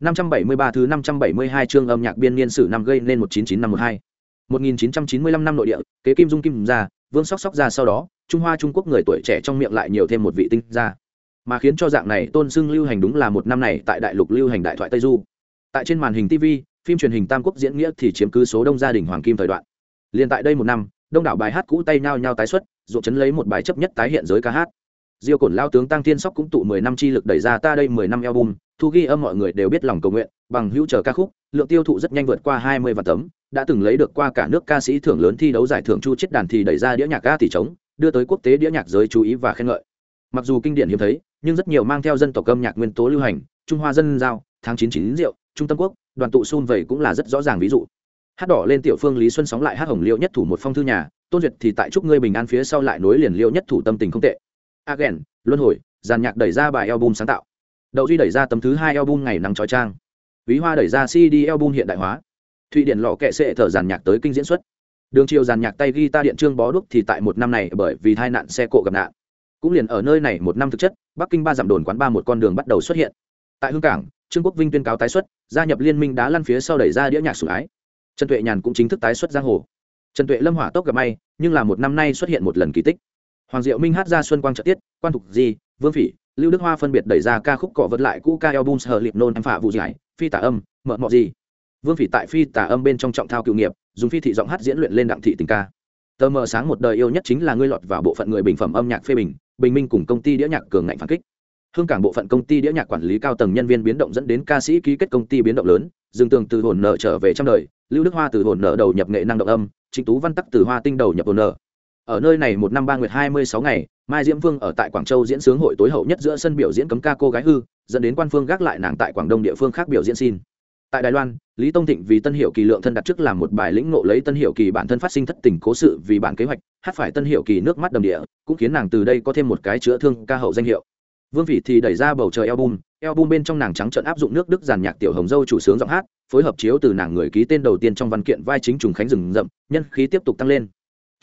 573 thứ 572 chương âm nhạc biên niên sử năm gây nên 199512. 1995 năm nội địa, kế kim dung kim ra, vương sóc sóc ra sau đó, Trung Hoa Trung Quốc người tuổi trẻ trong miệng lại nhiều thêm một vị tinh ra. Mà khiến cho dạng này tôn xưng lưu hành đúng là một năm này tại đại lục lưu hành đại thoại Tây Du. Tại trên màn hình TV, phim truyền hình Tam Quốc diễn nghĩa thì chiếm cứ số đông gia đình hoàng kim thời đoạn. Liên tại đây một năm, đông đảo bài hát cũ tay nhau nhau tái xuất, ruộng chấn lấy một bài chấp nhất tái hiện giới ca hát. Diêu Cổn lao tướng Tăng Thiên Sóc cũng tụ 10 năm chi lực đẩy ra ta đây 10 năm album, thu ghi âm mọi người đều biết lòng cầu nguyện, bằng hữu chờ ca khúc, lượng tiêu thụ rất nhanh vượt qua 20 vạn tấm, đã từng lấy được qua cả nước ca sĩ thưởng lớn thi đấu giải thưởng chu chết đàn thì đẩy ra đĩa nhạc ca tỷ trống, đưa tới quốc tế đĩa nhạc giới chú ý và khen ngợi. Mặc dù kinh điển hiếm thấy, nhưng rất nhiều mang theo dân tộc âm nhạc nguyên tố lưu hành, Trung Hoa dân giao, tháng 99 rượu, Trung Tâm Quốc, đoàn tụ xun vầy cũng là rất rõ ràng ví dụ. Hát đỏ lên tiểu phương Lý Xuân sóng lại hát hồng liễu nhất thủ một phong thư nhà, Tôn Duyệt thì tại chúc ngươi bình an phía sau lại nối liền liễu nhất thủ tâm tình không tệ. Again, luân hồi, giàn nhạc đẩy ra bài album sáng tạo đậu duy đẩy ra tấm thứ hai album ngày nắng trói trang. Ví hoa đẩy ra cd album hiện đại hóa. Thụy điển lọ kệ sệ thở giàn nhạc tới kinh diễn xuất. Đường chiều giàn nhạc tay ta điện trương bó đúc thì tại một năm này bởi vì tai nạn xe cộ gặp nạn. Cũng liền ở nơi này một năm thực chất, bắc kinh ba dặm đồn quán ba một con đường bắt đầu xuất hiện. Tại hương cảng, trương quốc vinh tuyên cáo tái xuất, gia nhập liên minh đá lăn phía sau đẩy ra đĩa nhạc sủng ái. Trần tuệ nhàn cũng chính thức tái xuất giang hồ. Trần tuệ lâm hỏa tốc gặp may, nhưng là một năm nay xuất hiện một lần kỳ tích. Hoàng diệu minh hát ra xuân quang trợ tiết quan thục di vương phỉ, lưu đức hoa phân biệt đẩy ra ca khúc cọ vật lại cũ ca album hờ liệp nôn em phạ vụ giải, phi tả âm, mợ mọ gì. Vương phỉ tại phi tả âm bên trong trọng thao cựu nghiệp, dùng phi thị giọng hát diễn luyện lên đặng thị tình ca. Tờ mờ sáng một đời yêu nhất chính là ngươi lọt vào bộ phận người bình phẩm âm nhạc phê bình bình minh cùng công ty đĩa nhạc cường ngạnh phản kích. Hương cảng bộ phận công ty đĩa nhạc quản lý cao tầng nhân viên biến động dẫn đến ca sĩ ký kết công ty biến động lớn dừng tường từ hồn nợ trở về trăm đời, lưu đức hoa từ hồn nợ đầu nhập nghệ năng động âm, trịnh tú văn tắc từ hoa tinh đầu nhập hồn nợ ở nơi này một năm ba nguyệt hai mươi sáu ngày, mai diễm vương ở tại quảng châu diễn sướng hội tối hậu nhất giữa sân biểu diễn cấm ca cô gái hư, dẫn đến quan phương gác lại nàng tại quảng đông địa phương khác biểu diễn xin. Tại đài loan, lý tông thịnh vì tân hiệu kỳ lượng thân đặt trước làm một bài lĩnh ngộ lấy tân hiệu kỳ bản thân phát sinh thất tình cố sự vì bản kế hoạch, hát phải tân hiệu kỳ nước mắt đầm địa, cũng khiến nàng từ đây có thêm một cái chữa thương ca hậu danh hiệu. Vương vị thì đẩy ra bầu trời album album bên trong nàng trắng trận áp dụng nước đức giàn nhạc tiểu hồng dâu chủ sướng giọng hát, phối hợp chiếu từ nàng người ký tên đầu tiên trong văn kiện vai chính trùng khánh rừng rậm, nhân khí tiếp tục tăng lên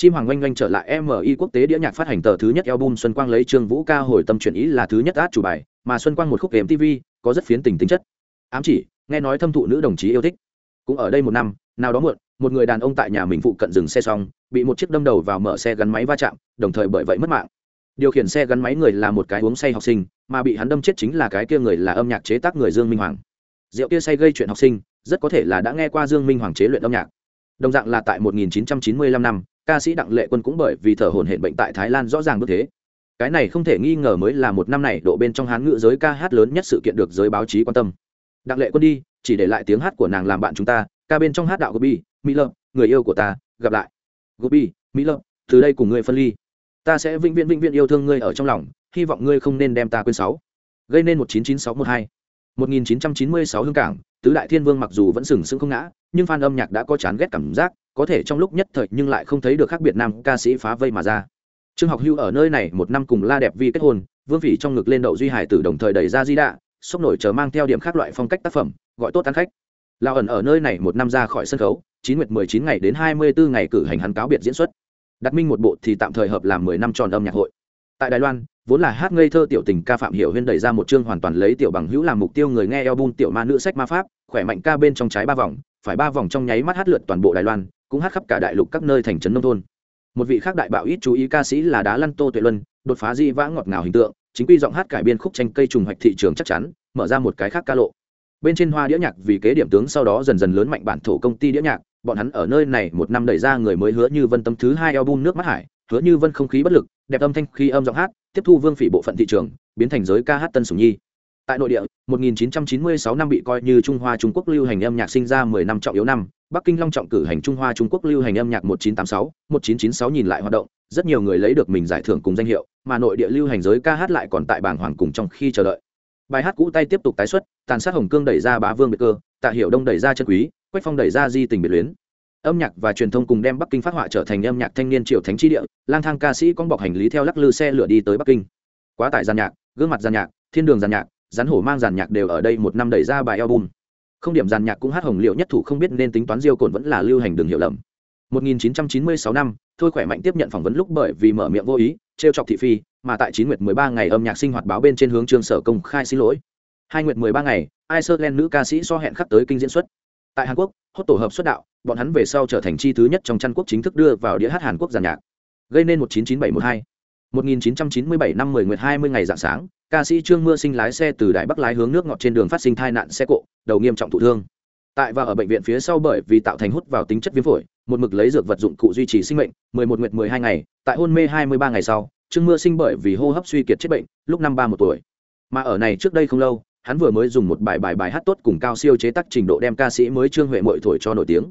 chim hoàng oanh oanh trở lại mi quốc tế đĩa nhạc phát hành tờ thứ nhất album xuân quang lấy trương vũ ca hồi tâm chuyển ý là thứ nhất át chủ bài, mà xuân quang một khúc mtv có rất phiến tình tính chất. Ám chỉ, nghe nói thâm thụ nữ đồng chí yêu thích. Cũng ở đây một năm, nào đó muộn, một người đàn ông tại nhà mình phụ cận dừng xe xong, bị một chiếc đâm đầu vào mở xe gắn máy va chạm, đồng thời bởi vậy mất mạng. Điều khiển xe gắn máy người là một cái uống say học sinh, mà bị hắn đâm chết chính là cái kia người là âm nhạc chế tác người dương minh hoàng. Rượu kia say gây chuyện học sinh, rất có thể là đã nghe qua dương minh hoàng chế luyện âm nhạc. Đồng dạng là tại 1995 năm ca sĩ đặng lệ quân cũng bởi vì thở hồn hển bệnh tại thái lan rõ ràng bước thế. Cái này không thể nghi ngờ mới là một năm này độ bên trong hán ngữ giới ca hát lớn nhất sự kiện được giới báo chí quan tâm. Đặng lệ quân đi, chỉ để lại tiếng hát của nàng làm bạn chúng ta, ca bên trong hát đạo gobi, mỹ lợm người yêu của ta, gặp lại. Gobi, mỹ lợm từ đây cùng ngươi phân ly. Ta sẽ vĩnh viễn vĩnh viễn yêu thương ngươi ở trong lòng, hy vọng ngươi không nên đem ta quên sáu. Gây nên một chín chín sáu một hai. Một nghìn chín trăm chín mươi sáu hương cảng, tứ đại thiên vương mặc dù vẫn sừng sững không ngã, nhưng fan âm nhạc đã có chán ghét cảm giác có thể trong lúc nhất thời nhưng lại không thấy được khác biệt nam ca sĩ phá vây mà ra. Trương học hưu ở nơi này một năm cùng la đẹp vi kết hôn, vương phỉ trong ngực lên đậu duy hải tử đồng thời đẩy ra di đạ, sốc nổi chờ mang theo điểm khác loại phong cách tác phẩm, gọi tốt ăn khách. Lao ẩn ở nơi này một năm ra khỏi sân khấu, chín nguyệt mười chín ngày đến hai mươi bốn ngày cử hành hắn cáo biệt diễn xuất. Đặt minh một bộ thì tạm thời hợp làm mười năm tròn âm nhạc hội. Tại đài loan, vốn là hát ngây thơ tiểu tình ca phạm hiểu huyên đẩy ra một chương hoàn toàn lấy tiểu bằng hữu làm mục tiêu người nghe album tiểu ma nữ sách ma pháp, khỏe mạnh ca bên trong trái ba vòng, phải ba vòng trong nháy mắt hát lượt toàn bộ đài loan cũng hát khắp cả đại lục các nơi thành trấn nông thôn. Một vị khác đại bạo ít chú ý ca sĩ là đá lăn tô tuệ luân, đột phá di vã ngọt ngào hình tượng, chính quy giọng hát cải biên khúc tranh cây trùng hoạch thị trường chắc chắn, mở ra một cái khác ca lộ. Bên trên hoa đĩa nhạc vì kế điểm tướng sau đó dần dần lớn mạnh bản thổ công ty đĩa nhạc, bọn hắn ở nơi này một năm đẩy ra người mới hứa như vân tâm thứ hai album nước mắt hải, hứa như vân không khí bất lực, đẹp âm thanh khi âm giọng hát, tiếp thu vương phỉ bộ phận thị trường, biến thành giới ca hát tân sùng nhi. Tại nội địa 1996 năm bị coi như trung hoa trung quốc lưu hành âm nhạc sinh ra 10 năm trọng yếu năm bắc kinh long trọng cử hành trung hoa trung quốc lưu hành âm nhạc 1986, 1996 nhìn lại hoạt động rất nhiều người lấy được mình giải thưởng cùng danh hiệu mà nội địa lưu hành giới ca hát lại còn tại bảng hoàng cùng trong khi chờ đợi. Bài hát cũ tay tiếp tục tái xuất tàn sát hồng cương đẩy ra bá vương biệt cơ tạ hiệu đông đẩy ra chân quý quách phong đẩy ra di tình biệt luyến. Âm nhạc và truyền thông cùng đem bắc kinh phát họa trở thành âm nhạc thanh niên triều thánh chi địa lang thang ca sĩ con bọc hành lý theo lắc lư xe lửa đi tới bắc kinh. Quá tải giàn nhạc gương mặt giàn nhạc thiên đường giàn nhạc rắn hổ mang giàn nhạc đều ở đây một năm đẩy ra bài album không điểm giàn nhạc cũng hát hồng liệu nhất thủ không biết nên tính toán diêu cồn vẫn là lưu hành đường hiểu lầm. 1996 năm, thôi khỏe mạnh tiếp nhận phỏng vấn lúc bởi vì mở miệng vô ý, trêu chọc thị phi, mà tại chín nguyệt 13 ngày âm nhạc sinh hoạt báo bên trên hướng trường sở công khai xin lỗi. Hai nguyệt mười ba ngày, iceland nữ ca sĩ so hẹn khắc tới kinh diễn xuất. Tại hàn quốc, hốt tổ hợp xuất đạo, bọn hắn về sau trở thành chi thứ nhất trong chăn quốc chính thức đưa vào đĩa hát hàn quốc giàn nhạc. Gây nên một chín chín bảy một hai. Một nghìn chín trăm chín mươi bảy năm mười nguyệt hai mươi ngày dạng sáng, ca sĩ trương mưa sinh lái xe từ đại bắc lái hướng nước ngọt trên đường phát sinh tai nạn xe cộ đầu nghiêm trọng thụ thương. Tại và ở bệnh viện phía sau bởi vì tạo thành hút vào tính chất viêm phổi, một mực lấy dược vật dụng cụ duy trì sinh mệnh, mười một nguyệt mười hai ngày, tại hôn mê hai mươi ba ngày sau, trương mưa sinh bởi vì hô hấp suy kiệt chết bệnh, lúc năm ba một tuổi. Mà ở này trước đây không lâu, hắn vừa mới dùng một bài bài bài hát tốt cùng cao siêu chế tác trình độ đem ca sĩ mới trương huệ mội thổi cho nổi tiếng.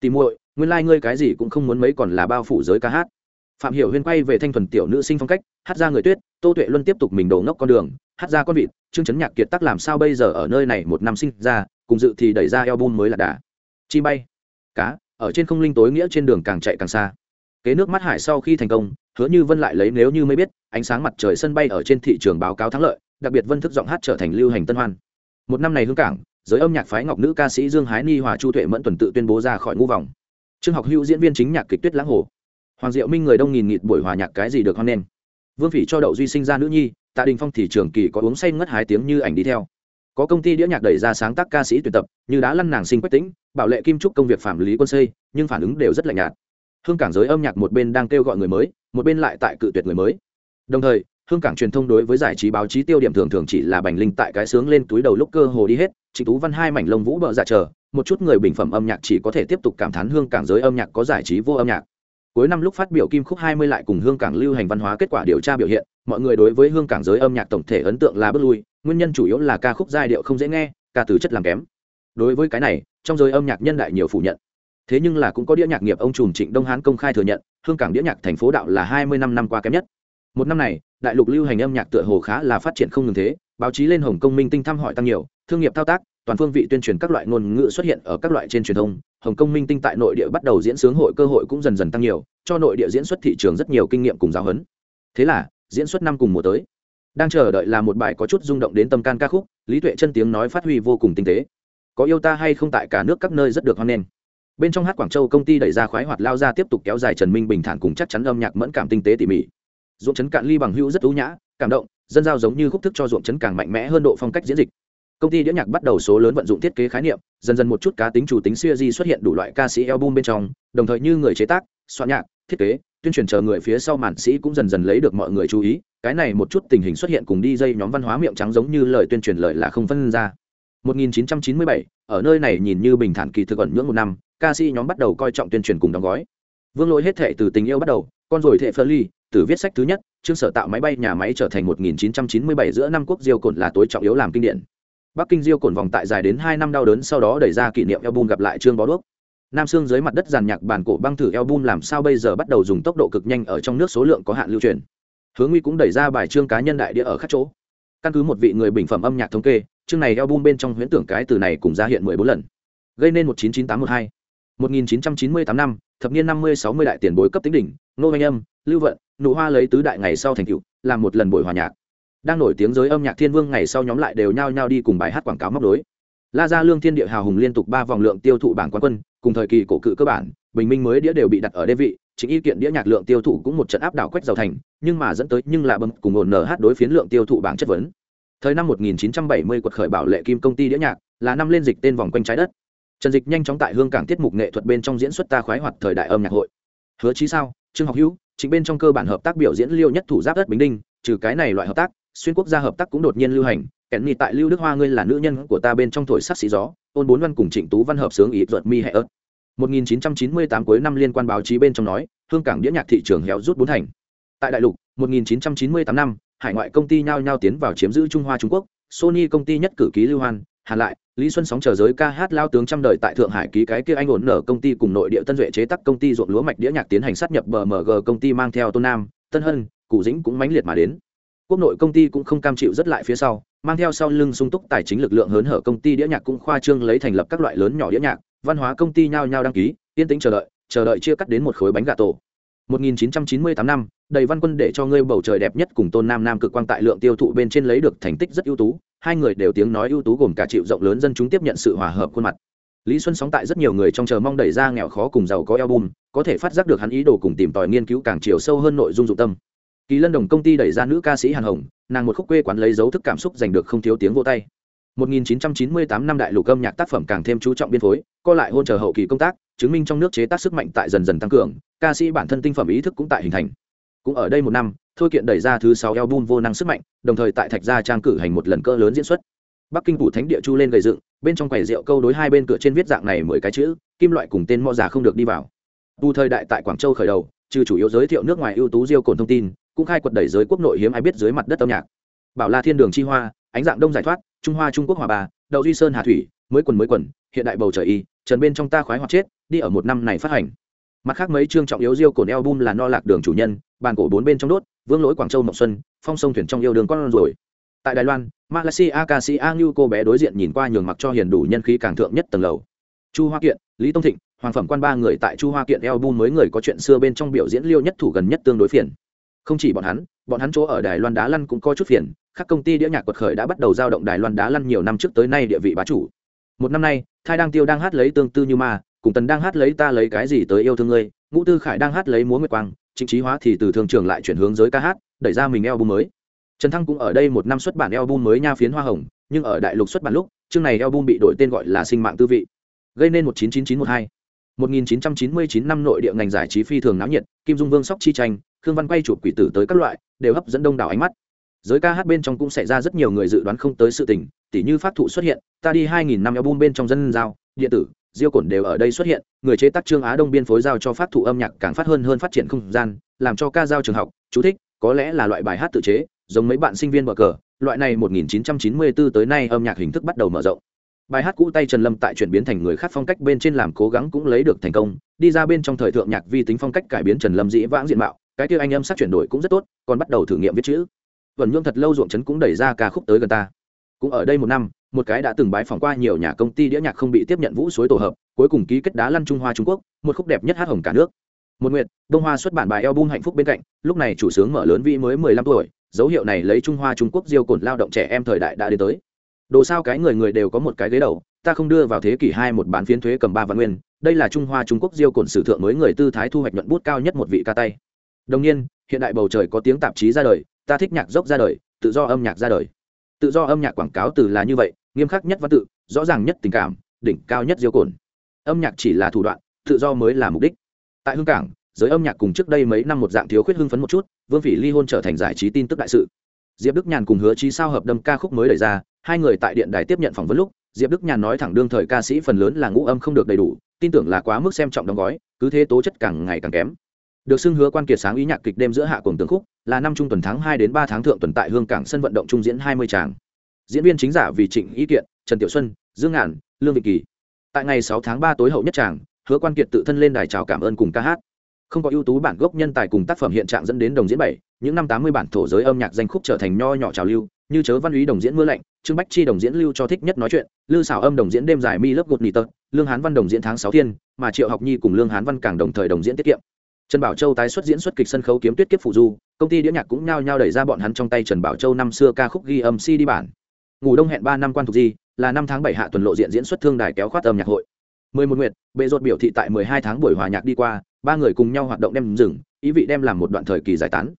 Tìm muội, nguyên lai、like、ngươi cái gì cũng không muốn mấy còn là bao phủ giới ca hát. Phạm hiểu huyên quay về thanh thuần tiểu nữ sinh phong cách, hát ra người tuyết, tô tuệ luân tiếp tục mình đổ ngốc con đường hát ra con vịt chương chấn nhạc kiệt tác làm sao bây giờ ở nơi này một năm sinh ra, cùng dự thì đẩy ra album mới là đà. Chi bay. Cá, ở trên không linh tối nghĩa trên đường càng chạy càng xa. Kế nước mắt hải sau khi thành công, hứa như vân lại lấy nếu như mới biết, ánh sáng mặt trời sân bay ở trên thị trường báo cáo thắng lợi, đặc biệt vân thức giọng hát trở thành lưu hành tân hoan. Một năm này hương cảng, giới âm nhạc phái ngọc nữ ca sĩ dương hái ni hòa chu tuệ mẫn tuần tự tuyên bố ra khỏi ngũ vòng. Trương học hữu diễn viên chính nhạc kịch tuyết lãng hồ. Hoàng diệu minh người đông nghìn nghịt buổi hòa nhạc cái gì được hoan nghênh. Vương phỉ cho đậu duy sinh ra nữ nhi tạ đình phong thì trường kỳ có uống say ngất hái tiếng như ảnh đi theo. Có công ty đĩa nhạc đẩy ra sáng tác ca sĩ tuyển tập, như đã lăn nàng sinh quách tĩnh, bảo lệ kim trúc công việc phạm lý quân xây, nhưng phản ứng đều rất lạnh nhạt. Hương cảng giới âm nhạc một bên đang kêu gọi người mới, một bên lại tại cự tuyệt người mới. Đồng thời, hương cảng truyền thông đối với giải trí báo chí tiêu điểm thường thường chỉ là bành linh tại cái sướng lên túi đầu lúc cơ hồ đi hết, trịnh tú văn hai mảnh lông vũ bợ dạ chờ, một chút người bình phẩm âm nhạc chỉ có thể tiếp tục cảm thán hương cảng giới âm nhạc có giải trí vô âm nhạc. Cuối năm lúc phát biểu kim khúc 20 lại cùng hương cảng lưu hành văn hóa kết quả điều tra biểu hiện mọi người đối với hương cảng giới âm nhạc tổng thể ấn tượng là bước lui, nguyên nhân chủ yếu là ca khúc giai điệu không dễ nghe, ca từ chất làm kém. Đối với cái này, trong giới âm nhạc nhân đại nhiều phủ nhận. Thế nhưng là cũng có đĩa nhạc nghiệp ông trùm trịnh đông hán công khai thừa nhận, hương cảng đĩa nhạc thành phố đạo là 25 năm năm qua kém nhất. Một năm này, đại lục lưu hành âm nhạc tựa hồ khá là phát triển không ngừng thế, báo chí lên hồng công minh tinh thăm hỏi tăng nhiều, thương nghiệp thao tác, toàn phương vị tuyên truyền các loại ngôn ngữ xuất hiện ở các loại trên truyền thông, hồng công minh tinh tại nội địa bắt đầu diễn sướng hội cơ hội cũng dần dần tăng nhiều, cho nội địa diễn xuất thị trường rất nhiều kinh nghiệm cùng giáo huấn. Thế là diễn xuất năm cùng mùa tới. Đang chờ đợi là một bài có chút rung động đến tâm can ca khúc, lý tuệ chân tiếng nói phát huy vô cùng tinh tế. Có yêu ta hay không tại cả nước các nơi rất được hoan nghênh. Bên trong hát quảng châu công ty đẩy ra khoái hoạt lao ra tiếp tục kéo dài trần minh bình thản cùng chắc chắn âm nhạc mẫn cảm tinh tế tỉ mỉ. Ruộng chấn cạn ly bằng hữu rất ưu nhã, cảm động, dân giao giống như khúc thức cho ruộng chấn càng mạnh mẽ hơn độ phong cách diễn dịch. Công ty đĩa nhạc bắt đầu số lớn vận dụng thiết kế khái niệm, dần dần một chút cá tính chủ tính siêu di xuất hiện đủ loại ca sĩ album bên trong, đồng thời như người chế tác, soạn nhạc, thiết kế tuyên truyền chờ người phía sau màn sĩ cũng dần dần lấy được mọi người chú ý cái này một chút tình hình xuất hiện cùng đi dây nhóm văn hóa miệng trắng giống như lời tuyên truyền lời là không phân ra. 1997, ở nơi này nhìn như bình thản kỳ thực ẩn nhưỡng một năm ca sĩ nhóm bắt đầu coi trọng tuyên truyền cùng đóng gói. Vương lỗi hết thệ từ tình yêu bắt đầu con rồi thệ phơ ly từ viết sách thứ nhất chương sở tạo máy bay nhà máy trở thành 1997 giữa năm quốc diêu cồn là tối trọng yếu làm kinh điển. Bắc kinh diêu cồn vòng tại dài đến hai năm đau đớn sau đó đẩy ra kỷ niệm album gặp lại trương bó đuốc nam xương dưới mặt đất giàn nhạc bản cổ băng thử album làm sao bây giờ bắt đầu dùng tốc độ cực nhanh ở trong nước số lượng có hạn lưu truyền. Hướng nguy cũng đẩy ra bài chương cá nhân đại địa ở các chỗ. Căn cứ một vị người bình phẩm âm nhạc thống kê, chương này album bên trong huyễn tưởng cái từ này cùng ra hiện mười bốn lần. Gây nên một chín chín tám một hai. một nghìn chín trăm chín mươi tám năm, thập niên năm mươi sáu mươi đại tiền bối cấp tính đỉnh, nô anh âm, lưu vận, nụ hoa lấy tứ đại ngày sau thành cựu làm một lần buổi hòa nhạc. Đang nổi tiếng giới âm nhạc thiên vương ngày sau nhóm lại đều nhao nhao đi cùng bài hát quảng cáo móc đối la gia lương thiên địa hào hùng liên tục ba vòng lượng tiêu thụ bảng quán quân, cùng thời kỳ cổ cự cơ bản, bình minh mới đĩa đều bị đặt ở đê vị, chính y kiện đĩa nhạc lượng tiêu thụ cũng một trận áp đảo quách giàu thành, nhưng mà dẫn tới nhưng là bấm cùng ổn nở hát đối phiến lượng tiêu thụ bảng chất vấn. Thời năm 1970 quật khởi bảo lệ kim công ty đĩa nhạc, là năm lên dịch tên vòng quanh trái đất. Trần dịch nhanh chóng tại hương cảng tiết mục nghệ thuật bên trong diễn xuất ta khoái hoạt thời đại âm nhạc hội. Hứa chí sao, trương học hữu, chính bên trong cơ bản hợp tác biểu diễn liêu nhất thủ giáp đất bình đinh, trừ cái này loại hợp tác xuyên quốc gia hợp tác cũng đột nhiên lưu hành. Kèn mi tại lưu đức hoa, ngươi là nữ nhân của ta bên trong thổi sắc sĩ gió, ôn bốn văn cùng trịnh tú văn hợp sướng ý ruột mi hệ ớt. 1998 cuối năm liên quan báo chí bên trong nói, hương cảng đĩa nhạc thị trường héo rút bốn thành. Tại đại lục 1998 năm, hải ngoại công ty nhao nhao tiến vào chiếm giữ trung hoa trung quốc, sony công ty nhất cử ký lưu hoan, hàn lại, lý xuân sóng chờ giới ca hát lao tướng trăm đời tại thượng hải ký cái kia anh ổn nở công ty cùng nội địa tân duệ chế tác công ty ruộng lúa mạch đĩa nhạc tiến hành sát nhập bmg công ty mang theo tôn nam, tân hân, cụ dĩnh cũng mãnh liệt mà đến quốc nội công ty cũng không cam chịu rất lại phía sau, mang theo sau lưng sung túc tài chính lực lượng hớn hở công ty đĩa nhạc cũng khoa trương lấy thành lập các loại lớn nhỏ đĩa nhạc, văn hóa công ty nhao nhao đăng ký, yên tĩnh chờ đợi chờ đợi chia cắt đến một khối bánh gà tổ. 1998 năm, đầy văn quân để cho ngươi bầu trời đẹp nhất cùng tôn nam nam cực quang tại lượng tiêu thụ bên trên lấy được thành tích rất ưu tú, hai người đều tiếng nói ưu tú gồm cả chịu rộng lớn dân chúng tiếp nhận sự hòa hợp khuôn mặt. Lý xuân sóng tại rất nhiều người trong chờ mong đẩy ra nghèo khó cùng giàu có album, có thể phát giác được hắn ý đồ cùng tìm tòi nghiên cứu càng chiều sâu hơn nội dung dụng tâm kỳ lân đồng công ty đẩy ra nữ ca sĩ hàn hồng nàng một khúc quê quán lấy dấu thức cảm xúc giành được không thiếu tiếng vô tay 1998 năm đại lục âm nhạc tác phẩm càng thêm chú trọng biên phối, co lại hôn chờ hậu kỳ công tác, chứng minh trong nước chế tác sức mạnh tại dần dần tăng cường, ca sĩ bản thân tinh phẩm ý thức cũng tại hình thành. Cũng ở đây một năm, Thôi Kiện đẩy ra thứ 6 album vô năng sức mạnh, đồng thời tại Thạch Gia trang cử hành một lần cỡ lớn diễn xuất. Bắc Kinh phủ thánh địa chu lên gầy dựng, bên trong quầy rượu câu đối hai bên cửa trên viết dạng này mười cái chữ, kim loại cùng tên mọ già không được đi vào. Tu thời đại tại Quảng Châu khởi đầu, trừ chủ yếu giới thiệu nước ngoài ưu tú diêu cồn thông tin, cũng khai quật đẩy giới quốc nội hiếm ai biết dưới mặt đất âm nhạc. Bảo La Thiên Đường chi hoa, ánh dạng đông giải thoát, Trung Hoa Trung Quốc hòa bà, Đậu Duy Sơn Hà Thủy, mới quần mới quần, hiện đại bầu trời y, trần bên trong ta khoái hoặc chết, đi ở một năm này phát hành. Mặt khác mấy chương trọng yếu diêu cồn album là no lạc đường chủ nhân, bàn cổ bốn bên trong đốt, vương lỗi Quảng Châu Mộng Xuân, phong sông thuyền trong yêu đường con rồi. Tại Đài Loan, Malaysia ca sĩ A Như cô bé đối diện nhìn qua nhường mặc cho hiền đủ nhân khí càng thượng nhất tầng lầu. Chu Hoa Kiện, Lý Tông Thịnh, Hoàng phẩm quan ba người tại Chu Hoa Kiện album mới người có chuyện xưa bên trong biểu diễn liêu nhất thủ gần nhất tương đối phiền. Không chỉ bọn hắn, bọn hắn chỗ ở Đài Loan đá lăn cũng có chút phiền, các công ty đĩa nhạc quật khởi đã bắt đầu giao động Đài Loan đá lăn nhiều năm trước tới nay địa vị bá chủ. Một năm nay, Thai đang tiêu đang hát lấy tương tư như ma, cùng Tần đang hát lấy ta lấy cái gì tới yêu thương ngươi, Ngũ Tư Khải đang hát lấy múa nguyệt quang, chính Chí Hóa thì từ thường trường lại chuyển hướng giới ca hát, đẩy ra mình album mới. Trần Thăng cũng ở đây một năm xuất bản album mới nha phiến hoa hồng, nhưng ở đại lục xuất bản lúc, chương này album bị đổi tên gọi là Sinh mạng tư vị, gây nên 199912. 1999 năm nội địa ngành giải trí phi thường náo nhiệt, Kim Dung Vương sóc chi tranh, Khương Văn quay chụp quỷ tử tới các loại, đều hấp dẫn đông đảo ánh mắt. Giới ca hát bên trong cũng xảy ra rất nhiều người dự đoán không tới sự tình, tỉ như phát thụ xuất hiện, ta đi 2000 năm album bên trong dân giao, điện tử, diêu cổn đều ở đây xuất hiện, người chế tác Trương Á Đông biên phối giao cho phát thụ âm nhạc càng phát hơn hơn phát triển không gian, làm cho ca giao trường học, chú thích, có lẽ là loại bài hát tự chế, giống mấy bạn sinh viên mở cờ, loại này 1994 tới nay âm nhạc hình thức bắt đầu mở rộng bài hát cũ tay trần lâm tại chuyển biến thành người khác phong cách bên trên làm cố gắng cũng lấy được thành công. Đi ra bên trong thời thượng nhạc vi tính phong cách cải biến trần lâm dĩ vãng diện mạo, cái kia anh âm sắc chuyển đổi cũng rất tốt, còn bắt đầu thử nghiệm viết chữ. Vẩn nhuộm thật lâu ruộng trấn cũng đẩy ra ca khúc tới gần ta. Cũng ở đây một năm, một cái đã từng bái phỏng qua nhiều nhà công ty đĩa nhạc không bị tiếp nhận vũ suối tổ hợp, cuối cùng ký kết đá lăn trung hoa trung quốc, một khúc đẹp nhất hát hồng cả nước. Một nguyệt, đông hoa xuất bản bài album hạnh phúc bên cạnh, lúc này chủ sướng mở lớn Vi mới mười lăm tuổi, dấu hiệu này lấy trung hoa trung quốc diêu cồn lao động trẻ em thời đại đã đến tới đồ sao cái người người đều có một cái ghế đầu, ta không đưa vào thế kỷ hai một bán phiến thuế cầm ba vạn nguyên, đây là trung hoa trung quốc diêu cổn sử thượng mới người tư thái thu hoạch nhuận bút cao nhất một vị ca tay. Đồng nhiên, hiện đại bầu trời có tiếng tạp chí ra đời, ta thích nhạc dốc ra đời, tự do âm nhạc ra đời. Tự do âm nhạc quảng cáo từ là như vậy, nghiêm khắc nhất văn tự, rõ ràng nhất tình cảm, đỉnh cao nhất diêu cồn âm nhạc chỉ là thủ đoạn, tự do mới là mục đích. Tại hương cảng, giới âm nhạc cùng trước đây mấy năm một dạng thiếu khuyết hưng phấn một chút, vương phỉ ly hôn trở thành giải trí tin tức đại sự. Diệp đức nhàn cùng hứa trí sao hợp đâm ca khúc mới đẩy ra hai người tại điện đài tiếp nhận phỏng vấn lúc, diệp đức nhàn nói thẳng đương thời ca sĩ phần lớn là ngũ âm không được đầy đủ, tin tưởng là quá mức xem trọng đóng gói, cứ thế tố chất càng ngày càng kém. Được xưng hứa quan kiệt sáng ý nhạc kịch đêm giữa hạ cùng tường khúc, là năm trung tuần tháng hai đến ba tháng thượng tuần tại hương cảng sân vận động trung diễn hai mươi tràng. Diễn viên chính giả vì trịnh ý kiện, trần tiểu xuân, dương ngạn, lương vị kỳ. Tại ngày sáu tháng ba tối hậu nhất tràng, hứa quan kiệt tự thân lên đài chào cảm ơn cùng ca hát. Không có ưu tú bản gốc nhân tài cùng tác phẩm hiện trạng dẫn đến đồng diễn bảy, những năm tám mươi bản thổ giới âm nhạc danh khúc trở thành nho nhỏ trào lưu như chớ văn úy đồng diễn mưa lạnh, trương bách chi đồng diễn lưu cho thích nhất nói chuyện lư xảo âm đồng diễn đêm dài mi lớp gột nỉ tật, lương hán văn đồng diễn tháng sáu thiên, mà triệu học nhi cùng lương hán văn càng đồng thời đồng diễn tiết kiệm. Trần bảo châu tái xuất diễn xuất kịch sân khấu kiếm tuyết kiếp phụ du, công ty đĩa nhạc cũng nhao nhao đẩy ra bọn hắn trong tay trần bảo châu năm xưa ca khúc ghi âm si đi bản. Ngủ đông hẹn ba năm quan thuộc di là năm tháng bảy hạ tuần lộ diện diễn xuất thương đài kéo khoát âm nhạc hội. Mười một nguyệt, bệ ruột biểu thị tại mười hai tháng buổi hòa nhạc đi qua, ba người cùng nhau hoạt động đem dừng ý vị đem làm một đoạn thời kỳ giải tán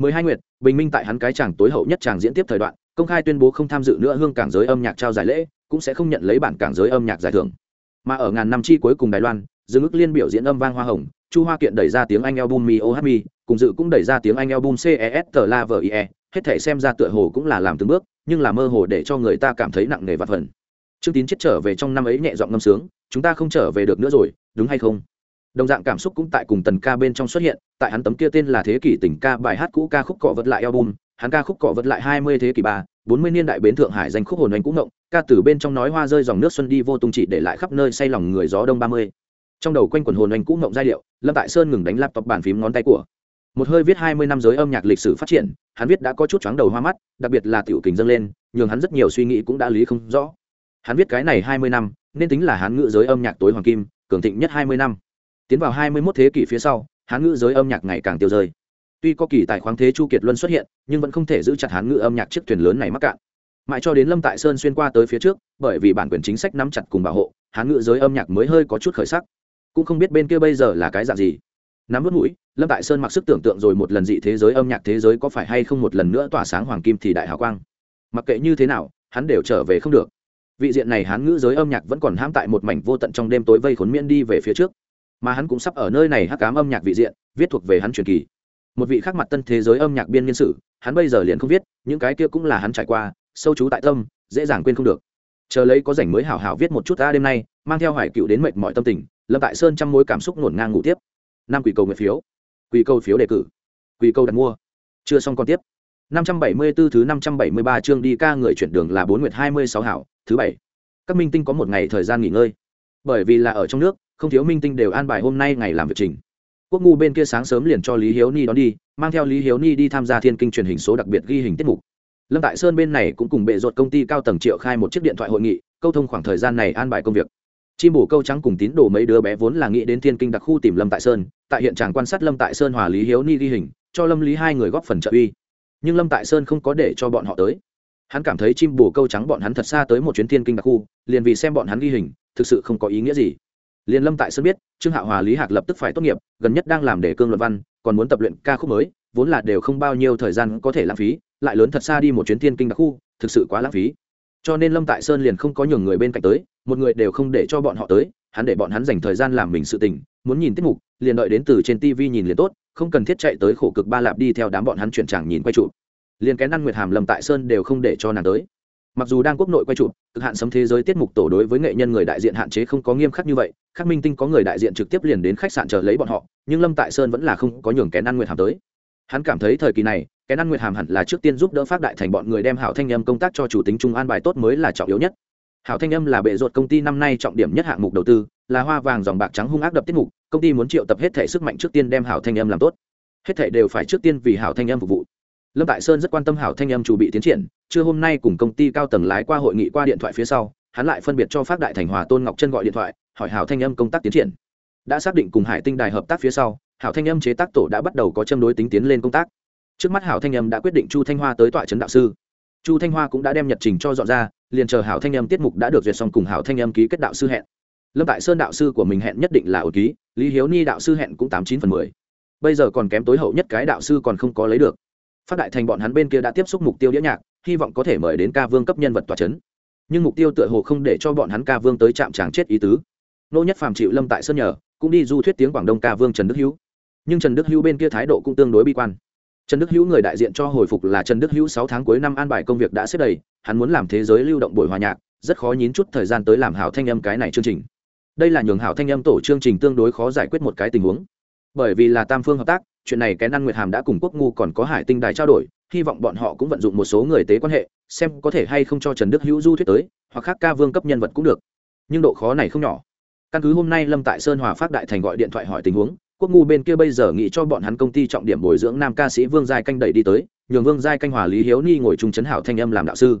mười hai nguyệt, bình minh tại hắn cái chàng tối hậu nhất chàng diễn tiếp thời đoạn, công khai tuyên bố không tham dự nữa hương cảng giới âm nhạc trao giải lễ, cũng sẽ không nhận lấy bản cảng giới âm nhạc giải thưởng. Mà ở ngàn năm chi cuối cùng đài loan, dương ức liên biểu diễn âm vang hoa hồng, chu hoa kiện đẩy ra tiếng anh album mi oh mi, cùng dự cũng đẩy ra tiếng anh album ces tờ la vờ ie hết thể xem ra tựa hồ cũng là làm từng bước, nhưng là mơ hồ để cho người ta cảm thấy nặng nề và phần. Trương tín chết trở về trong năm ấy nhẹ giọng ngâm sướng, chúng ta không trở về được nữa rồi, đúng hay không? Đồng dạng cảm xúc cũng tại cùng tần ca bên trong xuất hiện, tại hắn tấm kia tên là thế kỷ tình ca bài hát cũ ca khúc cọ vật lại album, hắn ca khúc cọ vật lại hai mươi thế kỷ ba, bốn mươi niên đại bến thượng hải danh khúc hồn anh cũng ngộng, ca từ bên trong nói hoa rơi dòng nước xuân đi vô tung chỉ để lại khắp nơi say lòng người gió đông ba mươi. Trong đầu quanh quần hồn anh cũng ngộng giai điệu, lâm tại sơn ngừng đánh laptop bàn phím ngón tay của. Một hơi viết hai mươi năm giới âm nhạc lịch sử phát triển, hắn viết đã có chút chóng đầu hoa mắt, đặc biệt là tiểu kình dâng lên, nhường hắn rất nhiều suy nghĩ cũng đã lý không rõ. Hắn viết cái này hai mươi năm, nên tính là hắn ngự giới âm nhạc tối hoàng kim, cường thịnh nhất hai mươi năm tiến vào hai mươi 21 thế kỷ phía sau, hán ngữ giới âm nhạc ngày càng tiêu rơi. Tuy có kỳ tài khoáng thế chu kiệt luân xuất hiện, nhưng vẫn không thể giữ chặt hán ngữ âm nhạc chiếc thuyền lớn này mắc cạn. Mãi cho đến lâm tại sơn xuyên qua tới phía trước, bởi vì bản quyền chính sách nắm chặt cùng bảo hộ, hán ngữ giới âm nhạc mới hơi có chút khởi sắc. Cũng không biết bên kia bây giờ là cái dạng gì. Nắm vớt mũi, lâm tại sơn mặc sức tưởng tượng rồi một lần dị thế giới âm nhạc thế giới có phải hay không một lần nữa tỏa sáng hoàng kim thì đại hào quang. Mặc kệ như thế nào, hắn đều trở về không được. Vị diện này hán ngữ giới âm nhạc vẫn còn hãm tại một mảnh vô tận trong đêm tối vây khốn miễn đi về phía trước mà hắn cũng sắp ở nơi này hắc cám âm nhạc vị diện viết thuộc về hắn truyền kỳ. Một vị khác mặt tân thế giới âm nhạc biên niên sử hắn bây giờ liền không viết những cái kia cũng là hắn trải qua sâu trú tại tâm dễ dàng quên không được. Chờ lấy có rảnh mới hảo hảo viết một chút ta đêm nay mang theo hải cựu đến mệt mọi tâm tình lâm tại sơn trăm mối cảm xúc ngổn ngang ngủ tiếp. Năm quỷ cầu nguyện phiếu. Quỷ cầu phiếu đề cử. Quỷ cầu đặt mua. Chưa xong còn tiếp. 574 thứ 573 chương đi ca người chuyển đường là 4 nguyệt 26 hảo, thứ bảy. Các minh tinh có một ngày thời gian nghỉ ngơi. Bởi vì là ở trong nước, không thiếu minh tinh đều an bài hôm nay ngày làm việc trình. Quốc ngu bên kia sáng sớm liền cho Lý Hiếu Ni đón đi, mang theo Lý Hiếu Ni đi tham gia thiên kinh truyền hình số đặc biệt ghi hình tiết mục. Lâm Tại Sơn bên này cũng cùng bệ ruột công ty cao tầng triệu khai một chiếc điện thoại hội nghị, câu thông khoảng thời gian này an bài công việc. Chim bổ câu trắng cùng tín đồ mấy đứa bé vốn là nghĩ đến thiên kinh đặc khu tìm Lâm Tại Sơn, tại hiện trường quan sát Lâm Tại Sơn hòa Lý Hiếu Ni ghi hình, cho Lâm Lý hai người góp phần trợ uy nhưng lâm tại sơn không có để cho bọn họ tới hắn cảm thấy chim bổ câu trắng bọn hắn thật xa tới một chuyến thiên kinh đặc khu liền vì xem bọn hắn ghi hình thực sự không có ý nghĩa gì Liên lâm tại sơn biết, trương hạ hòa, lý hạc lập tức phải tốt nghiệp, gần nhất đang làm đề cương luận văn, còn muốn tập luyện ca khúc mới, vốn là đều không bao nhiêu thời gian có thể lãng phí, lại lớn thật xa đi một chuyến thiên kinh đặc khu, thực sự quá lãng phí. Cho nên lâm tại sơn liền không có nhường người bên cạnh tới, một người đều không để cho bọn họ tới, hắn để bọn hắn dành thời gian làm mình sự tình, muốn nhìn tiết mục, liền đợi đến từ trên tv nhìn liền tốt, không cần thiết chạy tới khổ cực ba lạp đi theo đám bọn hắn chuyển tràng nhìn quay trụ. Liền cái năn nguyệt hàm, Lâm tại sơn đều không để cho nàng tới mặc dù đang quốc nội quay trụ cực hạn sấm thế giới tiết mục tổ đối với nghệ nhân người đại diện hạn chế không có nghiêm khắc như vậy, khắc minh tinh có người đại diện trực tiếp liền đến khách sạn chờ lấy bọn họ, nhưng lâm tại sơn vẫn là không có nhường kén ăn nguyệt hàm tới. Hắn cảm thấy thời kỳ này, kén ăn nguyệt hàm hẳn là trước tiên giúp đỡ phát đại thành bọn người đem hảo thanh âm công tác cho chủ tính trung an bài tốt mới là trọng yếu nhất. Hảo thanh âm là bệ ruột công ty năm nay trọng điểm nhất hạng mục đầu tư, là hoa vàng dòng bạc trắng hung ác đập tiết mục, công ty muốn triệu tập hết thể sức mạnh trước tiên đem hảo thanh âm làm tốt. Hết thể đều phải trước tiên vì hảo thanh âm phục vụ lâm tại sơn rất quan tâm hảo thanh âm chủ bị tiến triển, trưa hôm nay cùng công ty cao tầng lái qua hội nghị qua điện thoại phía sau, hắn lại phân biệt cho phát đại thành hòa tôn ngọc chân gọi điện thoại, hỏi hảo thanh âm công tác tiến triển. Đã xác định cùng hải tinh đài hợp tác phía sau, hảo thanh âm chế tác tổ đã bắt đầu có châm đối tính tiến lên công tác. Trước mắt hảo thanh âm đã quyết định chu thanh hoa tới tọa trấn đạo sư. Chu thanh hoa cũng đã đem nhật trình cho dọn ra, liền chờ hảo thanh âm tiết mục đã được duyệt xong cùng hảo thanh âm ký kết đạo sư hẹn. Lâm tại sơn đạo sư của mình hẹn nhất định là ổ ký, lý hiếu ni đạo sư hẹn cũng tám chín phần mười. Bây giờ còn kém tối hậu nhất cái đạo sư còn không có lấy được phát đại thành bọn hắn bên kia đã tiếp xúc mục tiêu đĩa nhạc, hy vọng có thể mời đến ca vương cấp nhân vật tòa c h ấ n nhưng mục tiêu tựa hồ không để cho bọn hắn ca vương tới trạm tràng chết ý tứ. Nô nhất phàm chịu lâm tại sơn nhờ, cũng đi du thuyết tiếng quảng đông ca vương trần đức hữu. Nhưng trần đức hữu bên kia thái độ cũng tương đối bi quan. Trần đức hữu người đại diện cho hồi phục là trần đức hữu sáu tháng cuối năm an bài công việc đã xếp đầy, hắn muốn làm thế giới lưu động buổi hòa nhạc, rất khó nhín chút thời gian tới làm hảo thanh âm cái này chương trình. Đây là nhường hảo thanh âm tổ chương trình tương đối khó giải quyết một cái tình huống bởi vì là tam phương hợp tác, chuyện này cái năn nguyệt hàm đã cùng quốc ngu còn có hải tinh đài trao đổi, hy vọng bọn họ cũng vận dụng một số người tế quan hệ, xem có thể hay không cho trần đức hữu du thuyết tới, hoặc khác ca vương cấp nhân vật cũng được. Nhưng độ khó này không nhỏ. Căn cứ hôm nay lâm tại sơn hòa phát đại thành gọi điện thoại hỏi tình huống, quốc ngu bên kia bây giờ nghĩ cho bọn hắn công ty trọng điểm bồi dưỡng nam ca sĩ vương giai canh đẩy đi tới, nhường vương giai canh hòa lý hiếu ni ngồi chung chấn hảo thanh âm làm đạo sư.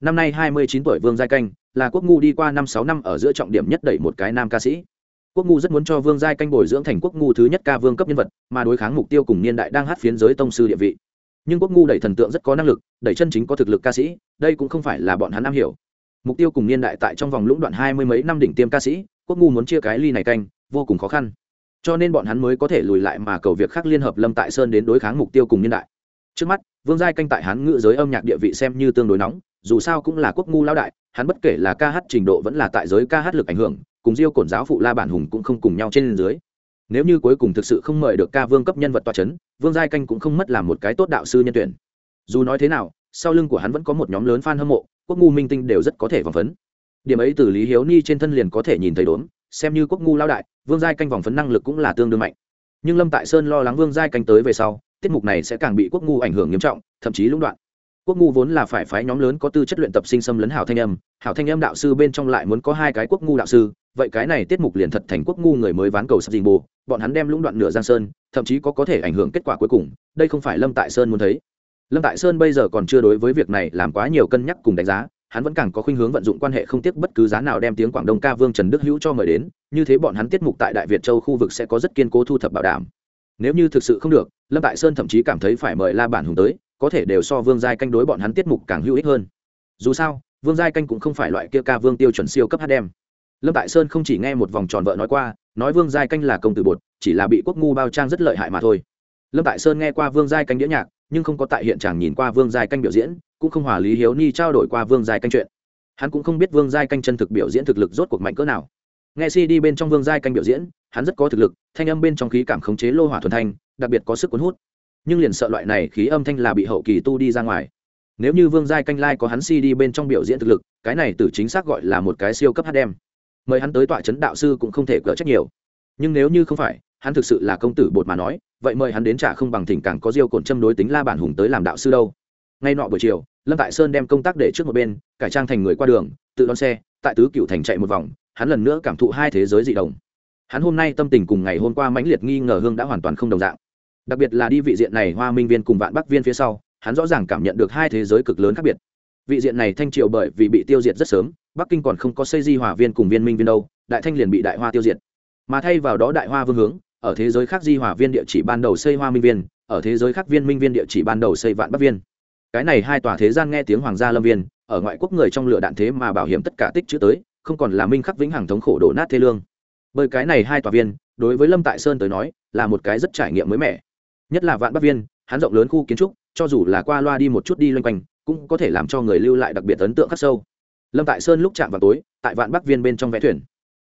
Năm nay hai mươi chín tuổi vương giai canh, là quốc ngu đi qua năm sáu năm ở giữa trọng điểm nhất đẩy một cái nam ca sĩ quốc ngu rất muốn cho vương giai canh bồi dưỡng thành quốc ngu thứ nhất ca vương cấp nhân vật, mà đối kháng mục tiêu cùng niên đại đang hát phiến giới tông sư địa vị. Nhưng quốc ngu đẩy thần tượng rất có năng lực, đẩy chân chính có thực lực ca sĩ, đây cũng không phải là bọn hắn am hiểu. Mục tiêu cùng niên đại tại trong vòng lũng đoạn hai mươi mấy năm đỉnh tiêm ca sĩ, quốc ngu muốn chia cái ly này canh, vô cùng khó khăn. Cho nên bọn hắn mới có thể lùi lại mà cầu việc khác liên hợp lâm tại sơn đến đối kháng mục tiêu cùng niên đại. Trước mắt, vương giai canh tại hắn ngữ giới âm nhạc địa vị xem như tương đối nóng, dù sao cũng là quốc ngu lao đại, hắn bất kể là ca hát trình độ vẫn là tại giới ca hát lực ảnh hưởng cùng diêu cổn giáo phụ la bản hùng cũng không cùng nhau trên dưới. Nếu như cuối cùng thực sự không mời được ca vương cấp nhân vật toa c h ấ n vương giai canh cũng không mất làm một cái tốt đạo sư nhân tuyển. Dù nói thế nào, sau lưng của hắn vẫn có một nhóm lớn f a n hâm mộ, quốc ngu minh tinh đều rất có thể vòng phấn. Điểm ấy từ lý hiếu ni trên thân liền có thể nhìn thấy đốn xem như quốc ngu lao đại, vương giai canh vòng phấn năng lực cũng là tương đương mạnh. Nhưng lâm tại sơn lo lắng vương giai canh tới về sau, tiết mục này sẽ càng bị quốc ngu ảnh hưởng nghiêm trọng, thậm chí lũng đoạn quốc ngu vốn là phải phái nhóm lớn có tư chất luyện tập sinh xâm lấn hảo thanh âm, hảo thanh âm đạo sư bên trong lại muốn có hai cái quốc ngu đạo sư, vậy cái này tiết mục liền thật thành quốc ngu người mới ván cầu sắp dình bồ, bọn hắn đem lũng đoạn nửa giang sơn, thậm chí có có thể ảnh hưởng kết quả cuối cùng, đây không phải lâm tại sơn muốn thấy. Lâm tại sơn bây giờ còn chưa đối với việc này làm quá nhiều cân nhắc cùng đánh giá, hắn vẫn càng có khuynh hướng vận dụng quan hệ không tiếc bất cứ giá nào đem tiếng quảng đông ca vương trần đức hữu cho mời đến, như thế bọn hắn tiết mục tại đại việt châu khu vực sẽ có rất kiên cố thu thập bảo đảm. Nếu như thực sự không được, lâm tại sơn thậm chí cảm thấy phải mời la bản hùng tới có thể đều so vương giai canh đối bọn hắn tiết mục càng hữu ích hơn. Dù sao, vương giai canh cũng không phải loại kia ca vương tiêu chuẩn siêu cấp hát đem. Lâm tại sơn không chỉ nghe một vòng tròn vợ nói qua, nói vương giai canh là công tử bột, chỉ là bị quốc ngu bao trang rất lợi hại mà thôi. Lâm tại sơn nghe qua vương giai canh đĩa nhạc, nhưng không có tại hiện trạng nhìn qua vương giai canh biểu diễn, cũng không hòa lý hiếu ni trao đổi qua vương giai canh chuyện. Hắn cũng không biết vương giai canh chân thực biểu diễn thực lực rốt cuộc mạnh cỡ nào. Nghe si đi bên trong vương giai canh biểu diễn, hắn rất có thực lực, thanh âm bên trong khí cảm khống chế lô hỏa thuần thanh, đặc biệt có sức cuốn hút nhưng liền sợ loại này khí âm thanh là bị hậu kỳ tu đi ra ngoài. Nếu như vương giai canh lai có hắn si đi bên trong biểu diễn thực lực, cái này từ chính xác gọi là một cái siêu cấp hát đem. Mời hắn tới tọa chấn đạo sư cũng không thể cỡ trách nhiều. Nhưng nếu như không phải, hắn thực sự là công tử bột mà nói, vậy mời hắn đến trả không bằng thỉnh càng có diêu cổn châm đối tính la bản hùng tới làm đạo sư đâu. Ngay nọ buổi chiều, lâm tại sơn đem công tác để trước một bên, cải trang thành người qua đường, tự đón xe, tại tứ cựu thành chạy một vòng, hắn lần nữa cảm thụ hai thế giới dị đồng hắn hôm nay tâm tình cùng ngày hôm qua mãnh liệt nghi ngờ hương đã hoàn toàn không đồng dạng đặc biệt là đi vị diện này hoa minh viên cùng vạn bắc viên phía sau, hắn rõ ràng cảm nhận được hai thế giới cực lớn khác biệt. Vị diện này thanh triều bởi vì bị tiêu diệt rất sớm, bắc kinh còn không có xây di hòa viên cùng viên minh viên đâu, đại thanh liền bị đại hoa tiêu diệt. Mà thay vào đó đại hoa vương hướng, ở thế giới khác di hòa viên địa chỉ ban đầu xây hoa minh viên, ở thế giới khác viên minh viên địa chỉ ban đầu xây vạn bắc viên. Cái này hai tòa thế gian nghe tiếng hoàng gia lâm viên, ở ngoại quốc người trong lửa đạn thế mà bảo hiểm tất cả tích chữ tới, không còn là minh khắc vĩnh hằng thống khổ đổ nát thế lương. Bởi cái này hai tòa viên, đối với lâm tại sơn tới nói, là một cái rất trải nghiệm mới mẻ nhất là vạn bắc viên, hắn rộng lớn khu kiến trúc, cho dù là qua loa đi một chút đi loanh quanh, cũng có thể làm cho người lưu lại đặc biệt ấn tượng khắc sâu. Lâm tại sơn lúc chạm vào tối, tại vạn bắc viên bên trong vẽ thuyền.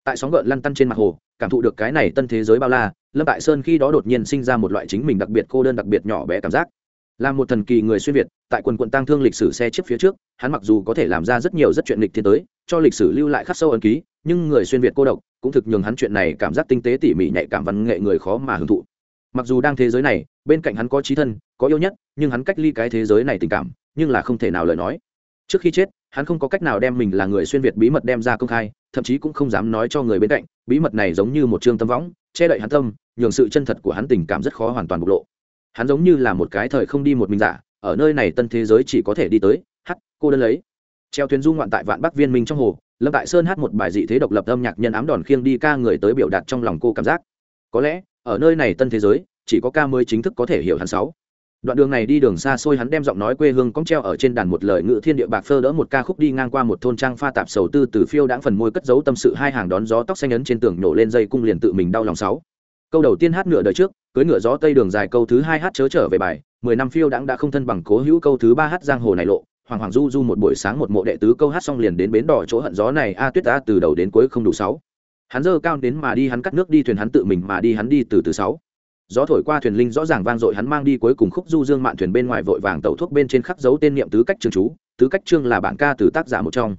Tại sóng gợn lăn tăn trên mặt hồ, cảm thụ được cái này tân thế giới bao la, lâm tại sơn khi đó đột nhiên sinh ra một loại chính mình đặc biệt cô đơn đặc biệt nhỏ bé cảm giác. Là một thần kỳ người xuyên việt, tại quần quận tăng thương lịch sử xe chiếc phía trước, hắn mặc dù có thể làm ra rất nhiều rất chuyện lịch thiên tới, cho lịch sử lưu lại khắc sâu ấn ký, nhưng người xuyên việt cô độc, cũng thực nhường hắn chuyện này cảm giác tinh tế tỉ mỉ nhạy cảm văn nghệ người khó mà hưởng thụ mặc dù đang thế giới này, bên cạnh hắn có trí thân, có yêu nhất, nhưng hắn cách ly cái thế giới này tình cảm, nhưng là không thể nào lời nói. Trước khi chết, hắn không có cách nào đem mình là người xuyên việt bí mật đem ra công khai, thậm chí cũng không dám nói cho người bên cạnh, bí mật này giống như một chương tâm võng che đậy hắn tâm, nhường sự chân thật của hắn tình cảm rất khó hoàn toàn bộc lộ. Hắn giống như là một cái thời không đi một mình giả, ở nơi này tân thế giới chỉ có thể đi tới hắt cô đơn lấy. Treo thuyền du ngoạn tại vạn bắc viên minh trong hồ, lâm tại sơn hát một bài dị thế độc lập âm nhạc nhân ám đòn khiêng đi ca người tới biểu đạt trong lòng cô cảm giác. Có lẽ ở nơi này tân thế giới, chỉ có ca mới chính thức có thể hiểu hắn sáu. Đoạn đường này đi đường xa xôi hắn đem giọng nói quê hương cong treo ở trên đàn một lời ngự thiên địa bạc phơ đỡ một ca khúc đi ngang qua một thôn trang pha tạp sầu tư từ phiêu đãng phần môi cất giấu tâm sự hai hàng đón gió tóc xanh ấn trên tường nổ lên dây cung liền tự mình đau lòng sáu. Câu đầu tiên hát nửa đời trước cưới ngựa gió tây đường dài câu thứ hai hát chớ trở về bài, mười năm phiêu đãng đã không thân bằng cố hữu câu thứ ba hát giang hồ này lộ, hoàng hoàng du du một buổi sáng một mộ đệ tứ câu hát xong liền đến bến đỏ chỗ hận gió này, a tuyết a từ đầu đến cuối không đủ sáu hắn dơ cao đến mà đi hắn cắt nước đi, thuyền hắn tự mình mà đi, hắn đi từ từ sáu. Gió thổi qua thuyền linh rõ ràng vang dội, hắn mang đi cuối cùng khúc du dương mạn thuyền bên ngoài vội vàng tẩu thuốc bên trên khắc dấu tên niệm tứ cách trường chú. Tứ cách chương là bản ca từ tác giả một trong.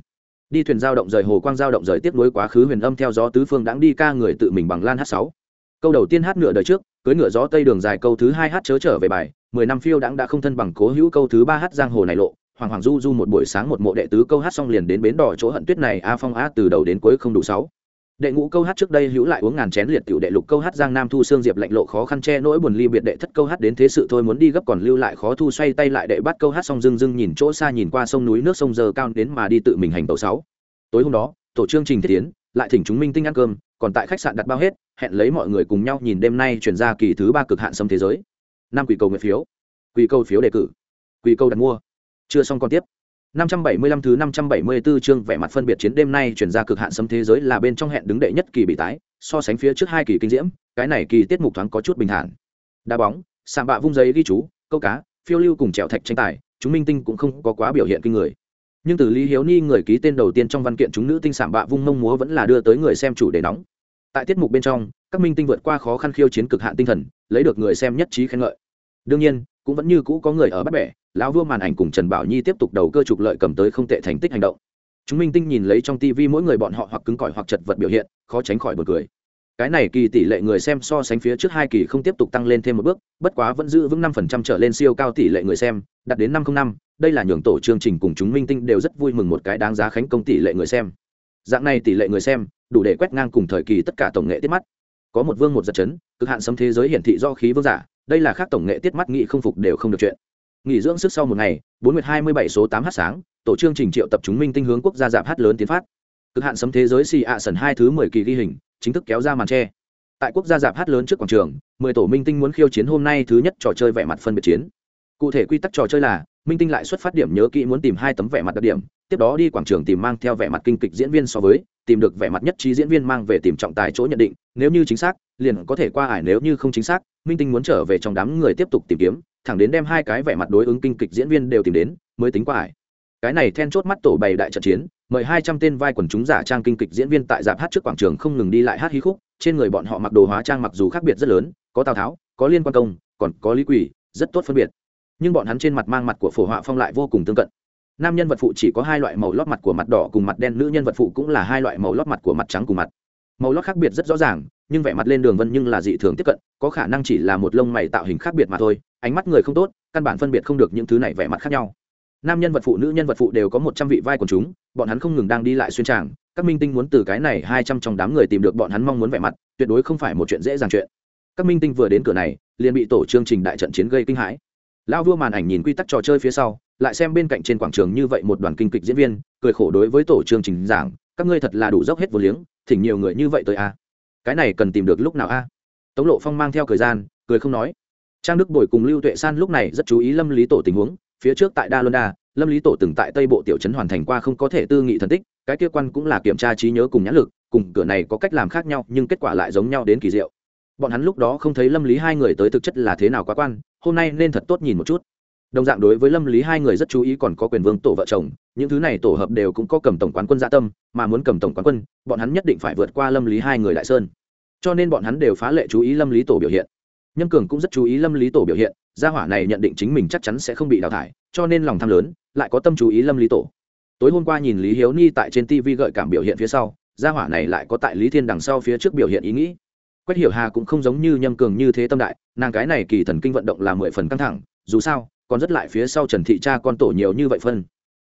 Đi thuyền giao động rời hồ quang giao động rời tiếp nối quá khứ huyền âm theo gió tứ phương đãng đi ca người tự mình bằng lan hát sáu. Câu đầu tiên hát nửa đời trước cưới ngựa gió tây đường dài câu thứ hai hát chớ trở về bài, mười năm phiêu đãng đã không thân bằng cố hữu câu thứ ba hát giang hồ này lộ. Hoàng hoàng du du một buổi sáng một mộ đệ tứ câu hát xong liền đến bến đỏ chỗ hận tuyết này, a phong a từ đầu đến cuối không đủ sáu đệ ngũ câu hát trước đây hữu lại uống ngàn chén liệt tiểu đệ lục câu hát giang nam thu xương diệp lạnh lộ khó khăn che nỗi buồn ly biệt đệ thất câu hát đến thế sự thôi muốn đi gấp còn lưu lại khó thu xoay tay lại đệ bắt câu hát xong dưng dưng nhìn chỗ xa nhìn qua sông núi nước sông giờ cao đến mà đi tự mình hành tàu sáu. Tối hôm đó, tổ chương trình thiết tiến, lại thỉnh chúng minh tinh ăn cơm, còn tại khách sạn đặt bao hết, hẹn lấy mọi người cùng nhau nhìn đêm nay chuyển ra kỳ thứ ba cực hạn sâm thế giới. Năm quỷ cầu nguyện phiếu. Quỷ câu phiếu đề cử. Quỷ câu đặt mua. Chưa xong còn tiếp. 575 thứ 574 chương vẻ mặt phân biệt chiến đêm nay chuyển ra cực hạn sấm thế giới là bên trong hẹn đứng đệ nhất kỳ bị tái, so sánh phía trước hai kỳ kinh diễm, cái này kỳ tiết mục thoáng có chút bình thản. Đá bóng, sạm bạ vung giấy ghi chú, câu cá, phiêu lưu cùng trèo thạch tranh tài, chúng minh tinh cũng không có quá biểu hiện kinh người. Nhưng từ Lý Hiếu Ni người ký tên đầu tiên trong văn kiện chúng nữ tinh sạm bạ vung mông múa vẫn là đưa tới người xem chủ đề nóng. Tại tiết mục bên trong, các minh tinh vượt qua khó khăn khiêu chiến cực hạn tinh thần, lấy được người xem nhất trí khen ngợi. Đương nhiên, cũng vẫn như cũ có người ở bắt bẻ, lão vua màn ảnh cùng trần bảo nhi tiếp tục đầu cơ trục lợi cầm tới không tệ thành tích hành động. Chúng minh tinh nhìn lấy trong tv mỗi người bọn họ hoặc cứng cỏi hoặc chật vật biểu hiện, khó tránh khỏi bật cười. Cái này kỳ tỷ lệ người xem so sánh phía trước hai kỳ không tiếp tục tăng lên thêm một bước, bất quá vẫn giữ vững năm phần trăm trở lên siêu cao tỷ lệ người xem, đạt đến năm không năm, đây là nhường tổ chương trình cùng chúng minh tinh đều rất vui mừng một cái đáng giá khánh công tỷ lệ người xem. Dạng này tỷ lệ người xem, đủ để quét ngang cùng thời kỳ tất cả tổng nghệ tiết mắt. Có một vương một giật chấn, cực hạn xâm thế giới hiển thị do khí vương giả, đây là khác tổng nghệ tiết mắt nghị không phục đều không được chuyện nghỉ dưỡng sức sau một ngày, bốn nguyệt hai mươi bảy số tám h sáng, tổ chương trình triệu tập chúng minh tinh hướng quốc gia giảm hát lớn tiến phát. Cực hạn sấm thế giới xì ạ sần hai thứ mười kỳ ghi hình, chính thức kéo ra màn tre. Tại quốc gia giảm hát lớn trước quảng trường, mười tổ minh tinh muốn khiêu chiến hôm nay thứ nhất trò chơi vẻ mặt phân biệt chiến. Cụ thể quy tắc trò chơi là, minh tinh lại xuất phát điểm nhớ kỹ muốn tìm hai tấm vẻ mặt đặc điểm, tiếp đó đi quảng trường tìm mang theo vẻ mặt kinh kịch diễn viên so với, tìm được vẻ mặt nhất trí diễn viên mang về tìm trọng tài chỗ nhận định. Nếu như chính xác, liền có thể qua ải nếu như không chính xác, minh tinh muốn trở về trong đám người tiếp tục tìm kiếm thẳng đến đem hai cái vẻ mặt đối ứng kinh kịch diễn viên đều tìm đến, mới tính qua ải. Cái này then chốt mắt tổ bày đại trận chiến, mời hai trăm tên vai quần chúng giả trang kinh kịch diễn viên tại dạp hát trước quảng trường không ngừng đi lại hát hí khúc, trên người bọn họ mặc đồ hóa trang mặc dù khác biệt rất lớn, có tào tháo, có liên quan công, còn có lý quỷ rất tốt phân biệt. Nhưng bọn hắn trên mặt mang mặt của phổ họa phong lại vô cùng tương cận. Nam nhân vật phụ chỉ có hai loại màu lót mặt của mặt đỏ cùng mặt đen, nữ nhân vật phụ cũng là hai loại màu lót mặt của mặt trắng cùng mặt. Màu lót khác biệt rất rõ ràng, nhưng vẻ mặt lên đường vân nhưng là dị thường tiếp cận có khả năng chỉ là một lông mày tạo hình khác biệt mà thôi, ánh mắt người không tốt, căn bản phân biệt không được những thứ này vẻ mặt khác nhau. Nam nhân vật phụ, nữ nhân vật phụ đều có một trăm vị vai của chúng, bọn hắn không ngừng đang đi lại xuyên tràng, các minh tinh muốn từ cái này hai trăm trong đám người tìm được bọn hắn mong muốn vẻ mặt, tuyệt đối không phải một chuyện dễ dàng chuyện. Các minh tinh vừa đến cửa này, liền bị tổ chương trình đại trận chiến gây kinh hãi. Lão vua màn ảnh nhìn quy tắc trò chơi phía sau, lại xem bên cạnh trên quảng trường như vậy một đoàn kinh kịch diễn viên, cười khổ đối với tổ chương trình giảng, các ngươi thật là đủ dốc hết vô liếng, thỉnh nhiều người như vậy tới a. Cái này cần tìm được lúc nào a? Tống lộ phong mang theo thời gian, cười không nói. Trang đức bồi cùng lưu tuệ san lúc này rất chú ý lâm lý tổ tình huống, phía trước tại đa luân đa, lâm lý tổ từng tại tây bộ tiểu trấn hoàn thành qua không có thể tư nghị thần tích, cái kia quan cũng là kiểm tra trí nhớ cùng nhãn lực, cùng cửa này có cách làm khác nhau, nhưng kết quả lại giống nhau đến kỳ diệu. Bọn hắn lúc đó không thấy lâm lý hai người tới thực chất là thế nào quá quan, hôm nay nên thật tốt nhìn một chút. Đồng dạng đối với lâm lý hai người rất chú ý còn có quyền vương tổ vợ chồng, những thứ này tổ hợp đều cũng có cầm tổng quán quân gia dạ tâm, mà muốn cầm tổng quán quân, bọn hắn nhất định phải vượt qua lâm lý hai người đại sơn cho nên bọn hắn đều phá lệ chú ý lâm lý tổ biểu hiện. Nhâm cường cũng rất chú ý lâm lý tổ biểu hiện, gia hỏa này nhận định chính mình chắc chắn sẽ không bị đào thải, cho nên lòng tham lớn, lại có tâm chú ý lâm lý tổ. Tối hôm qua nhìn lý hiếu ni tại trên tv gợi cảm biểu hiện phía sau, gia hỏa này lại có tại lý thiên đằng sau phía trước biểu hiện ý nghĩ. Quách hiểu hà cũng không giống như nhâm cường như thế tâm đại, nàng cái này kỳ thần kinh vận động là mười phần căng thẳng, dù sao, còn rất lại phía sau trần thị cha con tổ nhiều như vậy phân.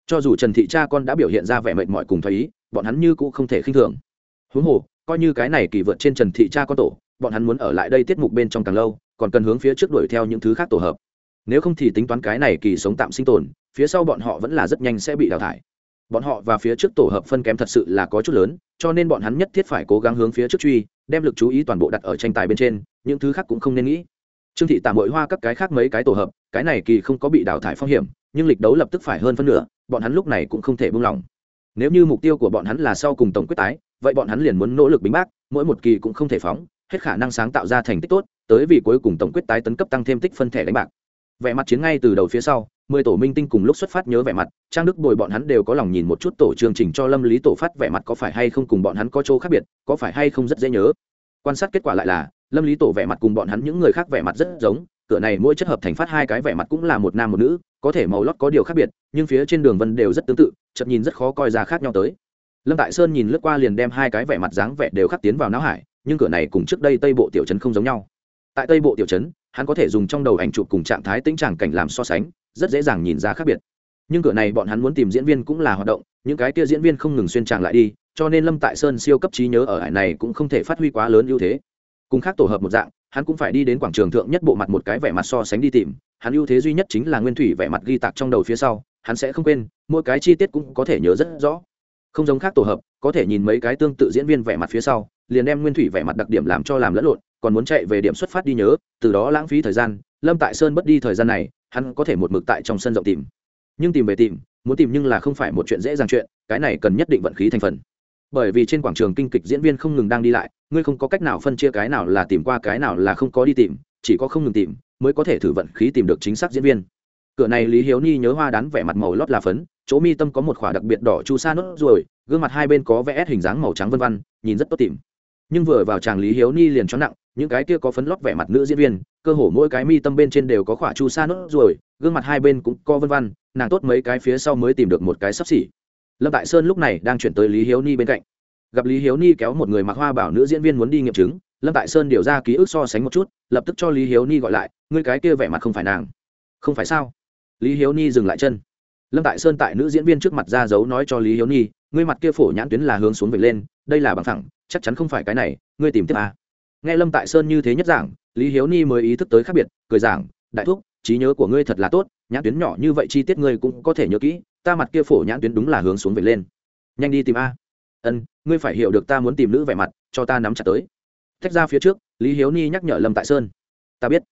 Cho dù trần thị cha con đã biểu hiện ra vẻ mệt mỏi cùng thấy ý, bọn hắn như cũng không thể khinh thường. Huống hồ coi như cái này kỳ vượt trên trần thị cha con tổ, bọn hắn muốn ở lại đây tiết mục bên trong càng lâu, còn cần hướng phía trước đuổi theo những thứ khác tổ hợp. Nếu không thì tính toán cái này kỳ sống tạm sinh tồn, phía sau bọn họ vẫn là rất nhanh sẽ bị đào thải. Bọn họ và phía trước tổ hợp phân kém thật sự là có chút lớn, cho nên bọn hắn nhất thiết phải cố gắng hướng phía trước truy, đem lực chú ý toàn bộ đặt ở tranh tài bên trên, những thứ khác cũng không nên nghĩ. Trương thị tạm hội hoa các cái khác mấy cái tổ hợp, cái này kỳ không có bị đào thải phong hiểm, nhưng lịch đấu lập tức phải hơn phân nửa, bọn hắn lúc này cũng không thể buông lỏng. Nếu như mục tiêu của bọn hắn là sau cùng tổng quyết tái vậy bọn hắn liền muốn nỗ lực bính bác, mỗi một kỳ cũng không thể phóng, hết khả năng sáng tạo ra thành tích tốt, tới vì cuối cùng tổng quyết tái tấn cấp tăng thêm tích phân thẻ đánh bạc. Vẻ mặt chiến ngay từ đầu phía sau, mười tổ minh tinh cùng lúc xuất phát nhớ vẻ mặt, trang đức bồi bọn hắn đều có lòng nhìn một chút tổ chương trình cho lâm lý tổ phát vẻ mặt có phải hay không cùng bọn hắn có chỗ khác biệt, có phải hay không rất dễ nhớ. Quan sát kết quả lại là, lâm lý tổ vẻ mặt cùng bọn hắn những người khác vẻ mặt rất giống cửa này mỗi chất hợp thành phát hai cái vẻ mặt cũng là một nam một nữ, có thể màu lót có điều khác biệt, nhưng phía trên đường vân đều rất tương tự, chậm nhìn rất khó coi ra khác nhau tới lâm tại sơn nhìn lướt qua liền đem hai cái vẻ mặt dáng vẻ đều khắc tiến vào não hải nhưng cửa này cùng trước đây tây bộ tiểu trấn không giống nhau tại tây bộ tiểu trấn hắn có thể dùng trong đầu ảnh chụp cùng trạng thái tĩnh tràng cảnh làm so sánh rất dễ dàng nhìn ra khác biệt nhưng cửa này bọn hắn muốn tìm diễn viên cũng là hoạt động những cái kia diễn viên không ngừng xuyên tràng lại đi cho nên lâm tại sơn siêu cấp trí nhớ ở hải này cũng không thể phát huy quá lớn ưu thế cùng khác tổ hợp một dạng hắn cũng phải đi đến quảng trường thượng nhất bộ mặt một cái vẻ mặt so sánh đi tìm hắn ưu thế duy nhất chính là nguyên thủy vẻ mặt ghi tạc trong đầu phía sau hắn sẽ không quên mỗi cái chi tiết cũng có thể nhớ rất rõ không giống khác tổ hợp, có thể nhìn mấy cái tương tự diễn viên vẻ mặt phía sau, liền đem nguyên thủy vẻ mặt đặc điểm làm cho làm lẫn lộn, còn muốn chạy về điểm xuất phát đi nhớ, từ đó lãng phí thời gian, lâm tại sơn mất đi thời gian này, hắn có thể một mực tại trong sân rộng tìm. Nhưng tìm về tìm, muốn tìm nhưng là không phải một chuyện dễ dàng chuyện, cái này cần nhất định vận khí thành phần. Bởi vì trên quảng trường kinh kịch diễn viên không ngừng đang đi lại, ngươi không có cách nào phân chia cái nào là tìm qua cái nào là không có đi tìm, chỉ có không ngừng tìm, mới có thể thử vận khí tìm được chính xác diễn viên cửa này lý hiếu ni nhớ hoa đán vẻ mặt màu lót là phấn, chỗ mi tâm có một khỏa đặc biệt đỏ chu sa nốt ruồi, gương mặt hai bên có vẽ hình dáng màu trắng vân vân, nhìn rất tốt tìm. Nhưng vừa vào chàng lý hiếu ni liền cho nặng, những cái kia có phấn lót vẻ mặt nữ diễn viên, cơ hồ mỗi cái mi tâm bên trên đều có khỏa chu sa nốt ruồi, gương mặt hai bên cũng có vân vân, nàng tốt mấy cái phía sau mới tìm được một cái sắp xỉ. Lâm tại sơn lúc này đang chuyển tới lý hiếu ni bên cạnh. Gặp lý hiếu ni kéo một người mặc hoa bảo nữ diễn viên muốn đi nghiệm chứng, lâm tại sơn điều ra ký ức so sánh một chút, lập tức cho lý hiếu ni gọi lại, ngươi cái kia vẻ mặt không phải nàng. Không phải sao? Lý hiếu ni dừng lại chân. Lâm tại sơn tại nữ diễn viên trước mặt ra dấu nói cho lý hiếu ni, ngươi mặt kia phổ nhãn tuyến là hướng xuống về lên, đây là bằng thẳng chắc chắn không phải cái này, ngươi tìm tiếp à. nghe lâm tại sơn như thế nhất giảng, lý hiếu ni mới ý thức tới khác biệt, cười giảng, đại thúc, trí nhớ của ngươi thật là tốt, nhãn tuyến nhỏ như vậy chi tiết ngươi cũng có thể nhớ kỹ, ta mặt kia phổ nhãn tuyến đúng là hướng xuống về lên. Nhanh đi tìm a. Ân, ngươi phải hiểu được ta muốn tìm nữ vẻ mặt, cho ta nắm chặt tới. Thách ra phía trước, lý hiếu ni nhắc nhở lâm tại sơn, ta biết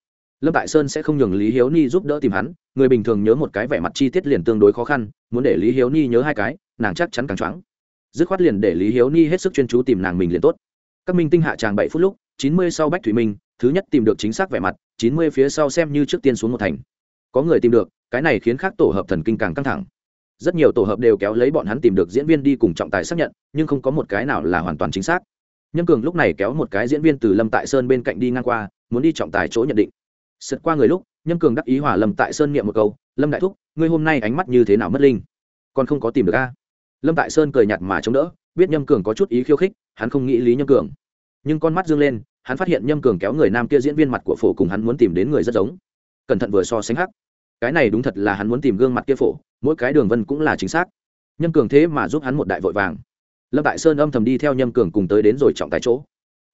lâm tại sơn sẽ không nhường lý hiếu ni giúp đỡ tìm hắn, người bình thường nhớ một cái vẻ mặt chi tiết liền tương đối khó khăn, muốn để lý hiếu ni nhớ hai cái, nàng chắc chắn càng choáng. Dứt khoát liền để lý hiếu ni hết sức chuyên chú tìm nàng mình liền tốt. Các minh tinh hạ tràng bảy phút lúc, chín mươi sau bách thủy minh, thứ nhất tìm được chính xác vẻ mặt, chín mươi phía sau xem như trước tiên xuống một thành. Có người tìm được, cái này khiến khác tổ hợp thần kinh càng căng thẳng. Rất nhiều tổ hợp đều kéo lấy bọn hắn tìm được diễn viên đi cùng trọng tài xác nhận, nhưng không có một cái nào là hoàn toàn chính xác. Nhâm cường lúc này kéo một cái diễn viên từ lâm tại sơn bên cạnh đi ngang qua, muốn đi trọng tài chỗ nhận định sượt qua người lúc, nhâm cường đắc ý hỏa lâm tại sơn nghiệm một câu, lâm đại thúc, ngươi hôm nay ánh mắt như thế nào mất linh? Còn không có tìm được a? Lâm tại sơn cười nhạt mà chống đỡ, biết nhâm cường có chút ý khiêu khích, hắn không nghĩ lý nhâm cường. Nhưng con mắt dương lên, hắn phát hiện nhâm cường kéo người nam kia diễn viên mặt của phổ cùng hắn muốn tìm đến người rất giống. Cẩn thận vừa so sánh hắc. Cái này đúng thật là hắn muốn tìm gương mặt kia phổ, mỗi cái đường vân cũng là chính xác. Nhâm cường thế mà giúp hắn một đại vội vàng. Lâm tại sơn âm thầm đi theo nhâm cường cùng tới đến rồi trọng tại chỗ.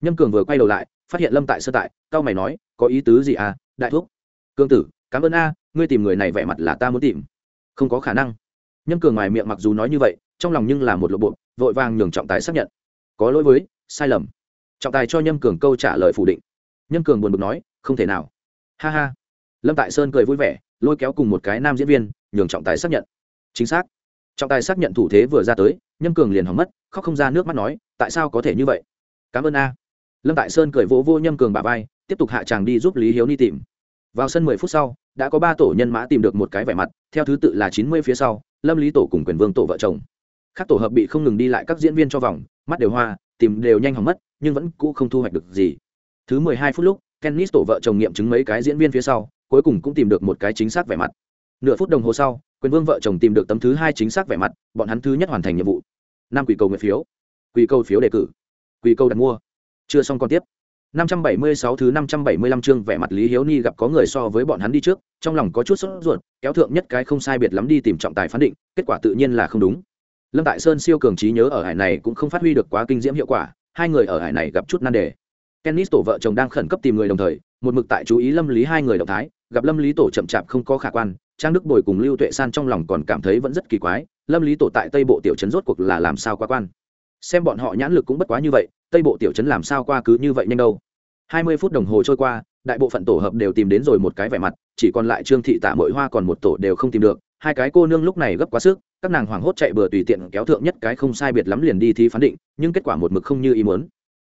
Nhâm cường vừa quay đầu lại, phát hiện lâm tại sơn tại cao mày nói, có ý tứ gì à? Đại thúc. Cương tử, cảm ơn a, ngươi tìm người này vẻ mặt là ta muốn tìm. Không có khả năng. Nhâm cường ngoài miệng mặc dù nói như vậy, trong lòng nhưng là một lộ bộ, vội vàng nhường trọng tài xác nhận. Có lỗi với, sai lầm. Trọng tài cho nhâm cường câu trả lời phủ định. Nhâm cường buồn bực nói, không thể nào. Ha ha. Lâm tại sơn cười vui vẻ, lôi kéo cùng một cái nam diễn viên, nhường trọng tài xác nhận. Chính xác. Trọng tài xác nhận thủ thế vừa ra tới, nhâm cường liền hỏng mất, khóc không ra nước mắt nói, tại sao có thể như vậy? Cảm ơn a lâm tại sơn cười vỗ vô nhâm cường bà vai, tiếp tục hạ tràng đi giúp lý hiếu ni tìm. Vào sân mười phút sau, đã có ba tổ nhân mã tìm được một cái vẻ mặt, theo thứ tự là chín mươi phía sau, lâm lý tổ cùng quyền vương tổ vợ chồng. Các tổ hợp bị không ngừng đi lại các diễn viên cho vòng, mắt đều hoa, tìm đều nhanh hỏng mất, nhưng vẫn cũ không thu hoạch được gì. Thứ mười hai phút lúc, kennis tổ vợ chồng nghiệm chứng mấy cái diễn viên phía sau, cuối cùng cũng tìm được một cái chính xác vẻ mặt. Nửa phút đồng hồ sau, quyền vương vợ chồng tìm được tấm thứ hai chính xác vẻ mặt, bọn hắn thứ nhất hoàn thành nhiệm vụ. Năm quỷ cầu nguyện phiếu. Quỷ cầu phiếu đề cử. Quỷ cầu đặt mua chưa xong còn tiếp 576 thứ 575 chương vẻ mặt Lý Hiếu Ni gặp có người so với bọn hắn đi trước, trong lòng có chút sốt ruột, kéo thượng nhất cái không sai biệt lắm đi tìm trọng tài phán định, kết quả tự nhiên là không đúng. Lâm Tại Sơn siêu cường trí nhớ ở hải này cũng không phát huy được quá kinh diễm hiệu quả, hai người ở hải này gặp chút nan đề. Kennis tổ vợ chồng đang khẩn cấp tìm người đồng thời, một mực tại chú ý Lâm Lý hai người động thái, gặp Lâm Lý tổ chậm chạp không có khả quan, Trang Đức Bồi cùng Lưu Tuệ San trong lòng còn cảm thấy vẫn rất kỳ quái, Lâm Lý tổ tại Tây Bộ tiểu trấn rốt cuộc là làm sao qua quan. Xem bọn họ nhãn lực cũng bất quá như vậy, Tây Bộ tiểu trấn làm sao qua cứ như vậy nhanh đâu. Hai mươi phút đồng hồ trôi qua đại bộ phận tổ hợp đều tìm đến rồi một cái vẻ mặt chỉ còn lại trương thị tạ mội hoa còn một tổ đều không tìm được. Hai cái cô nương lúc này gấp quá sức các nàng hoảng hốt chạy bừa tùy tiện kéo thượng nhất cái không sai biệt lắm liền đi thi phán định nhưng kết quả một mực không như ý muốn.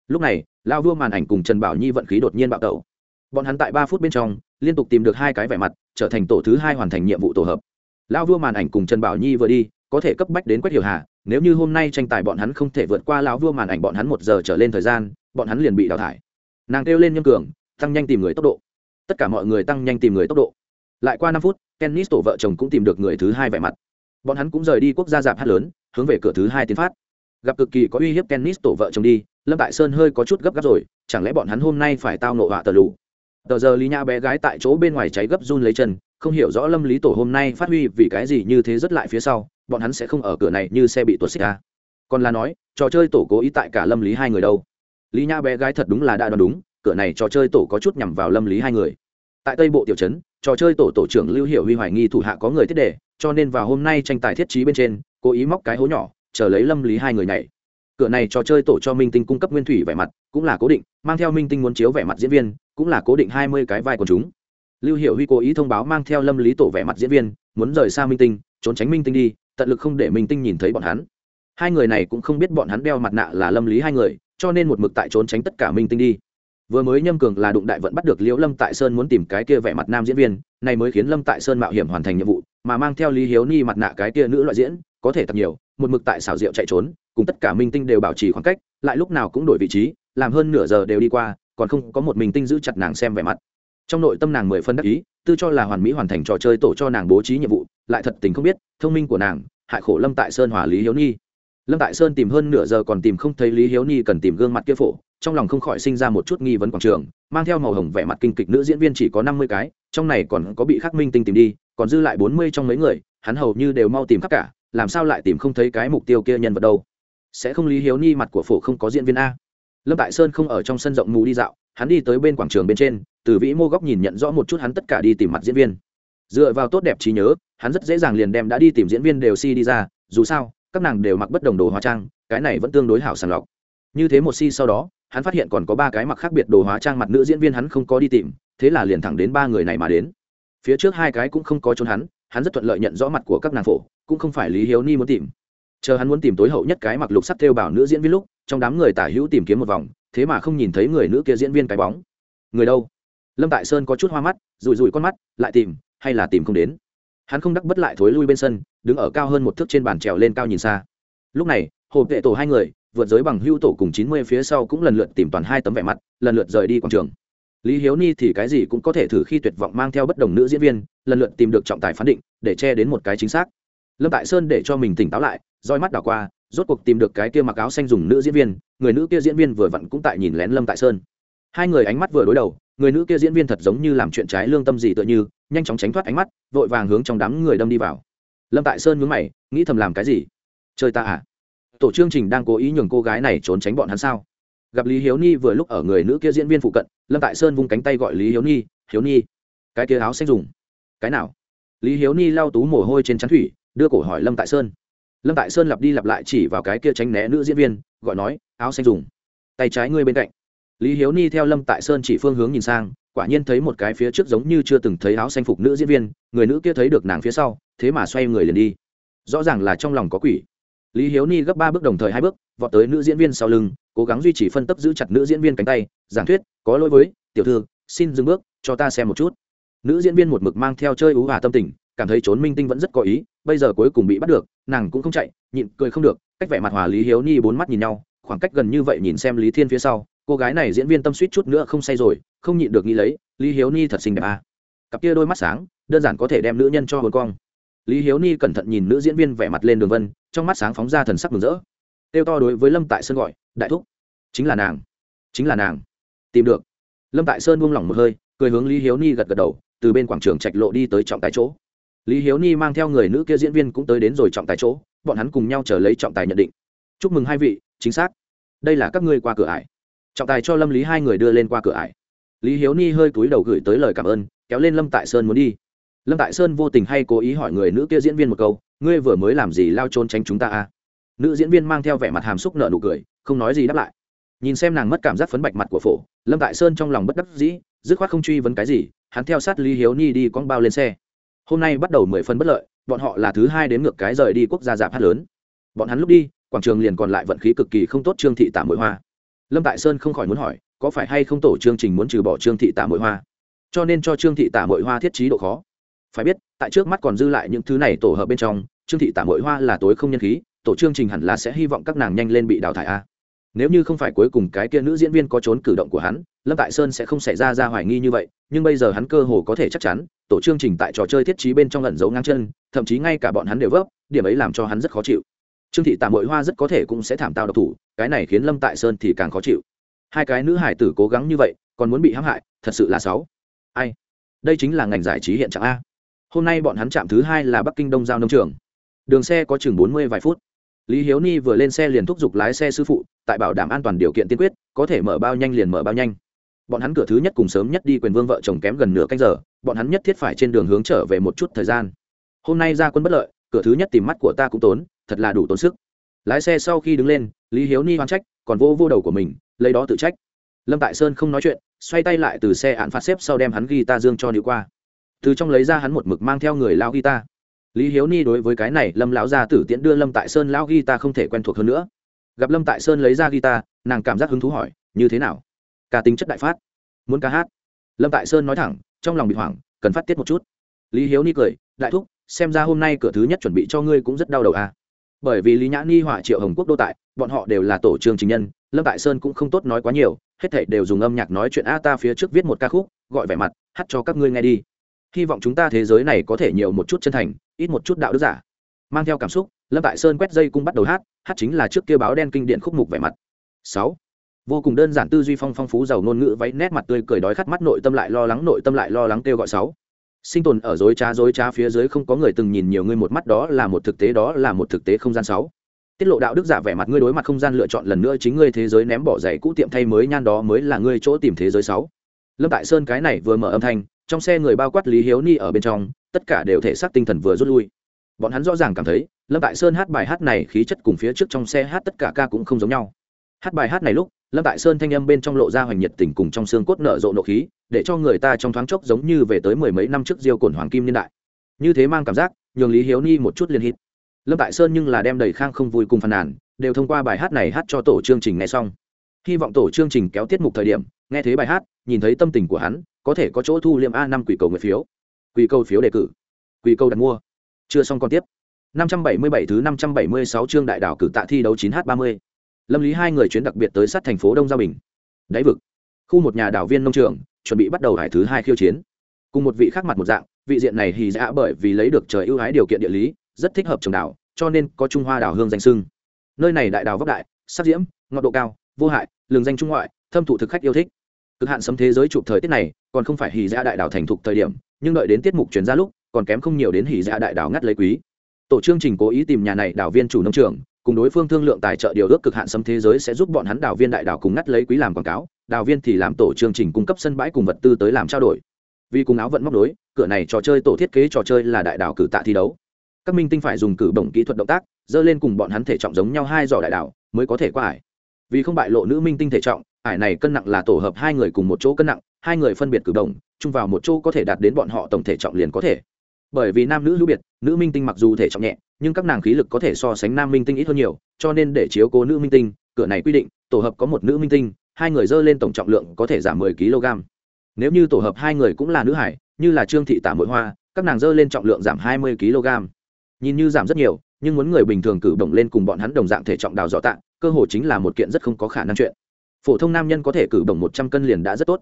Lúc này lao vua màn ảnh cùng trần bảo nhi vận khí đột nhiên bạo tẩu. Bọn hắn tại ba phút bên trong liên tục tìm được hai cái vẻ mặt trở thành tổ thứ hai hoàn thành nhiệm vụ tổ hợp. Lao vua màn ảnh cùng trần bảo nhi vừa đi có thể cấp bách đến quét hiểu hà nếu như hôm nay tranh tài bọn hắn không thể vượt qua lão vua màn ảnh bọn hắn một giờ trở lên thời gian, bọn hắn liền bị đào thải. Nàng kêu lên nhâm cường, tăng nhanh tìm người tốc độ. Tất cả mọi người tăng nhanh tìm người tốc độ. Lại qua năm phút kennis tổ vợ chồng cũng tìm được người thứ hai vẻ mặt. Bọn hắn cũng rời đi quốc gia dạp hát lớn, hướng về cửa thứ hai tiến phát. Gặp cực kỳ có uy hiếp kennis tổ vợ chồng đi, lâm tại sơn hơi có chút gấp gáp rồi, chẳng lẽ bọn hắn hôm nay phải tao nộ họa tờ lù? Tờ giờ lý nhã bé gái tại chỗ bên ngoài cháy gấp run lấy chân không hiểu rõ lâm lý tổ hôm nay phát huy vì cái gì như thế rất lại phía sau, bọn hắn sẽ không ở cửa này như xe bị tuột xích ra còn là nói, trò chơi tổ cố ý tại cả lâm lý hai người đâu. Lý nhã bé gái thật đúng là đã đoán đúng, cửa này trò chơi tổ có chút nhằm vào lâm lý hai người. Tại tây bộ tiểu trấn, trò chơi tổ tổ trưởng lưu hiểu huy hoài nghi thủ hạ có người thiết đề, cho nên vào hôm nay tranh tài thiết trí bên trên, cố ý móc cái hố nhỏ, chờ lấy lâm lý hai người này cửa này trò chơi tổ cho minh tinh cung cấp nguyên thủy vẻ mặt, cũng là cố định, mang theo minh tinh muốn chiếu vẻ mặt diễn viên, cũng là cố định hai mươi cái vai của chúng lưu hiểu huy cố ý thông báo mang theo lâm lý tổ vẻ mặt diễn viên, muốn rời xa minh tinh, trốn tránh minh tinh đi, tận lực không để minh tinh nhìn thấy bọn hắn. Hai người này cũng không biết bọn hắn đeo mặt nạ là lâm lý hai người, cho nên một mực tại trốn tránh tất cả minh tinh đi. Vừa mới nhâm cường là đụng đại vận bắt được liễu lâm tại sơn muốn tìm cái kia vẻ mặt nam diễn viên, này mới khiến lâm tại sơn mạo hiểm hoàn thành nhiệm vụ, mà mang theo lý hiếu ni mặt nạ cái kia nữ loại diễn, có thể thật nhiều, một mực tại xảo diệu chạy trốn, cùng tất cả minh tinh đều bảo trì khoảng cách, lại lúc nào cũng đổi vị trí, làm hơn nửa giờ đều đi qua, còn không có một minh tinh giữ chặt nàng xem vẻ mặt trong nội tâm nàng mười phân đắc ý, tư cho là hoàn mỹ hoàn thành trò chơi tổ cho nàng bố trí nhiệm vụ, lại thật tình không biết, thông minh của nàng, hại khổ lâm tại sơn hòa lý hiếu nhi. Lâm tại sơn tìm hơn nửa giờ còn tìm không thấy lý hiếu nhi cần tìm gương mặt kia phổ, trong lòng không khỏi sinh ra một chút nghi vấn quảng trường, mang theo màu hồng vẻ mặt kinh kịch nữ diễn viên chỉ có năm mươi cái, trong này còn có bị khắc minh tinh tìm đi, còn dư lại bốn mươi trong mấy người, hắn hầu như đều mau tìm khắp cả, làm sao lại tìm không thấy cái mục tiêu kia nhân vật đâu? Sẽ không lý hiếu nhi mặt của phổ không có diễn viên a? Lâm tại sơn không ở trong sân rộng mù đi dạo, hắn đi tới bên quảng trường bên trên từ vĩ mô góc nhìn nhận rõ một chút hắn tất cả đi tìm mặt diễn viên. Dựa vào tốt đẹp trí nhớ, hắn rất dễ dàng liền đem đã đi tìm diễn viên đều si đi ra, dù sao, các nàng đều mặc bất đồng đồ hóa trang, cái này vẫn tương đối hảo sàng lọc. Như thế một si sau đó, hắn phát hiện còn có ba cái mặc khác biệt đồ hóa trang mặt nữ diễn viên hắn không có đi tìm, thế là liền thẳng đến ba người này mà đến. Phía trước hai cái cũng không có trốn hắn hắn rất thuận lợi nhận rõ mặt của các nàng phổ, cũng không phải lý hiếu ni muốn tìm. Chờ hắn muốn tìm tối hậu nhất cái mặc lục sắt theo bảo nữ diễn viên lúc, trong đám người tả hữu tìm kiếm một vòng, thế mà không nhìn thấy người nữ kia diễn viên cái bóng. Người đâu? Lâm tại sơn có chút hoa mắt, rủi rủi con mắt, lại tìm, hay là tìm không đến. Hắn không đắc bất lại thối lui bên sân, đứng ở cao hơn một thước trên bàn trèo lên cao nhìn xa. Lúc này, hồ vệ tổ hai người, vượt giới bằng hưu tổ cùng chín mươi phía sau cũng lần lượt tìm toàn hai tấm vẻ mặt, lần lượt rời đi quảng trường. Lý hiếu ni thì cái gì cũng có thể thử khi tuyệt vọng mang theo bất đồng nữ diễn viên, lần lượt tìm được trọng tài phán định, để che đến một cái chính xác. Lâm tại sơn để cho mình tỉnh táo lại, roi mắt đảo qua, rốt cuộc tìm được cái kia mặc áo xanh dùng nữ diễn viên, người nữ kia diễn viên vừa vặn cũng tại nhìn lén lâm tại sơn. Hai người ánh mắt vừa đối đầu người nữ kia diễn viên thật giống như làm chuyện trái lương tâm gì tựa như, nhanh chóng tránh thoát ánh mắt, vội vàng hướng trong đám người đâm đi vào. Lâm tại sơn nhướng mày, nghĩ thầm làm cái gì? Chơi ta à? Tổ chương trình đang cố ý nhường cô gái này trốn tránh bọn hắn sao? Gặp lý hiếu ni vừa lúc ở người nữ kia diễn viên phụ cận, lâm tại sơn vung cánh tay gọi lý hiếu ni hiếu ni cái kia áo xanh dùng. Cái nào? Lý hiếu ni lau tú mồ hôi trên chắn thủy, đưa cổ hỏi lâm tại sơn. Lâm tại sơn lặp đi lặp lại chỉ vào cái kia tránh né nữ diễn viên, gọi nói, áo xanh dùng. Tay trái ngươi bên cạnh lý hiếu ni theo lâm tại sơn chỉ phương hướng nhìn sang, quả nhiên thấy một cái phía trước giống như chưa từng thấy áo xanh phục nữ diễn viên, người nữ kia thấy được nàng phía sau, thế mà xoay người liền đi. Rõ ràng là trong lòng có quỷ. Lý hiếu ni gấp ba bước đồng thời hai bước, vọt tới nữ diễn viên sau lưng, cố gắng duy trì phân tấp giữ chặt nữ diễn viên cánh tay, giảng thuyết, có lỗi với, tiểu thư, xin dừng bước, cho ta xem một chút. Nữ diễn viên một mực mang theo chơi ú hòa tâm tình, cảm thấy trốn minh tinh vẫn rất có ý, bây giờ cuối cùng bị bắt được, nàng cũng không chạy, nhịn cười không được, cách vẻ mặt hòa lý hiếu ni bốn mắt nhìn nhau, khoảng cách gần như vậy nhìn xem lý thiên phía sau cô gái này diễn viên tâm suýt chút nữa không say rồi, không nhịn được nghĩ lấy, lý hiếu ni thật xinh đẹp à. cặp kia đôi mắt sáng, đơn giản có thể đem nữ nhân cho hồn cong. Lý hiếu ni cẩn thận nhìn nữ diễn viên vẻ mặt lên đường vân, trong mắt sáng phóng ra thần sắc mừng rỡ. Têu to đối với lâm tại sơn gọi, đại thúc, chính là nàng, chính là nàng. Tìm được. Lâm tại sơn buông lỏng một hơi, cười hướng lý hiếu ni gật gật đầu, từ bên quảng trường trạch lộ đi tới trọng tài chỗ. Lý hiếu ni mang theo người nữ kia diễn viên cũng tới đến rồi trọng tài chỗ, bọn hắn cùng nhau chờ lấy trọng tài nhận định. Chúc mừng hai vị, chính xác. Đây là các ngươi qua cửa ải trọng tài cho lâm lý hai người đưa lên qua cửa ải. Lý hiếu ni hơi cúi đầu gửi tới lời cảm ơn, kéo lên lâm tại sơn muốn đi. Lâm tại sơn vô tình hay cố ý hỏi người nữ kia diễn viên một câu, ngươi vừa mới làm gì lao trốn tránh chúng ta à? Nữ diễn viên mang theo vẻ mặt hàm xúc nợ nụ cười, không nói gì đáp lại. Nhìn xem nàng mất cảm giác phấn bạch mặt của phổ, lâm tại sơn trong lòng bất đắc dĩ, dứt khoát không truy vấn cái gì, hắn theo sát lý hiếu ni đi con bao lên xe. Hôm nay bắt đầu mười phân bất lợi, bọn họ là thứ hai đến ngược cái rời đi quốc gia giảm hát lớn. Bọn hắn lúc đi, quảng trường liền còn lại vận khí cực kỳ không tốt trương thị tả mỗi hoa lâm tại sơn không khỏi muốn hỏi, có phải hay không tổ chương trình muốn trừ bỏ trương thị tả Mội hoa? Cho nên cho trương thị tả Mội hoa thiết trí độ khó. Phải biết, tại trước mắt còn dư lại những thứ này tổ hợp bên trong, trương thị tả Mội hoa là tối không nhân khí, tổ chương trình hẳn là sẽ hy vọng các nàng nhanh lên bị đào thải a. Nếu như không phải cuối cùng cái kia nữ diễn viên có trốn cử động của hắn, lâm tại sơn sẽ không xảy ra ra hoài nghi như vậy, nhưng bây giờ hắn cơ hồ có thể chắc chắn, tổ chương trình tại trò chơi thiết trí bên trong lẩn giấu ngang chân, thậm chí ngay cả bọn hắn đều vấp, điểm ấy làm cho hắn rất khó chịu trương thị tạm hội hoa rất có thể cũng sẽ thảm tao độc thủ, cái này khiến lâm tại sơn thì càng khó chịu. Hai cái nữ hải tử cố gắng như vậy, còn muốn bị hãm hại, thật sự là sáu ai? Đây chính là ngành giải trí hiện trạng a. Hôm nay bọn hắn chạm thứ hai là bắc kinh đông giao nông trường. Đường xe có chừng bốn mươi vài phút. Lý hiếu ni vừa lên xe liền thúc giục lái xe sư phụ, tại bảo đảm an toàn điều kiện tiên quyết, có thể mở bao nhanh liền mở bao nhanh. Bọn hắn cửa thứ nhất cùng sớm nhất đi quyền vương vợ chồng kém gần nửa canh giờ, bọn hắn nhất thiết phải trên đường hướng trở về một chút thời gian. Hôm nay ra quân bất lợi cửa thứ nhất tìm mắt của ta cũng tốn, thật là đủ tốn sức. Lái xe sau khi đứng lên, lý hiếu ni hoan trách, còn vô vô đầu của mình, lấy đó tự trách. Lâm tại sơn không nói chuyện, xoay tay lại từ xe hạn phạt xếp sau đem hắn ghi ta dương cho nữ qua. Từ trong lấy ra hắn một mực mang theo người lao ghi ta lý hiếu ni đối với cái này, lâm lão gia tử tiễn đưa lâm tại sơn lao ghi ta không thể quen thuộc hơn nữa. Gặp lâm tại sơn lấy ra ghi ta nàng cảm giác hứng thú hỏi, như thế nào? Ca tính chất đại phát, muốn ca hát? Lâm tại sơn nói thẳng, trong lòng bị hoảng, cần phát tiết một chút. Lý hiếu ni cười, đại thúc xem ra hôm nay cửa thứ nhất chuẩn bị cho ngươi cũng rất đau đầu à. bởi vì lý nhã ni họa triệu hồng quốc đô tại, bọn họ đều là tổ trường chính nhân, lâm tại sơn cũng không tốt nói quá nhiều, hết thảy đều dùng âm nhạc nói chuyện a ta phía trước viết một ca khúc, gọi vẻ mặt, hát cho các ngươi nghe đi. Hy vọng chúng ta thế giới này có thể nhiều một chút chân thành, ít một chút đạo đức giả. Mang theo cảm xúc, lâm tại sơn quét dây cung bắt đầu hát hát chính là trước kia báo đen kinh điện khúc mục vẻ mặt. Sáu. Vô cùng đơn giản tư duy phong phong phú giàu ngôn ngữ váy nét mặt tươi cười đói khát mắt nội tâm lại lo lắng, nội tâm lại lo lắng kêu gọi sáu sinh tồn ở dối trá dối trá phía dưới không có người từng nhìn nhiều ngươi một mắt đó là một thực tế, đó là một thực tế không gian sáu. Tiết lộ đạo đức giả vẻ mặt ngươi đối mặt không gian lựa chọn lần nữa chính ngươi thế giới ném bỏ giày cũ tiệm thay mới nhan đó mới là ngươi chỗ tìm thế giới sáu. Lâm tại sơn cái này vừa mở âm thanh, trong xe người bao quát lý hiếu ni ở bên trong, tất cả đều thể xác tinh thần vừa rút lui. Bọn hắn rõ ràng cảm thấy, lâm tại sơn hát bài hát này khí chất cùng phía trước trong xe hát tất cả ca cũng không giống nhau. Hát bài hát này lúc lâm tại sơn thanh âm bên trong lộ ra hoành nhiệt tình cùng trong xương cốt nở rộ nộ khí, để cho người ta trong thoáng chốc giống như về tới mười mấy năm trước diêu cổn hoàng kim niên đại. Như thế mang cảm giác, nhường lý hiếu ni một chút liên hít. Lâm tại sơn nhưng là đem đầy khang không vui cùng phàn nàn, đều thông qua bài hát này hát cho tổ chương trình nghe xong. Hy vọng tổ chương trình kéo tiết mục thời điểm, nghe thấy bài hát, nhìn thấy tâm tình của hắn, có thể có chỗ thu liệm a năm quỷ cầu người phiếu. Quỷ cầu phiếu đề cử. Quỷ câu đặt mua. Chưa xong còn tiếp. 577 thứ 576 chương đại đảo cử tạ thi đấu 9h30. Lâm Lý hai người chuyến đặc biệt tới sát thành phố Đông Giao Bình. Đáy vực, khu một nhà đảo viên nông trường, chuẩn bị bắt đầu hải thứ hai khiêu chiến. Cùng một vị khác mặt một dạng, vị diện này hì dạ bởi vì lấy được trời ưu ái điều kiện địa lý, rất thích hợp trồng đảo, cho nên có Trung Hoa đảo hương danh sưng Nơi này đại đảo vóc đại, sắc diễm, ngọt độ cao, vô hại, lường danh trung ngoại, thâm thụ thực khách yêu thích. Cực hạn sấm thế giới chụp thời tiết này, còn không phải hì dạ đại đảo thành thục thời điểm, nhưng đợi đến tiết mục truyền ra lúc, còn kém không nhiều đến hì dạ đại đảo ngắt lấy quý tổ chương trình cố ý tìm nhà này đảo viên chủ nông trường cùng đối phương thương lượng tài trợ điều ước cực hạn sấm thế giới sẽ giúp bọn hắn đào viên đại đảo cùng ngắt lấy quý làm quảng cáo đào viên thì làm tổ chương trình cung cấp sân bãi cùng vật tư tới làm trao đổi. Vì cùng áo vận móc đối cửa này trò chơi tổ thiết kế trò chơi là đại đảo cử tạ thi đấu. Các minh tinh phải dùng cử động kỹ thuật động tác, dơ lên cùng bọn hắn thể trọng giống nhau hai giỏ đại đảo, mới có thể qua ải. Vì không bại lộ nữ minh tinh thể trọng, ải này cân nặng là tổ hợp hai người cùng một chỗ cân nặng, hai người phân biệt cử động chung vào một chỗ có thể đạt đến bọn họ tổng thể trọng liền có thể. Bởi vì nam nữ hữu biệt, nữ minh tinh mặc dù thể trọng nhẹ nhưng các nàng khí lực có thể so sánh nam minh tinh ít hơn nhiều cho nên để chiếu cố nữ minh tinh cửa này quy định tổ hợp có một nữ minh tinh hai người dơ lên tổng trọng lượng có thể giảm 10 kg. Nếu như tổ hợp hai người cũng là nữ hải như là trương thị tả mỗi hoa các nàng dơ lên trọng lượng giảm 20 kg. Nhìn như giảm rất nhiều nhưng muốn người bình thường cử động lên cùng bọn hắn đồng dạng thể trọng đào dọ tạng, cơ hồ chính là một kiện rất không có khả năng chuyện. Phổ thông nam nhân có thể cử động một trăm cân liền đã rất tốt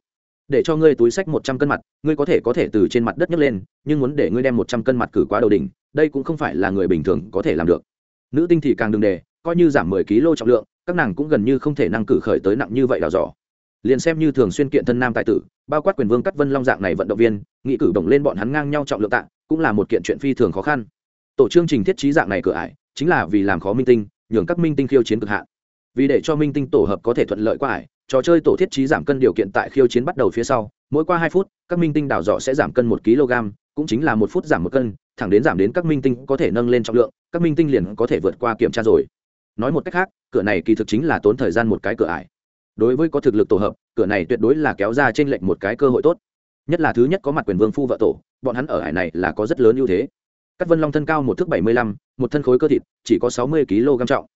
để cho ngươi túi sách một trăm cân mặt, ngươi có thể có thể từ trên mặt đất nhấc lên, nhưng muốn để ngươi đem một trăm cân mặt cử quá đầu đỉnh, đây cũng không phải là người bình thường có thể làm được. Nữ tinh thì càng đừng đề coi như giảm mười kg trọng lượng, các nàng cũng gần như không thể năng cử khởi tới nặng như vậy đào dò liền xem như thường xuyên kiện thân nam tài tử, bao quát quyền vương cắt vân long dạng này vận động viên, nghị cử động lên bọn hắn ngang nhau trọng lượng tạ, cũng là một kiện chuyện phi thường khó khăn. Tổ chương trình thiết trí dạng này cửa ải, chính là vì làm khó minh tinh, nhường các minh tinh khiêu chiến cực hạn. Vì để cho minh tinh tổ hợp có thể thuận lợi qua ải trò chơi tổ thiết trí giảm cân điều kiện tại khiêu chiến bắt đầu phía sau, mỗi qua hai phút, các minh tinh đảo dọ sẽ giảm cân một kg, cũng chính là một phút giảm một cân, thẳng đến giảm đến các minh tinh có thể nâng lên trọng lượng, các minh tinh liền có thể vượt qua kiểm tra rồi. Nói một cách khác, cửa này kỳ thực chính là tốn thời gian một cái cửa ải. Đối với có thực lực tổ hợp, cửa này tuyệt đối là kéo ra trên lệnh một cái cơ hội tốt. Nhất là thứ nhất có mặt quyền vương phu vợ tổ, bọn hắn ở ải này là có rất lớn ưu thế. Các vân long thân cao một thước bảy mươi lăm, một thân khối cơ thịt, chỉ có sáu mươi kg trọng.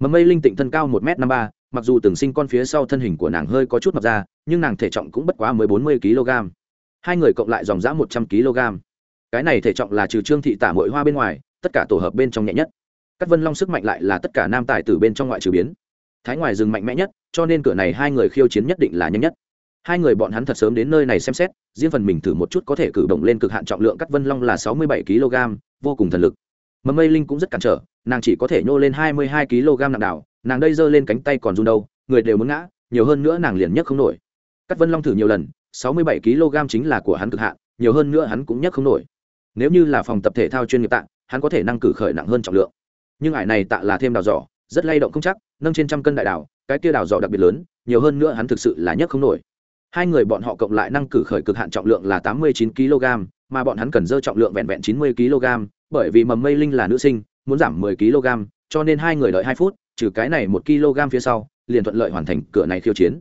Mầm mây linh tịnh thân cao một m năm ba mặc dù từng sinh con phía sau thân hình của nàng hơi có chút mập ra, nhưng nàng thể trọng cũng bất quá mới bốn mươi kg. Hai người cộng lại dòng dã một trăm kg. Cái này thể trọng là trừ trương thị tả mội hoa bên ngoài, tất cả tổ hợp bên trong nhẹ nhất. Các vân long sức mạnh lại là tất cả nam tài từ bên trong ngoại trừ biến. Thái ngoài rừng mạnh mẽ nhất, cho nên cửa này hai người khiêu chiến nhất định là nhanh nhất. Hai người bọn hắn thật sớm đến nơi này xem xét, riêng phần mình thử một chút có thể cử động lên cực hạn trọng lượng cắt vân long là sáu mươi bảy kg, vô cùng thần lực. Mầm mây linh cũng rất cản trở, nàng chỉ có thể nhô lên hai mươi hai kg nặng đảo nàng đây giơ lên cánh tay còn run đâu người đều muốn ngã nhiều hơn nữa nàng liền nhấc không nổi. Cắt vân long thử nhiều lần sáu mươi bảy kg chính là của hắn cực hạn nhiều hơn nữa hắn cũng nhấc không nổi. Nếu như là phòng tập thể thao chuyên nghiệp tạ hắn có thể năng cử khởi nặng hơn trọng lượng. Nhưng ải này tạ là thêm đào giỏ rất lay động không chắc nâng trên trăm cân đại đào, cái kia đào giỏ đặc biệt lớn nhiều hơn nữa hắn thực sự là nhấc không nổi. Hai người bọn họ cộng lại năng cử khởi cực hạn trọng lượng là tám mươi chín kg mà bọn hắn cần dơ trọng lượng vẹn vẹn chín mươi kg bởi vì mầm mây linh là nữ sinh muốn giảm mười kg cho nên hai người đợi hai phút trừ cái này một kg phía sau, liền thuận lợi hoàn thành cửa này khiêu chiến.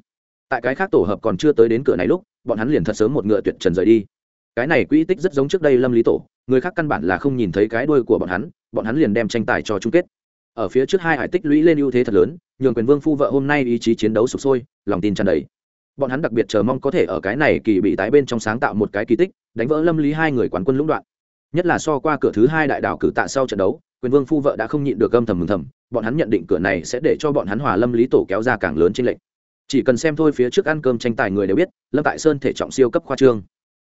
Tại cái khác tổ hợp còn chưa tới đến cửa này lúc, bọn hắn liền thật sớm một ngựa tuyệt trần rời đi. Cái này quỹ tích rất giống trước đây lâm lý tổ, người khác căn bản là không nhìn thấy cái đuôi của bọn hắn bọn hắn liền đem tranh tài cho chung kết. Ở phía trước hai hải tích lũy lên ưu thế thật lớn, nhường quyền vương phu vợ hôm nay ý chí chiến đấu sụp sôi, lòng tin tràn đầy. Bọn hắn đặc biệt chờ mong có thể ở cái này kỳ bị tái bên trong sáng tạo một cái kỳ tích, đánh vỡ lâm lý hai người quán quân lũng đoạn. Nhất là so qua cửa thứ hai đại đảo cử tạ sau trận đấu quyền vương phu vợ đã không nhịn được âm thầm mừng thầm, bọn hắn nhận định cửa này sẽ để cho bọn hắn hòa lâm lý tổ kéo ra càng lớn trên lệnh chỉ cần xem thôi phía trước ăn cơm tranh tài người đều biết, lâm tại sơn thể trọng siêu cấp khoa trương.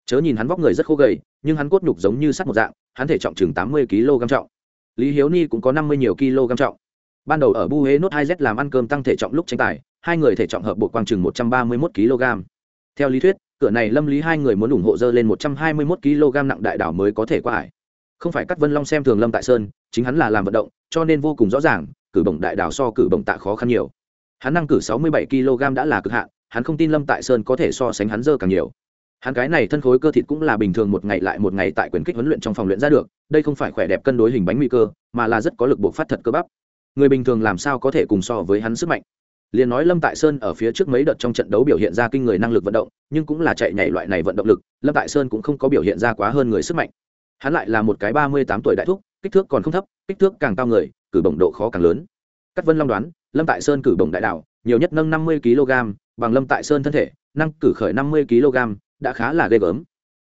Chớ nhìn hắn vóc người rất khô gầy, nhưng hắn cốt nhục giống như sắt một dạng, hắn thể trọng chừng tám mươi kg trọng. Lý hiếu ni cũng có năm mươi nhiều kg trọng. Ban đầu ở bu hế nốt hai z làm ăn cơm tăng thể trọng lúc tranh tài, hai người thể trọng hợp bộ quang chừng một trăm ba mươi mốt kg. Theo lý thuyết, cửa này lâm lý hai người muốn ủng hộ dơ lên một trăm hai mươi một kg nặng đại đảo mới có thể qua hải không phải cắt vân long xem thường lâm tại sơn, chính hắn là làm vận động, cho nên vô cùng rõ ràng, cử bổng đại đảo so cử bổng tạ khó khăn nhiều. Hắn năng cử sáu mươi bảy kg đã là cực hạn, hắn không tin lâm tại sơn có thể so sánh hắn dơ càng nhiều. Hắn cái này thân khối cơ thịt cũng là bình thường một ngày lại một ngày tại quyền kích huấn luyện trong phòng luyện ra được, đây không phải khỏe đẹp cân đối hình bánh nguy cơ, mà là rất có lực buộc phát thật cơ bắp. Người bình thường làm sao có thể cùng so với hắn sức mạnh? Liền nói lâm tại sơn ở phía trước mấy đợt trong trận đấu biểu hiện ra kinh người năng lực vận động, nhưng cũng là chạy nhảy loại này vận động lực, lâm tại sơn cũng không có biểu hiện ra quá hơn người sức mạnh hắn lại là một cái ba mươi tám tuổi đại thúc, kích thước còn không thấp, kích thước càng cao người, cử bổng độ khó càng lớn. Cắt vân long đoán, lâm tại sơn cử bổng đại đạo, nhiều nhất nâng năm mươi kg bằng lâm tại sơn thân thể, năng cử khởi năm mươi kg đã khá là ghê gớm.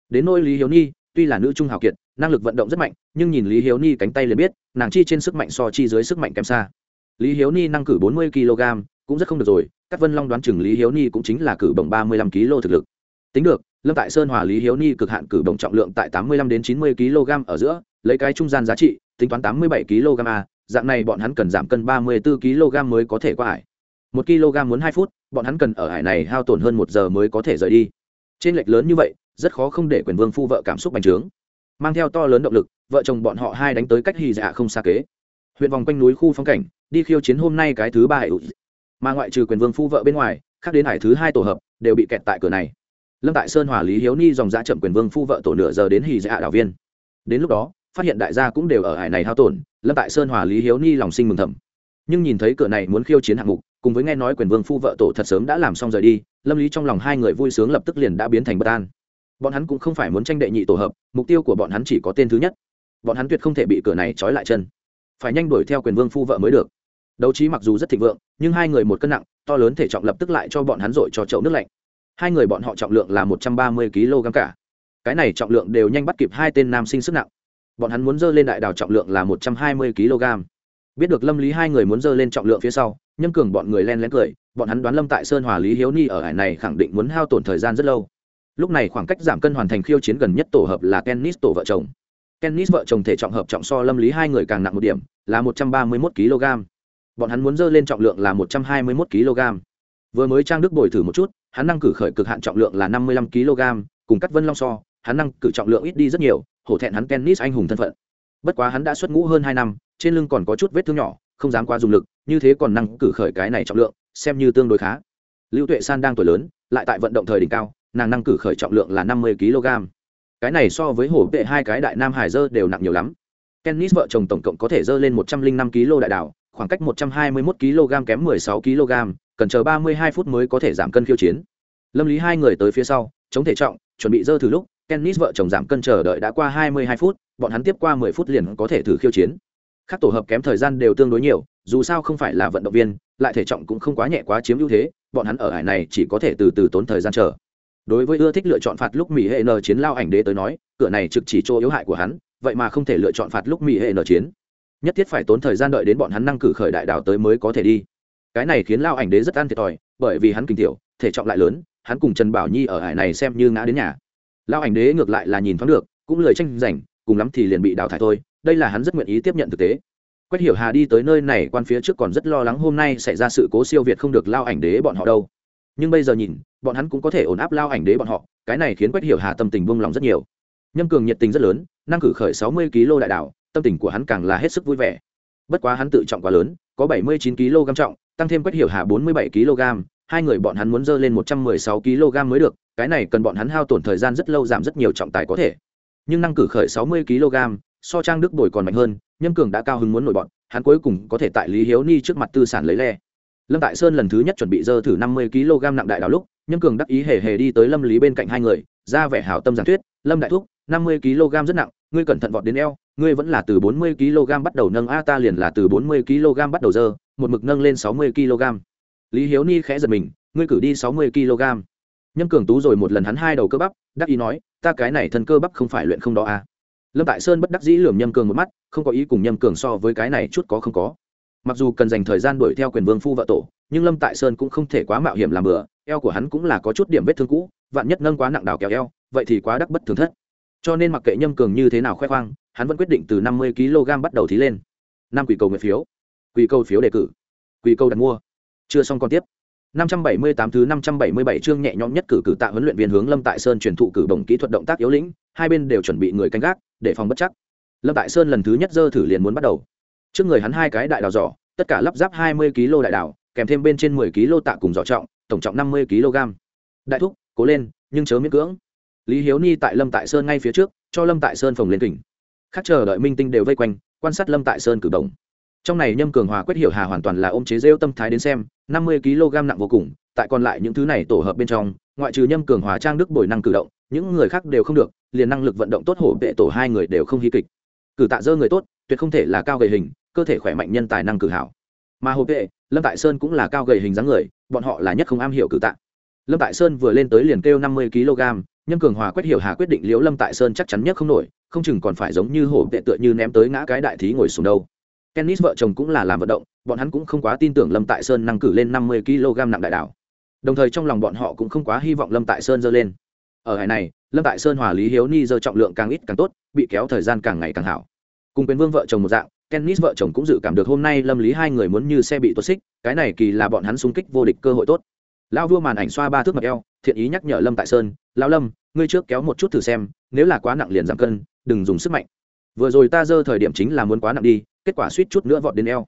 Đến nôi lý hiếu nhi, tuy là nữ trung hào kiệt, năng lực vận động rất mạnh, nhưng nhìn lý hiếu ni cánh tay liền biết, nàng chi trên sức mạnh so chi dưới sức mạnh kém xa. Lý hiếu ni năng cử bốn mươi kg cũng rất không được rồi các vân long đoán chừng lý hiếu ni cũng chính là cử bổng ba mươi lăm kg thực lực tính được, lâm tại sơn hòa lý hiếu ni cực hạn cử động trọng lượng tại tám mươi lăm đến chín mươi kg ở giữa, lấy cái trung gian giá trị, tính toán tám mươi bảy kg a, dạng này bọn hắn cần giảm cân ba mươi bốn kg mới có thể qua hải một kg muốn hai phút, bọn hắn cần ở hải này hao tổn hơn một giờ mới có thể rời đi. Trên lệch lớn như vậy, rất khó không để quyền vương phu vợ cảm xúc bành trướng. Mang theo to lớn động lực, vợ chồng bọn họ hai đánh tới cách hy dạ không xa kế. Huyện vòng quanh núi khu phong cảnh, đi khiêu chiến hôm nay cái thứ ba hải mà ngoại trừ quyền vương phu vợ bên ngoài, khác đến hải thứ hai tổ hợp, đều bị kẹt tại cửa này lâm tại sơn hòa lý hiếu ni dòng giã chậm quyền vương phu vợ tổ nửa giờ đến hì dạ đảo viên. Đến lúc đó, phát hiện đại gia cũng đều ở hải này hao tổn, lâm tại sơn hòa lý hiếu ni lòng sinh mừng thầm. Nhưng nhìn thấy cửa này muốn khiêu chiến hạng mục, cùng với nghe nói quyền vương phu vợ tổ thật sớm đã làm xong rời đi, lâm lý trong lòng hai người vui sướng lập tức liền đã biến thành bất an. Bọn hắn cũng không phải muốn tranh đệ nhị tổ hợp, mục tiêu của bọn hắn chỉ có tên thứ nhất. Bọn hắn tuyệt không thể bị cửa này trói lại chân. Phải nhanh đuổi theo quyền vương phu vợ mới được. Đấu trí mặc dù rất thịnh vượng, nhưng hai người một cân nặng, to lớn thể trọng lập tức lại cho bọn hắn dội cho chậu nước lạnh hai người bọn họ trọng lượng là một trăm ba mươi kg cả. Cái này trọng lượng đều nhanh bắt kịp hai tên nam sinh sức nặng. Bọn hắn muốn dơ lên đại đào trọng lượng là một trăm hai mươi kg. Biết được lâm lý hai người muốn dơ lên trọng lượng phía sau, nhâm cường bọn người len lén cười, bọn hắn đoán lâm tại sơn hòa lý hiếu ni ở hải này khẳng định muốn hao tổn thời gian rất lâu. Lúc này khoảng cách giảm cân hoàn thành khiêu chiến gần nhất tổ hợp là tennis tổ vợ chồng. Tennis vợ chồng thể trọng hợp trọng so lâm lý hai người càng nặng một điểm, là một trăm ba mươi một kg. Bọn hắn muốn dơ lên trọng lượng là một trăm hai mươi một kg vừa mới trang đức bồi thử một chút, hắn năng cử khởi cực hạn trọng lượng là năm mươi lăm kg, cùng cắt vân long so, hắn năng cử trọng lượng ít đi rất nhiều, hổ thẹn hắn tennis anh hùng thân phận. Bất quá hắn đã xuất ngũ hơn hai năm, trên lưng còn có chút vết thương nhỏ, không dám quá dùng lực, như thế còn năng cử khởi cái này trọng lượng, xem như tương đối khá. Lưu tuệ san đang tuổi lớn, lại tại vận động thời đỉnh cao, nàng năng cử khởi trọng lượng là năm mươi kg. Cái này so với hổ vệ hai cái đại nam hải dơ đều nặng nhiều lắm. Tennis vợ chồng tổng cộng có thể dơ lên một trăm linh năm kg đại đảo khoảng cách một trăm hai mươi một kg kém mười sáu kg, cần chờ ba mươi hai phút mới có thể giảm cân khiêu chiến. Lâm lý hai người tới phía sau, chống thể trọng, chuẩn bị dơ thử lúc, Kennis vợ chồng giảm cân chờ đợi đã qua hai mươi hai phút, bọn hắn tiếp qua mười phút liền có thể thử khiêu chiến. Các tổ hợp kém thời gian đều tương đối nhiều, dù sao không phải là vận động viên, lại thể trọng cũng không quá nhẹ quá chiếm ưu thế, bọn hắn ở hải này chỉ có thể từ từ tốn thời gian chờ. Đối với ưa thích lựa chọn phạt lúc mỹ hệ n chiến lao ảnh đế tới nói, cửa này trực chỉ chỗ yếu hại của hắn, vậy mà không thể lựa chọn phạt lúc mỹ hệ n chiến nhất thiết phải tốn thời gian đợi đến bọn hắn năng cử khởi đại đảo tới mới có thể đi. Cái này khiến lao ảnh đế rất ăn thiệt thòi, bởi vì hắn kinh tiểu, thể trọng lại lớn, hắn cùng trần bảo nhi ở hải này xem như ngã đến nhà. Lao ảnh đế ngược lại là nhìn thoáng được, cũng lời tranh giành, cùng lắm thì liền bị đào thải thôi, đây là hắn rất nguyện ý tiếp nhận thực tế. Quách hiểu hà đi tới nơi này quan phía trước còn rất lo lắng hôm nay sẽ ra sự cố siêu việt không được lao ảnh đế bọn họ đâu. Nhưng bây giờ nhìn, bọn hắn cũng có thể ổn áp lao ảnh đế bọn họ, cái này khiến quách hiểu hà tâm tình buông lòng rất nhiều. Nhâm cường nhiệt tình rất lớn, năng cử khởi sáu mươi kg đại đạo tâm tình của hắn càng là hết sức vui vẻ. Bất quá hắn tự trọng quá lớn, có bảy mươi chín kg trọng, tăng thêm quách hiểu hà bốn mươi bảy kg, hai người bọn hắn muốn dơ lên một trăm mười sáu kg mới được, cái này cần bọn hắn hao tổn thời gian rất lâu giảm rất nhiều trọng tài có thể. Nhưng năng cử khởi sáu mươi kg, so trang đức bồi còn mạnh hơn nhâm cường đã cao hứng muốn nổi bọn, hắn cuối cùng có thể tại lý hiếu ni trước mặt tư sản lấy le. Lâm tại sơn lần thứ nhất chuẩn bị dơ thử năm mươi kg nặng đại đào lúc nhâm cường đắc ý hề hề đi tới lâm lý bên cạnh hai người, ra vẻ hảo tâm giảng thuyết, lâm đại thúc, năm mươi kg rất nặng ngươi cẩn thận vọt đến eo, ngươi vẫn là từ bốn mươi kg bắt đầu nâng, a, ta liền là từ bốn mươi kg bắt đầu dơ, một mực nâng lên sáu mươi kg. Lý hiếu ni khẽ giật mình, ngươi cử đi sáu mươi kg. Nhâm cường tú rồi một lần hắn hai đầu cơ bắp, đắc ý nói, ta cái này thân cơ bắp không phải luyện không đó, a. Lâm tại sơn bất đắc dĩ lườm nhâm cường một mắt, không có ý cùng nhâm cường so với cái này chút có không có. Mặc dù cần dành thời gian đuổi theo quyền vương phu vợ tổ, nhưng lâm tại sơn cũng không thể quá mạo hiểm làm bừa, eo của hắn cũng là có chút điểm vết thương cũ, vạn nhất nâng quá nặng đào kéo eo, vậy thì quá đắc bất thường thất cho nên mặc kệ nhâm cường như thế nào khoe khoang hắn vẫn quyết định từ năm mươi kg bắt đầu thí lên năm quỷ cầu nguyện phiếu quỷ cầu phiếu đề cử quỷ cầu đặt mua chưa xong còn tiếp 578 thứ 577 chương nhẹ nhõm nhất cử cử tạ huấn luyện viên hướng Lâm Tại Sơn truyền thụ cử bổng kỹ thuật động tác yếu lĩnh, hai bên đều chuẩn bị người canh gác, để phòng bất chắc. Lâm Tại Sơn lần thứ nhất dơ thử liền muốn bắt đầu. Trước người hắn hai cái đại đào giỏ, tất cả lắp ráp 20 kg đại đào, kèm thêm bên trên 10 kg tạ cùng giỏ trọng, tổng trọng 50 kg. Đại thúc, cố lên, nhưng chớ miễn cưỡng. Lý Hiếu Ni tại Lâm Tại Sơn ngay phía trước, cho Lâm Tại Sơn phòng lên kỉnh. Khác chờ đợi minh tinh đều vây quanh, quan sát Lâm Tại Sơn cử động. Trong này nhâm cường hòa quyết hiểu hà hoàn toàn là ôm chế rêu tâm thái đến xem năm mươi kg nặng vô cùng tại còn lại những thứ này tổ hợp bên trong ngoại trừ nhâm cường hòa trang đức bồi năng cử động những người khác đều không được liền năng lực vận động tốt hổ vệ tổ hai người đều không hy kịch. Cử tạ dơ người tốt tuyệt không thể là cao gầy hình cơ thể khỏe mạnh nhân tài năng cử hảo. Mà hổ vệ lâm tại sơn cũng là cao gầy hình dáng người bọn họ là nhất không am hiểu cử tạ. Lâm tại sơn vừa lên tới liền kêu năm mươi kg nhâm cường hòa quét hiểu hà quyết định liễu lâm tại sơn chắc chắn nhất không nổi, không chừng còn phải giống như hổ tệ tựa như ném tới ngã cái đại thí ngồi xuống đâu. Kennis vợ chồng cũng là làm vận động, bọn hắn cũng không quá tin tưởng lâm tại sơn năng cử lên năm mươi kg nặng đại đảo đồng thời trong lòng bọn họ cũng không quá hy vọng lâm tại sơn dơ lên. Ở hải này, lâm tại sơn hòa lý hiếu ni dơ trọng lượng càng ít càng tốt, bị kéo thời gian càng ngày càng hảo. Cùng quyền vương vợ chồng một dạng kennis vợ chồng cũng dự cảm được hôm nay lâm lý hai người muốn như xe bị tuột xích, cái này kỳ là bọn hắn xung kích vô địch cơ hội tốt. Lao vua màn ảnh xoa ba thước mặt eo thiện ý nhắc nhở lâm tại sơn lao lâm, ngươi trước kéo một chút thử xem, nếu là quá nặng liền giảm cân, đừng dùng sức mạnh. Vừa rồi ta dơ thời điểm chính là muốn quá nặng đi, kết quả suýt chút nữa vọt đến eo.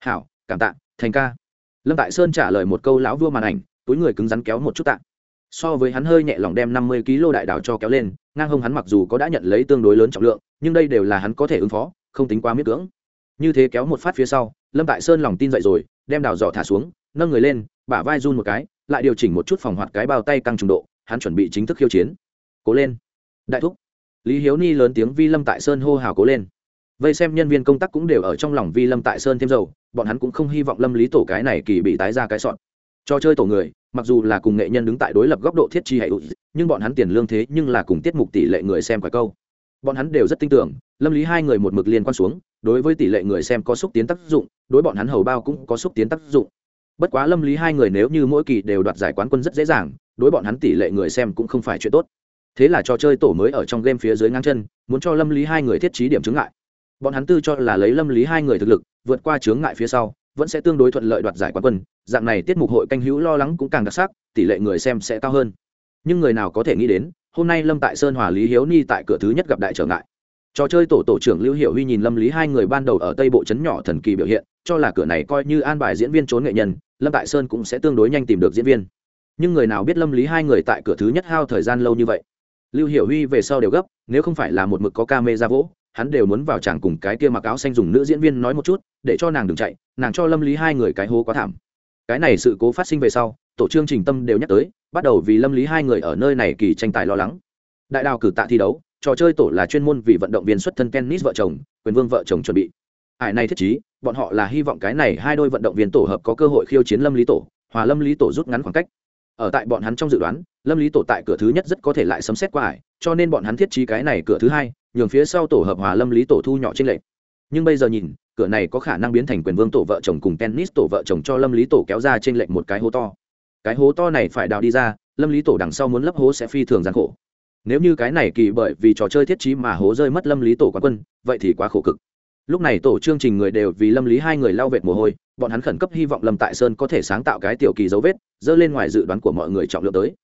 Hảo, cảm tạ, thành ca. Lâm tại sơn trả lời một câu lão vua màn ảnh, túi người cứng rắn kéo một chút tạ. So với hắn hơi nhẹ lòng đem năm mươi kg đại đảo cho kéo lên, ngang hông hắn mặc dù có đã nhận lấy tương đối lớn trọng lượng, nhưng đây đều là hắn có thể ứng phó, không tính quá miết cưỡng. Như thế kéo một phát phía sau, lâm tại sơn lòng tin dậy rồi, đem đào giỏ thả xuống, nâng người lên, bả vai run một cái lại điều chỉnh một chút phòng hoạt cái bao tay căng trùng độ, hắn chuẩn bị chính thức khiêu chiến. Cố lên. Đại thúc. Lý hiếu ni lớn tiếng vi lâm tại sơn hô hào cố lên. Vây xem nhân viên công tác cũng đều ở trong lòng vi lâm tại sơn thêm dầu, bọn hắn cũng không hy vọng lâm lý tổ cái này kỳ bị tái ra cái sọn. Cho chơi tổ người, mặc dù là cùng nghệ nhân đứng tại đối lập góc độ thiết chi hay nhưng bọn hắn tiền lương thế nhưng là cùng tiết mục tỷ lệ người xem quả câu. Bọn hắn đều rất tin tưởng, lâm lý hai người một mực liên quan xuống, đối với tỷ lệ người xem có xúc tiến tác dụng, đối bọn hắn hầu bao cũng có xúc tiến tác dụng bất quá lâm lý hai người nếu như mỗi kỳ đều đoạt giải quán quân rất dễ dàng, đối bọn hắn tỷ lệ người xem cũng không phải chuyện tốt. Thế là trò chơi tổ mới ở trong game phía dưới ngang chân, muốn cho lâm lý hai người thiết trí điểm chứng ngại. Bọn hắn tư cho là lấy lâm lý hai người thực lực, vượt qua chướng ngại phía sau, vẫn sẽ tương đối thuận lợi đoạt giải quán quân, dạng này tiết mục hội canh hữu lo lắng cũng càng đặc sắc, tỷ lệ người xem sẽ cao hơn. Nhưng người nào có thể nghĩ đến, hôm nay lâm tại sơn hòa lý hiếu ni tại cửa thứ nhất gặp đại trở ngại. Trò chơi tổ tổ trưởng lưu hiệu huy nhìn lâm lý hai người ban đầu ở tây bộ trấn nhỏ thần kỳ biểu hiện cho là cửa này coi như an bài diễn viên trốn nghệ nhân, lâm tại sơn cũng sẽ tương đối nhanh tìm được diễn viên. Nhưng người nào biết lâm lý hai người tại cửa thứ nhất hao thời gian lâu như vậy? Lưu hiểu huy về sau đều gấp, nếu không phải là một mực có ca mê ra vỗ, hắn đều muốn vào chàng cùng cái kia mặc áo xanh dùng nữ diễn viên nói một chút, để cho nàng đừng chạy, nàng cho lâm lý hai người cái hố quá thảm. Cái này sự cố phát sinh về sau, tổ chương trình tâm đều nhắc tới, bắt đầu vì lâm lý hai người ở nơi này kỳ tranh tài lo lắng. Đại đào cử tạ thi đấu, trò chơi tổ là chuyên môn vì vận động viên xuất thân tennis vợ chồng, quyền vương vợ chồng chuẩn bị. Ải này thiết chí bọn họ là hy vọng cái này hai đôi vận động viên tổ hợp có cơ hội khiêu chiến lâm lý tổ, hòa lâm lý tổ rút ngắn khoảng cách. Ở tại bọn hắn trong dự đoán, lâm lý tổ tại cửa thứ nhất rất có thể lại sấm xét qua ải, cho nên bọn hắn thiết trí cái này cửa thứ hai, nhường phía sau tổ hợp hòa lâm lý tổ thu nhỏ trên lệnh. nhưng bây giờ nhìn, cửa này có khả năng biến thành quyền vương tổ vợ chồng cùng tennis tổ vợ chồng cho lâm lý tổ kéo ra trên lệnh một cái hố to. Cái hố to này phải đào đi ra, lâm lý tổ đằng sau muốn lấp hố sẽ phi thường gian khổ. Nếu như cái này kỳ bởi vì trò chơi thiết trí mà hố rơi mất lâm lý tổ quán quân, vậy thì quá khổ cực lúc này tổ chương trình người đều vì lâm lý hai người lao vệt mồ hôi, bọn hắn khẩn cấp hy vọng lâm tại sơn có thể sáng tạo cái tiểu kỳ dấu vết, dơ lên ngoài dự đoán của mọi người trọng lượng tới.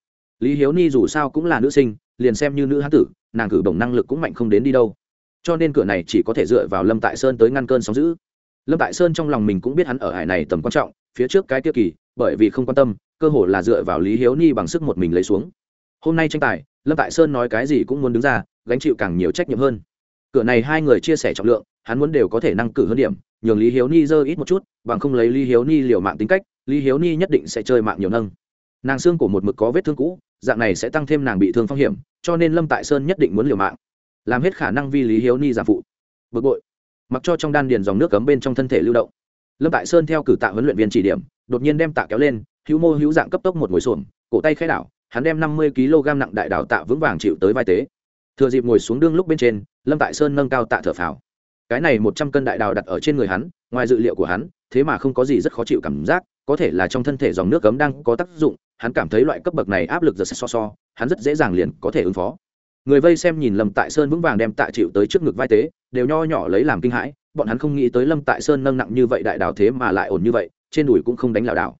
Lý hiếu ni dù sao cũng là nữ sinh, liền xem như nữ hán tử, nàng cử bổng năng lực cũng mạnh không đến đi đâu. Cho nên cửa này chỉ có thể dựa vào lâm tại sơn tới ngăn cơn sóng giữ lâm tại sơn trong lòng mình cũng biết hắn ở hải này tầm quan trọng, phía trước cái tiêu kỳ, bởi vì không quan tâm, cơ hồ là dựa vào lý hiếu ni bằng sức một mình lấy xuống. Hôm nay tranh tài, lâm tại sơn nói cái gì cũng muốn đứng ra, gánh chịu càng nhiều trách nhiệm hơn. Cửa này hai người chia sẻ trọng lượng hắn muốn đều có thể năng cử hơn điểm, nhường lý hiếu ni dơ ít một chút, bằng không lấy lý hiếu ni liều mạng tính cách, lý hiếu ni nhất định sẽ chơi mạng nhiều nâng. Nàng xương của một mực có vết thương cũ, dạng này sẽ tăng thêm nàng bị thương phong hiểm, cho nên lâm tại sơn nhất định muốn liều mạng. Làm hết khả năng vi lý hiếu ni giảm phụ. Bực bội. Mặc cho trong đan điền dòng nước cấm bên trong thân thể lưu động. Lâm tại sơn theo cử tạ huấn luyện viên chỉ điểm, đột nhiên đem tạ kéo lên, hữu mô hữu dạng cấp tốc một ngồi xuồng cổ tay khai đảo, hắn đem năm mươi kg nặng đại đảo tạ vững vàng chịu tới vai tế. Thừa dịp ngồi xuống đương lúc bên trên, lâm tại sơn nâng cao tạ thở phào cái này một trăm cân đại đào đặt ở trên người hắn, ngoài dự liệu của hắn, thế mà không có gì rất khó chịu cảm giác, có thể là trong thân thể dòng nước cấm đang có tác dụng, hắn cảm thấy loại cấp bậc này áp lực giật so so, hắn rất dễ dàng liền có thể ứng phó. Người vây xem nhìn lâm tại sơn vững vàng đem tạ chịu tới trước ngực vai tế, đều nho nhỏ lấy làm kinh hãi, bọn hắn không nghĩ tới lâm tại sơn nâng nặng như vậy đại đào thế mà lại ổn như vậy, trên đùi cũng không đánh lảo đảo.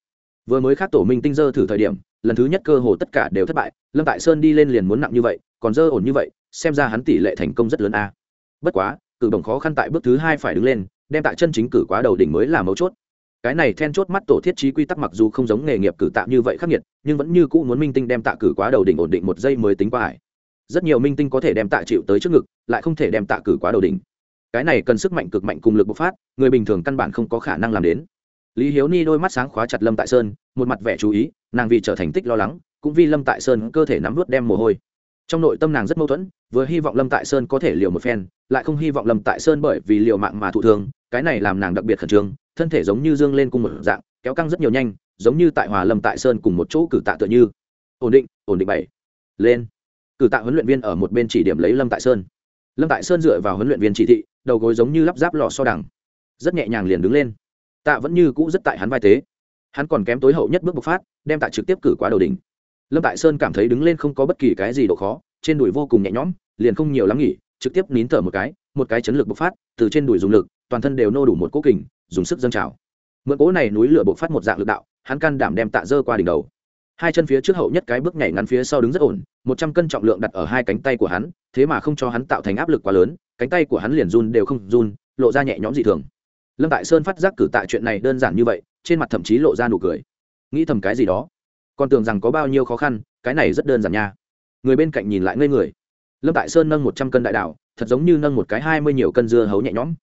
Vừa mới khác tổ minh tinh dơ thử thời điểm, lần thứ nhất cơ hồ tất cả đều thất bại, lâm tại sơn đi lên liền muốn nặng như vậy, còn dơ ổn như vậy, xem ra hắn tỷ lệ thành công rất lớn a. Bất quá cử động khó khăn tại bước thứ hai phải đứng lên, đem tại chân chính cử quá đầu đỉnh mới là mấu chốt. Cái này then chốt mắt tổ thiết trí quy tắc mặc dù không giống nghề nghiệp cử tạ như vậy khắc nghiệt, nhưng vẫn như cũ muốn minh tinh đem tạ cử quá đầu đỉnh ổn định một giây mới tính qua hải. Rất nhiều minh tinh có thể đem tạ chịu tới trước ngực, lại không thể đem tạ cử quá đầu đỉnh. Cái này cần sức mạnh cực mạnh cùng lực bộc phát, người bình thường căn bản không có khả năng làm đến. Lý hiếu ni đôi mắt sáng khóa chặt lâm tại sơn, một mặt vẻ chú ý, nàng vì trở thành tích lo lắng, cũng vì lâm tại sơn cơ thể nắm vớt đem mồ hôi trong nội tâm nàng rất mâu thuẫn, vừa hy vọng lâm tại sơn có thể liều một phen, lại không hy vọng lâm tại sơn bởi vì liều mạng mà thụ thương, cái này làm nàng đặc biệt khẩn trương, thân thể giống như dương lên cùng một dạng, kéo căng rất nhiều nhanh, giống như tại hòa lâm tại sơn cùng một chỗ cử tạ tựa như. Ổn định ổn định bảy. Lên. Cử tạ huấn luyện viên ở một bên chỉ điểm lấy lâm tại sơn. Lâm tại sơn dựa vào huấn luyện viên chỉ thị, đầu gối giống như lắp ráp lò so đằng. Rất nhẹ nhàng liền đứng lên. Tạ vẫn như cũ rất tại hắn vai tế. Hắn còn kém tối hậu nhất bước bộc phát, đem tạ trực tiếp cử quá đầu đỉnh lâm tại sơn cảm thấy đứng lên không có bất kỳ cái gì độ khó, trên đùi vô cùng nhẹ nhõm, liền không nhiều lắm nghỉ, trực tiếp nín thở một cái một cái chấn lực bộc phát, từ trên đùi dùng lực, toàn thân đều nô đủ một cố kình, dùng sức dâng trào. Mượn cố này núi lửa bộc phát một dạng lực đạo, hắn can đảm đem tạ dơ qua đỉnh đầu. Hai chân phía trước hậu nhất cái bước nhảy ngắn phía sau đứng rất ổn, một trăm cân trọng lượng đặt ở hai cánh tay của hắn, thế mà không cho hắn tạo thành áp lực quá lớn, cánh tay của hắn liền run đều không run, lộ ra nhẹ nhõm dị thường. Lâm tại sơn phát giác cử tạ chuyện này đơn giản như vậy, trên mặt thậm chí lộ ra nụ cười. Nghĩ thầm cái gì đó còn tưởng rằng có bao nhiêu khó khăn, cái này rất đơn giản nha. Người bên cạnh nhìn lại ngây người. Lâm tại sơn nâng một trăm cân đại đạo thật giống như nâng một cái hai mươi nhiều cân dưa hấu nhẹ nhõm.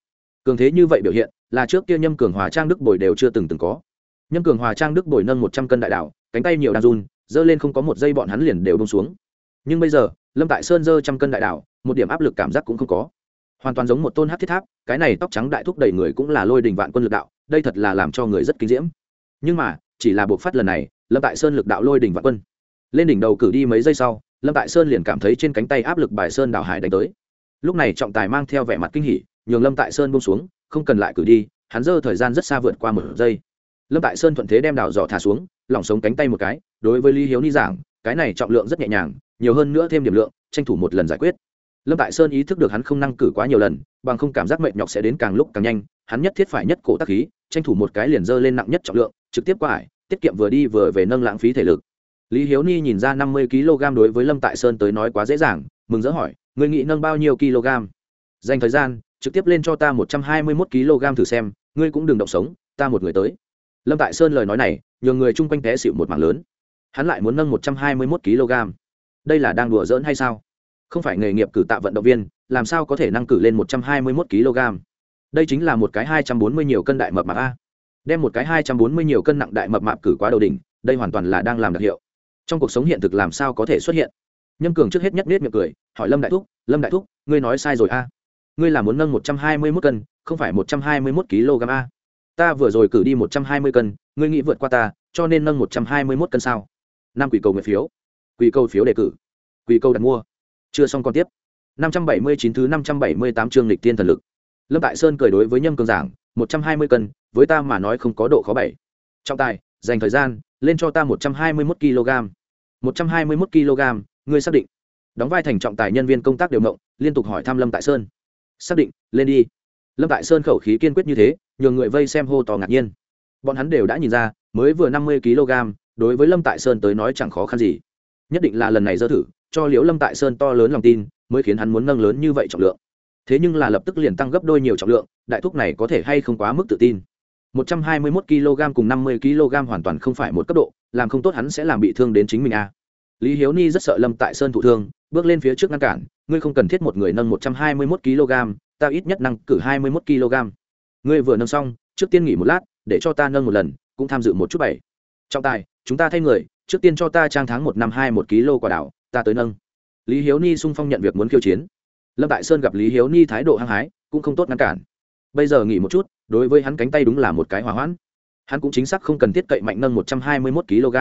Cường thế như vậy biểu hiện, là trước kia nhâm cường hòa trang đức bồi đều chưa từng từng có. Nhâm cường hòa trang đức bồi nâng một trăm cân đại đạo cánh tay nhiều đàn run, giơ lên không có một giây bọn hắn liền đều bông xuống. Nhưng bây giờ, lâm tại sơn giơ trăm cân đại đạo một điểm áp lực cảm giác cũng không có. Hoàn toàn giống một tôn hát thiết tháp, cái này tóc trắng đại thúc đầy người cũng là lôi đình vạn quân lực đạo, đây thật là làm cho người rất kinh diễm. Nhưng mà chỉ là buộc phát lần này, lâm tại sơn lực đạo lôi đỉnh vạn quân. Lên đỉnh đầu cử đi mấy giây sau, lâm tại sơn liền cảm thấy trên cánh tay áp lực bài sơn đảo hải đánh tới. Lúc này trọng tài mang theo vẻ mặt kinh hỉ, nhường lâm tại sơn bông xuống, không cần lại cử đi, hắn dơ thời gian rất xa vượt qua một giây. Lâm tại sơn thuận thế đem đảo giỏ thả xuống, lỏng sống cánh tay một cái, đối với lý hiếu ni giảng, cái này trọng lượng rất nhẹ nhàng, nhiều hơn nữa thêm điểm lượng, tranh thủ một lần giải quyết. Lâm tại sơn ý thức được hắn không năng cử quá nhiều lần, bằng không cảm giác mệt nhọc sẽ đến càng lúc càng nhanh, hắn nhất thiết phải nhất cổ tác khí, tranh thủ một cái liền dơ lên nặng nhất trọng lượng, trực tiếp qua ải tiết kiệm vừa đi vừa về nâng lãng phí thể lực. Lý hiếu ni nhìn ra năm mươi kg đối với lâm tại sơn tới nói quá dễ dàng, mừng dỡ hỏi người nghị nâng bao nhiêu kg? Dành thời gian, trực tiếp lên cho ta một trăm hai mươi mốt kg thử xem, ngươi cũng đừng động sống, ta một người tới. Lâm tại sơn lời nói này, nhường người chung quanh té xịu một mảng lớn. Hắn lại muốn nâng một trăm hai mươi mốt kg. Đây là đang đùa giỡn hay sao? Không phải nghề nghiệp cử tạ vận động viên, làm sao có thể năng cử lên một trăm hai mươi mốt kg? Đây chính là một cái hai trăm bốn mươi nhiều cân đại mập mạp a đem một cái hai trăm bốn mươi nhiều cân nặng đại mập mạp cử quá đầu đỉnh, đây hoàn toàn là đang làm đặc hiệu. Trong cuộc sống hiện thực làm sao có thể xuất hiện? Nhâm cường trước hết nhất nết miệng cười, hỏi lâm đại thúc, lâm đại thúc, ngươi nói sai rồi a. Ngươi là muốn nâng một trăm hai mươi mốt cân, không phải một trăm hai mươi mốt kg a. Ta vừa rồi cử đi một trăm hai mươi cân, ngươi nghĩ vượt qua ta, cho nên nâng một trăm hai mươi mốt cân sao? Năm quỷ cầu nguyện phiếu. Quỷ cầu phiếu đề cử. Quỷ cầu đặt mua. Chưa xong còn tiếp. năm trăm bảy mươi chín thứ năm trăm bảy mươi tám chương lịch tiên thần lực. Lâm tại sơn cười đối với nhâm cường giảng một trăm hai mươi cân, với ta mà nói không có độ khó bảy. Trọng tài, dành thời gian, lên cho ta một trăm hai mươi mốt kg. một trăm hai mươi mốt kg, ngươi xác định. Đóng vai thành trọng tài nhân viên công tác đều mộng liên tục hỏi thăm lâm tại sơn. Xác định, lên đi. Lâm tại sơn khẩu khí kiên quyết như thế, nhường người vây xem hô to ngạc nhiên. Bọn hắn đều đã nhìn ra, mới vừa năm mươi kg, đối với lâm tại sơn tới nói chẳng khó khăn gì. Nhất định là lần này dơ thử, cho liễu lâm tại sơn to lớn lòng tin, mới khiến hắn muốn nâng lớn như vậy trọng lượng thế nhưng là lập tức liền tăng gấp đôi nhiều trọng lượng, đại thúc này có thể hay không quá mức tự tin. 121 kg cùng 50 kg hoàn toàn không phải một cấp độ, làm không tốt hắn sẽ làm bị thương đến chính mình a. Lý hiếu ni rất sợ lâm tại sơn thụ thương, bước lên phía trước ngăn cản, ngươi không cần thiết một người nâng 121 kg ta ít nhất năng cử 21 kg ngươi vừa nâng xong, trước tiên nghỉ một lát, để cho ta nâng một lần, cũng tham dự một chút bảy. Trọng tài, chúng ta thay người, trước tiên cho ta trang tháng một năm hai một kg quả đảo, ta tới nâng. Lý hiếu ni sung phong nhận việc muốn khiêu chiến lâm tại sơn gặp lý hiếu ni thái độ hăng hái, cũng không tốt ngăn cản. Bây giờ nghỉ một chút, đối với hắn cánh tay đúng là một cái hỏa hoãn. Hắn cũng chính xác không cần thiết cậy mạnh nâng một trăm hai mươi mốt kg.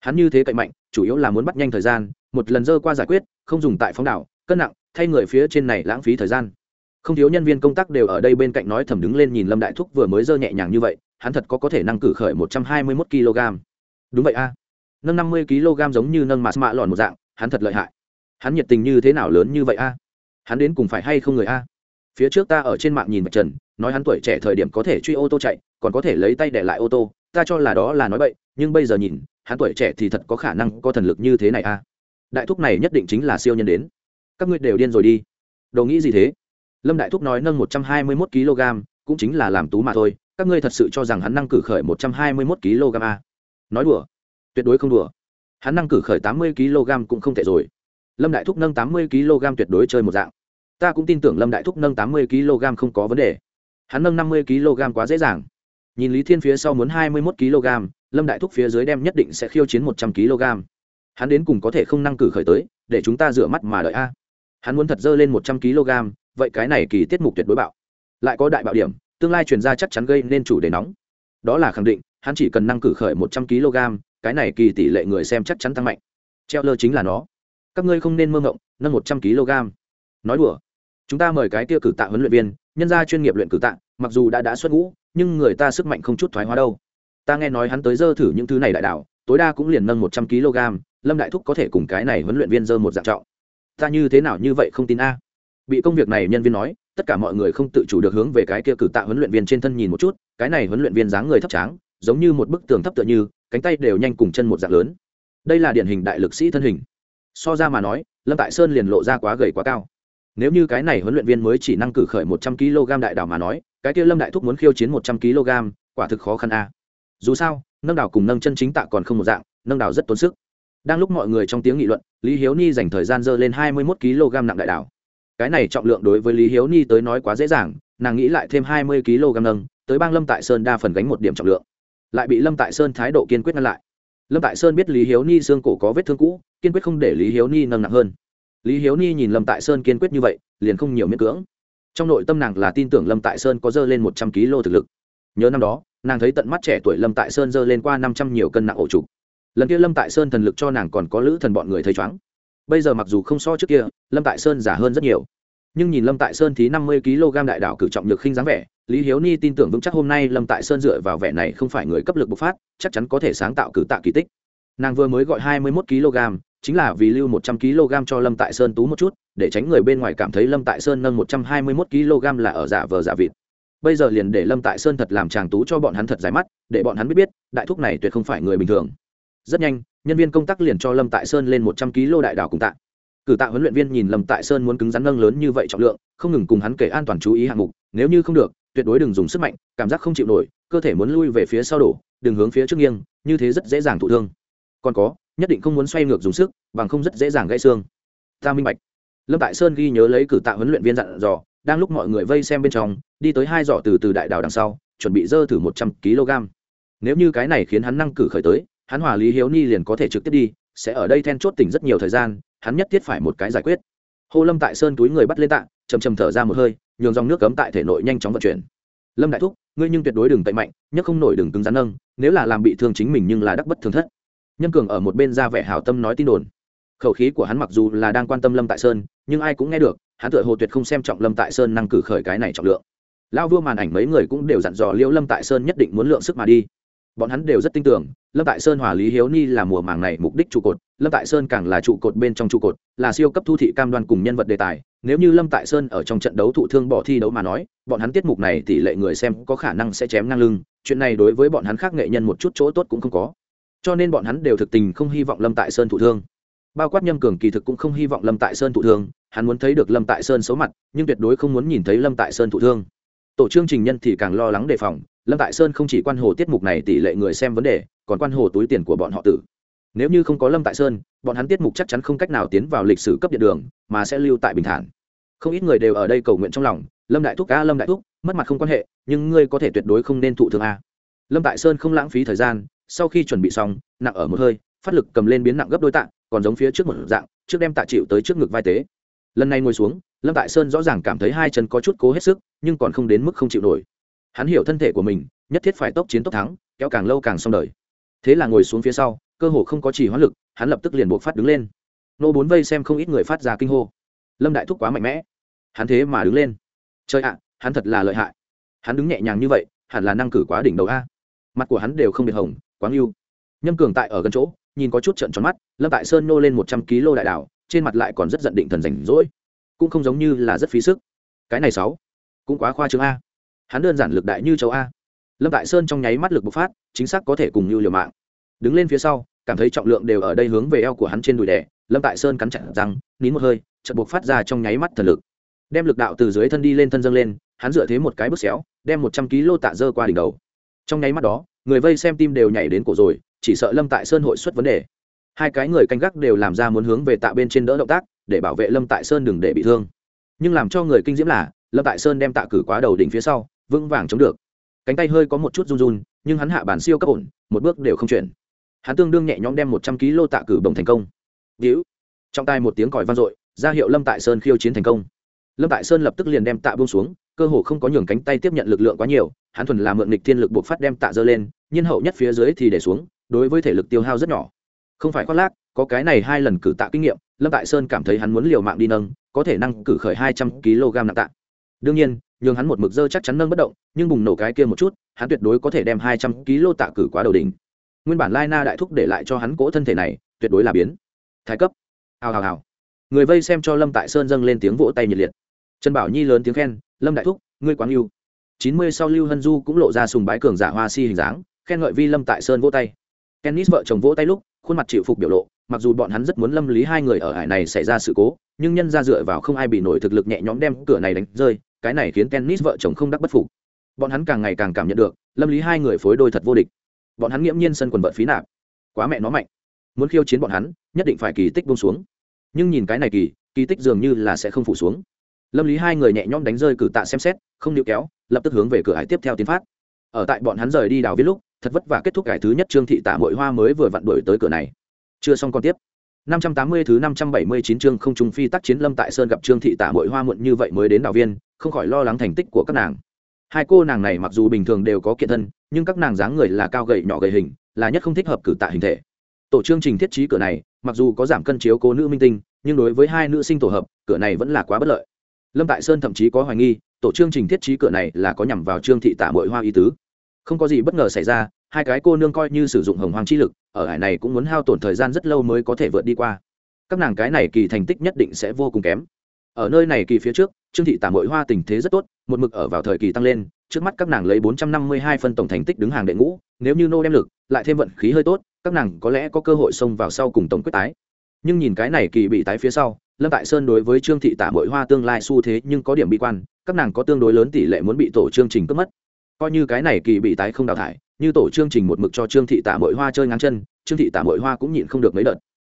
Hắn như thế cậy mạnh, chủ yếu là muốn bắt nhanh thời gian, một lần dơ qua giải quyết, không dùng tại phóng đảo, cân nặng, thay người phía trên này lãng phí thời gian. Không thiếu nhân viên công tác đều ở đây bên cạnh nói thầm đứng lên nhìn lâm đại thúc vừa mới dơ nhẹ nhàng như vậy, hắn thật có có thể năng cử khởi một trăm hai mươi mốt kg. Đúng vậy a. Nâng năm mươi kg giống như nâng mạt mạ lòn một dạng, hắn thật lợi hại. Hắn nhiệt tình như thế nào lớn như vậy a? Hắn đến cùng phải hay không người a? Phía trước ta ở trên mạng nhìn mặt trần, nói hắn tuổi trẻ thời điểm có thể truy ô tô chạy, còn có thể lấy tay để lại ô tô, ta cho là đó là nói bậy, nhưng bây giờ nhìn, hắn tuổi trẻ thì thật có khả năng có thần lực như thế này a. Đại thúc này nhất định chính là siêu nhân đến. Các ngươi đều điên rồi đi. Đồ nghĩ gì thế? Lâm đại thúc nói nâng một trăm hai mươi mốt kg, cũng chính là làm tú mà thôi, các ngươi thật sự cho rằng hắn năng cử khởi một trăm hai mươi mốt kg a? Nói đùa. Tuyệt đối không đùa. Hắn năng cử khởi tám mươi kg cũng không tệ rồi lâm đại thúc nâng tám mươi kg tuyệt đối chơi một dạng. Ta cũng tin tưởng lâm đại thúc nâng tám mươi kg không có vấn đề. Hắn nâng năm mươi kg quá dễ dàng. Nhìn lý thiên phía sau muốn hai mươi một kg, lâm đại thúc phía dưới đem nhất định sẽ khiêu chiến một trăm kg. Hắn đến cùng có thể không năng cử khởi tới, để chúng ta rửa mắt mà đợi a. Hắn muốn thật dơ lên một trăm kg, vậy cái này kỳ tiết mục tuyệt đối bạo. Lại có đại bạo điểm, tương lai chuyển ra chắc chắn gây nên chủ đề nóng. Đó là khẳng định, hắn chỉ cần năng cử khởi một trăm kg, cái này kỳ tỷ lệ người xem chắc chắn tăng mạnh. Treo lơ chính là nó các ngươi không nên mơ ngộng, nâng một trăm kg. Nói đùa. Chúng ta mời cái kia cử tạ huấn luyện viên, nhân gia chuyên nghiệp luyện cử tạ, mặc dù đã đã xuất ngũ, nhưng người ta sức mạnh không chút thoái hóa đâu. Ta nghe nói hắn tới dơ thử những thứ này đại đạo, tối đa cũng liền nâng một trăm kg, lâm đại thúc có thể cùng cái này huấn luyện viên dơ một dạng trọng. Ta như thế nào như vậy không tin a? Bị công việc này nhân viên nói, tất cả mọi người không tự chủ được hướng về cái kia cử tạ huấn luyện viên trên thân nhìn một chút, cái này huấn luyện viên dáng người thấp tráng, giống như một bức tường thấp tựa như, cánh tay đều nhanh cùng chân một dạng lớn. Đây là điển hình đại lực sĩ thân hình so ra mà nói, lâm tại sơn liền lộ ra quá gầy quá cao. Nếu như cái này huấn luyện viên mới chỉ năng cử khởi một trăm kg đại đảo mà nói, cái kia lâm đại thúc muốn khiêu chiến một trăm kg, quả thực khó khăn a. Dù sao, nâng đảo cùng nâng chân chính tạ còn không một dạng, nâng đảo rất tốn sức. Đang lúc mọi người trong tiếng nghị luận, lý hiếu ni dành thời gian dơ lên hai mươi một kg nặng đại đảo. Cái này trọng lượng đối với lý hiếu ni tới nói quá dễ dàng, nàng nghĩ lại thêm hai mươi kg nâng, tới bang lâm tại sơn đa phần gánh một điểm trọng lượng. Lại bị lâm tại sơn thái độ kiên quyết ngăn lại lâm tại sơn biết lý hiếu ni xương cổ có vết thương cũ, kiên quyết không để lý hiếu ni nâng nặng hơn. Lý hiếu ni nhìn lâm tại sơn kiên quyết như vậy, liền không nhiều miễn cưỡng. Trong nội tâm nàng là tin tưởng lâm tại sơn có dơ lên một trăm kg thực lực. Nhớ năm đó, nàng thấy tận mắt trẻ tuổi lâm tại sơn dơ lên qua năm trăm nhiều cân nặng ổ trục. Lần kia lâm tại sơn thần lực cho nàng còn có lữ thần bọn người thấy chóng. Bây giờ mặc dù không so trước kia, lâm tại sơn giả hơn rất nhiều. Nhưng nhìn lâm tại sơn thì năm mươi kg đại đảo cử trọng lực khinh dáng vẻ lý hiếu ni tin tưởng vững chắc hôm nay lâm tại sơn dựa vào vẻ này không phải người cấp lực bộc phát, chắc chắn có thể sáng tạo cử tạ kỳ tích. Nàng vừa mới gọi hai mươi mốt kg, chính là vì lưu một trăm kg cho lâm tại sơn tú một chút, để tránh người bên ngoài cảm thấy lâm tại sơn nâng một trăm hai mươi mốt kg là ở giả vờ giả vịt. Bây giờ liền để lâm tại sơn thật làm chàng tú cho bọn hắn thật dài mắt, để bọn hắn biết biết, đại thúc này tuyệt không phải người bình thường. Rất nhanh, nhân viên công tác liền cho lâm tại sơn lên một trăm kg đại đảo cùng tạ. Cử tạ huấn luyện viên nhìn lâm tại sơn muốn cứng rắn nâng lớn như vậy trọng lượng, không ngừng cùng hắn kể an toàn chú ý hạng mục, nếu như không được tuyệt đối đừng dùng sức mạnh, cảm giác không chịu nổi, cơ thể muốn lui về phía sau đổ, đừng hướng phía trước nghiêng, như thế rất dễ dàng thụ thương. Còn có, nhất định không muốn xoay ngược dùng sức, bằng không rất dễ dàng gãy xương. Ta minh bạch. Lâm tại sơn ghi nhớ lấy cử tạ huấn luyện viên dặn dò, đang lúc mọi người vây xem bên trong, đi tới hai giỏ từ từ đại đảo đằng sau, chuẩn bị dơ thử một trăm kg. Nếu như cái này khiến hắn năng cử khởi tới, hắn hòa lý hiếu ni liền có thể trực tiếp đi, sẽ ở đây then chốt tỉnh rất nhiều thời gian, hắn nhất thiết phải một cái giải quyết. Hô lâm tại sơn túi người bắt lên tạ chầm chầm thở ra một hơi nhường dòng nước cấm tại thể nội nhanh chóng vận chuyển. Lâm đại thúc, ngươi nhưng tuyệt đối đừng tệ mạnh, nhất không nổi đừng cứng rắn nâng, nếu là làm bị thương chính mình nhưng là đắc bất thường thất. Nhân cường ở một bên ra vẻ hào tâm nói tin đồn. Khẩu khí của hắn mặc dù là đang quan tâm lâm tại sơn, nhưng ai cũng nghe được, hắn tựa hồ tuyệt không xem trọng lâm tại sơn năng cử khởi cái này trọng lượng. Lao vua màn ảnh mấy người cũng đều dặn dò liễu lâm tại sơn nhất định muốn lượng sức mà đi. Bọn hắn đều rất tin tưởng, lâm tại sơn hòa lý hiếu ni là mùa màng này mục đích trụ cột, lâm tại sơn càng là trụ cột bên trong trụ cột, là siêu cấp thu thị cam đoan cùng nhân vật đề tài nếu như lâm tại sơn ở trong trận đấu thụ thương bỏ thi đấu mà nói, bọn hắn tiết mục này tỷ lệ người xem có khả năng sẽ chém ngang lưng, chuyện này đối với bọn hắn khác nghệ nhân một chút chỗ tốt cũng không có. Cho nên bọn hắn đều thực tình không hy vọng lâm tại sơn thụ thương. Bao quát nhâm cường kỳ thực cũng không hy vọng lâm tại sơn thụ thương, hắn muốn thấy được lâm tại sơn xấu mặt, nhưng tuyệt đối không muốn nhìn thấy lâm tại sơn thụ thương. Tổ chương trình nhân thì càng lo lắng đề phòng, lâm tại sơn không chỉ quan hồ tiết mục này tỷ lệ người xem vấn đề, còn quan hồ túi tiền của bọn họ tử. Nếu như không có lâm tại sơn, bọn hắn tiết mục chắc chắn không cách nào tiến vào lịch sử cấp điện đường, mà sẽ lưu tại bình thản không ít người đều ở đây cầu nguyện trong lòng, lâm đại thúc a lâm đại thúc, mất mặt không quan hệ, nhưng ngươi có thể tuyệt đối không nên thụ thương a. Lâm tại sơn không lãng phí thời gian, sau khi chuẩn bị xong, nặng ở một hơi, phát lực cầm lên biến nặng gấp đôi tạ, còn giống phía trước một dạng, trước đem tạ chịu tới trước ngực vai tế. Lần này ngồi xuống, lâm tại sơn rõ ràng cảm thấy hai chân có chút cố hết sức, nhưng còn không đến mức không chịu nổi. Hắn hiểu thân thể của mình, nhất thiết phải tốc chiến tốc thắng, kéo càng lâu càng xong đời. Thế là ngồi xuống phía sau, cơ hồ không có chỉ hóa lực, hắn lập tức liền buộc phát đứng lên. Nô bốn vây xem không ít người phát ra kinh hô. Lâm đại thúc quá mạnh mẽ hắn thế mà đứng lên. Chơi ạ, hắn thật là lợi hại. Hắn đứng nhẹ nhàng như vậy, hẳn là năng cử quá đỉnh đầu a. Mặt của hắn đều không biệt hồng, quá ngưu. Nhâm cường tại ở gần chỗ, nhìn có chút trận tròn mắt, lâm tại sơn nô lên một trăm kg đại đảo trên mặt lại còn rất giận định thần rảnh rỗi. Cũng không giống như là rất phí sức. Cái này sáu, cũng quá khoa trương a. Hắn đơn giản lực đại như châu a. Lâm tại sơn trong nháy mắt lực bộc phát, chính xác có thể cùng như liều mạng. Đứng lên phía sau, cảm thấy trọng lượng đều ở đây hướng về eo của hắn trên đùi đẻ lâm tại sơn cắn chặt răng, nín một hơi, chợt buộc phát ra trong nháy mắt thần lực đem lực đạo từ dưới thân đi lên thân dâng lên, hắn dựa thế một cái bước xéo, đem một trăm kg tạ dơ qua đỉnh đầu. Trong nháy mắt đó, người vây xem tim đều nhảy đến cổ rồi, chỉ sợ lâm tại sơn hội xuất vấn đề. Hai cái người canh gác đều làm ra muốn hướng về tạ bên trên đỡ động tác, để bảo vệ lâm tại sơn đừng để bị thương. Nhưng làm cho người kinh diễm là, lâm tại sơn đem tạ cử quá đầu đỉnh phía sau, vững vàng chống được. Cánh tay hơi có một chút run run, nhưng hắn hạ bản siêu cấp ổn, một bước đều không chuyển. Hắn tương đương nhẹ nhõm đem một trăm kg tạ cử bồng thành công. Víu trong tay một tiếng còi vang dội, ra hiệu lâm tại sơn khiêu chiến thành công lâm tại sơn lập tức liền đem tạ buông xuống, cơ hồ không có nhường cánh tay tiếp nhận lực lượng quá nhiều, hắn thuần làm mượn nghịch thiên lực buộc phát đem tạ dơ lên, nhiên hậu nhất phía dưới thì để xuống, đối với thể lực tiêu hao rất nhỏ. Không phải khoác lác, có cái này hai lần cử tạ kinh nghiệm, lâm tại sơn cảm thấy hắn muốn liều mạng đi nâng, có thể năng cử khởi hai trăm kg nặng tạ. Đương nhiên, nhường hắn một mực dơ chắc chắn nâng bất động, nhưng bùng nổ cái kia một chút, hắn tuyệt đối có thể đem hai trăm kg tạ cử quá đầu đỉnh. Nguyên bản lai na đại thúc để lại cho hắn cỗ thân thể này, tuyệt đối là biến. Thái cấp. Hào hào hào. Người vây xem cho lâm tại sơn dâng lên tiếng vỗ tay nhiệt liệt trần bảo nhi lớn tiếng khen, lâm đại thúc, ngươi quán yêu chín mươi sau lưu hân du cũng lộ ra sùng bái cường giả hoa si hình dáng, khen ngợi vi lâm tại sơn vỗ tay. Kennis vợ chồng vỗ tay lúc, khuôn mặt chịu phục biểu lộ, mặc dù bọn hắn rất muốn lâm lý hai người ở hải này xảy ra sự cố, nhưng nhân ra dựa vào không ai bị nổi thực lực nhẹ nhõm đem cửa này đánh rơi, cái này khiến kennis vợ chồng không đắc bất phục. Bọn hắn càng ngày càng cảm nhận được, lâm lý hai người phối đôi thật vô địch. Bọn hắn nghiễm nhiên sân quần vợt phí nạp. Quá mẹ nó mạnh. Muốn khiêu chiến bọn hắn, nhất định phải kỳ tích bông xuống. Nhưng nhìn cái này kỳ kỳ tích dường như là sẽ không phủ xuống lâm lý hai người nhẹ nhõm đánh rơi cử tạ xem xét, không níu kéo, lập tức hướng về cửa hải tiếp theo tiến phát. Ở tại bọn hắn rời đi đào viết lúc, thật vất vả kết thúc cải thứ nhất trương thị tạ mội hoa mới vừa vặn đuổi tới cửa này. Chưa xong còn tiếp. 580 thứ 579 chương không trùng phi tác chiến lâm tại sơn gặp trương thị tạ mội hoa muộn như vậy mới đến đào viên, không khỏi lo lắng thành tích của các nàng. Hai cô nàng này mặc dù bình thường đều có kiện thân, nhưng các nàng dáng người là cao gầy nhỏ gầy hình, là nhất không thích hợp cử tạ hình thể. Tổ chương trình thiết trí cửa này, mặc dù có giảm cân chiếu cố nữ minh tinh, nhưng đối với hai nữ sinh tổ hợp, cửa này vẫn là quá bất lợi lâm tại sơn thậm chí có hoài nghi, tổ chương trình thiết trí cửa này là có nhằm vào trương thị tạ mội hoa y tứ. Không có gì bất ngờ xảy ra, hai cái cô nương coi như sử dụng hồng hoàng chi lực, ở hải này cũng muốn hao tổn thời gian rất lâu mới có thể vượt đi qua. Các nàng cái này kỳ thành tích nhất định sẽ vô cùng kém. Ở nơi này kỳ phía trước, trương thị tả mội hoa tình thế rất tốt, một mực ở vào thời kỳ tăng lên, trước mắt các nàng lấy bốn trăm năm mươi hai phân tổng thành tích đứng hàng đệ ngũ, nếu như nô đem lực, lại thêm vận khí hơi tốt, các nàng có lẽ có cơ hội xông vào sau cùng tổng quyết tái nhưng nhìn cái này kỳ bị tái phía sau, lâm tại sơn đối với trương thị tả mội hoa tương lai xu thế nhưng có điểm bi quan, các nàng có tương đối lớn tỷ lệ muốn bị tổ chương trình cướp mất. Coi như cái này kỳ bị tái không đào thải, như tổ chương trình một mực cho trương thị tả mội hoa chơi ngang chân, trương thị tả mội hoa cũng nhịn không được mấy đợt.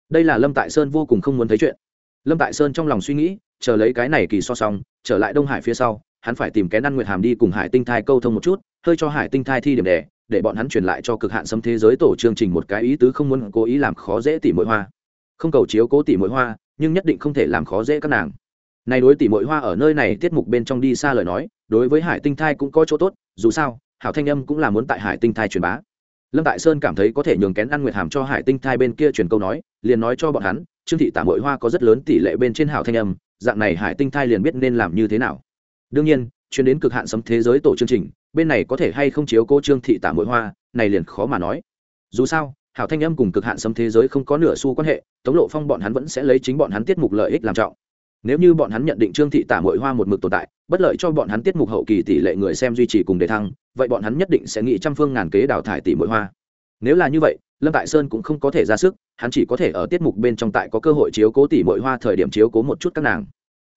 Đây là lâm tại sơn vô cùng không muốn thấy chuyện. Lâm tại sơn trong lòng suy nghĩ, chờ lấy cái này kỳ so xong, trở lại đông hải phía sau, hắn phải tìm cái năn nguyệt hàm đi cùng hải tinh thai câu thông một chút, hơi cho hải tinh thai thi điểm đề để bọn hắn truyền lại cho cực hạn xâm thế giới tổ chương trình một cái ý tứ không muốn cố ý làm khó dễ tỉ Mội hoa không cầu chiếu cố tỷ mỗi hoa, nhưng nhất định không thể làm khó dễ các nàng. Này đối tỷ mỗi hoa ở nơi này tiết mục bên trong đi xa lời nói, đối với hải tinh thai cũng có chỗ tốt, dù sao, hảo thanh âm cũng là muốn tại hải tinh thai truyền bá. Lâm tại sơn cảm thấy có thể nhường kén ăn nguyệt hàm cho hải tinh thai bên kia truyền câu nói, liền nói cho bọn hắn, trương thị tả mội hoa có rất lớn tỷ lệ bên trên hảo thanh âm, dạng này hải tinh thai liền biết nên làm như thế nào. Đương nhiên chuyến đến cực hạn sấm thế giới tổ chương trình, bên này có thể hay không chiếu cô trương thị tả mội hoa, này liền khó mà nói. Dù sao hảo thanh âm cùng cực hạn sấm thế giới không có nửa xu quan hệ, tống lộ phong bọn hắn vẫn sẽ lấy chính bọn hắn tiết mục lợi ích làm trọng. Nếu như bọn hắn nhận định trương thị tả mội hoa một mực tồn tại, bất lợi cho bọn hắn tiết mục hậu kỳ tỷ lệ người xem duy trì cùng đề thăng, vậy bọn hắn nhất định sẽ nghĩ trăm phương ngàn kế đào thải tỷ mội hoa. Nếu là như vậy, lâm tại sơn cũng không có thể ra sức, hắn chỉ có thể ở tiết mục bên trong tại có cơ hội chiếu cố tỷ mội hoa thời điểm chiếu cố một chút các nàng.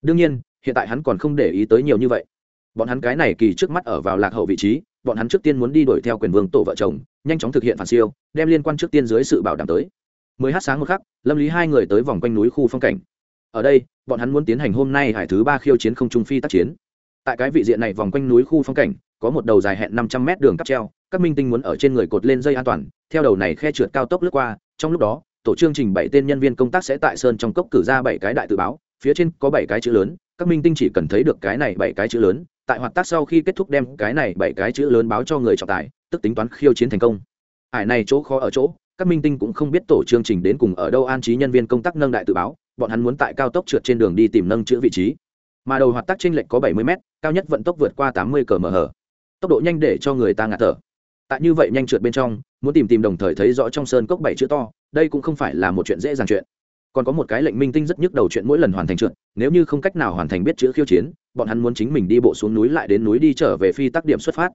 Đương nhiên, hiện tại hắn còn không để ý tới nhiều như vậy. Bọn hắn cái này kỳ trước mắt ở vào lạc hậu vị trí bọn hắn trước tiên muốn đi đuổi theo quyền vương tổ vợ chồng, nhanh chóng thực hiện phản siêu, đem liên quan trước tiên dưới sự bảo đảm tới. Mới hát sáng một khắc, lâm lý hai người tới vòng quanh núi khu phong cảnh. Ở đây, bọn hắn muốn tiến hành hôm nay hải thứ ba khiêu chiến không trung phi tác chiến. Tại cái vị diện này vòng quanh núi khu phong cảnh, có một đầu dài hẹn năm trăm mét đường cắp treo, các minh tinh muốn ở trên người cột lên dây an toàn, theo đầu này khe trượt cao tốc lướt qua, trong lúc đó, tổ chương trình bảy tên nhân viên công tác sẽ tại sơn trong cốc cử ra bảy cái đại tự báo, phía trên có bảy cái chữ lớn, các minh tinh chỉ cần thấy được cái này bảy cái chữ lớn tại hoạt tác sau khi kết thúc đem cái này bảy cái chữ lớn báo cho người trọng tài, tức tính toán khiêu chiến thành công. Ải này chỗ khó ở chỗ, các minh tinh cũng không biết tổ chương trình đến cùng ở đâu an trí nhân viên công tác nâng đại tự báo, bọn hắn muốn tại cao tốc trượt trên đường đi tìm nâng chữ vị trí. Mà đầu hoạt tác trên lệch có 70 m cao nhất vận tốc vượt qua 80 km/h tốc độ nhanh để cho người ta ngạt thở. Tại như vậy nhanh trượt bên trong, muốn tìm tìm đồng thời thấy rõ trong sơn cốc bảy chữ to, đây cũng không phải là một chuyện dễ dàng chuyện còn có một cái lệnh minh tinh rất nhức đầu chuyện mỗi lần hoàn thành trượt, nếu như không cách nào hoàn thành biết chữ khiêu chiến, bọn hắn muốn chính mình đi bộ xuống núi lại đến núi đi trở về phi tắc điểm xuất phát.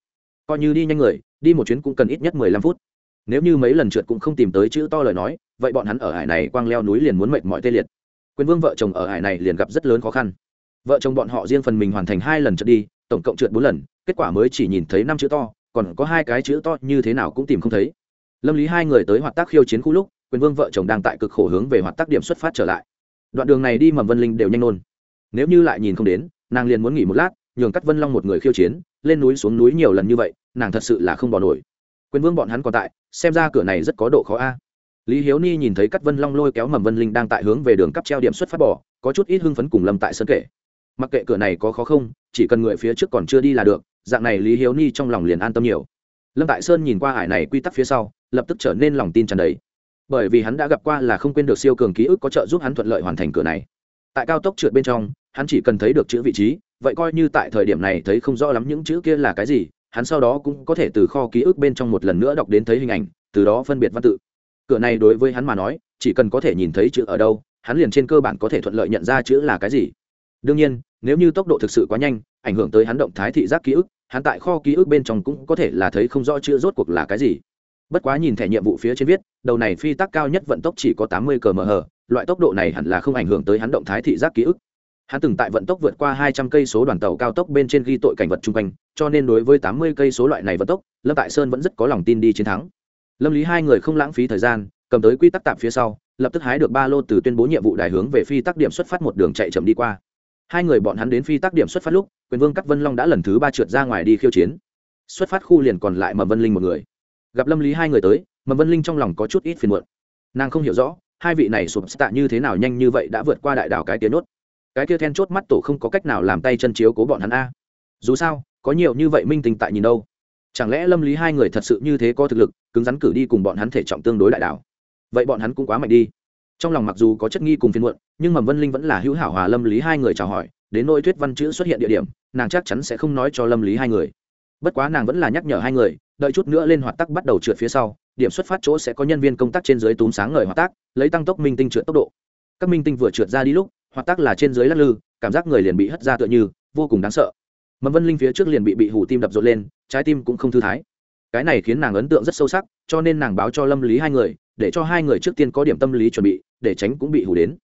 Coi như đi nhanh người, đi một chuyến cũng cần ít nhất mười lăm phút. Nếu như mấy lần trượt cũng không tìm tới chữ to lời nói, vậy bọn hắn ở hải này quang leo núi liền muốn mệt mỏi tê liệt. Quyền vương vợ chồng ở hải này liền gặp rất lớn khó khăn. Vợ chồng bọn họ riêng phần mình hoàn thành hai lần trượt đi, tổng cộng trượt bốn lần, kết quả mới chỉ nhìn thấy năm chữ to, còn có hai cái chữ to như thế nào cũng tìm không thấy. Lâm lý hai người tới hoạt tác khiêu chiến khu lúc quyền vương vợ chồng đang tại cực khổ hướng về hoạt tác điểm xuất phát trở lại. Đoạn đường này đi mầm vân linh đều nhanh nôn. Nếu như lại nhìn không đến, nàng liền muốn nghỉ một lát, nhường cắt vân long một người khiêu chiến, lên núi xuống núi nhiều lần như vậy, nàng thật sự là không bỏ nổi. Quyền vương bọn hắn còn tại, xem ra cửa này rất có độ khó a. Lý hiếu ni nhìn thấy cắt vân long lôi kéo mầm vân linh đang tại hướng về đường cắp treo điểm xuất phát bỏ có chút ít hưng phấn cùng lâm tại sân kể mặc kệ cửa này có khó không, chỉ cần người phía trước còn chưa đi là được, dạng này lý hiếu ni trong lòng liền an tâm nhiều. Lâm tại sơn nhìn qua hải này quy tắc phía sau, lập tức trở nên lòng tin tràn đầy bởi vì hắn đã gặp qua là không quên được siêu cường ký ức có trợ giúp hắn thuận lợi hoàn thành cửa này. Tại cao tốc trượt bên trong, hắn chỉ cần thấy được chữ vị trí, vậy coi như tại thời điểm này thấy không rõ lắm những chữ kia là cái gì, hắn sau đó cũng có thể từ kho ký ức bên trong một lần nữa đọc đến thấy hình ảnh, từ đó phân biệt văn tự. Cửa này đối với hắn mà nói, chỉ cần có thể nhìn thấy chữ ở đâu, hắn liền trên cơ bản có thể thuận lợi nhận ra chữ là cái gì. Đương nhiên, nếu như tốc độ thực sự quá nhanh, ảnh hưởng tới hắn động thái thị giác ký ức, hắn tại kho ký ức bên trong cũng có thể là thấy không rõ chữ rốt cuộc là cái gì bất quá nhìn thẻ nhiệm vụ phía trên viết, đầu này phi tắc cao nhất vận tốc chỉ có tám mươi km/h loại tốc độ này hẳn là không ảnh hưởng tới hắn động thái thị giác ký ức. Hắn từng tại vận tốc vượt qua hai trăm cây số đoàn tàu cao tốc bên trên ghi tội cảnh vật chung quanh, cho nên đối với tám mươi cây số loại này vận tốc, lâm tại sơn vẫn rất có lòng tin đi chiến thắng. Lâm lý hai người không lãng phí thời gian, cầm tới quy tắc tạm phía sau, lập tức hái được ba lô từ tuyên bố nhiệm vụ đài hướng về phi tắc điểm xuất phát một đường chạy chậm đi qua. Hai người bọn hắn đến phi tắc điểm xuất phát lúc, quyền vương cắt vân long đã lần thứ ba trượt ra ngoài đi khiêu chiến. Xuất phát khu liền còn lại mầm vân linh một người gặp lâm lý hai người tới, mầm vân linh trong lòng có chút ít phiền muộn. Nàng không hiểu rõ, hai vị này sụp tạ như thế nào nhanh như vậy đã vượt qua đại đảo cái tiếng nốt cái kia then chốt mắt tổ không có cách nào làm tay chân chiếu cố bọn hắn a. Dù sao, có nhiều như vậy minh tình tại nhìn đâu. Chẳng lẽ lâm lý hai người thật sự như thế có thực lực, cứng rắn cử đi cùng bọn hắn thể trọng tương đối đại đảo? Vậy bọn hắn cũng quá mạnh đi. Trong lòng mặc dù có chất nghi cùng phiên muộn, nhưng mầm vân linh vẫn là hữu hảo hòa lâm lý hai người chào hỏi, đến nỗi thuyết văn chữ xuất hiện địa điểm, nàng chắc chắn sẽ không nói cho lâm lý hai người. Bất quá nàng vẫn là nhắc nhở hai người đợi chút nữa lên hoạt tác bắt đầu trượt phía sau, điểm xuất phát chỗ sẽ có nhân viên công tác trên dưới túm sáng ngời hoạt tác, lấy tăng tốc minh tinh trượt tốc độ. Các minh tinh vừa trượt ra đi lúc, hoạt tác là trên dưới lắc lư, cảm giác người liền bị hất ra tựa như, vô cùng đáng sợ. Mầm vân linh phía trước liền bị bị hủ tim đập rộn lên, trái tim cũng không thư thái. Cái này khiến nàng ấn tượng rất sâu sắc, cho nên nàng báo cho lâm lý hai người, để cho hai người trước tiên có điểm tâm lý chuẩn bị, để tránh cũng bị hủ đến.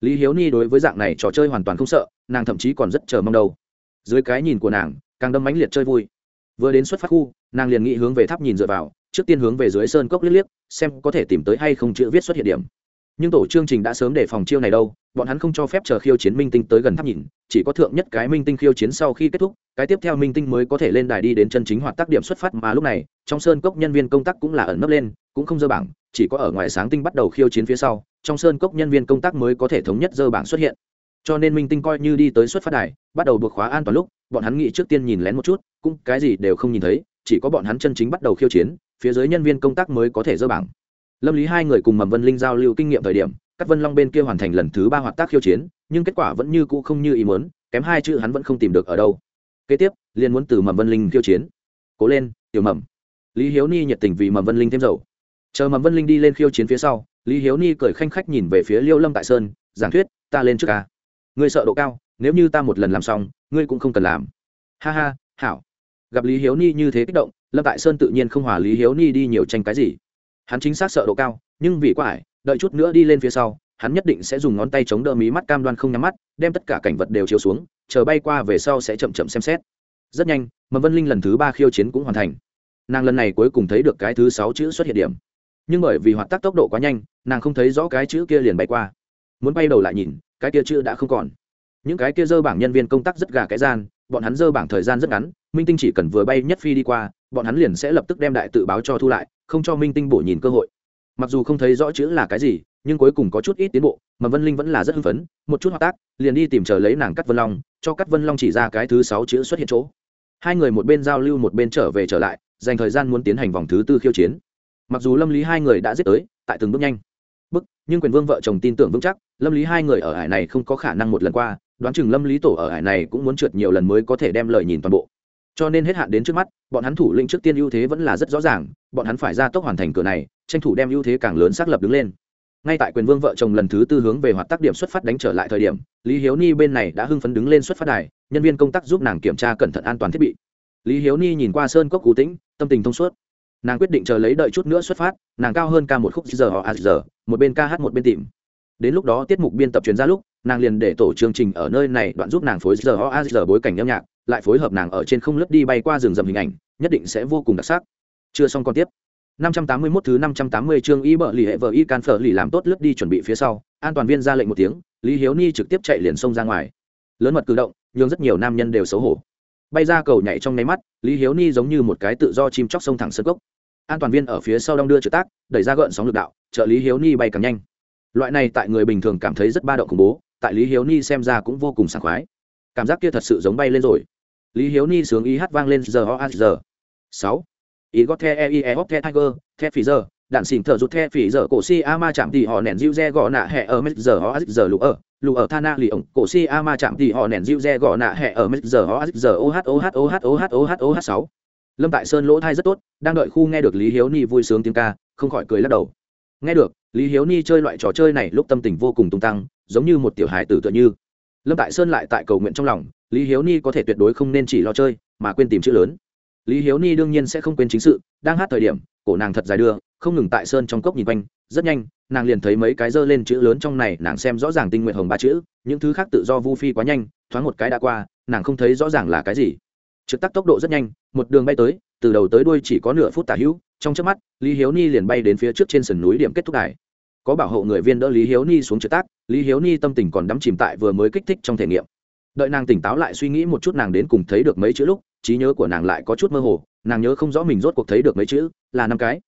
Lý hiếu ni đối với dạng này trò chơi hoàn toàn không sợ, nàng thậm chí còn rất chờ mong đâu. Dưới cái nhìn của nàng, càng đâm mãnh liệt chơi vui vừa đến xuất phát khu, nàng liền nghĩ hướng về tháp nhìn dựa vào, trước tiên hướng về dưới sơn cốc liếc liếc, xem có thể tìm tới hay không chữ viết xuất hiện điểm. Nhưng tổ chương trình đã sớm để phòng chiêu này đâu, bọn hắn không cho phép chờ khiêu chiến minh tinh tới gần tháp nhìn, chỉ có thượng nhất cái minh tinh khiêu chiến sau khi kết thúc, cái tiếp theo minh tinh mới có thể lên đài đi đến chân chính hoạt tác điểm xuất phát mà lúc này, trong sơn cốc nhân viên công tác cũng là ẩn nấp lên, cũng không dơ bảng, chỉ có ở ngoài sáng tinh bắt đầu khiêu chiến phía sau, trong sơn cốc nhân viên công tác mới có thể thống nhất dơ bảng xuất hiện cho nên minh tinh coi như đi tới xuất phát đài, bắt đầu buộc khóa an toàn lúc, bọn hắn nghĩ trước tiên nhìn lén một chút, cũng cái gì đều không nhìn thấy, chỉ có bọn hắn chân chính bắt đầu khiêu chiến, phía dưới nhân viên công tác mới có thể dơ bảng. Lâm lý hai người cùng mầm vân linh giao lưu kinh nghiệm thời điểm các vân long bên kia hoàn thành lần thứ ba hoạt tác khiêu chiến, nhưng kết quả vẫn như cũ không như ý muốn, kém hai chữ hắn vẫn không tìm được ở đâu. Kế tiếp liên muốn từ mầm vân linh khiêu chiến. Cố lên, tiểu mầm. Lý hiếu ni nhiệt tình vì mầm vân linh thêm dầu. Chờ mầm vân linh đi lên khiêu chiến phía sau, lý hiếu ni cười khanh khách nhìn về phía liêu lâm tại sơn, giảng thuyết, ta lên trước ca ngươi sợ độ cao, nếu như ta một lần làm xong, ngươi cũng không cần làm. Ha ha, hảo. Gặp lý hiếu ni như thế kích động, lâm tại sơn tự nhiên không hòa lý hiếu ni đi nhiều tranh cái gì. Hắn chính xác sợ độ cao, nhưng vì quá ải, đợi chút nữa đi lên phía sau, hắn nhất định sẽ dùng ngón tay chống đỡ mí mắt cam đoan không nhắm mắt, đem tất cả cảnh vật đều chiếu xuống, chờ bay qua về sau sẽ chậm chậm xem xét. Rất nhanh, mầm vân linh lần thứ ba khiêu chiến cũng hoàn thành. Nàng lần này cuối cùng thấy được cái thứ sáu chữ xuất hiện điểm. Nhưng bởi vì hoạt tác tốc độ quá nhanh, nàng không thấy rõ cái chữ kia liền bay qua. Muốn bay đầu lại nhìn cái kia chữ đã không còn. Những cái kia dơ bảng nhân viên công tác rất gà cái gian, bọn hắn dơ bảng thời gian rất ngắn, minh tinh chỉ cần vừa bay nhất phi đi qua, bọn hắn liền sẽ lập tức đem đại tự báo cho thu lại, không cho minh tinh bổ nhìn cơ hội. Mặc dù không thấy rõ chữ là cái gì, nhưng cuối cùng có chút ít tiến bộ, mà vân linh vẫn là rất hưng phấn, một chút hoạt tác, liền đi tìm chờ lấy nàng cắt vân long, cho cắt vân long chỉ ra cái thứ sáu chữ xuất hiện chỗ. Hai người một bên giao lưu một bên trở về trở lại, dành thời gian muốn tiến hành vòng thứ tư khiêu chiến. Mặc dù lâm lý hai người đã giết tới, tại từng bước nhanh bức, nhưng quyền vương vợ chồng tin tưởng vững chắc, lâm lý hai người ở hải này không có khả năng một lần qua, đoán chừng lâm lý tổ ở hải này cũng muốn trượt nhiều lần mới có thể đem lời nhìn toàn bộ. Cho nên hết hạn đến trước mắt, bọn hắn thủ lĩnh trước tiên ưu thế vẫn là rất rõ ràng, bọn hắn phải ra tốc hoàn thành cửa này, tranh thủ đem ưu thế càng lớn xác lập đứng lên. Ngay tại quyền vương vợ chồng lần thứ tư hướng về hoạt tác điểm xuất phát đánh trở lại thời điểm, lý hiếu ni bên này đã hưng phấn đứng lên xuất phát đài, nhân viên công tác giúp nàng kiểm tra cẩn thận an toàn thiết bị. Lý hiếu ni nhìn qua sơn cốc cú tĩnh, tâm tình thông suốt nàng quyết định chờ lấy đợi chút nữa xuất phát, nàng cao hơn ca một khúc giờ họ giờ một bên ca hát một bên tìm. Đến lúc đó tiết mục biên tập chuyên ra lúc, nàng liền để tổ chương trình ở nơi này đoạn giúp nàng phối giờ họ giờ bối cảnh âm nhạc, lại phối hợp nàng ở trên không lướt đi bay qua rừng rầm hình ảnh, nhất định sẽ vô cùng đặc sắc. Chưa xong còn tiếp. 581 thứ 580 chương y bợ lì hệ vợ y can phở lì làm tốt lướt đi chuẩn bị phía sau, an toàn viên ra lệnh một tiếng, lý hiếu ni trực tiếp chạy liền xông ra ngoài. Lớn mật cử động nhưng rất nhiều nam nhân đều xấu hổ bay ra cầu nhảy trong nháy mắt, lý hiếu ni giống như một cái tự do chim chóc sông thẳng sân cốc. An toàn viên ở phía sau đong đưa trực tác, đẩy ra gợn sóng lực đạo, trợ lý hiếu ni bay càng nhanh. Loại này tại người bình thường cảm thấy rất ba động khủng bố, tại lý hiếu ni xem ra cũng vô cùng sảng khoái. Cảm giác kia thật sự giống bay lên rồi. Lý hiếu ni sướng ý hát vang lên, giờ, ho a giờ. Sáu. Ý gót the e e hop, the, tiger, the phì giờ đạn xỉn thở rụt the phỉ giờ cổ si ama chạm thì họ nén dịu re gõ nạ hẹ ở mít giờ họ giờ lụ ở lụ ở thana lì ổng. Cổ si ama chạm thì họ nén dịu re gõ nạ hẹ ở mít giờ họ giờ oh oh oh oh oh oh sáu. Lâm tại sơn lỗ thai rất tốt, đang đợi khu nghe được lý hiếu ni vui sướng tiếng ca, không khỏi cười lắc đầu. Nghe được, lý hiếu ni chơi loại trò chơi này lúc tâm tình vô cùng tung tăng, giống như một tiểu hài tử tựa như. Lâm tại sơn lại tại cầu nguyện trong lòng, lý hiếu ni có thể tuyệt đối không nên chỉ lo chơi, mà quên tìm chữ lớn. Lý hiếu ni đương nhiên sẽ không quên chính sự, đang hát thời điểm, cổ nàng thật dài đưa không ngừng tại sơn trong cốc nhìn quanh, rất nhanh, nàng liền thấy mấy cái dơ lên chữ lớn trong này, nàng xem rõ ràng tinh nguyện hồng ba chữ, những thứ khác tự do vu phi quá nhanh, thoáng một cái đã qua, nàng không thấy rõ ràng là cái gì. Trực tắc tốc độ rất nhanh, một đường bay tới, từ đầu tới đuôi chỉ có nửa phút tả hữu, trong trước mắt, lý hiếu ni liền bay đến phía trước trên sườn núi điểm kết thúc đài. Có bảo hộ người viên đỡ lý hiếu ni xuống trực tác lý hiếu ni tâm tình còn đắm chìm tại vừa mới kích thích trong thể nghiệm. Đợi nàng tỉnh táo lại suy nghĩ một chút nàng đến cùng thấy được mấy chữ lúc, trí nhớ của nàng lại có chút mơ hồ, nàng nhớ không rõ mình rốt cuộc thấy được mấy chữ, là năm cái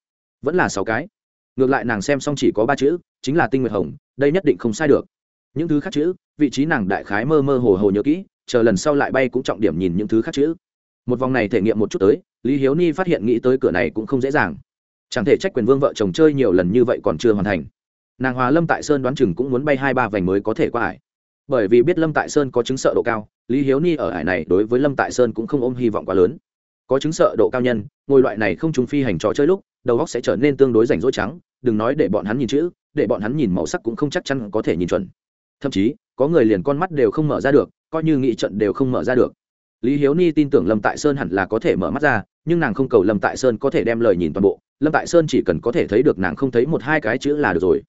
vẫn là sáu cái. Ngược lại nàng xem xong chỉ có ba chữ, chính là tinh nguyệt hồng, đây nhất định không sai được. Những thứ khác chữ, vị trí nàng đại khái mơ mơ hồ hồ nhớ kỹ, chờ lần sau lại bay cũng trọng điểm nhìn những thứ khác chữ. Một vòng này thể nghiệm một chút tới, lý hiếu ni phát hiện nghĩ tới cửa này cũng không dễ dàng. Chẳng thể trách quyền vương vợ chồng chơi nhiều lần như vậy còn chưa hoàn thành. Nàng hòa lâm tại sơn đoán chừng cũng muốn bay hai ba vành mới có thể qua ải. Bởi vì biết lâm tại sơn có chứng sợ độ cao, lý hiếu ni ở ải này đối với lâm tại sơn cũng không ôm hy vọng quá lớn có chứng sợ độ cao nhân, ngôi loại này không trùng phi hành trò chơi lúc, đầu góc sẽ trở nên tương đối rảnh rỗi trắng, đừng nói để bọn hắn nhìn chữ, để bọn hắn nhìn màu sắc cũng không chắc chắn có thể nhìn chuẩn. Thậm chí, có người liền con mắt đều không mở ra được, coi như nghị trận đều không mở ra được. Lý hiếu ni tin tưởng lâm tại sơn hẳn là có thể mở mắt ra, nhưng nàng không cầu lâm tại sơn có thể đem lời nhìn toàn bộ, lâm tại sơn chỉ cần có thể thấy được nàng không thấy một hai cái chữ là được rồi.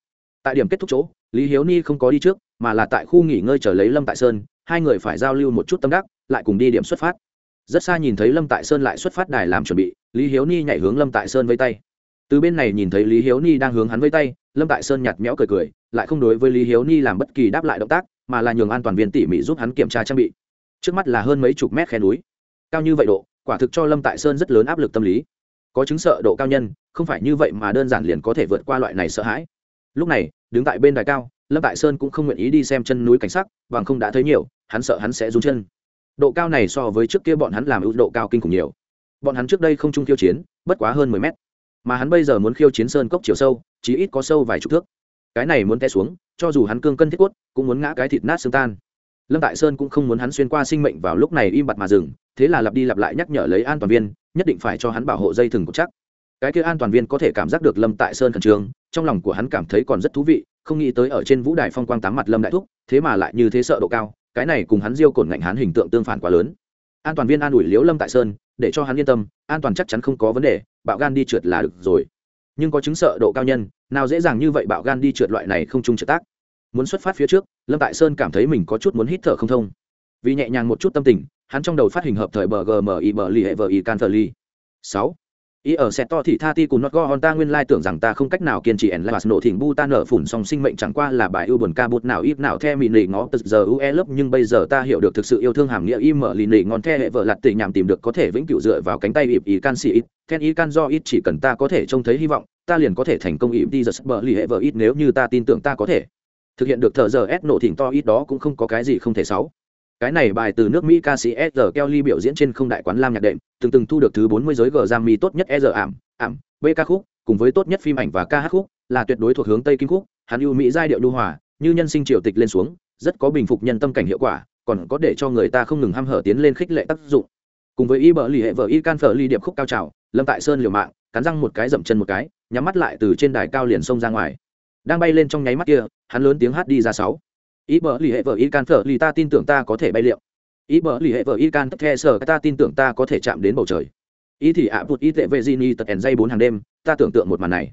Tại điểm kết thúc chỗ, lý hiếu ni không có đi trước, mà là tại khu nghỉ ngơi chờ lấy lâm tại sơn, hai người phải giao lưu một chút tâm đắc, lại cùng đi điểm xuất phát rất xa nhìn thấy lâm tại sơn lại xuất phát đài làm chuẩn bị, lý hiếu ni nhảy hướng lâm tại sơn vây tay. Từ bên này nhìn thấy lý hiếu ni đang hướng hắn vây tay, lâm tại sơn nhặt méo cười cười, lại không đối với lý hiếu ni làm bất kỳ đáp lại động tác, mà là nhường an toàn viên tỉ mỉ giúp hắn kiểm tra trang bị. Trước mắt là hơn mấy chục mét khe núi. Cao như vậy độ, quả thực cho lâm tại sơn rất lớn áp lực tâm lý. Có chứng sợ độ cao nhân, không phải như vậy mà đơn giản liền có thể vượt qua loại này sợ hãi. Lúc này, đứng tại bên đài cao, lâm tại sơn cũng không nguyện ý đi xem chân núi cảnh sắc, bằng không đã thấy nhiều, hắn sợ hắn sẽ rút chân độ cao này so với trước kia bọn hắn làm ưu độ cao kinh khủng nhiều. Bọn hắn trước đây không chung khiêu chiến, bất quá hơn mười mét. Mà hắn bây giờ muốn khiêu chiến sơn cốc chiều sâu chỉ ít có sâu vài chục thước. Cái này muốn té xuống, cho dù hắn cương cân thiết quất cũng muốn ngã cái thịt nát xương tan. Lâm tại sơn cũng không muốn hắn xuyên qua sinh mệnh vào lúc này im bặt mà dừng, thế là lặp đi lặp lại nhắc nhở lấy an toàn viên, nhất định phải cho hắn bảo hộ dây thừng cột chắc. Cái kia an toàn viên có thể cảm giác được lâm tại sơn khẩn trương, trong lòng của hắn cảm thấy còn rất thú vị, không nghĩ tới ở trên vũ đài phong quang tám mặt lâm đại thúc, thế mà lại như thế sợ độ cao cái này cùng hắn diêu cồn ngạnh hắn hình tượng tương phản quá lớn. An toàn viên an ủi liễu lâm tại sơn, để cho hắn yên tâm, an toàn chắc chắn không có vấn đề, bạo gan đi trượt là được rồi. Nhưng có chứng sợ độ cao nhân, nào dễ dàng như vậy bạo gan đi trượt loại này không chung trượt tác. Muốn xuất phát phía trước, lâm tại sơn cảm thấy mình có chút muốn hít thở không thông. Vì nhẹ nhàng một chút tâm tình, hắn trong đầu phát hình hợp thời bờ gmi bờ li hệ vờ y can thờ li sáu ý ở set to thì tha ti cùng not go on ta nguyên lai tưởng rằng ta không cách nào kiên trì en las nổ thỉnh bu ta nở phủn song sinh mệnh chẳng qua là bài ưu buồn ca bút nào ít nào the mì nỉ ngó tật giờ ue lớp, nhưng bây giờ ta hiểu được thực sự yêu thương hàm nghĩa im mở lì nỉ ngon the hệ vợ lặt tỉ nhảm tìm được có thể vĩnh cửu dựa vào cánh tay ịp ý can xì ít. Then ý can do ít chỉ cần ta có thể trông thấy hy vọng, ta liền có thể thành công ịp đi giật bờ lì hệ vợ ít nếu như ta tin tưởng ta có thể. Thực hiện được thợ giờ s nổ thỉnh to ít đó cũng không có cái gì không thể sáu cái này bài từ nước mỹ ca sĩ s kelly biểu diễn trên không đại quán lam nhạc đệm, từng từng thu được thứ 40 giới g Grammy tốt nhất s ảm ảm, b ca khúc, cùng với tốt nhất phim ảnh và ca hát khúc, là tuyệt đối thuộc hướng tây kim khúc, hắn ưu mỹ giai điệu lưu hòa, như nhân sinh triều tịch lên xuống, rất có bình phục nhân tâm cảnh hiệu quả, còn có để cho người ta không ngừng ham hở tiến lên khích lệ tác dụng. Cùng với y bờ lì hệ vợ y can phở ly điệp khúc cao trào, lâm tại sơn liều mạng, cắn răng một cái dậm chân một cái, nhắm mắt lại từ trên đài cao liền xông ra ngoài. Đang bay lên trong nháy mắt kia, hắn lớn tiếng hát đi ra sáu ý bờ lì hệ vợ y can thở lì ta tin tưởng ta có thể bay liệu. Ý bờ lì hệ vợ y can tất the sở ta tin tưởng ta có thể chạm đến bầu trời. Ý thì ạ bụt ý tệ vệ di ni tật ẻn dây bốn hàng đêm, ta tưởng tượng một màn này.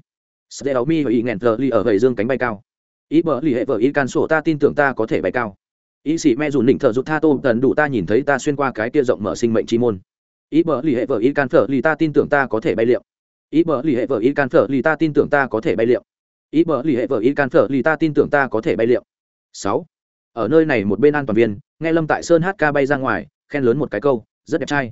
Sẽ áo mi và ý nghẹn thở lì ở gầy dương cánh bay cao. Ý bờ lì hệ vợ y can sổ ta tin tưởng ta có thể bay cao. Ý sĩ me dù đỉnh thở rụt tha tô, tần đủ ta nhìn thấy ta xuyên qua cái tia rộng mở sinh mệnh chi môn. Ý bờ lì hệ vợ y can thở lì ta tin tưởng ta có thể bay liệu. Ý bờ lì hệ vợ y can thở lì ta tin tưởng ta có thể bay liệu. Ý bờ lì hệ vợ ý can thở lì ta tin tưởng ta có thể bay liệu sáu. Ở nơi này một bên an toàn viên, nghe lâm tại sơn hát ca bay ra ngoài, khen lớn một cái câu, rất đẹp trai.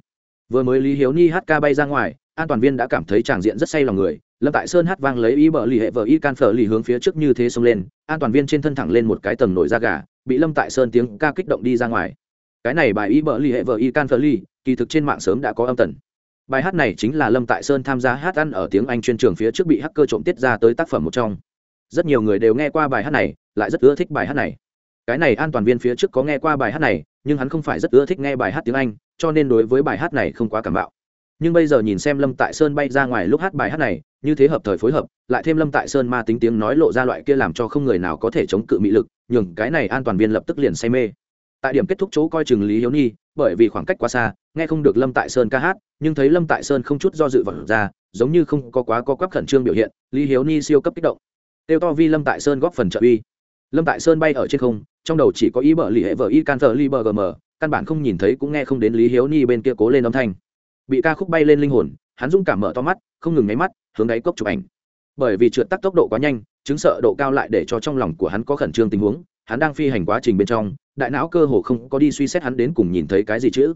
Vừa mới lý hiếu ni hát ca bay ra ngoài, an toàn viên đã cảm thấy tràng diện rất say lòng người. Lâm tại sơn hát vang lấy ý bờ lì hệ vợ y can phở lì hướng phía trước như thế xông lên, an toàn viên trên thân thẳng lên một cái tầng nổi da gà, bị lâm tại sơn tiếng ca kích động đi ra ngoài. Cái này bài ý bờ lì hệ vợ y can phở lì, kỳ thực trên mạng sớm đã có âm tần. Bài hát này chính là lâm tại sơn tham gia hát ăn ở tiếng anh chuyên trường phía trước bị hacker trộm tiết ra tới tác phẩm một trong. Rất nhiều người đều nghe qua bài hát này lại rất ưa thích bài hát này. Cái này an toàn viên phía trước có nghe qua bài hát này, nhưng hắn không phải rất ưa thích nghe bài hát tiếng anh, cho nên đối với bài hát này không quá cảm bạo. Nhưng bây giờ nhìn xem lâm tại sơn bay ra ngoài lúc hát bài hát này, như thế hợp thời phối hợp, lại thêm lâm tại sơn ma tính tiếng nói lộ ra loại kia làm cho không người nào có thể chống cự mị lực, nhường cái này an toàn viên lập tức liền say mê. Tại điểm kết thúc chỗ coi chừng lý hiếu nhi, bởi vì khoảng cách quá xa, nghe không được lâm tại sơn ca hát, nhưng thấy lâm tại sơn không chút do dự vật ra, giống như không có quá có quắp khẩn trương biểu hiện, lý hiếu nhi siêu cấp kích động. Tiêu to vi lâm tại sơn góp phần trợ uy lâm tại sơn bay ở trên không, trong đầu chỉ có ý bờ lì hệ vợ y can thờ li bờ gm căn bản không nhìn thấy cũng nghe không đến lý hiếu ni bên kia cố lên âm thanh. Bị ca khúc bay lên linh hồn, hắn dũng cảm mở to mắt, không ngừng nháy mắt, hướng đáy cốc chụp ảnh. Bởi vì trượt tắc tốc độ quá nhanh, chứng sợ độ cao lại để cho trong lòng của hắn có khẩn trương tình huống, hắn đang phi hành quá trình bên trong, đại não cơ hồ không có đi suy xét hắn đến cùng nhìn thấy cái gì chứ.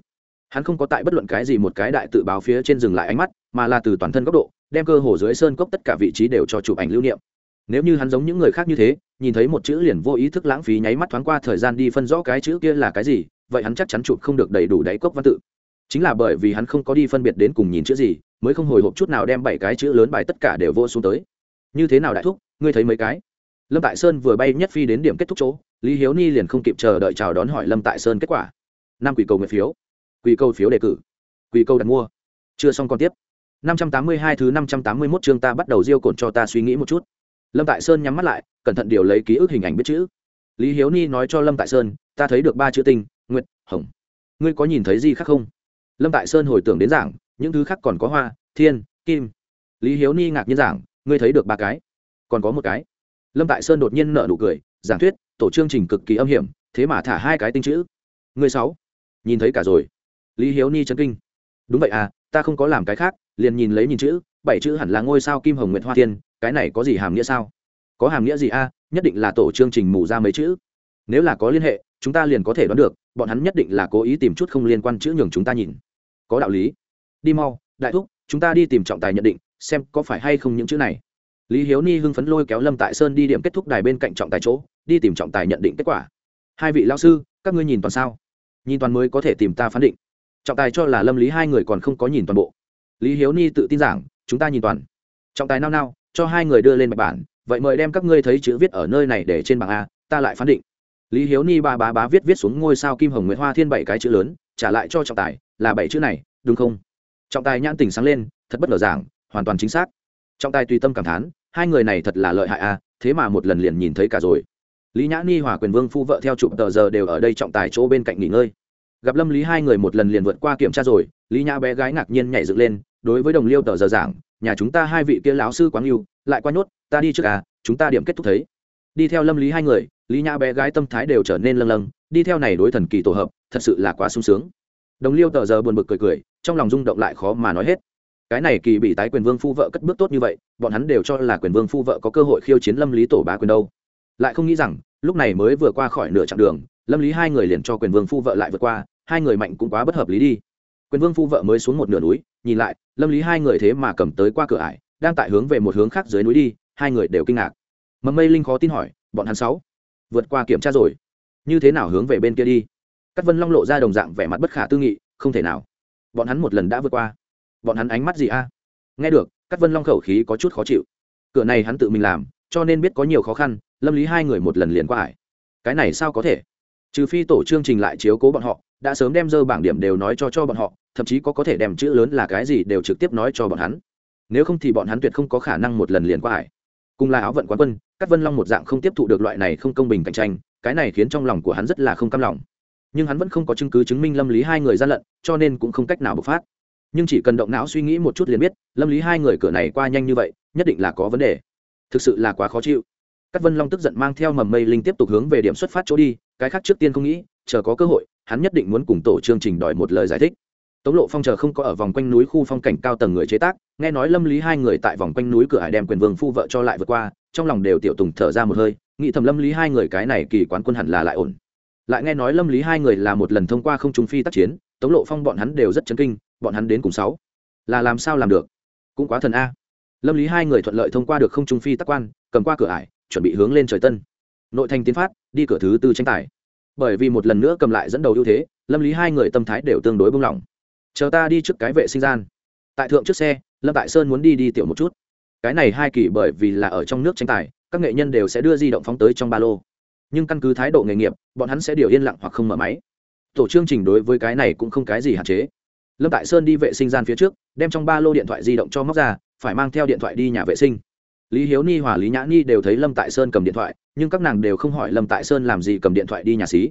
Hắn không có tại bất luận cái gì một cái đại tự báo phía trên dừng lại ánh mắt, mà là từ toàn thân góc độ, đem cơ hồ dưới sơn cốc tất cả vị trí đều cho chụp ảnh lưu niệm nếu như hắn giống những người khác như thế, nhìn thấy một chữ liền vô ý thức lãng phí nháy mắt thoáng qua thời gian đi phân rõ cái chữ kia là cái gì, vậy hắn chắc chắn chụp không được đầy đủ đáy cốc văn tự. Chính là bởi vì hắn không có đi phân biệt đến cùng nhìn chữ gì, mới không hồi hộp chút nào đem bảy cái chữ lớn bài tất cả đều vô xuống tới. Như thế nào đại thúc, ngươi thấy mấy cái? Lâm tại sơn vừa bay nhất phi đến điểm kết thúc chỗ, lý hiếu ni liền không kịp chờ đợi chào đón hỏi lâm tại sơn kết quả. Năm quỷ cầu nguyện phiếu. Quỷ cầu phiếu đề cử. Quỷ cầu đặt mua. Chưa xong còn tiếp. Năm trăm tám mươi hai thứ năm trăm tám mươi 581 chương ta bắt đầu diêu cồn cho ta suy nghĩ một chút lâm tại sơn nhắm mắt lại, cẩn thận điều lấy ký ức hình ảnh biết chữ. Lý hiếu ni nói cho lâm tại sơn, ta thấy được ba chữ tinh nguyệt, hồng. Ngươi có nhìn thấy gì khác không? Lâm tại sơn hồi tưởng đến giảng, những thứ khác còn có hoa, thiên, kim. Lý hiếu ni ngạc nhiên giảng, ngươi thấy được ba cái, còn có một cái. Lâm tại sơn đột nhiên nợ nụ cười, giảng thuyết, tổ chương trình cực kỳ âm hiểm, thế mà thả hai cái tinh chữ. Ngươi sáu, nhìn thấy cả rồi. Lý hiếu ni chấn kinh, đúng vậy à ta không có làm cái khác, liền nhìn lấy nhìn chữ bảy chữ hẳn là ngôi sao kim hồng nguyệt hoa thiên cái này có gì hàm nghĩa sao? Có hàm nghĩa gì a? Nhất định là tổ chương trình mù ra mấy chữ. Nếu là có liên hệ, chúng ta liền có thể đoán được, bọn hắn nhất định là cố ý tìm chút không liên quan chữ nhường chúng ta nhìn. Có đạo lý. Đi mau, đại thúc, chúng ta đi tìm trọng tài nhận định, xem có phải hay không những chữ này. Lý hiếu ni hưng phấn lôi kéo lâm tại sơn đi điểm kết thúc đài bên cạnh trọng tài chỗ, đi tìm trọng tài nhận định kết quả. Hai vị lao sư, các ngươi nhìn toàn sao? Nhìn toàn mới có thể tìm ta phán định. Trọng tài cho là lâm lý hai người còn không có nhìn toàn bộ. Lý hiếu ni tự tin giảng chúng ta nhìn toàn. Trọng tài nao nao, cho hai người đưa lên bạch bản, vậy mời đem các ngươi thấy chữ viết ở nơi này để trên bảng a, ta lại phán định. Lý hiếu ni ba bá bá viết viết xuống ngôi sao kim hồng nguyễn hoa thiên bảy cái chữ lớn, trả lại cho trọng tài, là bảy chữ này, đúng không? Trọng tài nhãn tình sáng lên, thật bất ngờ giảng, hoàn toàn chính xác. Trọng tài tùy tâm cảm thán, hai người này thật là lợi hại a, thế mà một lần liền nhìn thấy cả rồi. Lý nhã ni hòa quyền vương phu vợ theo chụp tờ giờ đều ở đây trọng tài chỗ bên cạnh nghỉ ngơi. Gặp lâm lý hai người một lần liền vượt qua kiểm tra rồi, lý nhã bé gái ngạc nhiên nhảy dựng lên đối với đồng liêu tờ giờ giảng, nhà chúng ta hai vị kia lão sư quáng yêu, lại qua nhốt, ta đi trước à chúng ta điểm kết thúc thấy. Đi theo lâm lý hai người, lý nhã bé gái tâm thái đều trở nên lâng lâng, đi theo này đối thần kỳ tổ hợp, thật sự là quá sung sướng. Đồng liêu tờ giờ buồn bực cười cười, trong lòng rung động lại khó mà nói hết. Cái này kỳ bị tái quyền vương phu vợ cất bước tốt như vậy, bọn hắn đều cho là quyền vương phu vợ có cơ hội khiêu chiến lâm lý tổ bá quyền đâu. Lại không nghĩ rằng, lúc này mới vừa qua khỏi nửa chặng đường, lâm lý hai người liền cho quyền vương phu vợ lại vượt qua, hai người mạnh cũng quá bất hợp lý đi. Quyền vương phu vợ mới xuống một nửa núi nhìn lại, lâm lý hai người thế mà cầm tới qua cửa ải, đang tại hướng về một hướng khác dưới núi đi, hai người đều kinh ngạc. Mầm mây linh khó tin hỏi, bọn hắn sáu vượt qua kiểm tra rồi? Như thế nào hướng về bên kia đi? Các vân long lộ ra đồng dạng vẻ mặt bất khả tư nghị, không thể nào. Bọn hắn một lần đã vượt qua. Bọn hắn ánh mắt gì a? Nghe được các vân long khẩu khí có chút khó chịu. Cửa này hắn tự mình làm, cho nên biết có nhiều khó khăn, lâm lý hai người một lần liền qua ải. Cái này sao có thể? Trừ phi tổ chương trình lại chiếu cố bọn họ, đã sớm đem dơ bảng điểm đều nói cho cho bọn họ thậm chí có có thể đem chữ lớn là cái gì đều trực tiếp nói cho bọn hắn. Nếu không thì bọn hắn tuyệt không có khả năng một lần liền qua hải. cùng là áo vận quán quân các vân long một dạng không tiếp thụ được loại này không công bình cạnh tranh, cái này khiến trong lòng của hắn rất là không cam lòng. Nhưng hắn vẫn không có chứng cứ chứng minh lâm lý hai người gian lận, cho nên cũng không cách nào bộc phát. Nhưng chỉ cần động não suy nghĩ một chút liền biết, lâm lý hai người cửa này qua nhanh như vậy, nhất định là có vấn đề. Thực sự là quá khó chịu. Các vân long tức giận mang theo mầm mây linh tiếp tục hướng về điểm xuất phát chỗ đi, cái khác trước tiên không nghĩ, chờ có cơ hội, hắn nhất định muốn cùng tổ chương trình đòi một lời giải thích tống lộ phong chờ không có ở vòng quanh núi khu phong cảnh cao tầng người chế tác, nghe nói lâm lý hai người tại vòng quanh núi cửa hải đem quyền vương phu vợ cho lại vượt qua, trong lòng đều tiểu tùng thở ra một hơi, nghĩ thầm lâm lý hai người cái này kỳ quán quân hẳn là lại ổn. Lại nghe nói lâm lý hai người là một lần thông qua không trung phi tác chiến, tống lộ phong bọn hắn đều rất chấn kinh, bọn hắn đến cùng sáu. Là làm sao làm được? Cũng quá thần a. Lâm lý hai người thuận lợi thông qua được không trung phi tác quan, cầm qua cửa ải, chuẩn bị hướng lên trời tân. Nội thành tiến phát, đi cửa thứ tư tranh tài. Bởi vì một lần nữa cầm lại dẫn đầu ưu thế, lâm lý hai người tâm thái đều tương đối bung lỏng chờ ta đi trước cái vệ sinh gian. Tại thượng trước xe, lâm tại sơn muốn đi đi tiểu một chút. Cái này hai kỳ bởi vì là ở trong nước tranh tài, các nghệ nhân đều sẽ đưa di động phóng tới trong ba lô. Nhưng căn cứ thái độ nghề nghiệp, bọn hắn sẽ điều yên lặng hoặc không mở máy. Tổ chương trình đối với cái này cũng không cái gì hạn chế. Lâm tại sơn đi vệ sinh gian phía trước, đem trong ba lô điện thoại di động cho móc ra, phải mang theo điện thoại đi nhà vệ sinh. Lý hiếu ni, hòa lý nhã ni đều thấy lâm tại sơn cầm điện thoại, nhưng các nàng đều không hỏi lâm tại sơn làm gì cầm điện thoại đi nhà xí.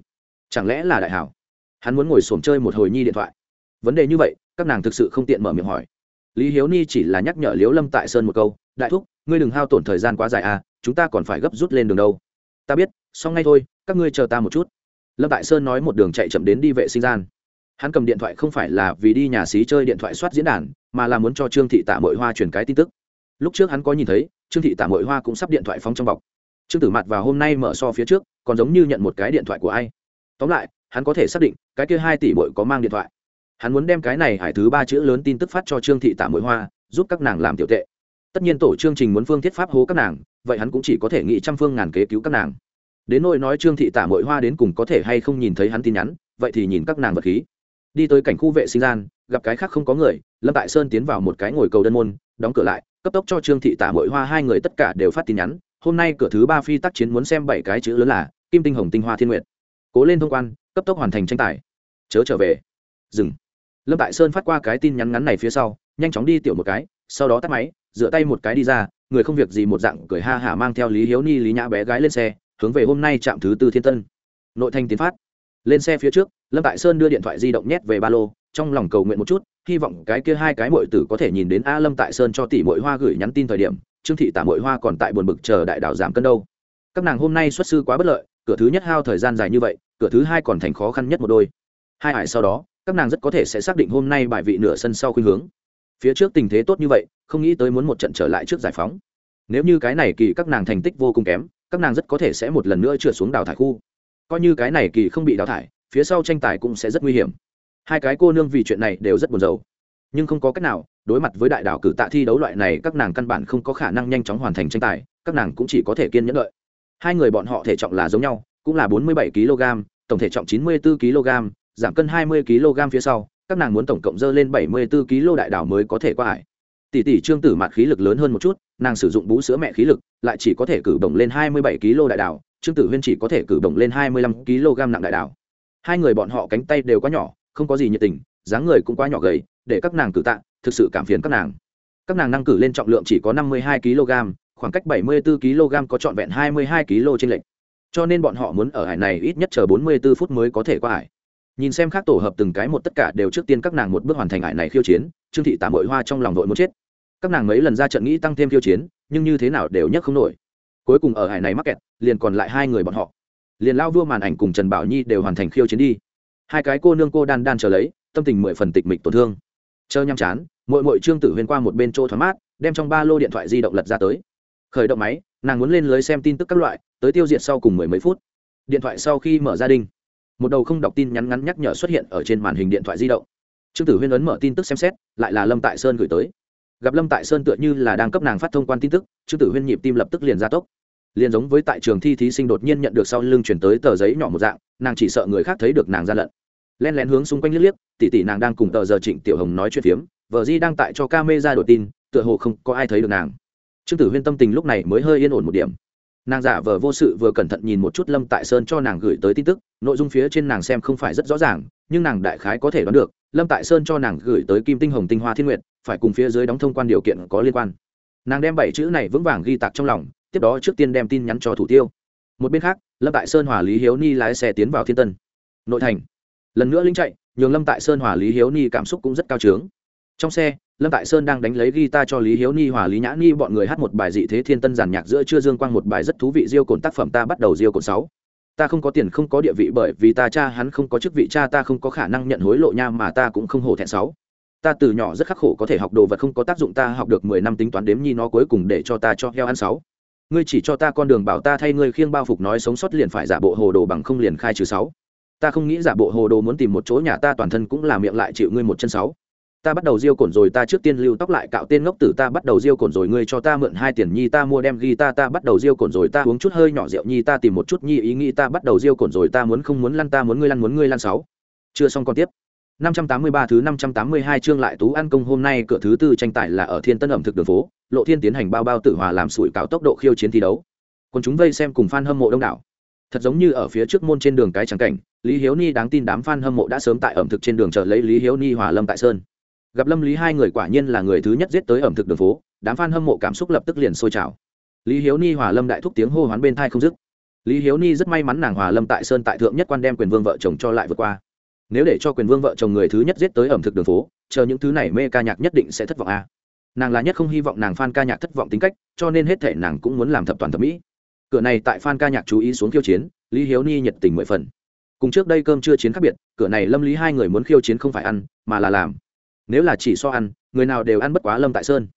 Chẳng lẽ là đại hảo? Hắn muốn ngồi xổm chơi một hồi nhi điện thoại vấn đề như vậy, các nàng thực sự không tiện mở miệng hỏi. Lý hiếu ni chỉ là nhắc nhở liếu lâm tại sơn một câu, đại thúc, ngươi đừng hao tổn thời gian quá dài à chúng ta còn phải gấp rút lên đường đâu. Ta biết, xong ngay thôi, các ngươi chờ ta một chút. Lâm tại sơn nói một đường chạy chậm đến đi vệ sinh gian. Hắn cầm điện thoại không phải là vì đi nhà xí chơi điện thoại soát diễn đàn, mà là muốn cho trương thị tạ mội hoa truyền cái tin tức. Lúc trước hắn có nhìn thấy, trương thị tạ mội hoa cũng sắp điện thoại phóng trong bọc. Trương tử mặt vào hôm nay mở so phía trước, còn giống như nhận một cái điện thoại của ai. Tóm lại, hắn có thể xác định, cái kia hai tỷ bội có mang điện thoại hắn muốn đem cái này hải thứ ba chữ lớn tin tức phát cho trương thị tạ mội hoa, giúp các nàng làm tiểu tệ. Tất nhiên tổ chương trình muốn phương thiết pháp hố các nàng, vậy hắn cũng chỉ có thể nghĩ trăm phương ngàn kế cứu các nàng. Đến nỗi nói trương thị tạ mội hoa đến cùng có thể hay không nhìn thấy hắn tin nhắn, vậy thì nhìn các nàng vật khí. Đi tới cảnh khu vệ sinh gian, gặp cái khác không có người, lâm tại sơn tiến vào một cái ngồi cầu đơn môn, đóng cửa lại, cấp tốc cho trương thị tạ mội hoa hai người tất cả đều phát tin nhắn. Hôm nay cửa thứ ba phi tác chiến muốn xem bảy cái chữ lớn là kim tinh hồng tinh hoa thiên nguyện cố lên thông quan, cấp tốc hoàn thành tranh tài. Chớ trở về. Dừng lâm tại sơn phát qua cái tin nhắn ngắn này phía sau, nhanh chóng đi tiểu một cái, sau đó tắt máy, dựa tay một cái đi ra, người không việc gì một dạng cười ha hả mang theo lý hiếu ni, lý nhã bé gái lên xe, hướng về hôm nay trạm thứ tư thiên tân. Nội thanh tiến phát. Lên xe phía trước, lâm tại sơn đưa điện thoại di động nhét về ba lô, trong lòng cầu nguyện một chút, hy vọng cái kia hai cái mội tử có thể nhìn đến a lâm tại sơn cho tỷ mội hoa gửi nhắn tin thời điểm, trương thị tả mội hoa còn tại buồn bực chờ đại đảo giảm cân đâu. Các nàng hôm nay xuất sư quá bất lợi, cửa thứ nhất hao thời gian dài như vậy, cửa thứ hai còn thành khó khăn nhất một đôi. Hai hải sau đó các nàng rất có thể sẽ xác định hôm nay bài vị nửa sân sau khuynh hướng. Phía trước tình thế tốt như vậy, không nghĩ tới muốn một trận trở lại trước giải phóng. Nếu như cái này kỳ các nàng thành tích vô cùng kém, các nàng rất có thể sẽ một lần nữa trượt xuống đào thải khu. Coi như cái này kỳ không bị đào thải, phía sau tranh tài cũng sẽ rất nguy hiểm. Hai cái cô nương vì chuyện này đều rất buồn rầu. Nhưng không có cách nào, đối mặt với đại đảo cử tạ thi đấu loại này, các nàng căn bản không có khả năng nhanh chóng hoàn thành tranh tài, các nàng cũng chỉ có thể kiên nhẫn đợi. Hai người bọn họ thể trọng là giống nhau, cũng là bốn mươi bảy kg tổng thể trọng chín mươi bốn kg giảm cân hai mươi kg phía sau, các nàng muốn tổng cộng dơ lên bảy mươi bốn kg đại đảo mới có thể qua hải tỷ tỷ trương tử mạt khí lực lớn hơn một chút, nàng sử dụng bú sữa mẹ khí lực, lại chỉ có thể cử động lên hai mươi bảy kg đại đảo, trương tử huyên chỉ có thể cử động lên hai mươi lăm kg nặng đại đảo. Hai người bọn họ cánh tay đều quá nhỏ, không có gì nhiệt tình, dáng người cũng quá nhỏ gầy, để các nàng cử tạ, thực sự cảm phiền các nàng. Các nàng năng cử lên trọng lượng chỉ có năm mươi hai kg, khoảng cách bảy mươi bốn kg có trọn vẹn hai mươi hai kg trên lệch. Cho nên bọn họ muốn ở hải này ít nhất chờ 44 phút mới có thể qua hải nhìn xem khác tổ hợp từng cái một tất cả đều trước tiên các nàng một bước hoàn thành hải này khiêu chiến, trương thị tạm bội hoa trong lòng đội muốn chết. Các nàng mấy lần ra trận nghĩ tăng thêm khiêu chiến, nhưng như thế nào đều nhất không nổi. Cuối cùng ở hải này mắc kẹt, liền còn lại hai người bọn họ. Liền lao vua màn ảnh cùng trần bảo nhi đều hoàn thành khiêu chiến đi. Hai cái cô nương cô đan đan chờ lấy, tâm tình mười phần tịch mịch tổn thương. Chờ nhăm chán mội mội trương tử huyền qua một bên chỗ thoáng mát, đem trong ba lô điện thoại di động lật ra tới. Khởi động máy, nàng muốn lên lưới xem tin tức các loại, tới tiêu diệt sau cùng mười mấy phút. Điện thoại sau khi mở gia đình một đầu không đọc tin nhắn ngắn nhắc nhở xuất hiện ở trên màn hình điện thoại di động. Trương tử huyên ấn mở tin tức xem xét, lại là lâm tại sơn gửi tới. Gặp lâm tại sơn tựa như là đang cấp nàng phát thông quan tin tức, trương tử huyên nhịp tim lập tức liền ra tốc. Liền giống với tại trường thi thí sinh đột nhiên nhận được sau lưng chuyển tới tờ giấy nhỏ một dạng, nàng chỉ sợ người khác thấy được nàng gian lận. Len lén hướng xung quanh liếc liếc, tỉ tỉ nàng đang cùng tờ giờ trịnh tiểu hồng nói chuyện phiếm vợ di đang tại cho ca mê ra đổi tin, tựa hồ không có ai thấy được nàng. Trương tử huyên tâm tình lúc này mới hơi yên ổn một điểm nàng giả vờ vô sự vừa cẩn thận nhìn một chút lâm tại sơn cho nàng gửi tới tin tức nội dung phía trên nàng xem không phải rất rõ ràng nhưng nàng đại khái có thể đoán được lâm tại sơn cho nàng gửi tới kim tinh hồng tinh hoa thiên Nguyệt, phải cùng phía dưới đóng thông quan điều kiện có liên quan. Nàng đem bảy chữ này vững vàng ghi tạc trong lòng tiếp đó trước tiên đem tin nhắn cho thủ tiêu. Một bên khác lâm tại sơn hòa lý hiếu ni lái xe tiến vào thiên tân. Nội thành. Lần nữa linh chạy nhường lâm tại sơn hòa lý hiếu ni cảm xúc cũng rất cao trướng. Trong xe lâm tại sơn đang đánh lấy guitar cho lý hiếu ni hòa lý nhã ni, bọn người hát một bài dị thế thiên tân giàn nhạc giữa chưa dương quang, một bài rất thú vị diêu cồn tác phẩm ta bắt đầu diêu cồn sáu. Ta không có tiền, không có địa vị bởi vì ta cha hắn không có chức vị, cha ta không có khả năng nhận hối lộ nha mà ta cũng không hổ thẹn sáu. Ta từ nhỏ rất khắc khổ, có thể học đồ vật không có tác dụng, ta học được mười năm tính toán đếm nhi nó cuối cùng để cho ta cho heo ăn sáu. Ngươi chỉ cho ta con đường bảo ta thay ngươi khiêng bao phục, nói sống sót liền phải giả bộ hồ đồ bằng không liền khai trừ sáu. Ta không nghĩ giả bộ hồ đồ muốn tìm một chỗ nhà ta toàn thân cũng là miệng lại chịu ngươi một chân sáu ta bắt đầu diêu cồn rồi ta trước tiên lưu tóc lại cạo tên ngốc tử ta bắt đầu diêu cồn rồi ngươi cho ta mượn hai tiền nhi ta mua đem ghi ta ta bắt đầu diêu cồn rồi ta uống chút hơi nhỏ rượu nhi ta tìm một chút nhi ý nghĩ ta bắt đầu diêu cồn rồi ta muốn không muốn lăn ta muốn ngươi lăn muốn ngươi lăn sáu chưa xong còn tiếp 583 thứ 582 chương lại tú ăn công hôm nay cửa thứ tư tranh tài là ở Thiên Tân ẩm thực đường phố, Lộ Thiên tiến hành bao bao tử hòa làm sủi cảo tốc độ khiêu chiến thi đấu. Còn chúng vây xem cùng fan hâm mộ đông đảo. Thật giống như ở phía trước môn trên đường cái chẳng cảnh, Lý Hiếu Ni đáng tin đám fan hâm mộ đã sớm tại ẩm thực trên đường chờ lấy Lý Hiếu Ni hòa Lâm tại Sơn. Gặp Lâm Lý hai người quả nhiên là người thứ nhất giết tới ẩm thực đường phố, đám fan hâm mộ cảm xúc lập tức liền sôi trào. Lý Hiếu Ni hòa Lâm đại thúc tiếng hô hoán bên tai không dứt. Lý Hiếu Ni rất may mắn nàng hòa Lâm tại Sơn tại thượng nhất quan đem quyền vương vợ chồng cho lại vượt qua nếu để cho quyền vương vợ chồng người thứ nhất giết tới ẩm thực đường phố chờ những thứ này mê ca nhạc nhất định sẽ thất vọng a à. nàng là nhất không hy vọng nàng f a n ca nhạc thất vọng tính cách cho nên hết thể nàng cũng muốn làm thập toàn thẩm mỹ cửa này tại f a n ca nhạc chú ý xuống khiêu chiến lý hiếu ni nhiệt tình mười phần cùng trước đây cơm chưa chiến khác biệt cửa này lâm lý hai người muốn khiêu chiến không phải ăn mà là làm nếu là chỉ so ăn, người nào đều ăn bất quá lâm tại sơn.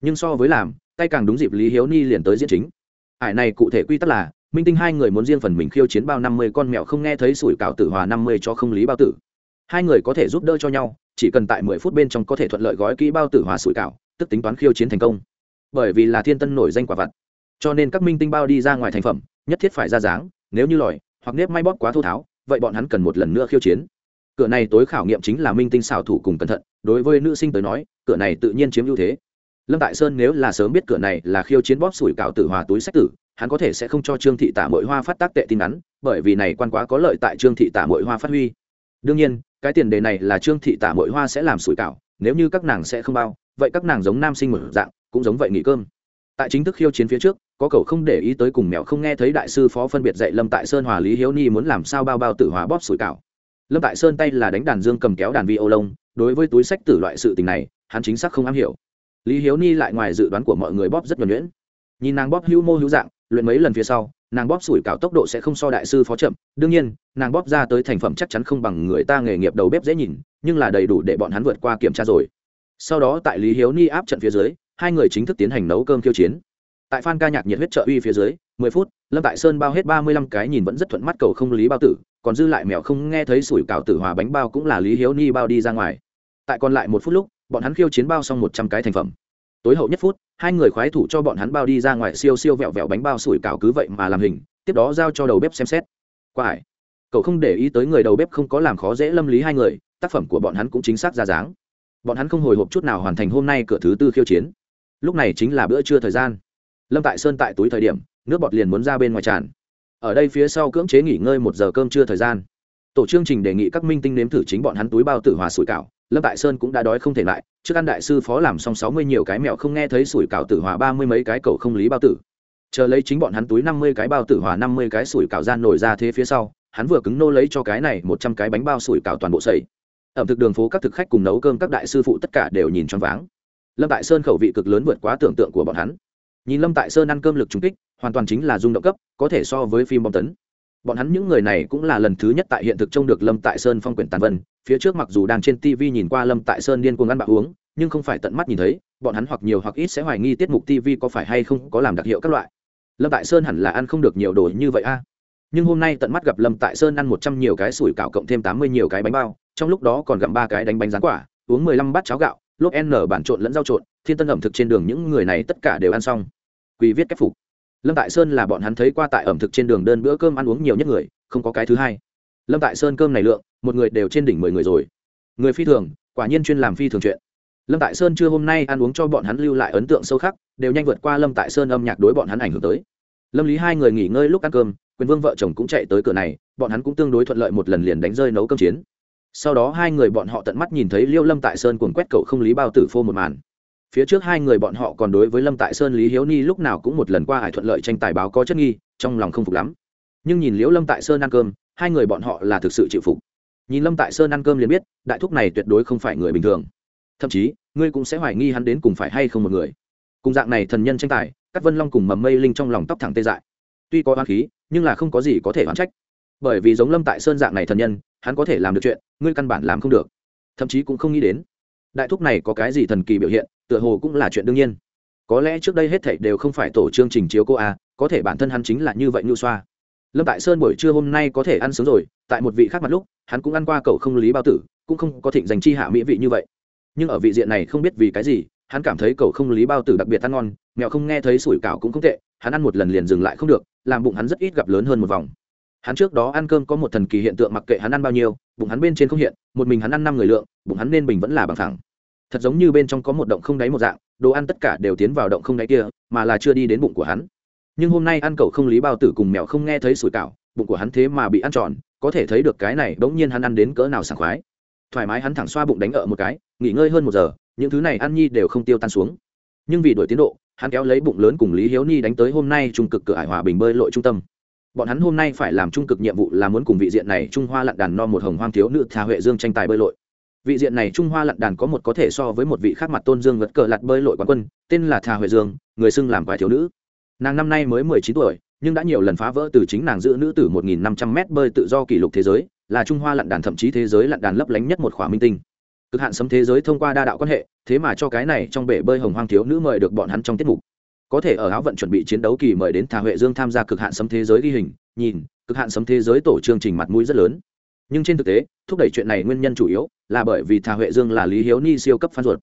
Nhưng so với làm, tay càng đúng dịp lý hiếu ni liền tới diễn chính. Ải này cụ thể quy tắc là, minh tinh hai người muốn riêng phần mình khiêu chiến bao năm mươi con mèo không nghe thấy sủi cảo tử hòa năm mươi cho không lý bao tử. Hai người có thể giúp đỡ cho nhau, chỉ cần tại mười phút bên trong có thể thuận lợi gói kỹ bao tử hòa sủi cảo, tức tính toán khiêu chiến thành công. Bởi vì là thiên tân nổi danh quả vặt. Cho nên các minh tinh bao đi ra ngoài thành phẩm, nhất thiết phải ra dáng, nếu như lòi, hoặc nếp may bóp quá thô tháo, vậy bọn hắn cần một lần nữa khiêu chiến. Cửa này tối khảo nghiệm chính là minh tinh xảo thủ cùng cẩn thận đối với nữ sinh tới nói, cửa này tự nhiên chiếm ưu thế. Lâm tại sơn nếu là sớm biết cửa này là khiêu chiến bóp sủi cảo tử hòa túi sách tử, hắn có thể sẽ không cho trương thị tả mội hoa phát tác tệ tin ngắn, bởi vì này quan quá có lợi tại trương thị tả mội hoa phát huy. Đương nhiên, cái tiền đề này là trương thị tả mội hoa sẽ làm sủi cảo, nếu như các nàng sẽ không bao, vậy các nàng giống nam sinh một dạng, cũng giống vậy nghỉ cơm. Tại chính thức khiêu chiến phía trước, có cậu không để ý tới cùng mèo không nghe thấy đại sư phó phân biệt dạy lâm tại sơn hòa lý hiếu ni muốn làm sao bao bao tử hòa bóp sủi cảo. Lâm tại sơn tay là đánh đàn dương cầm kéo đàn vi ô lông đối với túi sách tử loại sự tình này, hắn chính xác không am hiểu. Lý hiếu ni lại ngoài dự đoán của mọi người bóp rất nhuẩn nhuyễn. Nhìn nàng bóp hữu mô hữu dạng, luyện mấy lần phía sau, nàng bóp sủi cảo tốc độ sẽ không so đại sư phó chậm. Đương nhiên, nàng bóp ra tới thành phẩm chắc chắn không bằng người ta nghề nghiệp đầu bếp dễ nhìn, nhưng là đầy đủ để bọn hắn vượt qua kiểm tra rồi. Sau đó tại lý hiếu ni áp trận phía dưới, hai người chính thức tiến hành nấu cơm khiêu chiến. Tại phan ca nhạc nhiệt huyết trợ uy phía dưới, mười phút, lâm tại sơn bao hết ba mươi lăm cái nhìn vẫn rất thuận mắt cầu không lý bao tử còn dư lại mèo không nghe thấy sủi cảo tử hòa bánh bao cũng là lý hiếu ni bao đi ra ngoài. Tại còn lại một phút lúc, bọn hắn khiêu chiến bao xong một trăm cái thành phẩm. Tối hậu nhất phút, hai người khoái thủ cho bọn hắn bao đi ra ngoài siêu siêu vẹo vẹo bánh bao sủi cảo cứ vậy mà làm hình, tiếp đó giao cho đầu bếp xem xét. Quải cậu không để ý tới người đầu bếp không có làm khó dễ lâm lý hai người, tác phẩm của bọn hắn cũng chính xác ra dáng. Bọn hắn không hồi hộp chút nào hoàn thành hôm nay cửa thứ tư khiêu chiến. Lúc này chính là bữa trưa thời gian. Lâm tại sơn tại túi thời điểm, nước bọt liền muốn ra bên ngoài tràn ở đây phía sau cưỡng chế nghỉ ngơi một giờ cơm trưa thời gian. Tổ chương trình đề nghị các minh tinh nếm thử chính bọn hắn túi bao tử hòa sủi cảo, lâm tại sơn cũng đã đói không thể lại, trước ăn đại sư phó làm xong sáu mươi nhiều cái mẹo không nghe thấy sủi cảo tử hòa ba mươi mấy cái cầu không lý bao tử. Chờ lấy chính bọn hắn túi năm mươi cái bao tử hòa năm mươi cái sủi cảo gian nổi ra thế phía sau, hắn vừa cứng nô lấy cho cái này một trăm cái bánh bao sủi cảo toàn bộ sầy ẩm thực đường phố các thực khách cùng nấu cơm các đại sư phụ tất cả đều nhìn choáng váng. Lâm tại sơn khẩu vị cực lớn vượt quá tưởng tượng của bọn hắn nhìn lâm tại sơn ăn cơm lực trúng kích, hoàn toàn chính là rung động cấp, có thể so với phim bom tấn. Bọn hắn những người này cũng là lần thứ nhất tại hiện thực trông được lâm tại sơn phong quyển tàn vân. Phía trước mặc dù đang trên tv nhìn qua lâm tại sơn điên cuồng ăn bạo uống, nhưng không phải tận mắt nhìn thấy, bọn hắn hoặc nhiều hoặc ít sẽ hoài nghi tiết mục tv có phải hay không có làm đặc hiệu các loại. Lâm tại sơn hẳn là ăn không được nhiều đồ như vậy a. Nhưng hôm nay tận mắt gặp lâm tại sơn ăn một trăm nhiều cái sủi cảo cộng thêm tám mươi nhiều cái bánh bao, trong lúc đó còn gặm ba cái đánh bánh rán quả, uống mười lăm bát cháo gạo lốp n bản trộn lẫn rau trộn, thiên tân ẩm thực trên đường những người này tất cả đều ăn xong. Quý viết cách phục. Lâm tại sơn là bọn hắn thấy qua tại ẩm thực trên đường đơn bữa cơm ăn uống nhiều nhất người, không có cái thứ hai. Lâm tại sơn cơm này lượng, một người đều trên đỉnh mười người rồi. Người phi thường, quả nhiên chuyên làm phi thường chuyện. Lâm tại sơn chưa hôm nay ăn uống cho bọn hắn lưu lại ấn tượng sâu khắc, đều nhanh vượt qua lâm tại sơn âm nhạc đối bọn hắn ảnh hưởng tới. Lâm lý hai người nghỉ ngơi lúc ăn cơm, quyền vương vợ chồng cũng chạy tới cửa này, bọn hắn cũng tương đối thuận lợi một lần liền đánh rơi nấu cơm chiến sau đó hai người bọn họ tận mắt nhìn thấy liêu lâm tại sơn cuồng quét cậu không lý bao tử phô một màn. Phía trước hai người bọn họ còn đối với lâm tại sơn lý hiếu ni lúc nào cũng một lần qua hải thuận lợi tranh tài báo có chất nghi, trong lòng không phục lắm. Nhưng nhìn liễu lâm tại sơn ăn cơm, hai người bọn họ là thực sự chịu phục. Nhìn lâm tại sơn ăn cơm liền biết, đại thúc này tuyệt đối không phải người bình thường. Thậm chí, ngươi cũng sẽ hoài nghi hắn đến cùng phải hay không một người. Cùng dạng này thần nhân tranh tài các vân long cùng mầm mây linh trong lòng tóc thẳng tê dại. Tuy có oan khí, nhưng là không có gì có thể oán trách. Bởi vì giống lâm tại sơn dạng này thần nhân hắn có thể làm được chuyện, ngươi căn bản làm không được. Thậm chí cũng không nghĩ đến, đại thúc này có cái gì thần kỳ biểu hiện, tựa hồ cũng là chuyện đương nhiên. Có lẽ trước đây hết thảy đều không phải tổ chương trình chiếu cô a có thể bản thân hắn chính là như vậy như xoa. Lâm tại sơn buổi trưa hôm nay có thể ăn sướng rồi, tại một vị khác mặt lúc, hắn cũng ăn qua cậu không lý bao tử, cũng không có thịnh dành chi hạ mỹ vị như vậy. Nhưng ở vị diện này không biết vì cái gì, hắn cảm thấy cậu không lý bao tử đặc biệt ăn ngon mẹo không nghe thấy sủi cảo cũng không tệ, hắn ăn một lần liền dừng lại không được, làm bụng hắn rất ít gặp lớn hơn một vòng hắn trước đó ăn cơm có một thần kỳ hiện tượng mặc kệ hắn ăn bao nhiêu, bụng hắn bên trên không hiện, một mình hắn ăn năm người lượng, bụng hắn nên bình vẫn là bằng thẳng thật giống như bên trong có một động không đáy một dạng, đồ ăn tất cả đều tiến vào động không đáy kia, mà là chưa đi đến bụng của hắn. Nhưng hôm nay ăn cậu không lý bao tử cùng mèo không nghe thấy sủi cảo, bụng của hắn thế mà bị ăn tròn, có thể thấy được cái này bỗng nhiên hắn ăn đến cỡ nào sảng khoái. Thoải mái hắn thẳng xoa bụng đánh ở một cái, nghỉ ngơi hơn một giờ, những thứ này ăn nhi đều không tiêu tan xuống. Nhưng vì đổi tiến độ, hắn kéo lấy bụng lớn cùng lý hiếu ni đánh tới hôm nay trung cực cửa hải hòa bình bơi lội trung tâm bọn hắn hôm nay phải làm trung cực nhiệm vụ là muốn cùng vị diện này trung hoa lặn đàn no một hồng hoang thiếu nữ thà huệ dương tranh tài bơi lội. Vị diện này trung hoa lặn đàn có một có thể so với một vị khác mặt tôn dương vật cờ lặt bơi lội quán quân, tên là thà huệ dương, người xưng làm vài thiếu nữ. Nàng năm nay mới mười chín tuổi, nhưng đã nhiều lần phá vỡ từ chính nàng giữ nữ tử một nghìn năm trăm m bơi tự do kỷ lục thế giới, là trung hoa lặn đàn thậm chí thế giới lặn đàn lấp lánh nhất một khỏa minh tinh. Cực hạn sấm thế giới thông qua đa đạo quan hệ, thế mà cho cái này trong bể bơi hồng hoang thiếu nữ mời được bọn hắn trong tiết mục có thể ở áo vận chuẩn bị chiến đấu kỳ mời đến thà huệ dương tham gia cực hạn sấm thế giới ghi hình, nhìn, cực hạn sấm thế giới tổ chương trình mặt mũi rất lớn. Nhưng trên thực tế, thúc đẩy chuyện này nguyên nhân chủ yếu là bởi vì thà huệ dương là lý hiếu ni siêu cấp phan ruột.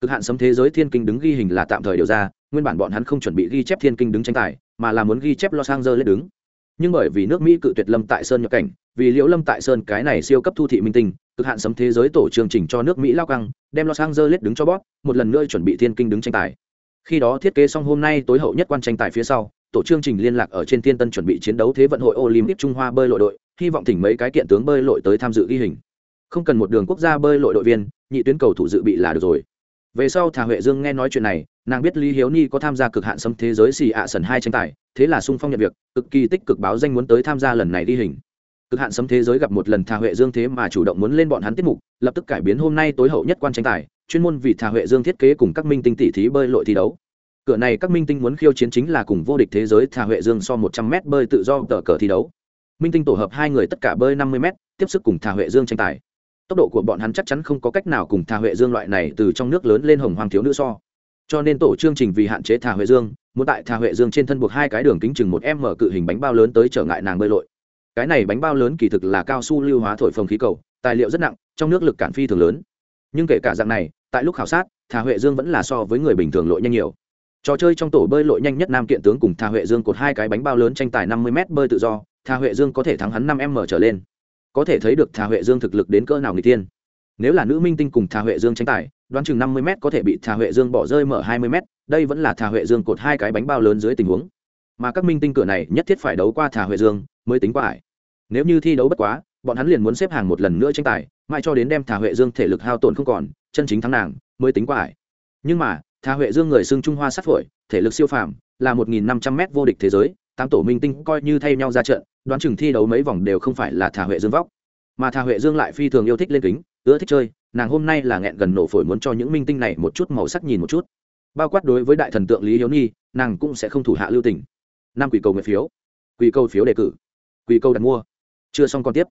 Cực hạn sấm thế giới thiên kinh đứng ghi hình là tạm thời điều ra, nguyên bản bọn hắn không chuẩn bị ghi chép thiên kinh đứng tranh tài, mà là muốn ghi chép los angeles đứng. Nhưng bởi vì nước mỹ cự tuyệt lâm tại sơn nhập cảnh, vì liễu lâm tại sơn cái này siêu cấp thu thị minh tinh, cực hạn sấm thế giới tổ chương trình cho nước mỹ lao căng, đem los angeles đứng cho bóp, một lần nữa chuẩn bị thiên kinh đứng tranh tài khi đó thiết kế xong hôm nay tối hậu nhất quan tranh tài phía sau, tổ chương trình liên lạc ở trên thiên tân chuẩn bị chiến đấu thế vận hội olympic trung hoa bơi lội đội, hy vọng thỉnh mấy cái kiện tướng bơi lội tới tham dự ghi hình. Không cần một đường quốc gia bơi lội đội viên, nhị tuyến cầu thủ dự bị là được rồi. Về sau thà huệ dương nghe nói chuyện này, nàng biết lý hiếu ni có tham gia cực hạn xâm thế giới xì ạ sần hai tranh tài, thế là sung phong nhận việc, cực kỳ tích cực báo danh muốn tới tham gia lần này ghi hình cực hạn sấm thế giới gặp một lần thà huệ dương thế mà chủ động muốn lên bọn hắn tiết mục, lập tức cải biến hôm nay tối hậu nhất quan tranh tài, chuyên môn vì thà huệ dương thiết kế cùng các minh tinh tỷ thí bơi lội thi đấu. Cửa này các minh tinh muốn khiêu chiến chính là cùng vô địch thế giới thà huệ dương so một trăm m bơi tự do tờ cờ thi đấu. Minh tinh tổ hợp hai người tất cả bơi năm mươi m tiếp sức cùng thà huệ dương tranh tài. Tốc độ của bọn hắn chắc chắn không có cách nào cùng thà huệ dương loại này từ trong nước lớn lên hồng hoàng thiếu nữ so. Cho nên tổ chương trình vì hạn chế thà huệ dương, muốn tại thà huệ dương trên thân buộc hai cái đường kính chừng một m cự hình bánh bao lớn tới trở ngại nàng bơi lội cái này bánh bao lớn kỳ thực là cao su lưu hóa thổi phồng khí cầu, tài liệu rất nặng, trong nước lực cản phi thường lớn. Nhưng kể cả dạng này, tại lúc khảo sát, thà huệ dương vẫn là so với người bình thường lội nhanh nhiều. Trò chơi trong tổ bơi lội nhanh nhất nam kiện tướng cùng thà huệ dương cột hai cái bánh bao lớn tranh tài năm mươi m bơi tự do, thà huệ dương có thể thắng hắn năm m trở lên. Có thể thấy được thà huệ dương thực lực đến cỡ nào người tiên nếu là nữ minh tinh cùng thà huệ dương tranh tài, đoán chừng năm mươi m có thể bị thà huệ dương bỏ rơi mở hai mươi m đây vẫn là thà huệ dương cột hai cái bánh bao lớn dưới tình huống. Mà các minh tinh cửa này nhất thiết phải đấu qua thà huệ dương mới tính quải nếu như thi đấu bất quá, bọn hắn liền muốn xếp hàng một lần nữa tranh tài, mãi cho đến đem thả huệ dương thể lực hao tổn không còn, chân chính thắng nàng, mới tính quải nhưng mà, thả huệ dương người xưng trung hoa sát phổi, thể lực siêu phàm, là một nghìn năm trăm m vô địch thế giới, tám tổ minh tinh coi như thay nhau ra trận, đoán chừng thi đấu mấy vòng đều không phải là thả huệ dương vóc. Mà thả huệ dương lại phi thường yêu thích lên kính, ưa thích chơi, nàng hôm nay là nghẹn gần nổ phổi muốn cho những minh tinh này một chút màu sắc nhìn một chút. Bao quát đối với đại thần tượng lý hiếu nhi, nàng cũng sẽ không thủ hạ lưu tình. Năm quỷ cầu nguyện phiếu. Quỷ cầu phiếu đề cử quỷ câu đặt mua chưa xong còn tiếp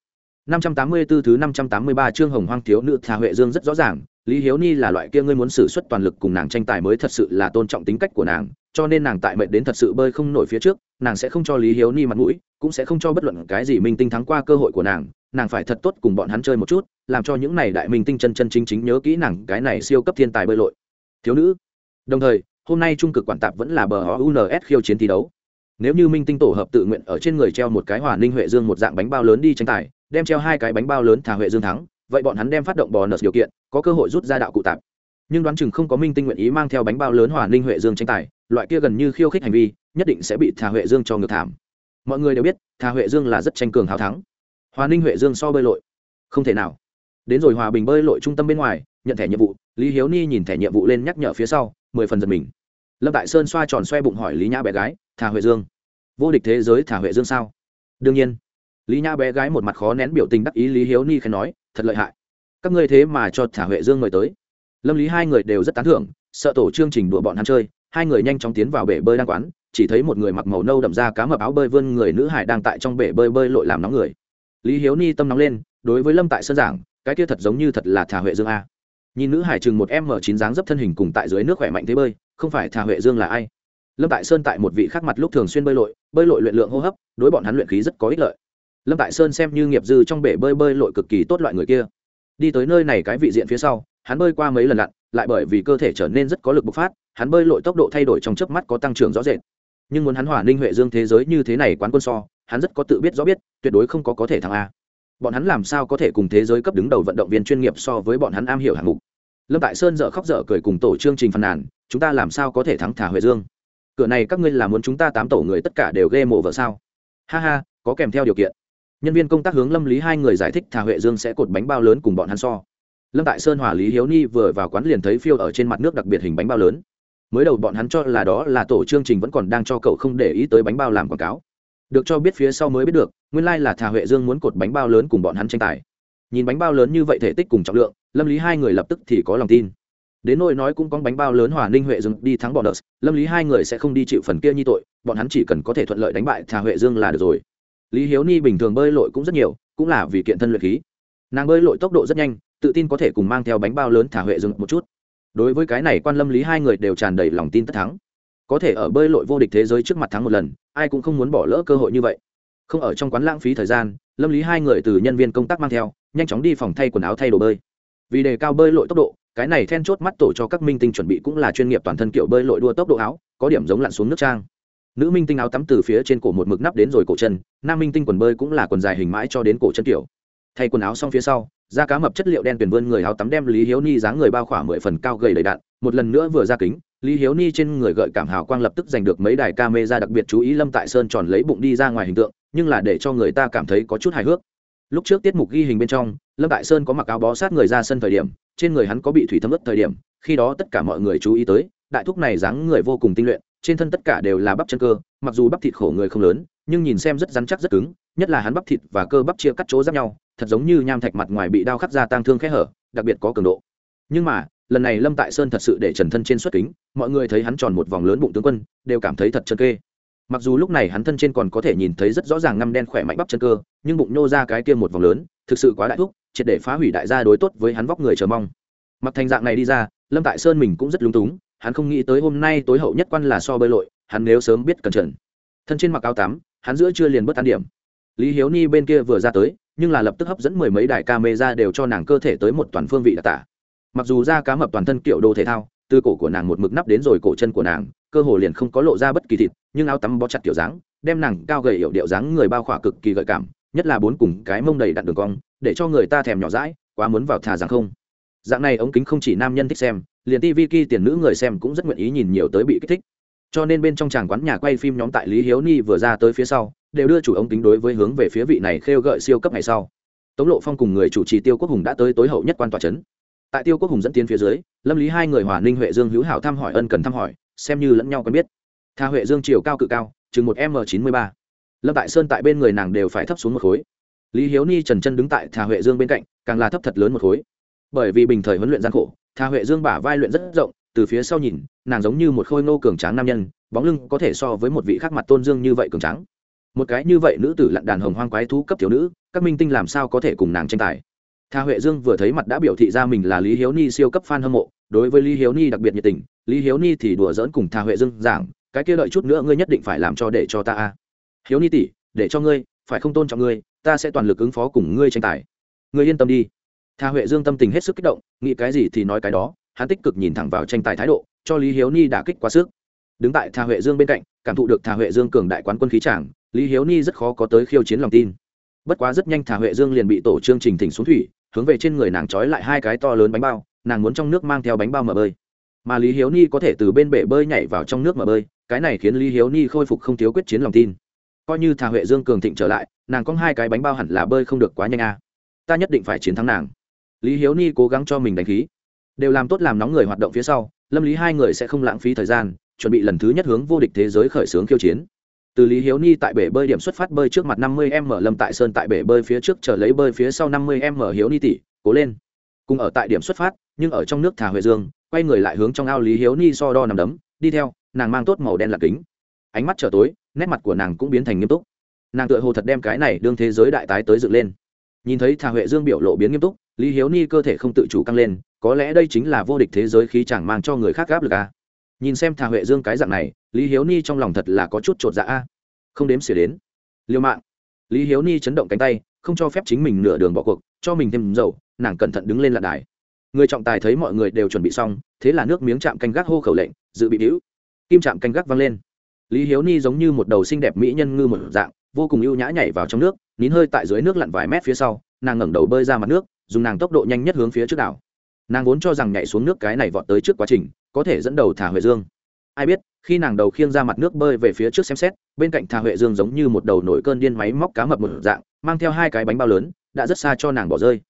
584 thứ 583 chương Hồng Hoang thiếu nữ Thà Huệ Dương rất rõ ràng, Lý Hiếu Ni là loại kia ngươi muốn sử xuất toàn lực cùng nàng tranh tài mới thật sự là tôn trọng tính cách của nàng, cho nên nàng tại mệt đến thật sự bơi không nổi phía trước, nàng sẽ không cho Lý Hiếu Ni mặt mũi, cũng sẽ không cho bất luận cái gì minh tinh thắng qua cơ hội của nàng, nàng phải thật tốt cùng bọn hắn chơi một chút, làm cho những này đại minh tinh chân chân chính chính nhớ kỹ nàng, cái này siêu cấp thiên tài bơi lội. Thiếu nữ. Đồng thời, hôm nay trung cực quản tạp vẫn là bờ UNS khiêu chiến thi đấu. Nếu như minh tinh tổ hợp tự nguyện ở trên người treo một cái hòa Ninh Huệ Dương một dạng bánh bao lớn đi tranh tài, đem treo hai cái bánh bao lớn thả Huệ Dương thắng, vậy bọn hắn đem phát động bò nợ điều kiện, có cơ hội rút ra đạo cụ tạp. Nhưng đoán chừng không có minh tinh nguyện ý mang theo bánh bao lớn hòa Ninh Huệ Dương tranh tài, loại kia gần như khiêu khích hành vi, nhất định sẽ bị thả Huệ Dương cho ngược thảm. Mọi người đều biết, thả Huệ Dương là rất tranh cường hào thắng. Hòa Ninh Huệ Dương so bơi lội, không thể nào. Đến rồi Hòa Bình bơi lội trung tâm bên ngoài, nhận thẻ nhiệm vụ, Lý Hiếu Ni nhìn thẻ nhiệm vụ lên nhắc nhở phía sau, mười phần giật mình. Lâm Đại Sơn xoa tròn xoe bụng hỏi Lý Nhã bé gái, "Thả Huệ Dương, vô địch thế giới thả Huệ Dương sao?" Đương nhiên. Lý nhã bé gái một mặt khó nén biểu tình đắc ý lý hiếu ni khen nói thật lợi hại. Các ngươi thế mà cho thả huệ dương mời tới. Lâm lý hai người đều rất tán thưởng sợ tổ chương trình đùa bọn hắn chơi hai người nhanh chóng tiến vào bể bơi đang quán chỉ thấy một người mặc màu nâu đậm ra cá mập áo bơi vươn người nữ hải đang tại trong bể bơi bơi lội làm nóng người. Lý hiếu ni tâm nóng lên đối với lâm tại sơn giảng cái kia thật giống như thật là thả huệ dương a. Nhìn nữ hải chừng một m chín dáng dấp thân hình cùng tại dưới nước khỏe mạnh thế bơi không phải thà huệ dương là ai? Lâm tại sơn tại một vị khác mặt lúc thường xuyên bơi lội bơi lội luyện lượng hô hấp, đối bọn hắn luyện khí rất có ích lợi. Lâm tại sơn xem như nghiệp dư trong bể bơi bơi lội cực kỳ tốt loại người kia. Đi tới nơi này cái vị diện phía sau, hắn bơi qua mấy lần lặn, lại bởi vì cơ thể trở nên rất có lực bộc phát, hắn bơi lội tốc độ thay đổi trong chớp mắt có tăng trưởng rõ rệt. Nhưng muốn hắn hỏa ninh huệ dương thế giới như thế này quán quân so, hắn rất có tự biết rõ biết, tuyệt đối không có có thể thắng a. Bọn hắn làm sao có thể cùng thế giới cấp đứng đầu vận động viên chuyên nghiệp so với bọn hắn am hiểu hạng mục? Lâm tại sơn dợ khóc dở cười cùng tổ chương trình phàn nàn, chúng ta làm sao có thể thắng thả huệ dương? Cửa này các ngươi là muốn chúng ta tám tổ người tất cả đều ghê mộ vợ sao? Ha ha, có kèm theo điều kiện. Nhân viên công tác hướng lâm lý hai người giải thích thả huệ dương sẽ cột bánh bao lớn cùng bọn hắn so. Lâm tại sơn hòa lý hiếu ni vừa vào quán liền thấy phiêu ở trên mặt nước đặc biệt hình bánh bao lớn. Mới đầu bọn hắn cho là đó là tổ chương trình vẫn còn đang cho cậu không để ý tới bánh bao làm quảng cáo. Được cho biết phía sau mới biết được, nguyên lai là thà huệ dương muốn cột bánh bao lớn cùng bọn hắn tranh tài nhìn bánh bao lớn như vậy thể tích cùng trọng lượng, lâm lý hai người lập tức thì có lòng tin. Đến nỗi nói cũng có bánh bao lớn hòa ninh huệ dương đi thắng bọn đợt lâm lý hai người sẽ không đi chịu phần kia như tội, bọn hắn chỉ cần có thể thuận lợi đánh bại thà huệ dương là được rồi. Lý hiếu ni bình thường bơi lội cũng rất nhiều, cũng là vì kiện thân luyện khí. Nàng bơi lội tốc độ rất nhanh, tự tin có thể cùng mang theo bánh bao lớn thả huệ dương một chút. Đối với cái này quan lâm lý hai người đều tràn đầy lòng tin tất thắng. Có thể ở bơi lội vô địch thế giới trước mặt thắng một lần, ai cũng không muốn bỏ lỡ cơ hội như vậy. Không ở trong quán lãng phí thời gian, lâm lý hai người từ nhân viên công tác mang theo nhanh chóng đi phòng thay quần áo thay đồ bơi. Vì đề cao bơi lội tốc độ, cái này then chốt mắt tổ cho các minh tinh chuẩn bị cũng là chuyên nghiệp toàn thân kiểu bơi lội đua tốc độ áo, có điểm giống lặn xuống nước trang. Nữ minh tinh áo tắm từ phía trên cổ một mực nắp đến rồi cổ chân, nam minh tinh quần bơi cũng là quần dài hình mãi cho đến cổ chân kiểu. Thay quần áo xong phía sau, da cá mập chất liệu đen tuyển vươn người áo tắm đem lý hiếu ni dáng người bao khỏa mười phần cao gầy đầy đạn một lần nữa vừa ra kính, lý hiếu ni trên người gợi cảm hào quang lập tức giành được mấy đài ca mê ra đặc biệt chú ý lâm tại sơn tròn lấy bụng đi ra ngoài hình tượng, nhưng là để cho người ta cảm thấy có chút hài hước lúc trước tiết mục ghi hình bên trong, lâm tại sơn có mặc áo bó sát người ra sân thời điểm, trên người hắn có bị thủy thấm ướt thời điểm, khi đó tất cả mọi người chú ý tới, đại thúc này dáng người vô cùng tinh luyện, trên thân tất cả đều là bắp chân cơ, mặc dù bắp thịt khổ người không lớn, nhưng nhìn xem rất rắn chắc rất cứng, nhất là hắn bắp thịt và cơ bắp chia cắt chỗ giáp nhau, thật giống như nham thạch mặt ngoài bị đao khắc ra tang thương khẽ hở, đặc biệt có cường độ. Nhưng mà, lần này lâm tại sơn thật sự để trần thân trên xuất kính, mọi người thấy hắn tròn một vòng lớn bụng tướng quân, đều cảm thấy thật chân kê mặc dù lúc này hắn thân trên còn có thể nhìn thấy rất rõ ràng ngăm đen khỏe mạnh bắp chân cơ, nhưng bụng nhô ra cái kia một vòng lớn, thực sự quá đại thúc, triệt để phá hủy đại gia đối tốt với hắn vóc người chờ mong. Mặc thành dạng này đi ra, lâm tại sơn mình cũng rất lúng túng, hắn không nghĩ tới hôm nay tối hậu nhất quan là so bơi lội, hắn nếu sớm biết cẩn trần thân trên mặc áo tắm, hắn giữa chưa liền bất an điểm. Lý hiếu ni bên kia vừa ra tới, nhưng là lập tức hấp dẫn mười mấy đài ca mê ra đều cho nàng cơ thể tới một toàn phương vị đặc tả. Mặc dù da cá mập toàn thân kiểu đồ thể thao, từ cổ của nàng một mực nắp đến rồi cổ chân của nàng, cơ hồ liền không có lộ ra bất kỳ thịt nhưng áo tắm bó chặt kiểu dáng, đem nàng cao gầy hiệu điệu dáng người bao khỏa cực kỳ gợi cảm, nhất là bốn cùng cái mông đầy đặn đường cong, để cho người ta thèm nhỏ rãi quá muốn vào thà rằng không. Dạng này ống kính không chỉ nam nhân thích xem, liền tv ki tiền nữ người xem cũng rất nguyện ý nhìn nhiều tới bị kích thích. Cho nên bên trong tràng quán nhà quay phim nhóm tại lý hiếu ni vừa ra tới phía sau, đều đưa chủ ống kính đối với hướng về phía vị này khêu gợi siêu cấp ngày sau. Tống lộ phong cùng người chủ trì tiêu quốc hùng đã tới tối hậu nhất quan tòa trấn tại tiêu quốc hùng dẫn tiến phía dưới, lâm lý hai người hòa ninh huệ dương hữu hảo thăm hỏi ân cần thăm hỏi, xem như lẫn nhau quen biết tha huệ dương chiều cao cự cao chừng một m chín mươi ba. Lâm tại sơn tại bên người nàng đều phải thấp xuống một khối. Lý hiếu ni trần chân đứng tại Tha huệ dương bên cạnh càng là thấp thật lớn một khối. Bởi vì bình thời huấn luyện gian khổ Tha huệ dương bả vai luyện rất rộng từ phía sau nhìn nàng giống như một khôi nô cường tráng nam nhân bóng lưng có thể so với một vị khác mặt tôn dương như vậy cường tráng. Một cái như vậy nữ tử lặn đàn hồng hoang quái thú cấp thiếu nữ các minh tinh làm sao có thể cùng nàng tranh tài? Tha Huệ Dương vừa thấy mặt đã biểu thị ra mình là Lý Hiếu Ni siêu cấp fan hâm mộ, đối với Lý Hiếu Ni đặc biệt nhiệt tình, Lý Hiếu Ni thì đùa giỡn cùng Tha Huệ Dương giảng, cái kia đợi chút nữa ngươi nhất định phải làm cho để cho ta a. Hiếu Ni tỷ, để cho ngươi, phải không tôn trọng ngươi, ta sẽ toàn lực ứng phó cùng ngươi tranh tài. Ngươi yên tâm đi. Tha Huệ Dương tâm tình hết sức kích động, nghĩ cái gì thì nói cái đó, hắn tích cực nhìn thẳng vào tranh tài thái độ, cho Lý Hiếu Ni đả kích quá sức. Đứng tại Tha Huệ Dương bên cạnh, cảm thụ được Tha Huệ Dương cường đại quán quân khí tràng, Lý Hiếu Ni rất khó có tới khiêu chiến lòng tin. Bất quá rất nhanh Tha Huệ Dương liền bị tổ chương trình thỉnh xuống thủy, hướng về trên người nàng trói lại hai cái to lớn bánh bao nàng muốn trong nước mang theo bánh bao mở bơi mà lý hiếu ni có thể từ bên bể bơi nhảy vào trong nước mở bơi cái này khiến lý hiếu ni khôi phục không thiếu quyết chiến lòng tin. Coi như thà huệ dương cường thịnh trở lại, nàng có hai cái bánh bao hẳn là bơi không được quá nhanh a. À. ta nhất định phải chiến thắng nàng. Lý hiếu ni cố gắng cho mình đánh khí. Đều làm tốt làm nóng người hoạt động phía sau, lâm lý hai người sẽ không lãng phí thời gian, chuẩn bị lần thứ nhất hướng vô địch thế giới khởi xướng khiêu chiến. Từ lý hiếu ni tại bể bơi điểm xuất phát bơi trước mặt năm mươi m lâm tại sơn tại bể bơi phía trước chờ lấy bơi phía sau năm mươi m hiếu ni tỷ, cố lên. Cùng ở tại điểm xuất phát, nhưng ở trong nước thả huệ dương, quay người lại hướng trong ao lý hiếu ni so đo nằm đấm đi theo, nàng mang tốt màu đen là kính. Ánh mắt trở tối, nét mặt của nàng cũng biến thành nghiêm túc. Nàng tựa hồ thật đem cái này đương thế giới đại tái tới dựng lên. Nhìn thấy thà huệ dương biểu lộ biến nghiêm túc, lý hiếu ni cơ thể không tự chủ căng lên, có lẽ đây chính là vô địch thế giới khí chẳng mang cho người khác gáp lực à? Nhìn xem thà huệ dương cái dạng này, lý hiếu ni trong lòng thật là có chút chột dạ a. Không đếm xỉa đến. Liêu mạng. Lý hiếu ni chấn động cánh tay, không cho phép chính mình nửa đường bỏ cuộc, cho mình thêm dầu, nàng cẩn thận đứng lên lạn đài. Người trọng tài thấy mọi người đều chuẩn bị xong, thế là nước miếng chạm canh gác hô khẩu lệnh dự bị đĩu kim Trạm canh gác văng lên. Lý hiếu ni giống như một đầu xinh đẹp mỹ nhân ngư một dạng, vô cùng ưu nhã nhảy vào trong nước, nín hơi tại dưới nước lặn vài mét phía sau, nàng ngẩng đầu bơi ra mặt nước, dùng nàng tốc độ nhanh nhất hướng phía trước đảo. Nàng vốn cho rằng nhảy xuống nước cái này vọt tới trước quá trình, có thể dẫn đầu thả huệ dương. Ai biết, khi nàng đầu khiêng ra mặt nước bơi về phía trước xem xét, bên cạnh thả huệ dương giống như một đầu nổi cơn điên máy móc cá mập một dạng, mang theo hai cái bánh bao lớn, đã rất xa cho nàng bỏ rơi.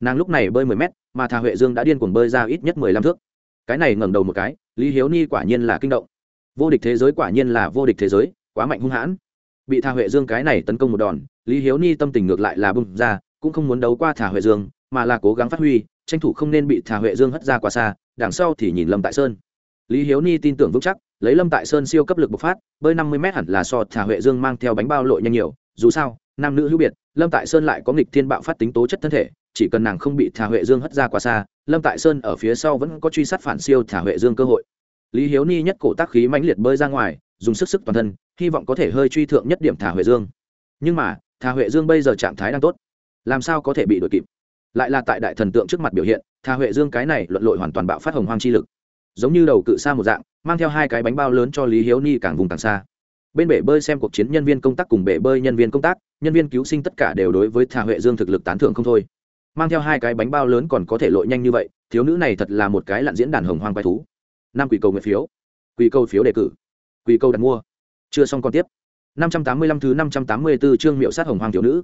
Nàng lúc này bơi mười mét, mà thả huệ dương đã điên cuồng bơi ra ít nhất mười lăm thước cái này ngẩng đầu một cái, lý hiếu ni quả nhiên là kinh động. Vô địch thế giới quả nhiên là vô địch thế giới, quá mạnh hung hãn. Bị thà huệ dương cái này tấn công một đòn, lý hiếu ni tâm tình ngược lại là bung ra, cũng không muốn đấu qua thà huệ dương, mà là cố gắng phát huy, tranh thủ không nên bị thà huệ dương hất ra quá xa, đằng sau thì nhìn lâm tại sơn. Lý hiếu ni tin tưởng vững chắc, lấy lâm tại sơn siêu cấp lực bộc phát, bơi năm mươi m hẳn là so thà huệ dương mang theo bánh bao lội nhanh nhiều, dù sao, nam nữ hữu biệt, lâm tại sơn lại có nghịch thiên bạo phát tính tố chất thân thể chỉ cần nàng không bị thả huệ dương hất ra quá xa, lâm tại sơn ở phía sau vẫn có truy sát phản siêu thả huệ dương cơ hội. Lý hiếu ni nhất cổ tác khí mãnh liệt bơi ra ngoài, dùng sức sức toàn thân, hy vọng có thể hơi truy thượng nhất điểm thả huệ dương. Nhưng mà, thả huệ dương bây giờ trạng thái đang tốt. Làm sao có thể bị đuổi kịp? Lại là tại đại thần tượng trước mặt biểu hiện, thả huệ dương cái này luận lội hoàn toàn bạo phát hồng hoang chi lực. Giống như đầu cự xa một dạng, mang theo hai cái bánh bao lớn cho lý hiếu ni càng vùng càng xa. Bên bể bơi xem cuộc chiến nhân viên công tác cùng bể bơi nhân viên công tác, nhân viên cứu sinh tất cả đều đối với Thả huệ dương thực lực tán thưởng không thôi mang theo hai cái bánh bao lớn còn có thể lội nhanh như vậy, thiếu nữ này thật là một cái lặn diễn đàn hồng hoang quái thú. Năm quỷ cầu nguyện phiếu. Quỷ cầu phiếu đề cử. Quỷ cầu đặt mua. Chưa xong còn tiếp. năm trăm tám mươi lăm thứ năm trăm tám mươi 584 chương miệu sát hồng hoang thiếu nữ.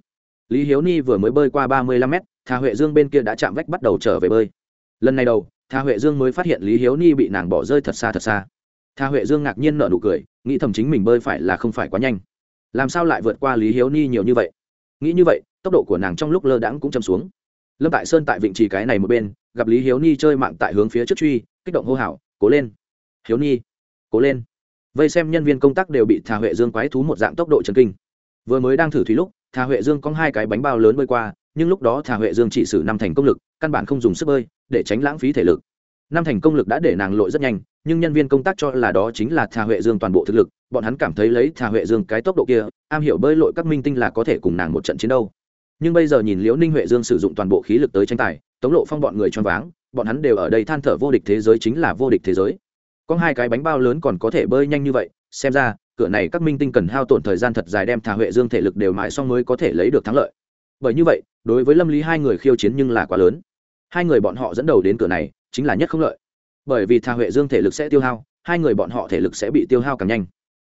Lý hiếu ni vừa mới bơi qua ba mươi lăm mét, thà huệ dương bên kia đã chạm vách bắt đầu trở về bơi. Lần này đầu, thà huệ dương mới phát hiện lý hiếu ni bị nàng bỏ rơi thật xa thật xa. Thà huệ dương ngạc nhiên nở nụ cười, nghĩ thầm chính mình bơi phải là không phải quá nhanh. Làm sao lại vượt qua lý hiếu ni nhiều như vậy? Nghĩ như vậy, tốc độ của nàng trong lúc lơ đãng cũng châm xuống lâm tại sơn tại vịnh trì cái này một bên, gặp lý hiếu ni chơi mạng tại hướng phía trước truy, kích động hô hào, cố lên! Hiếu ni cố lên! Vây xem nhân viên công tác đều bị thà huệ dương quái thú một dạng tốc độ chân kinh. Vừa mới đang thử thủy lúc, thà huệ dương có hai cái bánh bao lớn bơi qua, nhưng lúc đó thà huệ dương chỉ xử năm thành công lực, căn bản không dùng sức bơi, để tránh lãng phí thể lực. Năm thành công lực đã để nàng lội rất nhanh, nhưng nhân viên công tác cho là đó chính là thà huệ dương toàn bộ thực lực, bọn hắn cảm thấy lấy thà huệ dương cái tốc độ kia, am hiểu bơi lội các minh tinh là có thể cùng nàng một trận chiến đâu nhưng bây giờ nhìn liễu ninh huệ dương sử dụng toàn bộ khí lực tới tranh tài, tống lộ phong bọn người choáng váng, bọn hắn đều ở đây than thở vô địch thế giới chính là vô địch thế giới. Có hai cái bánh bao lớn còn có thể bơi nhanh như vậy, xem ra, cửa này các minh tinh cần hao tổn thời gian thật dài đem thả huệ dương thể lực đều mãi xong mới có thể lấy được thắng lợi. Bởi như vậy, đối với lâm lý hai người khiêu chiến nhưng là quá lớn. Hai người bọn họ dẫn đầu đến cửa này, chính là nhất không lợi. Bởi vì thà huệ dương thể lực sẽ tiêu hao, hai người bọn họ thể lực sẽ bị tiêu hao càng nhanh.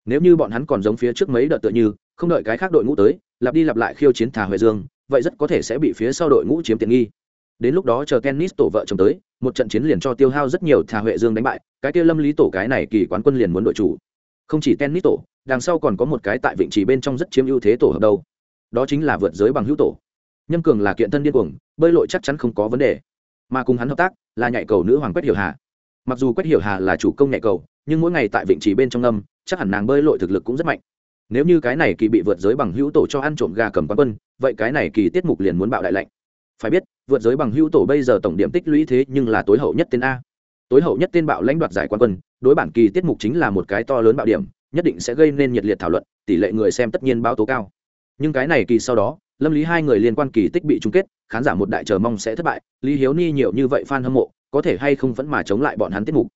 Nếu như bọn hắn còn giống phía trước mấy đợt tựa như, không đợi cái khác đội ngũ tới, lặp đi lặp lại khiêu chiến thà huệ dương vậy rất có thể sẽ bị phía sau đội ngũ chiếm tiện nghi. Đến lúc đó chờ tennis tổ vợ chồng tới, một trận chiến liền cho tiêu hao rất nhiều thà huệ dương đánh bại, cái kia lâm lý tổ cái này kỳ quán quân liền muốn đội chủ. Không chỉ tennis tổ, đằng sau còn có một cái tại vị trí bên trong rất chiếm ưu thế tổ hợp đâu. Đó chính là vượt giới bằng hữu tổ. Nhâm cường là kiện thân điên cuồng, bơi lội chắc chắn không có vấn đề. Mà cùng hắn hợp tác, là nhạy cầu nữ hoàng quét hiểu hà. Mặc dù quét hiểu hà là chủ công nhạy cầu, nhưng mỗi ngày tại vị trí bên trong âm chắc hẳn nàng bơi lội thực lực cũng rất mạnh. Nếu như cái này kỳ bị vượt giới bằng hữu tổ cho ăn trộm gà cầm quán quân vậy cái này kỳ tiết mục liền muốn bạo đại lạnh. Phải biết, vượt giới bằng hữu tổ bây giờ tổng điểm tích lũy thế nhưng là tối hậu nhất tên a. Tối hậu nhất tên bạo lãnh đoạt giải quán quân, đối bản kỳ tiết mục chính là một cái to lớn bạo điểm, nhất định sẽ gây nên nhiệt liệt thảo luận, tỷ lệ người xem tất nhiên báo tố cao. Nhưng cái này kỳ sau đó, lâm lý hai người liên quan kỳ tích bị chung kết, khán giả một đại chờ mong sẽ thất bại, lý hiếu ni nhiều như vậy f a n hâm mộ, có thể hay không vẫn mà chống lại bọn hắn tiết mục.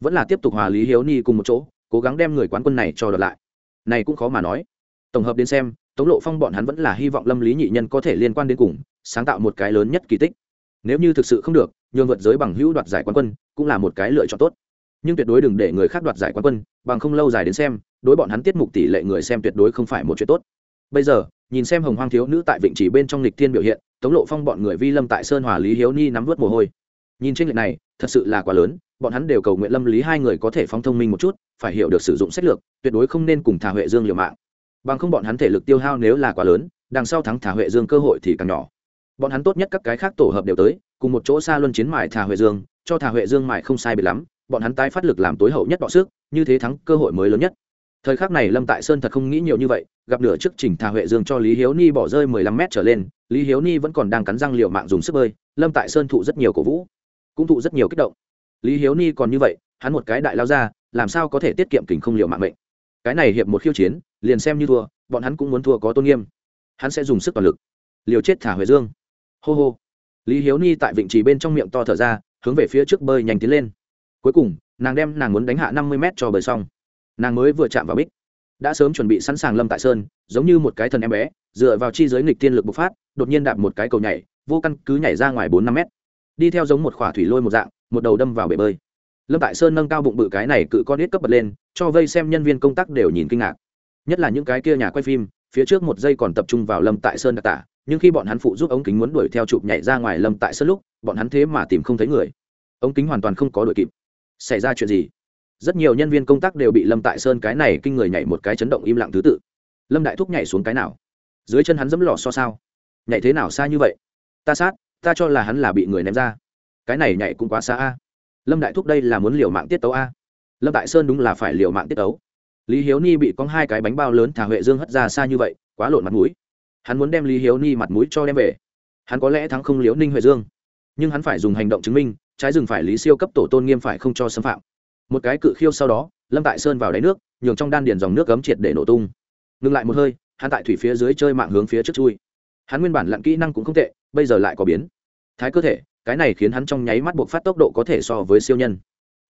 Vẫn là tiếp tục hòa lý hiếu ni cùng một chỗ, cố gắng đem người quán quân này cho đợt lại. Này cũng khó mà nói. Tổng hợp đến xem tống lộ phong bọn hắn vẫn là hy vọng lâm lý nhị nhân có thể liên quan đến cùng, sáng tạo một cái lớn nhất kỳ tích. Nếu như thực sự không được, nhường vượt giới bằng hữu đoạt giải quán quân cũng là một cái lựa chọn tốt. Nhưng tuyệt đối đừng để người khác đoạt giải quán quân, bằng không lâu dài đến xem, đối bọn hắn tiết mục tỷ lệ người xem tuyệt đối không phải một chuyện tốt. Bây giờ, nhìn xem hồng hoang thiếu nữ tại vịnh chỉ bên trong lịch thiên biểu hiện, tống lộ phong bọn người vi lâm tại sơn hòa lý hiếu ni nắm vớt mồ hôi. Nhìn trên lệch này, thật sự là quá lớn, bọn hắn đều cầu nguyện lâm lý hai người có thể phóng thông minh một chút, phải hiểu được sử dụng sách lược, tuyệt đối không nên cùng thả huệ dương liều mạng bằng không bọn hắn thể lực tiêu hao nếu là quá lớn, đằng sau thắng thả huệ dương cơ hội thì càng nhỏ. Bọn hắn tốt nhất các cái khác tổ hợp đều tới, cùng một chỗ xa luân chiến mại thả huệ dương, cho thả huệ dương mại không sai bị lắm, bọn hắn tái phát lực làm tối hậu nhất đọ sức, như thế thắng cơ hội mới lớn nhất. Thời khắc này lâm tại sơn thật không nghĩ nhiều như vậy, gặp nửa trước trình thả huệ dương cho lý hiếu ni bỏ rơi mười lăm mét trở lên, lý hiếu ni vẫn còn đang cắn răng liều mạng dùng sức bơi, lâm tại sơn thụ rất nhiều cổ vũ, cũng thụ rất nhiều kích động. Lý hiếu ni còn như vậy, hắn một cái đại lao ra, làm sao có thể tiết kiệm kình không liều mạng mệnh? Cái này hiệp một khiêu chiến, liền xem như thua, bọn hắn cũng muốn thua có tôn nghiêm. Hắn sẽ dùng sức toàn lực. Liều chết thả huệ dương. Hô hô. Lý hiếu ni tại vịnh trì bên trong miệng to thở ra, hướng về phía trước bơi nhanh tiến lên. Cuối cùng, nàng đem nàng muốn đánh hạ năm mươi mét cho bơi xong. Nàng mới vừa chạm vào bích. Đã sớm chuẩn bị sẵn sàng lâm tại sơn, giống như một cái thần em bé, dựa vào chi giới nghịch tiên lực bộc phát, đột nhiên đạp một cái cầu nhảy, vô căn cứ nhảy ra ngoài bốn năm mét. Đi theo giống một khỏa thủy lôi một dạng, một đầu đâm vào bể bơi. Lâm tại sơn nâng cao bụng bự cái này cự con ít cấp bật lên cho vây xem nhân viên công tác đều nhìn kinh ngạc. Nhất là những cái kia nhà quay phim, phía trước một giây còn tập trung vào lâm tại sơn đặc tả, nhưng khi bọn hắn phụ giúp ống kính muốn đuổi theo chụp nhảy ra ngoài lâm tại sơn lúc, bọn hắn thế mà tìm không thấy người. Ống kính hoàn toàn không có đuổi kịp. Xảy ra chuyện gì? Rất nhiều nhân viên công tác đều bị lâm tại sơn cái này kinh người nhảy một cái chấn động im lặng thứ tự. Lâm đại thúc nhảy xuống cái nào? Dưới chân hắn dẫm lò so sao? Nhảy thế nào xa như vậy? Ta sát, ta cho là hắn là bị người ném ra. Cái này nhảy cũng quá xa a. Lâm đại thúc đây là muốn liều mạng tiết tấu a lâm tại sơn đúng là phải liều mạng tiết ấu. Lý hiếu ni bị cóng hai cái bánh bao lớn thả huệ dương hất ra xa như vậy, quá lộn mặt mũi. Hắn muốn đem lý hiếu ni mặt mũi cho đem về. Hắn có lẽ thắng không liếu ninh huệ dương. Nhưng hắn phải dùng hành động chứng minh, trái rừng phải lý siêu cấp tổ tôn nghiêm phải không cho xâm phạm. Một cái cự khiêu sau đó, lâm tại sơn vào đáy nước, nhường trong đan điền dòng nước cấm triệt để nổ tung. Ngừng lại một hơi, hắn tại thủy phía dưới chơi mạng hướng phía trước chui. Hắn nguyên bản lặn kỹ năng cũng không tệ, bây giờ lại có biến. Thái cơ thể, cái này khiến hắn trong nháy mắt buộc phát tốc độ có thể so với siêu nhân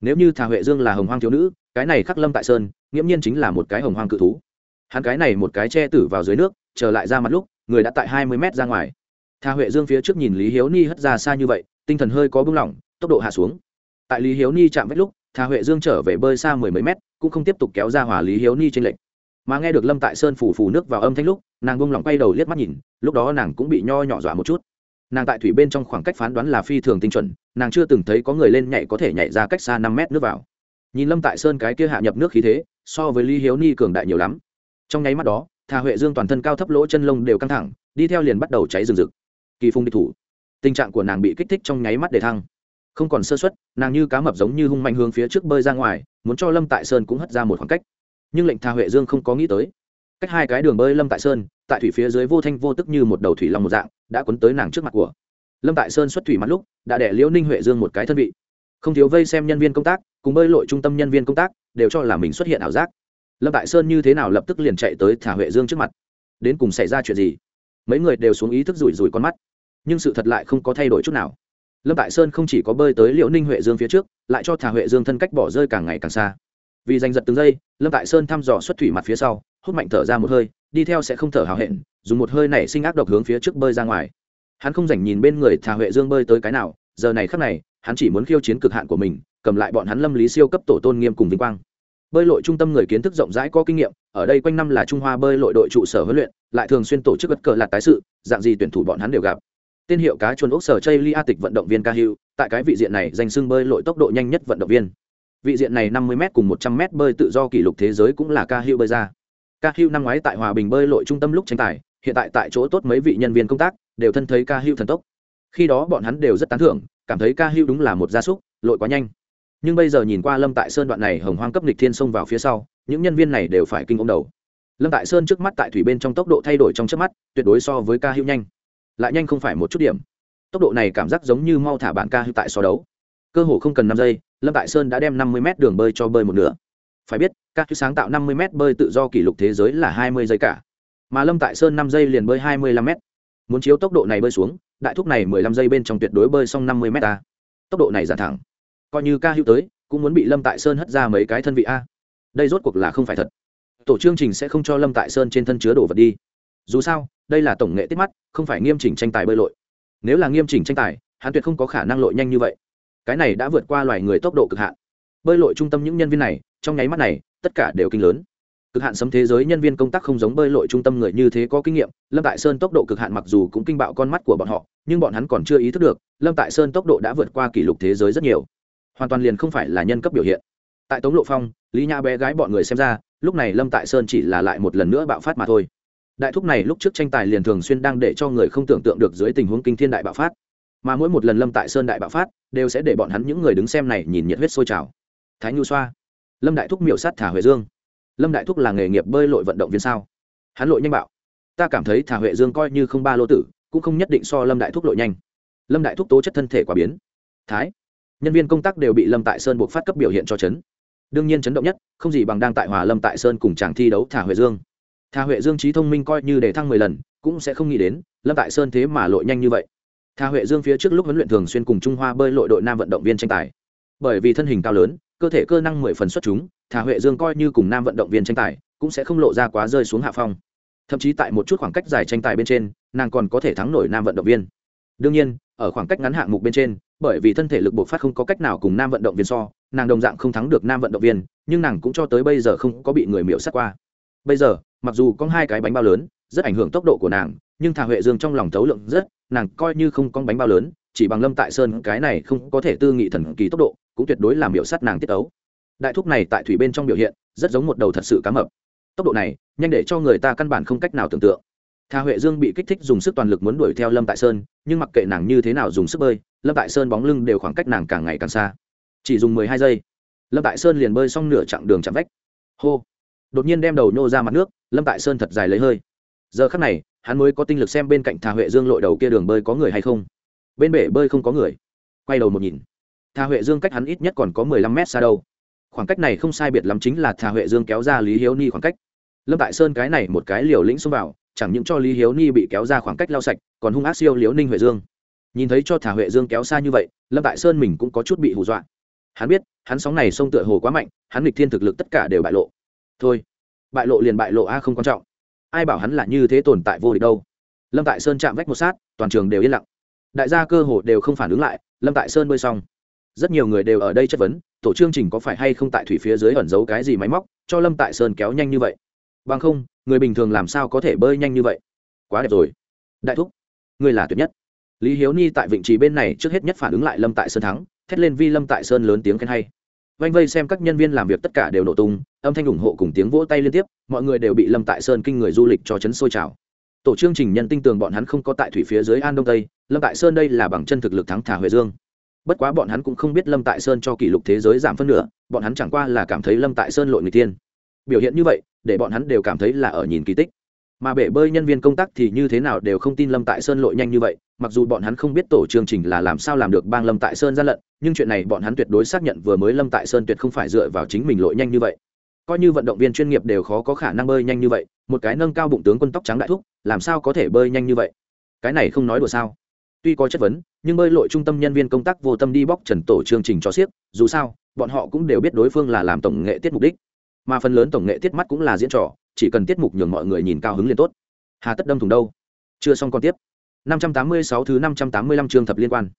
nếu như thà huệ dương là hồng hoang thiếu nữ, cái này khắc lâm tại sơn, nghiễm nhiên chính là một cái hồng hoang cự thú. Hắn cái này một cái che tử vào dưới nước, trở lại ra mặt lúc, người đã tại hai mươi mét ra ngoài. Thà huệ dương phía trước nhìn lý hiếu ni hất ra xa như vậy, tinh thần hơi có bưng lỏng, tốc độ hạ xuống. Tại lý hiếu ni chạm vết lúc, thà huệ dương trở về bơi xa mười mấy mét, cũng không tiếp tục kéo ra hỏa lý hiếu ni trên lệnh mà nghe được lâm tại sơn phủ phủ nước vào âm thanh lúc, nàng bông lỏng quay đầu liếc mắt nhìn, lúc đó nàng cũng bị nho nhỏ dọa một chút nàng tại thủy bên trong khoảng cách phán đoán là phi thường tinh chuẩn, nàng chưa từng thấy có người lên nhảy có thể nhảy ra cách xa năm mét nước vào. Nhìn lâm tại sơn cái kia hạ nhập nước khí thế, so với lý hiếu ni cường đại nhiều lắm. Trong nháy mắt đó, thà huệ dương toàn thân cao thấp lỗ chân lông đều căng thẳng, đi theo liền bắt đầu cháy rừng rực. Kỳ phung địch thủ. Tình trạng của nàng bị kích thích trong nháy mắt để thăng. Không còn sơ xuất nàng như cá mập giống như hung mạnh hướng phía trước bơi ra ngoài, muốn cho lâm tại sơn cũng hất ra một khoảng cách. Nhưng lệnh thà huệ dương không có nghĩ tới. Cách hai cái đường bơi lâm tại sơn, tại thủy phía dưới vô thanh vô tức như một đầu thủy long một dạng đã quấn tới nàng trước mặt của. Lâm tại sơn xuất thủy mắt lúc, đã đẻ liễu ninh huệ dương một cái thân vị. Không thiếu vây xem nhân viên công tác, cùng bơi lội trung tâm nhân viên công tác, đều cho là mình xuất hiện ảo giác. Lâm tại sơn như thế nào lập tức liền chạy tới thả huệ dương trước mặt. Đến cùng xảy ra chuyện gì? Mấy người đều xuống ý thức rủi rủi con mắt. Nhưng sự thật lại không có thay đổi chút nào. Lâm tại sơn không chỉ có bơi tới liễu ninh huệ dương phía trước, lại cho thả huệ dương thân cách bỏ rơi càng ngày càng xa. Vì giành giật từng giây, lâm tại sơn thăm dò xuất thủy mặt phía sau, hút mạnh thở ra một hơi đi theo sẽ không thở hào hẹn, dùng một hơi nảy sinh ác độc hướng phía trước bơi ra ngoài. Hắn không dành nhìn bên người thà huệ dương bơi tới cái nào, giờ này khắc này, hắn chỉ muốn khiêu chiến cực hạn của mình, cầm lại bọn hắn lâm lý siêu cấp tổ tôn nghiêm cùng vinh quang. Bơi lội trung tâm người kiến thức rộng rãi có kinh nghiệm, ở đây quanh năm là trung hoa bơi lội đội trụ sở huấn luyện, lại thường xuyên tổ chức bất cờ lạt tái sự, dạng gì tuyển thủ bọn hắn đều gặp. Tên hiệu cá chuồn ốc sở chây lia tịch vận động viên ca hữu, tại cái vị diện này danh xưng bơi lội tốc độ nhanh nhất vận động viên. Vị diện này năm mươi m cùng một trăm m bơi tự do kỷ lục thế giới cũng là ca hữu bơi ra ca Hưu năm ngoái tại hòa bình bơi lội trung tâm lúc tranh tài, hiện tại tại chỗ tốt mấy vị nhân viên công tác, đều thân thấy ca Hưu thần tốc. Khi đó bọn hắn đều rất tán thưởng, cảm thấy ca Hưu đúng là một gia súc, lội quá nhanh. Nhưng bây giờ nhìn qua lâm tại sơn đoạn này hồng hoang cấp nịch thiên xông vào phía sau, những nhân viên này đều phải kinh ống đầu. Lâm tại sơn trước mắt tại thủy bên trong tốc độ thay đổi trong trước mắt, tuyệt đối so với ca hữu nhanh. Lại nhanh không phải một chút điểm. Tốc độ này cảm giác giống như mau thả bạn ca hữu tại so đấu. Cơ hồ không cần năm giây, lâm tại sơn đã đem năm mươi mét đường bơi cho bơi một nửa phải biết ca thứ sáng tạo năm mươi m bơi tự do kỷ lục thế giới là hai mươi giây cả. Mà lâm tại sơn 5 giây liền bơi hai mươi lăm m muốn chiếu tốc độ này bơi xuống, đại thúc này mười lăm giây bên trong tuyệt đối bơi xong năm mươi m ta. Tốc độ này giảm thẳng. Coi như ca hữu tới, cũng muốn bị lâm tại sơn hất ra mấy cái thân vị a. Đây rốt cuộc là không phải thật. Tổ chương trình sẽ không cho lâm tại sơn trên thân chứa đồ vật đi. Dù sao, đây là tổng nghệ tiết mắt, không phải nghiêm chỉnh tranh tài bơi lội. Nếu là nghiêm chỉnh tranh tài, hắn tuyệt không có khả năng lội nhanh như vậy. Cái này đã vượt qua loài người tốc độ cực hạn bơi lội trung tâm những nhân viên này, trong nháy mắt này, tất cả đều kinh lớn. Cực hạn sấm thế giới nhân viên công tác không giống bơi lội trung tâm người như thế có kinh nghiệm, lâm tại sơn tốc độ cực hạn mặc dù cũng kinh bạo con mắt của bọn họ, nhưng bọn hắn còn chưa ý thức được, lâm tại sơn tốc độ đã vượt qua kỷ lục thế giới rất nhiều. Hoàn toàn liền không phải là nhân cấp biểu hiện. Tại tống lộ phong, lý nhã bé gái bọn người xem ra, lúc này lâm tại sơn chỉ là lại một lần nữa bạo phát mà thôi. Đại thúc này lúc trước tranh tài liền thường xuyên đang để cho người không tưởng tượng được dưới tình huống kinh thiên đại bạo phát. Mà mỗi một lần lâm tại sơn đại bạo phát, đều sẽ để bọn hắn những người đứng xem này nhìn nhiệt huyết sôi trào thái nhu xoa. Lâm đại thúc miểu sát thả huệ dương. Lâm đại thúc là nghề nghiệp bơi lội vận động viên sao? Hắn lội nhanh bạo. Ta cảm thấy thả huệ dương coi như không ba lô tử, cũng không nhất định so lâm đại thúc lội nhanh. Lâm đại thúc tố chất thân thể quá biến. Thái. Nhân viên công tác đều bị lâm tại sơn buộc phát cấp biểu hiện cho chấn. Đương nhiên chấn động nhất, không gì bằng đang tại hòa lâm tại sơn cùng chàng thi đấu thả huệ dương. Thả huệ dương trí thông minh coi như để thăng mười lần, cũng sẽ không nghĩ đến, lâm tại sơn thế mà lội nhanh như vậy. Thả huệ dương phía trước lúc huấn luyện thường xuyên cùng trung hoa bơi lội đội nam vận động viên tranh tài. Bởi vì thân hình cao lớn cơ thể cơ năng mười phần xuất chúng thả huệ dương coi như cùng nam vận động viên tranh tài, cũng sẽ không lộ ra quá rơi xuống hạ phong. Thậm chí tại một chút khoảng cách dài tranh tài bên trên, nàng còn có thể thắng nổi nam vận động viên. Đương nhiên, ở khoảng cách ngắn hạng mục bên trên, bởi vì thân thể lực bộc phát không có cách nào cùng nam vận động viên so, nàng đồng dạng không thắng được nam vận động viên, nhưng nàng cũng cho tới bây giờ không có bị người miễu sát qua. Bây giờ, mặc dù có hai cái bánh bao lớn, rất ảnh hưởng tốc độ của nàng, nhưng thà huệ dương trong lòng thấu lượng rất, nàng coi như không có bánh bao lớn, chỉ bằng lâm tại sơn cái này không có thể tư nghị thần kỳ tốc độ cũng tuyệt đối làm biểu sát nàng tiết ấu đại thúc này tại thủy bên trong biểu hiện rất giống một đầu thật sự cá mập tốc độ này nhanh để cho người ta căn bản không cách nào tưởng tượng Thà Huệ Dương bị kích thích dùng sức toàn lực muốn đuổi theo Lâm Tại Sơn, nhưng mặc kệ nàng như thế nào dùng sức bơi, Lâm Tại Sơn bóng lưng đều khoảng cách nàng càng ngày càng xa. Chỉ dùng mười hai giây, Lâm Tại Sơn liền bơi xong nửa chặng đường chạm vách. Hô! Đột nhiên đem đầu nhô ra mặt nước, Lâm Tại Sơn thật dài lấy hơi. Giờ khắc này, hắn mới có tinh lực xem bên cạnh Thà Huệ Dương lội đầu kia đường bơi có người hay không. Bên bể bơi không có người. Quay đầu một nhìn, Thà Huệ Dương cách hắn ít nhất còn có mười lăm mét xa đâu. Khoảng cách này không sai biệt lắm chính là Thà Huệ Dương kéo ra Lý Hiếu Ni khoảng cách. Lâm Tại Sơn cái này một cái liều lĩnh xông vào, chẳng những cho lý hiếu ni bị kéo ra khoảng cách lao sạch còn hung ác siêu liếu ninh huệ dương. Nhìn thấy cho thả huệ dương kéo xa như vậy lâm tại sơn mình cũng có chút bị hù dọa. Hắn biết hắn sóng này sông tựa hồ quá mạnh hắn nghịch thiên thực lực tất cả đều bại lộ. Thôi bại lộ liền bại lộ a không quan trọng. Ai bảo hắn là như thế tồn tại vô địch đâu. Lâm tại sơn chạm vách một sát toàn trường đều yên lặng. Đại gia cơ hồ đều không phản ứng lại lâm tại sơn bơi xong rất nhiều người đều ở đây chất vấn, tổ chương trình có phải hay không tại thủy phía dưới ẩn giấu cái gì máy móc, cho lâm tại sơn kéo nhanh như vậy? Bằng không, người bình thường làm sao có thể bơi nhanh như vậy? Quá đẹp rồi. Đại thúc, người là tuyệt nhất. Lý hiếu ni tại vịnh trì bên này trước hết nhất phản ứng lại lâm tại sơn thắng, thét lên vi lâm tại sơn lớn tiếng khen hay. Vanh vây xem các nhân viên làm việc tất cả đều nổ tung, âm thanh ủng hộ cùng tiếng vỗ tay liên tiếp, mọi người đều bị lâm tại sơn kinh người du lịch cho chấn sôi trào. Tổ chương trình nhân tinh tường bọn hắn không có tại thủy phía dưới an đông tây, lâm tại sơn đây là bằng chân thực lực thắng thả huệ dương bất quá bọn hắn cũng không biết lâm tại sơn cho kỷ lục thế giới giảm phân nửa, bọn hắn chẳng qua là cảm thấy lâm tại sơn lội người tiên. Biểu hiện như vậy, để bọn hắn đều cảm thấy là ở nhìn kỳ tích. Mà bể bơi nhân viên công tác thì như thế nào đều không tin lâm tại sơn lội nhanh như vậy, mặc dù bọn hắn không biết tổ chương trình là làm sao làm được bang lâm tại sơn ra lận, nhưng chuyện này bọn hắn tuyệt đối xác nhận vừa mới lâm tại sơn tuyệt không phải dựa vào chính mình lội nhanh như vậy. Coi như vận động viên chuyên nghiệp đều khó có khả năng bơi nhanh như vậy, một cái nâng cao bụng tướng quân tóc trắng đại thúc, làm sao có thể bơi nhanh như vậy? Cái này không nói đùa sao? Tuy có chất vấn, nhưng bơi lội trung tâm nhân viên công tác vô tâm đi bóc trần tổ chương trình cho xiếc dù sao, bọn họ cũng đều biết đối phương là làm tổng nghệ tiết mục đích. Mà phần lớn tổng nghệ tiết mắt cũng là diễn trò, chỉ cần tiết mục nhường mọi người nhìn cao hứng liền tốt. Hà tất đâm thùng đâu? Chưa xong còn tiếp. 586 thứ 585 chương thập liên quan.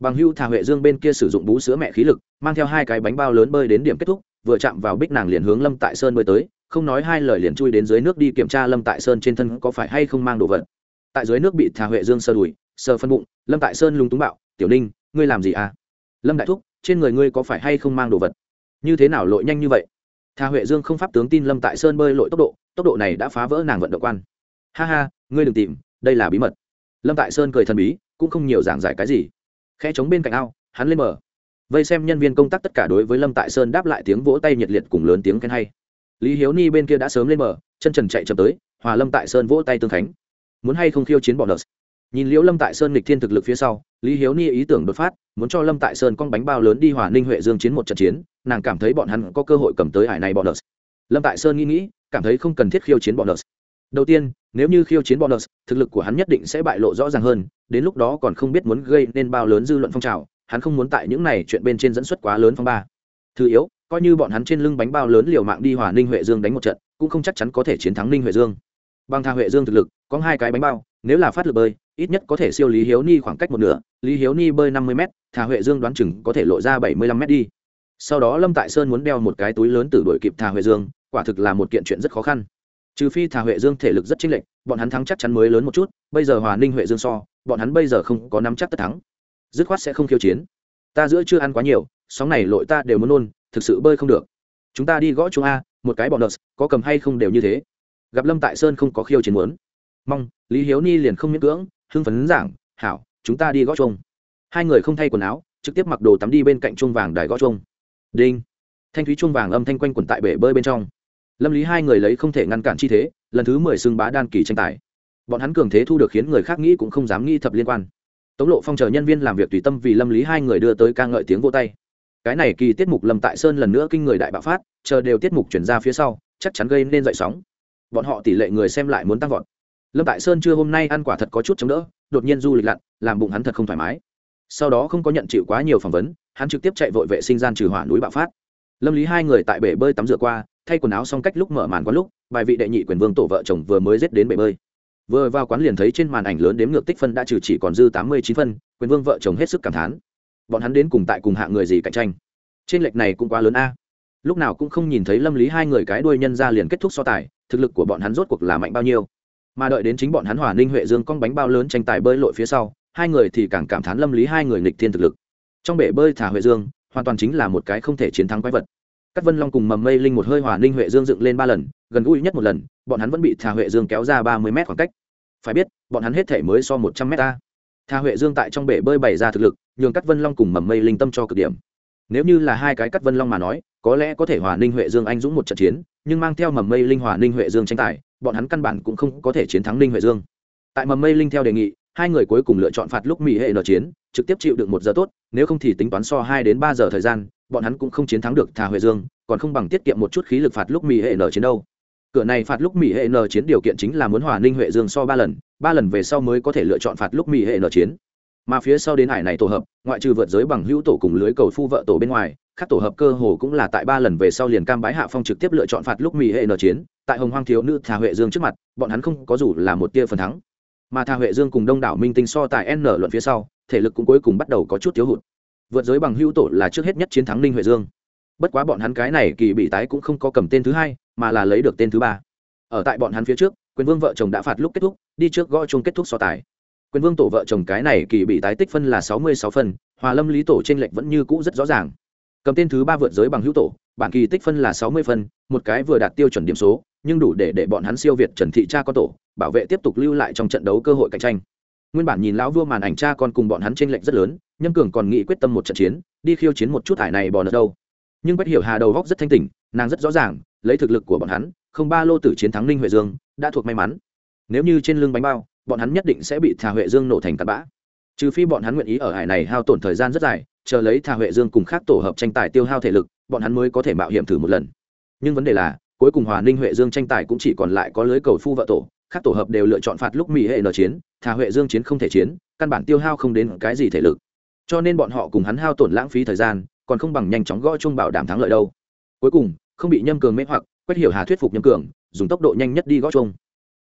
Bằng hưu thả huệ dương bên kia sử dụng bú sữa mẹ khí lực, mang theo hai cái bánh bao lớn bơi đến điểm kết thúc, vừa chạm vào bích nàng liền hướng lâm tại sơn bơi tới, không nói hai lời liền chui đến dưới nước đi kiểm tra lâm tại sơn trên thân có phải hay không mang đồ vật. Tại dưới nước bị thả huệ dương sơ đùi Sờ phân bụng lâm tại sơn lúng túng bạo tiểu ninh ngươi làm gì à lâm đại thúc trên người ngươi có phải hay không mang đồ vật như thế nào lội nhanh như vậy Tha Huệ Dương không pháp tướng tin Lâm Tại Sơn bơi lội tốc độ, tốc độ này đã phá vỡ nàng vận động quan. Ha ha, ngươi đừng tìm, đây là bí mật. Lâm Tại Sơn cười thần bí, cũng không nhiều giảng giải cái gì. khe chống bên cạnh ao, hắn lên mở. Vây xem nhân viên công tác tất cả đối với Lâm Tại Sơn đáp lại tiếng vỗ tay nhiệt liệt cùng lớn tiếng khen hay. Lý Hiếu Ni bên kia đã sớm lên mở, chân trần chạy chậm tới, hòa Lâm Tại Sơn vỗ tay tương khánh. Muốn hay không khiêu chiến bọn nợ. Nhìn Liễu Lâm Tại Sơn nghịch thiên thực lực phía sau, Lý Hiếu Ni ý tưởng đột phát, muốn cho Lâm Tại Sơn con bánh bao lớn đi hòa Ninh Huệ Dương chiến một trận chiến, nàng cảm thấy bọn hắn có cơ hội cầm tới hải này bọn bonus lâm tại sơn nghĩ nghĩ cảm thấy không cần thiết khiêu chiến bọn bonus đầu tiên nếu như khiêu chiến bọn bonus thực lực của hắn nhất định sẽ bại lộ rõ ràng hơn đến lúc đó còn không biết muốn gây nên bao lớn dư luận phong trào hắn không muốn tại những này chuyện bên trên dẫn xuất quá lớn phong ba. Thứ yếu coi như bọn hắn trên lưng bánh bao lớn liều mạng đi hòa ninh huệ dương đánh một trận cũng không chắc chắn có thể chiến thắng ninh huệ dương. Bằng tha huệ dương thực lực có hai cái bánh bao nếu là phát lực bơi ít nhất có thể siêu lý hiếu ni khoảng cách một nửa, lý hiếu ni bơi năm mươi m thà huệ dương đoán chừng có thể lộ ra bảy mươi lăm m đi. Sau đó lâm tại sơn muốn đeo một cái túi lớn từ đuổi kịp thà huệ dương, quả thực là một kiện chuyện rất khó khăn. Trừ phi thà huệ dương thể lực rất chênh lệch, bọn hắn thắng chắc chắn mới lớn một chút, bây giờ hòa ninh huệ dương so, bọn hắn bây giờ không có nắm chắc tất thắng. Dứt khoát sẽ không khiêu chiến. Ta giữa chưa ăn quá nhiều, sóng này lội ta đều muốn nôn, thực sự bơi không được. Chúng ta đi gõ chúng a, một cái bọn nợ, có cầm hay không đều như thế. Gặp lâm tại sơn không có khiêu chiến muốn. Mong, lý hiếu ni liền không miễn cưỡng hưng phấn giảng, hảo, chúng ta đi gõ chung hai người không thay quần áo, trực tiếp mặc đồ tắm đi bên cạnh chuông vàng đài gõ chung đinh. Thanh thúy chuông vàng âm thanh quanh quẩn tại bể bơi bên trong. Lâm lý hai người lấy không thể ngăn cản chi thế, lần thứ mười xưng bá đan kỳ tranh tài. Bọn hắn cường thế thu được khiến người khác nghĩ cũng không dám nghĩ thập liên quan. Tống lộ phong chờ nhân viên làm việc tùy tâm vì lâm lý hai người đưa tới ca ngợi tiếng vô tay. Cái này kỳ tiết mục lâm tại sơn lần nữa kinh người đại bạo phát, chờ đều tiết mục chuyển ra phía sau, chắc chắn gây nên dậy sóng. Bọn họ tỷ lệ người xem lại muốn tăng vọt lâm tại sơn chưa hôm nay ăn quả thật có chút chống đỡ, đột nhiên du lịch lặn, làm bụng hắn thật không thoải mái. Sau đó không có nhận chịu quá nhiều phỏng vấn, hắn trực tiếp chạy vội vệ sinh gian trừ hỏa núi bạo phát. Lâm lý hai người tại bể bơi tắm rửa qua, thay quần áo xong cách lúc mở màn quán lúc, bài vị đệ nhị quyền vương tổ vợ chồng vừa mới rết đến bể bơi. Vừa vào quán liền thấy trên màn ảnh lớn đếm ngược tích phân đã trừ chỉ còn dư tám mươi chín phân, quyền vương vợ chồng hết sức cảm thán. Bọn hắn đến cùng tại cùng hạng người gì cạnh tranh? Trên lệch này cũng quá lớn a. Lúc nào cũng không nhìn thấy lâm lý hai người cái đuôi nhân ra liền kết thúc so tài, thực lực của bọn hắn rốt cuộc là mạnh bao nhiêu mà đợi đến chính bọn hắn hòa ninh huệ dương con bánh bao lớn tranh tài bơi lội phía sau, hai người thì càng cảm thán lâm lý hai người nghịch thiên thực lực. Trong bể bơi thả huệ dương, hoàn toàn chính là một cái không thể chiến thắng quái vật. Các vân long cùng mầm mây linh một hơi hòa ninh huệ dương dựng lên ba lần, gần gũi nhất một lần, bọn hắn vẫn bị thả huệ dương kéo ra ba mươi mét khoảng cách. Phải biết, bọn hắn hết thể mới so một trăm mét ta. Thả huệ dương tại trong bể bơi bày ra thực lực, nhường các vân long cùng mầm mây linh tâm cho cực điểm. Nếu như là hai cái cắt vân long mà nói, có lẽ có thể hòa ninh huệ dương anh dũng một trận chiến nhưng mang theo mầm mây linh hòa ninh huệ dương tranh tài, bọn hắn căn bản cũng không có thể chiến thắng ninh huệ dương. Tại mầm mây linh theo đề nghị, hai người cuối cùng lựa chọn phạt lúc mỹ hệ nở chiến, trực tiếp chịu được một giờ tốt, nếu không thì tính toán so hai đến ba giờ thời gian, bọn hắn cũng không chiến thắng được thà huệ dương, còn không bằng tiết kiệm một chút khí lực phạt lúc mỹ hệ nở chiến đâu. Cửa này phạt lúc mỹ hệ nở chiến điều kiện chính là muốn hòa ninh huệ dương so ba lần ba lần về sau mới có thể lựa chọn phạt lúc mỹ hệ nở chiến. Mà phía sau đến hải này tổ hợp, ngoại trừ vượt giới bằng hữu tổ cùng lưới cầu phu vợ tổ bên ngoài các tổ hợp cơ hồ cũng là tại ba lần về sau liền cam bái hạ phong trực tiếp lựa chọn phạt lúc mỹ hệ nở chiến, tại hồng hoang thiếu nữ thà huệ dương trước mặt, bọn hắn không có dù là một tia phần thắng. Mà thà huệ dương cùng đông đảo minh tinh so tại n luận phía sau, thể lực cũng cuối cùng bắt đầu có chút thiếu hụt. Vượt giới bằng hữu tổ là trước hết nhất chiến thắng ninh huệ dương. Bất quá bọn hắn cái này kỳ bị tái cũng không có cầm tên thứ hai, mà là lấy được tên thứ ba. Ở tại bọn hắn phía trước, quyền vương vợ chồng đã phạt lúc kết thúc, đi trước gõ chung kết thúc so tài. Quyền vương tổ vợ chồng cái này kỳ bị tái tích phân là sáu mươi sáu phân hòa lâm lý tổ t r ê n lệch vẫn như cũ rất rõ ràng cầm tên thứ ba vượt giới bằng hữu tổ, bản kỳ tích phân là sáu mươi phân, một cái vừa đạt tiêu chuẩn điểm số, nhưng đủ để để bọn hắn siêu việt trần thị cha con tổ, bảo vệ tiếp tục lưu lại trong trận đấu cơ hội cạnh tranh. Nguyên bản nhìn lão vua màn ảnh cha con cùng bọn hắn t r ê n lệch rất lớn, nhâm cường còn nghĩ quyết tâm một trận chiến, đi khiêu chiến một chút thải này bò nợ đâu. Nhưng bất hiểu hà đầu góc rất thanh tỉnh, nàng rất rõ ràng, lấy thực lực của bọn hắn, không ba lô tử chiến thắng ninh huệ dương, đã thuộc may mắn. Nếu như trên lưng bánh bao, bọn hắn nhất định sẽ bị thà huệ dương nổ thành tạt bã. Trừ phi bọn hắn nguyện ý ở hải này hao tổn thời gian rất dài chờ lấy thà huệ dương cùng khác tổ hợp tranh tài tiêu hao thể lực, bọn hắn mới có thể mạo hiểm thử một lần. Nhưng vấn đề là, cuối cùng hòa ninh huệ dương tranh tài cũng chỉ còn lại có lưới cầu phu vợ tổ, khác tổ hợp đều lựa chọn phạt lúc mỹ hệ nở chiến thà huệ dương chiến không thể chiến, căn bản tiêu hao không đến cái gì thể lực. Cho nên bọn họ cùng hắn hao tổn lãng phí thời gian, còn không bằng nhanh chóng gõ chung bảo đảm thắng lợi đâu. Cuối cùng, không bị nhâm cường mê hoặc quét hiểu hà thuyết phục nhâm cường, dùng tốc độ nhanh nhất đi gõ chung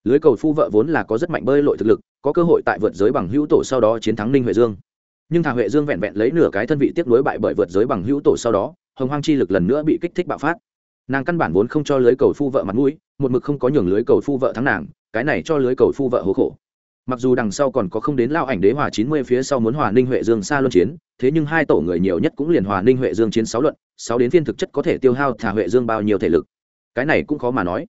lưới cầu phu vợ vốn là có rất mạnh bơi lội thực lực, có cơ hội tại vượt giới bằng hữu tổ sau đó chiến thắng ninh huệ dương nhưng thà huệ dương vẹn vẹn lấy nửa cái thân vị tiếp nối bại bởi vượt giới bằng hữu tổ sau đó, hồng hoang chi lực lần nữa bị kích thích bạo phát. Nàng căn bản vốn không cho lưới cầu phu vợ mặt mũi, một mực không có nhường lưới cầu phu vợ thắng nàng, cái này cho lưới cầu phu vợ hố khổ. Mặc dù đằng sau còn có không đến lao ảnh đế hòa chín mươi phía sau muốn hòa ninh huệ dương xa luân chiến, thế nhưng hai tổ người nhiều nhất cũng liền hòa ninh huệ dương chiến sáu luận, sáu đến phiên thực chất có thể tiêu hao thả huệ dương bao nhiêu thể lực. Cái này cũng khó mà nói.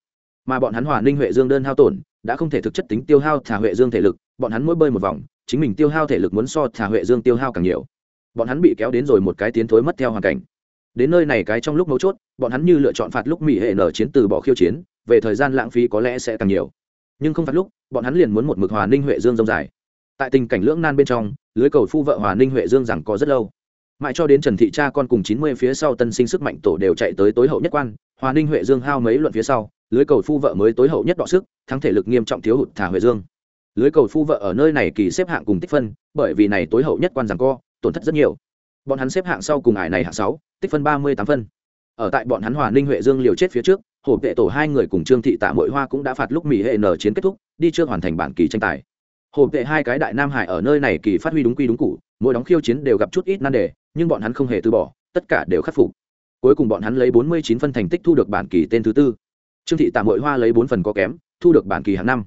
Mà bọn hắn hòa ninh huệ dương đơn hao tổn, đã không thể thực chất tính tiêu hao thả huệ dương thể lực, bọn hắn mỗi bơi một vòng chính mình tiêu hao thể lực muốn so thả huệ dương tiêu hao càng nhiều. Bọn hắn bị kéo đến rồi một cái tiến thối mất theo hoàn cảnh. Đến nơi này cái trong lúc mấu chốt, bọn hắn như lựa chọn phạt lúc mỹ hệ nở chiến từ bỏ khiêu chiến, về thời gian lãng phí có lẽ sẽ càng nhiều. Nhưng không phạt lúc, bọn hắn liền muốn một mực hòa ninh huệ dương rông dài. Tại tình cảnh lưỡng nan bên trong, lưới cầu phu vợ hòa ninh huệ dương rằng có rất lâu. Mãi cho đến trần thị cha con cùng chín mươi phía sau tân sinh sức mạnh tổ đều chạy tới tối hậu nhất quan, hòa ninh huệ dương hao mấy luận phía sau, lưới cầu phu vợ mới tối hậu nhất đọ sức, thắng thể lực nghiêm trọng thiếu hụt thả huệ dương lưới cầu phu vợ ở nơi này kỳ xếp hạng cùng tích phân, bởi vì này tối hậu nhất quan rằng co, tổn thất rất nhiều. Bọn hắn xếp hạng sau cùng ải này hạng sáu, tích phân ba mươi tám phân. Ở tại bọn hắn hòa ninh, huệ dương, liều chết phía trước hổ vệ tổ hai người cùng trương thị tạ mội hoa cũng đã phạt lúc mỹ hệ nở chiến kết thúc, đi chưa hoàn thành bản kỳ tranh tài. Hổ vệ hai cái đại nam hải ở nơi này kỳ phát huy đúng quy đúng cụ mỗi đóng khiêu chiến đều gặp chút ít nan đề, nhưng bọn hắn không hề từ bỏ, tất cả đều khắc phục. Cuối cùng bọn hắn lấy bốn mươi chín phân thành tích thu được bản kỳ tên thứ tư. Trương thị tạ mội hoa lấy bốn phần có kém, thu được bản kỳ hàng năm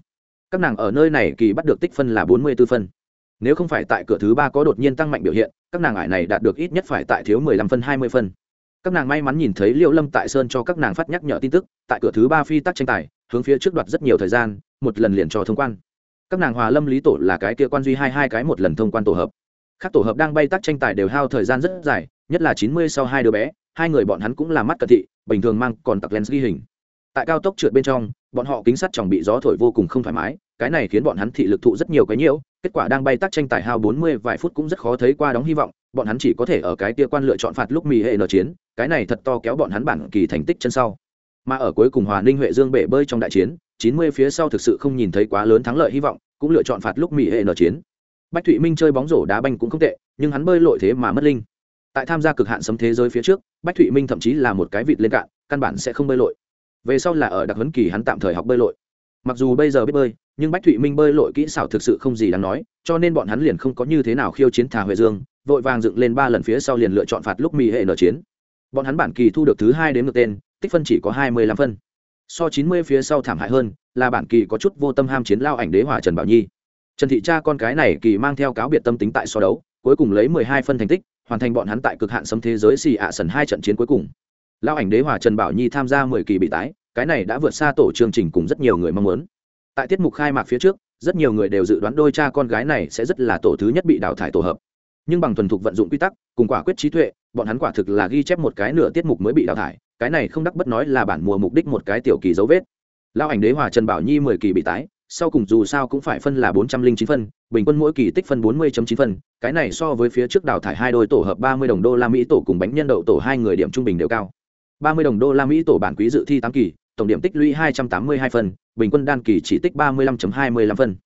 các nàng ở nơi này kỳ bắt được tích phân là bốn mươi b ố phân. Nếu không phải tại cửa thứ ba có đột nhiên tăng mạnh biểu hiện, các nàng ải này đạt được ít nhất phải tại thiếu mười lăm phân, hai mươi phân. Các nàng may mắn nhìn thấy liễu lâm tại sơn cho các nàng phát nhắc nhở tin tức, tại cửa thứ ba phi tắc tranh tài, hướng phía trước đoạt rất nhiều thời gian, một lần liền cho thông quan. Các nàng hòa lâm lý tổ là cái kia quan duy hai hai cái một lần thông quan tổ hợp. Các tổ hợp đang bay tắc tranh tài đều hao thời gian rất dài, nhất là chín mươi sau hai đứa bé, hai người bọn hắn cũng là mắt cận thị, bình thường mang còn tặc lens ghi hình tại cao tốc trượt bên trong, bọn họ kính sắt chòng bị gió thổi vô cùng không thoải mái, cái này khiến bọn hắn thị lực thụ rất nhiều cái nhiễu, kết quả đang bay tắc tranh tài hao bốn mươi vài phút cũng rất khó thấy qua đóng hy vọng, bọn hắn chỉ có thể ở cái tia quan lựa chọn phạt lúc mì hệ nở chiến, cái này thật to kéo bọn hắn bản kỳ thành tích chân sau. Mà ở cuối cùng hòa ninh huệ dương bể bơi trong đại chiến, chín mươi phía sau thực sự không nhìn thấy quá lớn thắng lợi hy vọng, cũng lựa chọn phạt lúc mì hệ nở chiến. Bách thụy minh chơi bóng rổ đá banh cũng không tệ, nhưng hắn bơi lội thế mà mất linh. Tại tham gia cực hạn sấm thế giới phía trước, bách thụy minh thậm chí là một cái vịt lên cạn, căn bản sẽ không bơi lội về sau là ở đặc huấn kỳ hắn tạm thời học bơi lội. Mặc dù bây giờ biết bơi, nhưng bách thụy minh bơi lội kỹ xảo thực sự không gì đáng nói, cho nên bọn hắn liền không có như thế nào khiêu chiến thà huệ dương, vội vàng dựng lên ba lần phía sau liền lựa chọn phạt lúc mỹ hệ nở chiến. Bọn hắn bản kỳ thu được thứ hai đến ngược tên, tích phân chỉ có hai mươi lăm phân. So chín mươi phía sau thảm hại hơn, là bản kỳ có chút vô tâm ham chiến lao ảnh đế hòa trần bảo nhi. Trần thị cha con cái này kỳ mang theo cáo biệt tâm tính tại so đấu, cuối cùng lấy mười hai phân thành tích, hoàn thành bọn hắn tại cực hạn sấm thế giới xì ạ sần hai trận chiến cuối cùng lao ảnh đế hòa trần bảo nhi tham gia mười kỳ bị tái, cái này đã vượt xa tổ chương trình cùng rất nhiều người mong muốn. Tại tiết mục khai mạc phía trước, rất nhiều người đều dự đoán đôi cha con gái này sẽ rất là tổ thứ nhất bị đào thải tổ hợp. Nhưng bằng thuần thục vận dụng quy tắc, cùng quả quyết trí tuệ, bọn hắn quả thực là ghi chép một cái nửa tiết mục mới bị đào thải, cái này không đắc bất nói là bản mùa mục đích một cái tiểu kỳ dấu vết. Lao ảnh đế hòa trần bảo nhi mười kỳ bị tái, sau cùng dù sao cũng phải phân là bốn trăm linh chín phân, bình quân mỗi kỳ tích phân bốn mươi chín phân, cái này so với phía trước đào thải hai đôi tổ hợp ba mươi đồng đô la mỹ tổ cùng bánh nhân đậu tổ hai người điểm trung bình đều cao ba mươi đồng đô la mỹ tổ bản quý dự thi tám kỳ, tổng điểm tích lũy hai trăm tám mươi hai phân bình quân đan kỳ chỉ tích ba mươi phần. hai mươi phân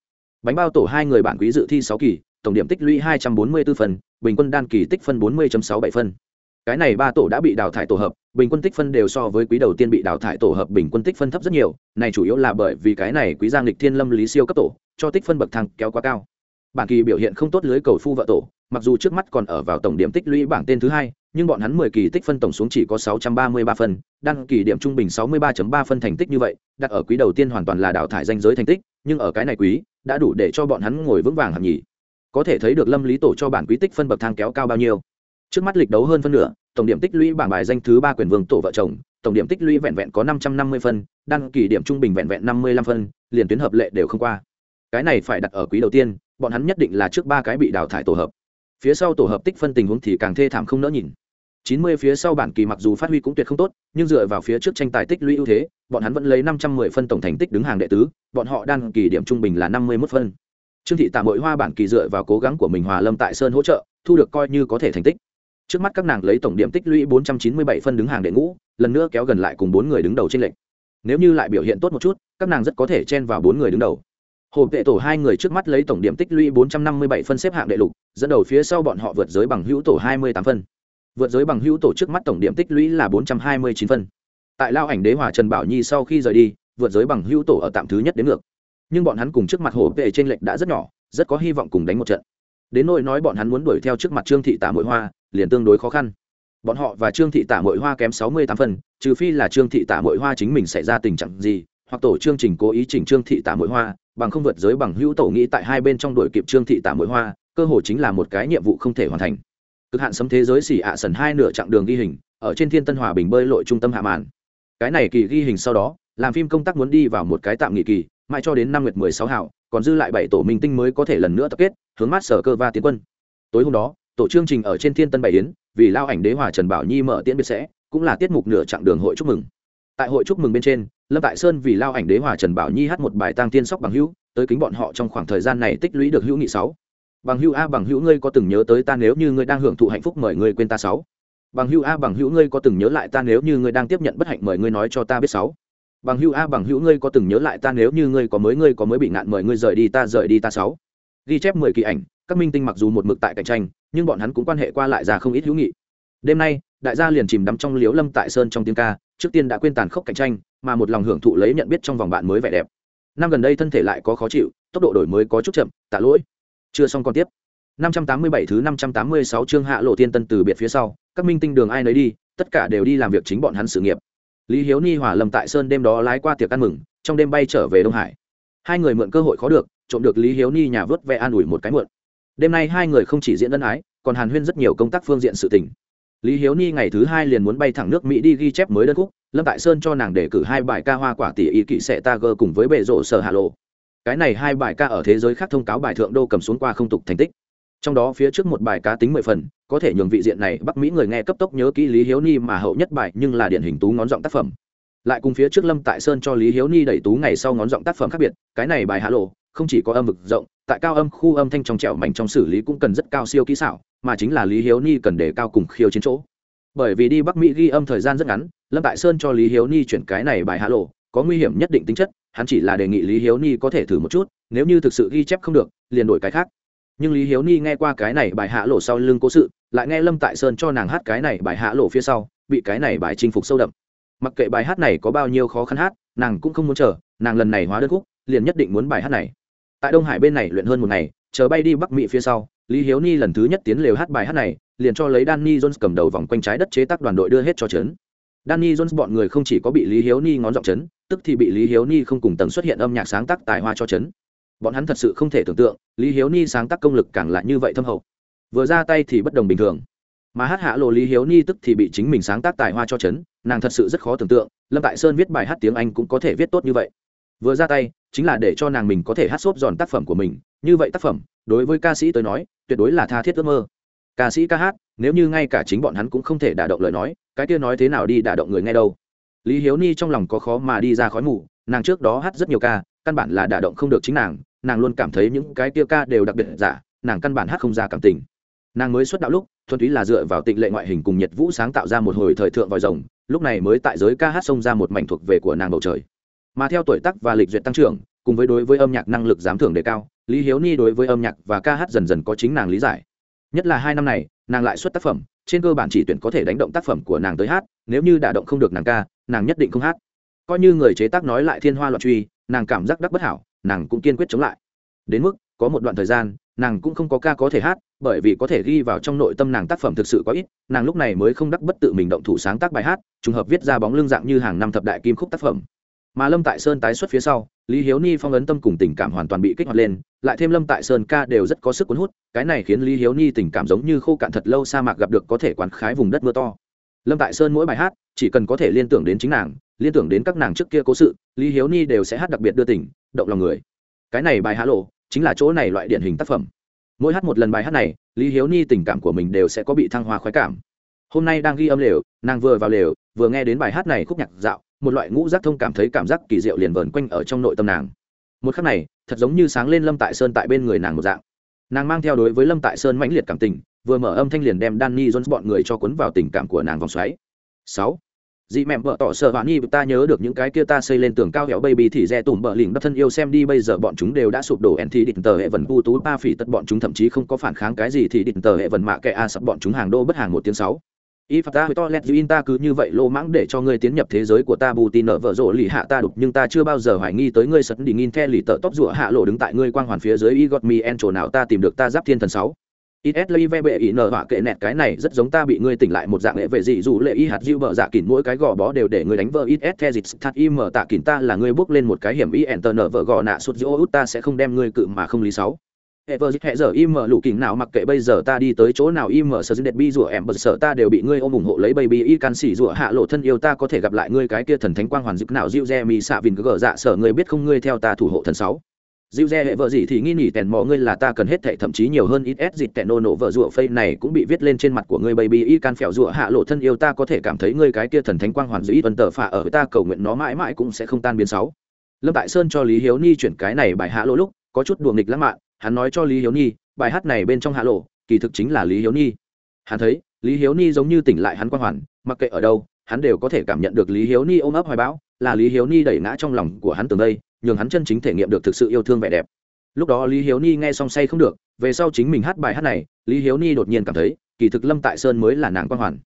bánh bao tổ hai người bản quý dự thi sáu kỳ, tổng điểm tích lũy hai trăm bốn mươi 244 phân bình quân đan kỳ tích phân bốn mươi sáu bảy phân cái này ba tổ đã bị đào thải tổ hợp, bình quân tích phân đều so với quý đầu tiên bị đào thải tổ hợp bình quân tích phân thấp rất nhiều, này chủ yếu là bởi vì cái này quý giang lịch thiên lâm lý siêu cấp tổ, cho tích phân bậc thang kéo quá cao bản kỳ biểu hiện không tốt lưới cầu phu vợ tổ, mặc dù trước mắt còn ở vào tổng điểm tích lũy bảng tên thứ hai nhưng bọn hắn mười kỳ tích phân tổng xuống chỉ có sáu trăm ba mươi ba phân, đăng kỳ điểm trung bình sáu mươi ba ba phân thành tích như vậy, đặt ở quý đầu tiên hoàn toàn là đào thải danh giới thành tích, nhưng ở cái này quý, đã đủ để cho bọn hắn ngồi vững vàng hạng nhì có thể thấy được lâm lý tổ cho bản quý tích phân bậc thang kéo cao bao nhiêu. Trước mắt lịch đấu hơn phân nửa, tổng điểm tích lũy bảng bài danh thứ ba quyền vương tổ vợ chồng, tổng điểm tích lũy vẹn vẹn có năm trăm năm mươi phân, đăng kỳ điểm trung bình vẹn vẹn năm mươi lăm phân, liền tuyến hợp lệ đều không qua. Cái này phải đặt ở quý đầu tiên, bọn hắn nhất định là trước ba cái bị đào thải tổ hợp. Phía sau tổ hợp tích phân tình huống thì càng thê thảm không nỡ nhìn chín mươi phía sau bản kỳ mặc dù phát huy cũng tuyệt không tốt, nhưng dựa vào phía trước tranh tài tích lũy ưu thế, bọn hắn vẫn lấy năm trăm mười phân tổng thành tích đứng hàng đệ tứ, bọn họ đang kỳ điểm trung bình là năm mươi mốt phân. Trương thị tạm mỗi hoa bản kỳ dựa vào cố gắng của mình hòa lâm tại sơn hỗ trợ, thu được coi như có thể thành tích. Trước mắt các nàng lấy tổng điểm tích lũy 497 phân đứng hàng đệ ngũ, lần nữa kéo gần lại cùng bốn người đứng đầu trên lệnh nếu như lại biểu hiện tốt một chút, các nàng rất có thể chen vào bốn người đứng đầu. Hồ vệ tổ hai người trước mắt lấy tổng điểm tích lũy 457 phân xếp hạng đệ lục, dẫn đầu phía sau bọn họ vượt giới bằng hữu tổ 28 phân vượt giới bằng hữu tổ trước mắt tổng điểm tích lũy là 429 phân. Tại lao ảnh đế hòa trần bảo nhi sau khi rời đi, vượt giới bằng hữu tổ ở tạm thứ nhất đến ngược. Nhưng bọn hắn cùng trước mặt hổ vệ trên lệnh đã rất nhỏ, rất có hy vọng cùng đánh một trận. Đến nỗi nói bọn hắn muốn đuổi theo trước mặt trương thị tả mội hoa, liền tương đối khó khăn. Bọn họ và trương thị tả mội hoa kém sáu mươi tám phân, trừ phi là trương thị tả mội hoa chính mình xảy ra tình trạng gì, hoặc tổ chương trình cố ý chỉnh trương thị tả mội hoa, bằng không vượt giới bằng hữu tổ nghĩ tại hai bên trong đuổi kịp trương thị tả mội hoa, cơ hội chính là một cái nhiệm vụ không thể hoàn thành cực hạn sấm thế giới xỉ ạ sần hai nửa chặng đường ghi hình, ở trên thiên tân hòa bình bơi lội trung tâm hạ màn. Cái này kỳ ghi hình sau đó, làm phim công tác muốn đi vào một cái tạm nghỉ kỳ, mãi cho đến năm nguyệt mười sáu hảo, còn dư lại bảy tổ minh tinh mới có thể lần nữa tập kết, hướng mát sở cơ va tiến quân. Tối hôm đó, tổ chương trình ở trên thiên tân bảy yến, vì lao ảnh đế hòa trần bảo nhi mở tiễn biệt sẽ, cũng là tiết mục nửa chặng đường hội chúc mừng. Tại hội chúc mừng bên trên, lâm tại sơn vì lao ảnh đế hòa trần bảo nhi hát một bài tang tiên sóc bằng hữu, tới kính bọn họ trong khoảng thời gian này tích lũy được hữu nghị sáu bằng hữu a, bằng hữu ngươi có từng nhớ tới ta nếu như ngươi đang hưởng thụ hạnh phúc mời ngươi quên ta sáu? Bằng hữu a, bằng hữu ngươi có từng nhớ lại ta nếu như ngươi đang tiếp nhận bất hạnh mời ngươi nói cho ta biết sáu? Bằng hữu a, bằng hữu ngươi có từng nhớ lại ta nếu như ngươi có mới ngươi có mới bị ngạn mời ngươi rời đi ta rời đi ta sáu? Ghi chép mười kỳ ảnh, các minh tinh mặc dù một mực tại cạnh tranh, nhưng bọn hắn cũng quan hệ qua lại ra không ít hữu nghị. Đêm nay, đại gia liền chìm đắm trong liếu lâm tại sơn trong tiếng ca, trước tiên đã quên tàn khốc cạnh tranh, mà một lòng hưởng thụ lấy nhận biết trong vòng bạn mới vẻ đẹp. Năm gần đây thân thể lại có khó chịu, tốc độ đổi mới có chút chậm, tạ lỗi chưa xong còn tiếp. 587 thứ 586 chương hạ lộ tiên tân từ biệt phía sau, các minh tinh đường ai nấy đi, tất cả đều đi làm việc chính bọn hắn sự nghiệp. Lý hiếu ni hòa lâm tại sơn đêm đó lái qua tiệc ăn mừng, trong đêm bay trở về đông hải. Hai người mượn cơ hội khó được, trộm được lý hiếu ni nhà vớt ve an ủi một cái mượn. Đêm nay hai người không chỉ diễn ân ái, còn hàn huyên rất nhiều công tác phương diện sự tình. Lý hiếu ni ngày thứ hai liền muốn bay thẳng nước mỹ đi ghi chép mới đơn khúc, lâm tại sơn cho nàng để cử hai bài ca hoa quả tỷ ý kỵ sẽ ta gơ cùng với bệ rộ sở hạ lộ cái này hai bài ca ở thế giới khác thông cáo bài thượng đô cầm xuống qua không tục thành tích. Trong đó phía trước một bài cá tính mười phần, có thể nhường vị diện này bắc mỹ người nghe cấp tốc nhớ kỹ lý hiếu ni mà hậu nhất bài nhưng là điển hình tú ngón giọng tác phẩm. Lại cùng phía trước lâm tại sơn cho lý hiếu ni đẩy tú ngày sau ngón giọng tác phẩm khác biệt, cái này bài hạ lộ, không chỉ có âm vực rộng, tại cao âm khu âm thanh trong trẻo mảnh trong xử lý cũng cần rất cao siêu kỹ xảo, mà chính là lý hiếu ni cần để cao cùng khiêu chiến chỗ. Bởi vì đi bắc mỹ ghi âm thời gian rất ngắn, lâm tại sơn cho lý hiếu ni chuyển cái này bài hạ lộ, có nguy hiểm nhất định tính chất hắn chỉ là đề nghị lý hiếu ni có thể thử một chút, nếu như thực sự ghi chép không được, liền đổi cái khác. Nhưng lý hiếu ni nghe qua cái này bài hạ lộ sau lưng cố sự, lại nghe lâm tại sơn cho nàng hát cái này bài hạ lộ phía sau, bị cái này bài chinh phục sâu đậm. Mặc kệ bài hát này có bao nhiêu khó khăn hát, nàng cũng không muốn chờ, nàng lần này hóa đơn khúc, liền nhất định muốn bài hát này. Tại đông hải bên này luyện hơn một ngày, chờ bay đi bắc mỹ phía sau, lý hiếu ni lần thứ nhất tiến lều hát bài hát này, liền cho lấy danny jones cầm đầu vòng quanh trái đất chế tác đoàn đội đưa hết cho trấn danny jones bọn người không chỉ có bị lý hiếu ni ngón giọng chấn, tức thì bị lý hiếu ni không cùng tầng xuất hiện âm nhạc sáng tác tài hoa cho chấn. bọn hắn thật sự không thể tưởng tượng lý hiếu ni sáng tác công lực càng lại như vậy thâm hậu. Vừa ra tay thì bất đồng bình thường. Mà hát hạ lộ lý hiếu ni tức thì bị chính mình sáng tác tài hoa cho chấn nàng thật sự rất khó tưởng tượng lâm tại sơn viết bài hát tiếng anh cũng có thể viết tốt như vậy. Vừa ra tay chính là để cho nàng mình có thể hát xốp giòn tác phẩm của mình. Như vậy tác phẩm đối với ca sĩ tới nói tuyệt đối là tha thiết ước mơ ca sĩ ca hát, nếu như ngay cả chính bọn hắn cũng không thể đả động lời nói, cái kia nói thế nào đi đả động người nghe đâu. Lý hiếu ni trong lòng có khó mà đi ra khói mù, nàng trước đó hát rất nhiều ca, căn bản là đả động không được chính nàng nàng luôn cảm thấy những cái kia ca đều đặc biệt giả, nàng căn bản hát không ra cảm tình. Nàng mới xuất đạo lúc, thuần túy là dựa vào tịnh lệ ngoại hình cùng nhiệt vũ sáng tạo ra một hồi thời thượng vòi rồng, lúc này mới tại giới ca hát xông ra một mảnh thuộc về của nàng bầu trời. Mà theo tuổi tác và lịch duyệt tăng trưởng, cùng với đối với âm nhạc năng lực giám thưởng đề cao, lý hiếu ni đối với âm nhạc và ca hát dần dần có chính nàng lý giải nhất là hai năm này, nàng lại xuất tác phẩm, trên cơ bản chỉ tuyển có thể đánh động tác phẩm của nàng tới hát, nếu như đả động không được nàng ca, nàng nhất định không hát. Coi như người chế tác nói lại thiên hoa loạn truy, nàng cảm giác đắc bất hảo, nàng cũng kiên quyết chống lại. Đến mức, có một đoạn thời gian, nàng cũng không có ca có thể hát, bởi vì có thể ghi vào trong nội tâm nàng tác phẩm thực sự có ít, nàng lúc này mới không đắc bất tự mình động thủ sáng tác bài hát, trùng hợp viết ra bóng lưng dạng như hàng năm thập đại kim khúc tác phẩm mà lâm tại sơn tái xuất phía sau, lý hiếu ni phong ấn tâm cùng tình cảm hoàn toàn bị kích hoạt lên, lại thêm lâm tại sơn ca đều rất có sức cuốn hút, cái này khiến lý hiếu ni tình cảm giống như khô cạn thật lâu sa mạc gặp được có thể quán khái vùng đất mưa to. Lâm tại sơn mỗi bài hát, chỉ cần có thể liên tưởng đến chính nàng, liên tưởng đến các nàng trước kia cố sự, lý hiếu ni đều sẽ hát đặc biệt đưa tình, động lòng người. Cái này bài hát lộ, chính là chỗ này loại điển hình tác phẩm. Mỗi hát một lần bài hát này, lý hiếu ni tình cảm của mình đều sẽ có bị thăng hoa khoái cảm. Hôm nay đang ghi âm lều, nàng vừa vào lều, vừa nghe đến bài hát này khúc nhạc dạo một loại ngũ giác thông cảm thấy cảm giác kỳ diệu liền vờn quanh ở trong nội tâm nàng. Một khắc này, thật giống như sáng lên lâm tại sơn tại bên người nàng một dạng. Nàng mang theo đối với lâm tại sơn mãnh liệt cảm tình, vừa mở âm thanh liền đem danny jones bọn người cho cuốn vào tình cảm của nàng vòng xoáy. Sáu. Dị mẹ vợ tỏ sợ hoạn nhi ta nhớ được những cái kia ta xây lên tường cao héo baby thì re tủm bờ lỉnh đắp thân yêu xem đi, bây giờ bọn chúng đều đã sụp đổ en thì định tờ hệ vần u tú ba phỉ tất bọn chúng thậm chí không có phản kháng cái gì thì định tờ hệ vần mạ kệ a sập bọn chúng hàng đô bất hàng một tiếng sáu y phạt ta to let in ta cứ như vậy lô mãng để cho ngươi tiến nhập thế giới của ta, bù tin nợ vợ rộ lì hạ ta đục, nhưng ta chưa bao giờ hoài nghi tới ngươi sật đi nghìn the lì tợ tóc rủa hạ lộ đứng tại ngươi quang hoàn phía dưới. Y got mi en chỗ nào ta tìm được ta giáp thiên thần sáu. Ít lấy ve bệ ý nở họa kệ nẹt, cái này rất giống ta bị ngươi tỉnh lại một dạng lệ về gì dù lệ y hạt dịu bờ dạ kỉn, mỗi cái gò bó đều để ngươi đánh vợ ít s the dịch thật y mở tạ kỉn, ta là ngươi bước lên một cái hiểm y enter nở vợ gò nạ sụt dỗ út, ta sẽ không đem ngươi cự mà không lý sáu. Ever dịch hệ giờ im mở lũ kỉnh nào mặc kệ bây giờ ta đi tới chỗ nào im mở sơ dinh đẹp bi rủa em bật sợ ta đều bị ngươi ôm ủng hộ lấy baby, y can xỉ rủa hạ lộ thân yêu ta có thể gặp lại ngươi cái kia thần thánh quang hoàn dực nào dịu re mi xạ vìn gở dạ sở ngươi biết không, ngươi theo ta thủ hộ thần sáu. Dịu dè hệ vợ gì thì nghi nghỉ tèn mò ngươi là ta cần hết thệ, thậm chí nhiều hơn ít s dịch tèn nô nổ vợ rụa phây này cũng bị viết lên trên mặt của ngươi baby, y can phèo rụa hạ lộ thân yêu ta có thể cảm thấy ngươi cái kia thần thánh quang hoàn dữ ít tuần tờ phà ở ta, cầu nguyện nó mãi mãi cũng sẽ không tan biến sáu. Lâm tại sơn cho lý hiếu ni chuyển cái này bài hạ lộ lúc, có chút đùa nghịch lãng mạn hắn nói cho lý hiếu ni bài hát này bên trong hạ lộ, kỳ thực chính là lý hiếu ni hắn thấy, lý hiếu ni giống như tỉnh lại hắn quang hoàn, mặc kệ ở đâu, hắn đều có thể cảm nhận được lý hiếu ni ôm ấp hoài bão, là lý hiếu ni đẩy ngã trong lòng của hắn từ đây, nhường hắn chân chính thể nghiệm được thực sự yêu thương vẻ đẹp. Lúc đó lý hiếu ni nghe xong say không được, về sau chính mình hát bài hát này, lý hiếu ni đột nhiên cảm thấy, kỳ thực lâm tại sơn mới là nàng quan hoàn.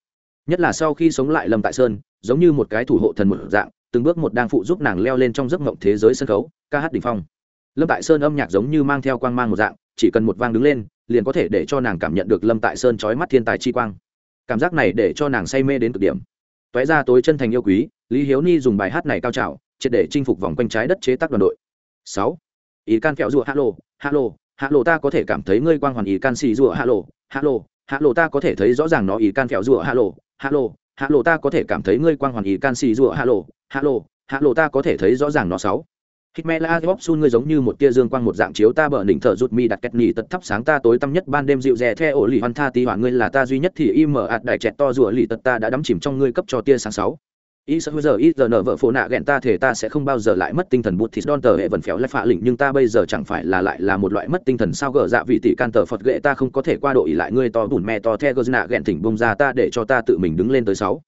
Nhất là sau khi sống lại lâm tại sơn, giống như một cái thủ hộ thần một dạng, từng bước một đang phụ giúp nàng leo lên trong giấc mộng thế giới sân khấu, ca hát đ ỉ n h phong lâm tại sơn âm nhạc giống như mang theo quang mang một dạng, chỉ cần một vang đứng lên, liền có thể để cho nàng cảm nhận được lâm tại sơn trói mắt thiên tài chi quang. Cảm giác này để cho nàng say mê đến cực điểm. T ó é ra tối chân thành yêu quý, lý hiếu ni dùng bài hát này cao trào, triệt để chinh phục vòng quanh trái đất chế tác đoàn đội. Sáu. Ý can kẹo rùa hạ lộ hạ lộ hạ lộ ta có thể cảm thấy ngươi quang hoàn ý can xì rùa hạ lộ hạ lộ hạ lộ ta có thể thấy rõ ràng nó ý can kẹo rùa hạ lộ hạ lộ hạ lộ ta có thể cảm thấy ngươi quang hoàn ý can xì rùa hạ lộ hạ lộ hạ lộ ta có thể thấy rõ ràng nó sáu. Hitmela Gopsun ngươi giống như một tia dương quang, một dạng chiếu ta bờ đỉnh thở rụt mi đặt kẹt nhì tật thắp sáng ta tối tăm nhất ban đêm dịu dè theo ổ lì hoàn tha tí hỏa, ngươi là ta duy nhất thì im mở ạt đại chẹt to rùa lì tật ta đã đắm chìm trong ngươi cấp cho tia sáng sáu. Ý sợ giờ ít giờ nở vợ phố nạ ghẹn ta thể ta sẽ không bao giờ lại mất tinh thần bút thịt đòn tờ hệ vần phéo lại phạ lĩnh nhưng ta bây giờ chẳng phải là lại là một loại mất tinh thần sao gỡ dạ vị tỷ can tờ phật ghệ, ta không có thể qua độ ý lại ngươi to bùn mẹ to the gỡ nạ ghẹn thỉnh bông ra ta để cho ta tự mình đứng lên tới sáu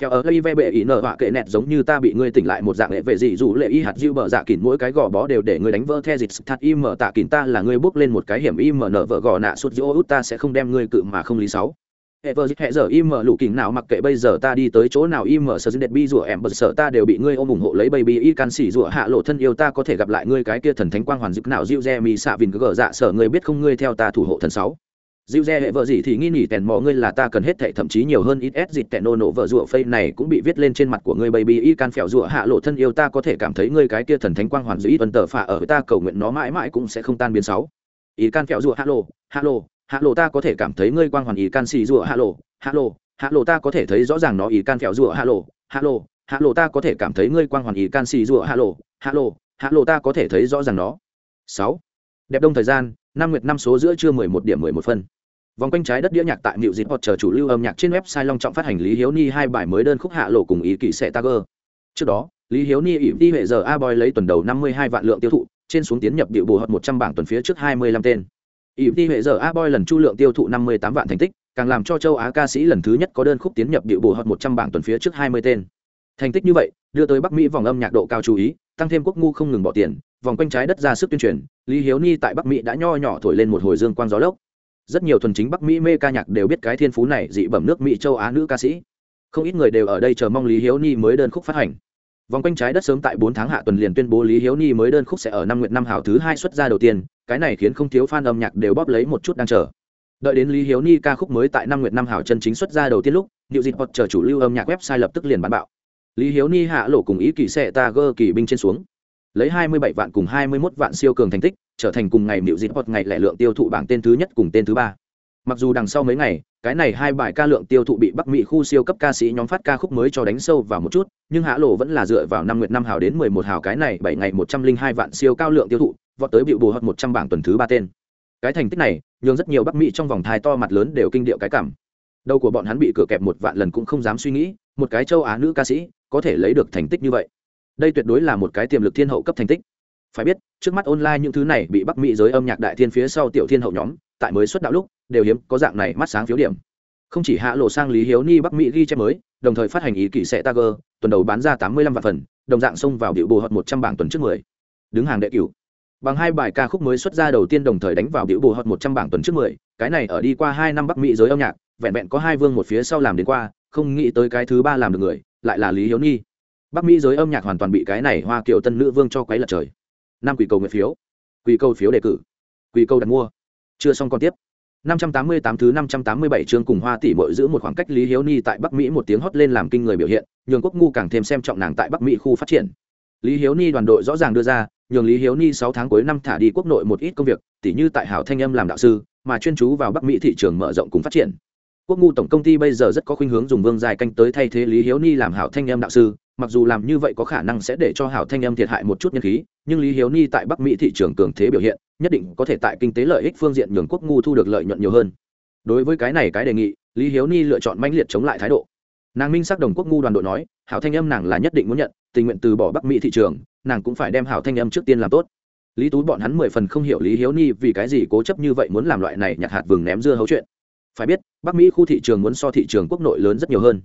phèo ở đây ve bệ ý nợ họa kệ nẹt giống như ta bị ngươi tỉnh lại một dạng lệ vệ dị dù lệ y hạt dịu bờ dạ kỉn mỗi cái gò bó đều để ngươi đánh vỡ the dịch thật im mở tạ kỉn ta là ngươi bước lên một cái hiểm im mở nợ vợ gò nạ suốt dỗ út ta sẽ không đem ngươi cự mà không lý sáu. Ever hệ giờ im mở lũ kình nào mặc kệ bây giờ ta đi tới chỗ nào im mở sở dinh đẹp bi rủa em bật sợ ta đều bị ngươi ôm ủng hộ lấy baby y can xỉ rủa hạ lộ thân yêu ta có thể gặp lại ngươi cái kia thần thánh quang hoàn dịp nào dịu re mi xạ vìn gỡ dạ sở ngươi biết không ngươi theo ta thủ hộ thần sáu dịu dè hệ vợ gì thì nghi nghỉ tèn mò ngươi là ta cần hết thệ, thậm chí nhiều hơn ít s dịt tèn nô nổ vợ rụa phây này cũng bị viết lên trên mặt của ngươi, baby. Y can phèo rụa hạ lộ thân yêu ta có thể cảm thấy ngươi cái kia thần thánh quang hoàn dữ ít vân tờ phả ở ta, cầu nguyện nó mãi mãi cũng sẽ không tan biến sáu. Y can phèo rụa hạ lộ hạ lộ hạ lộ ta có thể cảm thấy ngươi quang hoàn y can xì rụa hạ lộ hạ lộ hạ lộ ta có thể thấy rõ ràng nó y can phèo rụa hạ lộ hạ lộ hạ lộ ta có thể cảm thấy ngươi quang hoàn y can xì rụa hạ lộ hạ lộ hạ lộ ta có thể thấy rõ ràng nó. Sáu. Đẹp đông thời gian, năm nguyệt năm số giữa trưa mười một điểm mười một phân vòng quanh trái đất đĩa nhạc tại New Zealand chờ chủ lưu âm nhạc trên website long trọng phát hành Lý Hiếu Ni hai bài mới đơn khúc hạ lộ cùng ý kỵ sẽ Tiger. Trước đó, Lý Hiếu Ni ỉm đi hệ giờ A Boy lấy tuần đầu 52 vạn lượng tiêu thụ, trên xuống tiến nhập điệu bù hot 100 bảng tuần phía trước 25 tên. ỉm đi hệ giờ A Boy lần chu lượng tiêu thụ 58 vạn thành tích, càng làm cho châu Á ca sĩ lần thứ nhất có đơn khúc tiến nhập điệu bù hot 100 bảng tuần phía trước 20 tên. Thành tích như vậy, đưa tới Bắc Mỹ vòng âm nhạc độ cao chú ý, tăng thêm quốc ngu không ngừng bỏ tiền, vòng quanh trái đất ra sức tuyên truyền, Lý Hiếu Ni tại Bắc Mỹ đã nho nhỏ thổi lên một hồi dương quang gió lốc rất nhiều thuần chính bắc mỹ mê ca nhạc đều biết cái thiên phú này, dị bẩm nước mỹ, châu á nữ ca sĩ. Không ít người đều ở đây chờ mong lý hiếu ni mới đơn khúc phát hành. Vòng quanh trái đất sớm tại bốn tháng hạ tuần liền tuyên bố lý hiếu ni mới đơn khúc sẽ ở năm nguyện năm hảo thứ hai xuất ra đầu tiên, cái này khiến không thiếu fan âm nhạc đều bóp lấy một chút đang chờ. Đợi đến lý hiếu ni ca khúc mới tại năm nguyện năm hảo chân chính xuất ra đầu tiên lúc điệu dịp hoặc chờ chủ lưu âm nhạc website lập tức liền bán bạo. Lý hiếu ni hạ lộ cùng ý kỳ xe ta gơ kỳ binh trên xuống lấy 27 vạn cùng 21 vạn siêu cường thành tích, trở thành cùng ngày Milk Report ngày lẻ lượng tiêu thụ bảng tên thứ nhất cùng tên thứ ba. Mặc dù đằng sau mấy ngày, cái này hai bài ca lượng tiêu thụ bị Bắc Mỹ khu siêu cấp ca sĩ nhóm phát ca khúc mới cho đánh sâu vào một chút, nhưng Hạ Lộ vẫn là dựa vào năm nguyệt năm hào đến 11 hào cái này 7 ngày 102 vạn siêu cao lượng tiêu thụ, vọt tới biểu bù hot 100 bảng tuần thứ ba tên. Cái thành tích này, nhường rất nhiều Bắc Mỹ trong vòng thai to mặt lớn đều kinh điệu cái cảm. Đầu của bọn hắn bị cửa kẹp một vạn lần cũng không dám suy nghĩ, một cái châu Á nữ ca sĩ có thể lấy được thành tích như vậy đây tuyệt đối là một cái tiềm lực thiên hậu cấp thành tích. Phải biết, trước mắt online những thứ này bị bắc mỹ giới âm nhạc đại thiên phía sau tiểu thiên hậu nhóm, tại mới xuất đạo lúc, đều hiếm có dạng này mắt sáng phiếu điểm. Không chỉ hạ lộ sang, lý hiếu ni, bắc mỹ ghi chép mới, đồng thời phát hành ý kỷ sẽ tager tuần đầu bán ra tám mươi lăm vạn phần, đồng dạng xông vào điệu bồ hot một trăm bảng tuần trước mười. Đứng hàng đệ cửu. Bằng hai bài ca khúc mới xuất ra đầu tiên đồng thời đánh vào điệu bồ hot một trăm bảng tuần trước mười, cái này ở đi qua hai năm bắc mỹ giới âm nhạc, vẹn vẹn có hai vương một phía sau làm đến qua, không nghĩ tới cái thứ ba làm được người, lại là lý hiếu ni bắc mỹ giới âm nhạc hoàn toàn bị cái này hoa kiều tân nữ vương cho quấy lật trời năm quỷ cầu nguyện phiếu quỷ cầu phiếu đề cử quỷ cầu đặt mua chưa xong còn tiếp 588 thứ 587 chương cùng Hoa tỷ muội giữ một khoảng cách Lý Hiếu Ni tại Bắc Mỹ một tiếng hót lên làm kinh người biểu hiện, nhường quốc ngu càng thêm xem trọng nàng tại Bắc Mỹ khu phát triển. Lý Hiếu Ni đoàn đội rõ ràng đưa ra, nhường Lý Hiếu Ni 6 tháng cuối năm thả đi quốc nội một ít công việc, tỉ như tại Hảo Thanh Âm làm đạo sư, mà chuyên chú vào Bắc Mỹ thị trường mở rộng cùng phát triển. Quốc ngu tổng công ty bây giờ rất có khuynh hướng dùng Vương Dài canh tới thay thế Lý Hiếu Ni làm Hảo Thanh Âm đạo sư, mặc dù làm như vậy có khả năng sẽ để cho hảo thanh âm thiệt hại một chút nhân khí, nhưng lý hiếu ni tại bắc mỹ thị trường cường thế biểu hiện, nhất định có thể tại kinh tế lợi ích phương diện nhường quốc ngu thu được lợi nhuận nhiều hơn. Đối với cái này cái đề nghị, lý hiếu ni lựa chọn mãnh liệt chống lại thái độ. Nàng minh sắc đồng quốc ngu đoàn đội nói, hảo thanh âm nàng là nhất định muốn nhận, tình nguyện từ bỏ bắc mỹ thị trường, nàng cũng phải đem hảo thanh âm trước tiên làm tốt. Lý tú bọn hắn mười phần không hiểu lý hiếu ni vì cái gì cố chấp như vậy muốn làm loại này nhặt hạt vừng ném dưa hấu chuyện. Phải biết, bắc mỹ khu thị trường muốn so thị trường quốc nội lớn rất nhiều hơn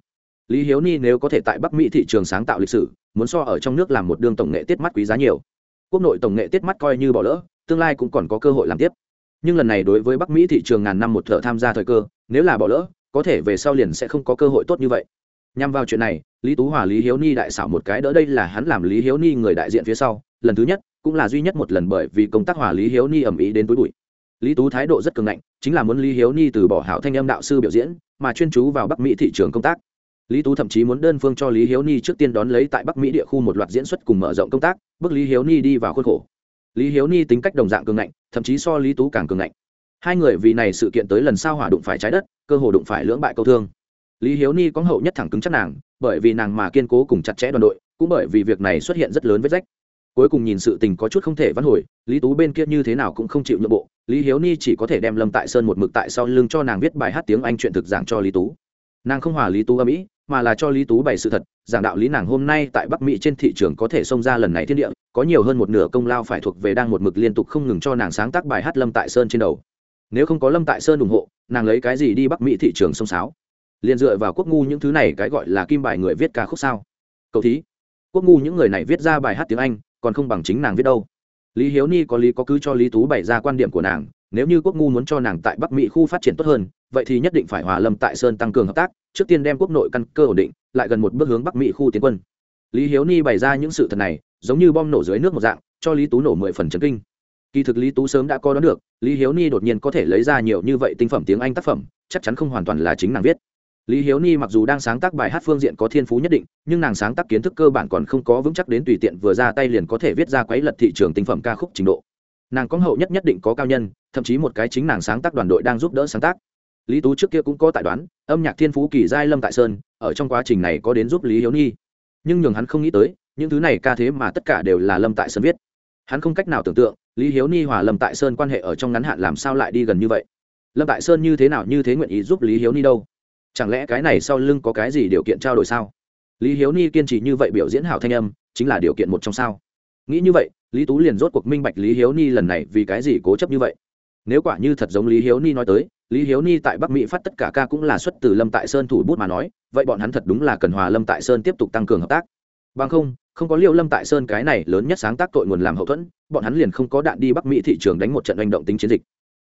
lý hiếu ni nếu có thể tại bắc mỹ thị trường sáng tạo lịch sử, muốn so ở trong nước làm một đương tổng nghệ tiết mắt quý giá nhiều. Quốc nội tổng nghệ tiết mắt coi như bỏ lỡ, tương lai cũng còn có cơ hội làm tiếp. Nhưng lần này đối với bắc mỹ thị trường ngàn năm một thợ tham gia thời cơ, nếu là bỏ lỡ, có thể về sau liền sẽ không có cơ hội tốt như vậy. Nhằm vào chuyện này, lý tú hòa, lý hiếu ni đại xảo một cái đỡ đây là hắn làm lý hiếu ni người đại diện phía sau, lần thứ nhất, cũng là duy nhất một lần bởi vì công tác hòa lý hiếu ni ẩm ý đến túi bụi. Lý tú thái độ rất cường ngạnh, chính là muốn lý hiếu ni từ bỏ hảo thanh âm đạo sư biểu diễn, mà chuyên chú vào bắc mỹ thị trường công tác lý tú thậm chí muốn đơn phương cho lý hiếu ni trước tiên đón lấy tại bắc mỹ địa khu một loạt diễn xuất cùng mở rộng công tác, bước lý hiếu ni đi vào khuôn khổ. Lý hiếu ni tính cách đồng dạng cường ngạnh, thậm chí so lý tú càng cường ngạnh. Hai người vì này sự kiện tới lần sau hỏa đụng phải trái đất, cơ hồ đụng phải lưỡng bại câu thương. Lý hiếu ni có hậu nhất thẳng cứng chắc nàng, bởi vì nàng mà kiên cố cùng chặt chẽ đoàn đội, cũng bởi vì việc này xuất hiện rất lớn vết rách. Cuối cùng nhìn sự tình có chút không thể văn hồi, lý tú bên kia như thế nào cũng không chịu nhượng bộ, lý hiếu ni chỉ có thể đem lâm tại sơn một mực tại sau lưng cho nàng viết bài hát tiếng anh chuyện thực giảng cho lý tú. Nàng không hòa lý tú âm ý mà là cho lý tú bày sự thật, giảng đạo lý nàng hôm nay tại bắc mỹ trên thị trường có thể xông ra lần này thiên địa, có nhiều hơn một nửa công lao phải thuộc về đang một mực liên tục không ngừng cho nàng sáng tác bài hát lâm tại sơn trên đầu. Nếu không có lâm tại sơn ủng hộ, nàng lấy cái gì đi bắc mỹ thị trường sông sáo liền dựa vào quốc ngu những thứ này cái gọi là kim bài người viết ca khúc sao? Cậu thí, quốc ngu những người này viết ra bài hát tiếng anh, còn không bằng chính nàng viết đâu. Lý hiếu ni có lý có cứ cho lý tú bày ra quan điểm của nàng, nếu như quốc ngu muốn cho nàng tại bắc mỹ khu phát triển tốt hơn, vậy thì nhất định phải hòa lâm tại sơn tăng cường hợp tác trước tiên đem quốc nội căn cơ ổn định, lại gần một bước hướng bắc mỹ khu tiến quân. Lý hiếu ni bày ra những sự thật này, giống như bom nổ dưới nước một dạng, cho lý tú nổ mười phần chấn kinh. Kỳ thực lý tú sớm đã có đoán được, lý hiếu ni đột nhiên có thể lấy ra nhiều như vậy tinh phẩm tiếng anh tác phẩm, chắc chắn không hoàn toàn là chính nàng viết. Lý hiếu ni mặc dù đang sáng tác bài hát phương diện có thiên phú nhất định, nhưng nàng sáng tác kiến thức cơ bản còn không có vững chắc đến tùy tiện vừa ra tay liền có thể viết ra quấy lật thị trường tinh phẩm ca khúc trình độ. Nàng có hậu nhất nhất định có cao nhân, thậm chí một cái chính nàng sáng tác đoàn đội đang giúp đỡ sáng tác lý tú trước kia cũng có tại đoán âm nhạc thiên phú kỳ giai lâm tại sơn ở trong quá trình này có đến giúp lý hiếu Nhi, nhưng nhường hắn không nghĩ tới những thứ này ca thế mà tất cả đều là lâm tại sơn viết. Hắn không cách nào tưởng tượng lý hiếu ni hòa lâm tại sơn quan hệ ở trong ngắn hạn làm sao lại đi gần như vậy. Lâm tại sơn như thế nào như thế nguyện ý giúp lý hiếu ni đâu? Chẳng lẽ cái này sau lưng có cái gì điều kiện trao đổi sao? Lý hiếu ni kiên trì như vậy biểu diễn hảo thanh âm chính là điều kiện một trong sao. Nghĩ như vậy lý tú liền rốt cuộc minh bạch lý hiếu ni lần này vì cái gì cố chấp như vậy nếu quả như thật giống lý hiếu ni nói tới, lý hiếu ni tại bắc mỹ phát tất cả ca cũng là xuất từ lâm tại sơn thủ bút mà nói, vậy bọn hắn thật đúng là cần hòa lâm tại sơn tiếp tục tăng cường hợp tác. Bằng không không có liệu lâm tại sơn cái này lớn nhất sáng tác tội nguồn làm hậu thuẫn, bọn hắn liền không có đạn đi bắc mỹ thị trường đánh một trận hành động tính chiến dịch.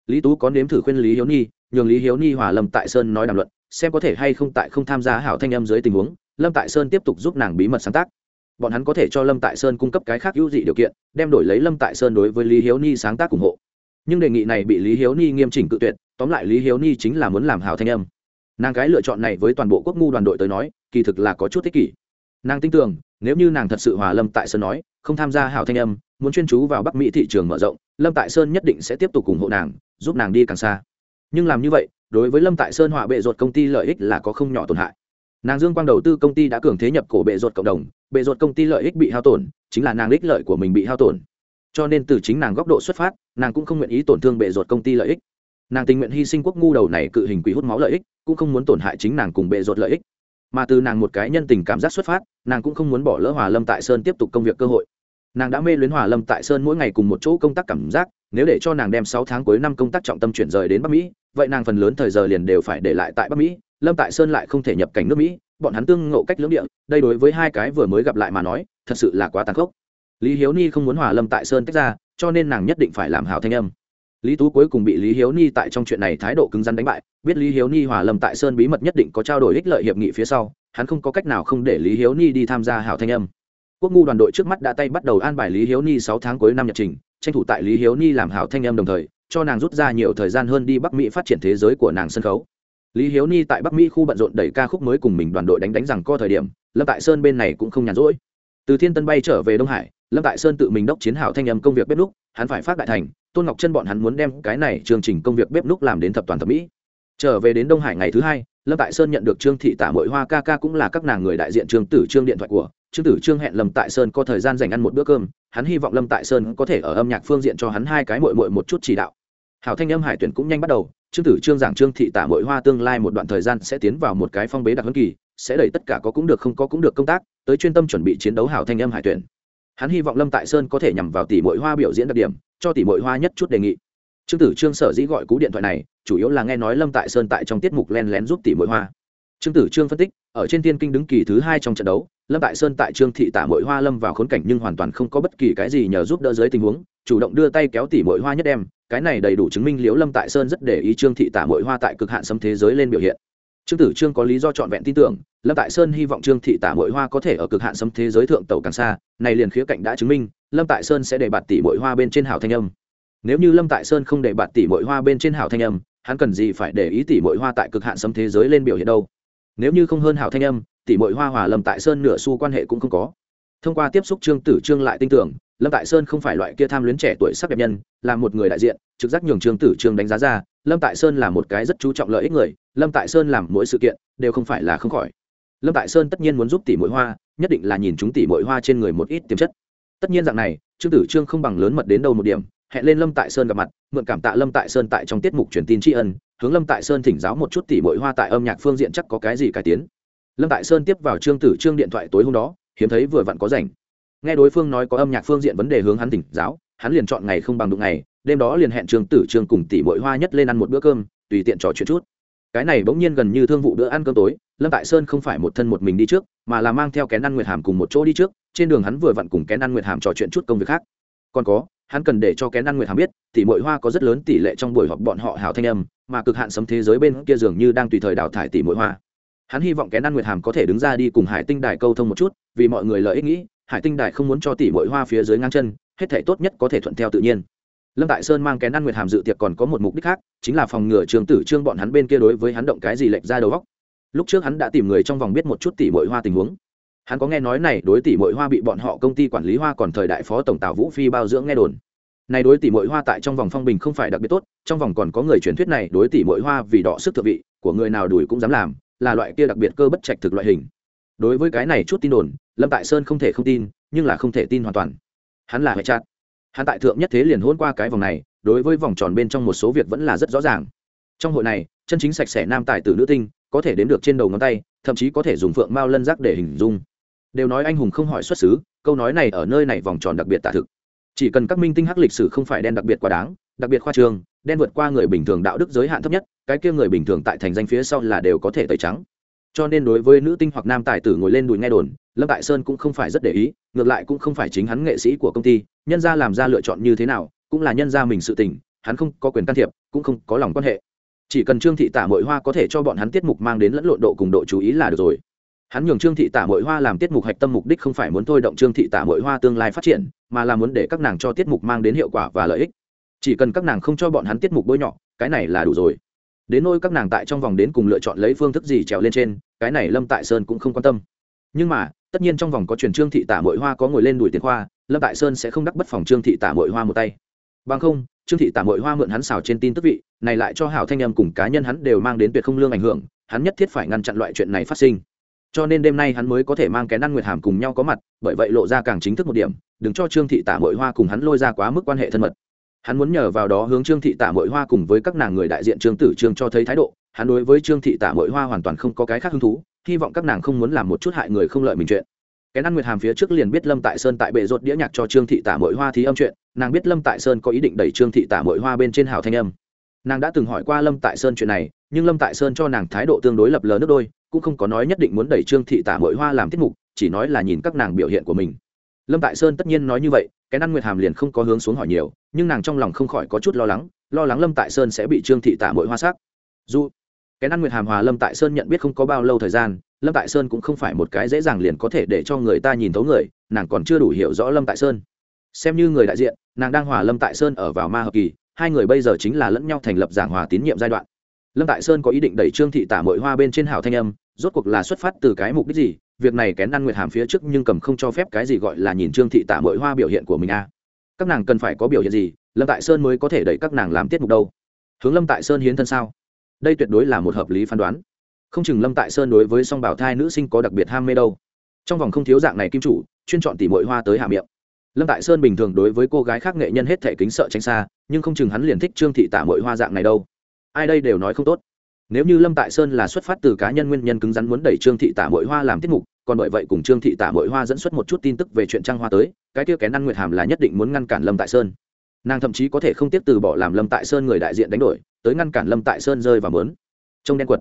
Lý tú có nếm thử khuyên lý hiếu ni, nhường lý hiếu ni hòa lâm tại sơn nói đàm luận, xem có thể hay không tại không tham gia hảo thanh âm dưới tình huống, lâm tại sơn tiếp tục giúp nàng bí mật sáng tác. Bọn hắn có thể cho lâm tại sơn cung cấp cái khác hữu dị điều kiện, đem đổi lấy lâm tại sơn đối với lý hiếu ni sáng tác ủng hộ nhưng đề nghị này bị lý hiếu ni nghiêm chỉnh cự tuyệt, tóm lại lý hiếu ni chính là muốn làm hảo thanh âm. Nàng cái lựa chọn này với toàn bộ quốc ngu đoàn đội tới nói, kỳ thực là có chút thích kỷ. Nàng tin tưởng, nếu như nàng thật sự hòa lâm tại sơn nói, không tham gia hảo thanh âm, muốn chuyên chú vào bắc mỹ thị trường mở rộng, lâm tại sơn nhất định sẽ tiếp tục ủng hộ nàng, giúp nàng đi càng xa. Nhưng làm như vậy, đối với lâm tại sơn họa bệ ruột công ty lợi ích là có không nhỏ tổn hại. Nàng dương quang đầu tư công ty đã cường thế nhập cổ bệ ruột cộng đồng, bệ ruột công ty lợi ích bị hao tổn, chính là nàng ích lợi của mình bị hao tổn cho nên từ chính nàng góc độ xuất phát, nàng cũng không nguyện ý tổn thương bệ ruột công ty lợi ích. Nàng tình nguyện hy sinh quốc ngu đầu này cự hình quỷ hút máu lợi ích, cũng không muốn tổn hại chính nàng cùng bệ ruột lợi ích. Mà từ nàng một cái nhân tình cảm giác xuất phát, nàng cũng không muốn bỏ lỡ hòa lâm tại sơn tiếp tục công việc cơ hội. Nàng đã mê luyến hòa lâm tại sơn mỗi ngày cùng một chỗ công tác cảm giác, nếu để cho nàng đem sáu tháng cuối năm công tác trọng tâm chuyển rời đến bắc mỹ, vậy nàng phần lớn thời giờ liền đều phải để lại tại bắc mỹ, lâm tại sơn lại không thể nhập cảnh nước mỹ, bọn hắn tương ngộ cách lưỡng địa, đây đối với hai cái vừa mới gặp lại mà nói, thật sự là quá tàn khốc lý hiếu ni không muốn hòa lâm tại sơn tách ra, cho nên nàng nhất định phải làm hảo thanh âm. Lý tú cuối cùng bị lý hiếu ni tại trong chuyện này thái độ cứng rắn đánh bại, biết lý hiếu ni hòa lâm tại sơn bí mật nhất định có trao đổi ích lợi hiệp nghị phía sau, hắn không có cách nào không để lý hiếu ni đi tham gia hảo thanh âm. Quốc ngu đoàn đội trước mắt đã tay bắt đầu an bài lý hiếu ni sáu tháng cuối năm nhật trình, tranh thủ tại lý hiếu ni làm hảo thanh âm đồng thời, cho nàng rút ra nhiều thời gian hơn đi bắc mỹ phát triển thế giới của nàng sân khấu. Lý hiếu ni tại bắc mỹ khu bận rộn đẩy ca khúc mới cùng mình đoàn đội đánh đánh rằng co thời điểm, lâm tại sơn bên này cũng không nhàn rỗi từ thiên tân bay trở về đông hải, lâm tại sơn tự mình đốc chiến hào thanh âm công việc bếp núc, hắn phải phát đại thành, tôn ngọc chân bọn hắn muốn đem cái này chương trình công việc bếp núc làm đến thập toàn thẩm mỹ. Trở về đến đông hải ngày thứ hai, lâm tại sơn nhận được trương thị tả mội hoa ca ca cũng là các nàng người đại diện trương tử trương điện thoại của, trương tử trương hẹn lâm tại sơn có thời gian dành ăn một bữa cơm, hắn hy vọng lâm tại sơn có thể ở âm nhạc phương diện cho hắn hai cái mội mội một chút chỉ đạo. Hảo thanh âm hải tuyển cũng nhanh bắt đầu, trương tử trương giảng trương thị tả mội hoa tương lai một đoạn thời gian sẽ tiến vào một cái phong bế đặc hơn kỳ sẽ đẩy tất cả có cũng được không có cũng được công tác, tới chuyên tâm chuẩn bị chiến đấu hảo thanh âm hải tuyển. Hắn hy vọng lâm tại sơn có thể nhằm vào tỷ mội hoa biểu diễn đặc điểm, cho tỷ mội hoa nhất chút đề nghị. Trương tử trương sở dĩ gọi cú điện thoại này, chủ yếu là nghe nói lâm tại sơn tại trong tiết mục len lén giúp tỷ mội hoa. Trương tử trương phân tích, ở trên tiên kinh đứng kỳ thứ hai trong trận đấu, lâm tại sơn tại trương thị tả mội hoa lâm vào khốn cảnh nhưng hoàn toàn không có bất kỳ cái gì nhờ giúp đỡ dưới tình huống, chủ động đưa tay kéo tỷ mội hoa nhất đem, cái này đầy đủ chứng minh liễu lâm tại sơn rất để ý trương thị tả mội hoa tại cực hạn xâm thế giới lên biểu hiện. Trương tử trương có lý do trọn vẹn tin tưởng lâm tại sơn hy vọng trương thị tả mội hoa có thể ở cực hạn xâm thế giới thượng tàu càng xa, này liền khía cạnh đã chứng minh, lâm tại sơn sẽ để bạt tỷ mội hoa bên trên hảo thanh âm. Nếu như lâm tại sơn không để bạt tỷ mội hoa bên trên hảo thanh âm, hắn cần gì phải để ý tỷ mội hoa tại cực hạn xâm thế giới lên biểu hiện đâu? Nếu như không hơn hảo thanh âm tỷ mội hoa hòa lâm tại sơn nửa xu quan hệ cũng không có. Thông qua tiếp xúc trương tử trương lại tin tưởng, lâm tại sơn không phải loại kia tham luyến trẻ tuổi sắc đẹp nhân, là một người đại diện, trực giác nhường trương tử trương đánh giá ra, lâm tại sơn là một cái rất chú trọng lợi ích người, lâm tại sơn làm mỗi sự kiện, đều không phải là không khỏi lâm tại sơn tất nhiên muốn giúp tỷ mỗi hoa, nhất định là nhìn chúng tỷ mỗi hoa trên người một ít tiềm chất. Tất nhiên dạng này, trương tử trương không bằng lớn mật đến đâu một điểm, hẹn lên lâm tại sơn gặp mặt, mượn cảm tạ lâm tại sơn tại trong tiết mục truyền tin tri ân, hướng lâm tại sơn thỉnh giáo một chút tỷ mỗi hoa tại âm nhạc phương diện chắc có cái gì cải tiến. Lâm tại sơn tiếp vào trương tử trương điện thoại tối hôm đó, hiếm thấy vừa vặn có rảnh. Nghe đối phương nói có âm nhạc phương diện vấn đề hướng hắn thỉnh giáo, hắn liền chọn ngày không bằng đụng ngày, đêm đó liền hẹn trương tử trương cùng tỷ mỗi hoa nhất lên ăn một bữa cơm, tùy tiện trò chuyện chút cái này bỗng nhiên gần như thương vụ bữa ăn cơm tối, lâm tại sơn không phải một thân một mình đi trước, mà là mang theo kén ăn nguyệt hàm cùng một chỗ đi trước, trên đường hắn vừa vặn cùng kén ăn nguyệt hàm trò chuyện chút công việc khác. Còn có, hắn cần để cho kén ăn nguyệt hàm biết, tỷ mội hoa có rất lớn tỷ lệ trong buổi họp bọn họ hào thanh âm, mà cực hạn sấm thế giới bên kia dường như đang tùy thời đào thải tỷ Mội hoa. Hắn hy vọng kén ăn nguyệt hàm có thể đứng ra đi cùng hải tinh đài câu thông một chút, vì mọi người lợi ích nghĩ, hải tinh đài không muốn cho tỷ Mội hoa phía dưới ngang chân, hết thể tốt nhất có thể thuận theo tự nhiên lâm tại sơn mang kén ăn nguyệt hàm dự tiệc còn có một mục đích khác, chính là phòng ngừa trường tử trương bọn hắn bên kia đối với hắn động cái gì lệch ra đầu góc lúc trước hắn đã tìm người trong vòng biết một chút tỷ mội hoa tình huống. Hắn có nghe nói này đối tỷ mội hoa bị bọn họ công ty quản lý hoa còn thời đại phó tổng tào vũ phi bao dưỡng nghe đồn. Này đối tỷ mội hoa tại trong vòng phong bình không phải đặc biệt tốt, trong vòng còn có người truyền thuyết này đối tỷ mội hoa vì đọ sức thượng vị, của người nào đùi cũng dám làm, là loại kia đặc biệt cơ bất trạch thực loại hình. Đối với cái này chút tin đồn, lâm tại sơn không thể không tin, nhưng là không thể tin hoàn toàn. Hắn là hệ chặt hắn tại thượng nhất thế liền hôn qua cái vòng này, đối với vòng tròn bên trong một số việc vẫn là rất rõ ràng. Trong hội này, chân chính sạch sẽ nam tài tử nữ tinh, có thể đến được trên đầu ngón tay, thậm chí có thể dùng phượng mao lân giác để hình dung. Đều nói anh hùng không hỏi xuất xứ, câu nói này ở nơi này vòng tròn đặc biệt tả thực. Chỉ cần các minh tinh hắc lịch sử không phải đen đặc biệt quá đáng, đặc biệt khoa trương, đen vượt qua người bình thường đạo đức giới hạn thấp nhất, cái kia người bình thường tại thành danh phía sau là đều có thể tẩy trắng cho nên đối với nữ tinh hoặc nam tài tử ngồi lên đùi nghe đồn, lâm tại sơn cũng không phải rất để ý, ngược lại cũng không phải chính hắn nghệ sĩ của công ty, nhân ra làm ra lựa chọn như thế nào, cũng là nhân ra mình sự tình, hắn không có quyền can thiệp, cũng không có lòng quan hệ. Chỉ cần trương thị tả mội hoa có thể cho bọn hắn tiết mục mang đến lẫn lộn độ cùng độ chú ý là được rồi. Hắn nhường trương thị tả mội hoa làm tiết mục hạch tâm mục đích không phải muốn thôi động trương thị tả mội hoa tương lai phát triển, mà là muốn để các nàng cho tiết mục mang đến hiệu quả và lợi ích. Chỉ cần các nàng không cho bọn hắn tiết mục bôi nhọ, cái này là đủ rồi đến nôi các nàng tại trong vòng đến cùng lựa chọn lấy phương thức gì trèo lên trên, cái này lâm tại sơn cũng không quan tâm. Nhưng mà, tất nhiên trong vòng có truyền trương thị tả mội hoa có ngồi lên đùi tiền khoa, lâm tại sơn sẽ không đắc bất phòng trương thị tả mội hoa một tay. Bằng không, trương thị tả mội hoa mượn hắn xào trên tin tức vị, này lại cho hảo thanh em cùng cá nhân hắn đều mang đến tuyệt không lương ảnh hưởng, hắn nhất thiết phải ngăn chặn loại chuyện này phát sinh. Cho nên đêm nay hắn mới có thể mang cái năn nguyệt hàm cùng nhau có mặt, bởi vậy lộ ra càng chính thức một điểm, đừng cho trương thị tả mội hoa cùng hắn lôi ra quá mức quan hệ thân mật hắn muốn nhờ vào đó hướng trương thị tả mội hoa cùng với các nàng người đại diện trương tử trương cho thấy thái độ. Hắn đối với trương thị tả mội hoa hoàn toàn không có cái khác hứng thú, hy vọng các nàng không muốn làm một chút hại người không lợi mình chuyện. Cái năn nguyệt hàm phía trước liền biết lâm tại sơn tại bệ rột đĩa nhạc cho trương thị tả mội hoa thí âm chuyện, nàng biết lâm tại sơn có ý định đẩy trương thị tả mội hoa bên trên hào thanh âm. Nàng đã từng hỏi qua lâm tại sơn chuyện này, nhưng lâm tại sơn cho nàng thái độ tương đối lập lờ nước đôi, cũng không có nói nhất định muốn đẩy trương thị tả mội hoa làm tiết mục, chỉ nói là nhìn các nàng biểu hiện của mình. Lâm tại sơn tất nhiên nói như vậy cái năn nguyệt hàm liền không có hướng xuống hỏi nhiều, nhưng nàng trong lòng không khỏi có chút lo lắng lo lắng lâm tại sơn sẽ bị trương thị tả mội hoa sắc. Dù cái năn nguyệt hàm hòa lâm tại sơn nhận biết không có bao lâu thời gian, lâm tại sơn cũng không phải một cái dễ dàng liền có thể để cho người ta nhìn thấu người, nàng còn chưa đủ hiểu rõ lâm tại sơn. Xem như người đại diện, nàng đang hòa lâm tại sơn ở vào ma hợp kỳ, hai người bây giờ chính là lẫn nhau thành lập giảng hòa tín nhiệm giai đoạn lâm tại sơn có ý định đẩy trương thị tả mội hoa bên trên hảo thanh âm, rốt cuộc là xuất phát từ cái mục đích gì? Việc này kén ăn nguyệt hàm phía trước nhưng cầm không cho phép cái gì gọi là nhìn trương thị tả mội hoa biểu hiện của mình a à. các nàng cần phải có biểu hiện gì? Lâm tại sơn mới có thể đẩy các nàng làm tiết mục đâu. Hướng lâm tại sơn hiến thân sao? Đây tuyệt đối là một hợp lý phán đoán. Không chừng lâm tại sơn đối với song bảo thai nữ sinh có đặc biệt ham mê đâu. Trong vòng không thiếu dạng này kim chủ, chuyên chọn tỉ mội hoa tới hạ miệng. Lâm tại sơn bình thường đối với cô gái khác nghệ nhân hết thể kính sợ tránh xa, nhưng không chừng hắn liền thích trương thị tả mội hoa dạng này đâu ai đây đều nói không tốt. Nếu như lâm tại sơn là xuất phát từ cá nhân nguyên nhân cứng rắn muốn đẩy trương thị tả mội hoa làm tiết mục, còn bởi vậy cùng trương thị tả mội hoa dẫn xuất một chút tin tức về chuyện trăng hoa tới, cái kia kén ăn nguyệt hàm là nhất định muốn ngăn cản lâm tại sơn. Nàng thậm chí có thể không tiếp từ bỏ làm lâm tại sơn người đại diện đánh đổi, tới ngăn cản lâm tại sơn rơi vào mớn. Trong đen quật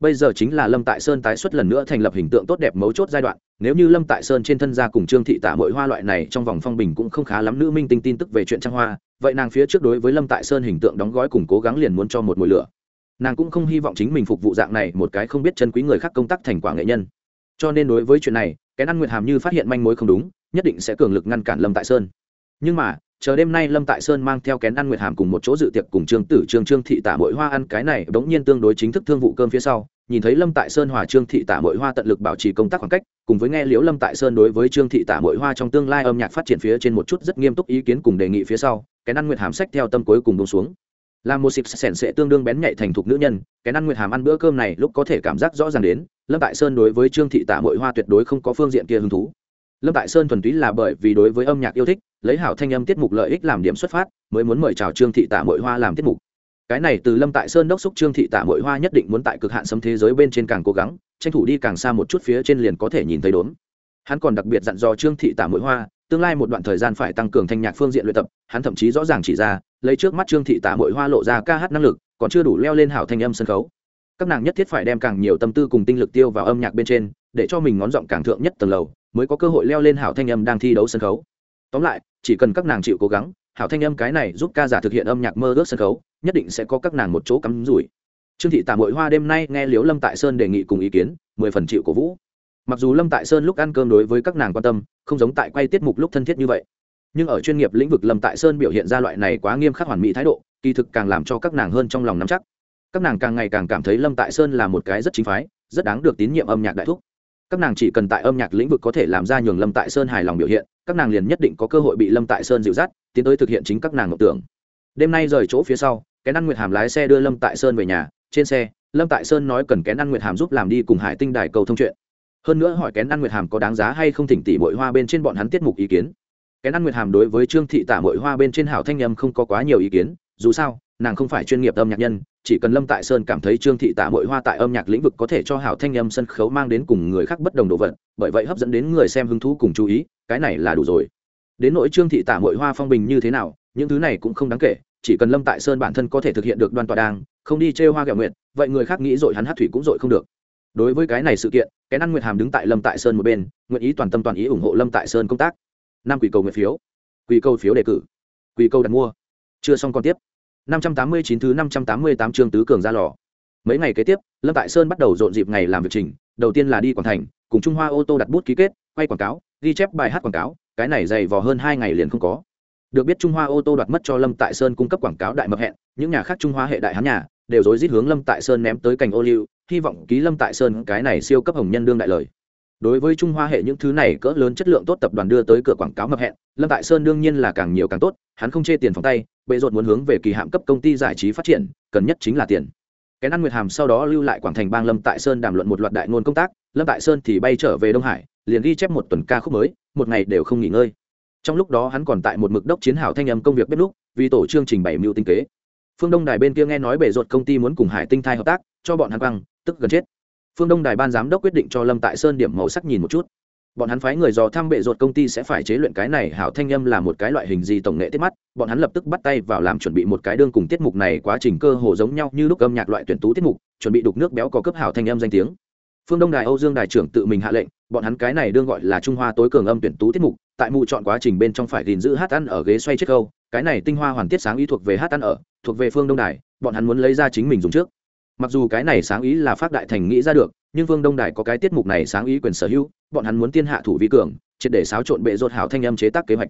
bây giờ chính là lâm tại sơn tái xuất lần nữa thành lập hình tượng tốt đẹp mấu chốt giai đoạn, nếu như lâm tại sơn trên thân gia cùng trương thị tả mỗi hoa loại này trong vòng phong bình cũng không khá lắm nữ minh tinh tin tức về chuyện trang hoa, vậy nàng phía trước đối với lâm tại sơn hình tượng đóng gói cùng cố gắng liền muốn cho một mùi lửa. Nàng cũng không hy vọng chính mình phục vụ dạng này một cái không biết chân quý người khác công tác thành quả nghệ nhân. Cho nên đối với chuyện này cái ăn nguyệt hàm như phát hiện manh mối không đúng, nhất định sẽ cường lực ngăn cản lâm tại sơn. Nhưng mà chờ đêm nay lâm tại sơn mang theo kén ăn nguyệt hàm cùng một chỗ dự tiệc cùng trương tử, trương trương thị tả Mội hoa ăn cái này bỗng nhiên tương đối chính thức thương vụ cơm phía sau, nhìn thấy lâm tại sơn hòa trương thị tả Mội hoa tận lực bảo trì công tác khoảng cách, cùng với nghe liễu lâm tại sơn đối với trương thị tả Mội hoa trong tương lai âm nhạc phát triển phía trên một chút rất nghiêm túc ý kiến cùng đề nghị phía sau, Kén ăn nguyệt hàm sách theo tâm cuối cùng bông xuống. Là một xịt sẻn sẽ tương đương bén nhạy thành thục nữ nhân, Kén ăn nguyệt hàm ăn bữa cơm này lúc có thể cảm giác rõ ràng đến, lâm tại sơn đối với trương thị tả Mội hoa tuyệt đối không có phương diện kia hứng thú lâm tại sơn thuần túy là bởi vì đối với âm nhạc yêu thích, lấy hảo thanh âm tiết mục lợi ích làm điểm xuất phát, mới muốn mời chào trương thị tả mội hoa làm tiết mục. Cái này từ lâm tại sơn đốc xúc trương thị tả mội hoa nhất định muốn tại cực hạn sấm thế giới bên trên càng cố gắng, tranh thủ đi càng xa một chút phía trên liền có thể nhìn thấy đốn hắn còn đặc biệt dặn dò trương thị tả mội hoa, tương lai một đoạn thời gian phải tăng cường thanh nhạc phương diện luyện tập, hắn thậm chí rõ ràng chỉ ra, lấy trước mắt trương thị tả mội hoa lộ ra ca hát năng lực, còn chưa đủ leo lên hảo thanh âm sân khấu. Các nàng nhất thiết phải đem càng nhiều tâm tư cùng tinh lực tiêu vào âm nhạc bên trên, để cho mình ngón giọng càng thượng nhất tầng lầu mới có cơ hội leo lên hảo thanh âm đang thi đấu sân khấu. Tóm lại, chỉ cần các nàng chịu cố gắng, hảo thanh âm cái này giúp ca giả thực hiện âm nhạc mơ ước sân khấu, nhất định sẽ có các nàng một chỗ cắm rủi. Trương thị Tả mội hoa đêm nay nghe liếu lâm tại sơn đề nghị cùng ý kiến, mười phần chịu cổ vũ. Mặc dù lâm tại sơn lúc ăn cơm đối với các nàng quan tâm, không giống tại quay tiết mục lúc thân thiết như vậy, nhưng ở chuyên nghiệp lĩnh vực lâm tại sơn biểu hiện ra loại này quá nghiêm khắc hoàn mỹ thái độ, kỳ thực càng làm cho các nàng hơn trong lòng nắm chắc. Các nàng càng ngày càng cảm thấy lâm tại sơn là một cái rất chính phái, rất đáng được tín nhiệm âm nhạc đại thúc các nàng chỉ cần tại âm nhạc lĩnh vực có thể làm ra nhường lâm tại sơn hài lòng biểu hiện các nàng liền nhất định có cơ hội bị lâm tại sơn dịu dắt tiến tới thực hiện chính các nàng ngọc tưởng đêm nay rời chỗ phía sau Kén ăn nguyệt hàm lái xe đưa lâm tại sơn về nhà trên xe lâm tại sơn nói cần kén ăn nguyệt hàm giúp làm đi cùng hải tinh đài cầu thông chuyện hơn nữa hỏi kén ăn nguyệt hàm có đáng giá hay không thỉnh tỷ bội hoa bên trên bọn hắn tiết mục ý kiến kén ăn nguyệt hàm đối với trương thị tả bội hoa bên trên hảo thanh âm không có quá nhiều ý kiến dù sao nàng không phải chuyên nghiệp âm nhạc nhân chỉ cần lâm tại sơn cảm thấy trương thị tả mội hoa tại âm nhạc lĩnh vực có thể cho hảo thanh âm sân khấu mang đến cùng người khác bất đồng đồ vật, bởi vậy hấp dẫn đến người xem hứng thú cùng chú ý, cái này là đủ rồi. Đến nỗi trương thị tả mội hoa phong bình như thế nào, những thứ này cũng không đáng kể, chỉ cần lâm tại sơn bản thân có thể thực hiện được đoan tọa đang không đi chê hoa gạo nguyện vậy người khác nghĩ dội hắn hát thủy cũng dội không được. Đối với cái này sự kiện cái ăn nguyệt hàm đứng tại lâm tại sơn một bên, nguyện ý toàn tâm toàn ý ủng hộ lâm tại sơn công tác. Năm quỷ cầu nguyện phiếu. Quỷ cầu phiếu đề cử. Quỷ cầu đặt mua. Chưa xong còn tiếp. 589 thứ 588 chương tứ cường ra lò. Mấy ngày kế tiếp, Lâm Tại Sơn bắt đầu rộn dịp ngày làm việc trình, đầu tiên là đi quảng thành, cùng Trung Hoa ô tô đặt bút ký kết, quay quảng cáo, ghi chép bài hát quảng cáo, cái này dày vò hơn 2 ngày liền không có. Được biết Trung Hoa ô tô đoạt mất cho Lâm Tại Sơn cung cấp quảng cáo đại mập hẹn, những nhà khác Trung Hoa hệ đại hán nhà đều rối rít hướng Lâm Tại Sơn ném tới cành ô liu, hy vọng ký Lâm Tại Sơn cái này siêu cấp hồng nhân đương đại lời. Đối với Trung Hoa hệ những thứ này cỡ lớn chất lượng tốt tập đoàn đưa tới cửa quảng cáo mập hẹn, Lâm Tại Sơn đương nhiên là càng nhiều càng tốt, hắn không chê tiền phòng tay, bệ rột muốn hướng về kỳ hạm cấp công ty giải trí phát triển cần nhất chính là tiền. Cái ăn nguyệt hàm sau đó lưu lại quảng thành bang lâm tại sơn đàm luận một loạt đại ngôn công tác lâm tại sơn thì bay trở về đông hải liền ghi chép một tuần ca khúc mới một ngày đều không nghỉ ngơi. Trong lúc đó hắn còn tại một mực đốc chiến hảo thanh âm công việc bếp lúc vì tổ chương trình bảy mưu tinh kế. Phương đông đài bên kia nghe nói bể ruột công ty muốn cùng hải tinh thai hợp tác cho bọn hắn băng tức gần chết phương đông đài ban giám đốc quyết định cho lâm tại sơn điểm màu sắc nhìn một chút. Bọn hắn phái người dò thăm bệ ruột công ty sẽ phải chế luyện cái này hảo thanh âm là một cái loại hình gì tổng nghệ tiết mắt. Bọn hắn lập tức bắt tay vào làm chuẩn bị một cái đương cùng tiết mục này quá trình cơ hồ giống nhau như lúc âm nhạc loại tuyển tú tiết mục, chuẩn bị đục nước béo có cấp hảo thanh âm danh tiếng. Phương đông đài âu dương đài trưởng tự mình hạ lệnh, bọn hắn cái này đương gọi là trung hoa tối cường âm tuyển tú tiết mục, tại mụ chọn quá trình bên trong phải gìn giữ hát ăn ở ghế xoay chiếc câu, cái này tinh hoa hoàn tiết sáng ý thuộc về hát ăn ở, thuộc về phương đông đài, bọn hắn muốn lấy ra chính mình dùng trước mặc dù cái này sáng ý là phát đại thành nghĩ ra được, nhưng vương đông đài có cái tiết mục này sáng ý quyền sở hữu, bọn hắn muốn tiên hạ thủ vi cường, triệt để xáo trộn bệ rột hảo thanh âm chế tác kế hoạch.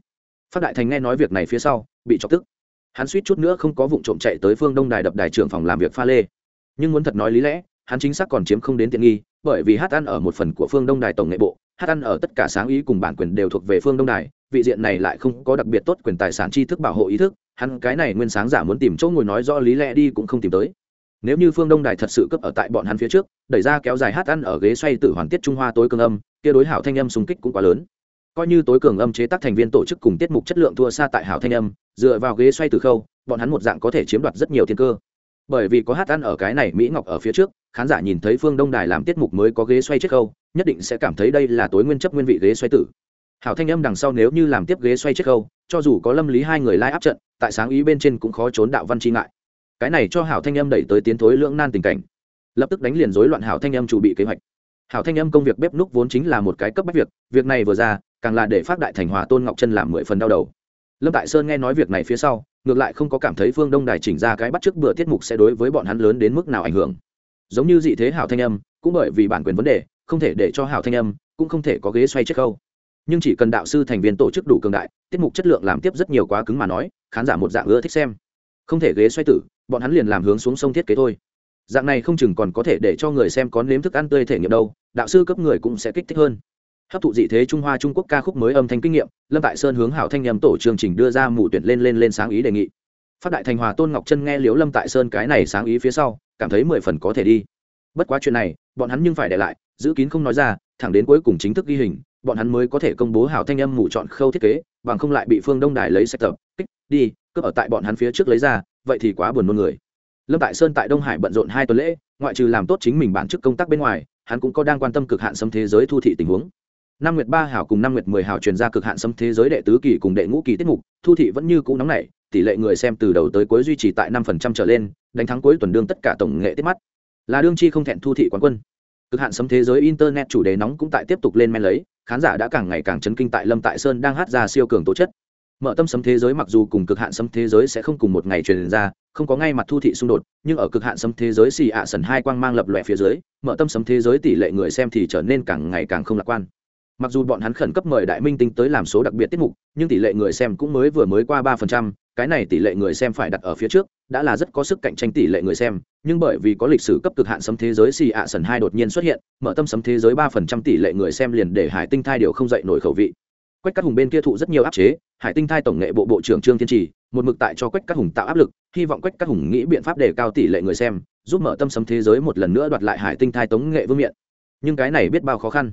Phát đại thành nghe nói việc này phía sau, bị chọc tức. Hắn suýt chút nữa không có vụ trộm chạy tới phương đông đài đập đài trưởng phòng làm việc pha lê. Nhưng muốn thật nói lý lẽ, hắn chính xác còn chiếm không đến tiện nghi, bởi vì hát ăn ở một phần của phương đông đài tổng nghệ bộ, hát ăn ở tất cả sáng ý cùng bản quyền đều thuộc về phương đông đài, vị diện này lại không có đặc biệt tốt quyền tài sản tri thức bảo hộ ý thức, hắn cái này nguyên sáng giả muốn tìm chỗ ngồi nói rõ lý lẽ đi cũng không tìm tới nếu như phương đông đài thật sự cấp ở tại bọn hắn phía trước, đẩy ra kéo dài hát ăn ở ghế xoay tử hoàn tiết trung hoa tối cường âm, kia đối hảo thanh âm xung kích cũng quá lớn. Coi như tối cường âm chế tác thành viên tổ chức cùng tiết mục chất lượng thua xa tại hảo thanh âm, dựa vào ghế xoay từ khâu, bọn hắn một dạng có thể chiếm đoạt rất nhiều thiên cơ. Bởi vì có hát ăn ở cái này mỹ ngọc ở phía trước, khán giả nhìn thấy phương đông đài làm tiết mục mới có ghế xoay chiếc khâu, nhất định sẽ cảm thấy đây là tối nguyên chấp nguyên vị ghế xoay tử. Hảo thanh âm đằng sau nếu như làm tiếp ghế xoay chiếc khâu, cho dù có lâm lý hai người lai áp trận, tại sáng ý bên trên cũng khó trốn đạo văn chi ngại cái này cho hảo thanh âm đẩy tới tiến thối lưỡng nan tình cảnh. Lập tức đánh liền rối loạn hảo thanh âm chủ bị kế hoạch. Hảo thanh âm công việc bếp núc vốn chính là một cái cấp bách việc việc này vừa ra, càng là để phát đại thành hòa tôn ngọc chân làm mười phần đau đầu. Lâm tại sơn nghe nói việc này phía sau, ngược lại không có cảm thấy phương đông đài chỉnh ra cái bắt trước bữa tiết mục sẽ đối với bọn hắn lớn đến mức nào ảnh hưởng. Giống như dị thế hảo thanh âm, cũng bởi vì bản quyền vấn đề, không thể để cho hảo thanh âm, cũng không thể có ghế xoay chết khâu nhưng chỉ cần đạo sư thành viên tổ chức đủ cường đại, tiết mục chất lượng làm tiếp rất nhiều quá cứng mà nói, khán giả một dạng ưa thích xem không thể ghế xoay tử, bọn hắn liền làm hướng xuống sông thiết kế thôi. Dạng này không chừng còn có thể để cho người xem có nếm thức ăn tươi thể nghiệm đâu, đạo sư cấp người cũng sẽ kích thích hơn. Hấp thụ dị thế trung hoa trung quốc ca khúc mới âm thanh kinh nghiệm, lâm tại sơn hướng hảo thanh nhầm tổ chương trình đưa ra mù tuyển lên lên lên sáng ý đề nghị. Phát đại thành hòa tôn ngọc chân nghe liếu lâm tại sơn cái này sáng ý phía sau, cảm thấy mười phần có thể đi. Bất quá chuyện này, bọn hắn nhưng phải để lại, giữ kín không nói ra, thẳng đến cuối cùng chính thức ghi hình, bọn hắn mới có thể công bố hảo thanh âm mù chọn khâu thiết kế, bằng không lại bị phương đông đài lấy sách tập, kích, đi cướp ở tại bọn hắn phía trước lấy ra, vậy thì quá buồn nôn người. Lâm tại sơn tại đông hải bận rộn hai tuần lễ, ngoại trừ làm tốt chính mình bản chức công tác bên ngoài, hắn cũng có đang quan tâm cực hạn xâm thế giới thu thị tình huống. Năm nguyệt ba hảo cùng năm nguyệt mười hảo truyền ra cực hạn xâm thế giới đệ tứ kỳ cùng đệ ngũ kỳ tiết mục, thu thị vẫn như cũ nóng nảy, tỷ lệ người xem từ đầu tới cuối duy trì tại năm phần trăm trở lên, đánh thắng cuối tuần đương tất cả tổng nghệ tiết mắt. Là đương chi không thẹn thu thị quán quân. Cực hạn xâm thế giới internet chủ đề nóng cũng tại tiếp tục lên men lấy, khán giả đã càng ngày càng chấn kinh tại lâm tại sơn đang hát ra siêu cường tố chất mở tâm sấm thế giới mặc dù cùng cực hạn sấm thế giới sẽ không cùng một ngày truyền ra, không có ngay mặt thu thị xung đột, nhưng ở cực hạn sấm thế giới xì ạ sần hai quang mang lập lòe phía dưới, mở tâm sấm thế giới tỷ lệ người xem thì trở nên càng ngày càng không lạc quan. Mặc dù bọn hắn khẩn cấp mời đại minh tinh tới làm số đặc biệt tiết mục, nhưng tỷ lệ người xem cũng mới vừa mới qua ba phần trăm, cái này tỷ lệ người xem phải đặt ở phía trước, đã là rất có sức cạnh tranh tỷ lệ người xem, nhưng bởi vì có lịch sử cấp cực hạn sấm thế giới xì ạ sần hai đột nhiên xuất hiện, mở tâm sấm thế giới ba phần trăm tỷ lệ người xem liền để hải tinh thai điều không dậy nổi khẩu vị quách các hùng bên kia thụ rất nhiều áp chế, hải tinh thai tổng nghệ bộ bộ trưởng trương thiên trì, một mực tại cho quách các hùng tạo áp lực, hy vọng quách các hùng nghĩ biện pháp đề cao tỷ lệ người xem, giúp mở tâm sấm thế giới một lần nữa đoạt lại hải tinh thai tống nghệ vương miện. Nhưng cái này biết bao khó khăn.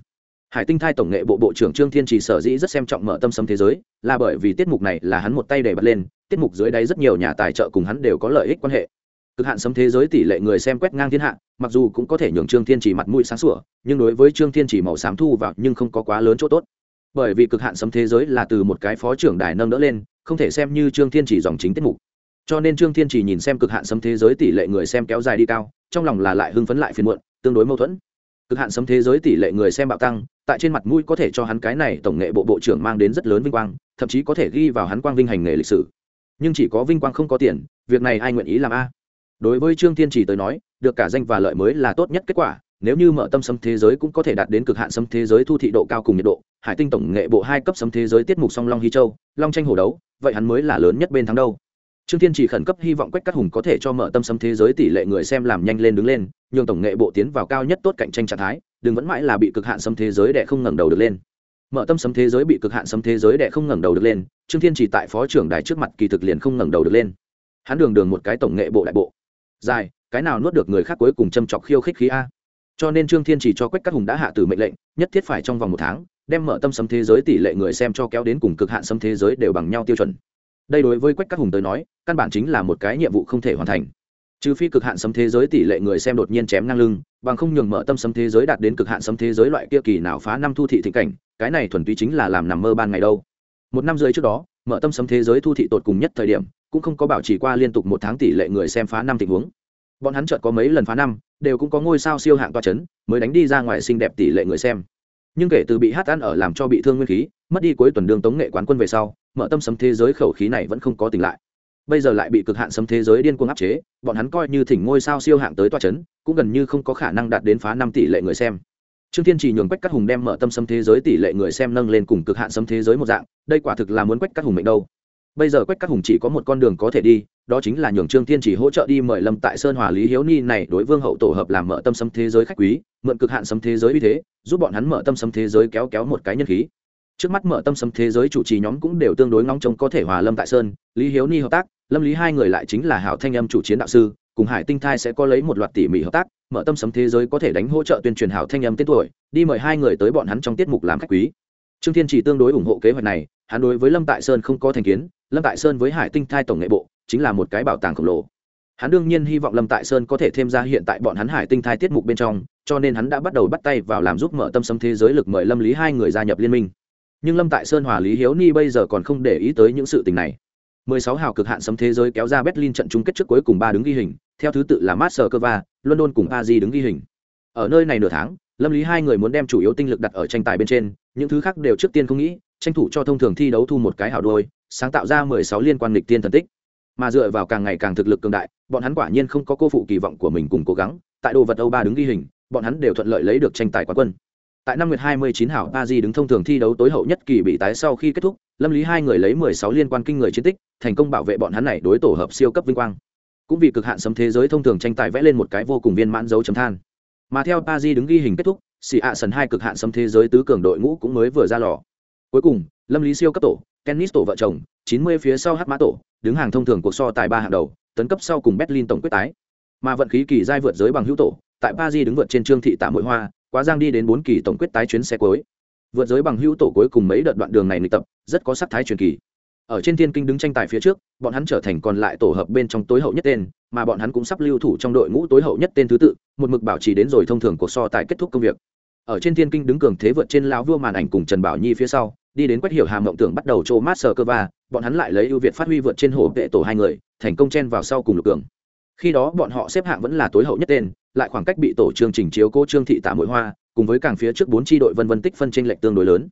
Hải tinh thai tổng nghệ bộ bộ trưởng trương thiên trì sở dĩ rất xem trọng mở tâm sấm thế giới, là bởi vì tiết mục này là hắn một tay để bật lên, tiết mục dưới đáy rất nhiều nhà tài trợ cùng hắn đều có lợi ích quan hệ. Cực hạn sấm thế giới tỷ lệ người xem quét ngang thiên hạ, mặc dù cũng có thể nhường trương thiên trì mặt mũi sáng sủa, nhưng đối với trương thiên trì màu xám thu vào nhưng không có quá lớn chỗ tốt bởi vì cực hạn sấm thế giới là từ một cái phó trưởng đài nâng đỡ lên, không thể xem như trương thiên chỉ dòng chính tiết mục. Cho nên trương thiên chỉ nhìn xem cực hạn sấm thế giới tỷ lệ người xem kéo dài đi cao, trong lòng là lại hưng phấn lại phiền muộn, tương đối mâu thuẫn. Cực hạn sấm thế giới tỷ lệ người xem bạo tăng, tại trên mặt mũi có thể cho hắn cái này tổng nghệ bộ bộ trưởng mang đến rất lớn vinh quang, thậm chí có thể ghi vào hắn quang vinh hành nghề lịch sử. Nhưng chỉ có vinh quang không có tiền, việc này ai nguyện ý làm a? Đối với trương thiên chỉ tới nói, được cả danh và lợi mới là tốt nhất kết quả, nếu như mở tâm sấm thế giới cũng có thể đạt đến cực hạn sấm thế giới thu thị độ cao cùng nhiệt độ hải tinh tổng nghệ bộ hai cấp sấm thế giới tiết mục song long hy châu, long tranh hồ đấu, vậy hắn mới là lớn nhất bên thắng đâu. Trương thiên chỉ khẩn cấp hy vọng quách cắt hùng có thể cho mở tâm sấm thế giới tỷ lệ người xem làm nhanh lên đứng lên, nhường tổng nghệ bộ tiến vào cao nhất tốt cạnh tranh trạng thái, đừng vẫn mãi là bị cực hạn sấm thế giới để không ngẩng đầu được lên. Mở tâm sấm thế giới bị cực hạn sấm thế giới để không ngẩng đầu được lên, trương thiên chỉ tại phó trưởng đài trước mặt kỳ thực liền không ngẩng đầu được lên. Hắn đường đường một cái tổng nghệ bộ đại bộ. Dài, cái nào nuốt được người khác cuối cùng châm chọc khiêu khích khí a. Cho nên trương thiên chỉ cho quách Cát hùng đã hạ tử mệnh lệnh, nhất thiết phải trong vòng một tháng đem mở tâm sấm thế giới tỷ lệ người xem cho kéo đến cùng cực hạn sấm thế giới đều bằng nhau tiêu chuẩn. Đây đối với quách các hùng tới nói, căn bản chính là một cái nhiệm vụ không thể hoàn thành. Trừ phi cực hạn sấm thế giới tỷ lệ người xem đột nhiên chém ngang lưng, bằng không nhường mở tâm sấm thế giới đạt đến cực hạn sấm thế giới loại kia kỳ nào phá năm thu thị thị cảnh, cái này thuần túy chính là làm nằm mơ ban ngày đâu. Một năm rưỡi trước đó, mở tâm sấm thế giới thu thị tột cùng nhất thời điểm, cũng không có bảo trì qua liên tục một tháng tỷ lệ người xem phá năm tình huống. Bọn hắn chợt có mấy lần phá năm, đều cũng có ngôi sao siêu hạng toa chấn, mới đánh đi ra ngoài xinh đẹp tỷ lệ người xem nhưng kể từ bị hát ăn ở làm cho bị thương nguyên khí, mất đi cuối tuần đường tống nghệ quán quân về sau, mở tâm sấm thế giới khẩu khí này vẫn không có tỉnh lại. Bây giờ lại bị cực hạn sấm thế giới điên cuồng áp chế, bọn hắn coi như thỉnh ngôi sao siêu hạng tới toa chấn, cũng gần như không có khả năng đạt đến phá năm tỷ lệ người xem. Trương thiên chỉ nhường quách các hùng đem mở tâm sấm thế giới tỷ lệ người xem nâng lên cùng cực hạn sấm thế giới một dạng, đây quả thực là muốn quách các hùng mệnh đâu. Bây giờ quách các hùng chỉ có một con đường có thể đi đó chính là nhường trương thiên chỉ hỗ trợ đi mời lâm tại sơn hòa lý hiếu ni này đối vương hậu tổ hợp làm mở tâm sấm thế giới khách quý, mượn cực hạn sấm thế giới uy thế, giúp bọn hắn mở tâm sấm thế giới kéo kéo một cái nhân khí. Trước mắt mở tâm sấm thế giới chủ trì nhóm cũng đều tương đối ngóng trông có thể hòa lâm tại sơn, lý hiếu ni hợp tác, lâm lý hai người lại chính là hảo thanh âm chủ chiến đạo sư, cùng hải tinh thai sẽ có lấy một loạt tỉ mỉ hợp tác, mở tâm sấm thế giới có thể đánh hỗ trợ tuyên truyền hảo thanh âm tên tuổi, đi mời hai người tới bọn hắn trong tiết mục làm khách quý. Trương thiên chỉ tương đối ủng hộ kế hoạch này, hắn đối với lâm tại sơn không có thành kiến lâm tại sơn với hải tinh thai tổng nghệ bộ chính là một cái bảo tàng khổng lồ. Hắn đương nhiên hy vọng lâm tại sơn có thể thêm ra hiện tại bọn hắn hải tinh thai tiết mục bên trong, cho nên hắn đã bắt đầu bắt tay vào làm giúp mở tâm sấm thế giới lực mời lâm lý hai người gia nhập liên minh. Nhưng lâm tại sơn hòa lý hiếu ni bây giờ còn không để ý tới những sự tình này. 16 hào cực hạn sấm thế giới kéo ra berlin trận chung kết trước cuối cùng ba đứng ghi hình, theo thứ tự là moscow, london cùng paris đứng ghi hình. Ở nơi này nửa tháng, lâm lý hai người muốn đem chủ yếu tinh lực đặt ở tranh tài bên trên, những thứ khác đều trước tiên không nghĩ, tranh thủ cho thông thường thi đấu thu một cái hảo đôi sáng tạo ra 16 liên quan lịch tiên thần tích. Mà dựa vào càng ngày càng thực lực cường đại, bọn hắn quả nhiên không có cô phụ kỳ vọng của mình cùng cố gắng, tại đồ vật âu ba đứng ghi hình, bọn hắn đều thuận lợi lấy được tranh tài quán quân. Tại năm nguyệt 29 hảo ba di đứng thông thường thi đấu tối hậu nhất kỳ bị tái sau khi kết thúc, lâm lý hai người lấy 16 liên quan kinh người chiến tích, thành công bảo vệ bọn hắn này đối tổ hợp siêu cấp vinh quang. Cũng vì cực hạn sấm thế giới thông thường tranh tài vẽ lên một cái vô cùng viên mãn dấu chấm than. Mà theo ba di đứng ghi hình kết thúc, xì ạ sần hai cực hạn sấm thế giới tứ cường đội ngũ cũng mới vừa ra lò cuối cùng, lâm lý siêu cấp tổ, tennis tổ vợ chồng 90 phía sau hát mã tổ, đứng hàng thông thường cuộc so tài ba hàng đầu, tấn cấp sau cùng berlin tổng quyết tái. Mà vận khí kỳ giai vượt giới bằng hữu tổ, tại paris đứng vượt trên trương thị tạ mỗi hoa, quá giang đi đến bốn kỳ tổng quyết tái chuyến xe cuối. Vượt giới bằng hữu tổ cuối cùng mấy đợt đoạn đường này luyện tập, rất có sắc thái truyền kỳ. Ở trên thiên kinh đứng tranh tài phía trước, bọn hắn trở thành còn lại tổ hợp bên trong tối hậu nhất tên, mà bọn hắn cũng sắp lưu thủ trong đội ngũ tối hậu nhất tên thứ tự, một mực bảo trì đến rồi thông thường cuộc so tài kết thúc công việc ở trên thiên kinh đứng cường thế vượt trên lão vua màn ảnh cùng trần bảo nhi phía sau, đi đến quét hiểu hàm mộng tưởng bắt đầu trô mát sờ cơ va, bọn hắn lại lấy ưu việt phát huy vượt trên hồ vệ tổ hai người, thành công chen vào sau cùng lục cường. Khi đó bọn họ xếp hạng vẫn là tối hậu nhất tên, lại khoảng cách bị tổ chương trình chiếu cô trương thị tả mũi hoa, cùng với càng phía trước bốn tri đội vân vân tích phân tranh lệch tương đối lớn.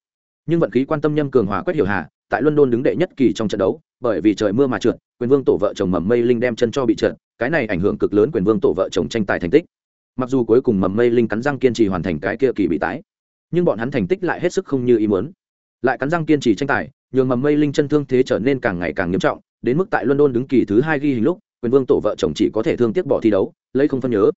Nhưng vận khí quan tâm nhâm cường hòa quét hiểu hà, tại london đứng đệ nhất kỳ trong trận đấu, bởi vì trời mưa mà trượt, quyền vương tổ vợ chồng mầm mây linh đem chân cho bị trượt, cái này ảnh hưởng cực lớn quyền vương tổ vợ chồng tranh tài thành tích mặc dù cuối cùng mầm mây linh cắn răng kiên trì hoàn thành cái kia kỳ bị tái, nhưng bọn hắn thành tích lại hết sức không như ý muốn. Lại cắn răng kiên trì tranh tài, nhường mầm mây linh chân thương thế trở nên càng ngày càng nghiêm trọng, đến mức tại london đứng kỳ thứ hai ghi hình lúc, quyền vương tổ vợ chồng chỉ có thể thương tiếc bỏ thi đấu, lấy không phân nhớ.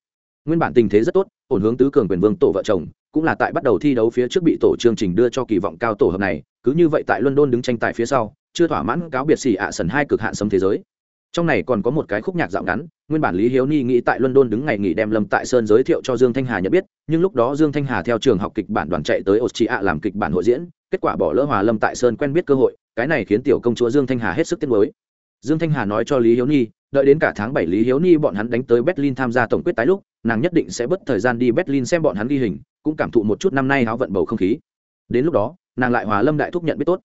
Nguyên bản tình thế rất tốt, ổn hướng tứ cường quyền vương tổ vợ chồng, cũng là tại bắt đầu thi đấu phía trước bị tổ chương trình đưa cho kỳ vọng cao tổ hợp này, cứ như vậy tại london đứng tranh tài phía sau, chưa thỏa mãn cáo biệt xỉ ạ sần hai cực hạn sấm thế giới trong này còn có một cái khúc nhạc dạo ngắn, nguyên bản lý hiếu ni nghĩ tại london đứng ngày nghỉ đem lâm tại sơn giới thiệu cho dương thanh hà nhận biết, nhưng lúc đó dương thanh hà theo trường học kịch bản đoàn chạy tới austria làm kịch bản hội diễn, kết quả bỏ lỡ hòa lâm tại sơn quen biết cơ hội, cái này khiến tiểu công chúa dương thanh hà hết sức tiếc mới dương thanh hà nói cho lý hiếu ni, đợi đến cả tháng bảy lý hiếu ni bọn hắn đánh tới berlin tham gia tổng quyết tái lúc, nàng nhất định sẽ bất thời gian đi berlin xem bọn hắn ghi hình, cũng cảm thụ một chút năm nay háo vận bầu không khí. Đến lúc đó, nàng lại hòa lâm đại thúc nhận biết tốt.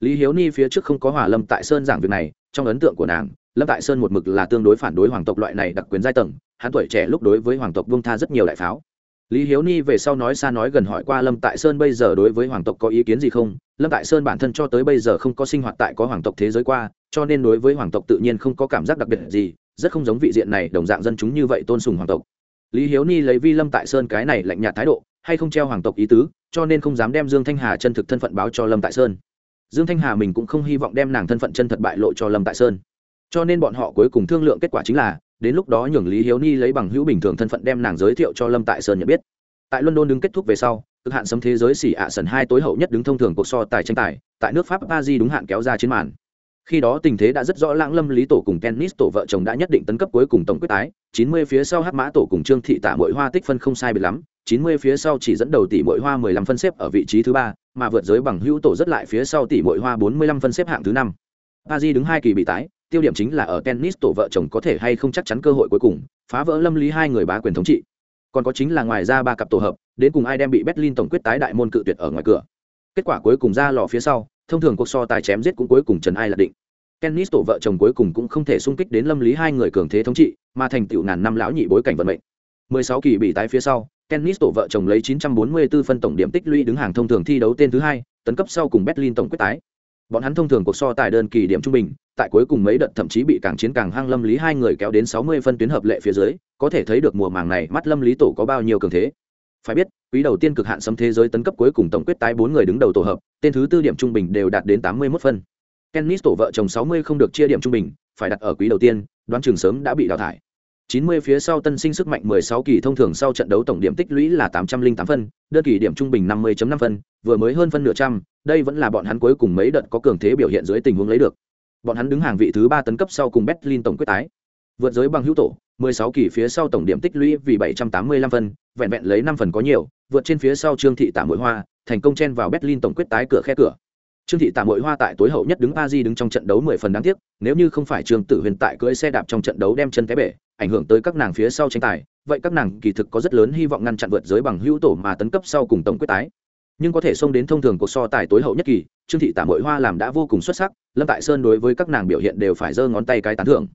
Lý hiếu ni phía trước không có hòa lâm tại sơn giảng việc này, trong ấn tượng của nàng lâm tại sơn một mực là tương đối phản đối hoàng tộc loại này đặc quyền giai tầng, hắn tuổi trẻ lúc đối với hoàng tộc buông tha rất nhiều đại pháo. Lý hiếu ni về sau nói xa nói gần hỏi qua lâm tại sơn bây giờ đối với hoàng tộc có ý kiến gì không? Lâm tại sơn bản thân cho tới bây giờ không có sinh hoạt tại có hoàng tộc thế giới qua, cho nên đối với hoàng tộc tự nhiên không có cảm giác đặc biệt gì, rất không giống vị diện này đồng dạng dân chúng như vậy tôn sùng hoàng tộc. Lý hiếu ni lấy vi lâm tại sơn cái này lạnh nhạt thái độ, hay không treo hoàng tộc ý tứ, cho nên không dám đem dương thanh hà chân thực thân phận báo cho lâm tại sơn. Dương thanh hà mình cũng không hy vọng đem nàng thân phận chân thật bại lộ cho lâm tại sơn cho nên bọn họ cuối cùng thương lượng kết quả chính là, đến lúc đó nhường lý hiếu ni lấy bằng hữu bình thường thân phận đem nàng giới thiệu cho lâm tại sơn nhận biết. Tại london đứng kết thúc về sau, cực hạn sấm thế giới xỉ ạ sần hai tối hậu nhất đứng thông thường cuộc so tài tranh tài, tại nước pháp pa di đúng hạn kéo ra chiến màn. Khi đó tình thế đã rất rõ lãng lâm lý tổ cùng tennis tổ vợ chồng đã nhất định tấn cấp cuối cùng tổng quyết tái 90 phía sau hát mã tổ cùng trương thị tạ mỗi hoa tích phân không sai biệt lắm 90 phía sau chỉ dẫn đầu tỷ mỗi hoa 15 phân xếp ở vị trí thứ ba, mà vượt giới bằng hữu tổ rất lại phía sau tỷ mỗi hoa 45 phân xếp hạng thứ năm. Paris đứng hai kỳ bị tái tiêu điểm chính là ở tennis tổ vợ chồng có thể hay không chắc chắn cơ hội cuối cùng phá vỡ lâm lý hai người bá quyền thống trị còn có chính là ngoài ra ba cặp tổ hợp đến cùng ai đem bị berlin tổng quyết tái đại môn cự tuyệt ở ngoài cửa kết quả cuối cùng ra lò phía sau thông thường cuộc so tài chém giết cũng cuối cùng trần ai là định tennis tổ vợ chồng cuối cùng cũng không thể xung kích đến lâm lý hai người cường thế thống trị, mà thành tựu ngàn năm lão nhị bối cảnh vận mệnh. 16 kỳ bị tái phía sau, tennis tổ vợ chồng lấy 944 phân tổng điểm tích lũy đứng hàng thông thường thi đấu tên thứ hai, tấn cấp sau cùng Berlin tổng quyết tái. Bọn hắn thông thường cuộc so tài đơn kỳ điểm trung bình, tại cuối cùng mấy đợt thậm chí bị càng chiến càng hăng lâm lý hai người kéo đến 60 phân tuyến hợp lệ phía dưới, có thể thấy được mùa màng này mắt lâm lý tổ có bao nhiêu cường thế. Phải biết, quý đầu tiên cực hạn xâm thế giới tấn cấp cuối cùng tổng quyết tái bốn người đứng đầu tổ hợp, tên thứ tư điểm trung bình đều đạt đến 81 phân. Kennis tổ vợ chồng 60 không được chia điểm trung bình, phải đặt ở quý đầu tiên, đoán trường sớm đã bị đào thải. 90 phía sau tân sinh sức mạnh 16 kỳ thông thường sau trận đấu tổng điểm tích lũy là 808 phân, đơn kỳ điểm trung bình 50.5 phân, vừa mới hơn phân nửa trăm, đây vẫn là bọn hắn cuối cùng mấy đợt có cường thế biểu hiện dưới tình huống lấy được. Bọn hắn đứng hàng vị thứ 3 tấn cấp sau cùng Berlin tổng quyết tái. Vượt giới bằng hữu tổ, 16 kỳ phía sau tổng điểm tích lũy vì 785 phần, vẹn vẹn lấy 5 phần có nhiều, vượt trên phía sau Trương thị Tạ Muội Hoa, thành công chen vào Berlin tổng quyết tái cửa khe cửa trương thị tạ muội hoa tại tối hậu nhất đứng Paris di đứng trong trận đấu mười phần đáng tiếc nếu như không phải trương tử huyền tại cưỡi xe đạp trong trận đấu đem chân té bể ảnh hưởng tới các nàng phía sau tranh tài vậy các nàng kỳ thực có rất lớn hy vọng ngăn chặn vượt giới bằng hữu tổ mà tấn cấp sau cùng tổng quyết tái nhưng có thể xông đến thông thường cuộc so tài tối hậu nhất kỳ, trương thị tả mội hoa làm đã vô cùng xuất sắc, lâm tại sơn đối với các nàng biểu hiện đều phải giơ ngón tay cái tán thưởng.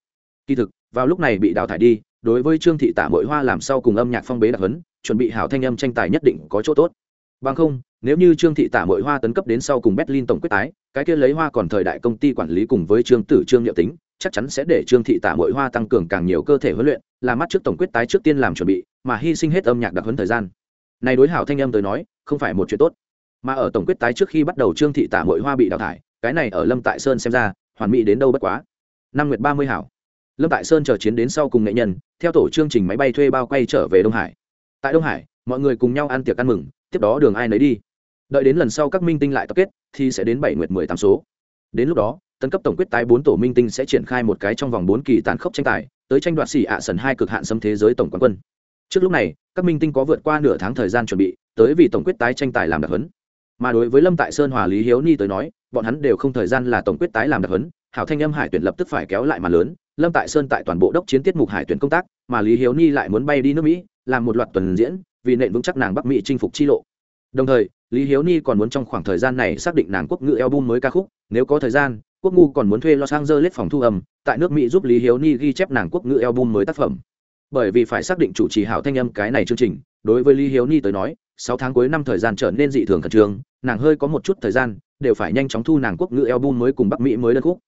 Kỳ thực, vào lúc này bị đào thải đi, đối với trương thị tả mội hoa làm sau cùng âm nhạc phong bế đặc hấn chuẩn bị hảo thanh âm tranh tài nhất định có chỗ tốt. Bằng không, nếu như trương thị tả mội hoa tấn cấp đến sau cùng berlin tổng quyết tái, cái kia lấy hoa còn thời đại công ty quản lý cùng với trương tử trương liệu tính, chắc chắn sẽ để trương thị tả mội hoa tăng cường càng nhiều cơ thể huấn luyện làm mắt trước tổng quyết tái trước tiên làm chuẩn bị, mà hy sinh hết âm nhạc đặc huấn thời gian này đối hảo thanh âm tới nói, không phải một chuyện tốt. Mà ở tổng quyết tái trước khi bắt đầu trương thị tả mội hoa bị đào thải, cái này ở lâm tại sơn xem ra, hoàn mỹ đến đâu bất quá. Năm nguyệt ba mươi hảo. Lâm tại sơn chờ chiến đến sau cùng nghệ nhân, theo tổ chương trình máy bay thuê bao quay trở về đông hải. Tại đông hải, mọi người cùng nhau ăn tiệc ăn mừng, tiếp đó đường ai nấy đi. Đợi đến lần sau các minh tinh lại tập kết, thì sẽ đến bảy nguyệt mười tám số. Đến lúc đó, tấn cấp tổng quyết tái bốn tổ minh tinh sẽ triển khai một cái trong vòng bốn kỳ tàn khốc tranh tài, tới tranh đoạt xỉ ạ sần hai cực hạn xâm thế giới tổng quán quân. Trước lúc này các minh tinh có vượt qua nửa tháng thời gian chuẩn bị, tới vì tổng quyết tái tranh tài làm đặc hấn mà đối với lâm tại sơn hòa lý hiếu ni tới nói, bọn hắn đều không thời gian là tổng quyết tái làm đặc hấn hảo thanh âm hải tuyển lập tức phải kéo lại mà lớn, lâm tại sơn tại toàn bộ đốc chiến tiết mục hải tuyển công tác, mà lý hiếu ni lại muốn bay đi nước mỹ, làm một loạt tuần diễn, vì nện vững chắc nàng bắc mỹ chinh phục chi lộ. Đồng thời, lý hiếu ni còn muốn trong khoảng thời gian này xác định nàng quốc ngữ album mới ca khúc, nếu có thời gian, quốc ngu còn muốn thuê los angeles phòng thu âm, tại nước mỹ giúp lý hiếu ni ghi chép nàng quốc ngữ album mới tác phẩm bởi vì phải xác định chủ trì hảo thanh âm cái này chương trình, đối với lý hiếu ni tới nói, sáu tháng cuối năm thời gian trở nên dị thường khẩn trương, nàng hơi có một chút thời gian, đều phải nhanh chóng thu nàng quốc ngữ album mới cùng bắc mỹ mới đơn khúc.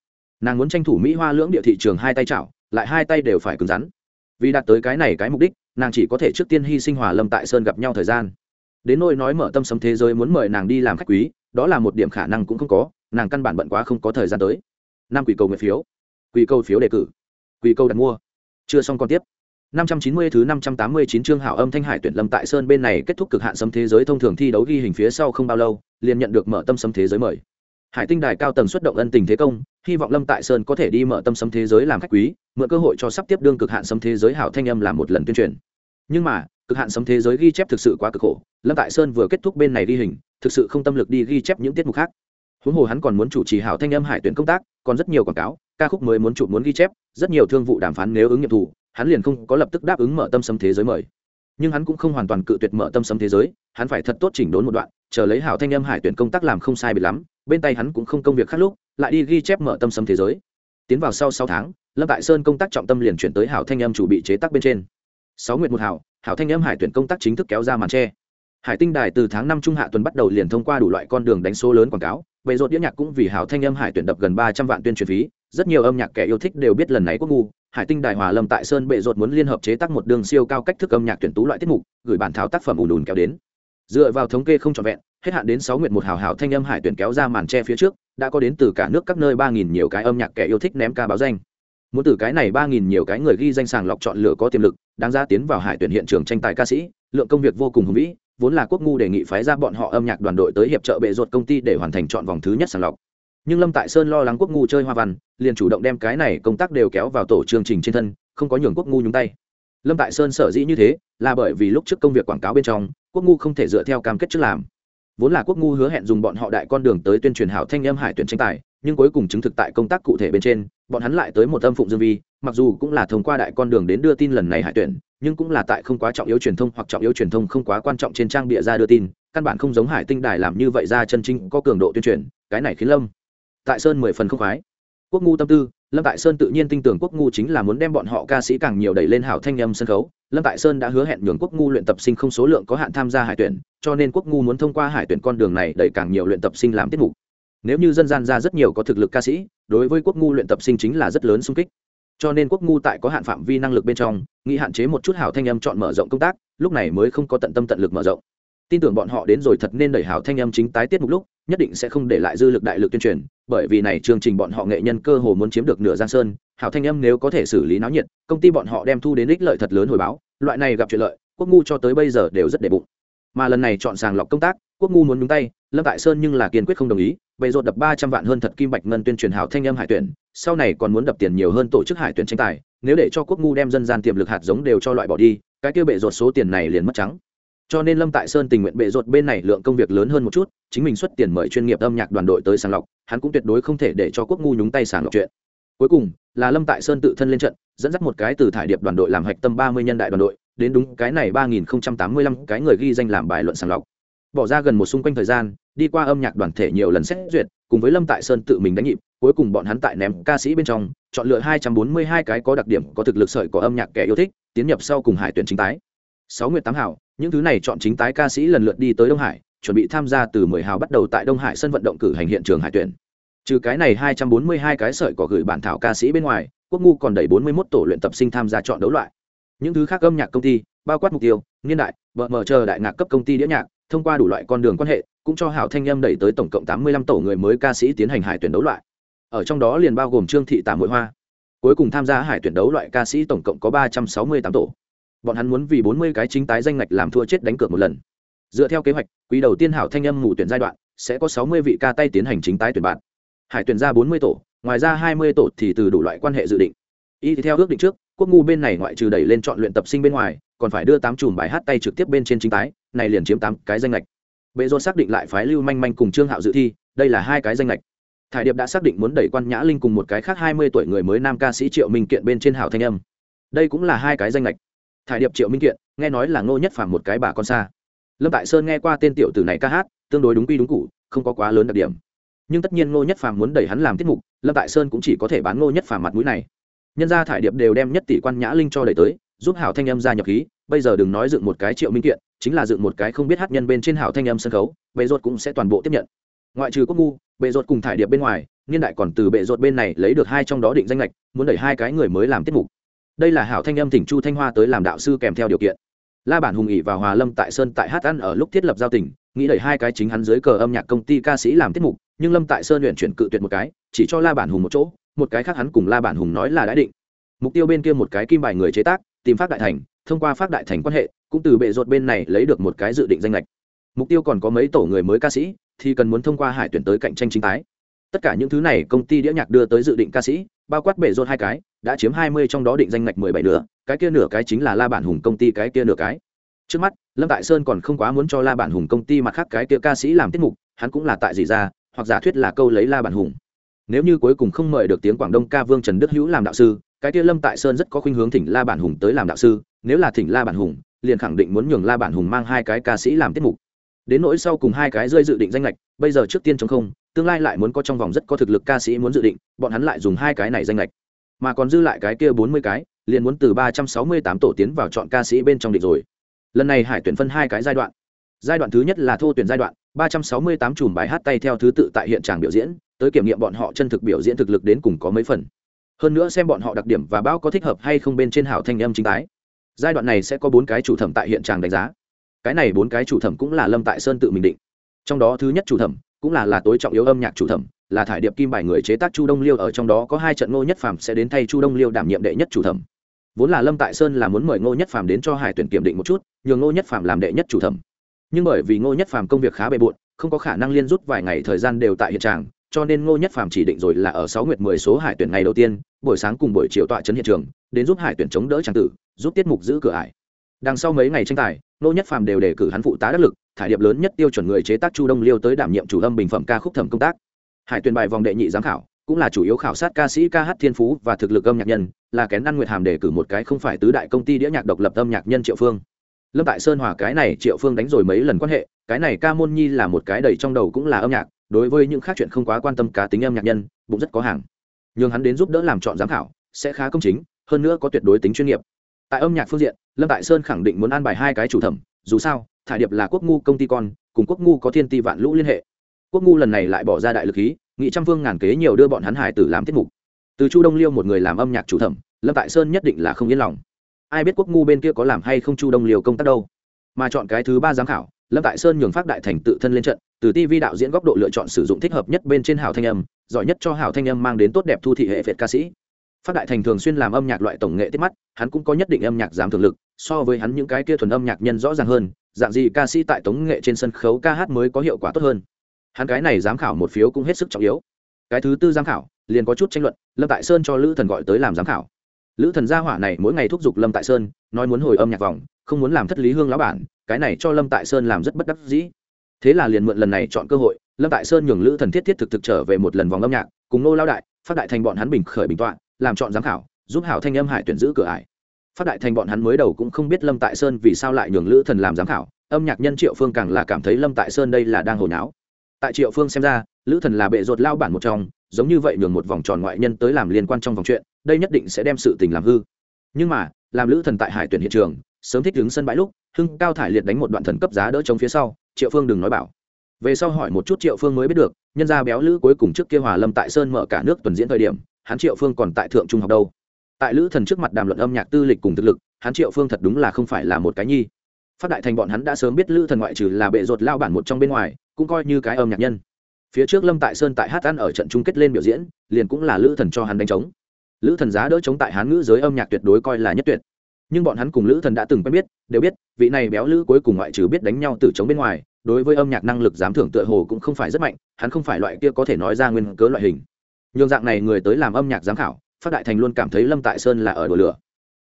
Nàng muốn tranh thủ mỹ hoa lưỡng địa thị trường hai tay chảo, lại hai tay đều phải cứng rắn. Vì đạt tới cái này cái mục đích, nàng chỉ có thể trước tiên hy sinh hòa lâm tại sơn gặp nhau thời gian. Đến nôi nói mở tâm sấm thế giới muốn mời nàng đi làm khách quý, đó là một điểm khả năng cũng không có, nàng căn bản bận quá không có thời gian tới. Năm quỷ cầu nguyện phiếu. Quỷ cầu phiếu đề cử. Quỷ cầu đặt mua. Chưa xong còn tiếp. 590 thứ 589 chương hảo âm thanh hải tuyển lâm tại sơn bên này kết thúc cực hạn sấm thế giới thông thường thi đấu ghi hình phía sau không bao lâu, liền nhận được mở tâm sấm thế giới mời. Hải tinh đài cao tầng xuất động ân tình thế công, hy vọng lâm tại sơn có thể đi mở tâm sấm thế giới làm khách quý, mượn cơ hội cho sắp tiếp đương cực hạn sấm thế giới hảo thanh âm làm một lần tuyên truyền. Nhưng mà, cực hạn sấm thế giới ghi chép thực sự quá cực khổ, lâm tại sơn vừa kết thúc bên này ghi hình, thực sự không tâm lực đi ghi chép những tiết mục khác. Huống hồ hắn còn muốn chủ trì hảo thanh âm hải tuyển công tác, còn rất nhiều quảng cáo, ca khúc mới muốn chụp muốn ghi chép, rất nhiều thương vụ đàm phán nếu ứng nghiệm thủ hắn liền không có lập tức đáp ứng mở tâm sấm thế giới mời. Nhưng hắn cũng không hoàn toàn cự tuyệt mở tâm sấm thế giới, hắn phải thật tốt chỉnh đốn một đoạn, chờ lấy hảo thanh âm hải tuyển công tác làm không sai bị lắm, bên tay hắn cũng không công việc khác lúc, lại đi ghi chép mở tâm sấm thế giới. Tiến vào sau sáu tháng, lâm tại sơn công tác trọng tâm liền chuyển tới hảo thanh âm chủ bị chế tác bên trên. Sáu nguyện một hảo hảo thanh âm hải tuyển công tác chính thức kéo ra màn tre. Hải tinh đài từ tháng năm trung hạ tuần bắt đầu liền thông qua đủ loại con đường đánh số lớn quảng cáo bệ rột đĩa nhạc cũng vì hảo thanh âm hải tuyển đập gần ba trăm vạn tuyên truyền phí rất nhiều âm nhạc kẻ yêu thích đều biết lần này quốc ngu, hải tinh đài hòa lâm tại sơn bệ rột muốn liên hợp chế tác một đường siêu cao cách thức âm nhạc tuyển tú loại tiết mục, gửi bản thảo tác phẩm ùn ùn kéo đến. Dựa vào thống kê không trọn vẹn, hết hạn đến sáu nguyện một hào hào thanh âm hải tuyển kéo ra màn tre phía trước, đã có đến từ cả nước các nơi ba nghìn nhiều cái âm nhạc kẻ yêu thích ném ca báo danh. Muốn từ cái này ba nghìn nhiều cái người ghi danh sàng lọc chọn lựa có tiềm lực, đáng ra tiến vào hải tuyển hiện trường tranh tài ca sĩ, lượng công việc vô cùng hùng vĩ, vốn là quốc ngu đề nghị phái ra bọn họ âm nhạc đoàn đội tới hiệp trợ bệ ruột công ty để hoàn thành chọn vòng thứ nhất sàng lọc nhưng lâm tại sơn lo lắng quốc ngu chơi hoa văn, liền chủ động đem cái này công tác đều kéo vào tổ chương trình trên thân, không có nhường quốc ngu nhúng tay. Lâm tại sơn sở dĩ như thế, là bởi vì lúc trước công việc quảng cáo bên trong, quốc ngu không thể dựa theo cam kết trước làm. Vốn là quốc ngu hứa hẹn dùng bọn họ đại con đường tới tuyên truyền hảo thanh em hải tuyển tranh tài, nhưng cuối cùng chứng thực tại công tác cụ thể bên trên, bọn hắn lại tới một âm phụng dương vi, mặc dù cũng là thông qua đại con đường đến đưa tin lần này hải tuyển, nhưng cũng là tại không quá trọng yếu truyền thông hoặc trọng yếu truyền thông không quá quan trọng trên trang bịa ra đưa tin, căn bản không giống hải tinh đài làm như vậy ra chân chính có cường độ tuyên truyền, cái này khiến lâm tại sơn mười phần không khoái. Quốc ngu tâm tư, lâm tại sơn tự nhiên tin tưởng quốc ngu chính là muốn đem bọn họ ca sĩ càng nhiều đẩy lên hảo thanh âm sân khấu. Lâm tại sơn đã hứa hẹn nhường quốc ngu luyện tập sinh không số lượng có hạn tham gia hải tuyển, cho nên quốc ngu muốn thông qua hải tuyển con đường này đẩy càng nhiều luyện tập sinh làm tiết mục. Nếu như dân gian ra rất nhiều có thực lực ca sĩ, đối với quốc ngu luyện tập sinh chính là rất lớn sung kích. Cho nên quốc ngu tại có hạn phạm vi năng lực bên trong, nghĩ hạn chế một chút hảo thanh âm chọn mở rộng công tác, lúc này mới không có tận tâm tận lực mở rộng tin tưởng bọn họ đến rồi thật nên đẩy hảo thanh âm chính tái tiết mục lúc, nhất định sẽ không để lại dư lực đại lực tuyên truyền, bởi vì này chương trình bọn họ nghệ nhân cơ hồ muốn chiếm được nửa giang sơn, hảo thanh âm nếu có thể xử lý náo nhiệt, công ty bọn họ đem thu đến ích lợi thật lớn hồi báo, loại này gặp chuyện lợi, quốc ngu cho tới bây giờ đều rất để bụng. Mà lần này chọn sàng lọc công tác, quốc ngu muốn nhúng tay, lâm tại sơn nhưng là kiên quyết không đồng ý, bày rột đập ba trăm vạn hơn thật kim bạch ngân tuyên truyền hảo thanh âm hải tuyển, sau này còn muốn đập tiền nhiều hơn tổ chức hải tuyển tranh tài, nếu để cho quốc ngu đem dân gian tiềm lực hạt giống đều cho loại bỏ đi, cái kia bệ rột số tiền này liền mất trắng cho nên lâm tại sơn tình nguyện bệ rột bên này lượng công việc lớn hơn một chút, chính mình xuất tiền mời chuyên nghiệp âm nhạc đoàn đội tới sàng lọc, hắn cũng tuyệt đối không thể để cho quốc ngu nhúng tay sàng lọc chuyện. Cuối cùng, là lâm tại sơn tự thân lên trận, dẫn dắt một cái từ thải điệp đoàn đội làm hạch tâm ba mươi nhân đại đoàn đội, đến đúng cái này ba nghìn tám mươi lăm cái người ghi danh làm bài luận sàng lọc. Bỏ ra gần một xung quanh thời gian, đi qua âm nhạc đoàn thể nhiều lần xét duyệt, cùng với lâm tại sơn tự mình đánh nhịp, cuối cùng bọn hắn tại ném ca sĩ bên trong, chọn lựa hai trăm bốn mươi hai cái có đặc điểm, có thực lực sợi có âm nhạc kẻ yêu thích, tiến nhập sau cùng hải tuyển chính tái. Sáu nguyệt tám hảo những thứ này chọn chính tái ca sĩ lần lượt đi tới đông hải, chuẩn bị tham gia từ mười hào bắt đầu tại đông hải sân vận động cử hành hiện trường hải tuyển. Trừ cái này hai trăm bốn mươi hai cái sợi có gửi bản thảo ca sĩ bên ngoài, quốc ngu còn đẩy bốn mươi 41 tổ luyện tập sinh tham gia chọn đấu loại. Những thứ khác âm nhạc công ty, bao quát mục tiêu, niên đại vợ mở chờ đại ngạc cấp công ty đĩa nhạc, thông qua đủ loại con đường quan hệ, cũng cho hảo thanh em đẩy tới tổng cộng tám mươi lăm tổ người mới ca sĩ tiến hành hải tuyển đấu loại. Ở trong đó liền bao gồm trương thị tả mũi hoa. Cuối cùng tham gia hải tuyển đấu loại ca sĩ tổng cộng có ba trăm sáu mươi tám tổ bọn hắn muốn vì bốn mươi cái chính tái danh ngạch làm thua chết đánh cược một lần. Dựa theo kế hoạch, quý đầu tiên hảo thanh âm mù tuyển giai đoạn, sẽ có sáu mươi vị ca tay tiến hành chính tái tuyển bạn. Hải tuyển ra bốn mươi tổ, ngoài ra hai mươi tổ thì từ đủ loại quan hệ dự định. Y theo ước định trước, quốc ngu bên này ngoại trừ đẩy lên chọn luyện tập sinh bên ngoài, còn phải đưa tám chùm bài hát tay trực tiếp bên trên chính tái, này liền chiếm tám cái danh lệch bệ dôn xác định lại phái lưu manh manh cùng trương hạo dự thi, đây là hai cái danh lệch thải điệp đã xác định muốn đẩy quan nhã linh cùng một cái khác hai mươi tuổi người mới nam ca sĩ triệu minh kiện bên trên hảo thanh âm. Đây cũng là hai cái danh lệch thải điệp triệu minh kiện, nghe nói là ngô nhất phàm một cái bà con xa. Lâm tại sơn nghe qua tên tiểu tử này ca hát, tương đối đúng quy đúng cụ không có quá lớn đặc điểm. Nhưng tất nhiên ngô nhất phàm muốn đẩy hắn làm tiết mục, lâm tại sơn cũng chỉ có thể bán ngô nhất phàm mặt mũi này. Nhân gia thải điệp đều đem nhất tỷ quan nhã linh cho đẩy tới, giúp hảo thanh âm ra nhập khí, bây giờ đừng nói dựng một cái triệu minh kiện, chính là dựng một cái không biết hát nhân bên trên hảo thanh âm sân khấu, bệ ruột cũng sẽ toàn bộ tiếp nhận. Ngoại trừ quốc ngu, bệ ruột cùng thải điệp bên ngoài, niên đại còn từ bệ ruột bên này lấy được hai trong đó định danh lệch muốn đẩy hai cái người mới làm tiết mục đây là hảo thanh âm thỉnh chu thanh hoa tới làm đạo sư kèm theo điều kiện. La bản hùng ỉ và hòa lâm tại sơn tại hát ăn ở lúc thiết lập giao tình, nghĩ đẩy hai cái chính hắn dưới cờ âm nhạc công ty ca sĩ làm tiết mục, nhưng lâm tại sơn luyện chuyển cự tuyệt một cái, chỉ cho la bản hùng một chỗ, một cái khác hắn cùng la bản hùng nói là đã định. Mục tiêu bên kia một cái kim bài người chế tác, tìm phát đại thành, thông qua phát đại thành quan hệ, cũng từ bệ ruột bên này lấy được một cái dự định danh lệch mục tiêu còn có mấy tổ người mới ca sĩ, thì cần muốn thông qua hải tuyển tới cạnh tranh chính tái. Tất cả những thứ này công ty đĩa nhạc đưa tới dự định ca sĩ, bao quát bệ ruột hai cái đã chiếm hai mươi trong đó định danh ngạch mười bảy nửa cái kia nửa cái chính là la bản hùng công ty cái kia nửa cái. Trước mắt lâm tại sơn còn không quá muốn cho la bản hùng công ty mặt khác cái kia ca sĩ làm tiết mục hắn cũng là tại gì ra hoặc giả thuyết là câu lấy la bản hùng. Nếu như cuối cùng không mời được tiếng quảng đông ca vương trần đức hữu làm đạo sư cái kia lâm tại sơn rất có khuynh hướng thỉnh la bản hùng tới làm đạo sư nếu là thỉnh la bản hùng liền khẳng định muốn nhường la bản hùng mang hai cái ca sĩ làm tiết mục. Đến nỗi sau cùng hai cái rơi dự định danh ngạch, bây giờ trước tiên chống không tương lai lại muốn có trong vòng rất có thực lực ca sĩ muốn dự định bọn hắn lại dùng hai cái này danh lệch mà còn dư lại cái kia bốn mươi cái, liền muốn từ ba trăm sáu mươi tám tổ tiến vào chọn ca sĩ bên trong địch rồi. Lần này hải tuyển phân hai cái giai đoạn. Giai đoạn thứ nhất là thô tuyển giai đoạn, ba trăm sáu mươi tám chùm bài hát tay theo thứ tự tại hiện tràng biểu diễn, tới kiểm nghiệm bọn họ chân thực biểu diễn thực lực đến cùng có mấy phần. Hơn nữa xem bọn họ đặc điểm và báo có thích hợp hay không bên trên hảo thanh âm chính tái. Giai đoạn này sẽ có bốn cái chủ thẩm tại hiện tràng đánh giá. Cái này bốn cái chủ thẩm cũng là lâm tại sơn tự mình định. Trong đó thứ nhất chủ thẩm cũng là là tối trọng yếu âm nhạc chủ thẩm là thải điệp kim bài người chế tác chu đông liêu, ở trong đó có hai trận ngô nhất phàm sẽ đến thay chu đông liêu đảm nhiệm đệ nhất chủ thẩm. Vốn là lâm tại sơn là muốn mời ngô nhất phàm đến cho hải tuyển kiểm định một chút, nhường ngô nhất phàm làm đệ nhất chủ thẩm. Nhưng bởi vì ngô nhất phàm công việc khá bề bộn, không có khả năng liên rút vài ngày thời gian đều tại hiện tràng cho nên ngô nhất phàm chỉ định rồi là ở sáu nguyệt mười số hải tuyển ngày đầu tiên, buổi sáng cùng buổi chiều tọa trấn hiện trường, đến giúp hải tuyển chống đỡ trang tử, giúp tiết mục giữ cửa ải. Đằng sau mấy ngày tranh tài, ngô nhất phàm đều đề cử hắn phụ tá đắc lực, thải điệp lớn nhất tiêu chuẩn người chế tác chu đông liêu tới đảm nhiệm chủ âm bình phẩm ca khúc thẩm công tác hải tuyển bài vòng đệ nhị giám khảo, cũng là chủ yếu khảo sát ca sĩ ca hát thiên phú và thực lực âm nhạc nhân, là kén ăn nguyệt hàm để cử một cái không phải tứ đại công ty đĩa nhạc độc lập âm nhạc nhân triệu phương. Lâm tại sơn hòa cái này triệu phương đánh rồi mấy lần quan hệ, cái này ca môn nhi là một cái đầy trong đầu cũng là âm nhạc, đối với những khác chuyện không quá quan tâm cá tính âm nhạc nhân cũng rất có hàng. Nhưng hắn đến giúp đỡ làm chọn giám khảo, sẽ khá công chính, hơn nữa có tuyệt đối tính chuyên nghiệp. Tại âm nhạc phương diện, lâm tại sơn khẳng định muốn an bài hai cái chủ thẩm, dù sao, thải điệp là quốc ngu công ty con, cùng quốc ngu có thiên ti vạn lũ liên hệ quốc ngu lần này lại bỏ ra đại lực khí, nghị trăm phương ngàn kế nhiều đưa bọn hắn hải tử làm tiết mục. Từ chu đông liêu một người làm âm nhạc chủ thẩm, lâm tại sơn nhất định là không yên lòng. Ai biết quốc ngu bên kia có làm hay không chu đông liêu công tác đâu? Mà chọn cái thứ ba giám khảo, lâm tại sơn nhường phát đại thành tự thân lên trận, từ tv đạo diễn góc độ lựa chọn sử dụng thích hợp nhất bên trên hào thanh âm, giỏi nhất cho hào thanh âm mang đến tốt đẹp thu thị hệ việt ca sĩ. Phát đại thành thường xuyên làm âm nhạc loại tổng nghệ tiết mắt, hắn cũng có nhất định âm nhạc giảm thường lực, so với hắn những cái kia thuần âm nhạc nhân rõ ràng hơn, dạng gì ca sĩ tại tống nghệ trên sân khấu ca hát mới có hiệu quả tốt hơn hắn cái này giám khảo một phiếu cũng hết sức trọng yếu. Cái thứ tư giám khảo, liền có chút tranh luận, lâm tại sơn cho lữ thần gọi tới làm giám khảo. Lữ thần gia hỏa này mỗi ngày thúc giục lâm tại sơn, nói muốn hồi âm nhạc vòng, không muốn làm thất lý hương lão bản, cái này cho lâm tại sơn làm rất bất đắc dĩ. Thế là liền mượn lần này chọn cơ hội, lâm tại sơn nhường lữ thần thiết thiết thực thực trở về một lần vòng âm nhạc, cùng nô lao đại phát đại thành bọn hắn bình khởi bình tọa, làm chọn giám khảo, giúp hảo thanh âm hải tuyển giữ cửa ải. Phát đại thành bọn hắn mới đầu cũng không biết lâm tại sơn vì sao lại nhường lữ thần làm giám khảo, âm nhạc nhân triệu phương càng là cảm thấy lâm tại sơn đây là đang hồi náo tại triệu phương xem ra, lữ thần là bệ ruột lao bản một trong, giống như vậy nhường một vòng tròn ngoại nhân tới làm liên quan trong vòng chuyện, đây nhất định sẽ đem sự tình làm hư. Nhưng mà, làm lữ thần tại hải tuyển hiện trường, sớm thích đứng sân bãi lúc, hưng cao thải liệt đánh một đoạn thần cấp giá đỡ chống phía sau, triệu phương đừng nói bảo. Về sau hỏi một chút triệu phương mới biết được, nhân gia béo lữ cuối cùng trước kia hòa lâm tại sơn mở cả nước tuần diễn thời điểm, hắn triệu phương còn tại thượng trung học đâu. Tại lữ thần trước mặt đàm luận âm nhạc tư lịch cùng thực lực, hắn triệu phương thật đúng là không phải là một cái nhi phát đại thành bọn hắn đã sớm biết lữ thần ngoại trừ là bệ ruột lao bản một trong bên ngoài, cũng coi như cái âm nhạc nhân. Phía trước lâm tại sơn tại hát ăn ở trận chung kết lên biểu diễn, liền cũng là lữ thần cho hắn đánh trống. Lữ thần giá đỡ chống tại hán ngữ giới âm nhạc tuyệt đối coi là nhất tuyệt. Nhưng bọn hắn cùng lữ thần đã từng quen biết, đều biết, vị này béo lữ cuối cùng ngoại trừ biết đánh nhau từ chống bên ngoài, đối với âm nhạc năng lực giám thưởng tựa hồ cũng không phải rất mạnh, hắn không phải loại kia có thể nói ra nguyên cớ loại hình. Nhường dạng này người tới làm âm nhạc giám khảo, phát đại thành luôn cảm thấy lâm tại sơn là ở đồ lửa.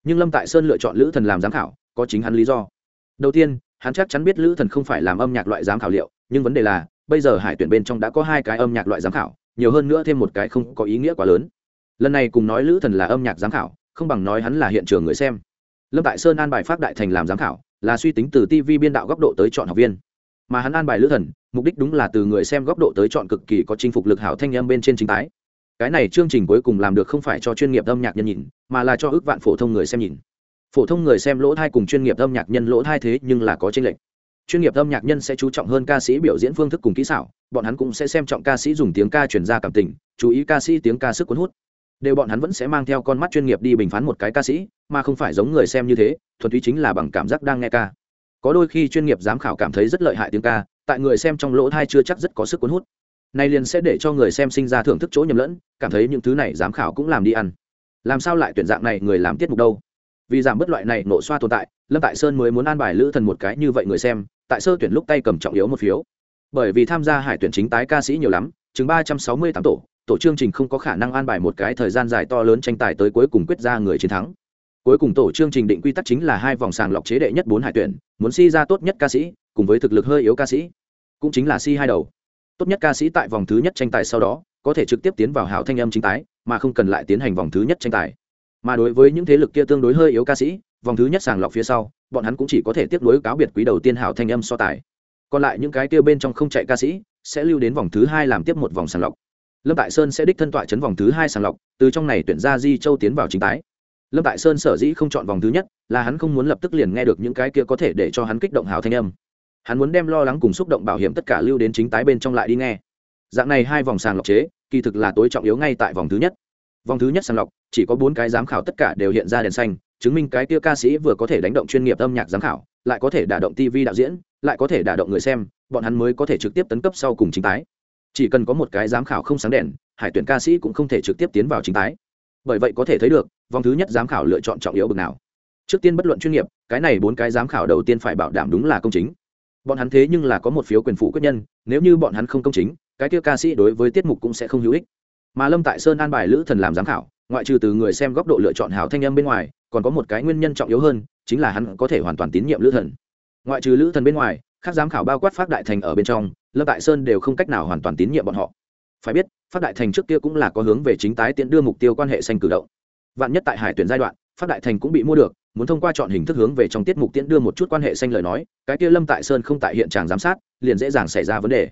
Nhưng lâm tại sơn lựa chọn lữ thần làm giám khảo, có chính hắn lý do đầu tiên, hắn chắc chắn biết lữ thần không phải làm âm nhạc loại giám khảo liệu, nhưng vấn đề là, bây giờ hải tuyển bên trong đã có hai cái âm nhạc loại giám khảo, nhiều hơn nữa thêm một cái không có ý nghĩa quá lớn. Lần này cùng nói lữ thần là âm nhạc giám khảo, không bằng nói hắn là hiện trường người xem. Lâm tại sơn an bài phát đại thành làm giám khảo, là suy tính từ tv biên đạo góc độ tới chọn học viên. Mà hắn an bài lữ thần, mục đích đúng là từ người xem góc độ tới chọn cực kỳ có chinh phục lực hảo thanh âm bên trên chính tái. Cái này chương trình cuối cùng làm được không phải cho chuyên nghiệp âm nhạc nhân nhìn, mà là cho ước vạn phổ thông người xem nhìn phổ thông người xem lỗ thai cùng chuyên nghiệp âm nhạc nhân lỗ thai thế nhưng là có tranh lệch. Chuyên nghiệp âm nhạc nhân sẽ chú trọng hơn ca sĩ biểu diễn phương thức cùng kỹ xảo, bọn hắn cũng sẽ xem trọng ca sĩ dùng tiếng ca truyền ra cảm tình, chú ý ca sĩ tiếng ca sức cuốn hút. Đều bọn hắn vẫn sẽ mang theo con mắt chuyên nghiệp đi bình phán một cái ca sĩ, mà không phải giống người xem như thế, thuần túy chính là bằng cảm giác đang nghe ca. Có đôi khi chuyên nghiệp giám khảo cảm thấy rất lợi hại tiếng ca, tại người xem trong lỗ thai chưa chắc rất có sức cuốn hút. Này liền sẽ để cho người xem sinh ra thưởng thức chỗ nhầm lẫn, cảm thấy những thứ này giám khảo cũng làm đi ăn. Làm sao lại tuyển dạng này người làm tiết mục đâu? Vì giảm bớt loại này nổ xoa tồn tại, lâm tại sơn mới muốn an bài lữ thần một cái như vậy người xem, tại sơ tuyển lúc tay cầm trọng yếu một phiếu. Bởi vì tham gia hải tuyển chính tái ca sĩ nhiều lắm, chừng ba trăm sáu mươi tám tổ tổ chương trình không có khả năng an bài một cái thời gian dài to lớn tranh tài tới cuối cùng quyết ra người chiến thắng. Cuối cùng tổ chương trình định quy tắc chính là hai vòng sàng lọc chế đệ nhất bốn hải tuyển, muốn si ra tốt nhất ca sĩ, cùng với thực lực hơi yếu ca sĩ, cũng chính là si hai đầu. Tốt nhất ca sĩ tại vòng thứ nhất tranh tài sau đó, có thể trực tiếp tiến vào hảo thanh âm chính tái, mà không cần lại tiến hành vòng thứ nhất tranh tài mà đối với những thế lực kia tương đối hơi yếu ca sĩ, vòng thứ nhất sàng lọc phía sau, bọn hắn cũng chỉ có thể tiếp nối cáo biệt quý đầu tiên hảo thanh âm so tài. Còn lại những cái kia bên trong không chạy ca sĩ, sẽ lưu đến vòng thứ hai làm tiếp một vòng sàng lọc. Lâm tại sơn sẽ đích thân tọa chấn vòng thứ hai sàng lọc, từ trong này tuyển ra di châu tiến vào chính tái. Lâm tại sơn sở dĩ không chọn vòng thứ nhất, là hắn không muốn lập tức liền nghe được những cái kia có thể để cho hắn kích động hào thanh âm. Hắn muốn đem lo lắng cùng xúc động bảo hiểm tất cả lưu đến chính tái bên trong lại đi nghe. Dạng này hai vòng sàng lọc chế, kỳ thực là tối trọng yếu ngay tại vòng thứ nhất vòng thứ nhất sàng lọc, chỉ có bốn cái giám khảo tất cả đều hiện ra đèn xanh, chứng minh cái kia ca sĩ vừa có thể đánh động chuyên nghiệp âm nhạc giám khảo, lại có thể đả động tv đạo diễn, lại có thể đả động người xem, bọn hắn mới có thể trực tiếp tấn cấp sau cùng chính tái. Chỉ cần có một cái giám khảo không sáng đèn, hải tuyển ca sĩ cũng không thể trực tiếp tiến vào chính tái. Bởi vậy có thể thấy được, vòng thứ nhất giám khảo lựa chọn trọng yếu bực nào. Trước tiên bất luận chuyên nghiệp, cái này bốn cái giám khảo đầu tiên phải bảo đảm đúng là công chính. Bọn hắn thế nhưng là có một phiếu quyền phủ quyết nhân, nếu như bọn hắn không công chính, cái kia ca sĩ đối với tiết mục cũng sẽ không hữu ích mà lâm tại sơn an bài lữ thần làm giám khảo ngoại trừ từ người xem góc độ lựa chọn hảo thanh âm bên ngoài còn có một cái nguyên nhân trọng yếu hơn chính là hắn có thể hoàn toàn tín nhiệm lữ thần ngoại trừ lữ thần bên ngoài các giám khảo bao quát phát đại thành ở bên trong lâm tại sơn đều không cách nào hoàn toàn tín nhiệm bọn họ phải biết phát đại thành trước kia cũng là có hướng về chính tái tiễn đưa mục tiêu quan hệ xanh cử động vạn nhất tại hải tuyển giai đoạn phát đại thành cũng bị mua được muốn thông qua chọn hình thức hướng về trong tiết mục tiễn đưa một chút quan hệ xanh lời nói cái kia lâm tại sơn không tại hiện tràng giám sát liền dễ dàng xảy ra vấn đề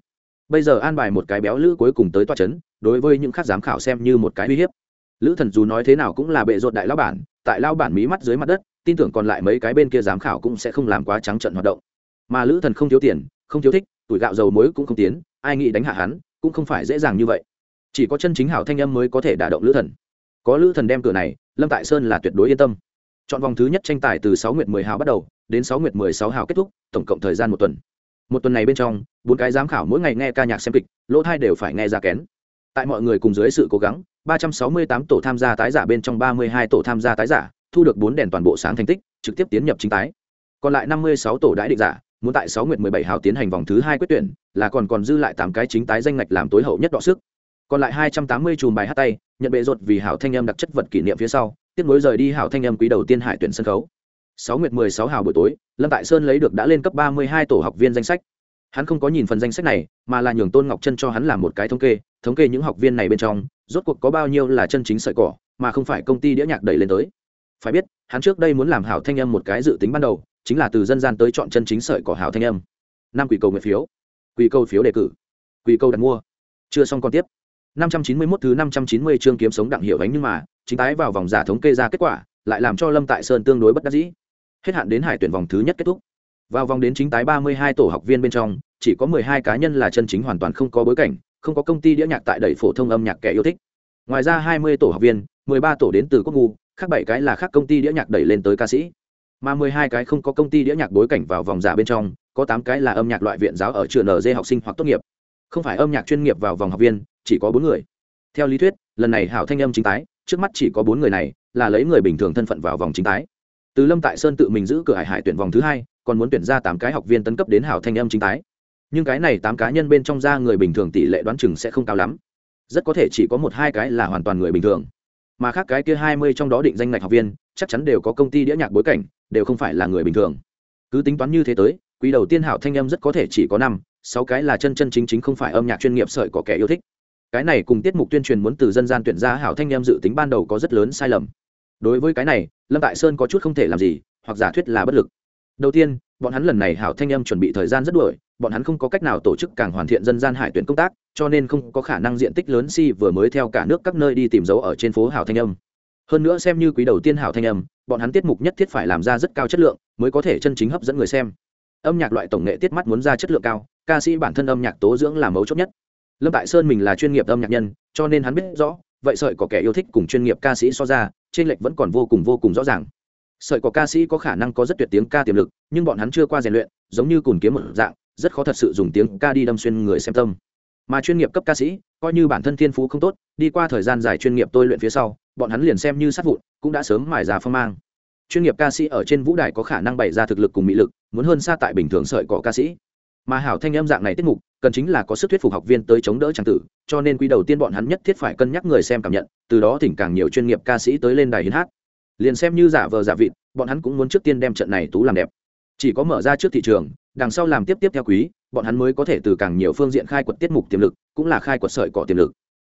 bây giờ an bài một cái béo lữ cuối cùng tới toa trấn đối với những khác giám khảo xem như một cái uy hiếp. Lữ thần dù nói thế nào cũng là bệ rột đại lao bản, tại lao bản mí mắt dưới mặt đất, tin tưởng còn lại mấy cái bên kia giám khảo cũng sẽ không làm quá trắng trận hoạt động. Mà lữ thần không thiếu tiền, không thiếu thích, tuổi gạo dầu muối cũng không tiến, ai nghĩ đánh hạ hắn, cũng không phải dễ dàng như vậy. Chỉ có chân chính hảo thanh âm mới có thể đả động lữ thần. Có lữ thần đem cửa này, lâm tại sơn là tuyệt đối yên tâm. Chọn vòng thứ nhất tranh tài từ sáu nguyệt mười hào bắt đầu, đến sáu nguyệt mười sáu hào kết thúc, tổng cộng thời gian một tuần một tuần này bên trong, bốn cái giám khảo mỗi ngày nghe ca nhạc xem kịch, lỗ thai đều phải nghe ra kén. Tại mọi người cùng dưới sự cố gắng, ba trăm sáu mươi tám tổ tham gia tái giả bên trong ba mươi hai tổ tham gia tái giả, thu được bốn đèn toàn bộ sáng thành tích, trực tiếp tiến nhập chính tái. Còn lại năm mươi sáu tổ đãi định giả, muốn tại sáu nguyệt mười bảy hào tiến hành vòng thứ hai quyết tuyển, là còn còn dư lại tám cái chính tái danh ngạch làm tối hậu nhất đọ sức. Còn lại hai trăm tám mươi chùm bài hát tay, nhận bệ rột vì hảo thanh âm đặc chất vật kỷ niệm phía sau, tiếp nối rời đi hảo thanh âm quý đầu tiên hải tuyển sân khấu sáu nguyệt mười sáu hào buổi tối, lâm tại sơn lấy được đã lên cấp ba mươi hai tổ học viên danh sách. Hắn không có nhìn phần danh sách này, mà là nhường tôn ngọc chân cho hắn làm một cái thống kê thống kê những học viên này bên trong, rốt cuộc có bao nhiêu là chân chính sợi cỏ, mà không phải công ty đĩa nhạc đẩy lên tới. Phải biết, hắn trước đây muốn làm hảo thanh âm một cái dự tính ban đầu, chính là từ dân gian tới chọn chân chính sợi cỏ hảo thanh âm. Năm quỷ cầu nguyện phiếu. Quỷ cầu phiếu đề cử. Quỷ cầu đặt mua. Chưa xong còn tiếp. 591 thứ 590 chương kiếm sống đặng hiểu ánh nhưng mà, chính tái vào vòng giả thống kê ra kết quả, lại làm cho lâm tại sơn tương đối bất đắc dĩ hết hạn đến hải tuyển vòng thứ nhất kết thúc. Vào vòng đến chính tái 32 tổ học viên bên trong, chỉ có 12 cá nhân là chân chính hoàn toàn không có bối cảnh, không có công ty đĩa nhạc tại đẩy phổ thông âm nhạc kẻ yêu thích. Ngoài ra 20 tổ học viên 13 tổ đến từ quốc ngu, khác bảy cái là khác công ty đĩa nhạc đẩy lên tới ca sĩ. Mà 12 cái không có công ty đĩa nhạc bối cảnh vào vòng giả bên trong, có 8 cái là âm nhạc loại viện giáo ở trường NG học sinh hoặc tốt nghiệp. Không phải âm nhạc chuyên nghiệp vào vòng học viên, chỉ có bốn người. Theo lý thuyết, lần này hảo thanh âm chính tái, trước mắt chỉ có bốn người này, là lấy người bình thường thân phận vào vòng chính tái từ lâm tại sơn tự mình giữ cửa hải hải tuyển vòng thứ hai, còn muốn tuyển ra tám cái học viên tấn cấp đến hảo thanh âm chính tái. Nhưng cái này tám cá nhân bên trong ra người bình thường tỷ lệ đoán chừng sẽ không cao lắm. Rất có thể chỉ có một hai cái là hoàn toàn người bình thường. Mà khác cái kia hai mươi trong đó định danh ngạch học viên, chắc chắn đều có công ty đĩa nhạc bối cảnh, đều không phải là người bình thường. Cứ tính toán như thế tới, quý đầu tiên hảo thanh âm rất có thể chỉ có năm, sáu cái là chân chân chính chính không phải âm nhạc chuyên nghiệp sợi có kẻ yêu thích. Cái này cùng tiết mục tuyên truyền muốn từ dân gian tuyển ra hảo thanh em dự tính ban đầu có rất lớn sai lầm đối với cái này, lâm tại sơn có chút không thể làm gì, hoặc giả thuyết là bất lực. Đầu tiên, bọn hắn lần này hảo thanh âm chuẩn bị thời gian rất đuổi, bọn hắn không có cách nào tổ chức càng hoàn thiện dân gian hải tuyển công tác, cho nên không có khả năng diện tích lớn si vừa mới theo cả nước các nơi đi tìm dấu ở trên phố hảo thanh âm. Hơn nữa xem như quý đầu tiên hảo thanh âm, bọn hắn tiết mục nhất thiết phải làm ra rất cao chất lượng, mới có thể chân chính hấp dẫn người xem. Âm nhạc loại tổng nghệ tiết mắt muốn ra chất lượng cao, ca sĩ bản thân âm nhạc tố dưỡng là mấu chốt nhất. Lâm tại sơn mình là chuyên nghiệp âm nhạc nhân, cho nên hắn biết rõ vậy sợi có kẻ yêu thích cùng chuyên nghiệp ca sĩ so ra, trên lệch vẫn còn vô cùng vô cùng rõ ràng. Sợi có ca sĩ có khả năng có rất tuyệt tiếng ca tiềm lực, nhưng bọn hắn chưa qua rèn luyện, giống như cùn kiếm một dạng, rất khó thật sự dùng tiếng ca đi đâm xuyên người xem tâm. Mà chuyên nghiệp cấp ca sĩ, coi như bản thân thiên phú không tốt, đi qua thời gian dài chuyên nghiệp tôi luyện phía sau, bọn hắn liền xem như sát vụn, cũng đã sớm mài già phong mang. Chuyên nghiệp ca sĩ ở trên vũ đài có khả năng bày ra thực lực cùng mỹ lực, muốn hơn xa tại bình thường sợi cỏ ca sĩ mà hảo thanh âm dạng này tiết mục, cần chính là có sức thuyết phục học viên tới chống đỡ trang tử, cho nên quý đầu tiên bọn hắn nhất thiết phải cân nhắc người xem cảm nhận, từ đó thỉnh càng nhiều chuyên nghiệp ca sĩ tới lên đài hiến hát. Liền xem như giả vờ giả vịt, bọn hắn cũng muốn trước tiên đem trận này tú làm đẹp. Chỉ có mở ra trước thị trường, đằng sau làm tiếp tiếp theo quý, bọn hắn mới có thể từ càng nhiều phương diện khai quật tiết mục tiềm lực, cũng là khai quật sợi cỏ tiềm lực.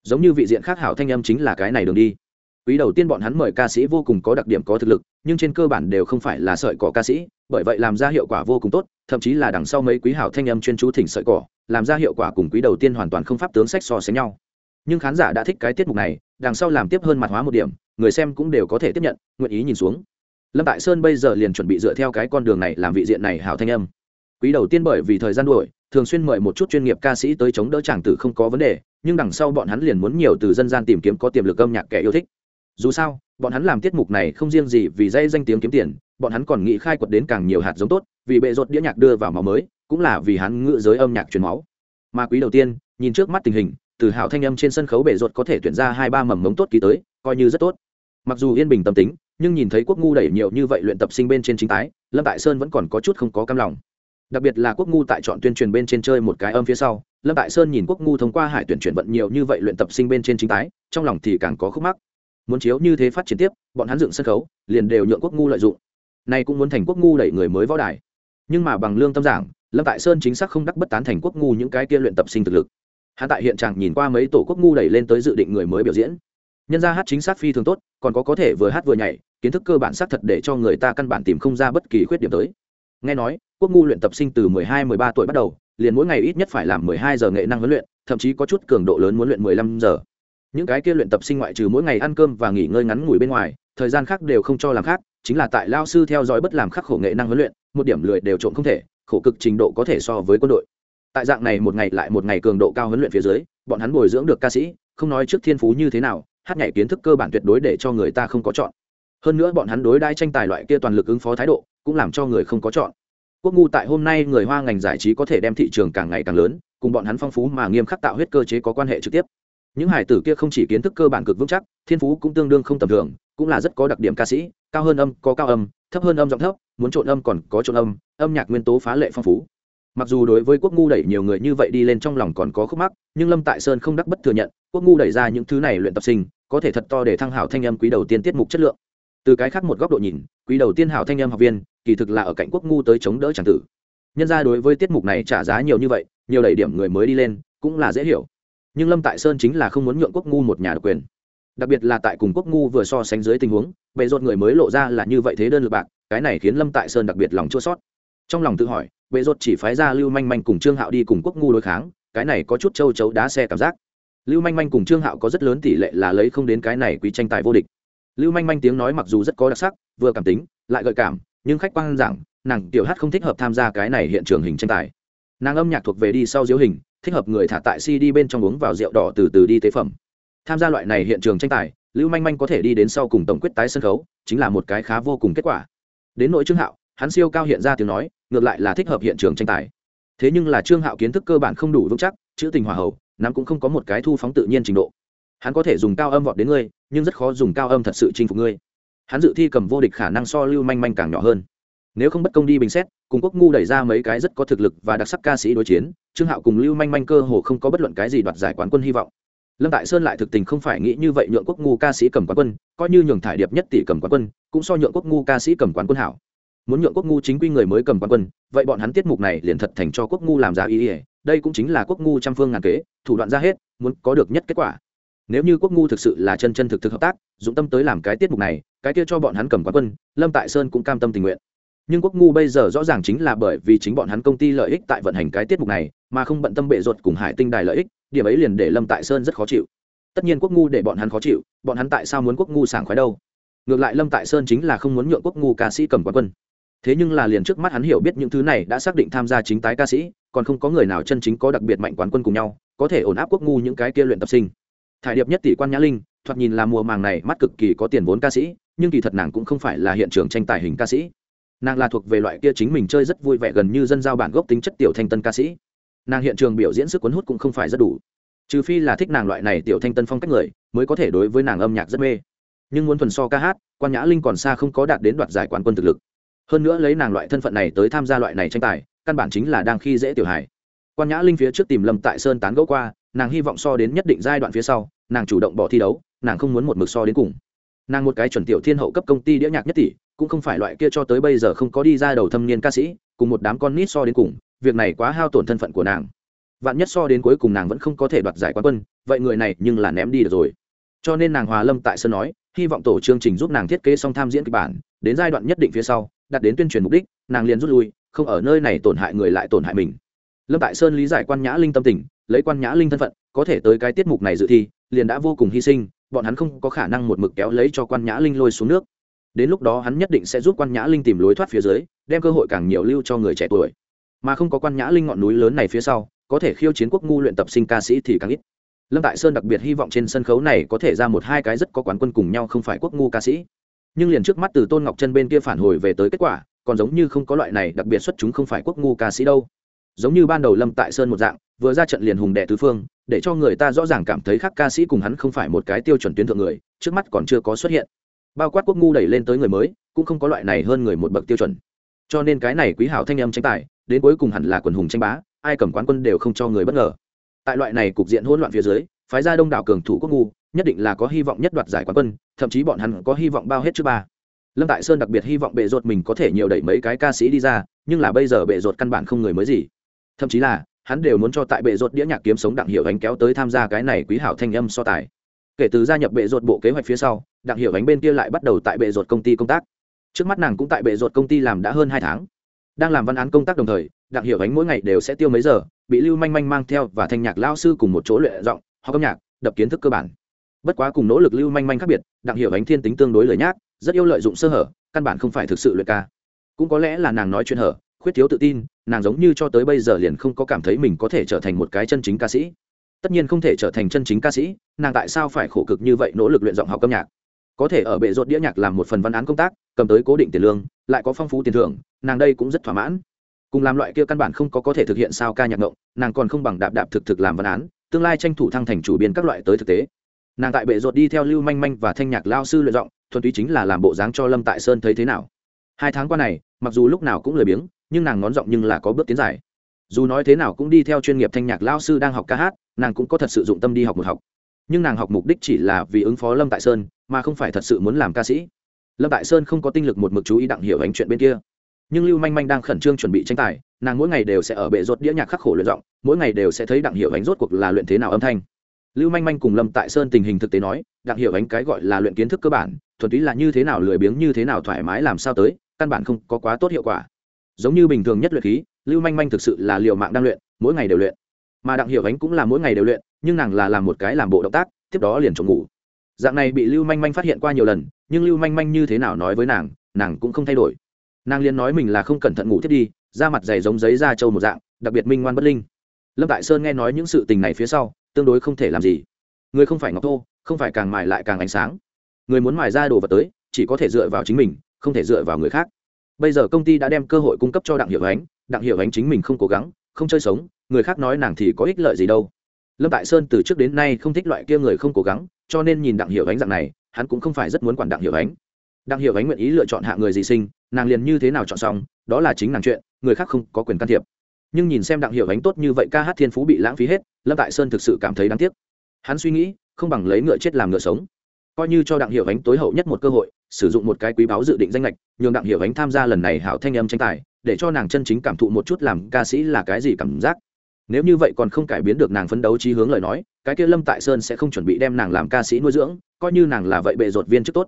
Giống như vị diện khác hảo thanh âm chính là cái này đường đi quý đầu tiên bọn hắn mời ca sĩ vô cùng có đặc điểm có thực lực, nhưng trên cơ bản đều không phải là sợi cỏ ca sĩ, bởi vậy làm ra hiệu quả vô cùng tốt, thậm chí là đằng sau mấy quý hảo thanh âm chuyên chú thỉnh sợi cỏ, làm ra hiệu quả cùng quý đầu tiên hoàn toàn không pháp tướng sách so sánh nhau. Nhưng khán giả đã thích cái tiết mục này, đằng sau làm tiếp hơn mặt hóa một điểm, người xem cũng đều có thể tiếp nhận, nguyện ý nhìn xuống. Lâm tại sơn bây giờ liền chuẩn bị dựa theo cái con đường này làm vị diện này hảo thanh âm. Quý đầu tiên bởi vì thời gian đuổi, thường xuyên mời một chút chuyên nghiệp ca sĩ tới chống đỡ chàng tử không có vấn đề, nhưng đằng sau bọn hắn liền muốn nhiều từ dân gian tìm kiếm có tiềm lực âm nhạc kẻ yêu thích dù sao, bọn hắn làm tiết mục này không riêng gì vì dây danh tiếng kiếm tiền, bọn hắn còn nghĩ khai quật đến càng nhiều hạt giống tốt, vì bệ rột đĩa nhạc đưa vào máu mới, cũng là vì hắn ngự giới âm nhạc truyền máu. Mà quý đầu tiên, nhìn trước mắt tình hình, từ hảo thanh âm trên sân khấu bệ rột có thể tuyển ra hai ba mầm mống tốt ký tới, coi như rất tốt. Mặc dù yên bình tâm tính, nhưng nhìn thấy quốc ngu đẩy nhiều như vậy luyện tập sinh bên trên chính tái, lâm tại sơn vẫn còn có chút không có cam lòng. Đặc biệt là quốc ngu tại chọn tuyên truyền bên trên chơi một cái âm phía sau, lâm tại sơn nhìn quốc ngu thông qua hải tuyển chuyển vận nhiều như vậy luyện tập sinh bên trên chính tái, trong lòng thì càng có khúc mắc muốn chiếu như thế phát triển tiếp, bọn hắn dựng sân khấu, liền đều nhượng quốc ngu lợi dụng. Nay cũng muốn thành quốc ngu đẩy người mới võ đài. Nhưng mà bằng lương tâm giảng, lâm tại sơn chính xác không đắc bất tán thành quốc ngu những cái kia luyện tập sinh thực lực. Hắn tại hiện trạng nhìn qua mấy tổ quốc ngu đẩy lên tới dự định người mới biểu diễn. Nhân ra hát chính xác phi thường tốt, còn có có thể vừa hát vừa nhảy, kiến thức cơ bản xác thật để cho người ta căn bản tìm không ra bất kỳ khuyết điểm tới. Nghe nói, quốc ngu luyện tập sinh từ 12-13 tuổi bắt đầu, liền mỗi ngày ít nhất phải làm 12 giờ nghệ năng huấn luyện, thậm chí có chút cường độ lớn muốn luyện 15 giờ những cái kia luyện tập sinh ngoại trừ mỗi ngày ăn cơm và nghỉ ngơi ngắn ngủi bên ngoài, thời gian khác đều không cho làm khác, chính là tại lao sư theo dõi bất làm khắc khổ nghệ năng huấn luyện, một điểm lười đều trộn không thể, khổ cực trình độ có thể so với quân đội. Tại dạng này một ngày lại một ngày cường độ cao huấn luyện phía dưới, bọn hắn bồi dưỡng được ca sĩ, không nói trước thiên phú như thế nào, hát nhảy kiến thức cơ bản tuyệt đối để cho người ta không có chọn. Hơn nữa bọn hắn đối đai tranh tài loại kia toàn lực ứng phó thái độ, cũng làm cho người không có chọn. Quốc ngu tại hôm nay người hoa ngành giải trí có thể đem thị trường càng ngày càng lớn, cùng bọn hắn phong phú mà nghiêm khắc tạo huyết cơ chế có quan hệ trực tiếp những hải tử kia không chỉ kiến thức cơ bản cực vững chắc, thiên phú cũng tương đương không tầm thường, cũng là rất có đặc điểm ca sĩ, cao hơn âm có cao âm, thấp hơn âm giọng thấp, muốn trộn âm còn có trộn âm âm nhạc nguyên tố phá lệ phong phú. Mặc dù đối với quốc ngu đẩy nhiều người như vậy đi lên trong lòng còn có khúc mắc, nhưng lâm tại sơn không đắc bất thừa nhận, quốc ngu đẩy ra những thứ này luyện tập sinh, có thể thật to để thăng hảo thanh âm quý đầu tiên tiết mục chất lượng. Từ cái khác một góc độ nhìn, quý đầu tiên hảo thanh âm học viên, kỳ thực là ở cạnh quốc ngu tới chống đỡ tràng tử. Nhân ra đối với tiết mục này trả giá nhiều như vậy, nhiều đẩy điểm người mới đi lên, cũng là dễ hiểu nhưng lâm tại sơn chính là không muốn nhượng quốc ngu một nhà độc quyền. Đặc biệt là tại cùng quốc ngu vừa so sánh dưới tình huống, bệ rột người mới lộ ra là như vậy thế đơn lượt bạc, cái này khiến lâm tại sơn đặc biệt lòng chua sót trong lòng tự hỏi, bệ rột chỉ phái ra lưu manh manh cùng trương hạo đi cùng quốc ngu đối kháng, cái này có chút châu chấu đá xe cảm giác. Lưu manh manh cùng trương hạo có rất lớn tỷ lệ là lấy không đến cái này quý tranh tài vô địch. Lưu manh manh tiếng nói mặc dù rất có đặc sắc, vừa cảm tính, lại gợi cảm, nhưng khách quan rằng, nàng tiểu hát không thích hợp tham gia cái này hiện trường hình tranh tài. Nàng âm nhạc thuộc về đi sau diễu hình thích hợp người thả tại cd bên trong uống vào rượu đỏ từ từ đi tế phẩm. Tham gia loại này hiện trường tranh tài, lưu manh manh có thể đi đến sau cùng tổng quyết tái sân khấu, chính là một cái khá vô cùng kết quả. Đến nội trương hạo, hắn siêu cao hiện ra tiếng nói, ngược lại là thích hợp hiện trường tranh tài. Thế nhưng là trương hạo kiến thức cơ bản không đủ vững chắc, chữ tình hòa hậu, nắm cũng không có một cái thu phóng tự nhiên trình độ. Hắn có thể dùng cao âm vọt đến ngươi, nhưng rất khó dùng cao âm thật sự chinh phục ngươi. Hắn dự thi cầm vô địch khả năng so lưu manh manh càng nhỏ hơn nếu không bất công đi bình xét, cùng quốc ngu đẩy ra mấy cái rất có thực lực và đặc sắc ca sĩ đối chiến, trương hạo cùng lưu manh manh cơ hồ không có bất luận cái gì đoạt giải quán quân hy vọng. Lâm tại sơn lại thực tình không phải nghĩ như vậy nhượng quốc ngu ca sĩ cầm quán quân, coi như nhường thải điệp nhất tỷ cầm quán quân, cũng so nhượng quốc ngu ca sĩ cầm quán quân hảo. Muốn nhượng quốc ngu chính quy người mới cầm quán quân, vậy bọn hắn tiết mục này liền thật thành cho quốc ngu làm giá ý ỉa đây cũng chính là quốc ngu trăm phương ngàn kế, thủ đoạn ra hết, muốn có được nhất kết quả. Nếu như quốc ngu thực sự là chân chân thực thực hợp tác, dụng tâm tới làm cái tiết mục này, cái kia cho bọn hắn cầm quán quân, lâm tại sơn cũng cam tâm tình nguyện nhưng quốc ngu bây giờ rõ ràng chính là bởi vì chính bọn hắn công ty lợi ích tại vận hành cái tiết mục này, mà không bận tâm bệ ruột cùng hải tinh đài lợi ích, điểm ấy liền để lâm tại sơn rất khó chịu. Tất nhiên quốc ngu để bọn hắn khó chịu, bọn hắn tại sao muốn quốc ngu sảng khoái đâu? Ngược lại lâm tại sơn chính là không muốn nhượng quốc ngu ca sĩ cầm quán quân. Thế nhưng là liền trước mắt hắn hiểu biết những thứ này đã xác định tham gia chính tái ca sĩ, còn không có người nào chân chính có đặc biệt mạnh quán quân cùng nhau, có thể ổn áp quốc ngu những cái kia luyện tập sinh. Thải điệp nhất tỷ quan nhã linh, thoạt nhìn là mùa màng này, mắt cực kỳ có tiền vốn ca sĩ, nhưng kỳ thật nàng cũng không phải là hiện trường tranh tài hình ca sĩ nàng là thuộc về loại kia chính mình chơi rất vui vẻ gần như dân giao bản gốc tính chất tiểu thanh tân ca sĩ. Nàng hiện trường biểu diễn sức cuốn hút cũng không phải rất đủ. Trừ phi là thích nàng loại này tiểu thanh tân phong cách người, mới có thể đối với nàng âm nhạc rất mê. Nhưng muốn thuần so ca hát, quan nhã linh còn xa không có đạt đến đoạt giải quán quân thực lực. Hơn nữa lấy nàng loại thân phận này tới tham gia loại này tranh tài, căn bản chính là đang khi dễ tiểu hài. Quan nhã linh phía trước tìm lâm tại sơn tán gẫu qua, nàng hy vọng so đến nhất định giai đoạn phía sau, nàng chủ động bỏ thi đấu, nàng không muốn một mực so đến cùng. Nàng một cái chuẩn tiểu thiên hậu cấp công ty đĩa nhạc nhất tỷ cũng không phải loại kia cho tới bây giờ không có đi ra đầu thâm niên ca sĩ, cùng một đám con nít so đến cùng, việc này quá hao tổn thân phận của nàng. Vạn nhất so đến cuối cùng nàng vẫn không có thể đoạt giải quán quân, vậy người này nhưng là ném đi được rồi. Cho nên nàng hòa lâm tại sơn nói, hy vọng tổ chương trình giúp nàng thiết kế xong tham diễn kịch bản, đến giai đoạn nhất định phía sau, đặt đến tuyên truyền mục đích, nàng liền rút lui, không ở nơi này tổn hại người lại tổn hại mình. Lâm tại sơn lý giải quan nhã linh tâm tình, lấy quan nhã linh thân phận, có thể tới cái tiết mục này dự thi, liền đã vô cùng hy sinh, bọn hắn không có khả năng một mực kéo lấy cho quan nhã linh lôi xuống nước đến lúc đó hắn nhất định sẽ giúp quan nhã linh tìm lối thoát phía dưới, đem cơ hội càng nhiều lưu cho người trẻ tuổi. Mà không có quan nhã linh ngọn núi lớn này phía sau, có thể khiêu chiến quốc ngu luyện tập sinh ca sĩ thì càng ít. Lâm tại sơn đặc biệt hy vọng trên sân khấu này có thể ra một hai cái rất có quán quân cùng nhau không phải quốc ngu ca sĩ. Nhưng liền trước mắt từ tôn ngọc chân bên kia phản hồi về tới kết quả, còn giống như không có loại này đặc biệt xuất chúng không phải quốc ngu ca sĩ đâu. Giống như ban đầu lâm tại sơn một dạng, vừa ra trận liền hùng đệ tứ phương, để cho người ta rõ ràng cảm thấy khác ca sĩ cùng hắn không phải một cái tiêu chuẩn tuyến thượng người, trước mắt còn chưa có xuất hiện bao quát quốc ngu đẩy lên tới người mới, cũng không có loại này hơn người một bậc tiêu chuẩn. Cho nên cái này quý hảo thanh âm tranh tài, đến cuối cùng hẳn là quần hùng tranh bá, ai cầm quán quân đều không cho người bất ngờ. Tại loại này cục diện hỗn loạn phía dưới, phái ra đông đảo cường thủ quốc ngu, nhất định là có hy vọng nhất đoạt giải quán quân, thậm chí bọn hắn có hy vọng bao hết trước ba. Lâm tại sơn đặc biệt hy vọng bệ ruột mình có thể nhiều đẩy mấy cái ca sĩ đi ra, nhưng là bây giờ bệ ruột căn bản không người mới gì. Thậm chí là, hắn đều muốn cho tại bệ ruột đĩa nhạc kiếm sống đặng hiệu ánh kéo tới tham gia cái này quý hảo thanh âm so tài. Kể từ gia nhập bệ ruột bộ kế hoạch phía sau đặng hiệu ánh bên kia lại bắt đầu tại bệ ruột công ty công tác. Trước mắt nàng cũng tại bệ ruột công ty làm đã hơn hai tháng. Đang làm văn án công tác đồng thời, đặng hiệu ánh mỗi ngày đều sẽ tiêu mấy giờ, bị lưu manh manh mang theo và thanh nhạc lao sư cùng một chỗ luyện giọng, học âm nhạc, đập kiến thức cơ bản. Bất quá cùng nỗ lực lưu manh manh khác biệt, đặng hiệu ánh thiên tính tương đối lời nhác, rất yêu lợi dụng sơ hở, căn bản không phải thực sự luyện ca. Cũng có lẽ là nàng nói chuyện hở, khuyết thiếu tự tin, nàng giống như cho tới bây giờ liền không có cảm thấy mình có thể trở thành một cái chân chính ca sĩ. Tất nhiên không thể trở thành chân chính ca sĩ, nàng tại sao phải khổ cực như vậy nỗ lực luyện giọng học âm nhạc? Có thể ở bệ rột đĩa nhạc làm một phần văn án công tác, cầm tới cố định tiền lương, lại có phong phú tiền thưởng, nàng đây cũng rất thỏa mãn. Cùng làm loại kia căn bản không có có thể thực hiện sao ca nhạc ngộng, nàng còn không bằng đạp đạp thực thực làm văn án, tương lai tranh thủ thăng thành chủ biên các loại tới thực tế. Nàng tại bệ rột đi theo lưu manh manh và thanh nhạc lao sư luyện giọng, thuần túy chính là làm bộ dáng cho lâm tại sơn thấy thế nào. Hai tháng qua này, mặc dù lúc nào cũng lười biếng, nhưng nàng ngón giọng nhưng là có bước tiến dài. Dù nói thế nào cũng đi theo chuyên nghiệp thanh nhạc lao sư đang học ca hát, nàng cũng có thật sự dụng tâm đi học một học. Nhưng nàng học mục đích chỉ là vì ứng phó lâm tại sơn mà không phải thật sự muốn làm ca sĩ. Lâm tại sơn không có tinh lực một mực chú ý đặng hiểu ánh chuyện bên kia. Nhưng lưu manh manh đang khẩn trương chuẩn bị tranh tài, nàng mỗi ngày đều sẽ ở bệ rốt đĩa nhạc khắc khổ luyện giọng, mỗi ngày đều sẽ thấy đặng hiểu ánh rốt cuộc là luyện thế nào âm thanh. Lưu manh manh cùng lâm tại sơn tình hình thực tế nói, đặng hiểu ánh cái gọi là luyện kiến thức cơ bản, thuần túy là như thế nào lười biếng như thế nào thoải mái làm sao tới, căn bản không có quá tốt hiệu quả. Giống như bình thường nhất luyện khí, lưu manh manh thực sự là liều mạng đang luyện, mỗi ngày đều luyện. Mà đặng hiểu ánh cũng là mỗi ngày đều luyện, nhưng nàng là làm một cái làm bộ động tác, tiếp đó liền trộm ngủ dạng này bị lưu manh manh phát hiện qua nhiều lần, nhưng lưu manh manh như thế nào nói với nàng nàng cũng không thay đổi. Nàng liền nói mình là không cẩn thận ngủ thiết đi, da mặt dày giống giấy da trâu một dạng, đặc biệt minh ngoan bất linh. Lâm tại sơn nghe nói những sự tình này phía sau, tương đối không thể làm gì. Người không phải ngọc thô, không phải càng mài lại càng ánh sáng. Người muốn mài ra đồ vật tới, chỉ có thể dựa vào chính mình, không thể dựa vào người khác. Bây giờ công ty đã đem cơ hội cung cấp cho đặng hiệu ánh, đặng hiệu ánh chính mình không cố gắng, không chơi sống, người khác nói nàng thì có ích lợi gì đâu. Lâm tại sơn từ trước đến nay không thích loại kia người không cố gắng cho nên nhìn đặng hiểu ánh dạng này, hắn cũng không phải rất muốn quản đặng hiểu ánh. Đặng hiểu ánh nguyện ý lựa chọn hạ người gì sinh, nàng liền như thế nào chọn xong, đó là chính nàng chuyện, người khác không có quyền can thiệp. Nhưng nhìn xem đặng hiểu ánh tốt như vậy ca hát thiên phú bị lãng phí hết, lâm tại sơn thực sự cảm thấy đáng tiếc. Hắn suy nghĩ, không bằng lấy ngựa chết làm ngựa sống. Coi như cho đặng hiểu ánh tối hậu nhất một cơ hội, sử dụng một cái quý báu dự định danh lệch nhường đặng hiểu ánh tham gia lần này hảo thanh âm tranh tài, để cho nàng chân chính cảm thụ một chút làm ca sĩ là cái gì cảm giác. Nếu như vậy còn không cải biến được nàng phấn đấu trí hướng lời nói cái kia lâm tại sơn sẽ không chuẩn bị đem nàng làm ca sĩ nuôi dưỡng, coi như nàng là vậy bệ rột viên chức tốt.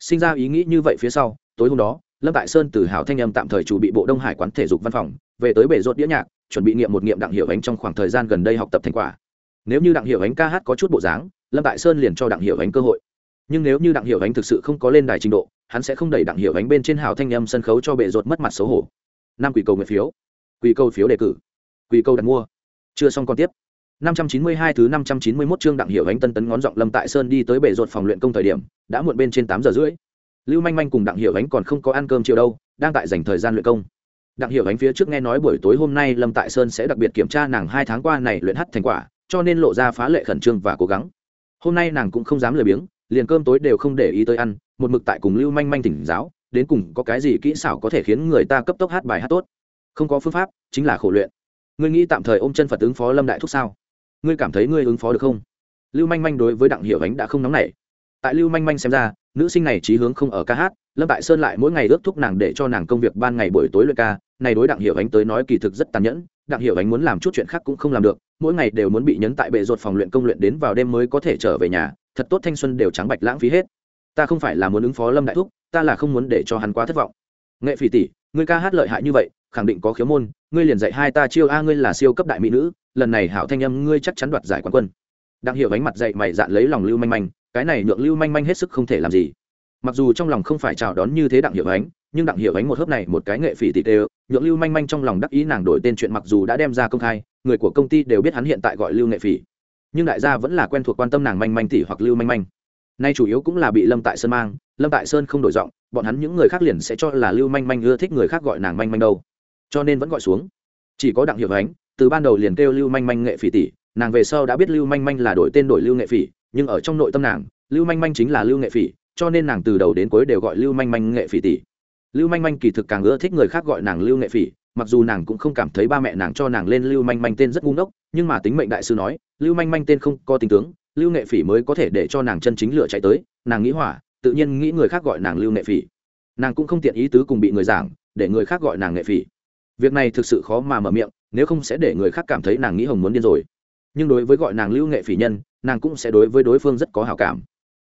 Sinh ra ý nghĩ như vậy phía sau, tối hôm đó, lâm tại sơn từ hảo thanh âm tạm thời chủ bị bộ đông hải quán thể dục văn phòng, về tới bể rột đĩa nhạc, chuẩn bị nghiệm một nghiệm đặng hiệu ánh trong khoảng thời gian gần đây học tập thành quả. Nếu như đặng hiệu ánh ca hát có chút bộ dáng, lâm tại sơn liền cho đặng hiệu ánh cơ hội. Nhưng nếu như đặng hiệu ánh thực sự không có lên đài trình độ, hắn sẽ không đẩy đặng hiệu ánh bên trên hào thanh âm sân khấu cho bệ rột mất mặt xấu hổ. Năm quỷ cầu nguyện phiếu. Quỷ cầu phiếu đề cử. Quỷ cầu đặt mua. Chưa xong còn tiếp. 592 thứ 591 chương đặng Hiểu ánh tân tấn ngón giọng lâm tại sơn đi tới bể rột phòng luyện công thời điểm, đã muộn bên trên tám giờ rưỡi. Lưu manh manh cùng đặng Hiểu ánh còn không có ăn cơm chiều đâu, đang tại dành thời gian luyện công. Đặng Hiểu ánh phía trước nghe nói buổi tối hôm nay lâm tại sơn sẽ đặc biệt kiểm tra nàng hai tháng qua này luyện hắt thành quả, cho nên lộ ra phá lệ khẩn trương và cố gắng. Hôm nay nàng cũng không dám lười biếng, liền cơm tối đều không để ý tới ăn, một mực tại cùng lưu manh manh tỉnh giáo, đến cùng có cái gì kỹ xảo có thể khiến người ta cấp tốc hát bài hát tốt. Không có phương pháp, chính là khổ luyện. Ngươi nghĩ tạm thời ôm chân phật ứng phó lâm đại thúc sao? Ngươi cảm thấy ngươi ứng phó được không? Lưu manh manh đối với đặng hiệu ánh đã không nóng nảy. Tại lưu manh manh xem ra, nữ sinh này trí hướng không ở ca hát, lâm tại sơn lại mỗi ngày ước thúc nàng để cho nàng công việc ban ngày buổi tối luyện ca. Này đối đặng hiệu ánh tới nói kỳ thực rất tàn nhẫn, đặng hiệu ánh muốn làm chút chuyện khác cũng không làm được, mỗi ngày đều muốn bị nhấn tại bệ ruột phòng luyện công luyện đến vào đêm mới có thể trở về nhà, thật tốt thanh xuân đều trắng bạch lãng phí hết. Ta không phải là muốn ứng phó lâm đại thúc, ta là không muốn để cho hắn quá thất vọng. Nghệ phỉ tỷ, ngươi ca hát lợi hại như vậy, khẳng định có khiếu môn, ngươi liền dạy hai ta chiêu a, ngươi là siêu cấp đại mỹ nữ lần này hảo thanh âm ngươi chắc chắn đoạt giải quán quân. Đặng hiệu ánh mặt dậy mày dạn lấy lòng lưu manh manh cái này nhượng lưu manh manh hết sức không thể làm gì. Mặc dù trong lòng không phải chào đón như thế đặng hiệu ánh nhưng đặng hiệu ánh một hớp này một cái nghệ phỉ tỉ tê, nhượng lưu manh manh trong lòng đắc ý nàng đổi tên chuyện mặc dù đã đem ra công khai người của công ty đều biết hắn hiện tại gọi lưu nghệ phỉ. Nhưng đại gia vẫn là quen thuộc quan tâm nàng manh manh tỷ hoặc lưu manh manh. Nay chủ yếu cũng là bị lâm tại sơn mang lâm tại sơn không đổi giọng bọn hắn những người khác liền sẽ cho là lưu manh manh ưa thích người khác gọi nàng manh manh đâu. Cho nên vẫn gọi xuống. Chỉ có đặng hiệu ánh từ ban đầu liền kêu lưu manh manh nghệ phỉ tỷ, nàng về sau đã biết lưu manh manh là đổi tên đổi lưu nghệ phỉ, nhưng ở trong nội tâm nàng, lưu manh manh chính là lưu nghệ phỉ, cho nên nàng từ đầu đến cuối đều gọi lưu manh manh nghệ phỉ tỷ. Lưu manh manh kỳ thực càng ưa thích người khác gọi nàng lưu nghệ phỉ, mặc dù nàng cũng không cảm thấy ba mẹ nàng cho nàng lên lưu manh manh tên rất ngu ngốc, nhưng mà tính mệnh đại sư nói, lưu manh manh tên không có tính tướng, lưu nghệ phỉ mới có thể để cho nàng chân chính lựa chạy tới, nàng nghĩ hỏa, tự nhiên nghĩ người khác gọi nàng lưu nghệ phỉ. Nàng cũng không tiện ý tứ cùng bị người giảng, để người khác gọi nàng nghệ phỉ. Việc này thực sự khó mà mở miệng nếu không sẽ để người khác cảm thấy nàng nghĩ hồng muốn điên rồi. Nhưng đối với gọi nàng lưu nghệ phỉ nhân, nàng cũng sẽ đối với đối phương rất có hào cảm.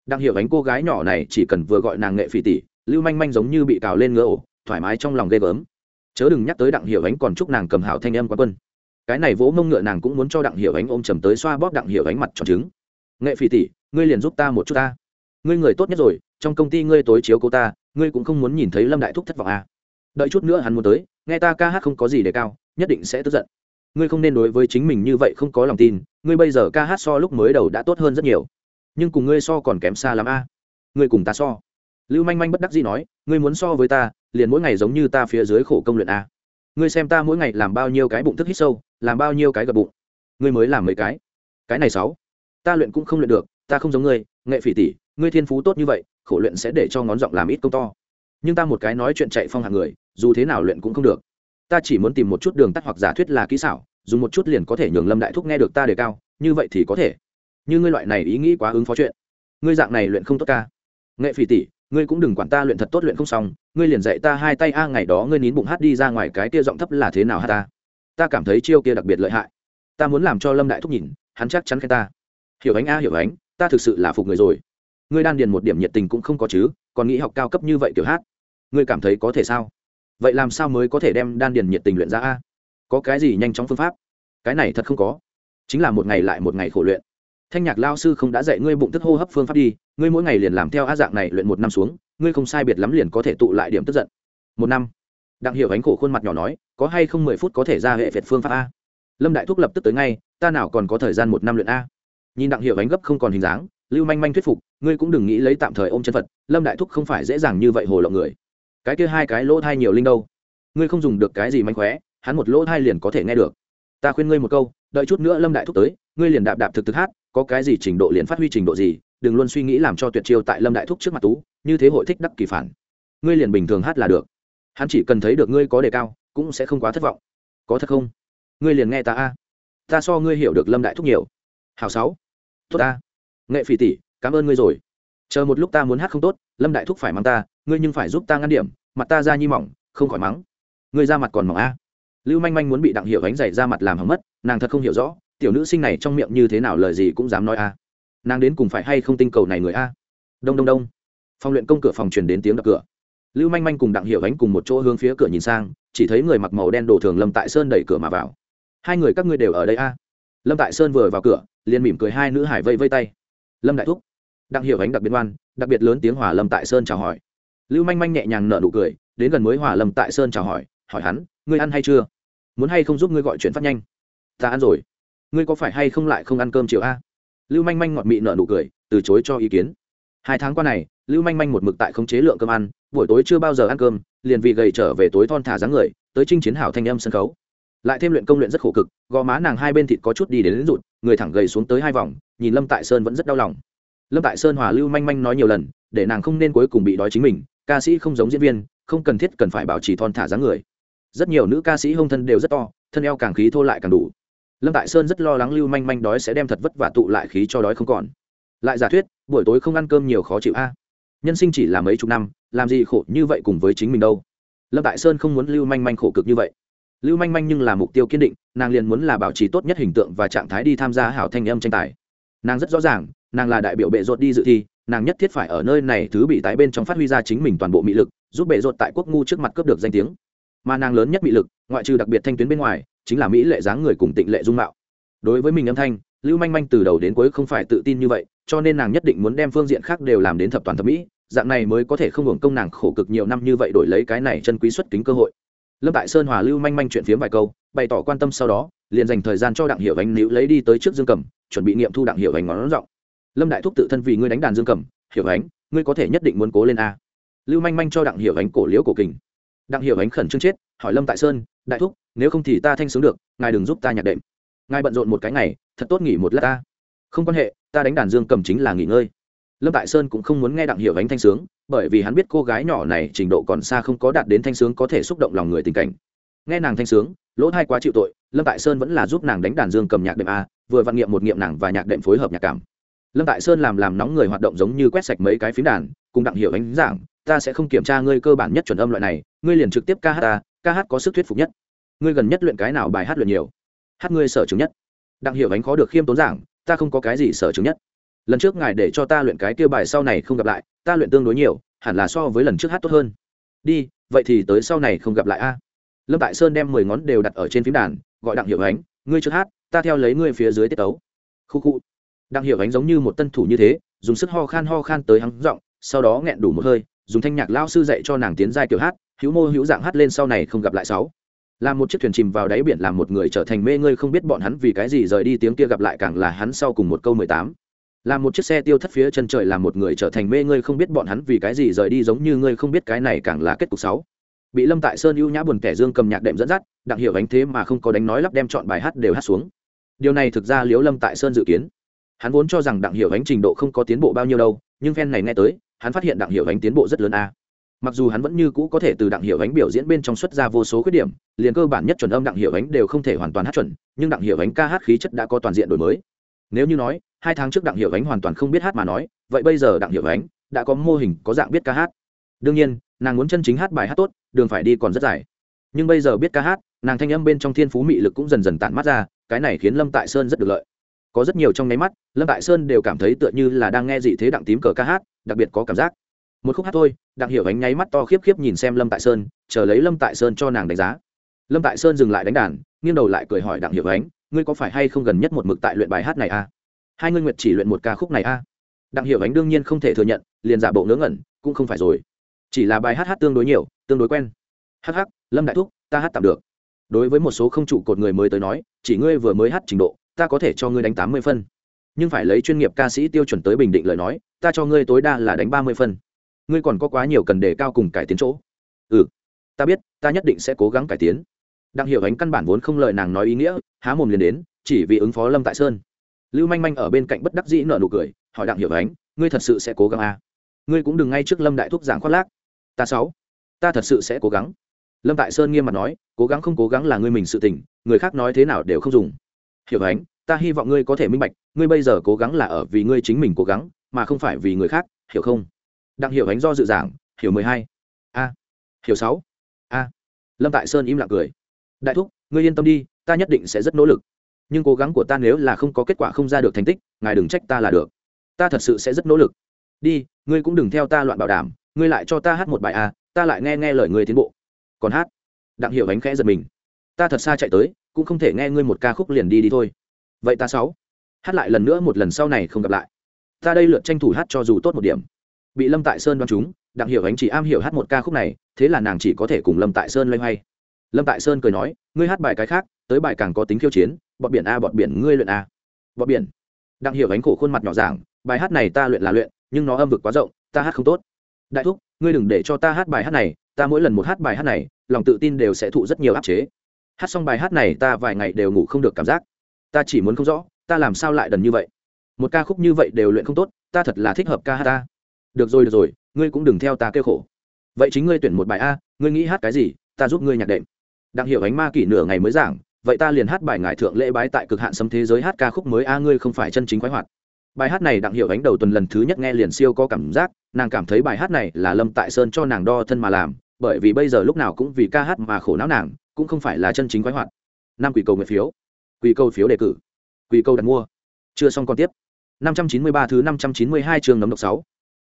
Đặng hiểu ánh cô gái nhỏ này chỉ cần vừa gọi nàng nghệ phỉ tỷ, lưu manh manh giống như bị cào lên ngựa ổ, thoải mái trong lòng ghê gớm. Chớ đừng nhắc tới đặng hiểu ánh còn chúc nàng cầm hào thanh âm quá quân. Cái này vỗ mông ngựa nàng cũng muốn cho đặng hiểu ánh ôm trầm tới xoa bóp đặng hiểu ánh mặt tròn trứng. Nghệ phỉ tỷ, ngươi liền giúp ta một chút ta. Ngươi người tốt nhất rồi, trong công ty ngươi tối chiếu cô ta, ngươi cũng không muốn nhìn thấy lâm đại thúc thất vọng à đợi chút nữa hắn muốn tới, nghe ta ca hát không có gì để cao, nhất định sẽ tức giận. Ngươi không nên đối với chính mình như vậy không có lòng tin, ngươi bây giờ ca hát so lúc mới đầu đã tốt hơn rất nhiều. Nhưng cùng ngươi so còn kém xa lắm a. Ngươi cùng ta so. Lưu manh manh bất đắc dĩ nói, ngươi muốn so với ta, liền mỗi ngày giống như ta phía dưới khổ công luyện a. Ngươi xem ta mỗi ngày làm bao nhiêu cái bụng thức hít sâu, làm bao nhiêu cái gập bụng. Ngươi mới làm mấy cái. Cái này sáu. Ta luyện cũng không luyện được, ta không giống ngươi, nghệ phỉ tỷ, ngươi thiên phú tốt như vậy, khổ luyện sẽ để cho ngón giọng làm ít công to nhưng ta một cái nói chuyện chạy phong hạng người, dù thế nào luyện cũng không được. Ta chỉ muốn tìm một chút đường tắt hoặc giả thuyết là kỹ xảo, dùng một chút liền có thể nhường lâm đại thúc nghe được ta đề cao, như vậy thì có thể. Như ngươi loại này ý nghĩ quá ứng phó chuyện. Ngươi dạng này luyện không tốt ca. Nghệ phỉ tỷ, ngươi cũng đừng quản ta luyện thật tốt luyện không xong, ngươi liền dạy ta hai tay a, ngày đó ngươi nín bụng hát đi ra ngoài cái kia giọng thấp là thế nào hát ta. Ta cảm thấy chiêu kia đặc biệt lợi hại. Ta muốn làm cho lâm đại thúc nhìn, hắn chắc chắn khen ta. Hiểu ánh a, hiểu ánh, ta thực sự là phục người rồi. Ngươi đan điền một điểm nhiệt tình cũng không có chứ còn nghĩ học cao cấp như vậy kiểu hát. Ngươi cảm thấy có thể sao? Vậy làm sao mới có thể đem đan điền nhiệt tình luyện ra a? Có cái gì nhanh chóng phương pháp? Cái này thật không có. Chính là một ngày lại một ngày khổ luyện. Thanh nhạc lao sư không đã dạy ngươi bụng tức hô hấp phương pháp đi, ngươi mỗi ngày liền làm theo a dạng này luyện một năm xuống, ngươi không sai biệt lắm liền có thể tụ lại điểm tức giận. Một năm. Đặng hiểu ánh khổ khuôn mặt nhỏ nói, có hay không mười phút có thể ra hệ việt phương pháp a? Lâm đại thúc lập tức tới ngay, ta nào còn có thời gian một năm luyện a? Nhìn đặng hiểu ánh gấp không còn hình dáng lưu manh manh thuyết phục, ngươi cũng đừng nghĩ lấy tạm thời ôm chân phật, lâm đại thúc không phải dễ dàng như vậy hồ lộng người. Cái kia hai cái lỗ thai nhiều linh đâu. Ngươi không dùng được cái gì manh khóe, hắn một lỗ thai liền có thể nghe được. Ta khuyên ngươi một câu, đợi chút nữa lâm đại thúc tới, ngươi liền đạp đạp thực thực hát, có cái gì trình độ liền phát huy trình độ gì, đừng luôn suy nghĩ làm cho tuyệt chiêu tại lâm đại thúc trước mặt tú, như thế hội thích đắc kỳ phản. Ngươi liền bình thường hát là được. Hắn chỉ cần thấy được ngươi có đề cao, cũng sẽ không quá thất vọng. Có thật không? Ngươi liền nghe ta a. Ta so ngươi hiểu được lâm đại thúc nhiều. Hào sáu. Tốt ta nghệ phỉ tỷ, cảm ơn ngươi rồi. Chờ một lúc ta muốn hát không tốt, lâm đại thúc phải mắng ta, ngươi nhưng phải giúp ta ngăn điểm, mặt ta ra nhi mỏng, không khỏi mắng. Ngươi ra mặt còn mỏng a. Lưu manh manh muốn bị đặng hiểu ánh dày ra mặt làm hỏng mất, nàng thật không hiểu rõ, tiểu nữ sinh này trong miệng như thế nào lời gì cũng dám nói a. Nàng đến cùng phải hay không tinh cầu này người a? Đông đông đông. Phòng luyện công cửa phòng truyền đến tiếng đập cửa. Lưu manh manh cùng đặng hiểu ánh cùng một chỗ hướng phía cửa nhìn sang, chỉ thấy người mặc màu đen đổ thường lâm tại sơn đẩy cửa mà vào. Hai người các ngươi đều ở đây a. Lâm tại sơn vừa vào cửa, liền mỉm cười hai nữ hải vây vây tay lâm đại thúc. Đặng hiểu ánh đặc biệt oan đặc biệt lớn tiếng hòa lâm tại sơn chào hỏi. Lưu manh manh nhẹ nhàng nở nụ cười, đến gần mới hòa lâm tại sơn chào hỏi hỏi hắn, ngươi ăn hay chưa? Muốn hay không giúp ngươi gọi chuyện phát nhanh? Ta ăn rồi. Ngươi có phải hay không lại không ăn cơm chiều a? Lưu manh manh ngọt mị nở nụ cười, từ chối cho ý kiến. Hai tháng qua này, lưu manh manh một mực tại khống chế lượng cơm ăn, buổi tối chưa bao giờ ăn cơm, liền vì gầy trở về tối thon thả dáng người, tới chinh chiến hảo thanh âm sân khấu lại thêm luyện công luyện rất khổ cực gò má nàng hai bên thịt có chút đi đến, đến rụt người thẳng gầy xuống tới hai vòng nhìn lâm tại sơn vẫn rất đau lòng. Lâm tại sơn hòa lưu manh manh nói nhiều lần để nàng không nên cuối cùng bị đói chính mình ca sĩ không giống diễn viên không cần thiết cần phải bảo trì thon thả dáng người. Rất nhiều nữ ca sĩ hông thân đều rất to thân eo càng khí thô lại càng đủ. Lâm tại sơn rất lo lắng lưu manh manh đói sẽ đem thật vất và tụ lại khí cho đói không còn. Lại giả thuyết buổi tối không ăn cơm nhiều khó chịu a. Nhân sinh chỉ là mấy chục năm làm gì khổ như vậy cùng với chính mình đâu. Lâm tại sơn không muốn lưu manh manh khổ cực như vậy lưu manh manh nhưng là mục tiêu kiên định, nàng liền muốn là bảo trì tốt nhất hình tượng và trạng thái đi tham gia hảo thanh âm tranh tài. Nàng rất rõ ràng, nàng là đại biểu bệ rột đi dự thi, nàng nhất thiết phải ở nơi này thứ bị tái bên trong phát huy ra chính mình toàn bộ mỹ lực, giúp bệ rột tại quốc ngu trước mặt cướp được danh tiếng. Mà nàng lớn nhất mỹ lực, ngoại trừ đặc biệt thanh tuyến bên ngoài, chính là mỹ lệ dáng người cùng tịnh lệ dung mạo. Đối với mình âm thanh, lưu manh manh từ đầu đến cuối không phải tự tin như vậy, cho nên nàng nhất định muốn đem phương diện khác đều làm đến thập toàn thẩm mỹ, dạng này mới có thể không hưởng công nàng khổ cực nhiều năm như vậy đổi lấy cái này chân quý xuất kính cơ hội lâm tại sơn hòa lưu manh manh chuyện phiếm vài câu, bày tỏ quan tâm sau đó, liền dành thời gian cho đặng hiệu ánh níu lấy đi tới trước dương cầm chuẩn bị nghiệm thu đặng hiệu ánh ngón giọng. Lâm đại thúc tự thân vì ngươi đánh đàn dương cầm hiểu ánh, ngươi có thể nhất định muốn cố lên a. Lưu manh manh cho đặng hiểu ánh cổ liễu cổ kình. Đặng hiểu ánh khẩn trương chết, hỏi lâm tại sơn, đại thúc, nếu không thì ta thanh sướng được, ngài đừng giúp ta nhạc đệm. Ngài bận rộn một cái ngày, thật tốt nghỉ một lát ta. Không quan hệ, ta đánh đàn dương cầm chính là nghỉ ngơi lâm tại sơn cũng không muốn nghe đặng hiểu ánh thanh sướng, bởi vì hắn biết cô gái nhỏ này trình độ còn xa không có đạt đến thanh sướng có thể xúc động lòng người tình cảnh. Nghe nàng thanh sướng, lỗ thai quá chịu tội, lâm tại sơn vẫn là giúp nàng đánh đàn dương cầm nhạc đệm a, vừa văn nghiệm một nghiệm nàng và nhạc đệm phối hợp nhạc cảm. Lâm tại sơn làm làm nóng người hoạt động giống như quét sạch mấy cái phím đàn, cùng đặng hiểu ánh giảng, ta sẽ không kiểm tra ngươi cơ bản nhất chuẩn âm loại này, ngươi liền trực tiếp ca hát ta, ca hát có sức thuyết phục nhất. Ngươi gần nhất luyện cái nào bài hát luyện nhiều? Hát ngươi sở chứng nhất. Đặng hiểu ánh khó được khiêm tốn giảng, ta không có cái gì sở chứng nhất lần trước ngài để cho ta luyện cái kia bài sau này không gặp lại, ta luyện tương đối nhiều, hẳn là so với lần trước hát tốt hơn. Đi, vậy thì tới sau này không gặp lại a. Lâm tại sơn đem mười ngón đều đặt ở trên phím đàn, gọi đặng hiểu ánh, ngươi trước hát, ta theo lấy ngươi phía dưới tiết tấu. Khu khu. Đặng hiểu ánh giống như một tân thủ như thế, dùng sức ho khan ho khan tới hắng giọng, sau đó nghẹn đủ một hơi, dùng thanh nhạc lao sư dạy cho nàng tiến giai kiểu hát, hữu mô hữu dạng hát lên sau này không gặp lại sáu. Làm một chiếc thuyền chìm vào đáy biển làm một người trở thành mê ngươi không biết bọn hắn vì cái gì rời đi, tiếng kia gặp lại càng là hắn sau cùng một câu mười tám làm một chiếc xe tiêu thất phía chân trời làm một người trở thành mê ngươi không biết bọn hắn vì cái gì rời đi giống như ngươi không biết cái này càng là kết cục sáu. Bị lâm tại sơn ưu nhã buồn kẻ dương cầm nhạc đệm dẫn dắt, đặng hiểu ánh thế mà không có đánh nói lắp đem chọn bài hát đều hát xuống. Điều này thực ra liếu lâm tại sơn dự kiến. Hắn vốn cho rằng đặng hiểu ánh trình độ không có tiến bộ bao nhiêu đâu, nhưng phen này nghe tới, hắn phát hiện đặng hiểu ánh tiến bộ rất lớn a. Mặc dù hắn vẫn như cũ có thể từ đặng hiểu ánh biểu diễn bên trong xuất ra vô số khuyết điểm, liền cơ bản nhất chuẩn âm đặng hiểu ánh đều không thể hoàn toàn hát chuẩn, nhưng đặng hiểu ánh ca hát khí chất đã có toàn diện đổi mới nếu như nói, hai tháng trước đặng hiểu ánh hoàn toàn không biết hát mà nói, vậy bây giờ đặng hiểu ánh đã có mô hình có dạng biết ca hát. Đương nhiên, nàng muốn chân chính hát bài hát tốt, đường phải đi còn rất dài. Nhưng bây giờ biết ca hát, nàng thanh âm bên trong thiên phú mị lực cũng dần dần tản mắt ra, cái này khiến lâm tại sơn rất được lợi. Có rất nhiều trong nháy mắt, lâm tại sơn đều cảm thấy tựa như là đang nghe dị thế đặng tím cờ ca hát, đặc biệt có cảm giác. Một khúc hát thôi, đặng hiểu ánh nháy mắt to khiếp khiếp nhìn xem lâm tại sơn, chờ lấy lâm tại sơn cho nàng đánh giá. Lâm tại sơn dừng lại đánh đàn, nghiêng đầu lại cười hỏi đặng hiểu ánh ngươi có phải hay không gần nhất một mực tại luyện bài hát này a à? hai ngươi nguyệt chỉ luyện một ca khúc này a à? đặng hiểu ánh đương nhiên không thể thừa nhận, liền giả bộ ngớ ngẩn, cũng không phải rồi. Chỉ là bài hát hát tương đối nhiều, tương đối quen. Hh lâm đại thúc, ta hát tạm được. Đối với một số không trụ cột người mới tới nói, chỉ ngươi vừa mới hát trình độ, ta có thể cho ngươi đánh tám mươi phân. Nhưng phải lấy chuyên nghiệp ca sĩ tiêu chuẩn tới bình định lời nói, ta cho ngươi tối đa là đánh ba mươi phân. Ngươi còn có quá nhiều cần đề cao cùng cải tiến chỗ. Ừ ta biết, ta nhất định sẽ cố gắng cải tiến đặng hiểu ánh căn bản vốn không lời nàng nói ý nghĩa, há mồm liền đến, chỉ vì ứng phó lâm tại sơn. Lưu manh manh ở bên cạnh bất đắc dĩ nợ nụ cười, hỏi đặng hiểu ánh, ngươi thật sự sẽ cố gắng à? ngươi cũng đừng ngay trước lâm đại thúc giảng khoác lác. Ta sáu, ta thật sự sẽ cố gắng. Lâm tại sơn nghiêm mặt nói, cố gắng không cố gắng là ngươi mình sự tình, người khác nói thế nào đều không dùng. Hiểu ánh, ta hy vọng ngươi có thể minh bạch, ngươi bây giờ cố gắng là ở vì ngươi chính mình cố gắng, mà không phải vì người khác, hiểu không? Đặng hiểu ánh do dự giảng, hiểu mười hai, a, hiểu sáu, a. Lâm tại sơn im lặng cười đại thúc, ngươi yên tâm đi, ta nhất định sẽ rất nỗ lực. Nhưng cố gắng của ta nếu là không có kết quả không ra được thành tích, ngài đừng trách ta là được. Ta thật sự sẽ rất nỗ lực. Đi, ngươi cũng đừng theo ta loạn bảo đảm, ngươi lại cho ta hát một bài a, ta lại nghe nghe lời ngươi tiến bộ. Còn hát? Đặng hiểu ánh khẽ giật mình. Ta thật xa chạy tới, cũng không thể nghe ngươi một ca khúc liền đi đi thôi. Vậy ta sáu. Hát lại lần nữa một lần sau này không gặp lại. Ta đây lượt tranh thủ hát cho dù tốt một điểm. Bị lâm tại sơn đoán chúng đặng hiểu ánh chỉ am hiểu hát một ca khúc này, thế là nàng chỉ có thể cùng lâm tại sơn loay hoay lâm tại sơn cười nói, ngươi hát bài cái khác, tới bài càng có tính khiêu chiến, bọt biển a, bọt biển ngươi luyện a. Bọt biển? Đặng hiểu ánh khổ khuôn mặt nhỏ giảng, bài hát này ta luyện là luyện, nhưng nó âm vực quá rộng, ta hát không tốt. Đại thúc, ngươi đừng để cho ta hát bài hát này, ta mỗi lần một hát bài hát này, lòng tự tin đều sẽ thụ rất nhiều áp chế. Hát xong bài hát này ta vài ngày đều ngủ không được cảm giác. Ta chỉ muốn không rõ, ta làm sao lại đần như vậy? Một ca khúc như vậy đều luyện không tốt, ta thật là thích hợp ca hát ta. Được rồi được rồi, ngươi cũng đừng theo ta kêu khổ. Vậy chính ngươi tuyển một bài a, ngươi nghĩ hát cái gì, ta giúp ngươi nhạc đệm đặng hiểu ánh ma kỷ nửa ngày mới giảng, vậy ta liền hát bài ngài thượng lễ bái tại cực hạn sấm thế giới hát ca khúc mới a ngươi không phải chân chính khoái hoạt. Bài hát này đặng hiệu ánh đầu tuần lần thứ nhất nghe liền siêu có cảm giác, nàng cảm thấy bài hát này là lâm tại sơn cho nàng đo thân mà làm, bởi vì bây giờ lúc nào cũng vì ca hát mà khổ não nàng, cũng không phải là chân chính khoái hoạt. Năm quỷ cầu nguyện phiếu. Quỷ cầu phiếu đề cử. Quỷ cầu đặt mua. Chưa xong còn tiếp. 593 thứ 592 chương nấm độc 6.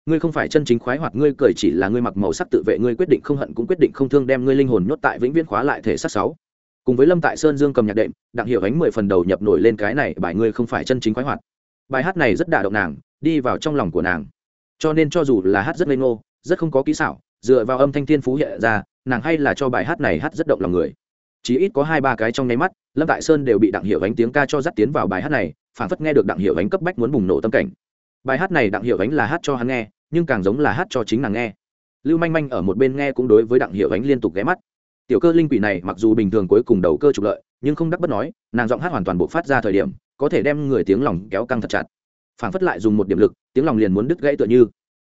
Ngươi không phải chân chính khoái hoạt ngươi cười chỉ là ngươi mặc màu sắc tự vệ ngươi quyết định không hận cũng quyết định không thương đem ngươi linh hồn nhốt tại vĩnh viễn khóa lại thể sắc sáu. Cùng với Lâm Tại Sơn Dương cầm nhạc đệm, đặng hiểu ánh 10 phần đầu nhập nổi lên cái này bài ngươi không phải chân chính khoái hoạt. Bài hát này rất đả động nàng, đi vào trong lòng của nàng. Cho nên cho dù là hát rất ngây ngô, rất không có kỹ xảo, dựa vào âm thanh thiên phú hiện ra, nàng hay là cho bài hát này hát rất động lòng người. Chỉ ít có hai ba cái trong nháy mắt, Lâm Tại Sơn đều bị đặng hiểu ánh tiếng ca cho dắt tiến vào bài hát này, phản phất nghe được đặng hiệu ánh cấp bách muốn bùng nổ tâm cảnh bài hát này đặng hiệu ánh là hát cho hắn nghe, nhưng càng giống là hát cho chính nàng nghe. Lưu manh manh ở một bên nghe cũng đối với đặng hiệu ánh liên tục ghé mắt. Tiểu cơ linh quỷ này mặc dù bình thường cuối cùng đầu cơ trục lợi, nhưng không đắc bất nói, nàng giọng hát hoàn toàn bộ phát ra thời điểm, có thể đem người tiếng lòng kéo căng thật chặt. Phản phất lại dùng một điểm lực, tiếng lòng liền muốn đứt gãy tựa như.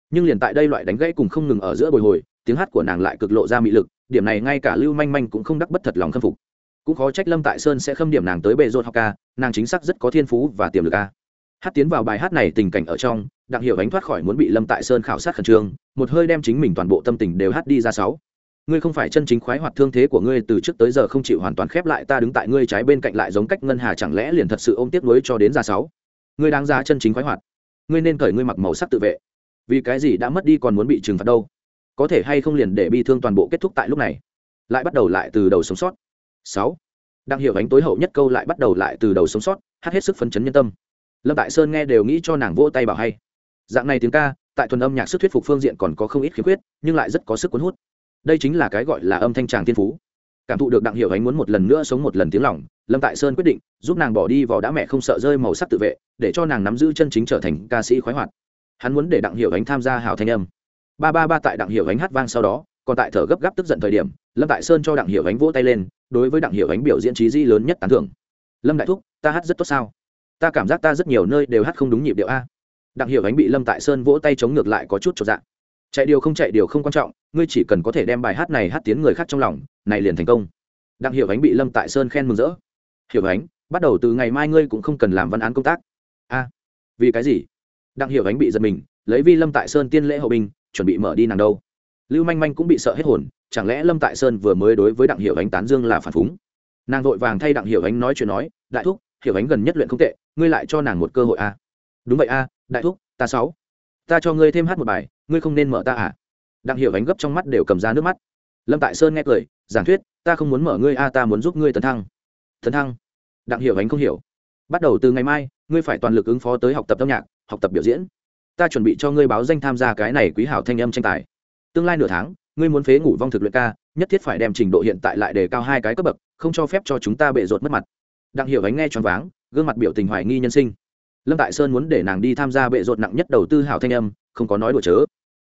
Nhưng liền tại đây loại đánh gãy cùng không ngừng ở giữa bồi hồi, tiếng hát của nàng lại cực lộ ra mị lực, điểm này ngay cả lưu manh manh cũng không đắc bất thật lòng khâm phục. Cũng khó trách lâm tại sơn sẽ khâm điểm nàng tới bệ rột học ca, nàng chính xác rất có thiên phú và tiềm lực a hát tiến vào bài hát này tình cảnh ở trong, đặng hiểu ánh thoát khỏi muốn bị lâm tại sơn khảo sát khẩn trương, một hơi đem chính mình toàn bộ tâm tình đều hát đi ra sáu. Ngươi không phải chân chính khoái hoạt thương thế của ngươi, từ trước tới giờ không chịu hoàn toàn khép lại, ta đứng tại ngươi trái bên cạnh lại giống cách ngân hà chẳng lẽ liền thật sự ôm tiếp nối cho đến ra sáu. Ngươi đáng ra chân chính khoái hoạt. Ngươi nên cởi ngươi mặc màu sắc tự vệ. Vì cái gì đã mất đi còn muốn bị trừng phạt đâu? Có thể hay không liền để bi thương toàn bộ kết thúc tại lúc này? Lại bắt đầu lại từ đầu sống sót. Sáu. Đặng hiểu ánh tối hậu nhất câu lại bắt đầu lại từ đầu sống sót, hát hết sức phấn chấn nhân tâm lâm tại sơn nghe đều nghĩ cho nàng vỗ tay bảo hay. Dạng này tiếng ca tại thuần âm nhạc sức thuyết phục phương diện còn có không ít khiếm khuyết nhưng lại rất có sức cuốn hút. Đây chính là cái gọi là âm thanh tràng tiên phú. Cảm thụ được đặng hiểu ánh muốn một lần nữa sống một lần tiếng lòng, lâm tại sơn quyết định giúp nàng bỏ đi vào đã mẹ không sợ rơi màu sắc tự vệ để cho nàng nắm giữ chân chính trở thành ca sĩ khoái hoạt. Hắn muốn để đặng hiểu ánh tham gia hào thanh âm. Ba ba ba tại đặng hiểu ánh hát vang sau đó còn tại thở gấp gáp tức giận thời điểm lâm tại sơn cho đặng hiểu ánh vỗ tay lên đối với đặng hiểu ánh biểu diễn trí di lớn nhất tán thưởng. Lâm đại thúc ta hát rất tốt sao? Ta cảm giác ta rất nhiều nơi đều hát không đúng nhịp điệu a. Đặng hiểu ánh bị lâm tại sơn vỗ tay chống ngược lại có chút cho dạng chạy điều không chạy điều không quan trọng, ngươi chỉ cần có thể đem bài hát này hát tiếng người khác trong lòng, này liền thành công. Đặng hiểu ánh bị lâm tại sơn khen mừng rỡ. Hiểu ánh, bắt đầu từ ngày mai ngươi cũng không cần làm văn án công tác. A, vì cái gì? Đặng hiểu ánh bị giật mình, lấy vi lâm tại sơn tiên lễ hậu binh, chuẩn bị mở đi nàng đâu. Lưu manh manh cũng bị sợ hết hồn, chẳng lẽ lâm tại sơn vừa mới đối với đặng Hiểu ánh tán dương là phản phúng? Nàng vội vàng thay đặng Hiểu ánh nói chuyện nói, đại thúc hiểu ánh gần nhất luyện không tệ ngươi lại cho nàng một cơ hội a à? đúng vậy a à, đại thúc ta sáu. Ta cho ngươi thêm hát một bài ngươi không nên mở ta à? Đặng hiểu ánh gấp trong mắt đều cầm ra nước mắt. Lâm tại sơn nghe cười giảng thuyết ta không muốn mở ngươi a ta muốn giúp ngươi tấn thăng. Tấn thăng? Đặng hiểu ánh không hiểu. Bắt đầu từ ngày mai ngươi phải toàn lực ứng phó tới học tập âm nhạc học tập biểu diễn. Ta chuẩn bị cho ngươi báo danh tham gia cái này quý hảo thanh âm tranh tài. Tương lai nửa tháng ngươi muốn phế ngủ vong thực luyện ca nhất thiết phải đem trình độ hiện tại lại đề cao hai cái cấp bậc không cho phép cho chúng ta bệ rột mất mặt đặng hiểu ánh nghe choáng váng, gương mặt biểu tình hoài nghi nhân sinh. Lâm tại sơn muốn để nàng đi tham gia bệ rột nặng nhất đầu tư hảo thanh âm, không có nói đùa chớ.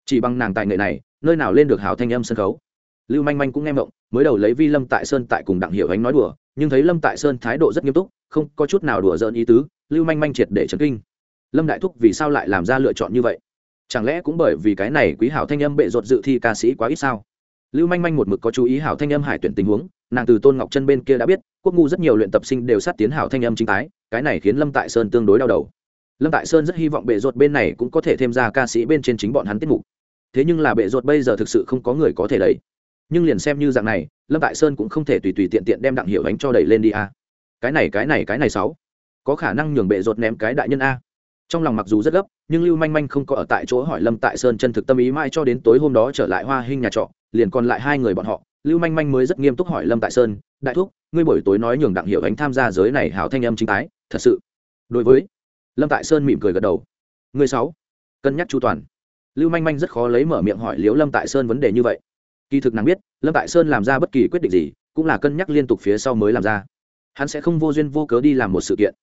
Chỉ bằng nàng tài nghệ này, nơi nào lên được hảo thanh âm sân khấu. Lưu manh manh cũng nghe mộng, mới đầu lấy vi lâm tại sơn tại cùng đặng hiểu ánh nói đùa, nhưng thấy lâm tại sơn thái độ rất nghiêm túc, không có chút nào đùa giỡn ý tứ, lưu manh manh triệt để trấn kinh. Lâm đại thúc vì sao lại làm ra lựa chọn như vậy? Chẳng lẽ cũng bởi vì cái này quý hảo thanh âm bệ rột dự thi ca sĩ quá ít sao? Lưu manh manh một mực có chú ý hảo thanh âm hải tuyển tình huống, nàng từ tôn ngọc chân bên kia đã biết, quốc ngu rất nhiều luyện tập sinh đều sát tiến hảo thanh âm chính tái, cái này khiến lâm tại sơn tương đối đau đầu. Lâm tại sơn rất hy vọng bệ ruột bên này cũng có thể thêm ra ca sĩ bên trên chính bọn hắn tiết mục. Thế nhưng là bệ ruột bây giờ thực sự không có người có thể đẩy. Nhưng liền xem như dạng này, lâm tại sơn cũng không thể tùy tùy tiện tiện đem đặng hiệu ánh cho đẩy lên đi a. Cái này cái này cái này sáu. Có khả năng nhường bệ ruột ném cái đại nhân a trong lòng mặc dù rất gấp, nhưng lưu manh manh không có ở tại chỗ hỏi lâm tại sơn chân thực tâm ý mãi cho đến tối hôm đó trở lại hoa hinh nhà trọ, liền còn lại hai người bọn họ. Lưu manh manh mới rất nghiêm túc hỏi lâm tại sơn, đại thúc, ngươi buổi tối nói nhường đặng hiệu ánh tham gia giới này hảo thanh âm chính tái, thật sự. Đối với lâm tại sơn mỉm cười gật đầu. Người sáu, cân nhắc chu toàn. Lưu manh manh rất khó lấy mở miệng hỏi liễu lâm tại sơn vấn đề như vậy. Kỳ thực nàng biết, lâm tại sơn làm ra bất kỳ quyết định gì, cũng là cân nhắc liên tục phía sau mới làm ra. Hắn sẽ không vô duyên vô cớ đi làm một sự kiện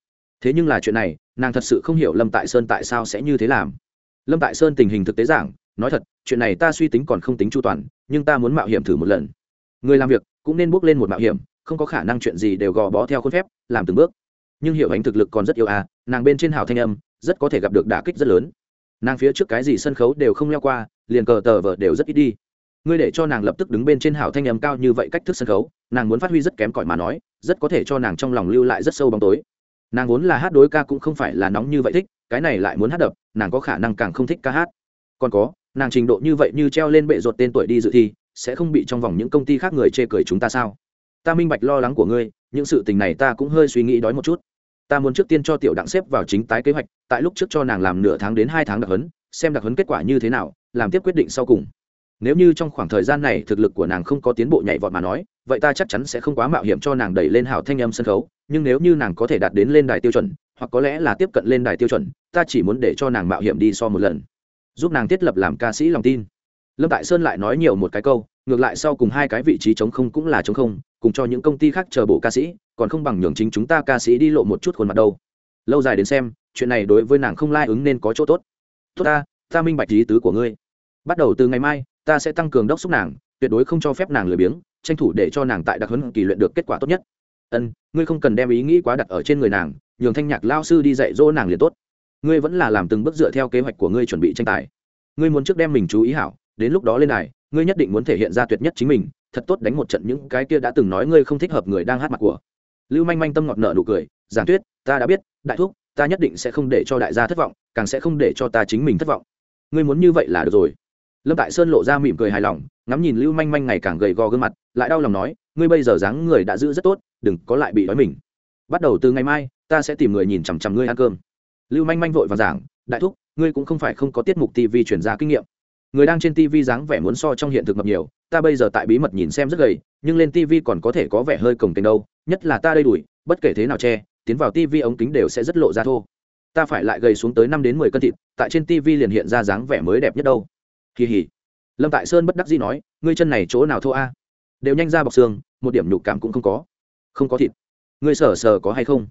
thế nhưng là chuyện này, nàng thật sự không hiểu lâm tại sơn tại sao sẽ như thế làm. Lâm tại sơn tình hình thực tế giảng, nói thật, chuyện này ta suy tính còn không tính chu toàn, nhưng ta muốn mạo hiểm thử một lần. Người làm việc cũng nên bước lên một mạo hiểm, không có khả năng chuyện gì đều gò bó theo khuôn phép, làm từng bước. Nhưng hiểu ánh thực lực còn rất yêu à nàng bên trên hào thanh âm, rất có thể gặp được đả kích rất lớn. Nàng phía trước cái gì sân khấu đều không leo qua, liền cờ tờ vợ đều rất ít đi. Ngươi để cho nàng lập tức đứng bên trên hào thanh âm cao như vậy cách thức sân khấu, nàng muốn phát huy rất kém cỏi mà nói, rất có thể cho nàng trong lòng lưu lại rất sâu bóng tối nàng vốn là hát đối ca cũng không phải là nóng như vậy thích, cái này lại muốn hát đập, nàng có khả năng càng không thích ca hát. Còn có, nàng trình độ như vậy như treo lên bệ ruột tên tuổi đi dự thi, sẽ không bị trong vòng những công ty khác người chê cười chúng ta sao? Ta minh bạch lo lắng của ngươi, những sự tình này ta cũng hơi suy nghĩ đói một chút. Ta muốn trước tiên cho tiểu đặng xếp vào chính tái kế hoạch, tại lúc trước cho nàng làm nửa tháng đến hai tháng đặc hấn xem đặc hấn kết quả như thế nào, làm tiếp quyết định sau cùng. Nếu như trong khoảng thời gian này thực lực của nàng không có tiến bộ nhảy vọt mà nói vậy ta chắc chắn sẽ không quá mạo hiểm cho nàng đẩy lên hảo thanh âm sân khấu, nhưng nếu như nàng có thể đạt đến lên đài tiêu chuẩn, hoặc có lẽ là tiếp cận lên đài tiêu chuẩn, ta chỉ muốn để cho nàng mạo hiểm đi so một lần. Giúp nàng thiết lập làm ca sĩ lòng tin. Lâm tại sơn lại nói nhiều một cái câu, ngược lại sau cùng hai cái vị trí chống không cũng là chống không, cùng cho những công ty khác chờ bộ ca sĩ, còn không bằng nhường chính chúng ta ca sĩ đi lộ một chút khuôn mặt đâu. Lâu dài đến xem, chuyện này đối với nàng không lai ứng nên có chỗ tốt. Tốt ta ta minh bạch lý tứ của ngươi. Bắt đầu từ ngày mai, ta sẽ tăng cường đốc xúc nàng tuyệt đối không cho phép nàng lười biếng, tranh thủ để cho nàng tại đặc huấn kỳ luyện được kết quả tốt nhất. Ân, ngươi không cần đem ý nghĩ quá đặt ở trên người nàng, nhường thanh nhạc lao sư đi dạy dỗ nàng liền tốt. Ngươi vẫn là làm từng bước dựa theo kế hoạch của ngươi chuẩn bị tranh tài. Ngươi muốn trước đem mình chú ý hảo, đến lúc đó lên này ngươi nhất định muốn thể hiện ra tuyệt nhất chính mình, thật tốt đánh một trận những cái kia đã từng nói ngươi không thích hợp người đang hát mặt của. Lưu manh manh tâm ngọt nợ nụ cười, giảng tuyết ta đã biết, đại thúc, ta nhất định sẽ không để cho đại gia thất vọng, càng sẽ không để cho ta chính mình thất vọng. Ngươi muốn như vậy là được rồi. Lâm tại sơn lộ ra mỉm cười hài lòng ngắm nhìn lưu manh manh ngày càng gầy gò gương mặt, lại đau lòng nói, ngươi bây giờ dáng người đã giữ rất tốt, đừng có lại bị đói mình. Bắt đầu từ ngày mai, ta sẽ tìm người nhìn chằm chằm ngươi ăn cơm. Lưu manh manh vội và giảng, đại thúc, ngươi cũng không phải không có tiết mục tv chuyển ra kinh nghiệm. Người đang trên tv dáng vẻ muốn so trong hiện thực mập nhiều, ta bây giờ tại bí mật nhìn xem rất gầy, nhưng lên tv còn có thể có vẻ hơi cồng kềnh đâu, nhất là ta đây đuổi, bất kể thế nào che, tiến vào tv ống kính đều sẽ rất lộ ra thô. Ta phải lại gầy xuống tới năm đến mười cân thịt, tại trên tv liền hiện ra dáng vẻ mới đẹp nhất đâu. Kỳ hỉ lâm tại sơn bất đắc dĩ nói, ngươi chân này chỗ nào thô a? Đều nhanh ra bọc xương, một điểm nhục cảm cũng không có. Không có thịt. Ngươi sờ sờ có hay không?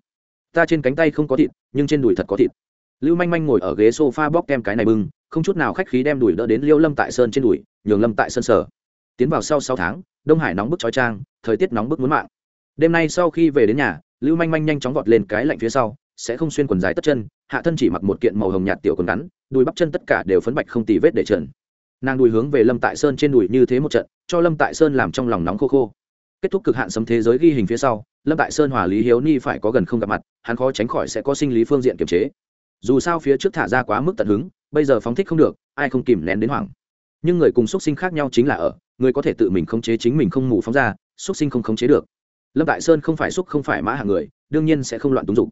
Ta trên cánh tay không có thịt, nhưng trên đùi thật có thịt. Lưu manh manh ngồi ở ghế s o f a bóc kem cái này bưng, không chút nào khách khí đem đùi đỡ đến liêu lâm tại sơn trên đùi, nhường lâm tại sơn sở tiến vào sau sáu tháng, đông hải nóng bức trói trang thời tiết nóng bức muốn mạng. Đêm nay sau khi về đến nhà, lưu manh manh nhanh chóng vọt lên cái lạnh phía sau, sẽ không xuyên quần dài tất chân, hạ thân chỉ mặc một kiện màu hồng nhạt tiểu quần ngắn, đùi bắp chân tất cả đều phấn bạch không tì vết để trần nàng đùi hướng về lâm tại sơn trên đùi như thế một trận, cho lâm tại sơn làm trong lòng nóng khô khô. Kết thúc cực hạn sấm thế giới ghi hình phía sau, lâm tại sơn hòa lý hiếu ni phải có gần không gặp mặt, hắn khó tránh khỏi sẽ có sinh lý phương diện kiềm chế. Dù sao phía trước thả ra quá mức tận hứng, bây giờ phóng thích không được, ai không kìm nén đến hoảng. Nhưng người cùng x u ấ t sinh khác nhau chính là ở, người có thể tự mình khống chế chính mình không mù phóng ra x u ấ t sinh không khống chế được. Lâm tại sơn không phải xúc không phải mã hạng người, đương nhiên sẽ không loạn túng dục.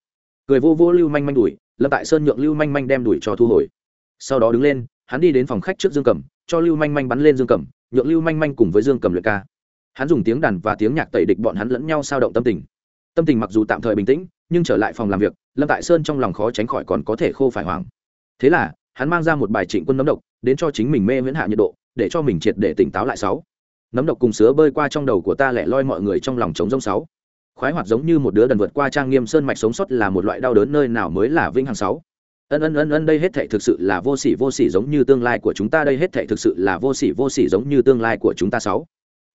Người vô vô lưu manh manh đuổi, lâm tại sơn nhượng lưu manh manh đem đuổi cho thu hồi. Sau đó đứng lên, hắn đi đến phòng khách trước dương cầm cho lưu manh manh bắn lên dương cầm nhượng lưu manh manh cùng với dương cầm luyện ca. Hắn dùng tiếng đàn và tiếng nhạc tẩy địch bọn hắn lẫn nhau sao động tâm tình. Tâm tình mặc dù tạm thời bình tĩnh, nhưng trở lại phòng làm việc, lâm tại sơn trong lòng khó tránh khỏi còn có thể khô phải hoảng. Thế là, hắn mang ra một bài trịnh quân nấm độc, đến cho chính mình mê miễn hạ nhiệt độ, để cho mình triệt để tỉnh táo lại sáu. Nấm độc cùng sứa bơi qua trong đầu của ta lẻ loi mọi người trong lòng trống rông sáu. Khoái hoạt giống như một đứa đần vượt qua trang nghiêm sơn mạch sống sót là một loại đau đớn nơi nào mới là vinh hằng sáu ân ân ân ân, đây hết thệ thực sự là vô sỉ vô sỉ giống như tương lai của chúng ta, đây hết thệ thực sự là vô sỉ vô sỉ giống như tương lai của chúng ta sáu.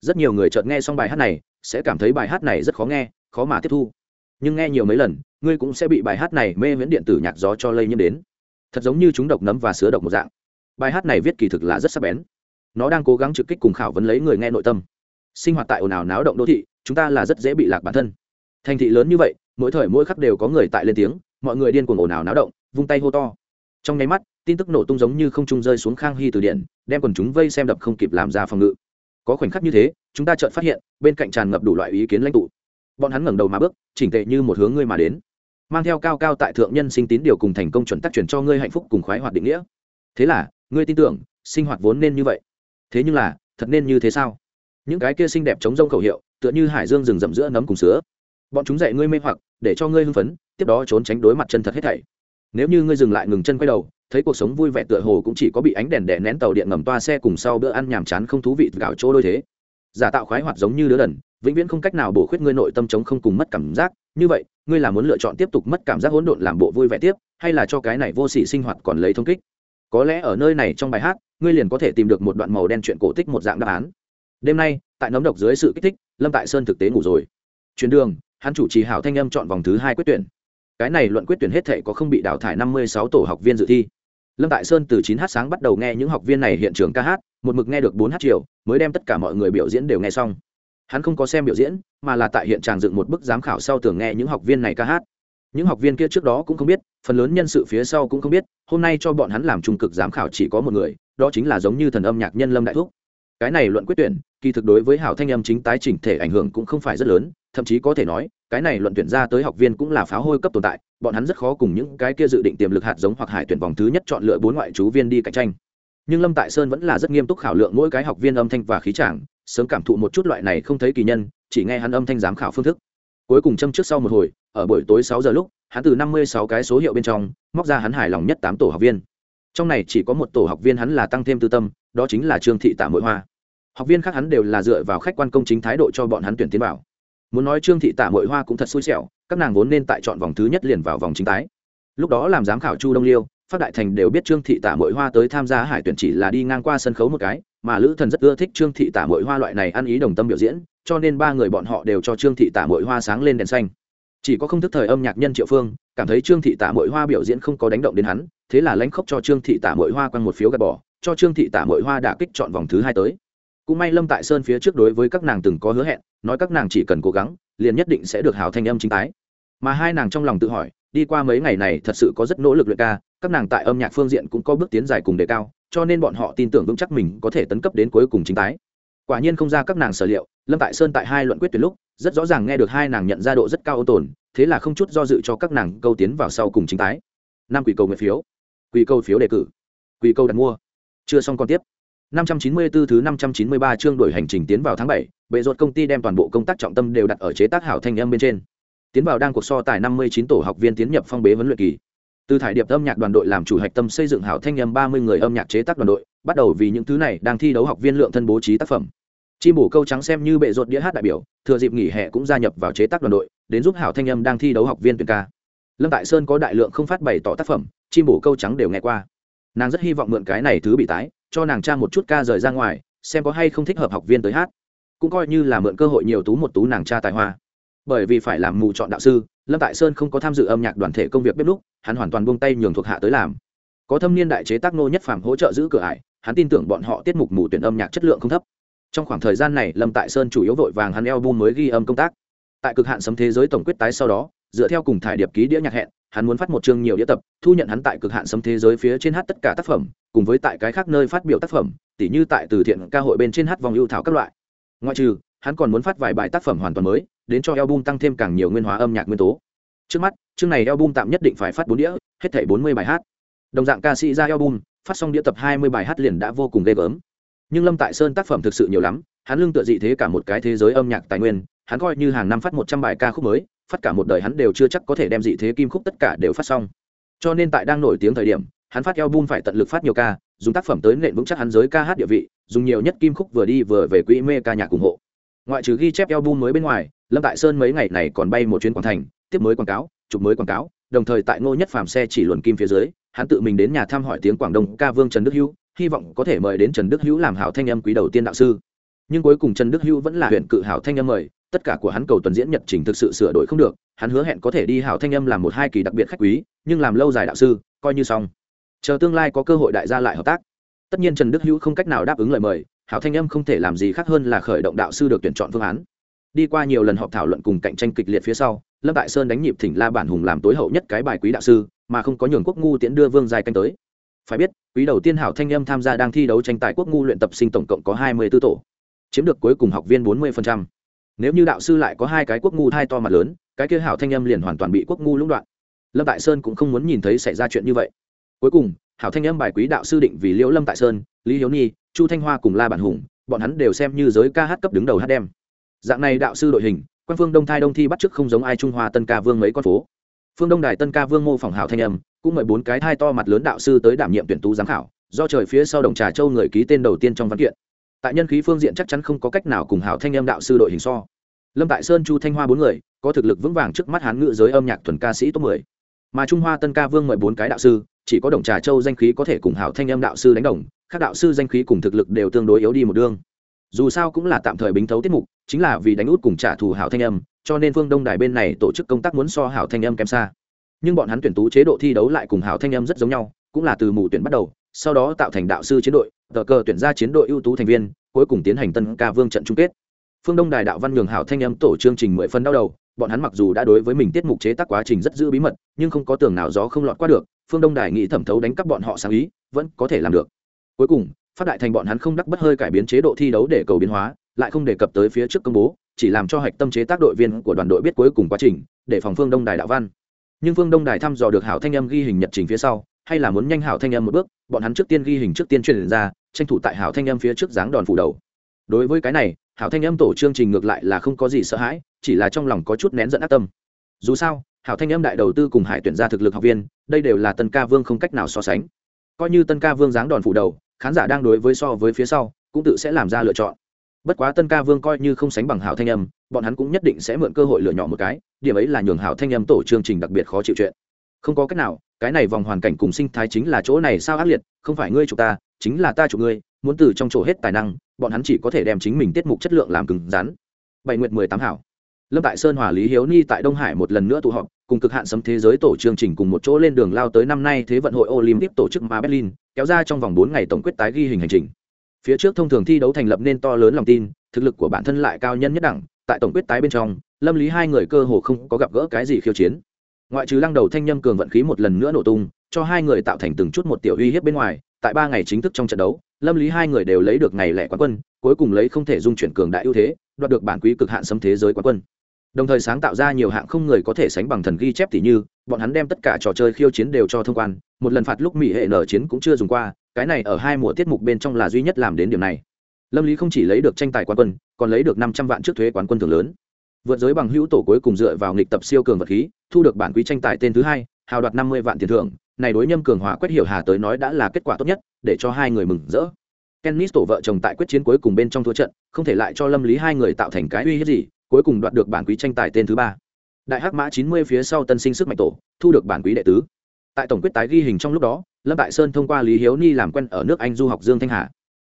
Rất nhiều người chợt nghe xong bài hát này, sẽ cảm thấy bài hát này rất khó nghe, khó mà tiếp thu. Nhưng nghe nhiều mấy lần, ngươi cũng sẽ bị bài hát này mê miễn điện tử nhạc gió cho lây nhiễm đến. Thật giống như chúng độc nấm và sứa độc một dạng. Bài hát này viết kỳ thực là rất sắc bén. Nó đang cố gắng trực kích cùng khảo vấn lấy người nghe nội tâm. Sinh hoạt tại ồn ào náo động đô thị, chúng ta là rất dễ bị lạc bản thân. Thành thị lớn như vậy, mỗi thời mỗi khắc đều có người tại lên tiếng, mọi người điên cuồng ồn ào náo động vung tay hô to. Trong nháy mắt, tin tức nổ tung giống như không trung rơi xuống khang hy từ điện đem quần chúng vây xem đập không kịp làm ra phòng ngự. Có khoảnh khắc như thế, chúng ta chợt phát hiện, bên cạnh tràn ngập đủ loại ý kiến lãnh tụ. Bọn hắn ngẩng đầu mà bước, chỉnh tệ như một hướng ngươi mà đến. Mang theo cao cao tại thượng nhân sinh tín điều cùng thành công chuẩn tắc chuyển cho ngươi hạnh phúc cùng khoái hoạt định nghĩa. Thế là, ngươi tin tưởng, sinh hoạt vốn nên như vậy. Thế nhưng là, thật nên như thế sao? Những cái kia xinh đẹp chống rông khẩu hiệu, tựa như hải dương rừng rậm giữa nấm cùng sứa. Bọn chúng dạy ngươi mê hoặc, để cho ngươi hưng phấn, tiếp đó trốn tránh đối mặt chân thật hết thảy nếu như ngươi dừng lại ngừng chân quay đầu, thấy cuộc sống vui vẻ tựa hồ cũng chỉ có bị ánh đèn đè nén tàu điện ngầm toa xe cùng sau bữa ăn nhàm chán không thú vị gạo chỗ đôi thế. Giả tạo khoái hoạt giống như đứa đần, vĩnh viễn không cách nào bổ khuyết ngươi nội tâm chống không cùng mất cảm giác. Như vậy, ngươi là muốn lựa chọn tiếp tục mất cảm giác hỗn độn làm bộ vui vẻ tiếp, hay là cho cái này vô sỉ sinh hoạt còn lấy thông kích? Có lẽ ở nơi này trong bài hát, ngươi liền có thể tìm được một đoạn màu đen chuyện cổ tích một dạng đáp án. Đêm nay, tại nấm độc dưới sự kích thích, lâm tại sơn thực tế ngủ rồi. Chuyến đường, hắn chủ trì hảo thanh âm chọn vòng thứ hai quyết tuyển cái này luận quyết tuyển hết thể có không bị đào thải năm mươi sáu tổ học viên dự thi. Lâm tại sơn từ chín h sáng bắt đầu nghe những học viên này hiện trường ca hát, một mực nghe được bốn h chiều, mới đem tất cả mọi người biểu diễn đều nghe xong. Hắn không có xem biểu diễn, mà là tại hiện tràng dựng một bức giám khảo sau tưởng nghe những học viên này ca hát. Những học viên kia trước đó cũng không biết, phần lớn nhân sự phía sau cũng không biết, hôm nay cho bọn hắn làm trung cực giám khảo chỉ có một người, đó chính là giống như thần âm nhạc nhân lâm đại thúc. Cái này luận quyết tuyển, kỳ thực đối với hảo thanh âm chính tái chỉnh thể ảnh hưởng cũng không phải rất lớn thậm chí có thể nói, cái này luận tuyển ra tới học viên cũng là pháo hôi cấp tồn tại, bọn hắn rất khó cùng những cái kia dự định tiềm lực hạt giống hoặc hải tuyển vòng thứ nhất chọn lựa bốn ngoại chú viên đi cạnh tranh. Nhưng lâm tại sơn vẫn là rất nghiêm túc khảo lượng mỗi cái học viên âm thanh và khí trảng sớm cảm thụ một chút loại này không thấy kỳ nhân, chỉ nghe hắn âm thanh giám khảo phương thức. Cuối cùng châm trước sau một hồi, ở buổi tối sáu giờ lúc, hắn từ năm mươi sáu cái số hiệu bên trong, móc ra hắn hài lòng nhất tám tổ học viên. Trong này chỉ có một tổ học viên hắn là tăng thêm tư tâm, đó chính là trương thị tạ mội hoa. Học viên khác hắn đều là dựa vào khách quan công chính thái độ cho bọn hắn tuyển tiến vào muốn nói trương thị tạ mội hoa cũng thật xui xẻo, các nàng vốn nên tại chọn vòng thứ nhất liền vào vòng chính tái. Lúc đó làm giám khảo chu đông liêu, phát đại thành đều biết trương thị tạ mội hoa tới tham gia hải tuyển chỉ là đi ngang qua sân khấu một cái, mà lữ thần rất ưa thích trương thị tạ mội hoa loại này ăn ý đồng tâm biểu diễn, cho nên ba người bọn họ đều cho trương thị tạ mội hoa sáng lên đèn xanh. Chỉ có không thức thời âm nhạc nhân triệu phương, cảm thấy trương thị tạ mội hoa biểu diễn không có đánh động đến hắn, thế là lãnh khốc cho trương thị tạ mội hoa quăng một phiếu gạt bỏ, cho trương thị tạ mội hoa đã kích chọn vòng thứ hai tới cũng may lâm tại sơn phía trước đối với các nàng từng có hứa hẹn, nói các nàng chỉ cần cố gắng, liền nhất định sẽ được hào thanh âm chính tái. Mà hai nàng trong lòng tự hỏi, đi qua mấy ngày này thật sự có rất nỗ lực luyện ca, các nàng tại âm nhạc phương diện cũng có bước tiến dài cùng đề cao, cho nên bọn họ tin tưởng vững chắc mình có thể tấn cấp đến cuối cùng chính tái. Quả nhiên không ra các nàng sở liệu, lâm tại sơn tại hai luận quyết tuyệt lúc, rất rõ ràng nghe được hai nàng nhận ra độ rất cao ô tồn, thế là không chút do dự cho các nàng câu tiến vào sau cùng chính tái. Năm quỷ cầu nguyện phiếu. Quỷ câu phiếu đề cử. Quỷ câu đặt mua. Chưa xong còn tiếp. 594 thứ 593 chương đổi hành trình tiến vào tháng 7, bệ ruột công ty đem toàn bộ công tác trọng tâm đều đặt ở chế tác hảo thanh âm bên trên. Tiến vào đang cuộc so tài 59 tổ học viên tiến nhập phong bế vấn luyện kỳ. Từ thải điệp âm nhạc đoàn đội làm chủ hạch tâm xây dựng hảo thanh âm 30 người âm nhạc chế tác đoàn đội, bắt đầu vì những thứ này đang thi đấu học viên lượng thân bố trí tác phẩm. Chim bổ câu trắng xem như bệ ruột đĩa hát đại biểu, thừa dịp nghỉ hè cũng gia nhập vào chế tác đoàn đội, đến giúp hảo thanh âm đang thi đấu học viên tuyển ca. Lâm Tại Sơn có đại lượng không phát bày tỏ tác phẩm, chim bổ câu trắng đều nghe qua. Nàng rất hy vọng mượn cái này thứ bị tái, cho nàng cha một chút ca rời ra ngoài xem có hay không thích hợp học viên tới hát. Cũng coi như là mượn cơ hội nhiều tú một tú nàng cha tài hoa. Bởi vì phải làm mù chọn đạo sư lâm tại sơn không có tham dự âm nhạc đoàn thể công việc bếp lúc hắn hoàn toàn buông tay nhường thuộc hạ tới làm. Có thâm niên đại chế tác nô nhất phàm hỗ trợ giữ cửa ải hắn tin tưởng bọn họ tiết mục mù tuyển âm nhạc chất lượng không thấp. Trong khoảng thời gian này lâm tại sơn chủ yếu vội vàng hắn album mới ghi âm công tác. Tại cực hạn sấm thế giới tổng quyết tái sau đó dựa theo cùng thải điệp ký đĩa nhạc hẹn, hắn muốn phát một chương nhiều đĩa tập, thu nhận hắn tại cực hạn sấm thế giới phía trên hát tất cả tác phẩm, cùng với tại cái khác nơi phát biểu tác phẩm, tỉ như tại từ thiện ca hội bên trên hát vòng ưu thảo các loại. Ngoại trừ, hắn còn muốn phát vài bài tác phẩm hoàn toàn mới, đến cho album tăng thêm càng nhiều nguyên hóa âm nhạc nguyên tố. Trước mắt, chương này album tạm nhất định phải phát bốn đĩa, hết thảy bốn mươi bài hát. Đồng dạng ca sĩ ra album, phát xong đĩa tập hai mươi bài hát liền đã vô cùng ghê gớm. Nhưng lâm tại sơn tác phẩm thực sự nhiều lắm, hắn lương tựa dị thế cả một cái thế giới âm nhạc tài nguyên, hắn coi như hàng năm phát một trăm bài ca khúc mới phát cả một đời hắn đều chưa chắc có thể đem dị thế kim khúc tất cả đều phát xong. Cho nên tại đang nổi tiếng thời điểm, hắn phát album phải tận lực phát nhiều ca, dùng tác phẩm tới nện vững chắc hắn giới ca hát địa vị, dùng nhiều nhất kim khúc vừa đi vừa về quỹ mê ca nhạc ủng hộ. Ngoại trừ ghi chép album mới bên ngoài, lâm tại sơn mấy ngày này còn bay một chuyến quảng thành, tiếp mới quảng cáo, chụp mới quảng cáo, đồng thời tại ngô nhất phàm xe chỉ luồn kim phía dưới, hắn tự mình đến nhà thăm hỏi tiếng quảng đông ca vương trần đức hữu, hy vọng có thể mời đến trần đức hữu làm hảo thanh âm quý đầu tiên đạo sư. Nhưng cuối cùng trần đức hữu vẫn là huyện cự hảo thanh âm mời tất cả của hắn cầu tuần diễn nhật trình thực sự sửa đổi không được, hắn hứa hẹn có thể đi hảo thanh âm làm một hai kỳ đặc biệt khách quý, nhưng làm lâu dài đạo sư, coi như xong. Chờ tương lai có cơ hội đại gia lại hợp tác. Tất nhiên trần đức hữu không cách nào đáp ứng lời mời, hảo thanh âm không thể làm gì khác hơn là khởi động đạo sư được tuyển chọn phương án. Đi qua nhiều lần họp thảo luận cùng cạnh tranh kịch liệt phía sau, lâm Đại sơn đánh nhịp thỉnh la bản hùng làm tối hậu nhất cái bài quý đạo sư, mà không có nhường quốc ngu tiễn đưa vương dài canh tới. Phải biết, quý đầu tiên hảo thanh âm tham gia đang thi đấu tranh tài quốc ngu luyện tập sinh tổng cộng có hai mươi b ố tổ, chiếm được cuối cùng học viên bốn mươi nếu như đạo sư lại có hai cái quốc ngu hai to mặt lớn, cái kia hảo thanh âm liền hoàn toàn bị quốc ngu lũng đoạn. Lâm tại sơn cũng không muốn nhìn thấy xảy ra chuyện như vậy. Cuối cùng, hảo thanh âm bài quý đạo sư định vì liễu lâm tại sơn, lý hiếu nhi, chu thanh hoa cùng la bản hùng, bọn hắn đều xem như giới ca hát cấp đứng đầu hát đem. Dạng này đạo sư đội hình, quan phương đông thai đông thi bắt chước không giống ai trung hoa tân ca vương mấy con phố. Phương đông đài tân ca vương mô phỏng hảo thanh âm, cũng mời bốn cái thai to mặt lớn đạo sư tới đảm nhiệm tuyển tú giám khảo, do trời phía sau đồng trà châu người ký tên đầu tiên trong văn kiện. Tại nhân khí phương diện chắc chắn không có cách nào cùng hảo thanh âm đạo sư đội hình so lâm tại sơn, chu thanh hoa bốn người, có thực lực vững vàng trước mắt hán ngự giới âm nhạc thuần ca sĩ top mười. Mà trung hoa tân ca vương mời bốn cái đạo sư, chỉ có đồng trà châu danh khí có thể cùng hảo thanh âm đạo sư đánh đồng, các đạo sư danh khí cùng thực lực đều tương đối yếu đi một đương dù sao cũng là tạm thời bính thấu tiết mục, chính là vì đánh út cùng trả thù hảo thanh âm, cho nên phương đông đài bên này tổ chức công tác muốn so hảo thanh âm kém xa. Nhưng bọn hắn tuyển tú chế độ thi đấu lại cùng hảo thanh âm rất giống nhau, cũng là từ mù tuyển bắt đầu, sau đó tạo thành đạo sư chiến đội, tờ cờ tuyển ra chiến đội ưu tú thành viên, cuối cùng tiến hành tân ca vương trận chung kết phương đông đài đạo văn nhường hảo thanh âm tổ chương trình mười phân đau đầu, bọn hắn mặc dù đã đối với mình tiết mục chế tác quá trình rất giữ bí mật, nhưng không có tường nào gió không lọt qua được, phương đông đài nghĩ thẩm thấu đánh cắp bọn họ sáng ý, vẫn có thể làm được. Cuối cùng phát đại thành bọn hắn không đắc bất hơi cải biến chế độ thi đấu để cầu biến hóa, lại không đề cập tới phía trước công bố, chỉ làm cho hạch tâm chế tác đội viên của đoàn đội biết cuối cùng quá trình, để phòng phương đông đài đạo văn. Nhưng phương đông đài thăm dò được hảo thanh âm ghi hình nhật trình phía sau, hay là muốn nhanh hảo thanh âm một bước, bọn hắn trước tiên ghi hình trước tiên truyền ra, tranh thủ tại hảo thanh âm phía trước dáng đòn phủ đầu. Đối với cái này hảo thanh âm tổ chương trình ngược lại là không có gì sợ hãi, chỉ là trong lòng có chút nén giận ác tâm. Dù sao, hảo thanh âm đại đầu tư cùng hải tuyển ra thực lực học viên, đây đều là tân ca vương không cách nào so sánh. Coi như tân ca vương dáng đòn phủ đầu, khán giả đang đối với so với phía sau, cũng tự sẽ làm ra lựa chọn. Bất quá tân ca vương coi như không sánh bằng hảo thanh âm, bọn hắn cũng nhất định sẽ mượn cơ hội lựa nhỏ một cái, điểm ấy là nhường hảo thanh âm tổ chương trình đặc biệt khó chịu chuyện. Không có cách nào cái này vòng hoàn cảnh cùng sinh thái chính là chỗ này sao ác liệt, không phải ngươi chụp ta, chính là ta chụp ngươi, muốn từ trong chỗ hết tài năng, bọn hắn chỉ có thể đem chính mình tiết mục chất lượng làm cứng rắn. Bảy nguyệt mười tám hảo. Lâm tại sơn hòa lý hiếu ni tại đông hải một lần nữa tụ họp, cùng cực hạn sấm thế giới tổ chương trình cùng một chỗ lên đường lao tới năm nay thế vận hội olympic tổ chức mà berlin kéo ra trong vòng bốn ngày tổng quyết tái ghi hình hành trình. Phía trước thông thường thi đấu thành lập nên to lớn lòng tin, thực lực của bản thân lại cao nhân nhất đẳng, tại tổng quyết tái bên trong, lâm lý hai người cơ hồ không có gặp gỡ cái gì khiêu chiến ngoại trừ lăng đầu thanh nhâm cường vận khí một lần nữa nổ tung, cho hai người tạo thành từng chút một tiểu uy hiếp bên ngoài, tại ba ngày chính thức trong trận đấu, lâm lý hai người đều lấy được ngày lẻ quán quân, cuối cùng lấy không thể dung chuyển cường đại ưu thế, đoạt được bản quý cực hạn xâm thế giới quán quân. Đồng thời sáng tạo ra nhiều hạng không người có thể sánh bằng thần ghi chép tỷ như, bọn hắn đem tất cả trò chơi khiêu chiến đều cho thông quan, một lần phạt lúc mỹ hệ nở chiến cũng chưa dùng qua, cái này ở hai mùa tiết mục bên trong là duy nhất làm đến điểm này. Lâm lý không chỉ lấy được tranh tài quán quân, còn lấy được năm trăm vạn trước thuế quán quân thường lớn vượt giới bằng hữu tổ cuối cùng dựa vào nghịch tập siêu cường vật khí, thu được bản quý tranh tài tên thứ hai, hào đoạt năm mươi vạn tiền thưởng. Này đối nhâm cường hòa quét hiểu hà tới nói đã là kết quả tốt nhất, để cho hai người mừng rỡ. Kennis tổ vợ chồng tại quyết chiến cuối cùng bên trong thua trận, không thể lại cho lâm lý hai người tạo thành cái uy hiếp gì, cuối cùng đoạt được bản quý tranh tài tên thứ ba. Đại hắc mã chín mươi phía sau tân sinh sức mạnh tổ, thu được bản quý đệ tứ. Tại tổng quyết tái ghi hình trong lúc đó, lâm đại sơn thông qua lý hiếu ni làm quen ở nước anh du học dương thanh hà.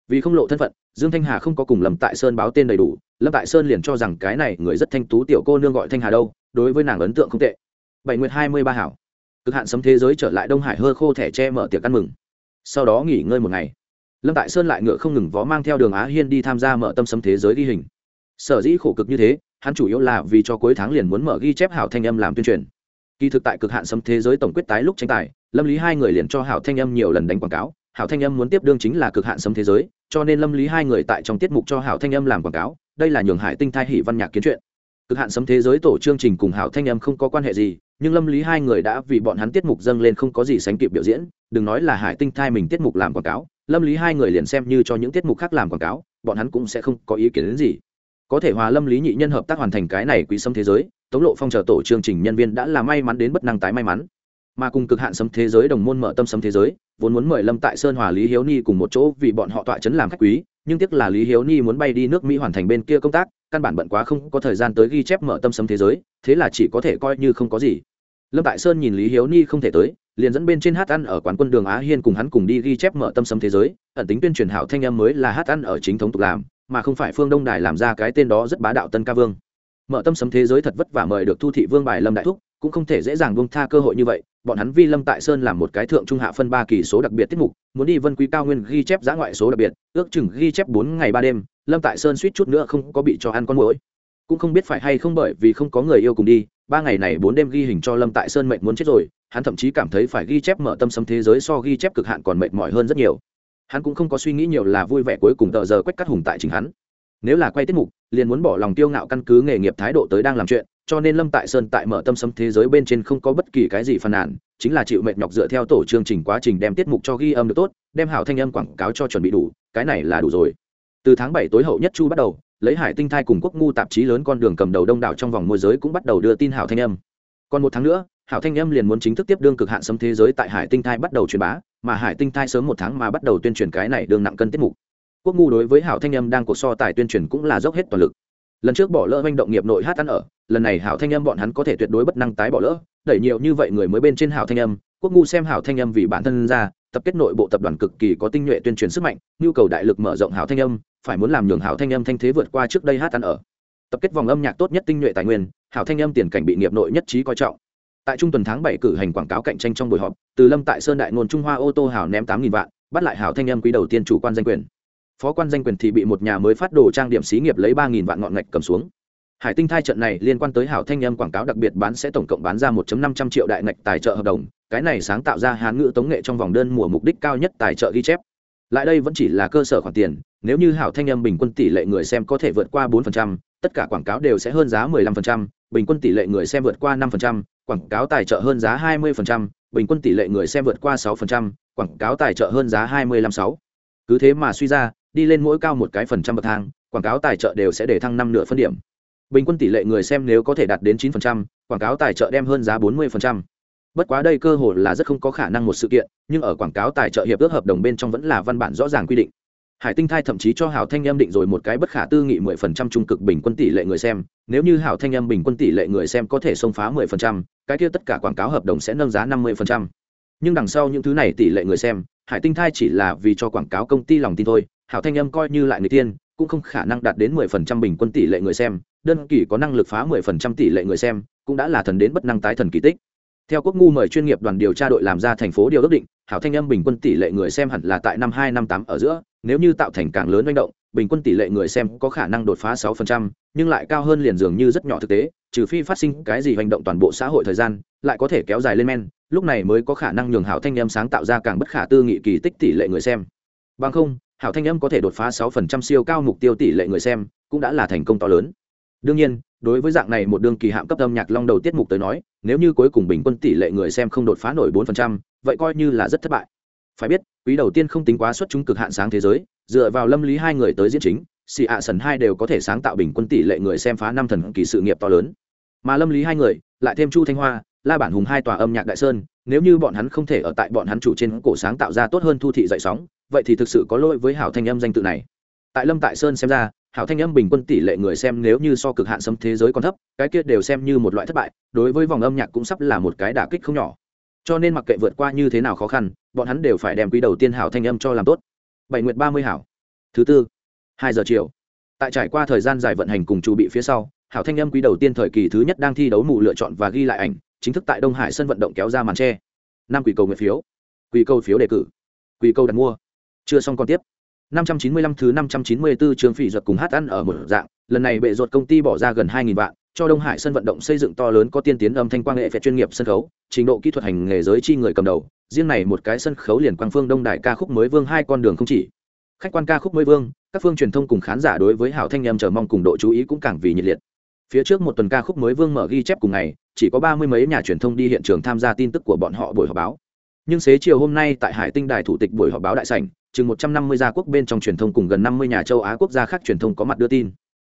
Vì không lộ thân phận, dương thanh hà không có cùng lâm tại sơn báo tên đầy đủ lâm tại sơn liền cho rằng cái này người rất thanh tú tiểu cô nương gọi thanh hà đâu, đối với nàng ấn tượng không tệ. Bảy nguyệt hai mươi ba hảo. Cực hạn sấm thế giới trở lại đông hải hơ khô thẻ che mở tiệc ăn mừng. Sau đó nghỉ ngơi một ngày, lâm tại sơn lại ngựa không ngừng vó mang theo đường á hiên đi tham gia mở tâm sấm thế giới ghi hình. Sở dĩ khổ cực như thế, hắn chủ yếu là vì cho cuối tháng liền muốn mở ghi chép hảo thanh âm làm tuyên truyền. Kỳ thực tại cực hạn sấm thế giới tổng quyết tái lúc tranh tài, lâm lý hai người liền cho hảo thanh âm nhiều lần đánh quảng cáo. Hảo thanh âm muốn tiếp đương chính là cực hạn sấm thế giới cho nên lâm lý hai người tại trong tiết mục cho hảo thanh âm làm quảng cáo, đây là nhường hải tinh thai hỷ văn nhạc kiến chuyện. Cực hạn sấm thế giới tổ chương trình cùng hảo thanh âm không có quan hệ gì, nhưng lâm lý hai người đã vì bọn hắn tiết mục dâng lên không có gì sánh kịp biểu diễn, đừng nói là hải tinh thai mình tiết mục làm quảng cáo, lâm lý hai người liền xem như cho những tiết mục khác làm quảng cáo, bọn hắn cũng sẽ không có ý kiến đến gì. Có thể hòa lâm lý nhị nhân hợp tác hoàn thành cái này quý sâm thế giới, tống lộ phong chờ tổ chương trình nhân viên đã là may mắn đến bất năng tái may mắn. Mà cùng cực hạn sấm thế giới đồng môn mở tâm sấm thế giới vốn muốn mời lâm tại sơn hòa lý hiếu ni cùng một chỗ vì bọn họ tọa chấn làm khách quý, nhưng tiếc là lý hiếu ni muốn bay đi nước mỹ hoàn thành bên kia công tác, căn bản bận quá không có thời gian tới ghi chép mở tâm sấm thế giới, thế là chỉ có thể coi như không có gì. Lâm tại sơn nhìn lý hiếu ni không thể tới, liền dẫn bên trên hát ăn ở quán quân đường á hiên cùng hắn cùng đi ghi chép mở tâm sấm thế giới, ẩn tính tuyên truyền hảo thanh âm mới là hát ăn ở chính thống tục làm, mà không phải phương đông đài làm ra cái tên đó rất bá đạo tân ca vương. Mở tâm sấm thế giới thật vất vả mời được thu thị vương bài lâm đại thúc, cũng không thể dễ dàng buông tha cơ hội như vậy bọn hắn vi lâm tại sơn làm một cái thượng trung hạ phân ba kỳ số đặc biệt tiết mục, muốn đi vân quý cao nguyên ghi chép giã ngoại số đặc biệt, ước chừng ghi chép bốn ngày ba đêm, lâm tại sơn suýt chút nữa không có bị cho ăn con mũi cũng không biết phải hay không bởi vì không có người yêu cùng đi, ba ngày này bốn đêm ghi hình cho lâm tại sơn mệnh muốn chết rồi, hắn thậm chí cảm thấy phải ghi chép mở tâm sấm thế giới so ghi chép cực hạn còn mệt mỏi hơn rất nhiều. Hắn cũng không có suy nghĩ nhiều là vui vẻ cuối cùng tờ giờ quét cắt hùng tại chính hắn. Nếu là quay tiết mục, liền muốn bỏ lòng tiêu ngạo căn cứ nghề nghiệp thái độ tới đang làm chuyện cho nên lâm tại sơn tại mở tâm sấm thế giới bên trên không có bất kỳ cái gì phàn nàn, chính là chịu mệt nhọc dựa theo tổ chương trình quá trình đem tiết mục cho ghi âm được tốt, đem hảo thanh âm quảng cáo cho chuẩn bị đủ, cái này là đủ rồi. Từ tháng bảy tối hậu nhất chu bắt đầu, lấy hải tinh thai cùng quốc ngu tạp chí lớn con đường cầm đầu đông đảo trong vòng môi giới cũng bắt đầu đưa tin hảo thanh âm. Còn một tháng nữa, hảo thanh âm liền muốn chính thức tiếp đương cực hạn sấm thế giới tại hải tinh thai bắt đầu truyền bá, mà hải tinh thai sớm một tháng mà bắt đầu tuyên truyền cái này đương nặng cân tiết mục. Quốc ngu đối với hảo thanh âm đang cuộc so tài tuyên truyền cũng là dốc hết toàn lực lần trước bỏ lỡ manh động nghiệp nội hát ăn ở, lần này hảo thanh âm bọn hắn có thể tuyệt đối bất năng tái bỏ lỡ, đẩy nhiều như vậy người mới bên trên hảo thanh âm, quốc ngu xem hảo thanh âm vì bản thân ra, tập kết nội bộ tập đoàn cực kỳ có tinh nhuệ tuyên truyền sức mạnh, nhu cầu đại lực mở rộng hảo thanh âm, phải muốn làm nhường hảo thanh âm thanh thế vượt qua trước đây hát ăn ở. Tập kết vòng âm nhạc tốt nhất tinh nhuệ tài nguyên, hảo thanh âm tiền cảnh bị nghiệp nội nhất trí coi trọng. Tại trung tuần tháng bảy cử hành quảng cáo cạnh tranh trong buổi họp, từ lâm tại sơn đại ngôn trung hoa ô tô hảo ném tám nghìn vạn, bắt lại hảo thanh âm quý đầu tiên chủ quan danh quyền phó quan danh quyền thì bị một nhà mới phát đồ trang điểm xí nghiệp lấy ba nghìn vạn ngọn ngạch cầm xuống hải tinh thai trận này liên quan tới hảo thanh âm quảng cáo đặc biệt bán sẽ tổng cộng bán ra một năm trăm triệu đại ngạch tài trợ hợp đồng cái này sáng tạo ra hán ngữ tống nghệ trong vòng đơn mùa mục đích cao nhất tài trợ ghi chép lại đây vẫn chỉ là cơ sở khoản tiền nếu như hảo thanh âm bình quân tỷ lệ người xem có thể vượt qua 4%, tất cả quảng cáo đều sẽ hơn giá 15%, bình quân tỷ lệ người xem vượt qua 5%, quảng cáo tài trợ hơn giá 20%, bình quân tỷ lệ người xem vượt qua 6%, quảng cáo tài trợ hơn giá 25.6. Cứ thế mà suy ra, đi lên mỗi cao một cái phần trăm bậc thang, quảng cáo tài trợ đều sẽ để thăng năm nửa phân điểm. Bình quân tỷ lệ người xem nếu có thể đạt đến 9%, quảng cáo tài trợ đem hơn giá 40%. Bất quá đây cơ hội là rất không có khả năng một sự kiện, nhưng ở quảng cáo tài trợ hiệp ước hợp đồng bên trong vẫn là văn bản rõ ràng quy định hải tinh thai thậm chí cho hảo thanh âm định rồi một cái bất khả tư nghị mười phần trăm trung cực bình quân tỷ lệ người xem nếu như hảo thanh âm bình quân tỷ lệ người xem có thể xông phá mười phần trăm cái kia tất cả quảng cáo hợp đồng sẽ nâng giá năm mươi phần trăm nhưng đằng sau những thứ này tỷ lệ người xem hải tinh thai chỉ là vì cho quảng cáo công ty lòng tin thôi hảo thanh âm coi như lại người tiên cũng không khả năng đạt đến mười phần trăm bình quân tỷ lệ người xem đơn kỳ có năng lực phá mười phần trăm tỷ lệ người xem cũng đã là thần đến bất năng tái thần kỳ tích. Theo quốc ngu mời chuyên nghiệp đoàn điều tra đội làm ra thành phố điều ước định hảo thanh âm bình quân tỷ lệ người xem hẳn là tại năm hai năm tám ở giữa nếu như tạo thành càng lớn manh động bình quân tỷ lệ người xem có khả năng đột phá sáu phần trăm, nhưng lại cao hơn liền dường như rất nhỏ thực tế trừ phi phát sinh cái gì hành động toàn bộ xã hội thời gian lại có thể kéo dài lên men lúc này mới có khả năng nhường hảo thanh âm sáng tạo ra càng bất khả tư nghị kỳ tích tỷ lệ người xem. Bằng không hảo thanh âm có thể đột phá 6% siêu cao mục tiêu tỷ lệ người xem cũng đã là thành công to lớn. Đương nhiên đối với dạng này một đương kỳ hạm cấp âm nhạc long đầu tiết mục tới nói nếu như cuối cùng bình quân tỷ lệ người xem không đột phá nổi 4%, vậy coi như là rất thất bại. Phải biết quý đầu tiên không tính quá xuất chúng cực hạn sáng thế giới dựa vào lâm lý hai người tới diễn chính xì ạ sần hai đều có thể sáng tạo bình quân tỷ lệ người xem phá năm thần kỳ sự nghiệp to lớn. Mà lâm lý hai người lại thêm chu thanh hoa la bản hùng hai tòa âm nhạc đại sơn, nếu như bọn hắn không thể ở tại bọn hắn chủ trên cổ sáng tạo ra tốt hơn thu thị dậy sóng, vậy thì thực sự có lỗi với hảo thanh âm danh tự này. Tại lâm tại sơn xem ra, hảo thanh âm bình quân tỷ lệ người xem nếu như so cực hạn sấm thế giới còn thấp, cái kia đều xem như một loại thất bại, đối với vòng âm nhạc cũng sắp là một cái đả kích không nhỏ. Cho nên mặc kệ vượt qua như thế nào khó khăn, bọn hắn đều phải đem quý đầu tiên hảo thanh âm cho làm tốt. Bảy nguyệt ba mươi hảo. Thứ tư, hai giờ chiều. Tại trải qua thời gian dài vận hành cùng chu bị phía sau, hảo thanh âm quý đầu tiên thời kỳ thứ nhất đang thi đấu mù lựa chọn và ghi lại ảnh chính thức tại đông hải sân vận động kéo ra màn tre. Năm quỷ cầu nguyện phiếu. Quỷ cầu phiếu đề cử. Quỷ cầu đặt mua. Chưa xong còn tiếp. 595 thứ 594 trường phỉ ruột cùng hát ăn ở một dạng, lần này bệ ruột công ty bỏ ra gần 2000 vạn, cho Đông Hải sân vận động xây dựng to lớn có tiên tiến âm thanh quang nghệ phệ chuyên nghiệp sân khấu, trình độ kỹ thuật hành nghề giới chi người cầm đầu, riêng này một cái sân khấu liền quang phương Đông Đại ca khúc mới vương hai con đường không chỉ. Khách quan ca khúc mới vương, các phương truyền thông cùng khán giả đối với hảo thanh âm chờ mong cùng độ chú ý cũng càng vì nhiệt liệt. Phía trước một tuần ca khúc mới vương mở ghi chép cùng ngày, chỉ có ba mươi mấy nhà truyền thông đi hiện trường tham gia tin tức của bọn họ buổi họp báo. Nhưng xế chiều hôm nay tại Hải Tinh Đài thủ tịch buổi họp báo đại sảnh, chừng một trăm năm mươi gia quốc bên trong truyền thông cùng gần năm mươi nhà châu Á quốc gia khác truyền thông có mặt đưa tin.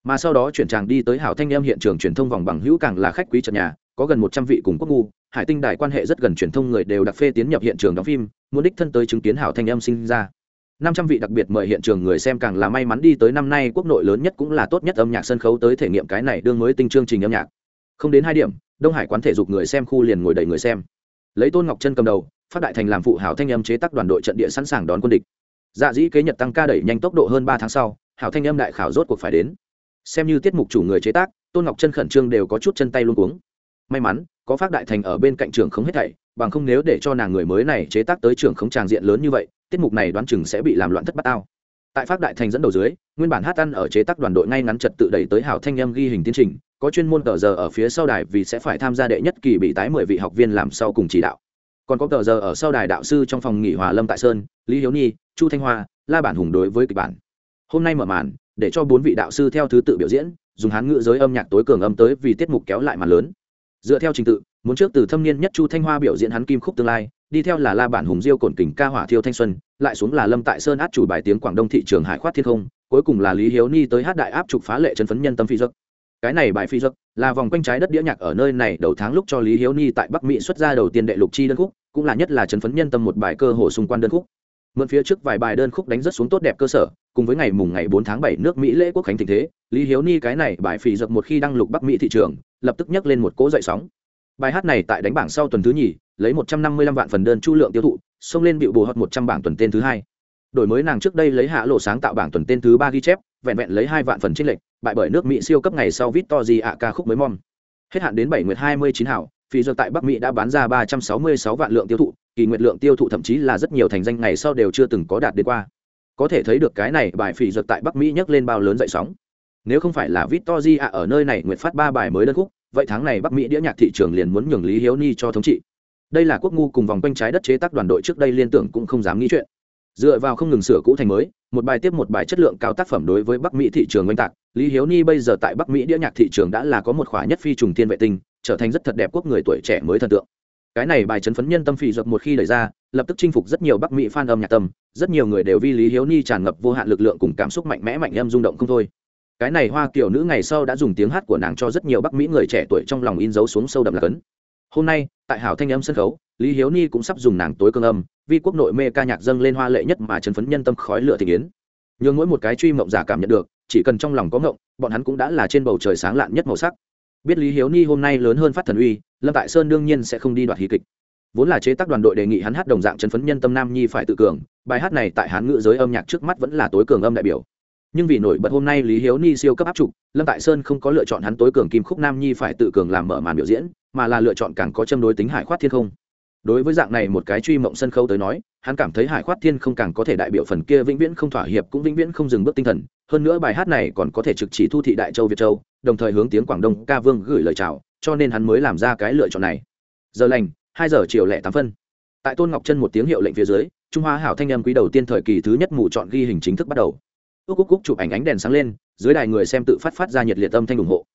Mà sau đó chuyển tràng đi tới hảo thanh em hiện trường truyền thông vòng bằng hữu càng là khách quý trần nhà có gần một trăm vị cùng quốc ngu. Hải tinh đài quan hệ rất gần truyền thông người đều đặc phê tiến nhập hiện trường đóng phim muốn đích thân tới chứng kiến hảo thanh em sinh ra. Năm trăm vị đặc biệt mời hiện trường người xem càng là may mắn đi tới năm nay quốc nội lớn nhất cũng là tốt nhất âm nhạc sân khấu tới thể nghiệm cái này đương mới tinh chương trình âm nhạc không đến hai điểm, đông hải quán thể dục người xem khu liền ngồi đầy người xem. Lấy tôn ngọc chân cầm đầu, phát đại thành làm phụ hảo thanh âm chế tác đoàn đội trận địa sẵn sàng đón quân địch. Dạ dĩ kế nhật tăng ca đẩy nhanh tốc độ hơn ba tháng sau, hảo thanh âm đại khảo rốt cuộc phải đến. Xem như tiết mục chủ người chế tác, tôn ngọc chân khẩn trương đều có chút chân tay luôn cuống. May mắn, có phát đại thành ở bên cạnh trường không hết thảy, bằng không nếu để cho nàng người mới này chế tác tới trường không tràng diện lớn như vậy, tiết mục này đoán chừng sẽ bị làm loạn thất bát tao. Tại phát đại thành dẫn đầu dưới, nguyên bản hát ăn ở chế tác đoàn đội ngay ngắn trật tự đẩy tới hảo thanh em ghi hình tiến trình có chuyên môn tờ giờ ở phía sau đài vì sẽ phải tham gia đệ nhất kỳ bị tái mười vị học viên làm sau cùng chỉ đạo. Còn có tờ giờ ở sau đài đạo sư trong phòng nghỉ hòa lâm tại sơn, lý hiếu nhi, chu thanh hoa, la bản hùng đối với kịch bản. Hôm nay mở màn, để cho bốn vị đạo sư theo thứ tự biểu diễn, dùng hán ngữ giới âm nhạc tối cường âm tới vì tiết mục kéo lại màn lớn. Dựa theo trình tự, muốn trước từ thâm niên nhất chu thanh hoa biểu diễn hắn kim khúc tương lai, đi theo là la bản hùng diêu cổn kình ca hỏa thiêu thanh xuân, lại xuống là lâm tại sơn át chủ bài tiếng quảng đông thị trường hải khoát thiên không, cuối cùng là lý hiếu ni tới hát đại áp trục phá lệ chân phấn nhân tâm phi giấc cái này bài phi dực là vòng quanh trái đất đĩa nhạc ở nơi này đầu tháng lúc cho lý hiếu ni tại bắc mỹ xuất ra đầu tiên đệ lục chi đơn khúc, cũng là nhất là chấn phấn nhân tâm một bài cơ hồ xung quanh đơn khúc. Mượn phía trước vài bài đơn khúc đánh rất xuống tốt đẹp cơ sở, cùng với ngày mùng ngày 4 tháng 7 nước mỹ lễ quốc khánh tình thế, lý hiếu ni cái này bài phì giật một khi đăng lục bắc mỹ thị trường, lập tức nhấc lên một cỗ dậy sóng. Bài hát này tại đánh bảng sau tuần thứ nhì, lấy 155 vạn phần đơn chu lượng tiêu thụ, xông lên bịu bù hot 100 bảng tuần tên thứ hai. Đổi mới nàng trước đây lấy hạ lộ sáng tạo bảng tuần tên thứ ba ghi chép vẹn vẹn lấy hai vạn phần trích lệch, bại bởi nước mỹ siêu cấp ngày sau victor ạ ca khúc mới mom. Hết hạn đến bảy nguyệt 29 hảo phi dược tại bắc mỹ đã bán ra 366 vạn lượng tiêu thụ kỳ nguyện lượng tiêu thụ thậm chí là rất nhiều thành danh ngày sau đều chưa từng có đạt đến qua. Có thể thấy được cái này bài phỉ dược tại bắc mỹ nhấc lên bao lớn dậy sóng. Nếu không phải là victor ạ ở nơi này nguyện phát ba bài mới đơn khúc vậy tháng này bắc mỹ đĩa nhạc thị trường liền muốn nhường lý hiếu ni cho thống trị. Đây là quốc ngu cùng vòng quanh trái đất chế tác đoàn đội trước đây liên tưởng cũng không dám nghĩ chuyện dựa vào không ngừng sửa cũ thành mới, một bài tiếp một bài chất lượng cao tác phẩm đối với bắc mỹ thị trường oanh tạc. Lý hiếu ni bây giờ tại bắc mỹ đĩa nhạc thị trường đã là có một khóa nhất phi trùng thiên vệ tinh, trở thành rất thật đẹp quốc người tuổi trẻ mới thần tượng. Cái này bài chấn phấn nhân tâm phì dập một khi đẩy ra, lập tức chinh phục rất nhiều bắc mỹ fan âm nhạc tâm, rất nhiều người đều vi lý hiếu ni tràn ngập vô hạn lực lượng cùng cảm xúc mạnh mẽ mạnh em rung động không thôi. Cái này hoa kiểu nữ ngày sau đã dùng tiếng hát của nàng cho rất nhiều bắc mỹ người trẻ tuổi trong lòng in dấu xuống sâu đậm là cấn. Hôm nay, tại hảo thanh âm sân khấu, lý hiếu ni cũng sắp dùng nàng tối cương âm vi quốc nội mê ca nhạc dâng lên hoa lệ nhất mà chấn phấn nhân tâm khói lửa thị yến nhưng mỗi một cái truy mộng giả cảm nhận được, chỉ cần trong lòng có mộng bọn hắn cũng đã là trên bầu trời sáng lạn nhất màu sắc. Biết lý hiếu ni hôm nay lớn hơn phát thần uy, lâm tại sơn đương nhiên sẽ không đi đoạt hí kịch. Vốn là chế tác đoàn đội đề nghị hắn hát đồng dạng chấn phấn nhân tâm nam nhi phải tự cường, bài hát này tại hán ngữ giới âm nhạc trước mắt vẫn là tối cường âm đại biểu. Nhưng vì nổi bật hôm nay lý hiếu ni siêu cấp áp trục, lâm tại sơn không có lựa chọn hắn tối cường kim khúc nam nhi phải tự cường làm mở màn biểu diễn, mà là lựa chọn càng có châm đối tính hải khoát thiên không đối với dạng này một cái truy mộng sân khấu tới nói, hắn cảm thấy hải khoát thiên không càng có thể đại biểu phần kia vĩnh viễn không thỏa hiệp cũng vĩnh viễn không dừng bước tinh thần, hơn nữa bài hát này còn có thể trực chỉ thu thị đại châu việt châu, đồng thời hướng tiếng quảng đông ca vương gửi lời chào, cho nên hắn mới làm ra cái lựa chọn này. Giờ lành, hai giờ chiều lẻ tám phân. Tại tôn ngọc chân một tiếng hiệu lệnh phía dưới, trung hoa hảo thanh âm quý đầu tiên thời kỳ thứ nhất mù chọn ghi hình chính thức bắt đầu. Ước cúc cúc chụp ảnh ánh đèn sáng lên, dưới đài người xem tự phát phát ra nhiệt liệt âm thanh ủng hộ.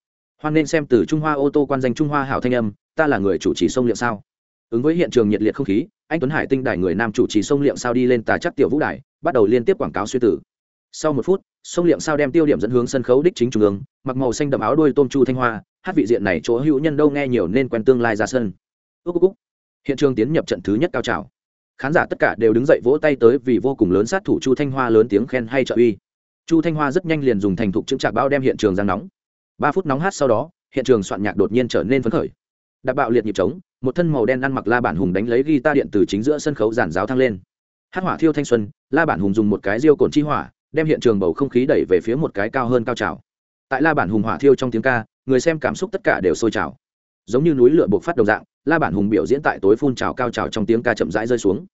Hoan nên xem từ trung hoa ô tô quan danh trung hoa hảo thanh âm, ta là người chủ trì sông liệu sao? Ứng với hiện trường nhiệt liệt không khí, anh tuấn hải tinh đài người nam chủ trì sông liệm sao đi lên tà chắc tiểu vũ đài, bắt đầu liên tiếp quảng cáo suy tử. Sau một phút, sông liệm sao đem tiêu điểm dẫn hướng sân khấu đích chính trung ương, mặc màu xanh đậm áo đuôi tôm chu thanh hoa, hát vị diện này chỗ hữu nhân đâu nghe nhiều nên quen tương lai ra sân. Ước cúc hiện trường tiến nhập trận thứ nhất cao trào. Khán giả tất cả đều đứng dậy vỗ tay tới vì vô cùng lớn sát thủ chu thanh hoa lớn tiếng khen hay trợ uy. Chu thanh hoa rất nhanh liền dùng thành thục chững chạc bao đem hiện trường giang nóng. Ba phút nóng hát sau đó, hiện trường soạn nhạc đột nhiên trở nên phấn khởi đạp bạo liệt nhịp trống, một thân màu đen ăn mặc la bản hùng đánh lấy guitar điện từ chính giữa sân khấu giản giáo thăng lên. Hát hỏa thiêu thanh xuân, la bản hùng dùng một cái riêu cồn chi hỏa, đem hiện trường bầu không khí đẩy về phía một cái cao hơn cao trào. Tại la bản hùng hỏa thiêu trong tiếng ca, người xem cảm xúc tất cả đều sôi trào. Giống như núi lửa buộc phát đồng dạng, la bản hùng biểu diễn tại tối phun trào cao trào trong tiếng ca chậm rãi rơi xuống.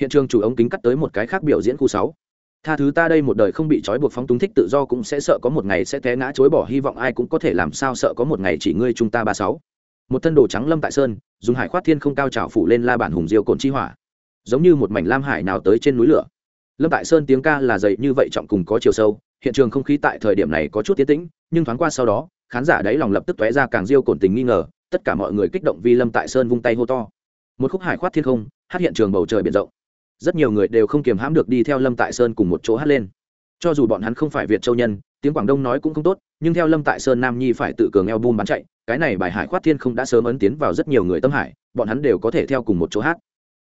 Hiện trường chủ ống kính cắt tới một cái khác biểu diễn khu sáu. Tha thứ ta đây một đời không bị trói buộc phóng túng thích tự do cũng sẽ sợ có một ngày sẽ té ngã chối bỏ hy vọng ai cũng có thể làm sao sợ có một ngày chỉ ngươi chúng ta ba sáu một thân đồ trắng lâm tại sơn, dùng hải khoát thiên không cao trào phủ lên la bản hùng diêu cồn chi hỏa. Giống như một mảnh lam hải nào tới trên núi lửa. Lâm tại sơn tiếng ca là dậy như vậy trọng cùng có chiều sâu, hiện trường không khí tại thời điểm này có chút tiến tĩnh, nhưng thoáng qua sau đó, khán giả đáy lòng lập tức tóe ra càng diêu cồn tình nghi ngờ, tất cả mọi người kích động vì lâm tại sơn vung tay hô to. Một khúc hải khoát thiên không, hát hiện trường bầu trời biển rộng. Rất nhiều người đều không kiềm hãm được đi theo lâm tại sơn cùng một chỗ hát lên. Cho dù bọn hắn không phải việt châu nhân tiếng quảng đông nói cũng không tốt, nhưng theo lâm tại sơn nam nhi phải tự cường eo bum bán chạy, cái này bài hải khoát thiên không đã sớm ấn tiến vào rất nhiều người tâm hải, bọn hắn đều có thể theo cùng một chỗ hát.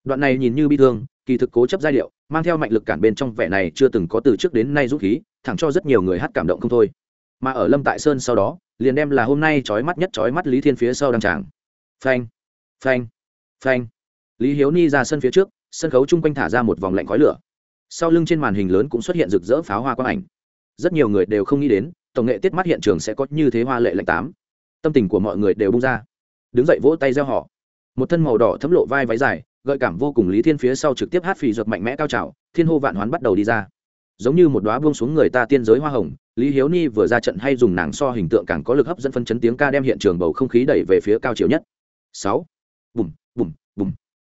Đoạn này nhìn như bi thương, kỳ thực cố chấp giai điệu, mang theo mạnh lực cản bên trong vẻ này chưa từng có từ trước đến nay rút khí, thẳng cho rất nhiều người hát cảm động không thôi. Mà ở lâm tại sơn sau đó, liền đem là hôm nay trói mắt nhất trói mắt lý thiên phía sau đăng tràng. Phanh phanh phanh. Lý hiếu ni ra sân phía trước, sân khấu chung quanh thả ra một vòng lạnh khói lửa. Sau lưng trên màn hình lớn cũng xuất hiện rực rỡ pháo hoa quang ảnh rất nhiều người đều không nghĩ đến, tổng nghệ tiết mắt hiện trường sẽ có như thế hoa lệ lạnh tám. Tâm tình của mọi người đều bung ra. Đứng dậy vỗ tay gieo họ một thân màu đỏ thấm lộ vai váy dài, gợi cảm vô cùng lý thiên phía sau trực tiếp hát phì ruột mạnh mẽ cao trào, thiên hô vạn hoán bắt đầu đi ra. Giống như một đoá buông xuống người ta tiên giới hoa hồng, lý hiếu ni vừa ra trận hay dùng nàng so hình tượng càng có lực hấp dẫn phân chấn tiếng ca đem hiện trường bầu không khí đẩy về phía cao chiều nhất. Sáu. Bùm bùm bùm.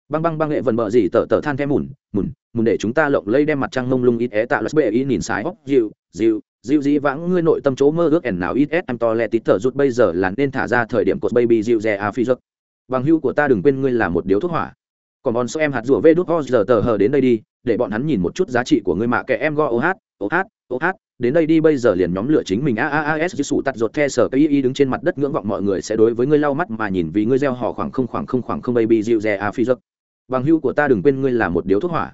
Băng băng băng nghệ vần bờ gì tờ tờ than thêm mùn mùn muốn để chúng ta lộng lây đem mặt trăng mông lung ít é tạ lật bệ ý nhìn sái hóc, dịu dịu dịu dĩ vãng ngươi nội tâm chỗ mơ ước ẻn nào ít ét em to lẹ tít thở rút bây giờ là nên thả ra thời điểm cột baby dịu dè a phi giấc. Bằng hưu của ta đừng quên ngươi là một điếu thuốc hỏa. Còn bọn số em hạt rủa vê đút ho giờ tờ hờ đến đây đi, để bọn hắn nhìn một chút giá trị của ngươi mạ kẻ em go ô hát ô hát ô hát, đến đây đi bây giờ liền nhóm lửa chính mình a a a s sụ tắt ruột the sở cây y đứng trên mặt đất ngưỡng vọng mọi người sẽ đối với ngươi lau mắt mà nhìn vì ngươi gieo họ khoảng không khoảng không khoảng không baby dịu dè a phi giấc. Bằng hưu của ta đừng quên ngươi là một điếu thuốc hỏa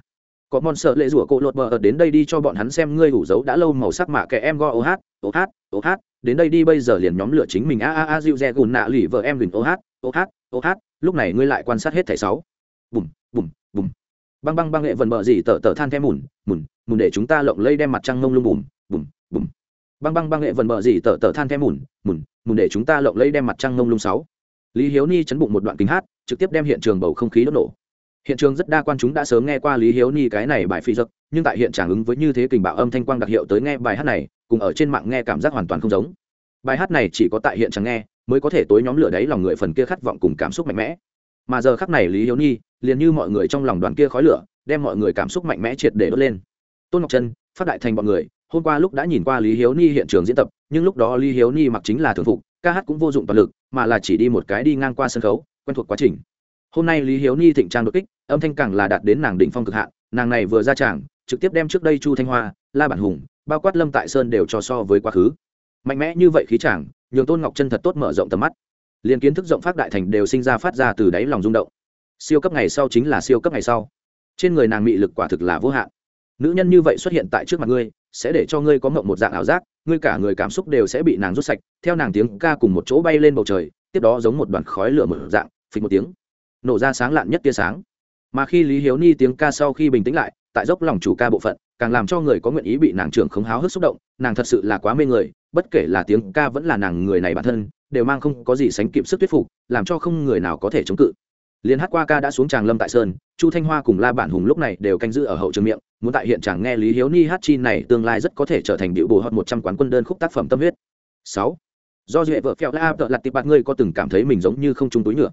có mòn sợ lệ rủa cộ lột bờ ở đến đây đi cho bọn hắn xem ngươi ủ dấu đã lâu màu sắc mạ kẻ em go ô hát ô hát ô hát, đến đây đi bây giờ liền nhóm lửa chính mình, a a a, dịu dè gùn nạ lì vợ em đừng ô hát ô hát ô hát, lúc này ngươi lại quan sát hết thẻ sáu. Bùm bùm bùm. Băng băng băng nghệ vần bờ gì tờ tờ than thêm mùn mùn mùn để chúng ta lộng lây đem mặt trăng mông lung bùm bùm bùm. Băng băng băng nghệ vần bờ gì tờ tờ than thêm mùn mùn mùn để chúng ta lộng lây đem mặt trăng mông lung sáu. Lý hiếu ni chấn bụng một đoạn kính hát, trực tiếp đem hiện trường bầu không khí đốt nổ hiện trường rất đa quan chúng đã sớm nghe qua lý hiếu ni cái này bài phi dực nhưng tại hiện tràng ứng với như thế kình bạo âm thanh quang đặc hiệu tới nghe bài hát này, cùng ở trên mạng nghe cảm giác hoàn toàn không giống. Bài hát này chỉ có tại hiện tràng nghe, mới có thể tối nhóm lửa đấy lòng người phần kia khát vọng cùng cảm xúc mạnh mẽ. Mà giờ khắc này lý hiếu ni liền như mọi người trong lòng đoàn kia khói lửa, đem mọi người cảm xúc mạnh mẽ triệt để đốt lên. Tôn ngọc trân, phát đại thành bọn người, hôm qua lúc đã nhìn qua lý hiếu ni hiện trường diễn tập, nhưng lúc đó lý hiếu ni mặc chính là thường phục, ca hát cũng vô dụng toàn lực, mà là chỉ đi một cái đi ngang qua sân khấu, quen thuộc quá trình hôm nay lý hiếu ni thịnh trang đột kích, âm thanh càng là đạt đến nàng đỉnh phong cực hạn, nàng này vừa ra tràng, trực tiếp đem trước đây chu thanh hoa, la bản hùng, bao quát lâm tại sơn đều cho so với quá khứ. Mạnh mẽ như vậy khí chàng nhường tôn ngọc chân thật tốt mở rộng tầm mắt. Liền kiến thức rộng phát đại thành đều sinh ra phát ra từ đáy lòng rung động. Siêu cấp ngày sau chính là siêu cấp ngày sau. Trên người nàng mị lực quả thực là vô hạn. Nữ nhân như vậy xuất hiện tại trước mặt ngươi, sẽ để cho ngươi có mộng một dạng ảo giác, ngươi cả người cảm xúc đều sẽ bị nàng rút sạch, theo nàng tiếng ca cùng một chỗ bay lên bầu trời, tiếp đó giống một đoàn khói lửa mở dạng, phịch một tiếng nổ ra sáng lạn nhất tia sáng. Mà khi lý hiếu ni tiếng ca sau khi bình tĩnh lại, tại dốc lòng chủ ca bộ phận, càng làm cho người có nguyện ý bị nàng trưởng không háo hức xúc động, nàng thật sự là quá mê người, bất kể là tiếng ca vẫn là nàng người này bản thân, đều mang không có gì sánh kịp sức thuyết phục, làm cho không người nào có thể chống cự. Liên hát qua ca đã xuống tràng lâm tại sơn, chu thanh hoa cùng la bản hùng lúc này đều canh giữ ở hậu trường miệng, muốn tại hiện tràng nghe lý hiếu ni hát chi này tương lai rất có thể trở thành điệu bồ hot một trăm quán quân đơn khúc tác phẩm tâm huyết. Sáu. Do duệ vợ phèo la vợ lặt tịp bạt, ngươi có từng cảm thấy mình giống như không trung túi nhựa?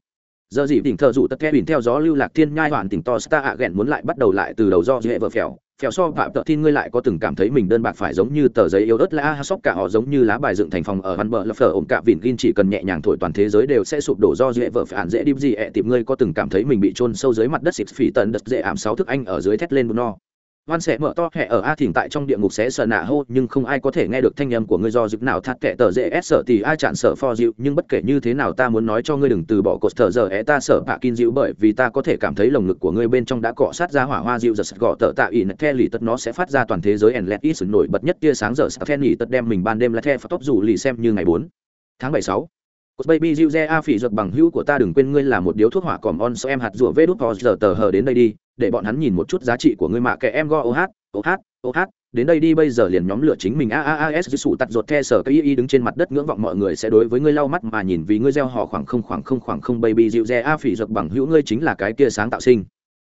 Giờ gì tỉnh thợ dụ tất kẽ bình theo gió lưu lạc thiên nhai hoàn tỉnh to sta ạ ghẹn muốn lại bắt đầu lại từ đầu do dễ vợ phèo. Phèo so phạm tợ tin ngươi lại có từng cảm thấy mình đơn bạc phải giống như tờ giấy yếu ớt là ha sóc cả họ giống như lá bài dựng thành phòng ở văn bờ lập phở ổn cả vỉn gin chỉ cần nhẹ nhàng thổi toàn thế giới đều sẽ sụp đổ do dễ vợ phản dễ đi gì ẹ tìm ngươi có từng cảm thấy mình bị chôn sâu dưới mặt đất xịt phỉ tần đất dễ ảm sáu thức anh ở dưới thét lên no hoan sẽ mở to hệ ở a thỉnh tại trong địa ngục sẽ sợ nạ hô nhưng không ai có thể nghe được thanh âm của ngươi do dịp nào thắt kệ tờ dễ sợ thì ai chặn sợ pho dịu nhưng bất kể như thế nào ta muốn nói cho ngươi đừng từ bỏ cột thở giờ é ta sợ bạ kin dịu bởi vì ta có thể cảm thấy lồng ngực của ngươi bên trong đã cọ sát ra hỏa hoa dịu giật gọ tờ tạ ỉ nẹt the lì tất nó sẽ phát ra toàn thế giới ẻn lẹt ít sự nổi bật nhất tia sáng giờ sẽ phen tất đem mình ban đêm là the phát tóc dù lì xem như ngày bốn. Tháng bảy sáu. Cột baby Jiu Ze A phỉ ruột bằng hữu của ta đừng quên ngươi là một điếu thuốc hỏa còm on so em hạt rùa vê đút giờ tờ hờ đến đây đi, để bọn hắn nhìn một chút giá trị của ngươi mạ kệ em go OH, ô hát ô hát. Đến đây đi bây giờ liền nhóm lửa chính mình a a a s sủ tặt ruột the sở cây y đứng trên mặt đất ngưỡng vọng mọi người sẽ đối với ngươi lau mắt mà nhìn vì ngươi gieo họ khoảng không khoảng không khoảng không baby dịu dè a phỉ giật bằng hữu ngươi chính là cái kia sáng tạo sinh.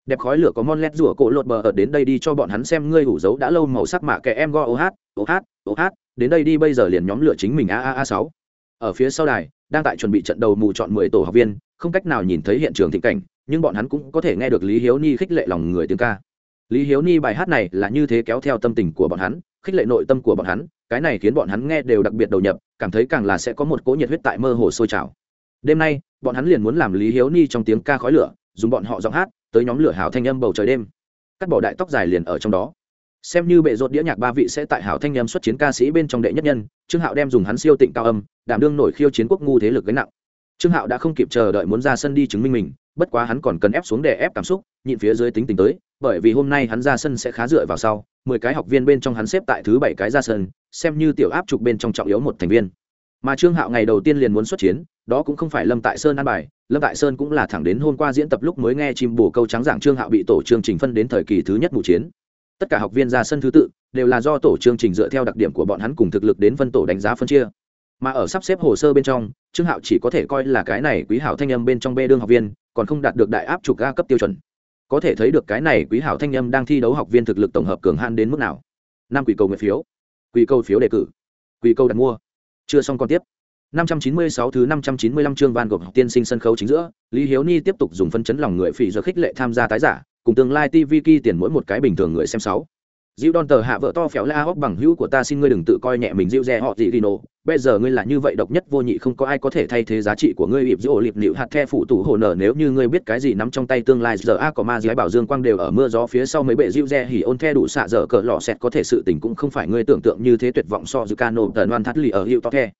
Đẹp khói lửa có mon lét rủa cổ lột bờ ở đến đây đi cho bọn hắn xem ngươi ủ dấu đã lâu màu sắc mạ kệ em go ô hát ô hát ô hát. Đến đây đi bây giờ liền nhóm lửa chính mình a a a sáu. Ở phía sau đài đang tại chuẩn bị trận đầu mù chọn mười tổ học viên không cách nào nhìn thấy hiện trường thịnh cảnh nhưng bọn hắn cũng có thể nghe được lý hiếu ni khích lệ lòng người tiếng ca. Lý hiếu ni bài hát này là như thế kéo theo tâm tình của bọn hắn, khích lệ nội tâm của bọn hắn, cái này khiến bọn hắn nghe đều đặc biệt đầu nhập, cảm thấy càng là sẽ có một cỗ nhiệt huyết tại mơ hồ sôi trào. Đêm nay, bọn hắn liền muốn làm lý hiếu ni trong tiếng ca khói lửa, dùng bọn họ giọng hát tới nhóm lửa hào thanh âm bầu trời đêm. Cắt bỏ đại tóc dài liền ở trong đó. Xem như bệ rột đĩa nhạc ba vị sẽ tại hảo thanh âm xuất chiến ca sĩ bên trong đệ nhất nhân, trương hạo đem dùng hắn siêu tịnh cao âm, đảm đương nổi khiêu chiến quốc ngu thế lực gánh nặng. Trương hạo đã không kịp chờ đợi muốn ra sân đi chứng minh mình bất quá hắn còn cần ép xuống để ép cảm xúc, nhịn phía dưới tính tình tới, bởi vì hôm nay hắn ra sân sẽ khá dựa vào sau, mười cái học viên bên trong hắn xếp tại thứ bảy cái ra sân, xem như tiểu áp trục bên trong trọng yếu một thành viên. Mà trương hạo ngày đầu tiên liền muốn xuất chiến, đó cũng không phải lâm tại sơn an bài, lâm tại sơn cũng là thẳng đến hôm qua diễn tập lúc mới nghe chim bổ câu trắng giảng trương hạo bị tổ chương trình phân đến thời kỳ thứ nhất mù chiến. Tất cả học viên ra sân thứ tự, đều là do tổ chương trình dựa theo đặc điểm của bọn hắn cùng thực lực đến phân tổ đánh giá phân chia. Mà ở sắp xếp hồ sơ bên trong, trương hạo chỉ có thể coi là cái này quý hảo thanh âm bên trong bê đương học viên còn không đạt được đại áp trục ga cấp tiêu chuẩn. Có thể thấy được cái này quý hảo thanh âm đang thi đấu học viên thực lực tổng hợp cường han đến mức nào. Năm quỷ cầu nguyện phiếu. Quỷ cầu phiếu đề cử. Quỷ cầu đặt mua. Chưa xong còn tiếp. 596 thứ 595 chương van gogh học tiên sinh sân khấu chính giữa, lý hiếu ni tiếp tục dùng phân chấn lòng người phỉ giờ khích lệ tham gia tái giả, cùng tương lai tv ki tiền mỗi một cái bình thường người xem sáu dịu đòn tờ hạ vợ to phéo la hóc bằng hữu của ta xin ngươi đừng tự coi nhẹ mình dịu dè họ gì gino bây giờ ngươi là như vậy độc nhất vô nhị, không có ai có thể thay thế giá trị của ngươi ịp dỗ lịp nịu hạt the phụ tủ hồ nở. Nếu như ngươi biết cái gì nắm trong tay tương lai, giờ a có ma giái bảo dương quang đều ở mưa gió phía sau mấy bệ dịu dè hỉ ôn the đủ xạ dở cỡ lọ xẹt có thể sự tình cũng không phải ngươi tưởng tượng như thế tuyệt vọng so với cano tần oan thắt lì ở hiệu to the.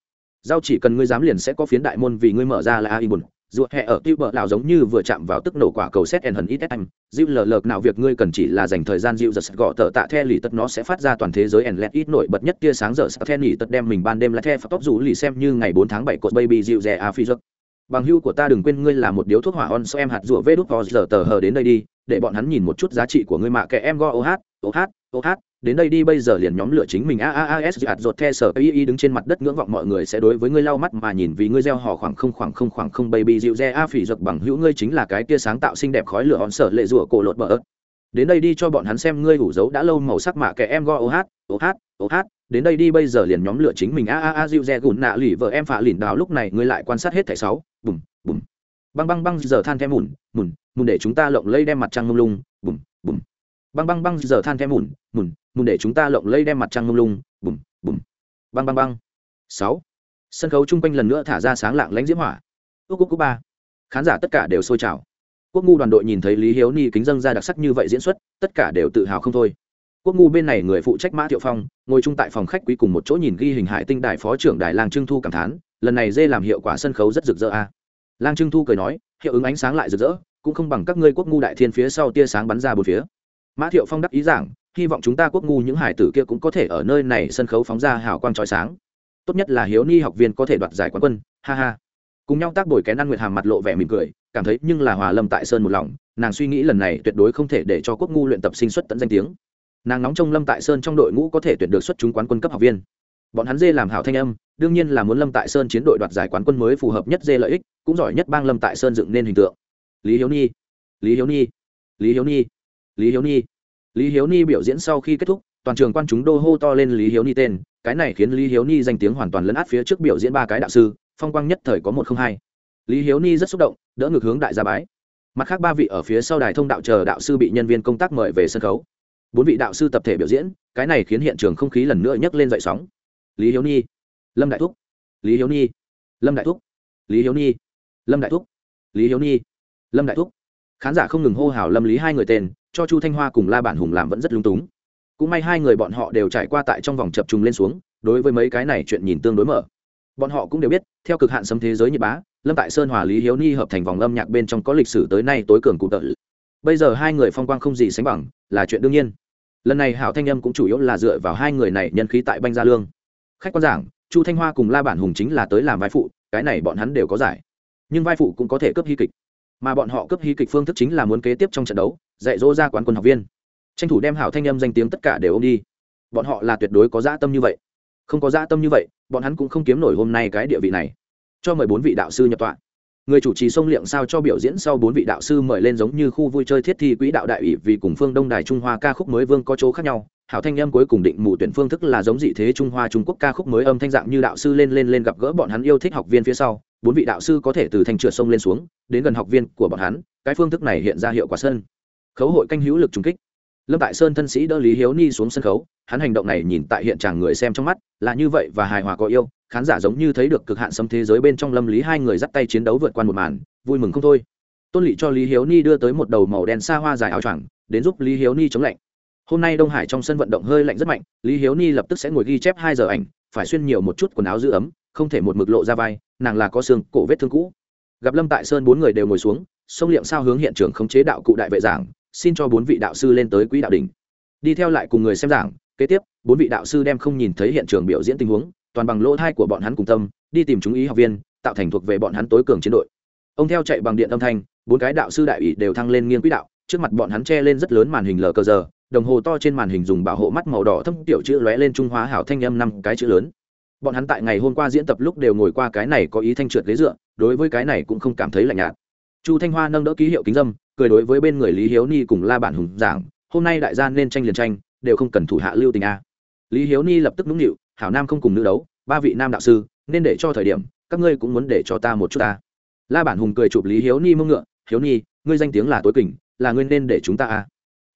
Giao chỉ cần ngươi dám liền sẽ có phiến đại môn vì ngươi mở ra là a i ruột hẹ ở tiêu bờ lão giống như vừa chạm vào tức nổ quả cầu xét en hần ít em dịu lờ lợt nào việc ngươi cần chỉ là dành thời gian dịu giật gọ tờ tạ the lì tật nó sẽ phát ra toàn thế giới en lẹt ít nổi bật nhất tia sáng giờ sẽ the lì tật đem mình ban đêm là the phát tóc rủ lì xem như ngày bốn tháng bảy cột baby dịu rẻ a phi giấc. Bằng hưu của ta đừng quên ngươi là một điếu thuốc hỏa on, so em hạt rủa vê đút giờ tờ hờ đến đây đi, để bọn hắn nhìn một chút giá trị của ngươi mạ kẻ em go ô hát ô hát ô hát đến đây đi, bây giờ liền nhóm lửa chính mình. A a a, s hạt rột the sở y y đứng trên mặt đất ngưỡng vọng mọi người sẽ đối với ngươi lau mắt mà nhìn vì ngươi gieo họ khoảng không khoảng không khoảng không, baby, dịu re a, phỉ giật bằng hữu ngươi chính là cái kia sáng tạo xinh đẹp khói lửa hòn sở lệ rủa cổ lột bờ ớt. Đến đây đi cho bọn hắn xem ngươi ủ dấu đã lâu màu sắc mạ kẻ em go, ô hát ô hát ô hát. Đến đây đi, bây giờ liền nhóm lửa chính mình. A a a, dịu re gùn nạ lì vợ em phạ lìn đào lúc này ngươi lại quan sát hết thẻ sáu. Bùm bùm. Băng băng băng, giờ than thêm mùn mùn mùn để chúng ta lộng lây đem mặt trăng mông lung. Bùm bùm. Băng băng băng, giờ than thêm mùn mùn muốn để chúng ta lộng lây đem mặt trăng mông lung, bùm bùm, băng băng băng. Sáu. Sân khấu chung quanh lần nữa thả ra sáng lạng lánh diễm hỏa. Ước cúc cúc ba. Khán giả tất cả đều sôi trào. Quốc ngu đoàn đội nhìn thấy lý hiếu ni kính dân ra đặc sắc như vậy diễn xuất, tất cả đều tự hào không thôi. Quốc ngu bên này người phụ trách mã thiệu phong, ngồi chung tại phòng khách quý cùng một chỗ nhìn ghi hình hải tinh đài phó trưởng đài lang trưng thu cảm thán, lần này dê làm hiệu quả sân khấu rất rực rỡ a. Lang trưng thu cười nói, hiệu ứng ánh sáng lại rực rỡ, cũng không bằng các ngươi quốc ngu đại thiên phía sau tia sáng bắn ra bốn phía. Mã thiệu phong đắc ý giảng hy vọng chúng ta quốc ngu những hải tử kia cũng có thể ở nơi này sân khấu phóng ra hào quang trói sáng. Tốt nhất là hiếu ni học viên có thể đoạt giải quán quân, ha ha. Cùng nhau tác bồi kén ăn nguyệt hàm mặt lộ vẻ mỉm cười, cảm thấy nhưng là hòa lâm tại sơn một lòng, nàng suy nghĩ lần này tuyệt đối không thể để cho quốc ngu luyện tập sinh xuất tận danh tiếng. Nàng nóng trong lâm tại sơn trong đội ngũ có thể tuyển được xuất chúng quán quân cấp học viên. Bọn hắn dê làm hảo thanh âm, đương nhiên là muốn lâm tại sơn chiến đội đoạt giải quán quân mới phù hợp nhất dê lợi ích, cũng giỏi nhất bang lâm tại sơn dựng nên hình tượng. Lý hiếu ni, lý hiếu ni, lý hiếu ni, lý hiếu ni lý hiếu ni biểu diễn sau khi kết thúc, toàn trường quan chúng đô hô to lên lý hiếu ni tên, cái này khiến lý hiếu ni danh tiếng hoàn toàn lấn át phía trước biểu diễn ba cái đạo sư, phong quang nhất thời có một không hai. Lý hiếu ni rất xúc động, đỡ ngược hướng đại gia bái. Mặt khác ba vị ở phía sau đài thông đạo chờ đạo sư bị nhân viên công tác mời về sân khấu. Bốn vị đạo sư tập thể biểu diễn, cái này khiến hiện trường không khí lần nữa nhấc lên dậy sóng. Lý hiếu ni. Lâm đại thúc. Lý hiếu ni. Lâm đại thúc. Lý hiếu ni. Lâm đại thúc. Lý hiếu ni. Lâm đại thúc. Khán giả không ngừng hô hào lâm lý hai người tên cho chu thanh hoa cùng la bản hùng làm vẫn rất lung túng. Cũng may hai người bọn họ đều trải qua tại trong vòng chập trùng lên xuống, đối với mấy cái này chuyện nhìn tương đối mở. Bọn họ cũng đều biết, theo cực hạn sấm thế giới nhật bá, lâm tại sơn hòa lý hiếu ni hợp thành vòng âm nhạc bên trong có lịch sử tới nay tối cường cụ tợ. Bây giờ hai người phong quang không gì sánh bằng, là chuyện đương nhiên. Lần này hảo thanh âm cũng chủ yếu là dựa vào hai người này nhân khí tại banh gia lương. Khách quan giảng, chu thanh hoa cùng la bản hùng chính là tới làm vai phụ, cái này bọn hắn đều có giải. Nhưng vai phụ cũng có thể cấp hy kịch mà bọn họ cấp hy kịch phương thức chính là muốn kế tiếp trong trận đấu, dạy dỗ ra quán quân học viên. Tranh thủ đem hảo thanh âm danh tiếng tất cả đều ôm đi. Bọn họ là tuyệt đối có dã tâm như vậy. Không có dã tâm như vậy, bọn hắn cũng không kiếm nổi hôm nay cái địa vị này. Cho mời bốn vị đạo sư nhập tọa. Người chủ trì sông liệng sao cho biểu diễn sau bốn vị đạo sư mời lên giống như khu vui chơi thiết thi quỹ đạo đại ủy vì cùng phương đông đài trung hoa ca khúc mới vương có chỗ khác nhau. Hảo thanh âm cuối cùng định mù tuyển phương thức là giống dị thế trung hoa trung quốc ca khúc mới âm thanh dạng như đạo sư lên lên lên gặp gỡ bọn hắn yêu thích học viên phía sau bốn vị đạo sư có thể từ thành trượt sông lên xuống, đến gần học viên của bọn hắn, cái phương thức này hiện ra hiệu quả sân. Khấu hội canh hữu lực trung kích. Lâm tại sơn thân sĩ đỡ lý hiếu ni xuống sân khấu, hắn hành động này nhìn tại hiện tràng người xem trong mắt, là như vậy và hài hòa có yêu, khán giả giống như thấy được cực hạn xâm thế giới bên trong lâm lý hai người dắt tay chiến đấu vượt qua một màn, vui mừng không thôi. Tôn lỵ cho lý hiếu ni đưa tới một đầu màu đen xa hoa dài áo choàng, đến giúp lý hiếu ni chống lạnh. Hôm nay đông hải trong sân vận động hơi lạnh rất mạnh, lý hiếu ni lập tức sẽ ngồi ghi chép hai giờ ảnh, phải xuyên nhiều một chút quần áo giữ ấm, không thể một mực lộ ra vai nàng là có xương cổ vết thương cũ. Gặp lâm tại sơn bốn người đều ngồi xuống, sông liệm sao hướng hiện trường khống chế đạo cụ đại vệ giảng, xin cho bốn vị đạo sư lên tới quỹ đạo đỉnh. Đi theo lại cùng người xem giảng, kế tiếp, bốn vị đạo sư đem không nhìn thấy hiện trường biểu diễn tình huống, toàn bằng lỗ thai của bọn hắn cùng tâm, đi tìm chúng ý học viên, tạo thành thuộc về bọn hắn tối cường chiến đội. Ông theo chạy bằng điện âm thanh, bốn cái đạo sư đại ủy đều thăng lên nghiêng quỹ đạo, trước mặt bọn hắn che lên rất lớn màn hình lờ cờ giờ, đồng hồ to trên màn hình dùng bảo hộ mắt màu đỏ thâm tiểu chữ lóe lên trung hóa hảo thanh âm năm cái chữ lớn bọn hắn tại ngày hôm qua diễn tập lúc đều ngồi qua cái này có ý thanh trượt ghế dựa, đối với cái này cũng không cảm thấy lạnh nhạt. Chu thanh hoa nâng đỡ ký hiệu kính dâm, cười đối với bên người lý hiếu ni cùng la bản hùng giảng, hôm nay đại gia nên tranh liền tranh, đều không cần thủ hạ lưu tình a. Lý hiếu ni lập tức nũng nịu, hảo nam không cùng nữ đấu, ba vị nam đạo sư, nên để cho thời điểm, các ngươi cũng muốn để cho ta một chút ta. La bản hùng cười chụp lý hiếu ni mông ngựa, hiếu ni, ngươi danh tiếng là tối kình, là ngươi nên để chúng ta a.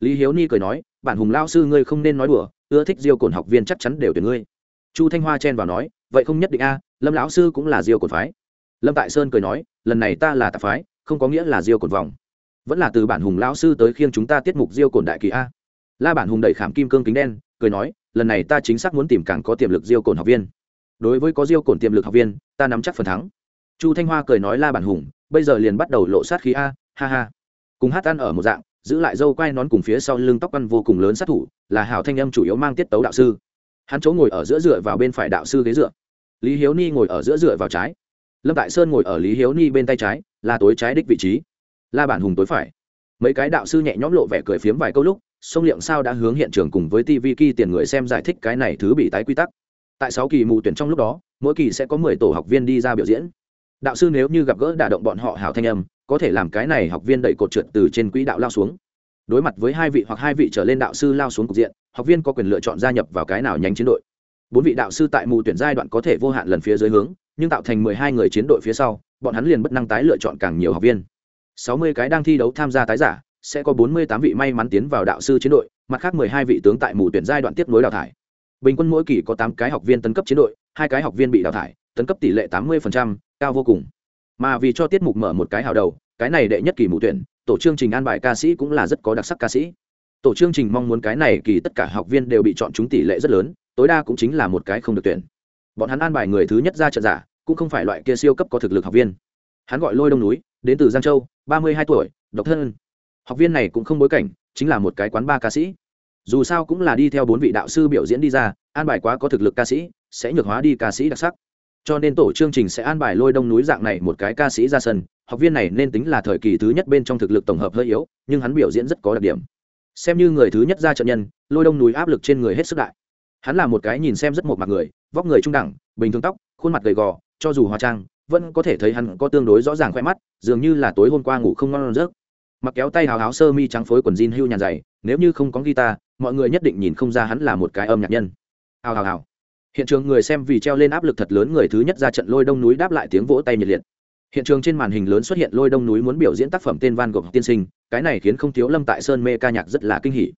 Lý hiếu ni cười nói, bản hùng lao sư ngươi không nên nói đùa, ưa thích diêu cồn học viên chắc chắn đều tuyển ngươi chu thanh hoa chen vào nói, vậy không nhất định a, lâm lão sư cũng là diêu cồn phái. Lâm tại sơn cười nói, lần này ta là tạp phái, không có nghĩa là diêu cồn vòng vẫn là từ bản hùng lão sư tới khiêng chúng ta tiết mục diêu cồn đại kỳ a. La bản hùng đẩy khảm kim cương kính đen, cười nói, lần này ta chính xác muốn tìm càng có tiềm lực diêu cồn học viên. Đối với có diêu cồn tiềm lực học viên, ta nắm chắc phần thắng. Chu thanh hoa cười nói, la bản hùng, bây giờ liền bắt đầu lộ sát khí a, ha ha. Cùng hát ăn ở một dạng, giữ lại dâu quai nón cùng phía sau lưng tóc ăn vô cùng lớn sát thủ, là hảo thanh âm chủ yếu mang tiết tấu đạo sư hắn chỗ ngồi ở giữa dựa vào bên phải đạo sư ghế dựa. Lý hiếu ni ngồi ở giữa dựa vào trái. Lâm tại sơn ngồi ở lý hiếu ni bên tay trái, là tối trái đích vị trí. La bản hùng tối phải. Mấy cái đạo sư nhẹ nhõm lộ vẻ cười phiếm vài câu lúc, sông liệng sao đã hướng hiện trường cùng với tv ki tiền người xem giải thích cái này thứ bị tái quy tắc. Tại sáu kỳ mù tuyển trong lúc đó, mỗi kỳ sẽ có mười tổ học viên đi ra biểu diễn. Đạo sư nếu như gặp gỡ đả động bọn họ hào thanh âm, có thể làm cái này học viên đẩy cột trượt từ trên quỹ đạo lao xuống. Đối mặt với hai vị hoặc hai vị trở lên đạo sư lao xuống cục diện học viên có quyền lựa chọn gia nhập vào cái nào nhánh chiến đội. Bốn vị đạo sư tại mù tuyển giai đoạn có thể vô hạn lần phía dưới hướng, nhưng tạo thành mười hai người chiến đội phía sau, bọn hắn liền bất năng tái lựa chọn càng nhiều học viên. Sáu mươi cái đang thi đấu tham gia tái giả, sẽ có bốn mươi tám vị may mắn tiến vào đạo sư chiến đội, mặt khác mười hai vị tướng tại mù tuyển giai đoạn tiếp nối đào thải. Bình quân mỗi kỳ có tám cái học viên tấn cấp chiến đội, hai cái học viên bị đào thải, tấn cấp tỷ lệ tám mươi cao vô cùng. Mà vì cho tiết mục mở một cái hào đầu, cái này đệ nhất kỳ mù tuyển, tổ chương trình an bài ca sĩ cũng là rất có đặc sắc ca sĩ tổ chương trình mong muốn cái này kỳ tất cả học viên đều bị chọn chúng tỷ lệ rất lớn, tối đa cũng chính là một cái không được tuyển. Bọn hắn an bài người thứ nhất ra trận giả, cũng không phải loại kia siêu cấp có thực lực học viên. Hắn gọi lôi đông núi, đến từ giang châu, ba mươi hai tuổi, độc thân. Học viên này cũng không bối cảnh, chính là một cái quán ba ca sĩ. Dù sao cũng là đi theo bốn vị đạo sư biểu diễn đi ra, an bài quá có thực lực ca sĩ, sẽ nhược hóa đi ca sĩ đặc sắc. Cho nên tổ chương trình sẽ an bài lôi đông núi dạng này một cái ca sĩ ra sân. Học viên này nên tính là thời kỳ thứ nhất bên trong thực lực tổng hợp hơi yếu, nhưng hắn biểu diễn rất có đặc điểm xem như người thứ nhất ra trận nhân, lôi đông núi áp lực trên người hết sức đại. Hắn là một cái nhìn xem rất một mặt người, vóc người trung đẳng, bình thường tóc, khuôn mặt gầy gò, cho dù hóa trang, vẫn có thể thấy hắn có tương đối rõ ràng khoe mắt, dường như là tối hôm qua ngủ không ngon rớt mặc kéo tay hào háo sơ mi trắng phối quần jean hưu nhàn dày, nếu như không có guitar, mọi người nhất định nhìn không ra hắn là một cái âm nhạc nhân. Hào hào hào. Hiện trường người xem vì treo lên áp lực thật lớn người thứ nhất ra trận lôi đông núi đáp lại tiếng vỗ tay nhiệt liệt hiện trường trên màn hình lớn xuất hiện lôi đông núi muốn biểu diễn tác phẩm tên van gogh tiên sinh, cái này khiến không thiếu lâm tại sơn mê ca nhạc rất là kinh hỉ.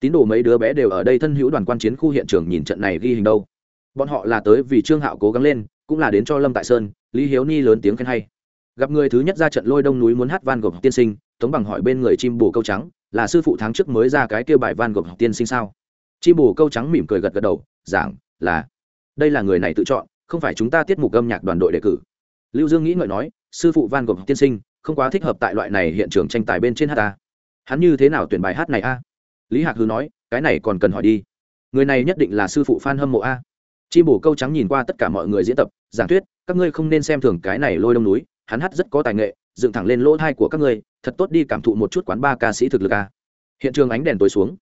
Tín đồ mấy đứa bé đều ở đây thân hữu đoàn quan chiến khu hiện trường nhìn trận này ghi hình đâu. Bọn họ là tới vì trương hạo cố gắng lên, cũng là đến cho lâm tại sơn, lý hiếu ni lớn tiếng khen hay. Gặp người thứ nhất ra trận lôi đông núi muốn hát van gogh tiên sinh, tống bằng hỏi bên người chim bồ câu trắng, là sư phụ tháng trước mới ra cái kêu bài van gogh tiên sinh sao? Chim bồ câu trắng mỉm cười gật gật đầu, giảng, là, đây là người này tự chọn, không phải chúng ta tiết mục âm nhạc đoàn đội đề cử. Lưu dương nghĩ ngợi nói sư phụ van gogh tiên sinh, không quá thích hợp tại loại này hiện trường tranh tài bên trên hát ta. Hắn như thế nào tuyển bài hát này a? Lý hạc hư nói, cái này còn cần hỏi đi. Người này nhất định là sư phụ f hâm mộ a. Chim bổ câu trắng nhìn qua tất cả mọi người diễn tập, giảng thuyết, các ngươi không nên xem thường cái này lôi đông núi, hắn hát rất có tài nghệ, dựng thẳng lên lỗ thai của các ngươi, thật tốt đi cảm thụ một chút quán ba ca sĩ thực lực a. Hiện trường ánh đèn tối xuống.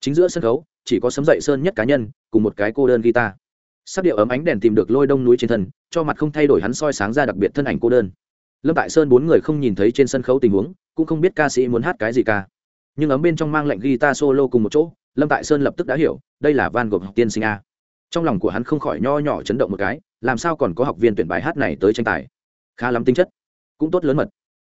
Chính giữa sân khấu, chỉ có sấm dậy sơn nhất cá nhân, cùng một cái cô đơn guitar. Sắc điệu ấm ánh đèn tìm được lôi đông núi trên thân, cho mặt không thay đổi hắn soi sáng ra đặc biệt thân ảnh cô đơn lâm tại sơn bốn người không nhìn thấy trên sân khấu tình huống, cũng không biết ca sĩ muốn hát cái gì ca nhưng ấm bên trong mang lệnh guitar solo cùng một chỗ, lâm tại sơn lập tức đã hiểu, đây là van gogh tiên sinh a. Trong lòng của hắn không khỏi nho nhỏ chấn động một cái, làm sao còn có học viên tuyển bài hát này tới tranh tài? Khá lắm tính chất, cũng tốt lớn mật.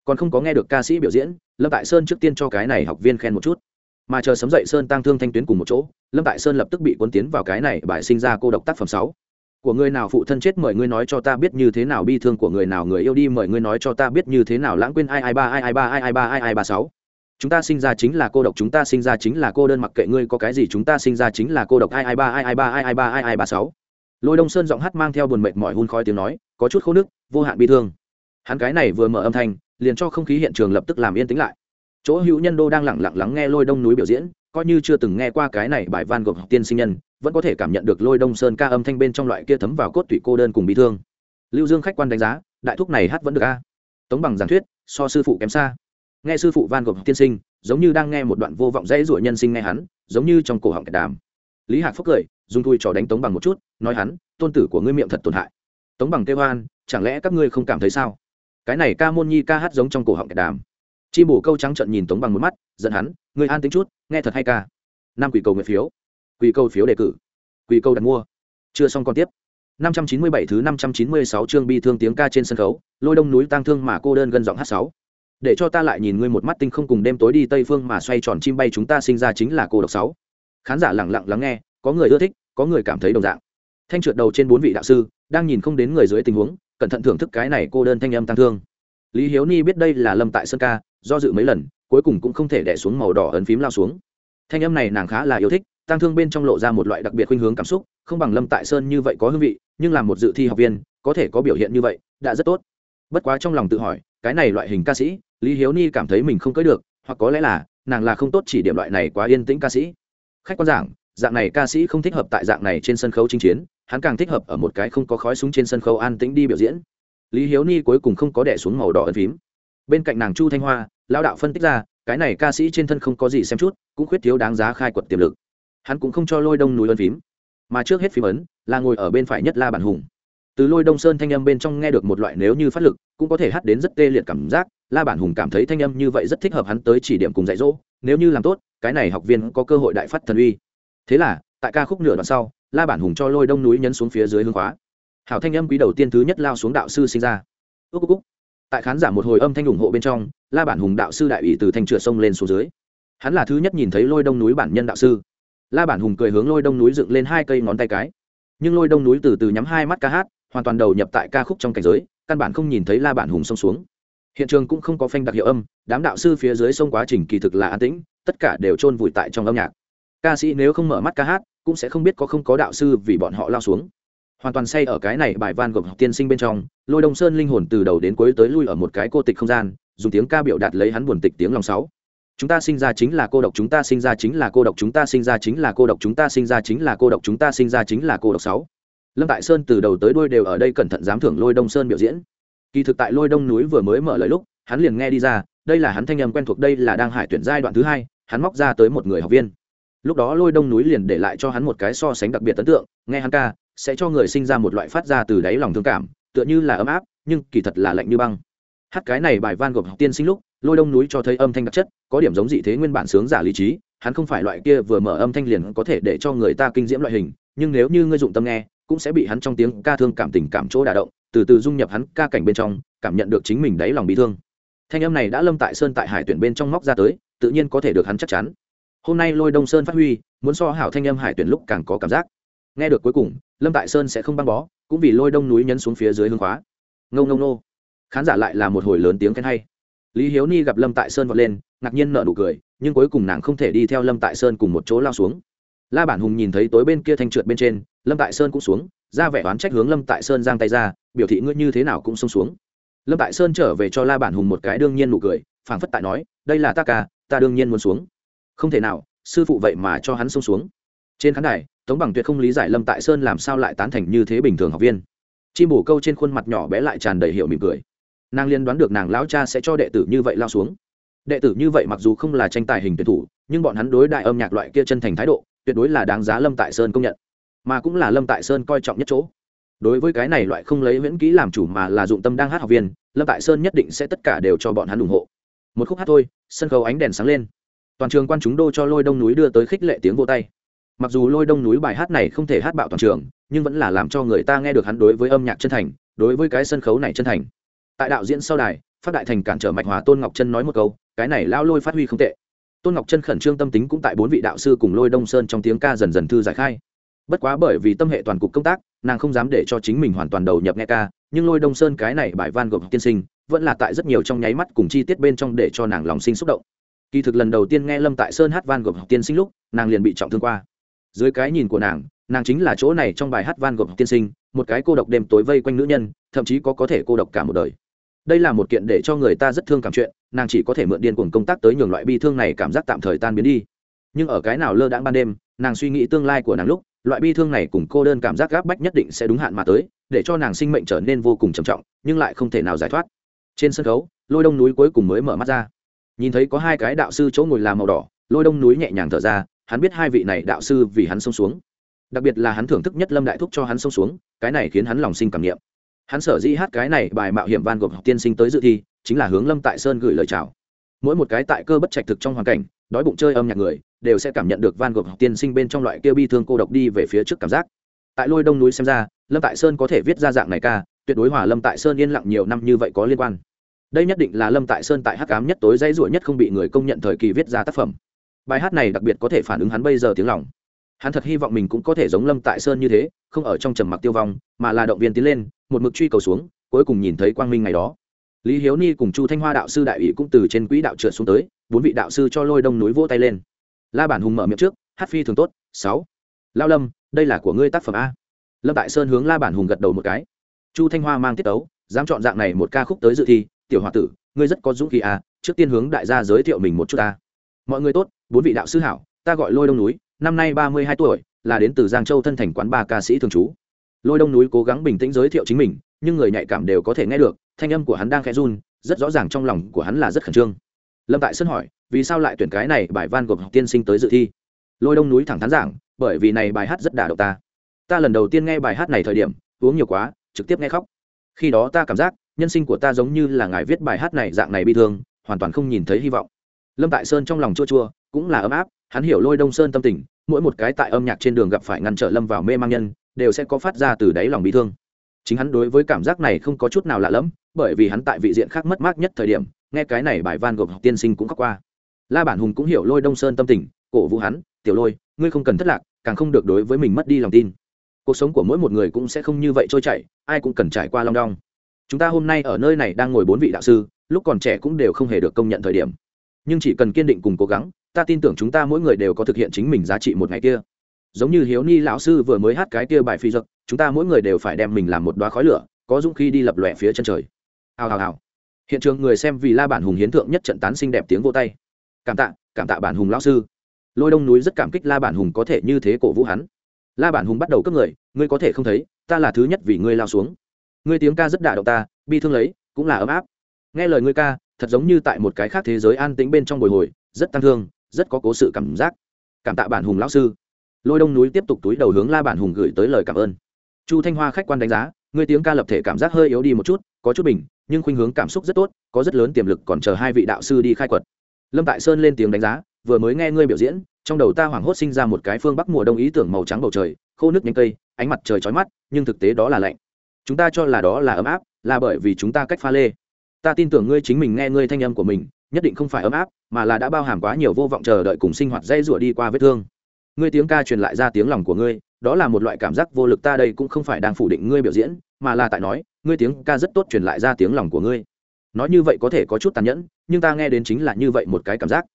Còn không có nghe được ca sĩ biểu diễn, lâm tại sơn trước tiên cho cái này học viên khen một chút. Mà chờ sấm dậy sơn tăng thương thanh tuyến cùng một chỗ, lâm tại sơn lập tức bị cuốn tiến vào cái này bài sinh ra cô độc tác phẩm sáu của người nào phụ thân chết mời ngươi nói cho ta biết như thế nào, bi thương của người nào người yêu đi mời ngươi nói cho ta biết như thế nào, lãng quên ai ai ba, ai ai ba, ai ai ba, ai ai ba sáu. Chúng ta sinh ra chính là cô độc, chúng ta sinh ra chính là cô đơn, mặc kệ ngươi có cái gì, chúng ta sinh ra chính là cô độc, ai ai ba, ai ai ba, ai ai ba, ai ai ba sáu. Lôi đông sơn giọng hát mang theo buồn mệt mỏi hun khói tiếng nói, có chút khô nước, vô hạn bi thương. Hắn cái này vừa mở âm thanh, liền cho không khí hiện trường lập tức làm yên tĩnh lại. Chỗ hữu nhân đô đang lặng lặng lắng nghe lôi đông núi biểu diễn coi như chưa từng nghe qua cái này bài van gogh tiên sinh nhân, vẫn có thể cảm nhận được lôi đông sơn ca âm thanh bên trong loại kia thấm vào cốt tủy cô đơn cùng bị thương. Lưu dương khách quan đánh giá, đại thúc này hát vẫn được a. Tống bằng giảng thuyết, so sư phụ kém xa. Nghe sư phụ van gogh tiên sinh, giống như đang nghe một đoạn vô vọng dãy ruổi nhân sinh nghe hắn, giống như trong cổ họng kẻ đàm. Lý hạc phúc cười, dùng thui trò đánh tống bằng một chút, nói hắn, tôn tử của ngươi miệng thật tổn hại. Tống bằng kêu hoan chẳng lẽ các ngươi không cảm thấy sao? Cái này ca môn nhi ca hát giống trong cổ họng kẻ đàm chim bổ câu trắng trận nhìn tống bằng một mắt, giận hắn người an tính chút, nghe thật hay ca. Năm quỷ cầu nguyện phiếu. Quỷ câu phiếu đề cử. Quỷ câu đặt mua. Chưa xong còn tiếp. 597 thứ 596 chương bi thương tiếng ca trên sân khấu, lôi đông núi tang thương mà cô đơn gần giọng hát sáu. Để cho ta lại nhìn ngươi một mắt tinh không cùng đêm tối đi tây phương mà xoay tròn chim bay chúng ta sinh ra chính là cô độc sáu. Khán giả lặng lặng lắng nghe, có người ưa thích, có người cảm thấy đồng dạng. Thanh trượt đầu trên bốn vị đạo sư, đang nhìn không đến người dưới tình huống, cẩn thận thưởng thức cái này cô đơn thanh âm tang thương lý hiếu ni biết đây là lâm tại sơn ca, do dự mấy lần, cuối cùng cũng không thể đẻ xuống màu đỏ ấn phím lao xuống. Thanh âm này nàng khá là yêu thích tăng thương bên trong lộ ra một loại đặc biệt khuynh hướng cảm xúc, không bằng lâm tại sơn như vậy có hương vị, nhưng làm một dự thi học viên, có thể có biểu hiện như vậy, đã rất tốt. Bất quá trong lòng tự hỏi, cái này loại hình ca sĩ, lý hiếu ni cảm thấy mình không cưới được, hoặc có lẽ là, nàng là không tốt chỉ điểm loại này quá yên tĩnh ca sĩ. Khách quan giảng, dạng này ca sĩ không thích hợp tại dạng này trên sân khấu chinh chiến, hắn càng thích hợp ở một cái không có khói súng trên sân khấu an tĩnh đi biểu diễn lý hiếu ni cuối cùng không có đẻ xuống màu đỏ ấn phím. Bên cạnh nàng chu thanh hoa lao đạo phân tích ra, cái này ca sĩ trên thân không có gì xem chút, cũng khuyết thiếu đáng giá khai quật tiềm lực. Hắn cũng không cho lôi đông núi ấn phím, mà trước hết phím ấn là ngồi ở bên phải nhất la bản hùng. Từ lôi đông sơn thanh âm bên trong nghe được một loại nếu như phát lực, cũng có thể hát đến rất tê liệt cảm giác, la bản hùng cảm thấy thanh âm như vậy rất thích hợp hắn tới chỉ điểm cùng dạy dỗ, nếu như làm tốt, cái này học viên có cơ hội đại phát thần uy. Thế là, tại ca khúc nửa đoạn sau, la bản hùng cho lôi đông núi nhấn xuống phía dưới hương khóa hảo thanh âm quý đầu tiên thứ nhất lao xuống đạo sư sinh ra. Ước ước tại khán giả một hồi âm thanh ủng hộ bên trong, la bản hùng đạo sư đại ủy từ thanh trượt sông lên xuống dưới. Hắn là thứ nhất nhìn thấy lôi đông núi bản nhân đạo sư. La bản hùng cười hướng lôi đông núi dựng lên hai cây ngón tay cái. Nhưng lôi đông núi từ từ nhắm hai mắt ca hát, hoàn toàn đầu nhập tại ca khúc trong cảnh giới, căn bản không nhìn thấy la bản hùng xông xuống. Hiện trường cũng không có phanh đặc hiệu âm, đám đạo sư phía dưới sông quá trình kỳ thực là an tĩnh, tất cả đều chôn vùi tại trong âm nhạc. Ca sĩ nếu không mở mắt ca hát, cũng sẽ không biết có không có đạo sư vì bọn họ lao xuống hoàn toàn say ở cái này bài van gộp tiên sinh bên trong, lôi đông sơn linh hồn từ đầu đến cuối tới lui ở một cái cô tịch không gian, dùng tiếng ca biểu đạt lấy hắn buồn tịch tiếng lòng sáu. Chúng ta sinh ra chính là cô độc, chúng ta sinh ra chính là cô độc, chúng ta sinh ra chính là cô độc, chúng ta sinh ra chính là cô độc, chúng ta sinh ra chính là cô độc sáu. Lâm tại sơn từ đầu tới đuôi đều ở đây cẩn thận dám thưởng lôi đông sơn biểu diễn. Kỳ thực tại lôi đông núi vừa mới mở lời lúc, hắn liền nghe đi ra, đây là hắn thanh âm quen thuộc, đây là đang hải tuyển giai đoạn thứ hai, hắn móc ra tới một người học viên. Lúc đó lôi đông núi liền để lại cho hắn một cái so sánh đặc biệt ấn tượng, nghe hắn ca sẽ cho người sinh ra một loại phát ra từ đáy lòng thương cảm, tựa như là ấm áp, nhưng kỳ thật là lạnh như băng. Hát cái này bài van gộp học tiên sinh lúc, lôi đông núi cho thấy âm thanh đặc chất, có điểm giống dị thế nguyên bản sướng giả lý trí, hắn không phải loại kia vừa mở âm thanh liền có thể để cho người ta kinh diễm loại hình, nhưng nếu như ngươi dụng tâm nghe, cũng sẽ bị hắn trong tiếng ca thương cảm tình cảm chỗ đả động, từ từ dung nhập hắn ca cảnh bên trong, cảm nhận được chính mình đáy lòng bị thương. Thanh âm này đã lâm tại sơn tại hải tuyển bên trong móc ra tới, tự nhiên có thể được hắn chắc chắn. Hôm nay lôi đông sơn phát huy, muốn so hảo thanh âm hải tuyển lúc càng có cảm giác nghe được cuối cùng, lâm tại sơn sẽ không băng bó, cũng vì lôi đông núi nhấn xuống phía dưới hương khóa. Ngâu ngâu nô khán giả lại là một hồi lớn tiếng khen hay. Lý hiếu ni gặp lâm tại sơn vọt lên, ngạc nhiên nở nụ cười, nhưng cuối cùng nàng không thể đi theo lâm tại sơn cùng một chỗ lao xuống. La bản hùng nhìn thấy tối bên kia thanh trượt bên trên, lâm tại sơn cũng xuống, ra vẻ oán trách hướng lâm tại sơn giang tay ra, biểu thị ngươi như thế nào cũng xông xuống. Lâm tại sơn trở về cho la bản hùng một cái đương nhiên nụ cười, phảng phất tại nói, đây là ta ca, ta đương nhiên muốn xuống. Không thể nào, sư phụ vậy mà cho hắn xông xuống. Trên khán đài tống bằng tuyệt không lý giải lâm tại sơn làm sao lại tán thành như thế bình thường học viên. Chim bổ câu trên khuôn mặt nhỏ bé lại tràn đầy hiệu mỉm cười. Nàng liên đoán được nàng lão cha sẽ cho đệ tử như vậy lao xuống. Đệ tử như vậy mặc dù không là tranh tài hình tuyển thủ, nhưng bọn hắn đối đại âm nhạc loại kia chân thành thái độ, tuyệt đối là đáng giá lâm tại sơn công nhận. Mà cũng là lâm tại sơn coi trọng nhất chỗ. Đối với cái này loại không lấy miễn kỹ làm chủ mà là dụng tâm đang hát học viên, lâm tại sơn nhất định sẽ tất cả đều cho bọn hắn ủng hộ. Một khúc hát thôi, sân khấu ánh đèn sáng lên. Toàn trường quan chúng đô cho lôi đông núi đưa tới khích lệ tiếng vô tay mặc dù lôi đông núi bài hát này không thể hát bạo toàn trường, nhưng vẫn là làm cho người ta nghe được hắn đối với âm nhạc chân thành, đối với cái sân khấu này chân thành. Tại đạo diễn sau đài, phát đại thành cản trở mạch hòa tôn ngọc chân nói một câu, cái này lao lôi phát huy không tệ. Tôn ngọc chân khẩn trương tâm tính cũng tại bốn vị đạo sư cùng lôi đông sơn trong tiếng ca dần dần thư giải khai. Bất quá bởi vì tâm hệ toàn cục công tác, nàng không dám để cho chính mình hoàn toàn đầu nhập nghe ca, nhưng lôi đông sơn cái này bài van gộp tiên sinh, vẫn là tại rất nhiều trong nháy mắt cùng chi tiết bên trong để cho nàng lòng sinh xúc động. Kỳ thực lần đầu tiên nghe lâm tại sơn hát van gộp tiên sinh lúc, nàng liền bị trọng thương qua dưới cái nhìn của nàng nàng chính là chỗ này trong bài hát van gộp tiên sinh, một cái cô độc đêm tối vây quanh nữ nhân, thậm chí có có thể cô độc cả một đời. Đây là một kiện để cho người ta rất thương cảm chuyện, nàng chỉ có thể mượn điên cuồng công tác tới nhường loại bi thương này cảm giác tạm thời tan biến đi. Nhưng ở cái nào lơ đãng ban đêm, nàng suy nghĩ tương lai của nàng lúc, loại bi thương này cùng cô đơn cảm giác gáp bách nhất định sẽ đúng hạn mà tới, để cho nàng sinh mệnh trở nên vô cùng trầm trọng, nhưng lại không thể nào giải thoát. Trên sân khấu, lôi đông núi cuối cùng mới mở mắt ra. Nhìn thấy có hai cái đạo sư chỗ ngồi làm màu đỏ, lôi đông núi nhẹ nhàng thở ra hắn biết hai vị này đạo sư vì hắn xông xuống. Đặc biệt là hắn thưởng thức nhất lâm đại thúc cho hắn xông xuống, cái này khiến hắn lòng sinh cảm nghiệm hắn sở dĩ hát cái này bài mạo hiểm van gộp học tiên sinh tới dự thi, chính là hướng lâm tại sơn gửi lời chào. Mỗi một cái tại cơ bất trạch thực trong hoàn cảnh, đói bụng chơi âm nhạc người, đều sẽ cảm nhận được van gộp học tiên sinh bên trong loại kia bi thương cô độc đi về phía trước cảm giác. Tại lôi đông núi xem ra, lâm tại sơn có thể viết ra dạng này ca, tuyệt đối hòa lâm tại sơn yên lặng nhiều năm như vậy có liên quan. Đây nhất định là lâm tại sơn tại hắc cám nhất tối dãy ruổi nhất không bị người công nhận thời kỳ viết ra tác phẩm bài hát này đặc biệt có thể phản ứng hắn bây giờ tiếng lòng. Hắn thật hy vọng mình cũng có thể giống lâm tại sơn như thế, không ở trong trầm mặc tiêu vong, mà là động viên tiến lên, một mực truy cầu xuống, cuối cùng nhìn thấy quang minh ngày đó. Lý hiếu ni cùng chu thanh hoa đạo sư đại ủy cũng từ trên quỹ đạo trượt xuống tới, bốn vị đạo sư cho lôi đông núi vỗ tay lên. La bản hùng mở miệng trước, hát phi thường tốt, sáu. Lao lâm, đây là của ngươi tác phẩm a. Lâm tại sơn hướng la bản hùng gật đầu một cái. Chu thanh hoa mang tiết tấu, dám chọn dạng này một ca khúc tới dự thi, tiểu h o a tử, ngươi rất có dũng khí a, trước tiên hướng đại gia giới thiệu mình một chút ta mọi người tốt bốn vị đạo sư hảo, ta gọi lôi đông núi, năm nay ba mươi hai tuổi, là đến từ giang châu thân thành quán ba ca sĩ thường trú. Lôi đông núi cố gắng bình tĩnh giới thiệu chính mình, nhưng người nhạy cảm đều có thể nghe được, thanh âm của hắn đang khẽ run, rất rõ ràng trong lòng của hắn là rất khẩn trương. Lâm tại sơn hỏi, vì sao lại tuyển cái này bài van gộp học tiên sinh tới dự thi? Lôi đông núi thẳng thắn giảng, bởi vì này bài hát rất đả động ta. Ta lần đầu tiên nghe bài hát này thời điểm, uống nhiều quá, trực tiếp nghe khóc. Khi đó ta cảm giác, nhân sinh của ta giống như là ngài viết bài hát này dạng này bi thương, hoàn toàn không nhìn thấy hy vọng. Lâm tại sơn trong lòng chua chua cũng là ấm áp, hắn hiểu lôi đông sơn tâm tình, mỗi một cái tại âm nhạc trên đường gặp phải ngăn trở lâm vào mê mang nhân, đều sẽ có phát ra từ đáy lòng bị thương. Chính hắn đối với cảm giác này không có chút nào lạ lẫm, bởi vì hắn tại vị diện khác mất mát nhất thời điểm, nghe cái này bài van gộp học tiên sinh cũng khóc qua. La bản hùng cũng hiểu lôi đông sơn tâm tình, cổ vũ hắn, tiểu lôi, ngươi không cần thất lạc, càng không được đối với mình mất đi lòng tin. Cuộc sống của mỗi một người cũng sẽ không như vậy trôi chảy, ai cũng cần trải qua long đong. Chúng ta hôm nay ở nơi này đang ngồi bốn vị đạo sư, lúc còn trẻ cũng đều không hề được công nhận thời điểm. Nhưng chỉ cần kiên định cùng cố gắng ta tin tưởng chúng ta mỗi người đều có thực hiện chính mình giá trị một ngày kia. Giống như hiếu ni lão sư vừa mới hát cái kia bài phi dật chúng ta mỗi người đều phải đem mình làm một đoá khói lửa, có dũng khi đi lập lòe phía chân trời. Hào hào hào. Hiện trường người xem vì la bản hùng hiến thượng nhất trận tán xinh đẹp tiếng vô tay. Cảm tạ cảm tạ bản hùng lão sư. Lôi đông núi rất cảm kích la bản hùng có thể như thế cổ vũ hắn. La bản hùng bắt đầu cấp người, ngươi có thể không thấy, ta là thứ nhất vì ngươi lao xuống. Ngươi tiếng ca rất đả động ta, bi thương lấy, cũng là ấm áp. Nghe lời ngươi ca, thật giống như tại một cái khác thế giới an tĩnh bên trong bồi hồi, rất tăng thương rất có cố sự cảm giác. Cảm tạ bản hùng lão sư. Lôi đông núi tiếp tục túi đầu hướng la bản hùng gửi tới lời cảm ơn. Chu thanh hoa khách quan đánh giá, ngươi tiếng ca lập thể cảm giác hơi yếu đi một chút, có chút bình, nhưng khuynh hướng cảm xúc rất tốt, có rất lớn tiềm lực còn chờ hai vị đạo sư đi khai quật. Lâm tại sơn lên tiếng đánh giá, vừa mới nghe ngươi biểu diễn, trong đầu ta hoảng hốt sinh ra một cái phương bắc mùa đông ý tưởng màu trắng bầu trời, khô nước nhanh cây, ánh mặt trời chói mắt, nhưng thực tế đó là lạnh. Chúng ta cho là đó là ấm áp, là bởi vì chúng ta cách pha lê. Ta tin tưởng ngươi chính mình nghe ngươi thanh âm của mình nhất định không phải ấm áp, mà là đã bao hàm quá nhiều vô vọng chờ đợi cùng sinh hoạt dây rủa đi qua vết thương. Ngươi tiếng ca truyền lại ra tiếng lòng của ngươi, đó là một loại cảm giác vô lực ta đây cũng không phải đang phủ định ngươi biểu diễn, mà là tại nói, ngươi tiếng ca rất tốt truyền lại ra tiếng lòng của ngươi. Nói như vậy có thể có chút tàn nhẫn, nhưng ta nghe đến chính là như vậy một cái cảm giác.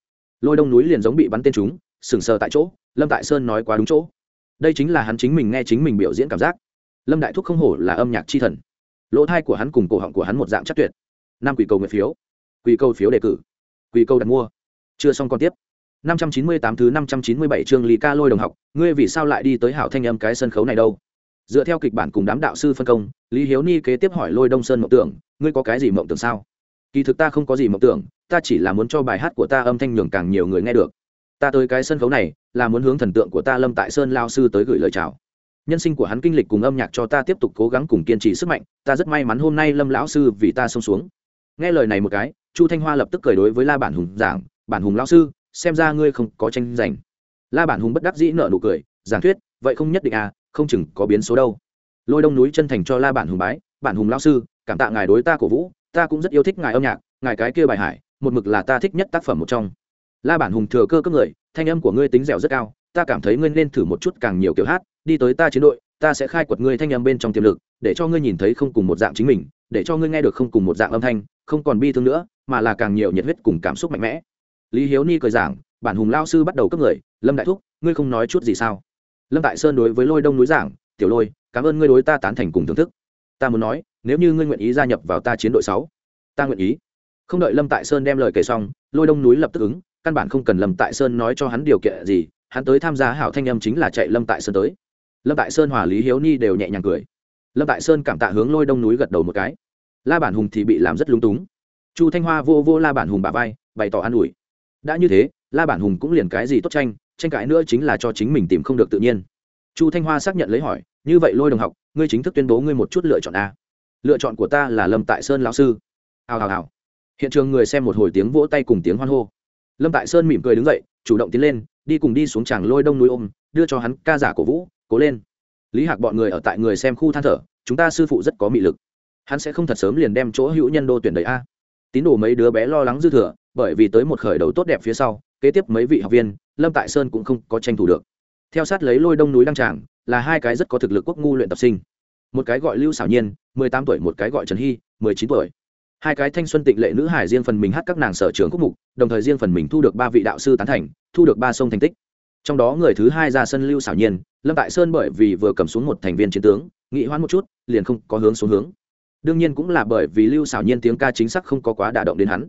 Lôi đông núi liền giống bị bắn tên chúng, sừng sờ tại chỗ, lâm tại sơn nói quá đúng chỗ. Đây chính là hắn chính mình nghe chính mình biểu diễn cảm giác. Lâm đại thúc không hổ là âm nhạc c h i thần. Lỗ thai của hắn cùng cổ họng của hắn một dạng chắc tuyệt. Năm quỷ cầu nguyện phiếu quỷ cầu phiếu đề cử. Quỷ cầu đặt mua. Chưa xong còn tiếp. năm trăm chín mươi tám thứ năm trăm chín mươi bảy chương lý ca lôi đồng học, ngươi vì sao lại đi tới hảo thanh âm cái sân khấu này đâu? Dựa theo kịch bản cùng đám đạo sư phân công, lý hiếu ni kế tiếp hỏi lôi đông sơn mộng tưởng, ngươi có cái gì mộng tưởng sao? Kỳ thực ta không có gì mộng tưởng, ta chỉ là muốn cho bài hát của ta âm thanh nhường càng nhiều người nghe được. Ta tới cái sân khấu này, là muốn hướng thần tượng của ta lâm tại sơn lao sư tới gửi lời chào. Nhân sinh của hắn kinh lịch cùng âm nhạc cho ta tiếp tục cố gắng cùng kiên trì sức mạnh, ta rất may mắn hôm nay lâm lão sư vì ta xông xuống. Nghe lời này một cái chu thanh hoa lập tức cười đối với la bản hùng giảng, bản hùng lão sư, xem ra ngươi không có tranh giành. La bản hùng bất đắc dĩ nợ nụ cười, giảng thuyết, vậy không nhất định à không chừng có biến số đâu. Lôi đông núi chân thành cho la bản hùng bái, bản hùng lão sư, cảm tạ ngài đối ta cổ vũ, ta cũng rất yêu thích ngài âm nhạc, ngài cái kia bài hải, một mực là ta thích nhất tác phẩm một trong. La bản hùng thừa cơ cấp người, thanh âm của ngươi tính dẻo rất cao, ta cảm thấy ngươi nên thử một chút càng nhiều kiểu hát, đi tới ta chiến đội, ta sẽ khai quật ngươi thanh âm bên trong tiềm lực, để cho ngươi nhìn thấy không cùng một dạng chính mình, để cho ngươi nghe được không cùng một dạng âm thanh, không còn bi thương nữa mà là càng nhiều nhiệt huyết cùng cảm xúc mạnh mẽ. Lý hiếu ni cười giảng, bản hùng lao sư bắt đầu cấp người, lâm đại thúc, ngươi không nói chút gì sao? Lâm tại sơn đối với lôi đông núi giảng, tiểu lôi, cảm ơn ngươi đối ta tán thành cùng thưởng thức. Ta muốn nói, nếu như ngươi nguyện ý gia nhập vào ta chiến đội sáu, ta nguyện ý. Không đợi lâm tại sơn đem lời kể xong, lôi đông núi lập tức ứng, căn bản không cần lâm tại sơn nói cho hắn điều kiện gì, hắn tới tham gia hảo thanh âm chính là chạy lâm tại sơn tới. Lâm tại sơn hòa lý hiếu ni đều nhẹ nhàng cười. Lâm tại sơn cảm tạ hướng lôi đông núi gật đầu một cái. La bản hùng thì bị làm rất lúng túng chu thanh hoa vô vô la bản hùng bà vai, bày tỏ an ủi. Đã như thế, la bản hùng cũng liền cái gì tốt tranh tranh cãi nữa chính là cho chính mình tìm không được tự nhiên. Chu thanh hoa xác nhận lấy hỏi, như vậy lôi đồng học, ngươi chính thức tuyên bố ngươi một chút lựa chọn a. Lựa chọn của ta là lâm tại sơn lão sư. Hào hào hào. Hiện trường người xem một hồi tiếng vỗ tay cùng tiếng hoan hô. Lâm tại sơn mỉm cười đứng dậy, chủ động tiến lên, đi cùng đi xuống tràng lôi đông núi ôm, đưa cho hắn ca giả cổ vũ, cố lên. Lý hạc bọn người ở tại người xem khu than thở, chúng ta sư phụ rất có mị lực. Hắn sẽ không thật sớm liền đem chỗ hữu nhân đô tuyển đầy a tín đồ mấy đứa bé lo lắng dư thừa, bởi vì tới một khởi đầu tốt đẹp phía sau, kế tiếp mấy vị học viên, lâm tại sơn cũng không có tranh thủ được. Theo sát lấy lôi đông núi đăng tràng, là hai cái rất có thực lực quốc ngu luyện tập sinh. Một cái gọi lưu xảo nhiên, mười tám tuổi, một cái gọi trần hy, mười chín tuổi. Hai cái thanh xuân tịnh lệ nữ hải riêng phần mình hát các nàng sở trường quốc mục, đồng thời riêng phần mình thu được ba vị đạo sư tán thành, thu được ba sông thành tích. Trong đó người thứ hai ra sân lưu xảo nhiên, lâm tại sơn bởi vì vừa cầm xuống một thành viên chiến tướng, nghị hoãn một chút, liền không có hướng xuống hướng đương nhiên cũng là bởi vì lưu xảo nhiên tiếng ca chính xác không có quá đả động đến hắn.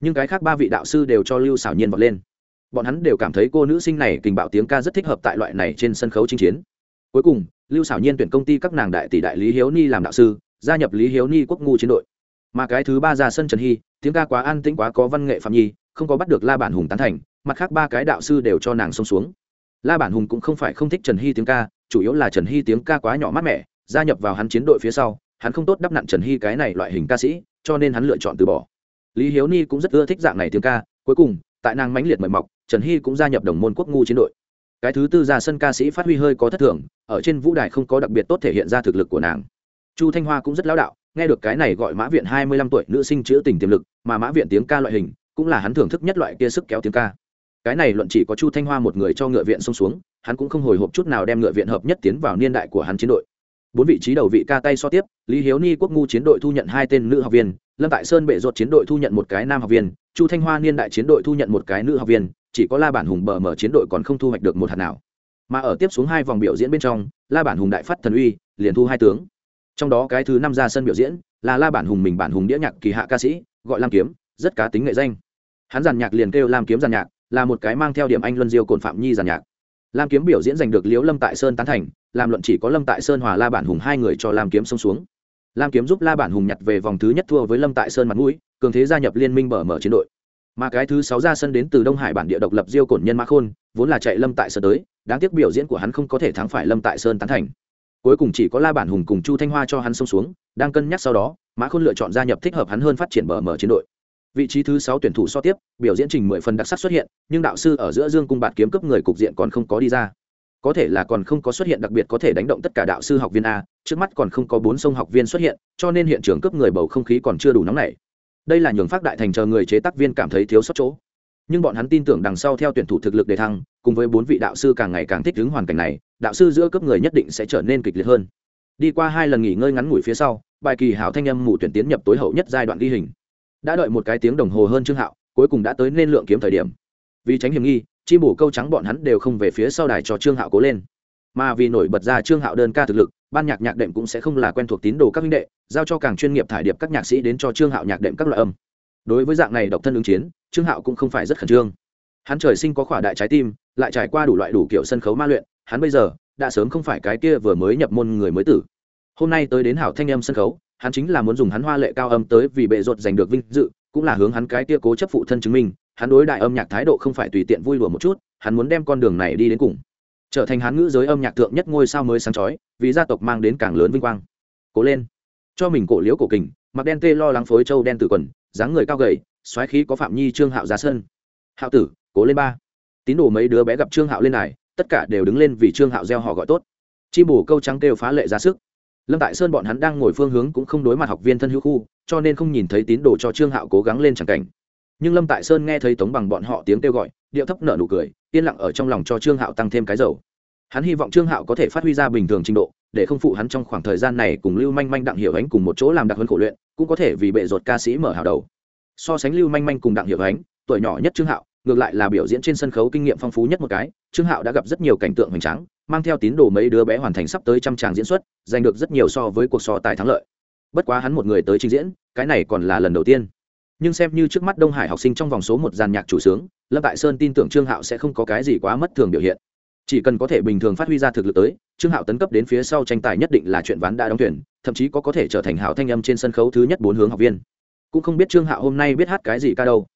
Nhưng cái khác ba vị đạo sư đều cho lưu xảo nhiên vọt lên. Bọn hắn đều cảm thấy cô nữ sinh này kình bạo tiếng ca rất thích hợp tại loại này trên sân khấu chinh chiến. Cuối cùng, lưu xảo nhiên tuyển công ty các nàng đại tỷ đại lý hiếu ni làm đạo sư, gia nhập lý hiếu ni quốc ngu chiến đội. Mà cái thứ ba ra sân trần hy, tiếng ca quá an tĩnh quá có văn nghệ phạm nhi, không có bắt được la bản hùng tán thành, mặt khác ba cái đạo sư đều cho nàng xông xuống. La bản hùng cũng không phải không thích trần hy tiếng ca, chủ yếu là trần hy tiếng ca quá nhỏ mát mẻ, gia nhập vào hắn chiến đội phía sau hắn không tốt đắp nặn trần hy cái này loại hình ca sĩ, cho nên hắn lựa chọn từ bỏ. Lý hiếu ni cũng rất ưa thích dạng này tiếng ca, cuối cùng, tại nàng mãnh liệt mời mọc, trần hy cũng gia nhập đồng môn quốc ngu chiến đội. Cái thứ tư ra sân ca sĩ phát huy hơi có thất thường, ở trên vũ đài không có đặc biệt tốt thể hiện ra thực lực của nàng. Chu thanh hoa cũng rất lão đạo, nghe được cái này gọi mã viện hai mươi lăm tuổi nữ sinh chữa tình tiềm lực, mà mã viện tiếng ca loại hình, cũng là hắn thưởng thức nhất loại kia sức kéo tiếng ca. Cái này luận chỉ có chu thanh hoa một người cho ngựa viện xông xuống, hắn cũng không hồi hộp chút nào đem ngựa viện hợp nhất tiến vào niên đại của hắn chiến đội bốn vị trí đầu vị ca tay so tiếp, lý hiếu ni quốc ngu chiến đội thu nhận hai tên nữ học viên, lâm tại sơn bệ ruột chiến đội thu nhận một cái nam học viên, chu thanh hoa niên đại chiến đội thu nhận một cái nữ học viên, chỉ có la bản hùng bờ mở chiến đội còn không thu hoạch được một hạt nào. Mà ở tiếp xuống hai vòng biểu diễn bên trong, la bản hùng đại phát thần uy, liền thu hai tướng. Trong đó cái thứ năm ra sân biểu diễn, là la bản hùng mình bản hùng đĩa nhạc kỳ hạ ca sĩ, gọi lam kiếm, rất cá tính nghệ danh. Hắn giàn nhạc liền kêu lam kiếm giàn nhạc, là một cái mang theo điểm anh luân diêu cồn phạm nhi giàn nhạc lam kiếm biểu diễn giành được liễu lâm tại sơn tán thành, làm luận chỉ có lâm tại sơn hòa la bản hùng hai người cho lam kiếm xông xuống. Lam kiếm giúp la bản hùng nhặt về vòng thứ nhất thua với lâm tại sơn mặt mũi, cường thế gia nhập liên minh bở mở chiến đội. Mà cái thứ sáu ra sân đến từ đông hải bản địa độc lập diêu cổn nhân mã khôn, vốn là chạy lâm tại sơn tới, đáng tiếc biểu diễn của hắn không có thể thắng phải lâm tại sơn tán thành. Cuối cùng chỉ có la bản hùng cùng chu thanh hoa cho hắn xông xuống, đang cân nhắc sau đó, mã khôn lựa chọn gia nhập thích hợp hắn hơn phát triển bờ mở chiến đội vị trí thứ sáu tuyển thủ so tiếp, biểu diễn trình mười phần đặc sắc xuất hiện, nhưng đạo sư ở giữa dương cung bạt kiếm cấp người cục diện còn không có đi ra. Có thể là còn không có xuất hiện, đặc biệt có thể đánh động tất cả đạo sư học viên a, trước mắt còn không có bốn sông học viên xuất hiện, cho nên hiện trường cấp người bầu không khí còn chưa đủ nóng nảy. Đây là nhường phát đại thành chờ người chế tác viên cảm thấy thiếu sót chỗ. Nhưng bọn hắn tin tưởng đằng sau theo tuyển thủ thực lực đề thăng, cùng với bốn vị đạo sư càng ngày càng thích ứng hoàn cảnh này, đạo sư giữa cấp người nhất định sẽ trở nên kịch liệt hơn. Đi qua hai lần nghỉ ngơi ngắn ngủi phía sau, bài kỳ hảo thanh âm mù tuyển tiến nhập tối hậu nhất giai đoạn ghi hình đã đợi một cái tiếng đồng hồ hơn trương hạo, cuối cùng đã tới nên lượng kiếm thời điểm. Vì tránh hiểm nghi chi bổ câu trắng bọn hắn đều không về phía sau đài cho trương hạo cố lên. Mà vì nổi bật ra trương hạo đơn ca thực lực, ban nhạc nhạc đệm cũng sẽ không là quen thuộc tín đồ các minh đệ, giao cho càng chuyên nghiệp thải điệp các nhạc sĩ đến cho trương hạo nhạc đệm các loại âm. Đối với dạng này độc thân ứng chiến, trương hạo cũng không phải rất khẩn trương. Hắn trời sinh có khỏa đại trái tim, lại trải qua đủ loại đủ kiểu sân khấu ma luyện, hắn bây giờ đã sớm không phải cái kia vừa mới nhập môn người mới tử. Hôm nay tới đến hảo thanh em sân khấu hắn chính là muốn dùng hắn hoa lệ cao âm tới vì bệ ruột giành được vinh dự, cũng là hướng hắn cái kia cố chấp phụ thân chứng minh, hắn đối đại âm nhạc thái độ không phải tùy tiện vui lùa một chút, hắn muốn đem con đường này đi đến cùng. Trở thành hắn ngữ giới âm nhạc thượng nhất ngôi sao mới sáng chói, vì gia tộc mang đến càng lớn vinh quang. Cố lên. Cho mình cổ liễu cổ kình, mặc đen tê lo lắng phối trâu đen tử quần, dáng người cao gầy, xoáy khí có phạm nhi, trương hạo ra sân hạo tử, cố lên ba. Tín đồ mấy đứa bé gặp trương hạo lên này tất cả đều đứng lên vì trương hạo gieo họ gọi tốt. Chim bổ câu trắng kêu phá lệ ra sức lâm tại sơn bọn hắn đang ngồi phương hướng cũng không đối mặt học viên thân hữu khu, cho nên không nhìn thấy tín đồ cho trương hạo cố gắng lên chẳng cảnh. Nhưng lâm tại sơn nghe thấy tống bằng bọn họ tiếng kêu gọi, điệu thấp nở nụ cười, yên lặng ở trong lòng cho trương hạo tăng thêm cái dầu. Hắn hy vọng trương hạo có thể phát huy ra bình thường trình độ, để không phụ hắn trong khoảng thời gian này cùng lưu manh manh đặng hiểu ánh cùng một chỗ làm đặc hơn khổ luyện, cũng có thể vì bệ ruột ca sĩ mở hào đầu. So sánh lưu manh manh cùng đặng hiểu ánh, tuổi nhỏ nhất trương hạo, ngược lại là biểu diễn trên sân khấu kinh nghiệm phong phú nhất một cái, trương hạo đã gặp rất nhiều cảnh tượng hoành tráng mang theo tín đồ mấy đứa bé hoàn thành sắp tới trăm tràng diễn xuất, giành được rất nhiều so với cuộc so tài thắng lợi. Bất quá hắn một người tới trình diễn, cái này còn là lần đầu tiên. Nhưng xem như trước mắt đông hải học sinh trong vòng số một dàn nhạc chủ sướng, lâm tại sơn tin tưởng trương hạo sẽ không có cái gì quá mất thường biểu hiện. Chỉ cần có thể bình thường phát huy ra thực lực tới, trương hạo tấn cấp đến phía sau tranh tài nhất định là chuyện ván đã đóng tuyển thậm chí có có thể trở thành hảo thanh âm trên sân khấu thứ nhất bốn hướng học viên. Cũng không biết trương hạo hôm nay biết hát cái gì ca đâu.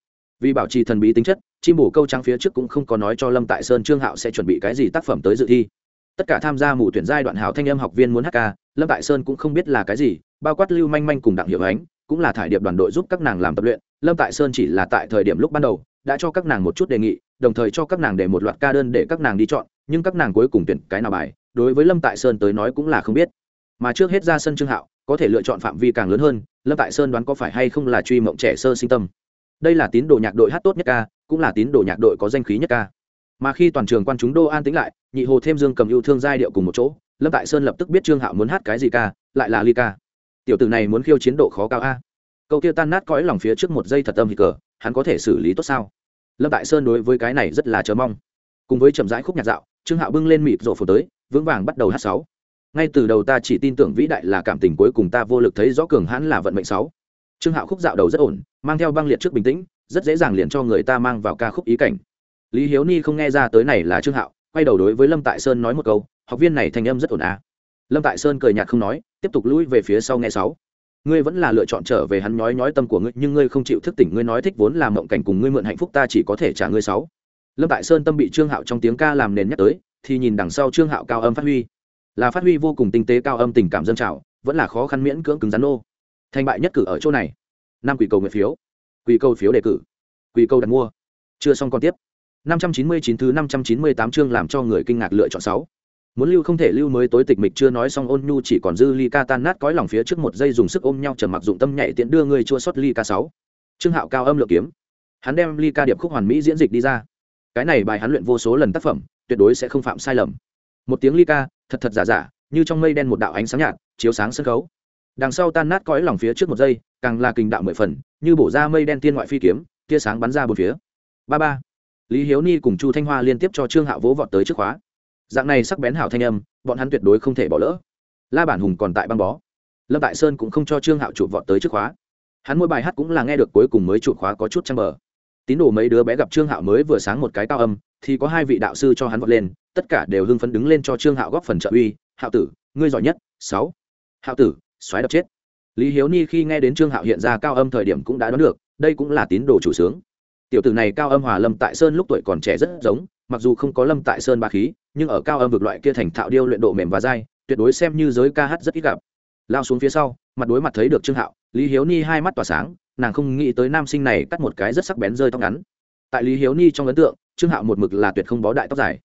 Vì bảo trì thần bí tính chất, chim bổ câu trắng phía trước cũng không có nói cho lâm tại sơn trương hạo sẽ chuẩn bị cái gì tác phẩm tới dự thi tất cả tham gia mù tuyển giai đoạn hảo thanh âm học viên muốn hát ca, lâm tại sơn cũng không biết là cái gì, bao quát lưu manh manh cùng đặng hiệu ánh, cũng là thải điệp đoàn đội giúp các nàng làm tập luyện. Lâm tại sơn chỉ là tại thời điểm lúc ban đầu, đã cho các nàng một chút đề nghị, đồng thời cho các nàng để một loạt ca đơn để các nàng đi chọn, nhưng các nàng cuối cùng tuyển cái nào bài, đối với lâm tại sơn tới nói cũng là không biết. Mà trước hết ra sân trương hạo, có thể lựa chọn phạm vi càng lớn hơn, lâm tại sơn đoán có phải hay không là truy mộng trẻ sơ sinh tâm. Đây là tín đồ nhạc đội hát tốt nhất ca, cũng là tín đồ nhạc đội có danh khí nhất ca mà khi toàn trường quan chúng đô an tĩnh lại, nhị hồ thêm dương cầm yêu thương giai điệu cùng một chỗ, lâm tại sơn lập tức biết trương hạo muốn hát cái gì ca, lại là ly ca. Tiểu tử này muốn khiêu chiến độ khó cao a. Câu kia tan nát cõi lòng phía trước một giây thật tâm thì cờ, hắn có thể xử lý tốt sao? Lâm tại sơn đối với cái này rất là chờ mong. Cùng với chậm rãi khúc nhạc dạo, trương hạo bưng lên mịp rộ phổ tới, vững vàng bắt đầu hát sáu. Ngay từ đầu ta chỉ tin tưởng vĩ đại là cảm tình cuối cùng ta vô lực thấy rõ cường hãn là vận mệnh sáu. Trương hạo khúc dạo đầu rất ổn, mang theo băng liệt trước bình tĩnh, rất dễ dàng liền cho người ta mang vào ca khúc ý cảnh lý hiếu ni không nghe ra tới này là trương hạo, quay đầu đối với lâm tại sơn nói một câu, học viên này thành âm rất ổn à. lâm tại sơn cười nhạt không nói, tiếp tục lũi về phía sau nghe sáu. Ngươi vẫn là lựa chọn trở về hắn nhói nhói tâm của ngươi, nhưng ngươi không chịu thức tỉnh, ngươi nói thích vốn là mộng cảnh cùng ngươi mượn hạnh phúc ta chỉ có thể trả ngươi sáu. Lâm tại sơn tâm bị trương hạo trong tiếng ca làm nền nhắc tới, thì nhìn đằng sau trương hạo cao âm phát huy. Là phát huy vô cùng tinh tế cao âm tình cảm dân trào, vẫn là khó khăn miễn cưỡng cứng rắn nô. Thành bại nhất cử ở chỗ này. Năm quỷ cầu nguyện phiếu. Quỷ cầu phiếu đề cử. Quỷ cầu đặt mua. Chưa xong còn tiếp. 599 thứ 598 chương làm cho người kinh ngạc lựa chọn 6. Muốn lưu không thể lưu mới tối tịch mịch chưa nói xong ôn nhu chỉ còn dư ly ca tan nát cõi lòng phía trước một giây dùng sức ôm nhau trầm mặc dụng tâm nhảy tiện đưa người chua xót ly ca 6. Trương Hạo cao âm lượng kiếm. Hắn đem ly ca điệp khúc hoàn mỹ diễn dịch đi ra. Cái này bài hắn luyện vô số lần tác phẩm, tuyệt đối sẽ không phạm sai lầm. Một tiếng ly ca, thật thật giả giả, như trong mây đen một đạo ánh sáng nhạt, chiếu sáng sân khấu. Đằng sau tan nát cõi lòng phía trước một giây, càng là kình đạo mười phần, như bổ ra mây đen tiên ngoại phi kiếm, tia sáng bắn ra bốn phía. Ba ba lý hiếu ni cùng chu thanh hoa liên tiếp cho trương hạo vỗ vọt tới trước khóa. Dạng này sắc bén hảo thanh âm, bọn hắn tuyệt đối không thể bỏ lỡ. La bản hùng còn tại băng bó. Lâm tại sơn cũng không cho trương hạo chụp vọt tới trước khóa. Hắn mỗi bài hát cũng là nghe được cuối cùng mới chụp khóa có chút chăm bờ. Tín đồ mấy đứa bé gặp trương hạo mới vừa sáng một cái cao âm, thì có hai vị đạo sư cho hắn vọt lên, tất cả đều hưng phấn đứng lên cho trương hạo góp phần trợ uy. Hạo tử, ngươi giỏi nhất, sáu. Hạo tử xoáy đập chết. Lý hiếu ni khi nghe đến trương hạo hiện ra cao âm thời điểm cũng đã đoán được, đây cũng là tín đồ chủ sướng tiểu tử này cao âm hòa lâm tại sơn lúc tuổi còn trẻ rất giống, mặc dù không có lâm tại sơn ba khí, nhưng ở cao âm vực loại kia thành thạo điêu luyện độ mềm và dai, tuyệt đối xem như giới ca hát rất ít gặp. Lao xuống phía sau, mặt đối mặt thấy được trương hạo, lý hiếu ni hai mắt tỏa sáng, nàng không nghĩ tới nam sinh này cắt một cái rất sắc bén rơi tóc ngắn. Tại lý hiếu ni trong ấn tượng, trương hạo một mực là tuyệt không bó đại tóc dài.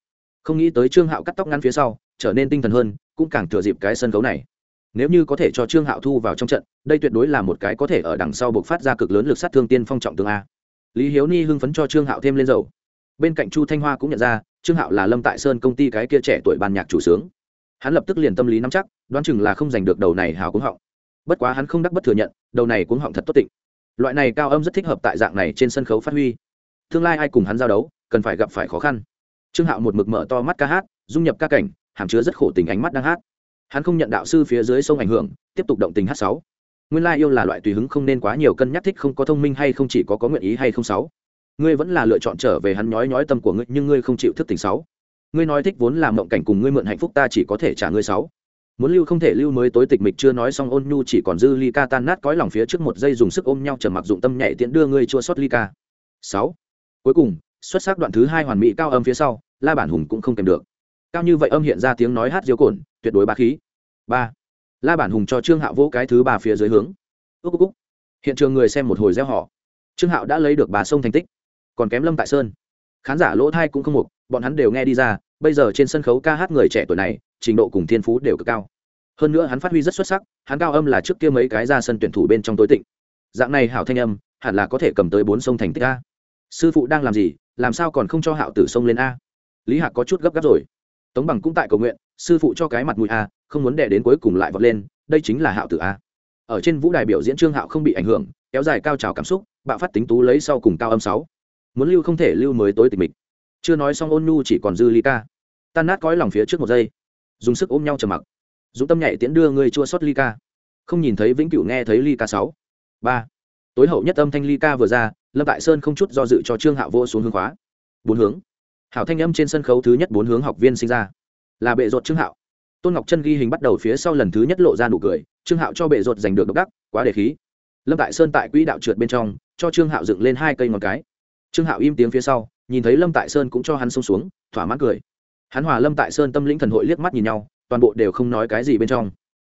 Không nghĩ tới trương hạo cắt tóc ngắn phía sau, trở nên tinh thần hơn, cũng càng thừa dịp cái sân khấu này. Nếu như có thể cho trương hạo thu vào trong trận, đây tuyệt đối là một cái có thể ở đằng sau buộc phát ra cực lớn lực sát thương tiên phong trọng tương a lý hiếu ni hưng phấn cho trương hạo thêm lên dầu. Bên cạnh chu thanh hoa cũng nhận ra, trương hạo là lâm tại sơn công ty cái kia trẻ tuổi ban nhạc chủ sướng. Hắn lập tức liền tâm lý nắm chắc, đoán chừng là không giành được đầu này hào cuống họng. Bất quá hắn không đắc bất thừa nhận, đầu này cuống họng thật tốt tịnh. Loại này cao âm rất thích hợp tại dạng này trên sân khấu phát huy. Tương lai ai cùng hắn giao đấu, cần phải gặp phải khó khăn. Trương hạo một mực mở to mắt ca hát, dung nhập ca cảnh, hàm chứa rất khổ tình ánh mắt đang hát. Hắn không nhận đạo sư phía dưới sông ảnh hưởng, tiếp tục động tình hát sáu nguyên lai yêu là loại tùy hứng không nên quá nhiều cân nhắc thích không có thông minh hay không chỉ có có nguyện ý hay không sáu. Ngươi vẫn là lựa chọn trở về hắn nhói nhói tâm của ngươi, nhưng ngươi không chịu thức tỉnh sáu. Ngươi nói thích vốn làm mộng cảnh cùng ngươi mượn hạnh phúc ta chỉ có thể trả ngươi sáu. Muốn lưu không thể lưu mới tối tịch mịch chưa nói xong ôn nhu chỉ còn dư ly ca tan nát cõi lòng phía trước một giây dùng sức ôm nhau trầm mặc dụng tâm nhảy tiện đưa ngươi chua xót ly ca. Sáu. Cuối cùng, xuất sắc đoạn thứ hai hoàn mỹ cao âm phía sau, la bản hùng cũng không kèm được. Cao như vậy âm hiện ra tiếng nói hát diếu cồn, tuyệt đối ba khí. Ba la bản hùng cho trương hạo vỗ cái thứ ba phía dưới hướng. Ước cúc hiện trường người xem một hồi gieo họ trương hạo đã lấy được bà sông thành tích. Còn kém lâm tại sơn. Khán giả lỗ thai cũng không mục, bọn hắn đều nghe đi ra, bây giờ trên sân khấu ca hát người trẻ tuổi này, trình độ cùng thiên phú đều cực cao. Hơn nữa hắn phát huy rất xuất sắc, hắn cao âm là trước kia mấy cái ra sân tuyển thủ bên trong tối tịnh. Dạng này hảo thanh âm, hẳn là có thể cầm tới bốn sông thành tích a. Sư phụ đang làm gì, làm sao còn không cho hạo tử sông lên a? Lý hạc có chút gấp gáp rồi. Tống bằng cũng tại cầu nguyện, sư phụ cho cái mặt mũi a không muốn đè đến cuối cùng lại vọt lên, đây chính là hạo tử a. Ở trên vũ đài biểu diễn trương hạo không bị ảnh hưởng, kéo dài cao trào cảm xúc, bạo phát tính tú lấy sau cùng cao âm sáu. Muốn lưu không thể lưu mới tối tịch mịch. Chưa nói xong ôn nhu chỉ còn dư ly ca. Tan nát cõi lòng phía trước một giây. Dùng sức ôm nhau trầm mặc. Dũng tâm nhảy tiễn đưa người chua xót ly ca. Không nhìn thấy vĩnh cửu nghe thấy ly ca sáu. Ba. Tối hậu nhất âm thanh ly ca vừa ra, lâm tại sơn không chút do dự cho trương hạo vô xuống hướng khóa. Bốn hướng. Hảo thanh âm trên sân khấu thứ nhất bốn hướng học viên sinh ra. Là bệ ruột trương hạo tôn ngọc chân ghi hình bắt đầu phía sau lần thứ nhất lộ ra nụ cười, trương hạo cho bệ ruột giành được độc đắc, quá đề khí. Lâm tại sơn tại quỹ đạo trượt bên trong, cho trương hạo dựng lên hai cây ngọn cái. Trương hạo im tiếng phía sau, nhìn thấy lâm tại sơn cũng cho hắn xông xuống, thỏa mãn cười. Hắn hòa lâm tại sơn tâm lĩnh thần hội liếc mắt nhìn nhau, toàn bộ đều không nói cái gì bên trong.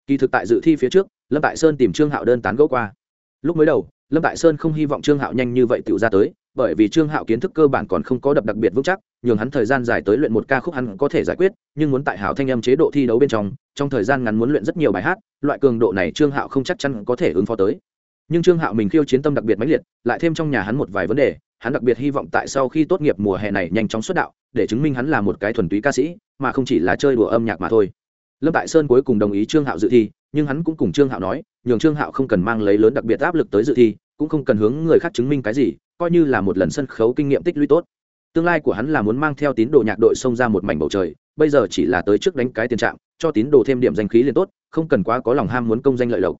Kỳ thực tại dự thi phía trước, lâm tại sơn tìm trương hạo đơn tán gẫu qua. Lúc mới đầu lâm tại sơn không hy vọng trương hạo nhanh như vậy tự ra tới, bởi vì trương hạo kiến thức cơ bản còn không có đập đặc biệt vững chắc, nhường hắn thời gian dài tới luyện một ca khúc hắn có thể giải quyết, nhưng muốn tại hảo thanh âm chế độ thi đấu bên trong trong thời gian ngắn muốn luyện rất nhiều bài hát, loại cường độ này trương hạo không chắc chắn có thể ứng phó tới. Nhưng trương hạo mình khiêu chiến tâm đặc biệt mãnh liệt, lại thêm trong nhà hắn một vài vấn đề, hắn đặc biệt hy vọng tại sau khi tốt nghiệp mùa hè này nhanh chóng xuất đạo, để chứng minh hắn là một cái thuần túy ca sĩ, mà không chỉ là chơi đùa âm nhạc mà thôi lâm tại sơn cuối cùng đồng ý trương hạo dự thi, nhưng hắn cũng cùng trương hạo nói, nhường trương hạo không cần mang lấy lớn đặc biệt áp lực tới dự thi, cũng không cần hướng người khác chứng minh cái gì, coi như là một lần sân khấu kinh nghiệm tích lũy tốt. Tương lai của hắn là muốn mang theo tín đồ nhạc đội xông ra một mảnh bầu trời, bây giờ chỉ là tới trước đánh cái tiền trạng, cho tín đồ thêm điểm danh khí liền tốt, không cần quá có lòng ham muốn công danh lợi lộc.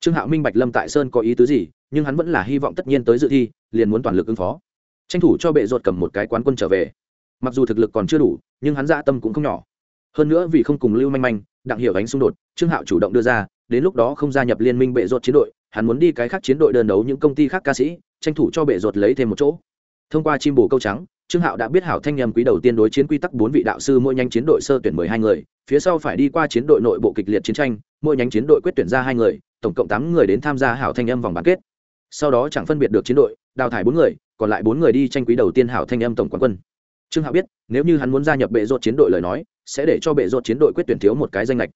Trương hạo minh bạch lâm tại sơn có ý tứ gì, nhưng hắn vẫn là hy vọng tất nhiên tới dự thi, liền muốn toàn lực ứng phó. Tranh thủ cho bệ ruột cầm một cái quán quân trở về. Mặc dù thực lực còn chưa đủ, nhưng hắn dạ tâm cũng không nhỏ hơn nữa vì không cùng lưu manh manh, đặng hiểu ánh xung đột, trương hạo chủ động đưa ra, đến lúc đó không gia nhập liên minh bệ ruột chiến đội, hắn muốn đi cái khác chiến đội đơn đấu những công ty khác ca sĩ, tranh thủ cho bệ ruột lấy thêm một chỗ. Thông qua chim bồ câu trắng, trương hạo đã biết hảo thanh nhầm quý đầu tiên đối chiến quy tắc bốn vị đạo sư mỗi nhánh chiến đội sơ tuyển mười hai người, phía sau phải đi qua chiến đội nội bộ kịch liệt chiến tranh, mỗi nhánh chiến đội quyết tuyển ra hai người, tổng cộng tám người đến tham gia hảo thanh âm vòng bán kết. Sau đó chẳng phân biệt được chiến đội, đào thải bốn người, còn lại bốn người đi tranh quý đầu tiên hảo thanh âm tổng quán quân. Trương hạo biết, nếu như hắn muốn gia nhập bệ rột chiến đội lời nói sẽ để cho bệ rột chiến đội quyết tuyển thiếu một cái danh lệch.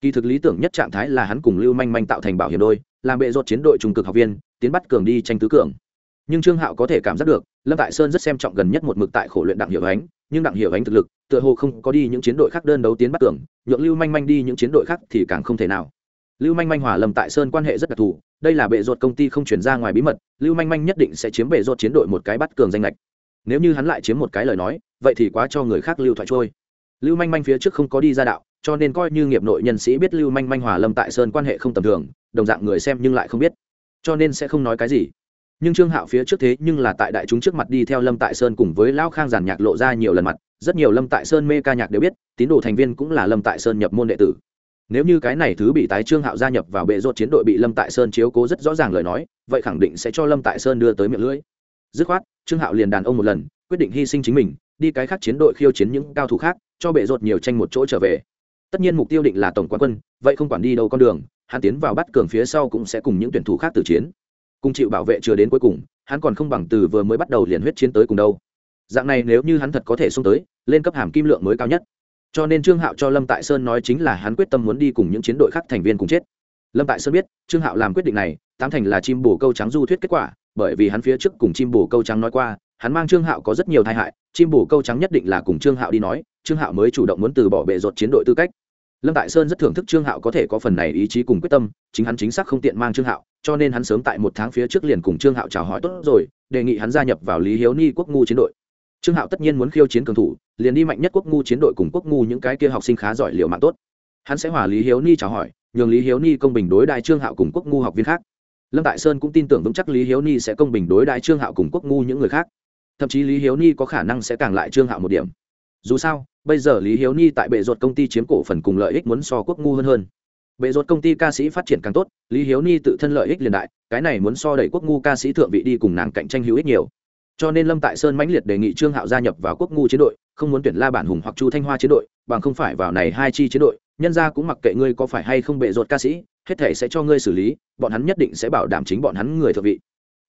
Kỳ thực lý tưởng nhất trạng thái là hắn cùng lưu manh manh tạo thành bảo hiểm đôi, làm bệ rột chiến đội trung cực học viên, tiến bắt cường đi tranh tứ cường. Nhưng trương hạo có thể cảm giác được, lâm tại sơn rất xem trọng gần nhất một mực tại khổ luyện đặng hiệu ánh, nhưng đặng hiệu ánh thực lực, tựa hồ không có đi những chiến đội khác đơn đấu tiến bắt cường, nhượng lưu manh manh đi những chiến đội khác thì càng không thể nào. Lưu manh manh hòa lâm tại sơn quan hệ rất đặc thù, đây là bệ ruột công ty không chuyển ra ngoài bí mật, lưu manh manh nhất định sẽ chiếm bệ ruột chiến đội một cái bắt cường danh lệch. Nếu như hắn lại chiếm một cái lời nói, vậy thì quá cho người khác lưu thoại trôi lưu manh manh phía trước không có đi ra đạo, cho nên coi như nghiệp nội nhân sĩ biết lưu manh manh hòa lâm tại sơn quan hệ không tầm thường, đồng dạng người xem nhưng lại không biết. Cho nên sẽ không nói cái gì. Nhưng trương hạo phía trước thế nhưng là tại đại chúng trước mặt đi theo lâm tại sơn cùng với lão khang giàn nhạc lộ ra nhiều lần mặt, rất nhiều lâm tại sơn mê ca nhạc đều biết, tín đồ thành viên cũng là lâm tại sơn nhập môn đệ tử. Nếu như cái này thứ bị tái trương hạo gia nhập vào bệ rột chiến đội bị lâm tại sơn chiếu cố rất rõ ràng lời nói, vậy khẳng định sẽ cho lâm tại sơn đưa tới miệng lưỡi. Dứt khoát, trương hạo liền đàn ông một lần, quyết định hy sinh chính mình, đi cái khác chiến đội khiêu chiến những cao thủ khác cho bệ rột nhiều tranh một chỗ trở về. Tất nhiên mục tiêu định là tổng quán quân, vậy không quản đi đâu con đường, hắn tiến vào bắt cường phía sau cũng sẽ cùng những tuyển thủ khác tử chiến. Cùng chịu bảo vệ chưa đến cuối cùng, hắn còn không bằng từ vừa mới bắt đầu liền huyết chiến tới cùng đâu. Dạng này nếu như hắn thật có thể xông tới, lên cấp hàm kim lượng mới cao nhất. Cho nên trương hạo cho lâm tại sơn nói chính là hắn quyết tâm muốn đi cùng những chiến đội khác thành viên cùng chết. Lâm tại sơn biết, trương hạo làm quyết định này, tám thành là chim bồ câu trắng du thuyết kết quả, bởi vì hắn phía trước cùng chim bồ câu trắng nói qua, hắn mang trương hạo có rất nhiều tai hại, chim bồ câu trắng nhất định là cùng trương hạo đi nói trương hạo mới chủ động muốn từ bỏ bệ rột chiến đội tư cách. Lâm tại sơn rất thưởng thức trương hạo có thể có phần này ý chí cùng quyết tâm, chính hắn chính xác không tiện mang trương hạo, cho nên hắn sớm tại một tháng phía trước liền cùng trương hạo chào hỏi tốt rồi, đề nghị hắn gia nhập vào lý hiếu ni quốc ngu chiến đội. Trương hạo tất nhiên muốn khiêu chiến cường thủ, liền đi mạnh nhất quốc ngu chiến đội cùng quốc ngu những cái kia học sinh khá giỏi liệu mạng tốt. Hắn sẽ hòa lý hiếu ni chào hỏi, nhường lý hiếu ni công bình đối đại trương hạo cùng quốc ngu học viên khác. Lâm tại sơn cũng tin tưởng vững chắc lý hiếu ni sẽ công bình đối đại trương hạo cùng quốc ngu những người khác. Thậm chí lý hiếu ni có khả năng sẽ càng lại trương hạo một điểm. Dù sao bây giờ lý hiếu ni tại bệ ruột công ty chiếm cổ phần cùng lợi ích muốn so quốc ngu hơn hơn. Bệ ruột công ty ca sĩ phát triển càng tốt, lý hiếu ni tự thân lợi ích liền đại, cái này muốn so đẩy quốc ngu ca sĩ thượng vị đi cùng nàng cạnh tranh hữu ích nhiều. Cho nên lâm tại sơn mãnh liệt đề nghị trương hạo gia nhập vào quốc ngu chiến đội, không muốn tuyển la bản hùng hoặc chu thanh hoa chiến đội, bằng không phải vào này hai chi chiến đội, nhân gia cũng mặc kệ ngươi có phải hay không bệ ruột ca sĩ, hết thể sẽ cho ngươi xử lý, bọn hắn nhất định sẽ bảo đảm chính bọn hắn người thượng vị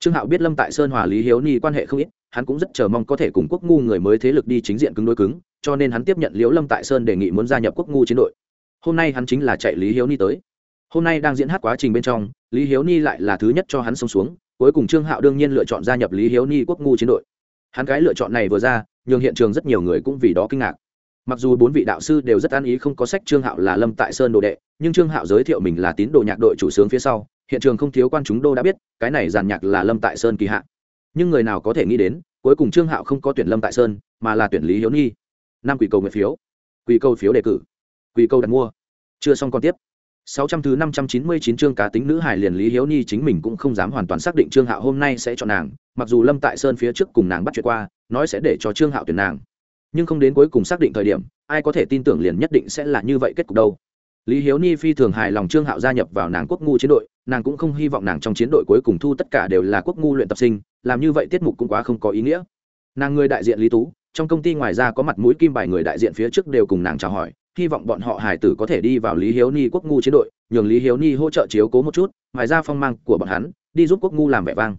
trương hạo biết lâm tại sơn hòa lý hiếu ni quan hệ không ít, hắn cũng rất chờ mong có thể cùng quốc ngu người mới thế lực đi chính diện cứng đối cứng, cho nên hắn tiếp nhận liễu lâm tại sơn đề nghị muốn gia nhập quốc ngu chiến đội. Hôm nay hắn chính là chạy lý hiếu ni tới. Hôm nay đang diễn hát quá trình bên trong, lý hiếu ni lại là thứ nhất cho hắn xông xuống, cuối cùng trương hạo đương nhiên lựa chọn gia nhập lý hiếu ni quốc ngu chiến đội. Hắn cái lựa chọn này vừa ra, nhường hiện trường rất nhiều người cũng vì đó kinh ngạc. Mặc dù bốn vị đạo sư đều rất an ý không có sách trương hạo là lâm tại sơn đồ đệ, nhưng trương hạo giới thiệu mình là tín đồ nhạc đội chủ sướng phía sau hiện trường không thiếu quan chúng đô đã biết cái này giàn nhạc là lâm tại sơn kỳ hạ. Nhưng người nào có thể nghĩ đến cuối cùng trương hạo không có tuyển lâm tại sơn mà là tuyển lý hiếu nhi. Năm quỷ cầu nguyện phiếu. Quỷ cầu phiếu đề cử. Quỷ cầu đặt mua. Chưa xong còn tiếp. 600 thứ 599 chương cá tính nữ hải liền Lý Hiếu Nhi chính mình cũng không dám hoàn toàn xác định Trương Hạo hôm nay sẽ chọn nàng, mặc dù Lâm Tại Sơn phía trước cùng nàng bắt chuyện qua, nói sẽ để cho Trương Hạo tuyển nàng. Nhưng không đến cuối cùng xác định thời điểm, ai có thể tin tưởng liền nhất định sẽ là như vậy kết cục đâu. Lý Hiếu Nhi phi thường hài lòng Trương Hạo gia nhập vào nàng quốc ngu chiến đội, nàng cũng không hy vọng nàng trong chiến đội cuối cùng thu tất cả đều là quốc ngu luyện tập sinh, làm như vậy tiết mục cũng quá không có ý nghĩa. Nàng người đại diện Lý Tú, trong công ty ngoài ra có mặt mũi kim bài người đại diện phía trước đều cùng nàng chào hỏi, hy vọng bọn họ hải tử có thể đi vào lý hiếu ni quốc ngu chiến đội nhường lý hiếu ni hỗ trợ chiếu cố một chút ngoài ra phong mang của bọn hắn đi giúp quốc ngu làm vẻ vang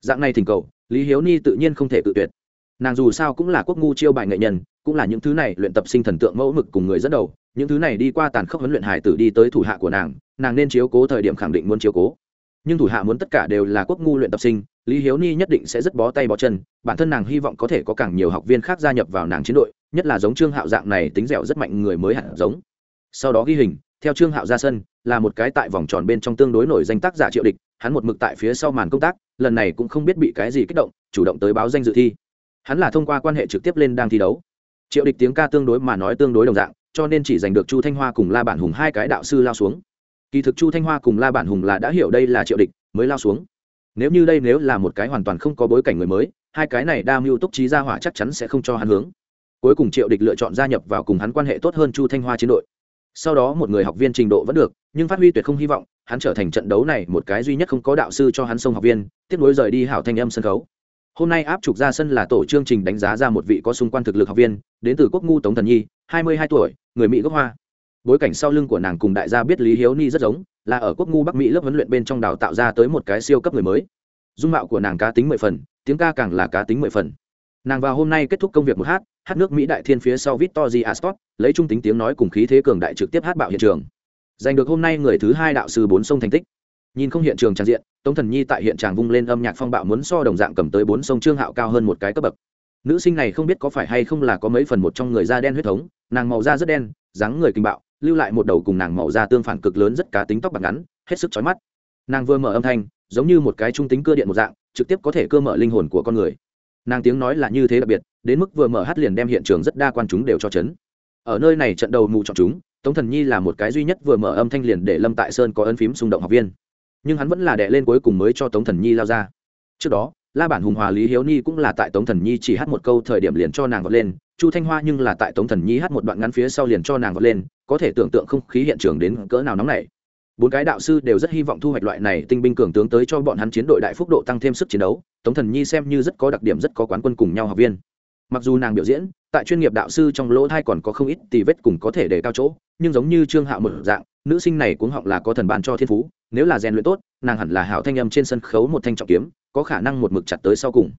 dạng này thỉnh cầu lý hiếu ni tự nhiên không thể tự tuyệt nàng dù sao cũng là quốc ngu chiêu bài nghệ nhân, cũng là những thứ này luyện tập sinh thần tượng mẫu mực cùng người dẫn đầu. Những thứ này đi qua tàn khốc huấn luyện hải tử đi tới thủ hạ của nàng nàng nên chiếu cố thời điểm khẳng định muốn chiếu cố. Nhưng thủ hạ muốn tất cả đều là quốc ngu luyện tập sinh, lý hiếu ni nhất định sẽ rất bó tay bó chân, bản thân nàng hy vọng có thể có càng nhiều học viên khác gia nhập vào nàng chiến đội, nhất là giống trương hạo dạng này tính dẻo rất mạnh người mới hẳn giống. Sau đó ghi hình, theo trương hạo ra sân, là một cái tại vòng tròn bên trong tương đối nổi danh tác giả triệu địch, hắn một mực tại phía sau màn công tác, lần này cũng không biết bị cái gì kích động, chủ động tới báo danh dự thi hắn là thông qua quan hệ trực tiếp lên đang thi đấu. Triệu địch tiếng ca tương đối mà nói tương đối đồng dạng, cho nên chỉ giành được chu thanh hoa cùng la bản hùng hai cái đạo sư lao xuống. Kỳ thực chu thanh hoa cùng la bản hùng là đã hiểu đây là triệu địch mới lao xuống. Nếu như đây nếu là một cái hoàn toàn không có bối cảnh người mới, hai cái này đa mưu túc trí ra hỏa chắc chắn sẽ không cho hắn hướng. Cuối cùng triệu địch lựa chọn gia nhập vào cùng hắn quan hệ tốt hơn chu thanh hoa chiến đội. Sau đó một người học viên trình độ vẫn được, nhưng phát huy tuyệt không hy vọng, hắn trở thành trận đấu này một cái duy nhất không có đạo sư cho hắn sông học viên, tiếp nối rời đi hảo thanh âm sân khấu hôm nay áp trục ra sân là tổ chương trình đánh giá ra một vị có xung quanh thực lực học viên, đến từ quốc ngu tống thần nhi, hai mươi hai tuổi, người mỹ gốc hoa. Bối cảnh sau lưng của nàng cùng đại gia biết lý hiếu ni rất giống, là ở quốc ngu bắc mỹ lớp huấn luyện bên trong đào tạo ra tới một cái siêu cấp người mới. Dung mạo của nàng cá tính mười phần, tiếng ca càng là cá tính mười phần. Nàng vào hôm nay kết thúc công việc một hát hát nước mỹ đại thiên phía sau victor g astot lấy trung tính tiếng nói cùng khí thế cường đại trực tiếp hát bạo hiện trường. Giành được hôm nay người thứ hai đạo sư bốn sông thành tích nhìn không hiện trường tràn diện, tống thần nhi tại hiện tràng vung lên âm nhạc phong bạo muốn so đồng dạng cầm tới bốn sông trương hạo cao hơn một cái cấp bậc. Nữ sinh này không biết có phải hay không là có mấy phần một trong người da đen huyết thống, nàng màu da rất đen, dáng người kinh bạo, lưu lại một đầu cùng nàng màu da tương phản cực lớn rất cá tính tóc bạc ngắn, hết sức chói mắt. Nàng vừa mở âm thanh, giống như một cái trung tính cơ điện một dạng, trực tiếp có thể cơ mở linh hồn của con người. Nàng tiếng nói là như thế đặc biệt, đến mức vừa mở hát liền đem hiện trường rất đa quan chúng đều cho chấn. Ở nơi này trận đầu mù chọn chúng, tống thần nhi là một cái duy nhất vừa mở âm thanh liền để lâm tại sơn có ấn phím xung động học viên nhưng hắn vẫn là đệ lên cuối cùng mới cho tống thần nhi lao ra. Trước đó, la bản hùng hòa lý hiếu ni cũng là tại tống thần nhi chỉ hát một câu thời điểm liền cho nàng vọt lên, chu thanh hoa nhưng là tại tống thần nhi hát một đoạn ngắn phía sau liền cho nàng vọt lên, có thể tưởng tượng không khí hiện trường đến cỡ nào nóng này bốn cái đạo sư đều rất hy vọng thu hoạch loại này tinh binh cường tướng tới cho bọn hắn chiến đội đại phúc độ tăng thêm sức chiến đấu, tống thần nhi xem như rất có đặc điểm rất có quán quân cùng nhau học viên. Mặc dù nàng biểu diễn, tại chuyên nghiệp đạo sư trong lỗ thai còn có không ít tì vết cùng có thể để cao chỗ nhưng giống như trương hạo một dạng, nữ sinh này cũng họng là có thần ban cho thiên phú, nếu là rèn luyện tốt, nàng hẳn là hảo thanh âm trên sân khấu một thanh trọng kiếm, có khả năng một mực chặt tới sau cùng.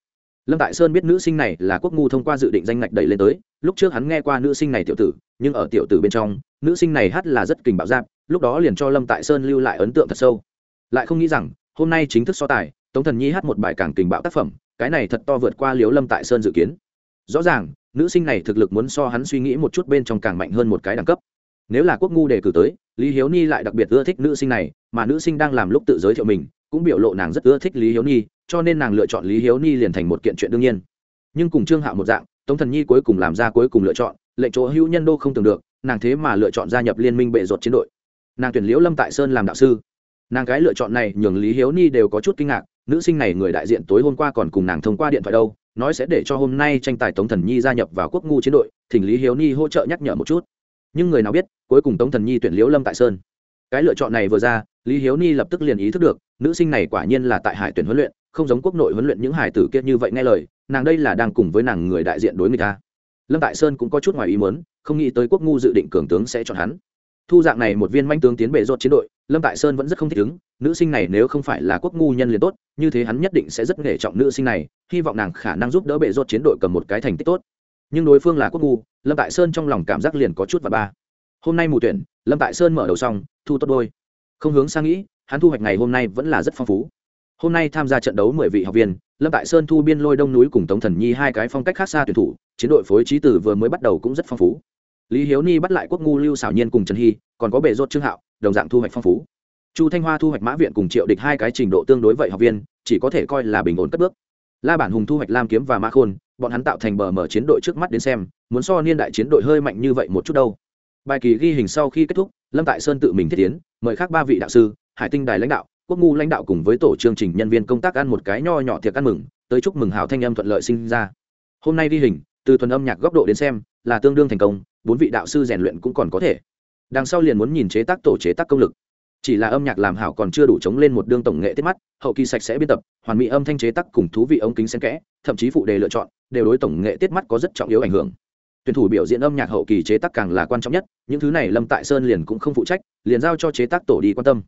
Lâm tại sơn biết nữ sinh này là quốc ngu thông qua dự định danh ngạch đẩy lên tới, lúc trước hắn nghe qua nữ sinh này tiểu tử, nhưng ở tiểu tử bên trong, nữ sinh này hát là rất kình bạo giáp lúc đó liền cho lâm tại sơn lưu lại ấn tượng thật sâu. Lại không nghĩ rằng, hôm nay chính thức so tài, tống thần nhi hát một bài càng kình bạo tác phẩm, cái này thật to vượt qua liếu lâm tại sơn dự kiến. Rõ ràng, nữ sinh này thực lực muốn so hắn suy nghĩ một chút bên trong càng mạnh hơn một cái đẳng cấp nếu là quốc ngu đề cử tới, lý hiếu ni lại đặc biệt ưa thích nữ sinh này, mà nữ sinh đang làm lúc tự giới thiệu mình, cũng biểu lộ nàng rất ưa thích lý hiếu ni cho nên nàng lựa chọn lý hiếu ni liền thành một kiện chuyện đương nhiên. Nhưng cùng trương hạo một dạng, tống thần nhi cuối cùng làm ra cuối cùng lựa chọn, lệnh chỗ hữu nhân đô không tưởng được, nàng thế mà lựa chọn gia nhập liên minh bệ ruột chiến đội. Nàng tuyển liễu lâm tại sơn làm đạo sư. Nàng cái lựa chọn này nhường lý hiếu ni đều có chút kinh ngạc, nữ sinh này người đại diện tối hôm qua còn cùng nàng thông qua điện thoại đâu, nói sẽ để cho hôm nay tranh tài tống thần nhi gia nhập vào quốc ngu chiến đội, thỉnh lý hiếu ni hỗ trợ nhắc nhở một chút. Nhưng người nào biết cuối cùng tống thần nhi tuyển liễu lâm tại sơn cái lựa chọn này vừa ra lý hiếu ni lập tức liền ý thức được nữ sinh này quả nhiên là tại hải tuyển huấn luyện không giống quốc nội huấn luyện những hải tử kia như vậy nghe lời nàng đây là đang cùng với nàng người đại diện đối người ta lâm tại sơn cũng có chút ngoài ý muốn, không nghĩ tới quốc ngu dự định cường tướng sẽ chọn hắn thu dạng này một viên manh tướng tiến bệ rột chiến đội lâm tại sơn vẫn rất không thích ứng nữ sinh này nếu không phải là quốc ngu nhân liền tốt như thế hắn nhất định sẽ rất nể trọng nữ sinh này hy vọng nàng khả năng giúp đỡ bệ rột chiến đội cầm một cái thành tích tốt nhưng đối phương là quốc ngu lâm tại sơn trong lòng cảm giác liền có chút và ba hôm nay mù tuyển, lâm tại sơn mở đầu xong, thu tốt đôi. Không hướng sang nghĩ, hắn thu hoạch ngày hôm nay vẫn là rất phong phú. Hôm nay tham gia trận đấu mười vị học viên, lâm tại sơn thu biên lôi đông núi cùng tống thần nhi hai cái phong cách khác xa tuyển thủ, chiến đội phối trí tử vừa mới bắt đầu cũng rất phong phú. Lý hiếu ni bắt lại quốc ngu lưu xảo nhiên cùng trần hy, còn có bể rốt trương hạo, đồng dạng thu hoạch phong phú. Chu thanh hoa thu hoạch mã viện cùng triệu địch hai cái trình độ tương đối vậy học viên, chỉ có thể coi là bình ổn cất bước. La bản hùng thu hoạch lam kiếm và mã khôn, bọn hắn tạo thành bờ mở chiến đội trước mắt đến xem, muốn so niên đại chiến đội hơi mạnh như vậy một chút đâu bài kỳ ghi hình sau khi kết thúc, lâm tại sơn tự mình thiết tiến, mời khác ba vị đạo sư, hải tinh đài lãnh đạo, quốc ngu lãnh đạo cùng với tổ chương trình nhân viên công tác ăn một cái nho nhỏ thiệt ăn mừng, tới chúc mừng hào thanh âm thuận lợi sinh ra. Hôm nay ghi hình, từ thuần âm nhạc góc độ đến xem, là tương đương thành công, bốn vị đạo sư rèn luyện cũng còn có thể. Đằng sau liền muốn nhìn chế tác tổ chế tác công lực. Chỉ là âm nhạc làm hảo còn chưa đủ chống lên một đương tổng nghệ tiết mắt, hậu kỳ sạch sẽ biên tập, hoàn mỹ âm thanh chế tác cùng thú vị ống kính xen kẽ, thậm chí phụ đề lựa chọn, đều đối tổng nghệ tiết mắt có rất trọng yếu ảnh hưởng tuyển thủ biểu diễn âm nhạc hậu kỳ chế tác càng là quan trọng nhất, những thứ này lâm tại sơn liền cũng không phụ trách, liền giao cho chế tác tổ đi quan tâm.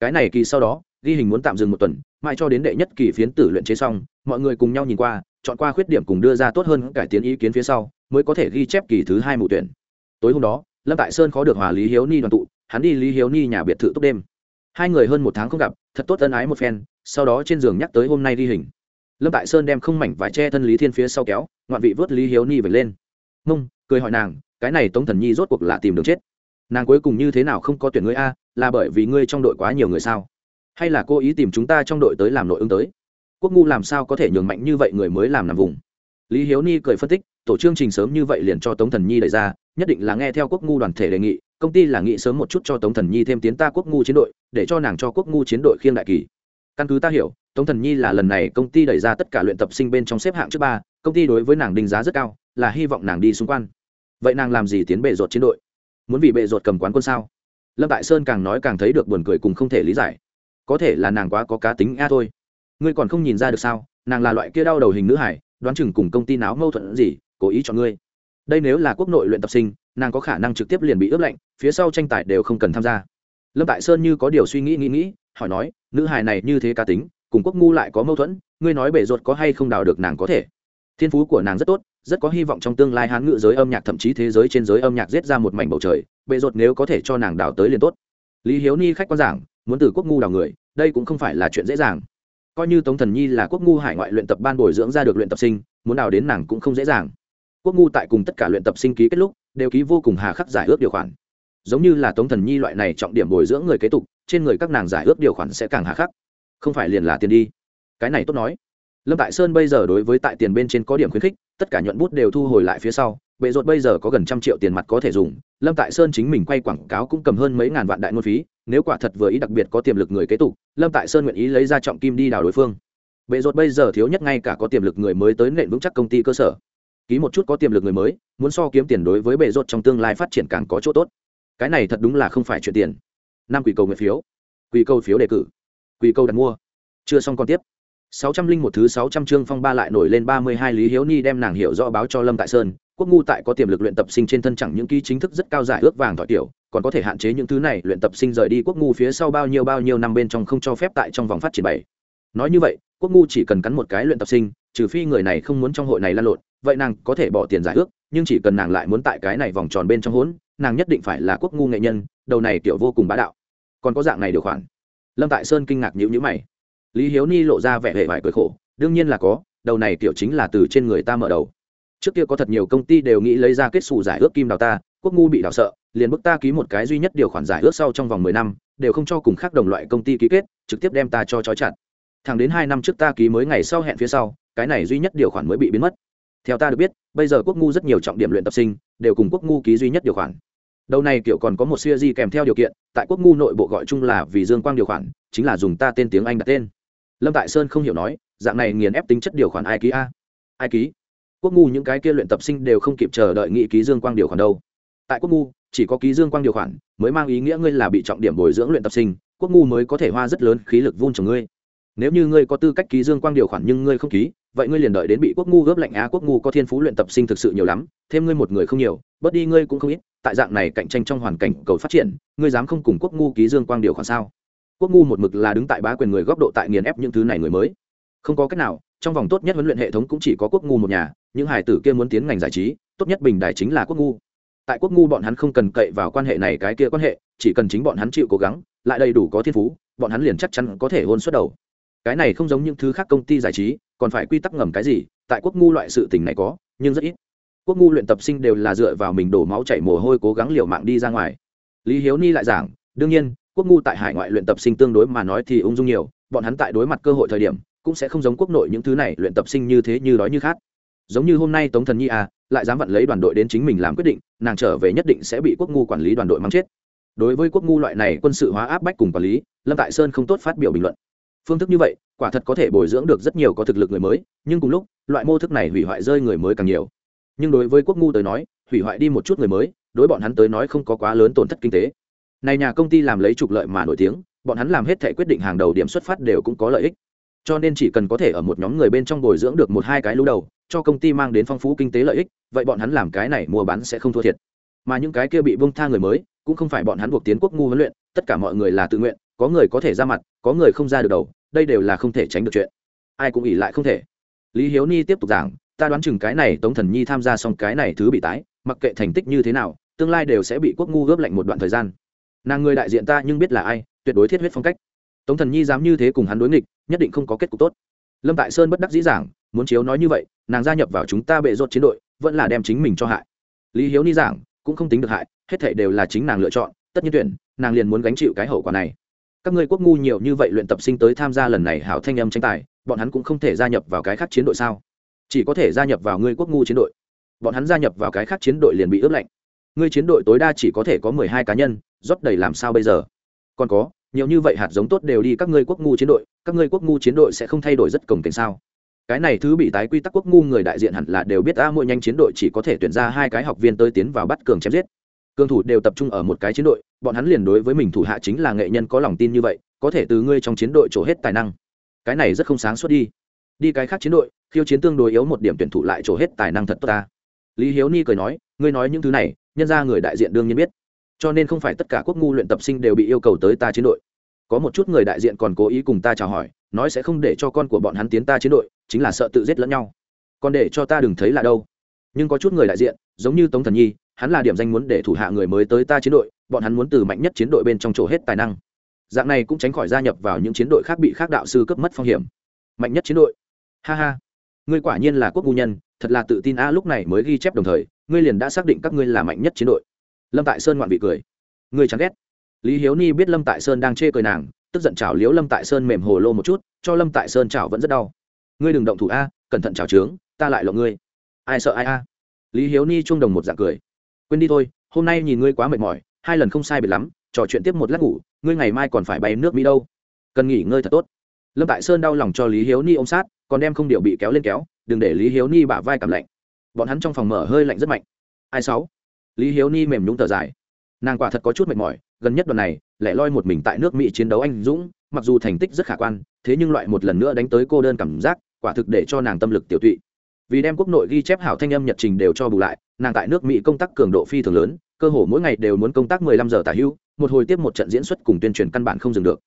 Cái này kỳ sau đó, ghi hình muốn tạm dừng một tuần, mãi cho đến đệ nhất kỳ phiến tử luyện chế xong, mọi người cùng nhau nhìn qua, chọn qua khuyết điểm cùng đưa ra tốt hơn cải tiến ý kiến phía sau, mới có thể ghi chép kỳ thứ hai mù tuyển. Tối hôm đó, lâm tại sơn khó được hòa lý hiếu ni đoàn tụ, hắn đi lý hiếu ni nhà biệt thự túc đêm. Hai người hơn một tháng không gặp, thật tốt ân ái một phen, sau đó trên giường nhắc tới hôm nay ghi hình. Lâm tại sơn đem không mảnh vải che thân lý thiên phía sau kéo, ngoạn vị vớt lý hiếu ni vẩy lên mông cười hỏi nàng, cái này tống thần nhi rốt cuộc là tìm đường chết? Nàng cuối cùng như thế nào không có tuyển ngươi a, là bởi vì ngươi trong đội quá nhiều người sao? Hay là cô ý tìm chúng ta trong đội tới làm nội ứng tới? Quốc ngu làm sao có thể nhường mạnh như vậy người mới làm nằm vùng? Lý hiếu ni cười phân tích, tổ chương trình sớm như vậy liền cho tống thần nhi đẩy ra, nhất định là nghe theo quốc ngu đoàn thể đề nghị, công ty là nghĩ sớm một chút cho tống thần nhi thêm tiến ta quốc ngu chiến đội, để cho nàng cho quốc ngu chiến đội khiêng đại kỳ. Căn cứ ta hiểu, tống thần nhi là lần này công ty đẩy ra tất cả luyện tập sinh bên trong xếp hạng trước ba, công ty đối với nàng đánh giá rất cao là hy vọng nàng đi xung quanh. Vậy nàng làm gì tiến bệ ruột chiến đội? Muốn vì bệ ruột cầm quán quân sao? Lâm tại sơn càng nói càng thấy được buồn cười cùng không thể lý giải. Có thể là nàng quá có cá tính a thôi. Ngươi còn không nhìn ra được sao? Nàng là loại kia đau đầu hình nữ hải đoán chừng cùng công ty náo mâu thuẫn gì, cố ý cho ngươi. Đây nếu là quốc nội luyện tập sinh, nàng có khả năng trực tiếp liền bị ướp lạnh, phía sau tranh tài đều không cần tham gia. Lâm tại sơn như có điều suy nghĩ nghĩ nghĩ, hỏi nói, nữ hài này như thế cá tính, cùng quốc ngu lại có mâu thuẫn, ngươi nói bể ruột có hay không đào được nàng có thể? Thiên phú của nàng rất tốt rất có hy vọng trong tương lai hán ngự giới âm nhạc thậm chí thế giới trên giới âm nhạc giết ra một mảnh bầu trời, bệ rột nếu có thể cho nàng đào tới liền tốt. Lý hiếu ni khách quan giảng, muốn từ quốc ngu đào người, đây cũng không phải là chuyện dễ dàng. Coi như tống thần nhi là quốc ngu hải ngoại luyện tập ban bồi dưỡng ra được luyện tập sinh, muốn đào đến nàng cũng không dễ dàng. Quốc ngu tại cùng tất cả luyện tập sinh ký kết lúc, đều ký vô cùng hà khắc giải ước điều khoản. Giống như là tống thần nhi loại này trọng điểm bồi dưỡng người kế tục, trên người các nàng giải ước điều khoản sẽ càng hà khắc. Không phải liền là tiền đi. Cái này tốt nói lâm tại sơn bây giờ đối với tại tiền bên trên có điểm khuyến khích, tất cả nhuận bút đều thu hồi lại phía sau, bệ rột bây giờ có gần trăm triệu tiền mặt có thể dùng. Lâm tại sơn chính mình quay quảng cáo cũng cầm hơn mấy ngàn vạn đại ngôn phí, nếu quả thật vừa ý đặc biệt có tiềm lực người kế tục, lâm tại sơn nguyện ý lấy ra trọng kim đi đào đối phương. Bệ rột bây giờ thiếu nhất ngay cả có tiềm lực người mới tới nền vững chắc công ty cơ sở. Ký một chút có tiềm lực người mới, muốn so kiếm tiền đối với bệ rột trong tương lai phát triển càng có chỗ tốt. Cái này thật đúng là không phải chuyện tiền. Năm quỷ cầu nguyện phiếu. Quỷ cầu phiếu đề cử. Quỷ cầu đặt mua. Chưa xong còn tiếp sáu trăm linh một thứ sáu trăm chương phong ba lại nổi lên ba mươi hai lý hiếu ni đem nàng hiểu rõ báo cho lâm tại sơn, quốc ngu tại có tiềm lực luyện tập sinh trên thân chẳng những ký chính thức rất cao giải ước vàng thỏi tiểu, còn có thể hạn chế những thứ này luyện tập sinh rời đi quốc ngu phía sau bao nhiêu bao nhiêu năm bên trong không cho phép tại trong vòng phát triển bảy. Nói như vậy, quốc ngu chỉ cần cắn một cái luyện tập sinh, trừ phi người này không muốn trong hội này lan lộn, vậy nàng có thể bỏ tiền giải ước, nhưng chỉ cần nàng lại muốn tại cái này vòng tròn bên trong hỗn, nàng nhất định phải là quốc ngu nghệ nhân, đầu này kiểu vô cùng bá đạo. Còn có dạng này điều khoản. Lâm tại sơn kinh ngạc nhữ nhữ mày lý hiếu ni lộ ra vẻ hệ vải cười khổ, đương nhiên là có, đầu này kiểu chính là từ trên người ta mở đầu. Trước kia có thật nhiều công ty đều nghĩ lấy ra kết xù giải ước kim đào ta, quốc ngu bị đào sợ, liền bức ta ký một cái duy nhất điều khoản giải ước sau trong vòng mười năm, đều không cho cùng khác đồng loại công ty ký kết, trực tiếp đem ta cho trói chặt. Thẳng đến hai năm trước ta ký mới ngày sau hẹn phía sau, cái này duy nhất điều khoản mới bị biến mất. Theo ta được biết, bây giờ quốc ngu rất nhiều trọng điểm luyện tập sinh, đều cùng quốc ngu ký duy nhất điều khoản. Đầu này kiểu còn có một siêu di kèm theo điều kiện, tại quốc ngu nội bộ gọi chung là vì dương quang điều khoản, chính là dùng ta tên tiếng anh đặt tên lâm tại sơn không hiểu nói, dạng này nghiền ép tính chất điều khoản ai ký a? Ai ký? Quốc ngu những cái kia luyện tập sinh đều không kịp chờ đợi nghị ký dương quang điều khoản đâu. Tại quốc ngu, chỉ có ký dương quang điều khoản mới mang ý nghĩa ngươi là bị trọng điểm bồi dưỡng luyện tập sinh, quốc ngu mới có thể hoa rất lớn khí lực vun trồng ngươi. Nếu như ngươi có tư cách ký dương quang điều khoản nhưng ngươi không ký, vậy ngươi liền đợi đến bị quốc ngu gớp lạnh á, quốc ngu có thiên phú luyện tập sinh thực sự nhiều lắm, thêm ngươi một người không nhiều, bớt đi ngươi cũng không ít, tại dạng này cạnh tranh trong hoàn cảnh cầu phát triển, ngươi dám không cùng quốc ngu ký dương quang điều khoản sao? Quốc ngu một mực là đứng tại bá quyền người góc độ tại nghiền ép những thứ này người mới. Không có cách nào, trong vòng tốt nhất huấn luyện hệ thống cũng chỉ có quốc ngu một nhà, những hải tử kia muốn tiến ngành giải trí, tốt nhất bình đài chính là quốc ngu. Tại quốc ngu bọn hắn không cần cậy vào quan hệ này cái kia quan hệ, chỉ cần chính bọn hắn chịu cố gắng, lại đầy đủ có thiên phú, bọn hắn liền chắc chắn có thể hôn xuất đầu. Cái này không giống những thứ khác công ty giải trí, còn phải quy tắc ngầm cái gì, tại quốc ngu loại sự tình này có, nhưng rất ít. Quốc ngu luyện tập sinh đều là dựa vào mình đổ máu chảy mồ hôi cố gắng liều mạng đi ra ngoài. Lý hiếu ni lại giảng, đương nhiên quốc ngu tại hải ngoại luyện tập sinh tương đối mà nói thì ung dung nhiều, bọn hắn tại đối mặt cơ hội thời điểm, cũng sẽ không giống quốc nội những thứ này luyện tập sinh như thế như đói như khác giống như hôm nay tống thần nhi à lại dám vặn lấy đoàn đội đến chính mình làm quyết định, nàng trở về nhất định sẽ bị quốc ngu quản lý đoàn đội mắng chết. Đối với quốc ngu loại này quân sự hóa áp bách cùng quản lý, lâm tại sơn không tốt phát biểu bình luận. Phương thức như vậy, quả thật có thể bồi dưỡng được rất nhiều có thực lực người mới, nhưng cùng lúc, loại mô thức này hủy hoại rơi người mới càng nhiều. Nhưng đối với quốc ngu tới nói, hủy hoại đi một chút người mới, đối bọn hắn tới nói không có quá lớn tổn thất kinh tế này nhà công ty làm lấy trục lợi mà nổi tiếng, bọn hắn làm hết thể quyết định hàng đầu điểm xuất phát đều cũng có lợi ích. Cho nên chỉ cần có thể ở một nhóm người bên trong bồi dưỡng được một hai cái lũ đầu, cho công ty mang đến phong phú kinh tế lợi ích, vậy bọn hắn làm cái này mua bán sẽ không thua thiệt. Mà những cái kia bị bông tha người mới, cũng không phải bọn hắn buộc tiến quốc ngu huấn luyện, tất cả mọi người là tự nguyện, có người có thể ra mặt, có người không ra được đầu, đây đều là không thể tránh được chuyện. Ai cũng ỉ lại không thể. Lý hiếu ni tiếp tục giảng, ta đoán chừng cái này tống thần nhi tham gia xong cái này thứ bị tái, mặc kệ thành tích như thế nào, tương lai đều sẽ bị quốc ngu gớp lạnh một đoạn thời gian nàng người đại diện ta nhưng biết là ai, tuyệt đối thiết huyết phong cách. Tống thần nhi dám như thế cùng hắn đối nghịch, nhất định không có kết cục tốt. Lâm tại sơn bất đắc dĩ giảng, muốn chiếu nói như vậy, nàng gia nhập vào chúng ta bệ rột chiến đội, vẫn là đem chính mình cho hại. Lý hiếu ni giảng, cũng không tính được hại, hết thể đều là chính nàng lựa chọn, tất nhiên tuyển, nàng liền muốn gánh chịu cái hậu quả này. Các ngươi quốc ngu nhiều như vậy luyện tập sinh tới tham gia lần này hảo thanh âm tranh tài, bọn hắn cũng không thể gia nhập vào cái khác chiến đội sao? Chỉ có thể gia nhập vào ngươi quốc ngu chiến đội. Bọn hắn gia nhập vào cái khác chiến đội liền bị ướp lạnh. Ngươi chiến đội tối đa chỉ có thể có mười hai cá nhân rót đầy làm sao bây giờ? Còn có, nhiều như vậy hạt giống tốt đều đi các ngươi quốc ngu chiến đội, các ngươi quốc ngu chiến đội sẽ không thay đổi rất cổng cảnh sao? Cái này thứ bị tái quy tắc quốc ngu người đại diện hẳn là đều biết, a, mỗi nhanh chiến đội chỉ có thể tuyển ra hai cái học viên tới tiến vào bắt cường chém giết. Cường thủ đều tập trung ở một cái chiến đội, bọn hắn liền đối với mình thủ hạ chính là nghệ nhân có lòng tin như vậy, có thể từ ngươi trong chiến đội trổ hết tài năng. Cái này rất không sáng suốt đi. Đi cái khác chiến đội, khiêu chiến tương đối yếu một điểm tuyển thủ lại trổ hết tài năng thật tốt ta. Lý hiếu ni cười nói, ngươi nói những thứ này, nhân ra người đại diện đương nhiên biết cho nên không phải tất cả quốc ngu luyện tập sinh đều bị yêu cầu tới ta chiến đội. Có một chút người đại diện còn cố ý cùng ta chào hỏi, nói sẽ không để cho con của bọn hắn tiến ta chiến đội, chính là sợ tự giết lẫn nhau. Còn để cho ta đừng thấy là đâu. Nhưng có chút người đại diện, giống như tống thần nhi, hắn là điểm danh muốn để thủ hạ người mới tới ta chiến đội, bọn hắn muốn từ mạnh nhất chiến đội bên trong chỗ hết tài năng. Dạng này cũng tránh khỏi gia nhập vào những chiến đội khác bị khác đạo sư cấp mất phong hiểm. Mạnh nhất chiến đội. Ha ha. Ngươi quả nhiên là quốc ngu nhân, thật là tự tin a, lúc này mới ghi chép đồng thời, ngươi liền đã xác định các ngươi là mạnh nhất chiến đội lâm tại sơn ngoạn vị cười. Ngươi chẳng ghét. Lý hiếu ni biết lâm tại sơn đang chê cười nàng, tức giận chảo liếu lâm tại sơn mềm hồ lô một chút, cho lâm tại sơn chảo vẫn rất đau. Ngươi đừng động thủ a, cẩn thận chảo trướng, ta lại lộng ngươi. Ai sợ ai a? Lý hiếu ni chuông đồng một dạng cười. Quên đi thôi, hôm nay nhìn ngươi quá mệt mỏi, hai lần không sai biệt lắm, trò chuyện tiếp một lát ngủ, ngươi ngày mai còn phải bay nước mỹ đâu. Cần nghỉ ngơi thật tốt. Lâm tại sơn đau lòng cho lý hiếu ni ôm sát, còn đem không điệu bị kéo lên kéo, đừng để lý hiếu ni bả vai cảm lạnh. Bọn hắn trong phòng mở hơi lạnh rất mạnh. Ai sáu? Lý hiếu ni mềm nhũng thở dài. Nàng quả thật có chút mệt mỏi, gần nhất đoạn này, lẻ loi một mình tại nước mỹ chiến đấu anh dũng, mặc dù thành tích rất khả quan, thế nhưng loại một lần nữa đánh tới cô đơn cảm giác, quả thực để cho nàng tâm lực tiểu tụy. Vì đem quốc nội ghi chép hảo thanh âm nhật trình đều cho bù lại, nàng tại nước mỹ công tác cường độ phi thường lớn, cơ hồ mỗi ngày đều muốn công tác 15 giờ tả hưu, một hồi tiếp một trận diễn xuất cùng tuyên truyền căn bản không dừng được.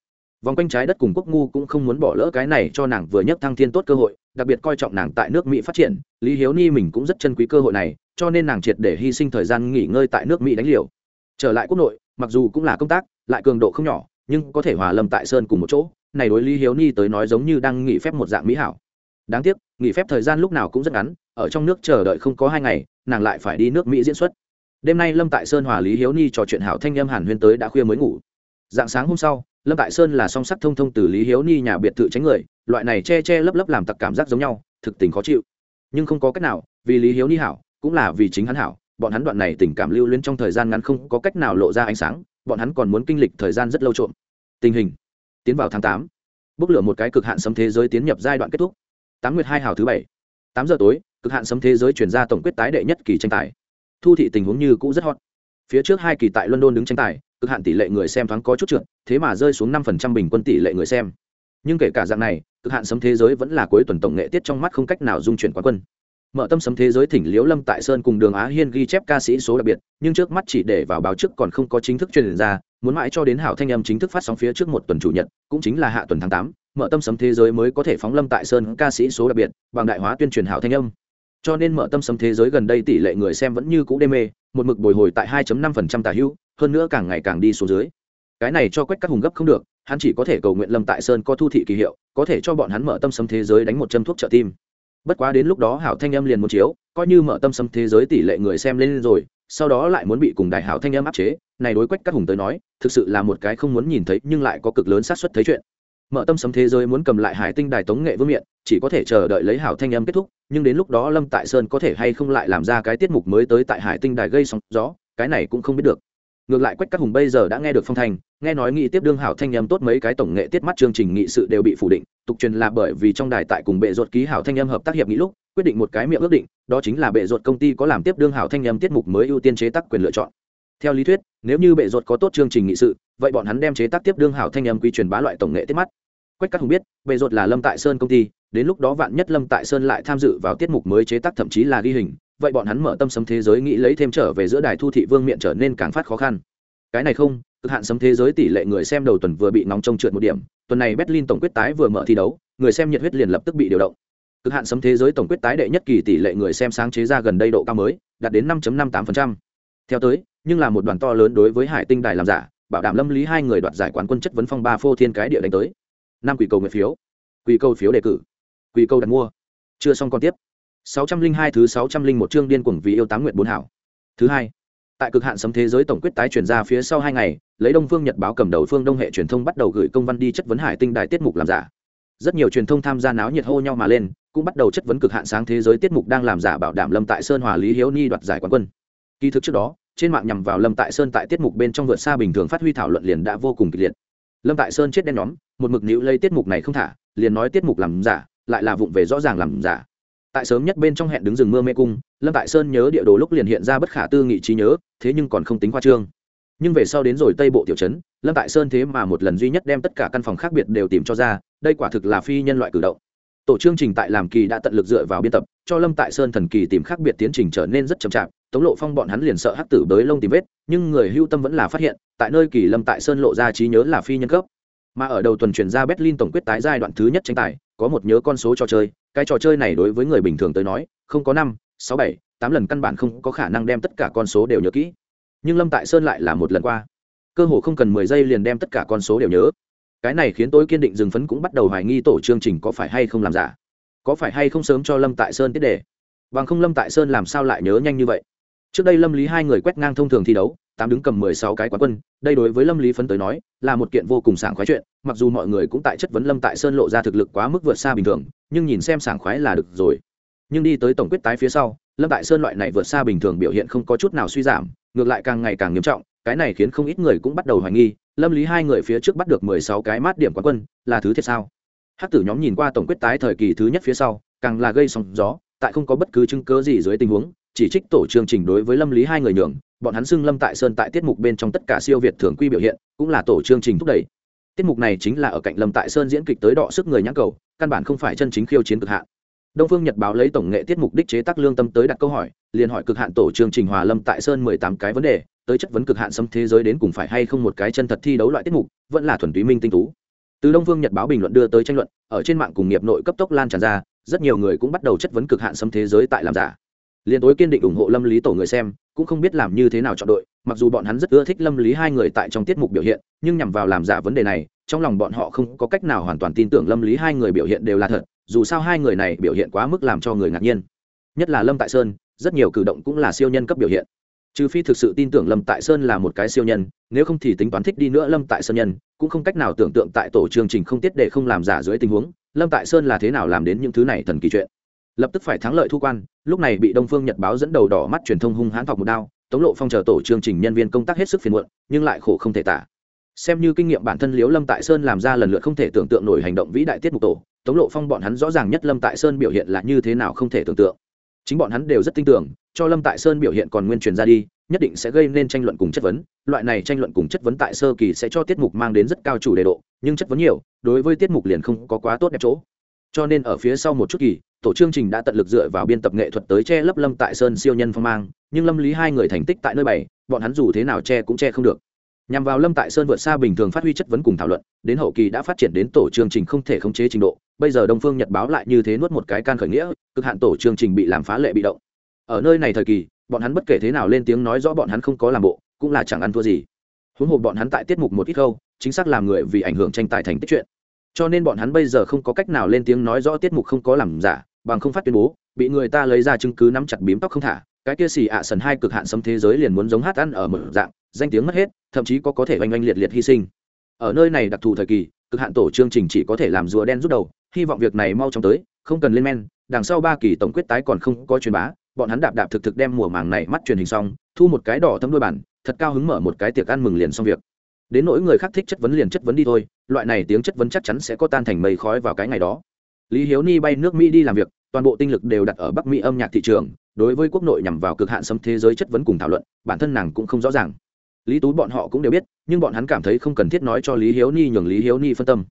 Vòng quanh trái đất cùng quốc ngu cũng không muốn bỏ lỡ cái này cho nàng vừa nhất thăng thiên tốt cơ hội, đặc biệt coi trọng nàng tại nước mỹ phát triển, lý hiếu ni mình cũng rất chân quý cơ hội này cho nên nàng triệt để hy sinh thời gian nghỉ ngơi tại nước mỹ đánh liều. Trở lại quốc nội, mặc dù cũng là công tác, lại cường độ không nhỏ, nhưng có thể hòa lâm tại sơn cùng một chỗ, này đối lý hiếu ni tới nói giống như đang nghỉ phép một dạng mỹ hảo. Đáng tiếc, nghỉ phép thời gian lúc nào cũng rất ngắn, ở trong nước chờ đợi không có hai ngày, nàng lại phải đi nước mỹ diễn xuất. Đêm nay lâm tại sơn hòa lý hiếu ni trò chuyện hảo thanh em hàn huyên tới đã khuya mới ngủ. Dạng sáng hôm sau, lâm tại sơn là song sắc thông thông từ lý hiếu ni nhà biệt thự tránh người, loại này che che lấp lấp làm tặc cảm giác giống nhau, thực tình khó chịu. Nhưng không có cách nào, vì lý hiếu ni hảo cũng là vì chính hắn hảo, bọn hắn đoạn này tình cảm lưu luyến trong thời gian ngắn không có cách nào lộ ra ánh sáng, bọn hắn còn muốn kinh lịch thời gian rất lâu trộm. Tình hình. Tiến vào tháng tám, bốc lửa một cái cực hạn sấm thế giới tiến nhập giai đoạn kết thúc. Tám nguyệt hai hào thứ bảy. Tám giờ tối, cực hạn sấm thế giới chuyển ra tổng quyết tái đệ nhất kỳ tranh tài. Thu thị tình huống như cũ rất hot. Phía trước hai kỳ tại london đứng tranh tài, cực hạn tỷ lệ người xem thoáng có chút trượt, thế mà rơi xuống năm phần trăm bình quân tỷ lệ người xem. Nhưng kể cả dạng này, cực hạn sấm thế giới vẫn là cuối tuần tổng nghệ tiết trong mắt không cách nào dung chuyển quán quân mở tâm sấm thế giới thỉnh liễu lâm tại sơn cùng đường á hiên ghi chép ca sĩ số đặc biệt, nhưng trước mắt chỉ để vào báo trước còn không có chính thức truyền ra, muốn mãi cho đến hảo thanh âm chính thức phát sóng phía trước một tuần chủ nhật, cũng chính là hạ tuần tháng tám, mở tâm sấm thế giới mới có thể phóng lâm tại sơn ca sĩ số đặc biệt, bằng đại hóa tuyên truyền hảo thanh âm. Cho nên mở tâm sấm thế giới gần đây tỷ lệ người xem vẫn như cũ đê mê, một mực bồi hồi tại 2.5% tả hữu, hơn nữa càng ngày càng đi xuống dưới. Cái này cho quách các hùng gấp không được, hắn chỉ có thể cầu nguyện lâm tại sơn có thu thị kỳ hiệu, có thể cho bọn hắn mở tâm sấm thế giới đánh một châm thuốc trợ tim bất quá đến lúc đó hảo thanh âm liền muốn chiếu, coi như mở tâm sâm thế giới tỷ lệ người xem lên rồi, sau đó lại muốn bị cùng đại hảo thanh âm áp chế, này đối quách các hùng tới nói, thực sự là một cái không muốn nhìn thấy nhưng lại có cực lớn xác suất thấy chuyện. Mở tâm sấm thế giới muốn cầm lại hải tinh đài tống nghệ vương miện chỉ có thể chờ đợi lấy hảo thanh âm kết thúc, nhưng đến lúc đó lâm tại sơn có thể hay không lại làm ra cái tiết mục mới tới tại hải tinh đài gây sóng gió, cái này cũng không biết được ngược lại quách các hùng bây giờ đã nghe được phong thành nghe nói nghị tiếp đương hảo thanh em tốt mấy cái tổng nghệ tiết mắt chương trình nghị sự đều bị phủ định, tục truyền là bởi vì trong đài tại cùng bệ ruột ký hảo thanh em hợp tác hiệp nghị lúc, quyết định một cái miệng ước định, đó chính là bệ ruột công ty có làm tiếp đương hảo thanh em tiết mục mới ưu tiên chế tác quyền lựa chọn. Theo lý thuyết, nếu như bệ ruột có tốt chương trình nghị sự, vậy bọn hắn đem chế tác tiếp đương hảo thanh em quy truyền bá loại tổng nghệ tiết mắt. Quách các hùng biết, bệ ruột là lâm tại sơn công ty, đến lúc đó vạn nhất lâm tại sơn lại tham dự vào tiết mục mới chế tác thậm chí là ghi hình vậy bọn hắn mở tâm sấm thế giới nghĩ lấy thêm trở về giữa đài thu thị vương miện trở nên càng phát khó khăn. Cái này không, cực hạn sấm thế giới tỷ lệ người xem đầu tuần vừa bị nóng trông trượt một điểm, tuần này berlin tổng quyết tái vừa mở thi đấu, người xem nhiệt huyết liền lập tức bị điều động. Cực hạn sấm thế giới tổng quyết tái đệ nhất kỳ tỷ lệ người xem sáng chế ra gần đây độ cao mới, đạt đến 5.58%. theo tới, nhưng là một đoàn to lớn đối với hải tinh đài làm giả, bảo đảm lâm lý hai người đoạt giải quán quân chất vấn phong ba phô thiên cái địa đánh tới. Năm quỷ cầu nguyện phiếu. Quỷ cầu phiếu đề cử. Quỷ cầu đặt mua. Chưa xong còn tiếp. 602 thứ 601 chương điên cuồng vì yêu tám nguyện bốn hảo. Thứ hai, tại cực hạn sấm thế giới tổng quyết tái chuyển ra phía sau hai ngày, lấy đông phương nhật báo cầm đầu phương đông hệ truyền thông bắt đầu gửi công văn đi chất vấn hải tinh đài tiết mục làm giả. Rất nhiều truyền thông tham gia náo nhiệt hô nhau mà lên, cũng bắt đầu chất vấn cực hạn sáng thế giới tiết mục đang làm giả bảo đảm lâm tại sơn hòa lý hiếu ni đoạt giải quán quân. Kỳ thực trước đó, trên mạng nhằm vào lâm tại sơn tại tiết mục bên trong vượt xa bình thường phát huy thảo luận liền đã vô cùng kịch liệt. Lâm tại sơn chết đen nhóm, một mực níu lây tiết mục này không thả, liền nói tiết mục làm giả, lại là vụng về rõ ràng làm giả tại sớm nhất bên trong hẹn đứng rừng mưa mê cung, lâm tại sơn nhớ địa đồ lúc liền hiện ra bất khả tư nghị trí nhớ, thế nhưng còn không tính khoa trương. Nhưng về sau đến rồi tây bộ tiểu trấn, lâm tại sơn thế mà một lần duy nhất đem tất cả căn phòng khác biệt đều tìm cho ra, đây quả thực là phi nhân loại cử động. Tổ chương trình tại làm kỳ đã tận lực dựa vào biên tập, cho lâm tại sơn thần kỳ tìm khác biệt tiến trình trở nên rất chậm chạp, tống lộ phong bọn hắn liền sợ hắc tử bới lông tìm vết, nhưng người hưu tâm vẫn là phát hiện, tại nơi kỳ lâm tại sơn lộ ra trí nhớ là phi nhân cấp. Mà ở đầu tuần chuyển ra berlin tổng quyết tái giai đoạn thứ nhất tranh tài có một nhớ con số trò chơi, cái trò chơi này đối với người bình thường tới nói, không có năm, sáu, bảy, tám lần căn bản không có khả năng đem tất cả con số đều nhớ kỹ. Nhưng lâm tại sơn lại là một lần qua. Cơ hồ không cần mười giây liền đem tất cả con số đều nhớ. Cái này khiến tôi kiên định dừng phấn cũng bắt đầu hoài nghi tổ chương trình có phải hay không làm giả. Có phải hay không sớm cho lâm tại sơn tiết đề? Bằng không lâm tại sơn làm sao lại nhớ nhanh như vậy? Trước đây lâm lý hai người quét ngang thông thường thi đấu, tám đứng cầm mười sáu cái quán quân, đây đối với lâm lý phấn tới nói, là một kiện vô cùng sảng khoái chuyện mặc dù mọi người cũng tại chất vấn lâm tại sơn lộ ra thực lực quá mức vượt xa bình thường, nhưng nhìn xem sảng khoái là được rồi. Nhưng đi tới tổng quyết tái phía sau, lâm tại sơn loại này vượt xa bình thường biểu hiện không có chút nào suy giảm, ngược lại càng ngày càng nghiêm trọng, cái này khiến không ít người cũng bắt đầu hoài nghi, lâm lý hai người phía trước bắt được mười sáu cái mát điểm quán quân, là thứ thiệt sao? Hắc tử nhóm nhìn qua tổng quyết tái thời kỳ thứ nhất phía sau, càng là gây sóng gió, tại không có bất cứ chứng cớ gì dưới tình huống, chỉ trích tổ chương trình đối với lâm lý hai người nhường, bọn hắn xưng lâm tại sơn tại tiết mục bên trong tất cả siêu việt thường quy biểu hiện, cũng là tổ chương trình thúc đẩy tiết mục này chính là ở cạnh lâm tại sơn diễn kịch tới đọ sức người nhãn cầu, căn bản không phải chân chính khiêu chiến cực hạn. Đông phương nhật báo lấy tổng nghệ tiết mục đích chế tác lương tâm tới đặt câu hỏi, liền hỏi cực hạn tổ chương trình hòa lâm tại sơn mười tám cái vấn đề, tới chất vấn cực hạn xâm thế giới đến cùng phải hay không một cái chân thật thi đấu loại tiết mục, vẫn là thuần túy minh tinh tú. Từ đông phương nhật báo bình luận đưa tới tranh luận, ở trên mạng cùng nghiệp nội cấp tốc lan tràn ra, rất nhiều người cũng bắt đầu chất vấn cực hạn xâm thế giới tại làm giả. Liền tối kiên định ủng hộ lâm lý tổ người xem, cũng không biết làm như thế nào chọn đội mặc dù bọn hắn rất ưa thích lâm lý hai người tại trong tiết mục biểu hiện, nhưng nhằm vào làm giả vấn đề này, trong lòng bọn họ không có cách nào hoàn toàn tin tưởng lâm lý hai người biểu hiện đều là thật, dù sao hai người này biểu hiện quá mức làm cho người ngạc nhiên. Nhất là lâm tại sơn, rất nhiều cử động cũng là siêu nhân cấp biểu hiện. Trừ phi thực sự tin tưởng lâm tại sơn là một cái siêu nhân, nếu không thì tính toán thích đi nữa lâm tại sơn nhân, cũng không cách nào tưởng tượng tại tổ chương trình không tiết để không làm giả dưới tình huống, lâm tại sơn là thế nào làm đến những thứ này thần kỳ chuyện. Lập tức phải thắng lợi thu quan, lúc này bị đông phương nhật báo dẫn đầu đỏ mắt truyền thông hung hãn thọc một đao tống lộ phong chờ tổ chương trình nhân viên công tác hết sức phiền muộn, nhưng lại khổ không thể tả. Xem như kinh nghiệm bản thân liếu lâm tại sơn làm ra lần lượt không thể tưởng tượng nổi hành động vĩ đại tiết mục tổ, tống lộ phong bọn hắn rõ ràng nhất lâm tại sơn biểu hiện là như thế nào không thể tưởng tượng. Chính bọn hắn đều rất tin tưởng, cho lâm tại sơn biểu hiện còn nguyên truyền ra đi, nhất định sẽ gây nên tranh luận cùng chất vấn. Loại này tranh luận cùng chất vấn tại sơ kỳ sẽ cho tiết mục mang đến rất cao chủ đề độ, nhưng chất vấn nhiều, đối với tiết mục liền không có quá tốt đẹp chỗ. Cho nên ở phía sau một chút kỳ tổ chương trình đã tận lực dựa vào biên tập nghệ thuật tới che lấp lâm tại sơn siêu nhân phong mang, nhưng lâm lý hai người thành tích tại nơi bảy, bọn hắn dù thế nào che cũng che không được. Nhằm vào lâm tại sơn vượt xa bình thường phát huy chất vấn cùng thảo luận, đến hậu kỳ đã phát triển đến tổ chương trình không thể khống chế trình độ, bây giờ đông phương nhật báo lại như thế nuốt một cái can khởi nghĩa, cực hạn tổ chương trình bị làm phá lệ bị động. Ở nơi này thời kỳ, bọn hắn bất kể thế nào lên tiếng nói rõ bọn hắn không có làm bộ, cũng là chẳng ăn thua gì. Huống hồ bọn hắn tại tiết mục một ít khâu, chính xác làm người vì ảnh hưởng tranh tài thành tích chuyện. Cho nên bọn hắn bây giờ không có cách nào lên tiếng nói rõ tiết mục không có làm giả bằng không phát tuyên bố, bị người ta lấy ra chứng cứ nắm chặt bím tóc không thả, cái kia xì ạ à sần hai cực hạn xâm thế giới liền muốn giống hát ăn ở mở dạng, danh tiếng mất hết, thậm chí có có thể oanh oanh liệt liệt hy sinh. Ở nơi này đặc thù thời kỳ, cực hạn tổ chương trình chỉ có thể làm rùa đen rút đầu, hy vọng việc này mau chóng tới, không cần lên men, đằng sau ba kỳ tổng quyết tái còn không có truyền bá, bọn hắn đạp đạp thực thực đem mùa màng này mắt truyền hình xong, thu một cái đỏ thâm đôi bản, thật cao hứng mở một cái tiệc ăn mừng liền xong việc. Đến nỗi người khác thích chất vấn liền chất vấn đi thôi, loại này tiếng chất vấn chắc chắn sẽ có tan thành mây khói vào cái ngày đó lý hiếu ni bay nước mỹ đi làm việc, toàn bộ tinh lực đều đặt ở bắc mỹ âm nhạc thị trường, đối với quốc nội nhằm vào cực hạn xâm thế giới chất vấn cùng thảo luận, bản thân nàng cũng không rõ ràng. Lý tú bọn họ cũng đều biết, nhưng bọn hắn cảm thấy không cần thiết nói cho lý hiếu ni nhường lý hiếu ni phân tâm.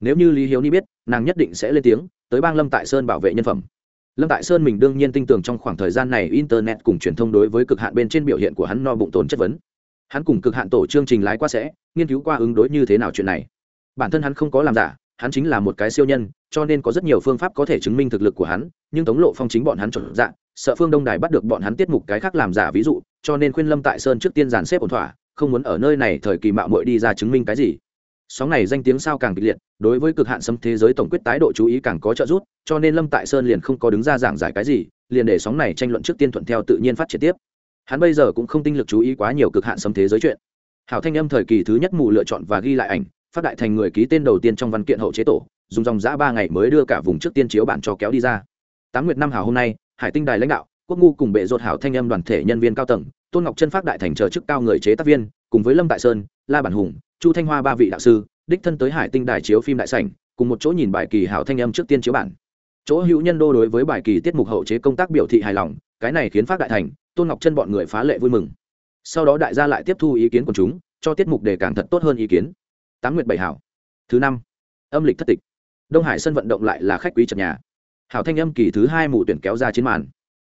Nếu như lý hiếu ni biết, nàng nhất định sẽ lên tiếng, tới bang lâm tại sơn bảo vệ nhân phẩm. Lâm tại sơn mình đương nhiên tin tưởng trong khoảng thời gian này internet cùng truyền thông đối với cực hạn bên trên biểu hiện của hắn no bụng tồn chất vấn. Hắn cùng cực hạn tổ chương trình lái qua sẽ, nghiên cứu qua ứng đối như thế nào chuyện này. Bản thân hắn không có làm giả, hắn chính là một cái siêu nhân cho nên có rất nhiều phương pháp có thể chứng minh thực lực của hắn, nhưng tống lộ phong chính bọn hắn chuẩn dạng sợ phương đông đài bắt được bọn hắn tiết mục cái khác làm giả ví dụ, cho nên khuyên lâm tại sơn trước tiên giàn xếp ổn thỏa, không muốn ở nơi này thời kỳ mạo muội đi ra chứng minh cái gì. Sóng này danh tiếng sao càng kịch liệt, đối với cực hạn xâm thế giới tổng quyết tái độ chú ý càng có trợ giúp, cho nên lâm tại sơn liền không có đứng ra giảng giải cái gì, liền để sóng này tranh luận trước tiên thuận theo tự nhiên phát triển tiếp. Hắn bây giờ cũng không tinh lực chú ý quá nhiều cực hạn xâm thế giới chuyện. Hảo thanh âm thời kỳ thứ nhất mù lựa chọn và ghi lại ảnh, phát đại thành người ký tên đầu tiên trong văn kiện hậu chế tổ dùng dòng giã ba ngày mới đưa cả vùng trước tiên chiếu bản cho kéo đi ra. Tám nguyệt năm hảo hôm nay, hải tinh đài lãnh đạo, quốc ngu cùng bệ rột hảo thanh âm đoàn thể nhân viên cao tầng, tôn ngọc chân phát đại thành chờ chức cao người chế tác viên, cùng với lâm tại sơn, la bản hùng, chu thanh hoa ba vị đạo sư, đích thân tới hải tinh đài chiếu phim đại sảnh, cùng một chỗ nhìn bài kỳ hảo thanh âm trước tiên chiếu bản. Chỗ hữu nhân đô đối với bài kỳ tiết mục hậu chế công tác biểu thị hài lòng, cái này khiến phát đại thành, tôn ngọc chân bọn người phá lệ vui mừng. Sau đó đại gia lại tiếp thu ý kiến của chúng, cho tiết mục để càng thật tốt hơn ý kiến. Tám nguyệt bảy hảo thứ năm. Âm lịch thất tịch đông hải sân vận động lại là khách quý trật nhà. Hảo thanh âm kỳ thứ hai mù tuyển kéo ra chiến màn.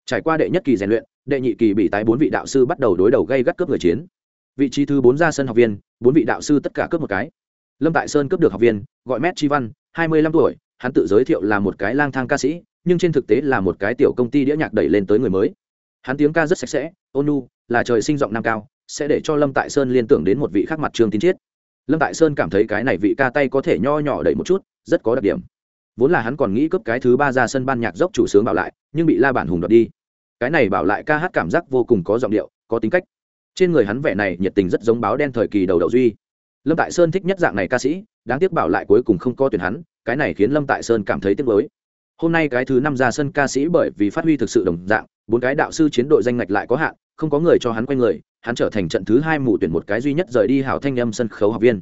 Trải qua đệ nhất kỳ rèn luyện, đệ nhị kỳ bị tái bốn vị đạo sư bắt đầu đối đầu gây gắt cướp người chiến. Vị trí thứ bốn ra sân học viên, bốn vị đạo sư tất cả cướp một cái. Lâm tại sơn cướp được học viên, gọi mét chi văn, hai mươi lăm tuổi, hắn tự giới thiệu là một cái lang thang ca sĩ, nhưng trên thực tế là một cái tiểu công ty đĩa nhạc đẩy lên tới người mới. Hắn tiếng ca rất sạch sẽ ônu là trời sinh giọng nam cao, sẽ để cho lâm tại sơn liên tưởng đến một vị khác mặt trương tín chiết. Lâm tại sơn cảm thấy cái này vị ca tay có thể nho nhỏ đẩy một chút rất có đặc điểm. Vốn là hắn còn nghĩ cướp cái thứ ba ra sân ban nhạc dốc chủ sướng bảo lại, nhưng bị la bản hùng đoạt đi. Cái này bảo lại ca hát cảm giác vô cùng có giọng điệu, có tính cách. Trên người hắn vẻ này nhiệt tình rất giống báo đen thời kỳ đầu đậu duy. Lâm tại sơn thích nhất dạng này ca sĩ, đáng tiếc bảo lại cuối cùng không có tuyển hắn, cái này khiến lâm tại sơn cảm thấy tiếc mới hôm nay cái thứ năm ra sân ca sĩ bởi vì phát huy thực sự đồng dạng, bốn cái đạo sư chiến đội danh ngạch lại có hạn, không có người cho hắn quay người, hắn trở thành trận thứ hai mù tuyển một cái duy nhất rời đi hảo thanh âm sân khấu học viên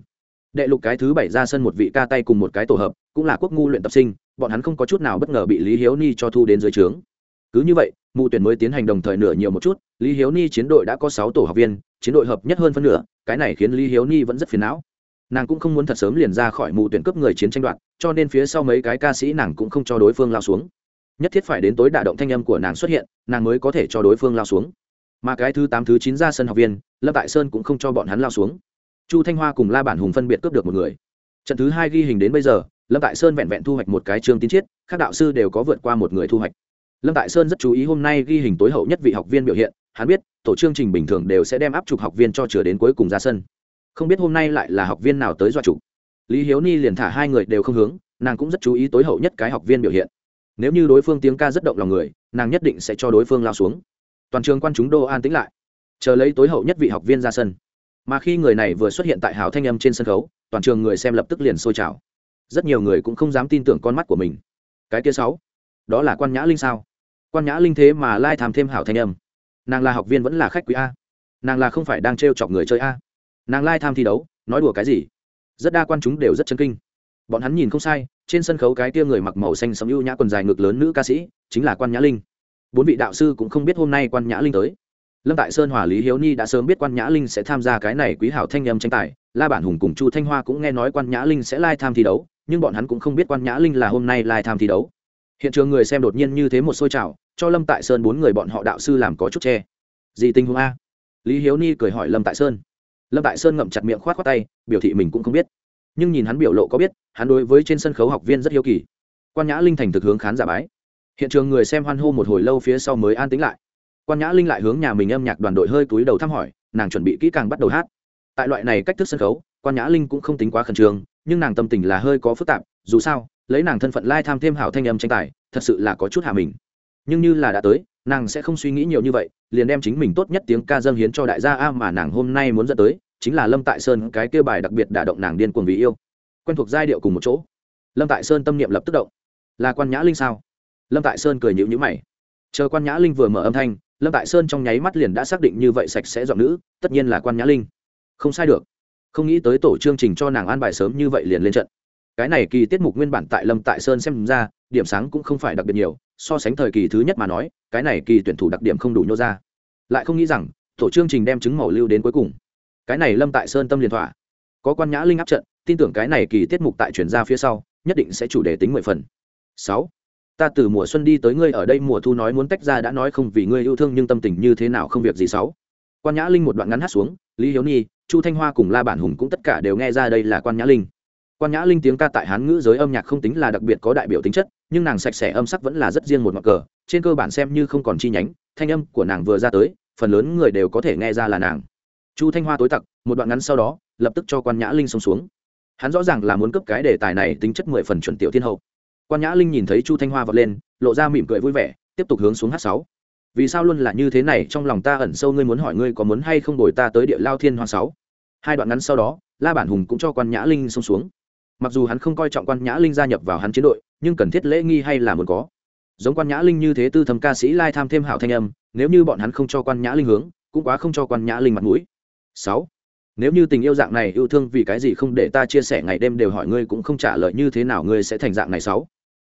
đệ lục cái thứ bảy ra sân một vị ca tay cùng một cái tổ hợp, cũng là quốc ngu luyện tập sinh, bọn hắn không có chút nào bất ngờ bị lý hiếu ni cho thu đến dưới trướng. Cứ như vậy mù tuyển mới tiến hành đồng thời nửa nhiều một chút, lý hiếu ni chiến đội đã có sáu tổ học viên, chiến đội hợp nhất hơn phân nửa, cái này khiến lý hiếu ni vẫn rất phiền não. Nàng cũng không muốn thật sớm liền ra khỏi mù tuyển cấp người chiến tranh đoạt, cho nên phía sau mấy cái ca sĩ nàng cũng không cho đối phương lao xuống. Nhất thiết phải đến tối đả động thanh âm của nàng xuất hiện, nàng mới có thể cho đối phương lao xuống. Mà cái thứ tám, thứ chín ra sân học viên, lâm tại sơn cũng không cho bọn hắn lao xuống chu thanh hoa cùng la bản hùng phân biệt cướp được một người. Trận thứ hai ghi hình đến bây giờ, lâm tại sơn vẹn vẹn thu hoạch một cái chương tín chiết, các đạo sư đều có vượt qua một người thu hoạch. Lâm tại sơn rất chú ý hôm nay ghi hình tối hậu nhất vị học viên biểu hiện, hắn biết, tổ chương trình bình thường đều sẽ đem áp chụp học viên cho chừa đến cuối cùng ra sân. Không biết hôm nay lại là học viên nào tới do chụp lý hiếu ni liền thả hai người đều không hướng, nàng cũng rất chú ý tối hậu nhất cái học viên biểu hiện. Nếu như đối phương tiếng ca rất động lòng người, nàng nhất định sẽ cho đối phương lao xuống. Toàn trường quan chúng đô an tĩnh lại. Chờ lấy tối hậu nhất vị học viên ra sân mà khi người này vừa xuất hiện tại hào thanh âm trên sân khấu, toàn trường người xem lập tức liền sôi trào. Rất nhiều người cũng không dám tin tưởng con mắt của mình. Cái kia sáu, đó là quan nhã linh sao? Quan nhã linh thế mà lai tham thêm hảo thanh âm. Nàng là học viên vẫn là khách quý a? Nàng là không phải đang t r e o chọc người chơi a? Nàng lai tham thi đấu, nói đùa cái gì? Rất đa quan chúng đều rất chân kinh. Bọn hắn nhìn không sai, trên sân khấu cái tia người mặc màu xanh sẫm ưu nhã quần dài ngực lớn nữ ca sĩ, chính là quan nhã linh. Bốn vị đạo sư cũng không biết hôm nay quan nhã linh tới lâm tại sơn hòa lý hiếu ni đã sớm biết quan nhã linh sẽ tham gia cái này quý hảo thanh âm tranh tài. La bản hùng cùng chu thanh hoa cũng nghe nói quan nhã linh sẽ lai tham thi đấu, nhưng bọn hắn cũng không biết quan nhã linh là hôm nay lai tham thi đấu. Hiện trường người xem đột nhiên như thế một xôi trào, cho lâm tại sơn bốn người bọn họ đạo sư làm có chút che. Gì tình huống a? Lý hiếu ni cười hỏi lâm tại sơn. Lâm tại sơn ngậm chặt miệng k h o á t khoác tay, biểu thị mình cũng không biết. Nhưng nhìn hắn biểu lộ có biết, hắn đối với trên sân khấu học viên rất hiếu kỳ. Quan nhã linh thành thực hướng khán giả bái. Hiện trường người xem hoan hô một hồi lâu phía sau mới an tính lại quan nhã linh lại hướng nhà mình âm nhạc đoàn đội hơi túi đầu thăm hỏi, nàng chuẩn bị kỹ càng bắt đầu hát. Tại loại này cách thức sân khấu, quan nhã linh cũng không tính quá khẩn trương, nhưng nàng tâm tình là hơi có phức tạp, dù sao, lấy nàng thân phận lai tham thêm hảo thanh âm tranh tài, thật sự là có chút hạ mình. Nhưng như là đã tới, nàng sẽ không suy nghĩ nhiều như vậy, liền đem chính mình tốt nhất tiếng ca dâng hiến cho đại gia a mà nàng hôm nay muốn dẫn tới, chính là lâm tại sơn cái kêu bài đặc biệt đả động nàng điên cuồng vì yêu. Quen thuộc giai điệu cùng một chỗ. Lâm tại sơn tâm niệm lập tức động. Là quan nhã linh sao? Lâm tại sơn cười nhịu nhữ mày. Chờ quan nhã linh vừa mở âm thanh lâm tại sơn trong nháy mắt liền đã xác định như vậy sạch sẽ dọn nữ tất nhiên là quan nhã linh không sai được không nghĩ tới tổ chương trình cho nàng an bài sớm như vậy liền lên trận cái này kỳ tiết mục nguyên bản tại lâm tại sơn xem ra điểm sáng cũng không phải đặc biệt nhiều so sánh thời kỳ thứ nhất mà nói cái này kỳ tuyển thủ đặc điểm không đủ nhô ra lại không nghĩ rằng tổ chương trình đem chứng màu lưu đến cuối cùng cái này lâm tại sơn tâm liền thỏa có quan nhã linh áp trận tin tưởng cái này kỳ tiết mục tại chuyển ra phía sau nhất định sẽ chủ đề tính mười phần sáu ta từ mùa xuân đi tới ngươi ở đây mùa thu nói muốn tách ra đã nói không vì ngươi yêu thương nhưng tâm tình như thế nào không việc gì xấu. quan nhã linh một đoạn ngắn hát xuống, lý hiếu nhi, chu thanh hoa cùng la bản hùng cũng tất cả đều nghe ra đây là quan nhã linh. Quan nhã linh tiếng ca tại hán ngữ giới âm nhạc không tính là đặc biệt có đại biểu tính chất, nhưng nàng sạch sẽ âm sắc vẫn là rất riêng một ngọn cờ, trên cơ bản xem như không còn chi nhánh, thanh âm của nàng vừa ra tới, phần lớn người đều có thể nghe ra là nàng. Chu thanh hoa tối tặc, một đoạn ngắn sau đó, lập tức cho quan nhã linh xông xuống. Hắn rõ ràng là muốn cấp cái đề tài này tính chất mười phần chuẩn tiểu thiên hậu quan nhã linh nhìn thấy chu thanh hoa vọt lên lộ ra mỉm cười vui vẻ tiếp tục hướng xuống h sáu vì sao luôn là như thế này trong lòng ta ẩn sâu ngươi muốn hỏi ngươi có muốn hay không đổi ta tới địa lao thiên hoa sáu hai đoạn ngắn sau đó la bản hùng cũng cho quan nhã linh xông xuống mặc dù hắn không coi trọng quan nhã linh gia nhập vào hắn chiến đội nhưng cần thiết lễ nghi hay là muốn có giống quan nhã linh như thế tư thầm ca sĩ lai tham thêm hảo thanh âm nếu như bọn hắn không cho quan nhã linh hướng cũng quá không cho quan nhã linh mặt mũi sáu nếu như tình yêu dạng này yêu thương vì cái gì không để ta chia sẻ ngày đêm đều hỏi ngươi cũng không trả lời như thế nào ngươi sẽ thành dạng này sáu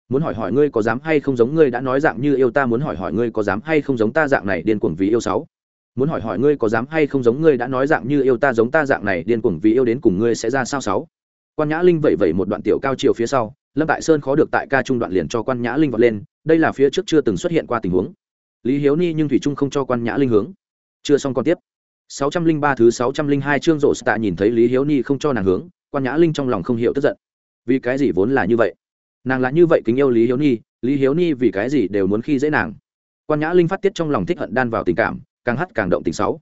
muốn hỏi hỏi ngươi có dám hay không giống ngươi đã nói dạng như yêu ta, muốn hỏi hỏi ngươi có dám hay không giống ta dạng này điên cuồng vì yêu sáu. Muốn hỏi hỏi ngươi có dám hay không giống ngươi đã nói dạng như yêu ta, giống ta dạng này điên cuồng vì yêu đến cùng ngươi sẽ ra sao sáu. Quan nhã linh vẩy vẩy một đoạn tiểu cao chiều phía sau, lâm tại sơn khó được tại ca trung đoạn liền cho quan nhã linh vọt lên, đây là phía trước chưa từng xuất hiện qua tình huống. Lý hiếu ni nhưng thủy trung không cho quan nhã linh hướng. Chưa xong còn tiếp. 603 thứ 602 chương rộ tạ nhìn thấy lý hiếu ni không cho nàng hướng, quan nhã linh trong lòng không hiểu tức giận. Vì cái gì vốn là như vậy? Nàng là như vậy kính yêu lý hiếu ni, lý hiếu ni vì cái gì đều muốn khi dễ nàng. Quan nhã linh phát tiết trong lòng thích hận đan vào tình cảm, càng hắt càng động tình sáu.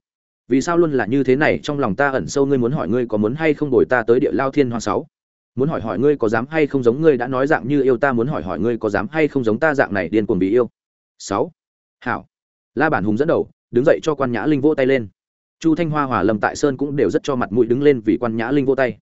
Vì sao luôn là như thế này, trong lòng ta ẩn sâu ngươi muốn hỏi ngươi có muốn hay không đổi ta tới địa lao thiên hoa sáu? Muốn hỏi hỏi ngươi có dám hay không giống ngươi đã nói dạng như yêu ta, muốn hỏi hỏi ngươi có dám hay không giống ta dạng này điên cuồng bị yêu. Sáu. Hảo. La bản hùng dẫn đầu, đứng dậy cho quan nhã linh vỗ tay lên. Chu thanh hoa, hòa lâm tại sơn cũng đều rất cho mặt mũi đứng lên vì quan nhã linh vỗ tay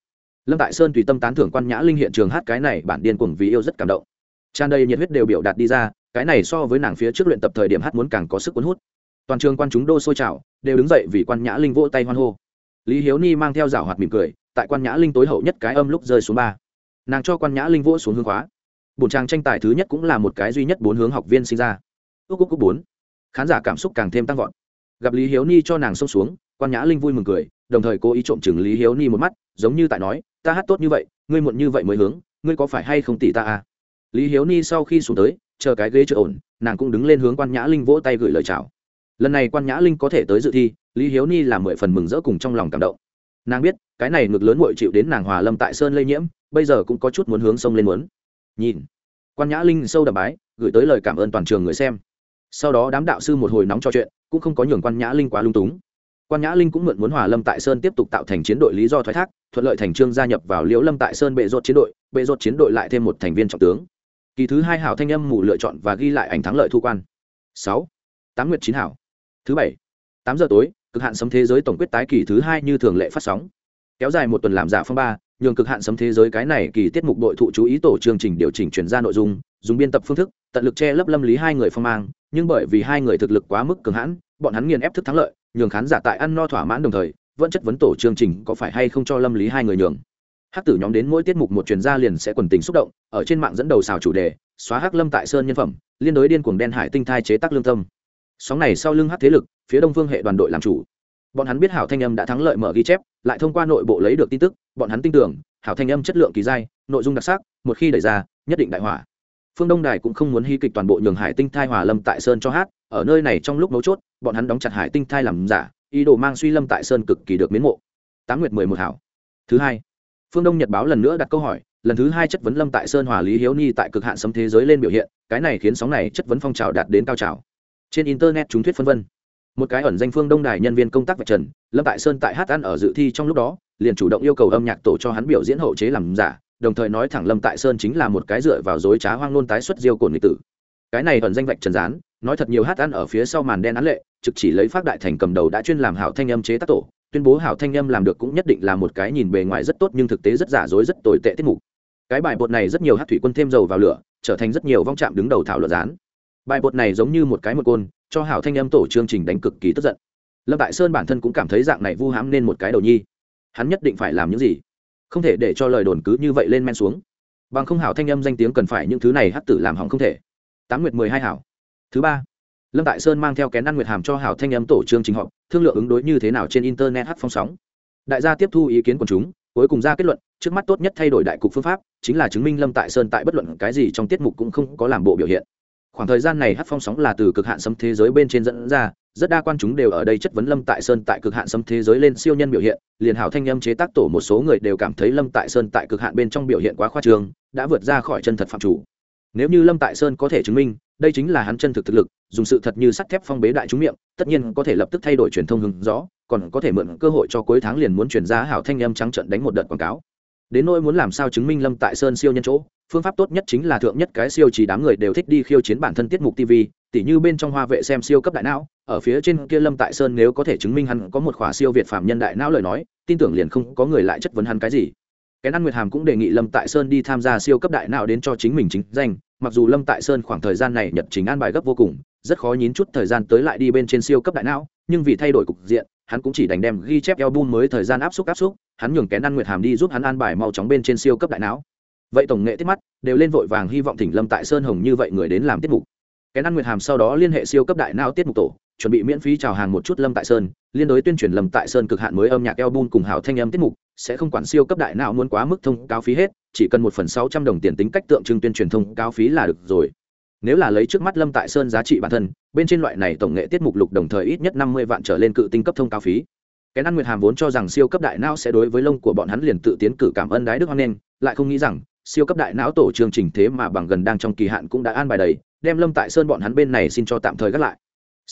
lâm tại sơn tùy tâm tán thưởng quan nhã linh hiện trường hát cái này, bản điên cuồng vì yêu rất cảm động. Tràn đầy nhiệt huyết đều biểu đạt đi ra, cái này so với nàng phía trước luyện tập thời điểm hát muốn càng có sức cuốn hút. Toàn trường quan chúng đô sôi trào, đều đứng dậy vì quan nhã linh vỗ tay hoan hô. Lý hiếu ni mang theo rảo hoạt mỉm cười, tại quan nhã linh tối hậu nhất cái âm lúc rơi xuống ba. Nàng cho quan nhã linh vỗ xuống hướng khóa. Bổn trang tranh tài thứ nhất cũng là một cái duy nhất bốn hướng học viên sinh ra. Ước ước bốn. Khán giả cảm xúc càng thêm tăng vọt. Gặp lý hiếu ni cho nàng xông xuống, quan nhã linh vui mừng cười, đồng thời cố ý trộm chừng lý hiếu ni một mắt, giống như tại nói ta hát tốt như vậy, ngươi muộn như vậy mới hướng, ngươi có phải hay không tỷ ta à? Lý hiếu ni sau khi xuống tới, chờ cái ghế chưa ổn, nàng cũng đứng lên hướng quan nhã linh vỗ tay gửi lời chào. Lần này quan nhã linh có thể tới dự thi, lý hiếu ni là mười phần mừng rỡ cùng trong lòng cảm động. Nàng biết, cái này ngược lớn ngội chịu đến nàng hòa lâm tại sơn lây nhiễm, bây giờ cũng có chút muốn hướng sông lên muốn. Nhìn, quan nhã linh sâu đầm bái, gửi tới lời cảm ơn toàn trường người xem. Sau đó đám đạo sư một hồi nóng trò chuyện, cũng không có nhường quan nhã linh quá lung túng. Quan nhã linh cũng mượn muốn hòa lâm tại sơn tiếp tục tạo thành chiến đội lý do thoái thác thuận lợi thành trương gia nhập vào liễu lâm tại sơn bệ rột chiến đội, bệ rột chiến đội lại thêm một thành viên trọng tướng. Kỳ thứ hai hảo thanh âm mù lựa chọn và ghi lại ảnh thắng lợi thu quan. Sáu, tám nguyệt chín hảo. Thứ bảy, tám giờ tối, cực hạn sấm thế giới tổng quyết tái kỳ thứ hai như thường lệ phát sóng. Kéo dài một tuần làm giả phong ba, nhường cực hạn sấm thế giới cái này kỳ tiết mục đội thụ chú ý tổ chương trình điều chỉnh chuyển ra nội dung, dùng biên tập phương thức, tận lực che lấp lâm lý hai người phong mang, nhưng bởi vì hai người thực lực quá mức cường hãn, bọn hắn nghiền ép thức thắng lợi, nhường khán giả tại ăn no thỏa mãn đồng thời vẫn chất vấn tổ chương trình có phải hay không cho lâm lý hai người nhường. Hắc tử nhóm đến mỗi tiết mục một chuyên gia liền sẽ quần tình xúc động, ở trên mạng dẫn đầu xào chủ đề, xóa hắc lâm tại sơn nhân phẩm, liên đối điên cuồng đen hải tinh thai chế tác lương tâm. Sóng này sau lưng hắc thế lực, phía đông phương hệ đoàn đội làm chủ. Bọn hắn biết hảo thanh âm đã thắng lợi mở ghi chép, lại thông qua nội bộ lấy được tin tức, bọn hắn tin tưởng, hảo thanh âm chất lượng kỳ dai, nội dung đặc sắc, một khi đẩy ra, nhất định đại hỏa. Phương đông đài cũng không muốn hy kịch toàn bộ nhường hải tinh thai hòa lâm tại sơn cho hát, ở nơi này trong lúc mấu chốt, bọn hắn đóng chặt hải tinh thai làm giả ý đồ mang suy lâm tại sơn cực kỳ được miến mộ. Tám nguyệt mười một hảo. Thứ hai, phương đông nhật báo lần nữa đặt câu hỏi, lần thứ hai chất vấn lâm tại sơn hòa lý hiếu ni tại cực hạn sấm thế giới lên biểu hiện, cái này khiến sóng này chất vấn phong trào đạt đến cao trào. Trên internet chúng thuyết phân vân. Một cái ẩn danh phương đông đài nhân viên công tác vạch trần, lâm tại sơn tại hát ăn ở dự thi trong lúc đó, liền chủ động yêu cầu âm nhạc tổ cho hắn biểu diễn hậu chế làm giả, đồng thời nói thẳng lâm tại sơn chính là một cái dựa vào dối trá hoang nôn tái xuất diêu cồn nghịch tử. Cái này ẩn danh vạch trần gián nói thật nhiều hát ăn ở phía sau màn đen án lệ, trực chỉ lấy phát đại thành cầm đầu đã chuyên làm hảo thanh âm chế tác tổ, tuyên bố hảo thanh âm làm được cũng nhất định là một cái nhìn bề ngoài rất tốt nhưng thực tế rất giả dối rất tồi tệ tiết mục. Cái bài bột này rất nhiều hát thủy quân thêm dầu vào lửa, trở thành rất nhiều vong trạm đứng đầu thảo luận dán bài bột này giống như một cái một côn, cho hảo thanh âm tổ chương trình đánh cực kỳ tức giận. Lâm đại sơn bản thân cũng cảm thấy dạng này vu hãm nên một cái đầu nhi. Hắn nhất định phải làm những gì? Không thể để cho lời đồn cứ như vậy lên men xuống. Bằng không hảo thanh âm danh tiếng cần phải những thứ này hát tử làm hỏng không thể. Tám nguyệt mười hai hảo thứ ba, lâm tại sơn mang theo kén ăn nguyệt hàm cho hảo thanh âm tổ chương trình họp, thương lượng ứng đối như thế nào trên internet hát phong sóng. Đại gia tiếp thu ý kiến của chúng, cuối cùng ra kết luận, trước mắt tốt nhất thay đổi đại cục phương pháp, chính là chứng minh lâm tại sơn tại bất luận cái gì trong tiết mục cũng không có làm bộ biểu hiện. Khoảng thời gian này hát phong sóng là từ cực hạn sấm thế giới bên trên dẫn ra, rất đa quan chúng đều ở đây chất vấn lâm tại sơn tại cực hạn sấm thế giới lên siêu nhân biểu hiện, liền hảo thanh âm chế tác tổ một số người đều cảm thấy lâm tại sơn tại cực hạn bên trong biểu hiện quá khoa trương, đã vượt ra khỏi chân thật phạm chủ nếu như lâm tại sơn có thể chứng minh, đây chính là hắn chân thực thực lực, dùng sự thật như sắt thép phong bế đại chúng miệng, tất nhiên có thể lập tức thay đổi truyền thông hứng rõ, còn có thể mượn cơ hội cho cuối tháng liền muốn chuyển ra hảo thanh em trắng trận đánh một đợt quảng cáo. Đến nỗi muốn làm sao chứng minh lâm tại sơn siêu nhân chỗ, phương pháp tốt nhất chính là thượng nhất cái siêu chỉ đám người đều thích đi khiêu chiến bản thân tiết mục tv tỉ như bên trong hoa vệ xem siêu cấp đại não, ở phía trên kia lâm tại sơn nếu có thể chứng minh hắn có một khỏa siêu việt phạm nhân đại não lời nói, tin tưởng liền không có người lại chất vấn hắn cái gì cái ăn nguyệt hàm cũng đề nghị lâm tại sơn đi tham gia siêu cấp đại não đến cho chính mình chính danh, mặc dù lâm tại sơn khoảng thời gian này nhật chính an bài gấp vô cùng, rất khó nhín chút thời gian tới lại đi bên trên siêu cấp đại não nhưng vì thay đổi cục diện, hắn cũng chỉ đành đem ghi chép album mới thời gian áp xúc áp xúc hắn nhường kén ăn nguyệt hàm đi giúp hắn an bài mau chóng bên trên siêu cấp đại não vậy tổng nghệ tiết mắt, đều lên vội vàng hy vọng thỉnh lâm tại sơn hồng như vậy người đến làm tiết mục. Kén ăn nguyệt hàm sau đó liên hệ siêu cấp đại não tiết mục tổ chuẩn bị miễn phí chào hàng một chút lâm tại sơn, liên đối tuyên truyền lâm tại sơn cực hạn mới âm nhạc album cùng hảo thanh âm tiết mục, sẽ không quản siêu cấp đại não muốn quá mức thông cáo phí hết, chỉ cần một phần sáu trăm đồng tiền tính cách tượng trưng tuyên truyền thông cáo phí là được rồi. Nếu là lấy trước mắt lâm tại sơn giá trị bản thân, bên trên loại này tổng nghệ tiết mục lục đồng thời ít nhất năm mươi vạn trở lên cự tinh cấp thông cáo phí. Cái ăn nguyệt hàm vốn cho rằng siêu cấp đại não sẽ đối với lông của bọn hắn liền tự tiến cử cảm ơn đái đức hoan nghênh, lại không nghĩ rằng, siêu cấp đại não tổ chương trình thế mà bằng gần đang trong kỳ hạn cũng đã an bài đầy, đem lâm tại sơn bọn hắn bên này xin cho tạm thời gác lại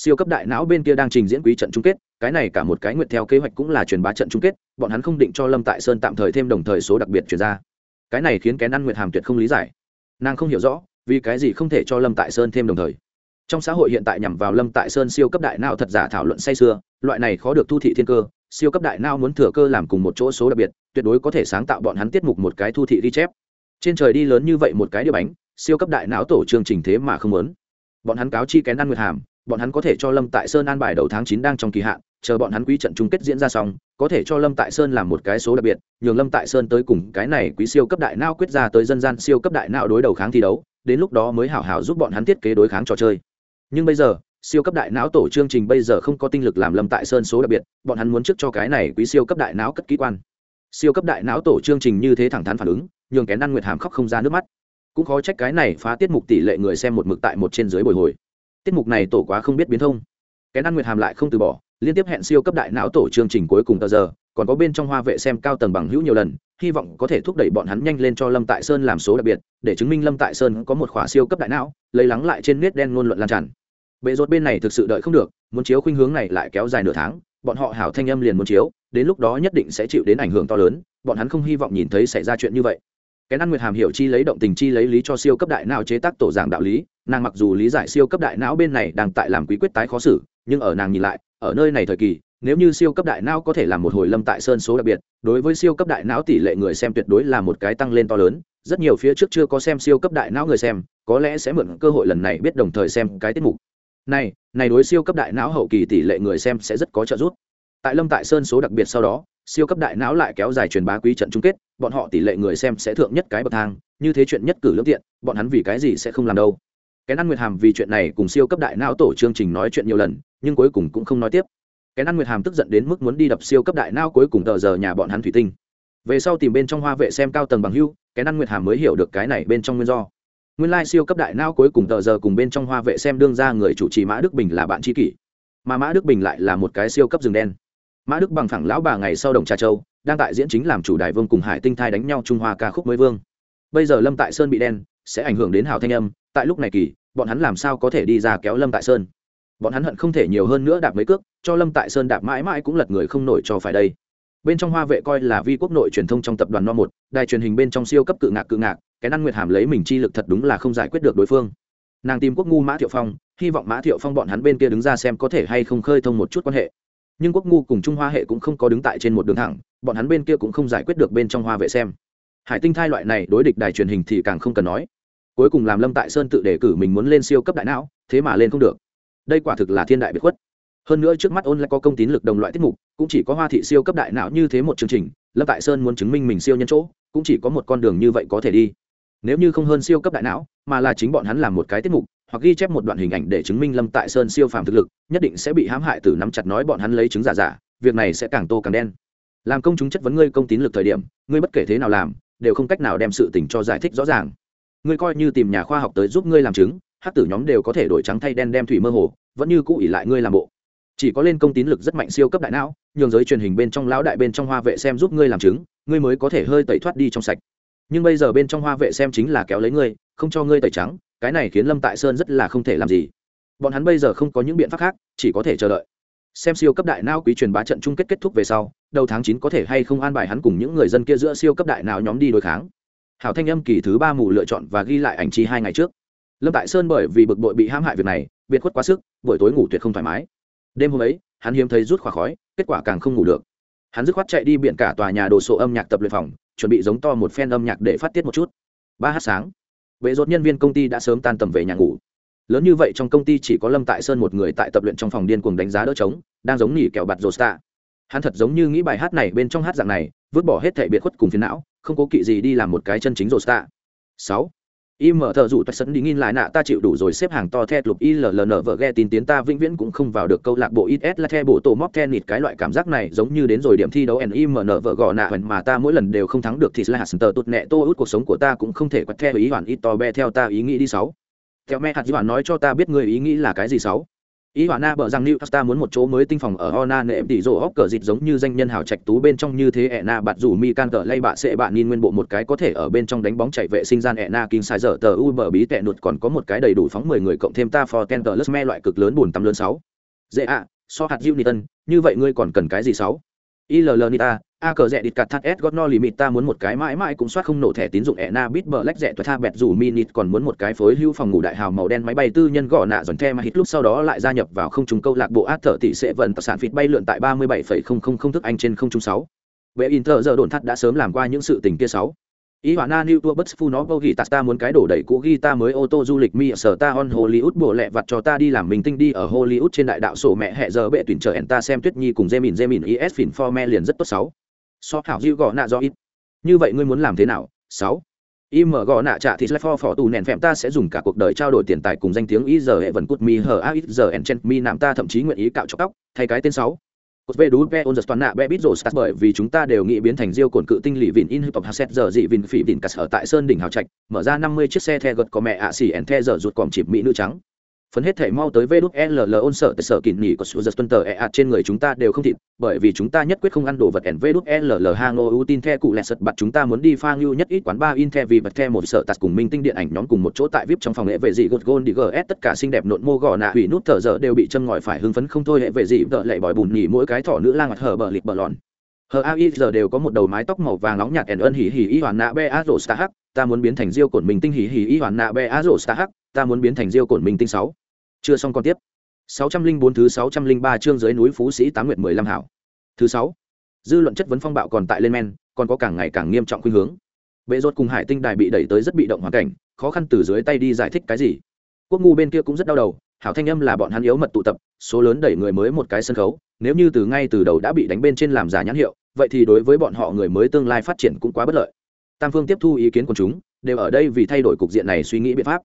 siêu cấp đại não bên kia đang trình diễn quý trận chung kết, cái này cả một cái nguyện theo kế hoạch cũng là truyền bá trận chung kết, bọn hắn không định cho lâm tại sơn tạm thời thêm đồng thời số đặc biệt chuyển ra. Cái này khiến kén ăn nguyệt hàm tuyệt không lý giải. Nàng không hiểu rõ, vì cái gì không thể cho lâm tại sơn thêm đồng thời. Trong xã hội hiện tại nhằm vào lâm tại sơn siêu cấp đại não thật giả thảo luận say sưa, loại này khó được thu thị thiên cơ, siêu cấp đại não muốn thừa cơ làm cùng một chỗ số đặc biệt, tuyệt đối có thể sáng tạo bọn hắn tiết mục một cái thu thị ghi chép. Trên trời đi lớn như vậy một cái đĩa bánh, siêu cấp đại não tổ chương trình thế mà không muốn. Bọn hắn cáo chi kén ăn nguyệt hàm bọn hắn có thể cho lâm tại sơn an bài đầu tháng chín đang trong kỳ hạn, chờ bọn hắn quý trận chung kết diễn ra xong, có thể cho lâm tại sơn làm một cái số đặc biệt, nhường lâm tại sơn tới cùng cái này quý siêu cấp đại não quyết ra tới dân gian siêu cấp đại não đối đầu kháng thi đấu, đến lúc đó mới hảo hảo giúp bọn hắn thiết kế đối kháng trò chơi. Nhưng bây giờ, siêu cấp đại não tổ chương trình bây giờ không có tinh lực làm lâm tại sơn số đặc biệt, bọn hắn muốn trước cho cái này quý siêu cấp đại não cất kỹ quan. Siêu cấp đại não tổ chương trình như thế thẳng thắn phản ứng, nhường kén ăn nguyệt hàm khóc không ra nước mắt. Cũng khó trách cái này phá tiết mục tỷ lệ người xem một mực tại một trên dưới bồi hồi tiết mục này tổ quá không biết biến thông. Kén ăn nguyệt hàm lại không từ bỏ, liên tiếp hẹn siêu cấp đại não tổ chương trình cuối cùng tờ giờ, còn có bên trong hoa vệ xem cao tầng bằng hữu nhiều lần, hy vọng có thể thúc đẩy bọn hắn nhanh lên cho lâm tại sơn làm số đặc biệt, để chứng minh lâm tại sơn có một khóa siêu cấp đại não, lấy lắng lại trên nét đen ngôn luận lan tràn. Bệ rột bên này thực sự đợi không được, muốn chiếu khuynh hướng này lại kéo dài nửa tháng, bọn họ hảo thanh âm liền muốn chiếu, đến lúc đó nhất định sẽ chịu đến ảnh hưởng to lớn, bọn hắn không hy vọng nhìn thấy xảy ra chuyện như vậy cái ăn nguyệt hàm hiểu chi lấy động tình chi lấy lý cho siêu cấp đại não chế tác tổ giảng đạo lý. Nàng mặc dù lý giải siêu cấp đại não bên này đang tại làm quý quyết tái khó xử, nhưng ở nàng nhìn lại, ở nơi này thời kỳ, nếu như siêu cấp đại não có thể làm một hồi lâm tại sơn số đặc biệt, đối với siêu cấp đại não tỷ lệ người xem tuyệt đối là một cái tăng lên to lớn. Rất nhiều phía trước chưa có xem siêu cấp đại não người xem, có lẽ sẽ mượn cơ hội lần này biết đồng thời xem cái tiết mục. Này này đối siêu cấp đại não hậu kỳ tỷ lệ người xem sẽ rất có trợ giúp. Tại lâm tại sơn số đặc biệt sau đó siêu cấp đại não lại kéo dài truyền bá quý trận chung kết, bọn họ tỷ lệ người xem sẽ thượng nhất cái bậc thang, như thế chuyện nhất cử lương tiện, bọn hắn vì cái gì sẽ không làm đâu. Cái ăn nguyệt hàm vì chuyện này cùng siêu cấp đại não tổ chương trình nói chuyện nhiều lần, nhưng cuối cùng cũng không nói tiếp. Cái ăn nguyệt hàm tức giận đến mức muốn đi đập siêu cấp đại não cuối cùng tờ giờ nhà bọn hắn thủy tinh. Về sau tìm bên trong hoa vệ xem cao tầng bằng hưu cái ăn nguyệt hàm mới hiểu được cái này bên trong nguyên do. Nguyên lai siêu cấp đại não cuối cùng tờ giờ cùng bên trong hoa vệ xem đương ra người chủ trì mã đức bình là bạn tri kỷ, mà mã đức bình lại là một cái siêu cấp rừng đen mã đức bằng phẳng lão bà ngày sau đồng trà châu, đang tại diễn chính làm chủ đại vương cùng hải tinh thai đánh nhau trung hoa ca khúc mới vương. Bây giờ lâm tại sơn bị đen, sẽ ảnh hưởng đến hào thanh âm, tại lúc này kỳ, bọn hắn làm sao có thể đi ra kéo lâm tại sơn? Bọn hắn hận không thể nhiều hơn nữa đạp mấy cước, cho lâm tại sơn đạp mãi mãi cũng lật người không nổi cho phải đây. Bên trong hoa vệ coi là vi quốc nội truyền thông trong tập đoàn no một, đài truyền hình bên trong siêu cấp cự ngạc cự ngạc cái năng nguyệt hàm lấy mình chi lực thật đúng là không giải quyết được đối phương. Nàng tìm quốc ngu mã thiệu phong, hy vọng mã thiệu phong bọn hắn bên kia đứng ra xem có thể hay không khơi thông một chút quan hệ nhưng quốc ngu cùng trung hoa hệ cũng không có đứng tại trên một đường thẳng, bọn hắn bên kia cũng không giải quyết được bên trong hoa vệ xem. Hải tinh thai loại này đối địch đài truyền hình thì càng không cần nói. Cuối cùng làm lâm tại sơn tự đề cử mình muốn lên siêu cấp đại não, thế mà lên không được. Đây quả thực là thiên đại biệt khuất. Hơn nữa trước mắt ôn lại có công tín lực đồng loại tiết mục, cũng chỉ có hoa thị siêu cấp đại não như thế một chương trình, lâm tại sơn muốn chứng minh mình siêu nhân chỗ, cũng chỉ có một con đường như vậy có thể đi. Nếu như không hơn siêu cấp đại não, mà là chính bọn hắn làm một cái tiết mục hoặc ghi chép một đoạn hình ảnh để chứng minh lâm tại sơn siêu phàm thực lực, nhất định sẽ bị hãm hại từ nắm chặt nói bọn hắn lấy chứng giả giả, việc này sẽ càng tô càng đen. Làm công chúng chất vấn ngươi công tín lực thời điểm, ngươi bất kể thế nào làm, đều không cách nào đem sự tình cho giải thích rõ ràng. Ngươi coi như tìm nhà khoa học tới giúp ngươi làm chứng hát tử nhóm đều có thể đổi trắng thay đen đem thủy mơ hồ, vẫn như cũ ỉ lại ngươi làm bộ. Chỉ có lên công tín lực rất mạnh siêu cấp đại não, nhường giới truyền hình bên trong lão đại bên trong hoa vệ xem giúp ngươi làm chứng, ngươi mới có thể hơi tẩy thoát đi trong sạch. Nhưng bây giờ bên trong hoa vệ xem chính là kéo lấy ngươi, không cho ngươi tẩy trắng cái này khiến lâm tại sơn rất là không thể làm gì bọn hắn bây giờ không có những biện pháp khác chỉ có thể chờ đợi xem siêu cấp đại não quý truyền bá trận chung kết kết thúc về sau đầu tháng chín có thể hay không an bài hắn cùng những người dân kia giữa siêu cấp đại não nhóm đi đối kháng hảo thanh âm kỳ thứ ba mù lựa chọn và ghi lại ảnh chi hai ngày trước lâm tại sơn bởi vì bực bội bị hãm hại việc này biệt khuất quá sức buổi tối ngủ tuyệt không thoải mái đêm hôm ấy hắn hiếm thấy rút khỏa khói kết quả càng không ngủ được hắn dứt khoát chạy đi biển cả tòa nhà đồ sộ âm nhạc tập luyện phòng chuẩn bị giống to một phen âm nhạc để phát tiết một chút ba h sáng vệ rốt nhân viên công ty đã sớm tan tầm về nhà ngủ. Lớn như vậy trong công ty chỉ có lâm tại sơn một người tại tập luyện trong phòng điên cuồng đánh giá đỡ trống, đang giống nỉ kẹo bạt rột stạ hắn thật giống như nghĩ bài hát này bên trong hát dạng này, vứt bỏ hết thể biệt khuất cùng phiền não, không cố kỵ gì đi làm một cái chân chính rột stạ sáu y mở thợ dụ toạch sấn đi nghìn lại nạ, ta chịu đủ rồi, xếp hàng to thét lục illn vợ ghe tin tiến ta vĩnh viễn cũng không vào được câu lạc bộ ít là the bộ tổ móc the nịt. Cái loại cảm giác này giống như đến rồi điểm thi đấu nimn vợ gò nạ mà ta mỗi lần đều không thắng được thì là hạt tờ tụt nẹ tô út cuộc sống của ta cũng không thể quật theo ý hoàn ít to be theo ta ý nghĩ đi sáu. Theo mẹ hạt dĩ nói cho ta biết người ý nghĩ là cái gì sáu ý hỏa na bờ rằng new ta muốn một chỗ mới tinh phòng ở ona nệm tỷ rổ hóc cờ dịt giống như danh nhân hào trạch tú bên trong như thế ẹ na bạt rủ mi can cờ lay bạ sẽ bạn nhìn nguyên bộ một cái có thể ở bên trong đánh bóng chạy vệ sinh gian ẹ na kinh sai dở tờ u bờ bí tẹ nụt còn có một cái đầy đủ phóng mười người cộng thêm ta for ten tờ me loại cực lớn buồn tắm lớn sáu. Dễ ạ, so hạt diệu tân như vậy ngươi còn cần cái gì sáu? Ill nita a cờ rẻ địt cặt thắt s gót no limit, ta muốn một cái mãi mãi cũng soát không nổ thẻ tín dụng e na bit bờ lách rẻ tuổi tha bẹt rủ minit còn muốn một cái phối hưu phòng ngủ đại hào màu đen máy bay tư nhân gõ nạ dần the mà hít lúc sau đó lại gia nhập vào không trung câu lạc bộ át thở tỷ sẽ vận tài sản phịt bay lượn tại ba mươi bảy phẩy không không không thức anh trên không trung sáu. Vệ inter giờ đồn thắt đã sớm làm qua những sự tình kia sáu ý hỏa na new tour bus phu nó vô ghi ta muốn cái đổ đầy cũ ghi ta mới ô tô du lịch mi sở ta on hollywood bộ lẹ vặt cho ta đi làm mình tinh đi ở hollywood trên đại đạo sổ mẹ hẹ giờ bệ tuyển chờ hẹn ta xem tuyết nhi cùng dê mìn dê mìn is phìn for me liền rất tốt sáu. So hảo dịu gõ nạ do ít. Như vậy ngươi muốn làm thế nào? Sáu. Im gõ nạ trả thì sẽ for phỏ tù nền phèm ta sẽ dùng cả cuộc đời trao đổi tiền tài cùng danh tiếng ý giờ hệ vần cút mi hờ a ít giờ en chen mi nạm ta thậm chí nguyện ý cạo cho tóc, thay cái tên sáu cột về đú ve on toàn nạ be biết rồi start bởi vì chúng ta đều nghĩ biến thành diêu cồn cự tinh lì vịn in hip hop haset giờ dị vịn phỉ vịn cắt ở tại sơn đỉnh hào trạch, mở ra năm mươi chiếc xe the gật có mẹ ạ xỉ en the giờ rụt còm chịp mỹ nữ trắng phấn hết thể mau tới vê ll ôn sợ tại sở kỷ nghỉ của sự giật tuân tờ e ạt trên người chúng ta đều không thịt, bởi vì chúng ta nhất quyết không ăn đồ vật ẻn vê ll hang ô ưu tin the cụ lẹ sật bặt chúng ta muốn đi pha ngưu nhất ít quán ba in the vì bật the một sợ tạt cùng minh tinh điện ảnh nhóm cùng một chỗ tại vip trong phòng hệ vệ dị gột gôn đi gs tất cả xinh đẹp nộn mô gò nạ hủy nút thở dở đều bị châm ngòi phải hưng phấn không thôi hệ vệ dị vợ lệ bòi bùn nhỉ mỗi cái thỏ nữ lang mặt hở bờ lịt bờ lòn. Hờ ai giờ đều có một đầu mái tóc màu vàng nóng nhạt ẻn ân hỉ hỉ y hoàn nạ be a rổ star hắc, ta muốn biến thành diêu cổn mình tinh hỉ hỉ y hoàn nạ be a rổ star hắc ta muốn biến thành diêu cổn minh tinh sáu. Chưa xong còn tiếp. 604 thứ 603 chương dưới núi phú sĩ tám nguyệt 15 hảo. Thứ sáu. Dư luận chất vấn phong bạo còn tại lên men, còn có càng ngày càng nghiêm trọng khuynh hướng. Bệ rốt cùng hải tinh đài bị đẩy tới rất bị động hoàn cảnh, khó khăn từ dưới tay đi giải thích cái gì? Quốc ngu bên kia cũng rất đau đầu, hảo thanh âm là bọn hắn yếu mật tụ tập, số lớn đẩy người mới một cái sân khấu, nếu như từ ngay từ đầu đã bị đánh bên trên làm giả nhãn hiệu, vậy thì đối với bọn họ người mới tương lai phát triển cũng quá bất lợi. Tam phương tiếp thu ý kiến của chúng, đều ở đây vì thay đổi cục diện này suy nghĩ biện pháp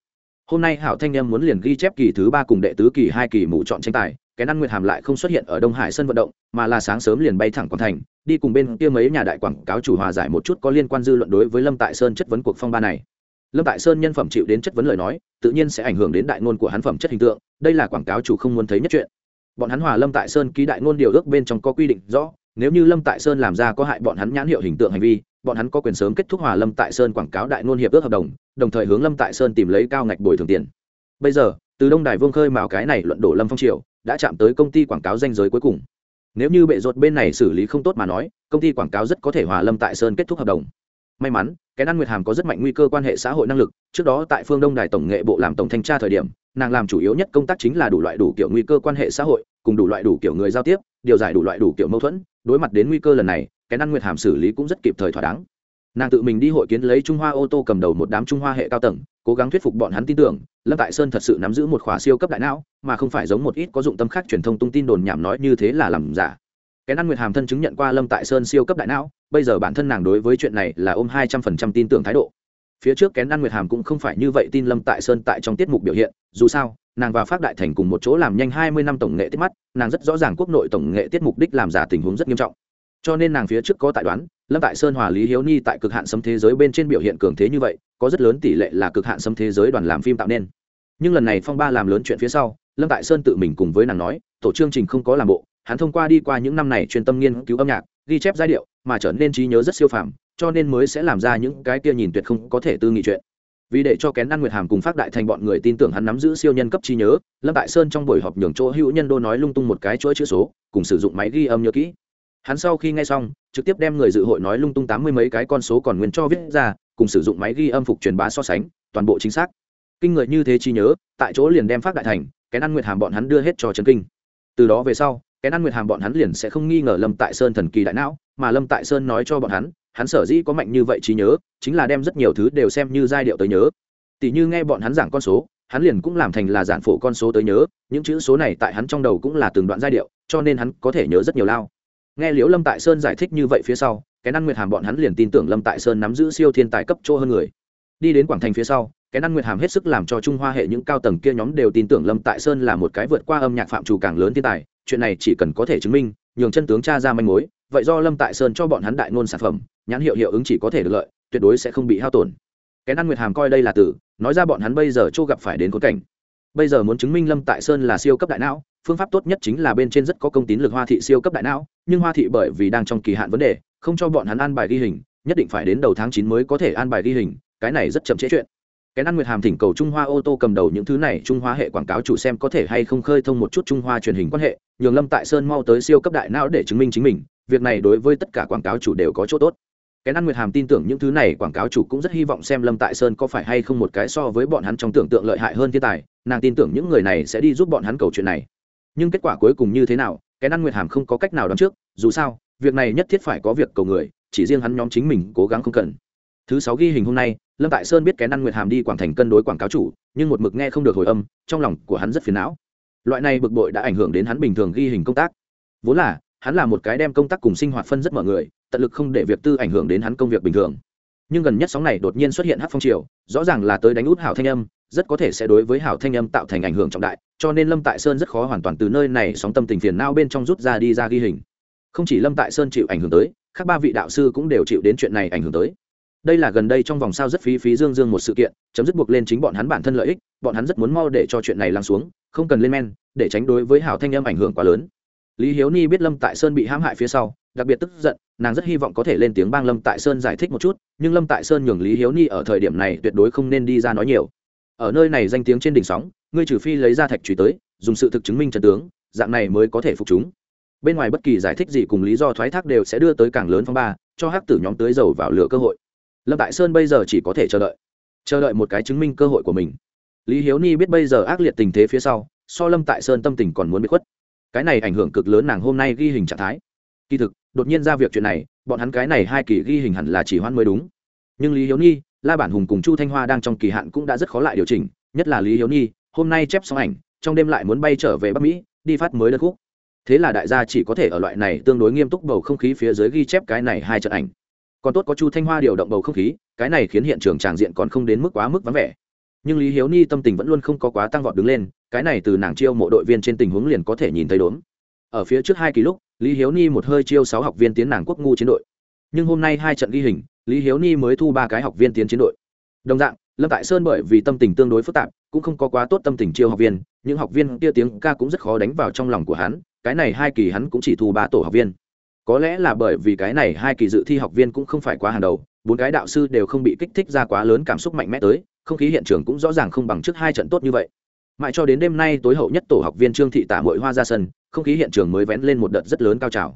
hôm nay hảo thanh em muốn liền ghi chép kỳ thứ ba cùng đệ tứ kỳ hai kỳ mù chọn tranh tài cái Năng nguyệt hàm lại không xuất hiện ở đông hải sân vận động, mà là sáng sớm liền bay thẳng quảng thành, đi cùng bên kia mấy nhà đại quảng cáo chủ hòa giải một chút có liên quan dư luận đối với lâm tại sơn chất vấn cuộc phong ba này. Lâm tại sơn nhân phẩm chịu đến chất vấn lời nói, tự nhiên sẽ ảnh hưởng đến đại ngôn của hắn phẩm chất hình tượng, đây là quảng cáo chủ không muốn thấy nhất chuyện. Bọn hắn hòa lâm tại sơn ký đại ngôn điều ước bên trong có quy định rõ, nếu như lâm tại sơn làm ra có hại bọn hắn nhãn hiệu hình tượng hành vi bọn hắn có quyền sớm kết thúc hòa lâm tại sơn quảng cáo đại ngôn hiệp ước hợp đồng đồng thời hướng lâm tại sơn tìm lấy cao ngạch bồi thường tiền. Bây giờ, từ đông đài vương khơi mào cái này luận đổ lâm phong triều, đã chạm tới công ty quảng cáo danh giới cuối cùng. Nếu như bệ ruột bên này xử lý không tốt mà nói, công ty quảng cáo rất có thể hòa lâm tại sơn kết thúc hợp đồng. May mắn cái ăn nguyệt hàm có rất mạnh nguy cơ quan hệ xã hội năng lực, trước đó tại phương đông đài tổng nghệ bộ làm tổng thanh tra thời điểm, nàng làm chủ yếu nhất công tác chính là đủ loại đủ kiểu nguy cơ quan hệ xã hội, cùng đủ loại đủ kiểu người giao tiếp, điều giải đủ loại đủ kiểu mâu thuẫn, đối mặt đến nguy cơ lần này cái năn nguyệt hàm xử lý cũng rất kịp thời thỏa đáng. Nàng tự mình đi hội kiến lấy trung hoa ô tô cầm đầu một đám trung hoa hệ cao tầng, cố gắng thuyết phục bọn hắn tin tưởng, lâm tại sơn thật sự nắm giữ một khóa siêu cấp đại não, mà không phải giống một ít có dụng tâm khác truyền thông tung tin đồn nhảm nói như thế là làm giả. Cái năn nguyệt hàm thân chứng nhận qua lâm tại sơn siêu cấp đại não, bây giờ bản thân nàng đối với chuyện này là ôm hai trăm phần trăm tin tưởng thái độ. Phía trước kén ăn nguyệt hàm cũng không phải như vậy tin lâm tại sơn tại trong tiết mục biểu hiện, dù sao, nàng và phát đại thành cùng một chỗ làm nhanh hai mươi năm tổng nghệ tiết mắt, nàng rất rõ ràng quốc nội tổng nghệ tiết mục đích làm giả tình huống rất nghiêm trọng cho nên nàng phía trước có tại đoán, lâm tại sơn hòa lý hiếu ni tại cực hạn sấm thế giới bên trên biểu hiện cường thế như vậy, có rất lớn tỷ lệ là cực hạn sấm thế giới đoàn làm phim tạo nên. Nhưng lần này phong ba làm lớn chuyện phía sau, lâm tại sơn tự mình cùng với nàng nói, tổ chương trình không có làm bộ, hắn thông qua đi qua những năm này chuyên tâm nghiên cứu âm nhạc, ghi chép giai điệu, mà trở nên trí nhớ rất siêu phàm, cho nên mới sẽ làm ra những cái kia nhìn tuyệt không có thể tư nghị chuyện. Vì để cho kén ăn nguyệt hàm cùng phát đại thành bọn người tin tưởng hắn nắm giữ siêu nhân cấp trí nhớ, lâm tại sơn trong buổi họp nhường chỗ hữu nhân đô nói lung tung một cái chuỗi chữ số, cùng sử dụng máy ghi âm nhớ kỹ hắn sau khi nghe xong, trực tiếp đem người dự hội nói lung tung tám mươi mấy cái con số còn nguyên cho viết ra, cùng sử dụng máy ghi âm phục truyền bá so sánh, toàn bộ chính xác. Kinh người như thế chi nhớ, tại chỗ liền đem phát đại thành, kén ăn nguyệt hàm bọn hắn đưa hết cho trấn kinh. Từ đó về sau, kén ăn nguyệt hàm bọn hắn liền sẽ không nghi ngờ lâm tại sơn thần kỳ đại não, mà lâm tại sơn nói cho bọn hắn hắn sở dĩ có mạnh như vậy trí nhớ, chính là đem rất nhiều thứ đều xem như giai điệu tới nhớ. Tỷ như nghe bọn hắn giảng con số, hắn liền cũng làm thành là giản phổ con số tới nhớ, những chữ số này tại hắn trong đầu cũng là từng đoạn giai điệu, cho nên hắn có thể nhớ rất nhiều lao nghe liễu lâm tại sơn giải thích như vậy phía sau cái năn nguyệt hàm bọn hắn liền tin tưởng lâm tại sơn nắm giữ siêu thiên tài cấp chỗ hơn người. Đi đến quảng thành phía sau cái năn nguyệt hàm hết sức làm cho trung hoa hệ những cao tầng kia nhóm đều tin tưởng lâm tại sơn là một cái vượt qua âm nhạc phạm trù càng lớn thiên tài, chuyện này chỉ cần có thể chứng minh, nhường chân tướng cha ra manh mối, vậy do lâm tại sơn cho bọn hắn đại ngôn sản phẩm, nhãn hiệu hiệu ứng chỉ có thể được lợi, tuyệt đối sẽ không bị hao tổn. Cái năn nguyệt hàm coi đây là từ nói ra bọn hắn bây giờ chỗ gặp phải đến cốt cảnh. Bây giờ muốn chứng minh lâm tại sơn là siêu cấp đại não phương pháp tốt nhất chính là bên trên rất có công tín lực hoa thị siêu cấp đại não, nhưng hoa thị bởi vì đang trong kỳ hạn vấn đề, không cho bọn hắn an bài ghi hình, nhất định phải đến đầu tháng chín mới có thể an bài ghi hình, cái này rất chậm trễ chuyện. Cái ăn nguyệt hàm thỉnh cầu trung hoa ô tô cầm đầu những thứ này, trung hoa hệ quảng cáo chủ xem có thể hay không khơi thông một chút trung hoa truyền hình quan hệ, nhường lâm tại sơn mau tới siêu cấp đại não để chứng minh chính mình, việc này đối với tất cả quảng cáo chủ đều có chỗ tốt. Cái ăn nguyệt hàm tin tưởng những thứ này quảng cáo chủ cũng rất hy vọng xem lâm tại sơn có phải hay không một cái so với bọn hắn trong tưởng tượng lợi hại hơn thiên tài, nàng tin tưởng những người này sẽ đi giúp bọn hắn cầu chuyện này nhưng kết quả cuối cùng như thế nào, cái năn nguyệt hàm không có cách nào đón trước, dù sao, việc này nhất thiết phải có việc cầu người, chỉ riêng hắn nhóm chính mình cố gắng không cần. Thứ sáu ghi hình hôm nay, lâm tại sơn biết cái năn nguyệt hàm đi quảng thành cân đối quảng cáo chủ, nhưng một mực nghe không được hồi âm, trong lòng của hắn rất phiền não. Loại này bực bội đã ảnh hưởng đến hắn bình thường ghi hình công tác. Vốn là, hắn là một cái đem công tác cùng sinh hoạt phân rất mở người, tận lực không để việc tư ảnh hưởng đến hắn công việc bình thường. Nhưng gần nhất sóng này đột nhiên xuất hiện hát phong triều, rõ ràng là tới đánh út hảo thanh âm rất có thể sẽ đối với hảo thanh âm tạo thành ảnh hưởng trọng đại, cho nên lâm tại sơn rất khó hoàn toàn từ nơi này sóng tâm tình phiền não bên trong rút ra đi ra ghi hình. Không chỉ lâm tại sơn chịu ảnh hưởng tới các ba vị đạo sư cũng đều chịu đến chuyện này ảnh hưởng tới. Đây là gần đây trong vòng sao rất phí phí dương dương một sự kiện, chấm dứt buộc lên chính bọn hắn bản thân lợi ích, bọn hắn rất muốn mau để cho chuyện này lắng xuống, không cần lên men, để tránh đối với hảo thanh âm ảnh hưởng quá lớn. Lý hiếu ni biết lâm tại sơn bị hãm hại phía sau, đặc biệt tức giận, nàng rất hy vọng có thể lên tiếng bang lâm tại sơn giải thích một chút, nhưng lâm tại sơn nhường lý hiếu ni ở thời điểm này tuyệt đối không nên đi ra nói nhiều ở nơi này danh tiếng trên đỉnh sóng, ngươi trừ phi lấy ra thạch truy tới, dùng sự thực chứng minh trận tướng, dạng này mới có thể phục chúng. Bên ngoài bất kỳ giải thích gì cùng lý do thoái thác đều sẽ đưa tới càng lớn phong ba, cho hắc tử nhóm tới dầu vào lửa cơ hội. Lâm tại sơn bây giờ chỉ có thể chờ đợi. Chờ đợi một cái chứng minh cơ hội của mình. Lý hiếu ni biết bây giờ ác liệt tình thế phía sau, so lâm tại sơn tâm tình còn muốn bị khuất. Cái này ảnh hưởng cực lớn nàng hôm nay ghi hình trạng thái. Kỳ thực, đột nhiên ra việc chuyện này, bọn hắn cái này hai kỳ ghi hình hẳn là chỉ hoan mới đúng. Nhưng lý hiếu ni la bản hùng cùng chu thanh hoa đang trong kỳ hạn cũng đã rất khó lại điều chỉnh, nhất là lý hiếu Nhi. hôm nay chép xong ảnh, trong đêm lại muốn bay trở về bắc mỹ, đi phát mới đất khúc. Thế là đại gia chỉ có thể ở loại này tương đối nghiêm túc bầu không khí phía dưới ghi chép cái này hai trận ảnh. Còn tốt có chu thanh hoa điều động bầu không khí, cái này khiến hiện trường tràng diện còn không đến mức quá mức vắng vẻ. Nhưng lý hiếu ni tâm tình vẫn luôn không có quá tăng vọt đứng lên, cái này từ nàng chiêu mộ đội viên trên tình huống liền có thể nhìn thấy đốn ở phía trước hai kỳ lúc, lý hiếu ni một hơi chiêu sáu học viên tiến nàng quốc ngu chiến đội. Nhưng hôm nay hai trận ghi hình lý hiếu ni mới thu ba cái học viên tiến chiến đội. Đồng dạng, lâm tại sơn bởi vì tâm tình tương đối phức tạp, cũng không có quá tốt tâm tình chiêu học viên, những học viên kia tiếng ca cũng rất khó đánh vào trong lòng của hắn, cái này hai kỳ hắn cũng chỉ thu ba tổ học viên. Có lẽ là bởi vì cái này hai kỳ dự thi học viên cũng không phải quá hàng đầu, bốn cái đạo sư đều không bị kích thích ra quá lớn cảm xúc mạnh mẽ tới, không khí hiện trường cũng rõ ràng không bằng trước hai trận tốt như vậy. Mãi cho đến đêm nay tối hậu nhất tổ học viên trương thị tả mội hoa ra sân, không khí hiện trường mới vén lên một đợt rất lớn cao trào.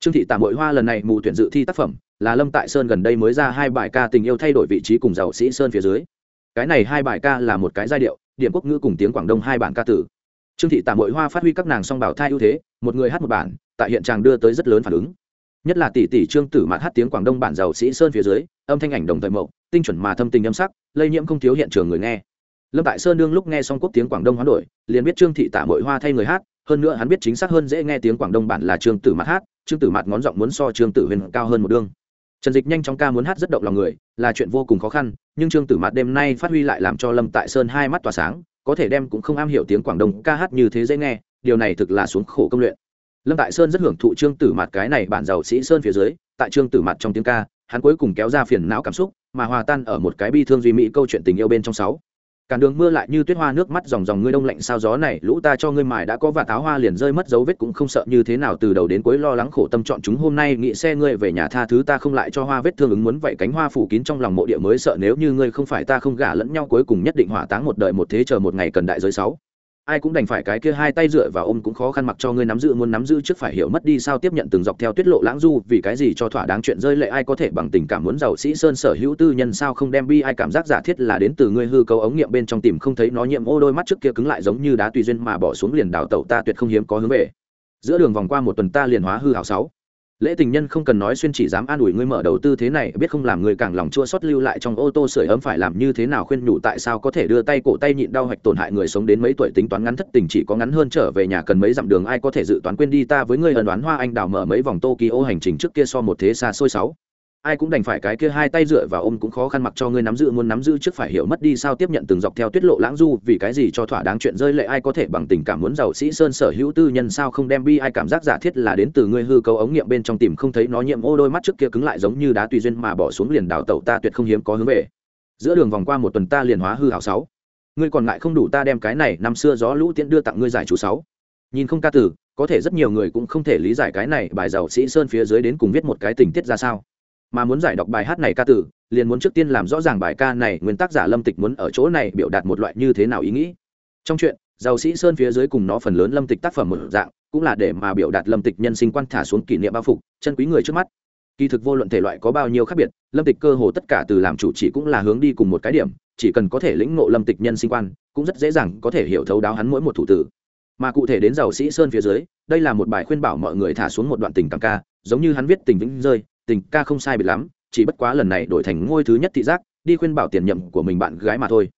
Trương thị tả mội hoa lần này mù tuyển dự thi tác phẩm là lâm tại sơn gần đây mới ra hai bài ca tình yêu thay đổi vị trí cùng giàu sĩ sơn phía dưới. Cái này hai bài ca là một cái giai điệu, điểm quốc ngữ cùng tiếng quảng đông hai bản ca tử. Trương thị tạm mội hoa phát huy các nàng song bảo thai ưu thế, một người hát một bản, tại hiện tràng đưa tới rất lớn phản ứng. Nhất là tỷ tỷ trương tử mạt hát tiếng quảng đông bản giàu sĩ sơn phía dưới, âm thanh ảnh đồng thời mậu tinh chuẩn mà thâm tình âm sắc, lây nhiễm không thiếu hiện trường người nghe. Lâm tại sơn đương lúc nghe xong quốc tiếng quảng đông hoán đổi, liền biết trương thị tả mội hoa thay người hát, hơn nữa hắn biết chính xác hơn dễ nghe tiếng quảng đông bản là trương tử mạt hát, trương tử mạt ngón giọng muốn so trương tử huyền cao hơn một đương trần dịch nhanh chóng ca muốn hát rất động lòng người, là chuyện vô cùng khó khăn, nhưng trương tử mạt đêm nay phát huy lại làm cho lâm tại sơn hai mắt tỏa sáng, có thể đem cũng không am hiểu tiếng quảng đông ca hát như thế dễ nghe, điều này thực là xuống khổ công luyện. Lâm tại sơn rất hưởng thụ trương tử mạt cái này bản giàu sĩ sơn phía dưới, tại trương tử mạt trong tiếng ca, hắn cuối cùng kéo ra phiền não cảm xúc, mà hòa tan ở một cái bi thương duy mỹ câu chuyện tình yêu bên trong sáu cản đường mưa lại như tuyết hoa nước mắt dòng dòng ngươi đông lạnh sao gió này, lũ ta cho ngươi mài đã có và táo hoa liền rơi mất dấu vết cũng không sợ như thế nào từ đầu đến cuối lo lắng khổ tâm chọn chúng hôm nay nghĩ xe ngươi về nhà tha thứ ta không lại cho hoa vết thương ứng muốn vậy cánh hoa phủ kín trong lòng mộ địa mới sợ nếu như ngươi không phải ta không gả lẫn nhau cuối cùng nhất định hỏa táng một đời một thế chờ một ngày cần đại giới sáu ai cũng đành phải cái kia hai tay dựa vào ôm cũng khó khăn mặc cho ngươi nắm giữ, muốn nắm giữ trước phải hiểu mất đi sao tiếp nhận từng dọc theo tiết lộ lãng du, vì cái gì cho thỏa đáng chuyện rơi lệ ai có thể bằng tình cảm muốn giàu sĩ sơn sở hữu tư nhân sao không đem bi ai cảm giác giả thiết là đến từ ngươi hư cấu ống nghiệm bên trong tìm không thấy nó nhiệm ô đôi mắt trước kia cứng lại giống như đá tùy duyên mà bỏ xuống liền đào tẩu ta tuyệt không hiếm có hướng về. Giữa đường vòng qua một tuần ta liền hóa hư hảo sáu lễ tình nhân không cần nói xuyên chỉ dám an ủi ngươi mở đầu tư thế này, biết không làm người càng lòng chua xót lưu lại trong ô tô sưởi ấm phải làm như thế nào khuyên nhủ tại sao có thể đưa tay cổ tay nhịn đau hạch tổn hại người sống đến mấy tuổi tính toán ngắn thất tình chỉ có ngắn hơn trở về nhà cần mấy dặm đường ai có thể dự toán quên đi ta với ngươi ẩn đoán hoa anh đào mở mấy vòng tokyo hành trình trước kia so một thế xa xôi sáu ai cũng đành phải cái kia hai tay dựa vào ôm cũng khó khăn mặc cho ngươi nắm giữ muốn nắm giữ trước phải hiểu mất đi sao tiếp nhận từng dọc theo tiết lộ lãng du, vì cái gì cho thỏa đáng chuyện rơi lệ ai có thể bằng tình cảm muốn giàu sĩ sơn sở hữu tư nhân sao không đem bi ai cảm giác giả thiết là đến từ ngươi hư cấu ống nghiệm bên trong tìm không thấy nó nhiệm ô đôi mắt trước kia cứng lại giống như đá tùy duyên mà bỏ xuống liền đào tẩu ta tuyệt không hiếm có hướng về. Giữa đường vòng qua một tuần ta liền hóa hư hảo sáu. Ngươi còn ngại không đủ ta đem cái này năm xưa gió lũ tiễn đưa tặng ngươi giải chủ sáu. Nhìn không ca tử, có thể rất nhiều người cũng không thể lý giải cái này bài giàu sĩ sơn phía dưới đến cùng viết một cái tình tiết ra sao mà muốn giải đọc bài hát này ca tử, liền muốn trước tiên làm rõ ràng bài ca này nguyên tác giả lâm tịch muốn ở chỗ này biểu đạt một loại như thế nào ý nghĩ. Trong chuyện, giàu sĩ sơn phía dưới cùng nó phần lớn lâm tịch tác phẩm một dạng, cũng là để mà biểu đạt lâm tịch nhân sinh quan thả xuống kỷ niệm bao phục chân quý người trước mắt. Kỳ thực vô luận thể loại có bao nhiêu khác biệt, lâm tịch cơ hồ tất cả từ làm chủ chỉ cũng là hướng đi cùng một cái điểm, chỉ cần có thể lĩnh ngộ lâm tịch nhân sinh quan, cũng rất dễ dàng có thể hiểu thấu đáo hắn mỗi một thủ tử mà cụ thể đến giàu sĩ sơn phía dưới, đây là một bài khuyên bảo mọi người thả xuống một đoạn tình cảm ca, giống như hắn viết tình vĩnh rơi tình ca không sai biệt lắm, chỉ bất quá lần này đổi thành ngôi thứ nhất thị giác, đi khuyên bảo tiền nhậm của mình bạn gái mà thôi.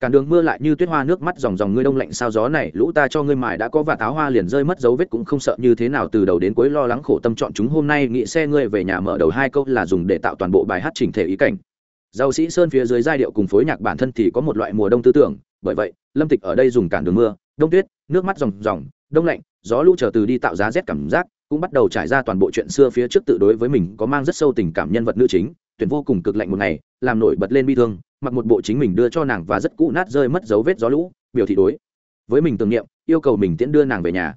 Cản đường mưa lại như tuyết hoa nước mắt dòng dòng ngươi đông lạnh sao gió này, lũ ta cho ngươi mải đã có và táo hoa liền rơi mất dấu vết cũng không sợ như thế nào từ đầu đến cuối lo lắng khổ tâm chọn chúng hôm nay nghĩ xe ngươi về nhà mở đầu hai câu là dùng để tạo toàn bộ bài hát chỉnh thể ý cảnh. Giàu sĩ sơn phía dưới giai điệu cùng phối nhạc bản thân thì có một loại mùa đông tư tưởng, bởi vậy, lâm tịch ở đây dùng cản đường mưa, đông tuyết, nước mắt dòng dòng, đông lạnh, gió lũ trở từ đi tạo giá rét cảm giác cũng bắt đầu trải ra toàn bộ chuyện xưa phía trước tự đối với mình có mang rất sâu tình cảm nhân vật nữ chính, tuyển vô cùng cực lạnh một ngày, làm nổi bật lên bi thương, mặc một bộ chính mình đưa cho nàng và rất cũ nát rơi mất dấu vết gió lũ, biểu thị đối với mình tưởng niệm, yêu cầu mình tiễn đưa nàng về nhà.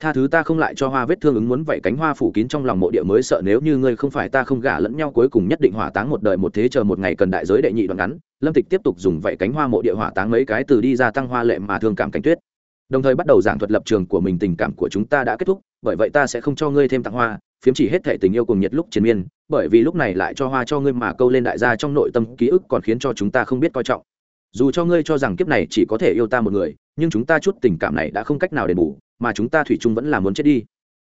Tha thứ ta không lại cho hoa vết thương ứng muốn vậy cánh hoa phủ kín trong lòng mộ địa mới sợ nếu như ngươi không phải ta không gả lẫn nhau cuối cùng nhất định hỏa táng một đời một thế chờ một ngày cần đại giới đệ nhị đoạn ngắn, lâm tịch tiếp tục dùng vậy cánh hoa mộ địa hỏa táng mấy cái từ đi ra tăng hoa lệ mà thương cảm cánh tuyết đồng thời bắt đầu giảng thuật lập trường của mình, tình cảm của chúng ta đã kết thúc, bởi vậy ta sẽ không cho ngươi thêm tặng hoa, phiếm chỉ hết thể tình yêu cùng nhiệt lúc chiến miên, bởi vì lúc này lại cho hoa cho ngươi mà câu lên đại gia trong nội tâm ký ức còn khiến cho chúng ta không biết coi trọng. Dù cho ngươi cho rằng kiếp này chỉ có thể yêu ta một người, nhưng chúng ta chút tình cảm này đã không cách nào đền bù, mà chúng ta thủy chung vẫn là muốn chết đi.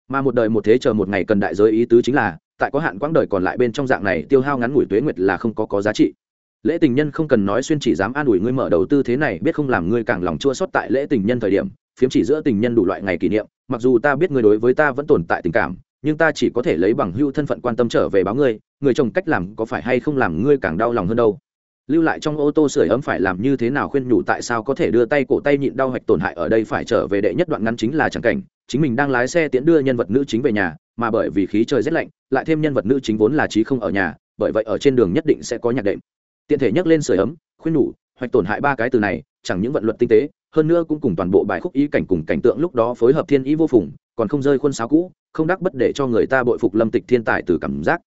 Mà một đời một thế chờ một ngày cần đại giới ý tứ chính là, tại có hạn quãng đời còn lại bên trong dạng này tiêu hao ngắn ngủi tuế nguyệt là không có có giá trị lễ tình nhân không cần nói xuyên chỉ dám an ủi ngươi mở đầu tư thế này, biết không làm ngươi càng lòng chua xót tại lễ tình nhân thời điểm, phiếm chỉ giữa tình nhân đủ loại ngày kỷ niệm, mặc dù ta biết ngươi đối với ta vẫn tồn tại tình cảm, nhưng ta chỉ có thể lấy bằng hưu thân phận quan tâm trở về báo ngươi, người chồng cách làm có phải hay không làm ngươi càng đau lòng hơn đâu. Lưu lại trong ô tô sưởi ấm phải làm như thế nào khuyên nhủ tại sao có thể đưa tay cổ tay nhịn đau hạch tổn hại ở đây phải trở về đệ nhất đoạn ngắn chính là chẳng cảnh, chính mình đang lái xe tiễn đưa nhân vật nữ chính về nhà, mà bởi vì khí trời rét lạnh, lại thêm nhân vật nữ chính vốn là trí không ở nhà, bởi vậy ở trên đường nhất định sẽ có nhạc đệm tiện thể nhắc lên sưởi ấm, khuyên nhủ, hoạch tổn hại ba cái từ này, chẳng những vận luật tinh tế, hơn nữa cũng cùng toàn bộ bài khúc ý cảnh cùng cảnh tượng lúc đó phối hợp thiên ý vô phùng, còn không rơi khuôn sáo cũ, không đắc bất để cho người ta bội phục lâm tịch thiên tài từ cảm giác.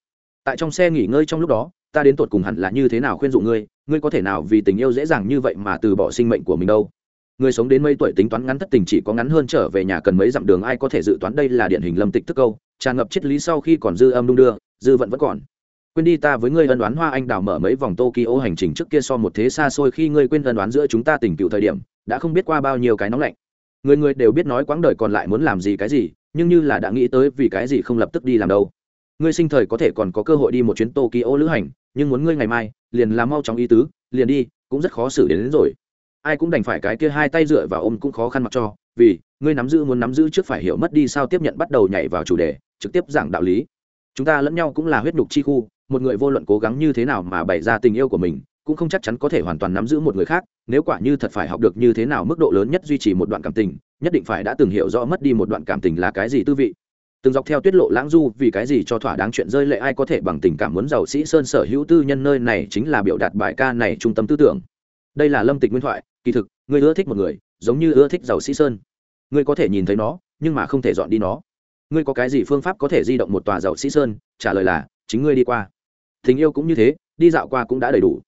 Tại trong xe nghỉ ngơi trong lúc đó, ta đến tột cùng hẳn là như thế nào khuyên dụ ngươi ngươi có thể nào vì tình yêu dễ dàng như vậy mà từ bỏ sinh mệnh của mình đâu? Người sống đến mấy tuổi tính toán ngắn thất tình chỉ có ngắn hơn trở về nhà cần mấy dặm đường ai có thể dự toán đây là điển hình lâm tịch tức câu, tràn ngập triết lý sau khi còn dư âm đung đưa, dư vận vẫn còn quên đi ta với ngươi ân đoán hoa anh đào mở mấy vòng tokyo hành trình trước kia so một thế xa xôi khi ngươi quên ân đoán giữa chúng ta tình cựu thời điểm đã không biết qua bao nhiêu cái nóng lạnh. Người người đều biết nói quãng đời còn lại muốn làm gì cái gì nhưng như là đã nghĩ tới vì cái gì không lập tức đi làm đâu. Ngươi sinh thời có thể còn có cơ hội đi một chuyến tokyo lữ hành nhưng muốn ngươi ngày mai liền làm mau chóng ý tứ liền đi cũng rất khó xử đến, đến rồi. Ai cũng đành phải cái kia hai tay dựa vào ôm cũng khó khăn mặc cho vì ngươi nắm giữ muốn nắm giữ trước phải hiểu mất đi sao tiếp nhận bắt đầu nhảy vào chủ đề trực tiếp giảng đạo lý. Chúng ta lẫn nhau cũng là huyết nhục chi khu một người vô luận cố gắng như thế nào mà bày ra tình yêu của mình, cũng không chắc chắn có thể hoàn toàn nắm giữ một người khác, nếu quả như thật phải học được như thế nào mức độ lớn nhất duy trì một đoạn cảm tình, nhất định phải đã từng hiểu rõ mất đi một đoạn cảm tình là cái gì tư vị. Từng dọc theo tiết lộ lãng du vì cái gì cho thỏa đáng chuyện rơi lệ ai có thể bằng tình cảm muốn giàu sĩ sơn sở hữu tư nhân nơi này chính là biểu đạt bài ca này trung tâm tư tưởng. Đây là lâm tịch nguyên thoại, kỳ thực ngươi ưa thích một người, giống như ưa thích giàu sĩ sơn. Ngươi có thể nhìn thấy nó, nhưng mà không thể dọn đi nó. Ngươi có cái gì phương pháp có thể di động một tòa giàu sĩ sơn? Trả lời là, chính ngươi đi qua tình yêu cũng như thế, đi dạo qua cũng đã đầy đủ.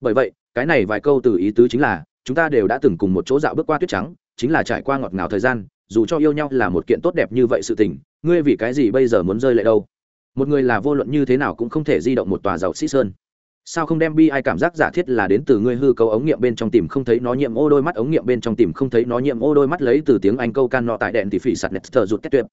Bởi vậy, cái này vài câu từ ý tứ chính là, chúng ta đều đã từng cùng một chỗ dạo bước qua tuyết trắng, chính là trải qua ngọt ngào thời gian, dù cho yêu nhau là một kiện tốt đẹp như vậy sự tình, ngươi vì cái gì bây giờ muốn rơi lại đâu? Một người là vô luận như thế nào cũng không thể di động một tòa giàu sĩ sơn. Sao không đem bi ai cảm giác giả thiết là đến từ ngươi hư cấu ống nghiệm bên trong tìm không thấy nó nhiễm ô đôi mắt, ống nghiệm bên trong tìm không thấy nó nhiễm ô đôi mắt lấy từ tiếng anh câu can nọ tại đèn thì phỉ sạt nét thờ rụt kết tuyệt.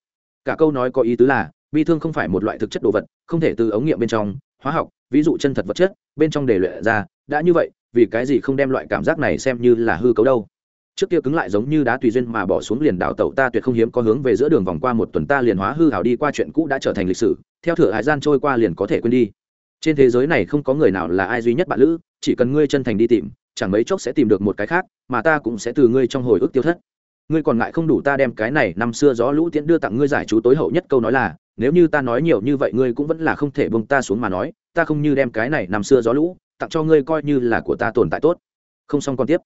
Cả câu nói có ý tứ là, bi thương không phải một loại thực chất đồ vật, không thể từ ống nghiệm bên trong hóa học, ví dụ chân thật vật chất, bên trong để luyện ra, đã như vậy, vì cái gì không đem loại cảm giác này xem như là hư cấu đâu? Trước kia cứng lại giống như đá tùy duyên mà bỏ xuống liền đảo tẩu ta tuyệt không hiếm có hướng về giữa đường vòng qua một tuần ta liền hóa hư hảo đi qua chuyện cũ đã trở thành lịch sử, theo thửa hải gian trôi qua liền có thể quên đi. Trên thế giới này không có người nào là ai duy nhất bạn lữ, chỉ cần ngươi chân thành đi tìm, chẳng mấy chốc sẽ tìm được một cái khác, mà ta cũng sẽ từ ngươi trong hồi ức tiêu thất. Ngươi còn ngại không đủ ta đem cái này năm xưa gió lũ tiễn đưa tặng ngươi giải chú tối hậu nhất câu nói là nếu như ta nói nhiều như vậy ngươi cũng vẫn là không thể bông ta xuống mà nói, ta không như đem cái này năm xưa gió lũ, tặng cho ngươi coi như là của ta tồn tại tốt. Không xong còn tiếp.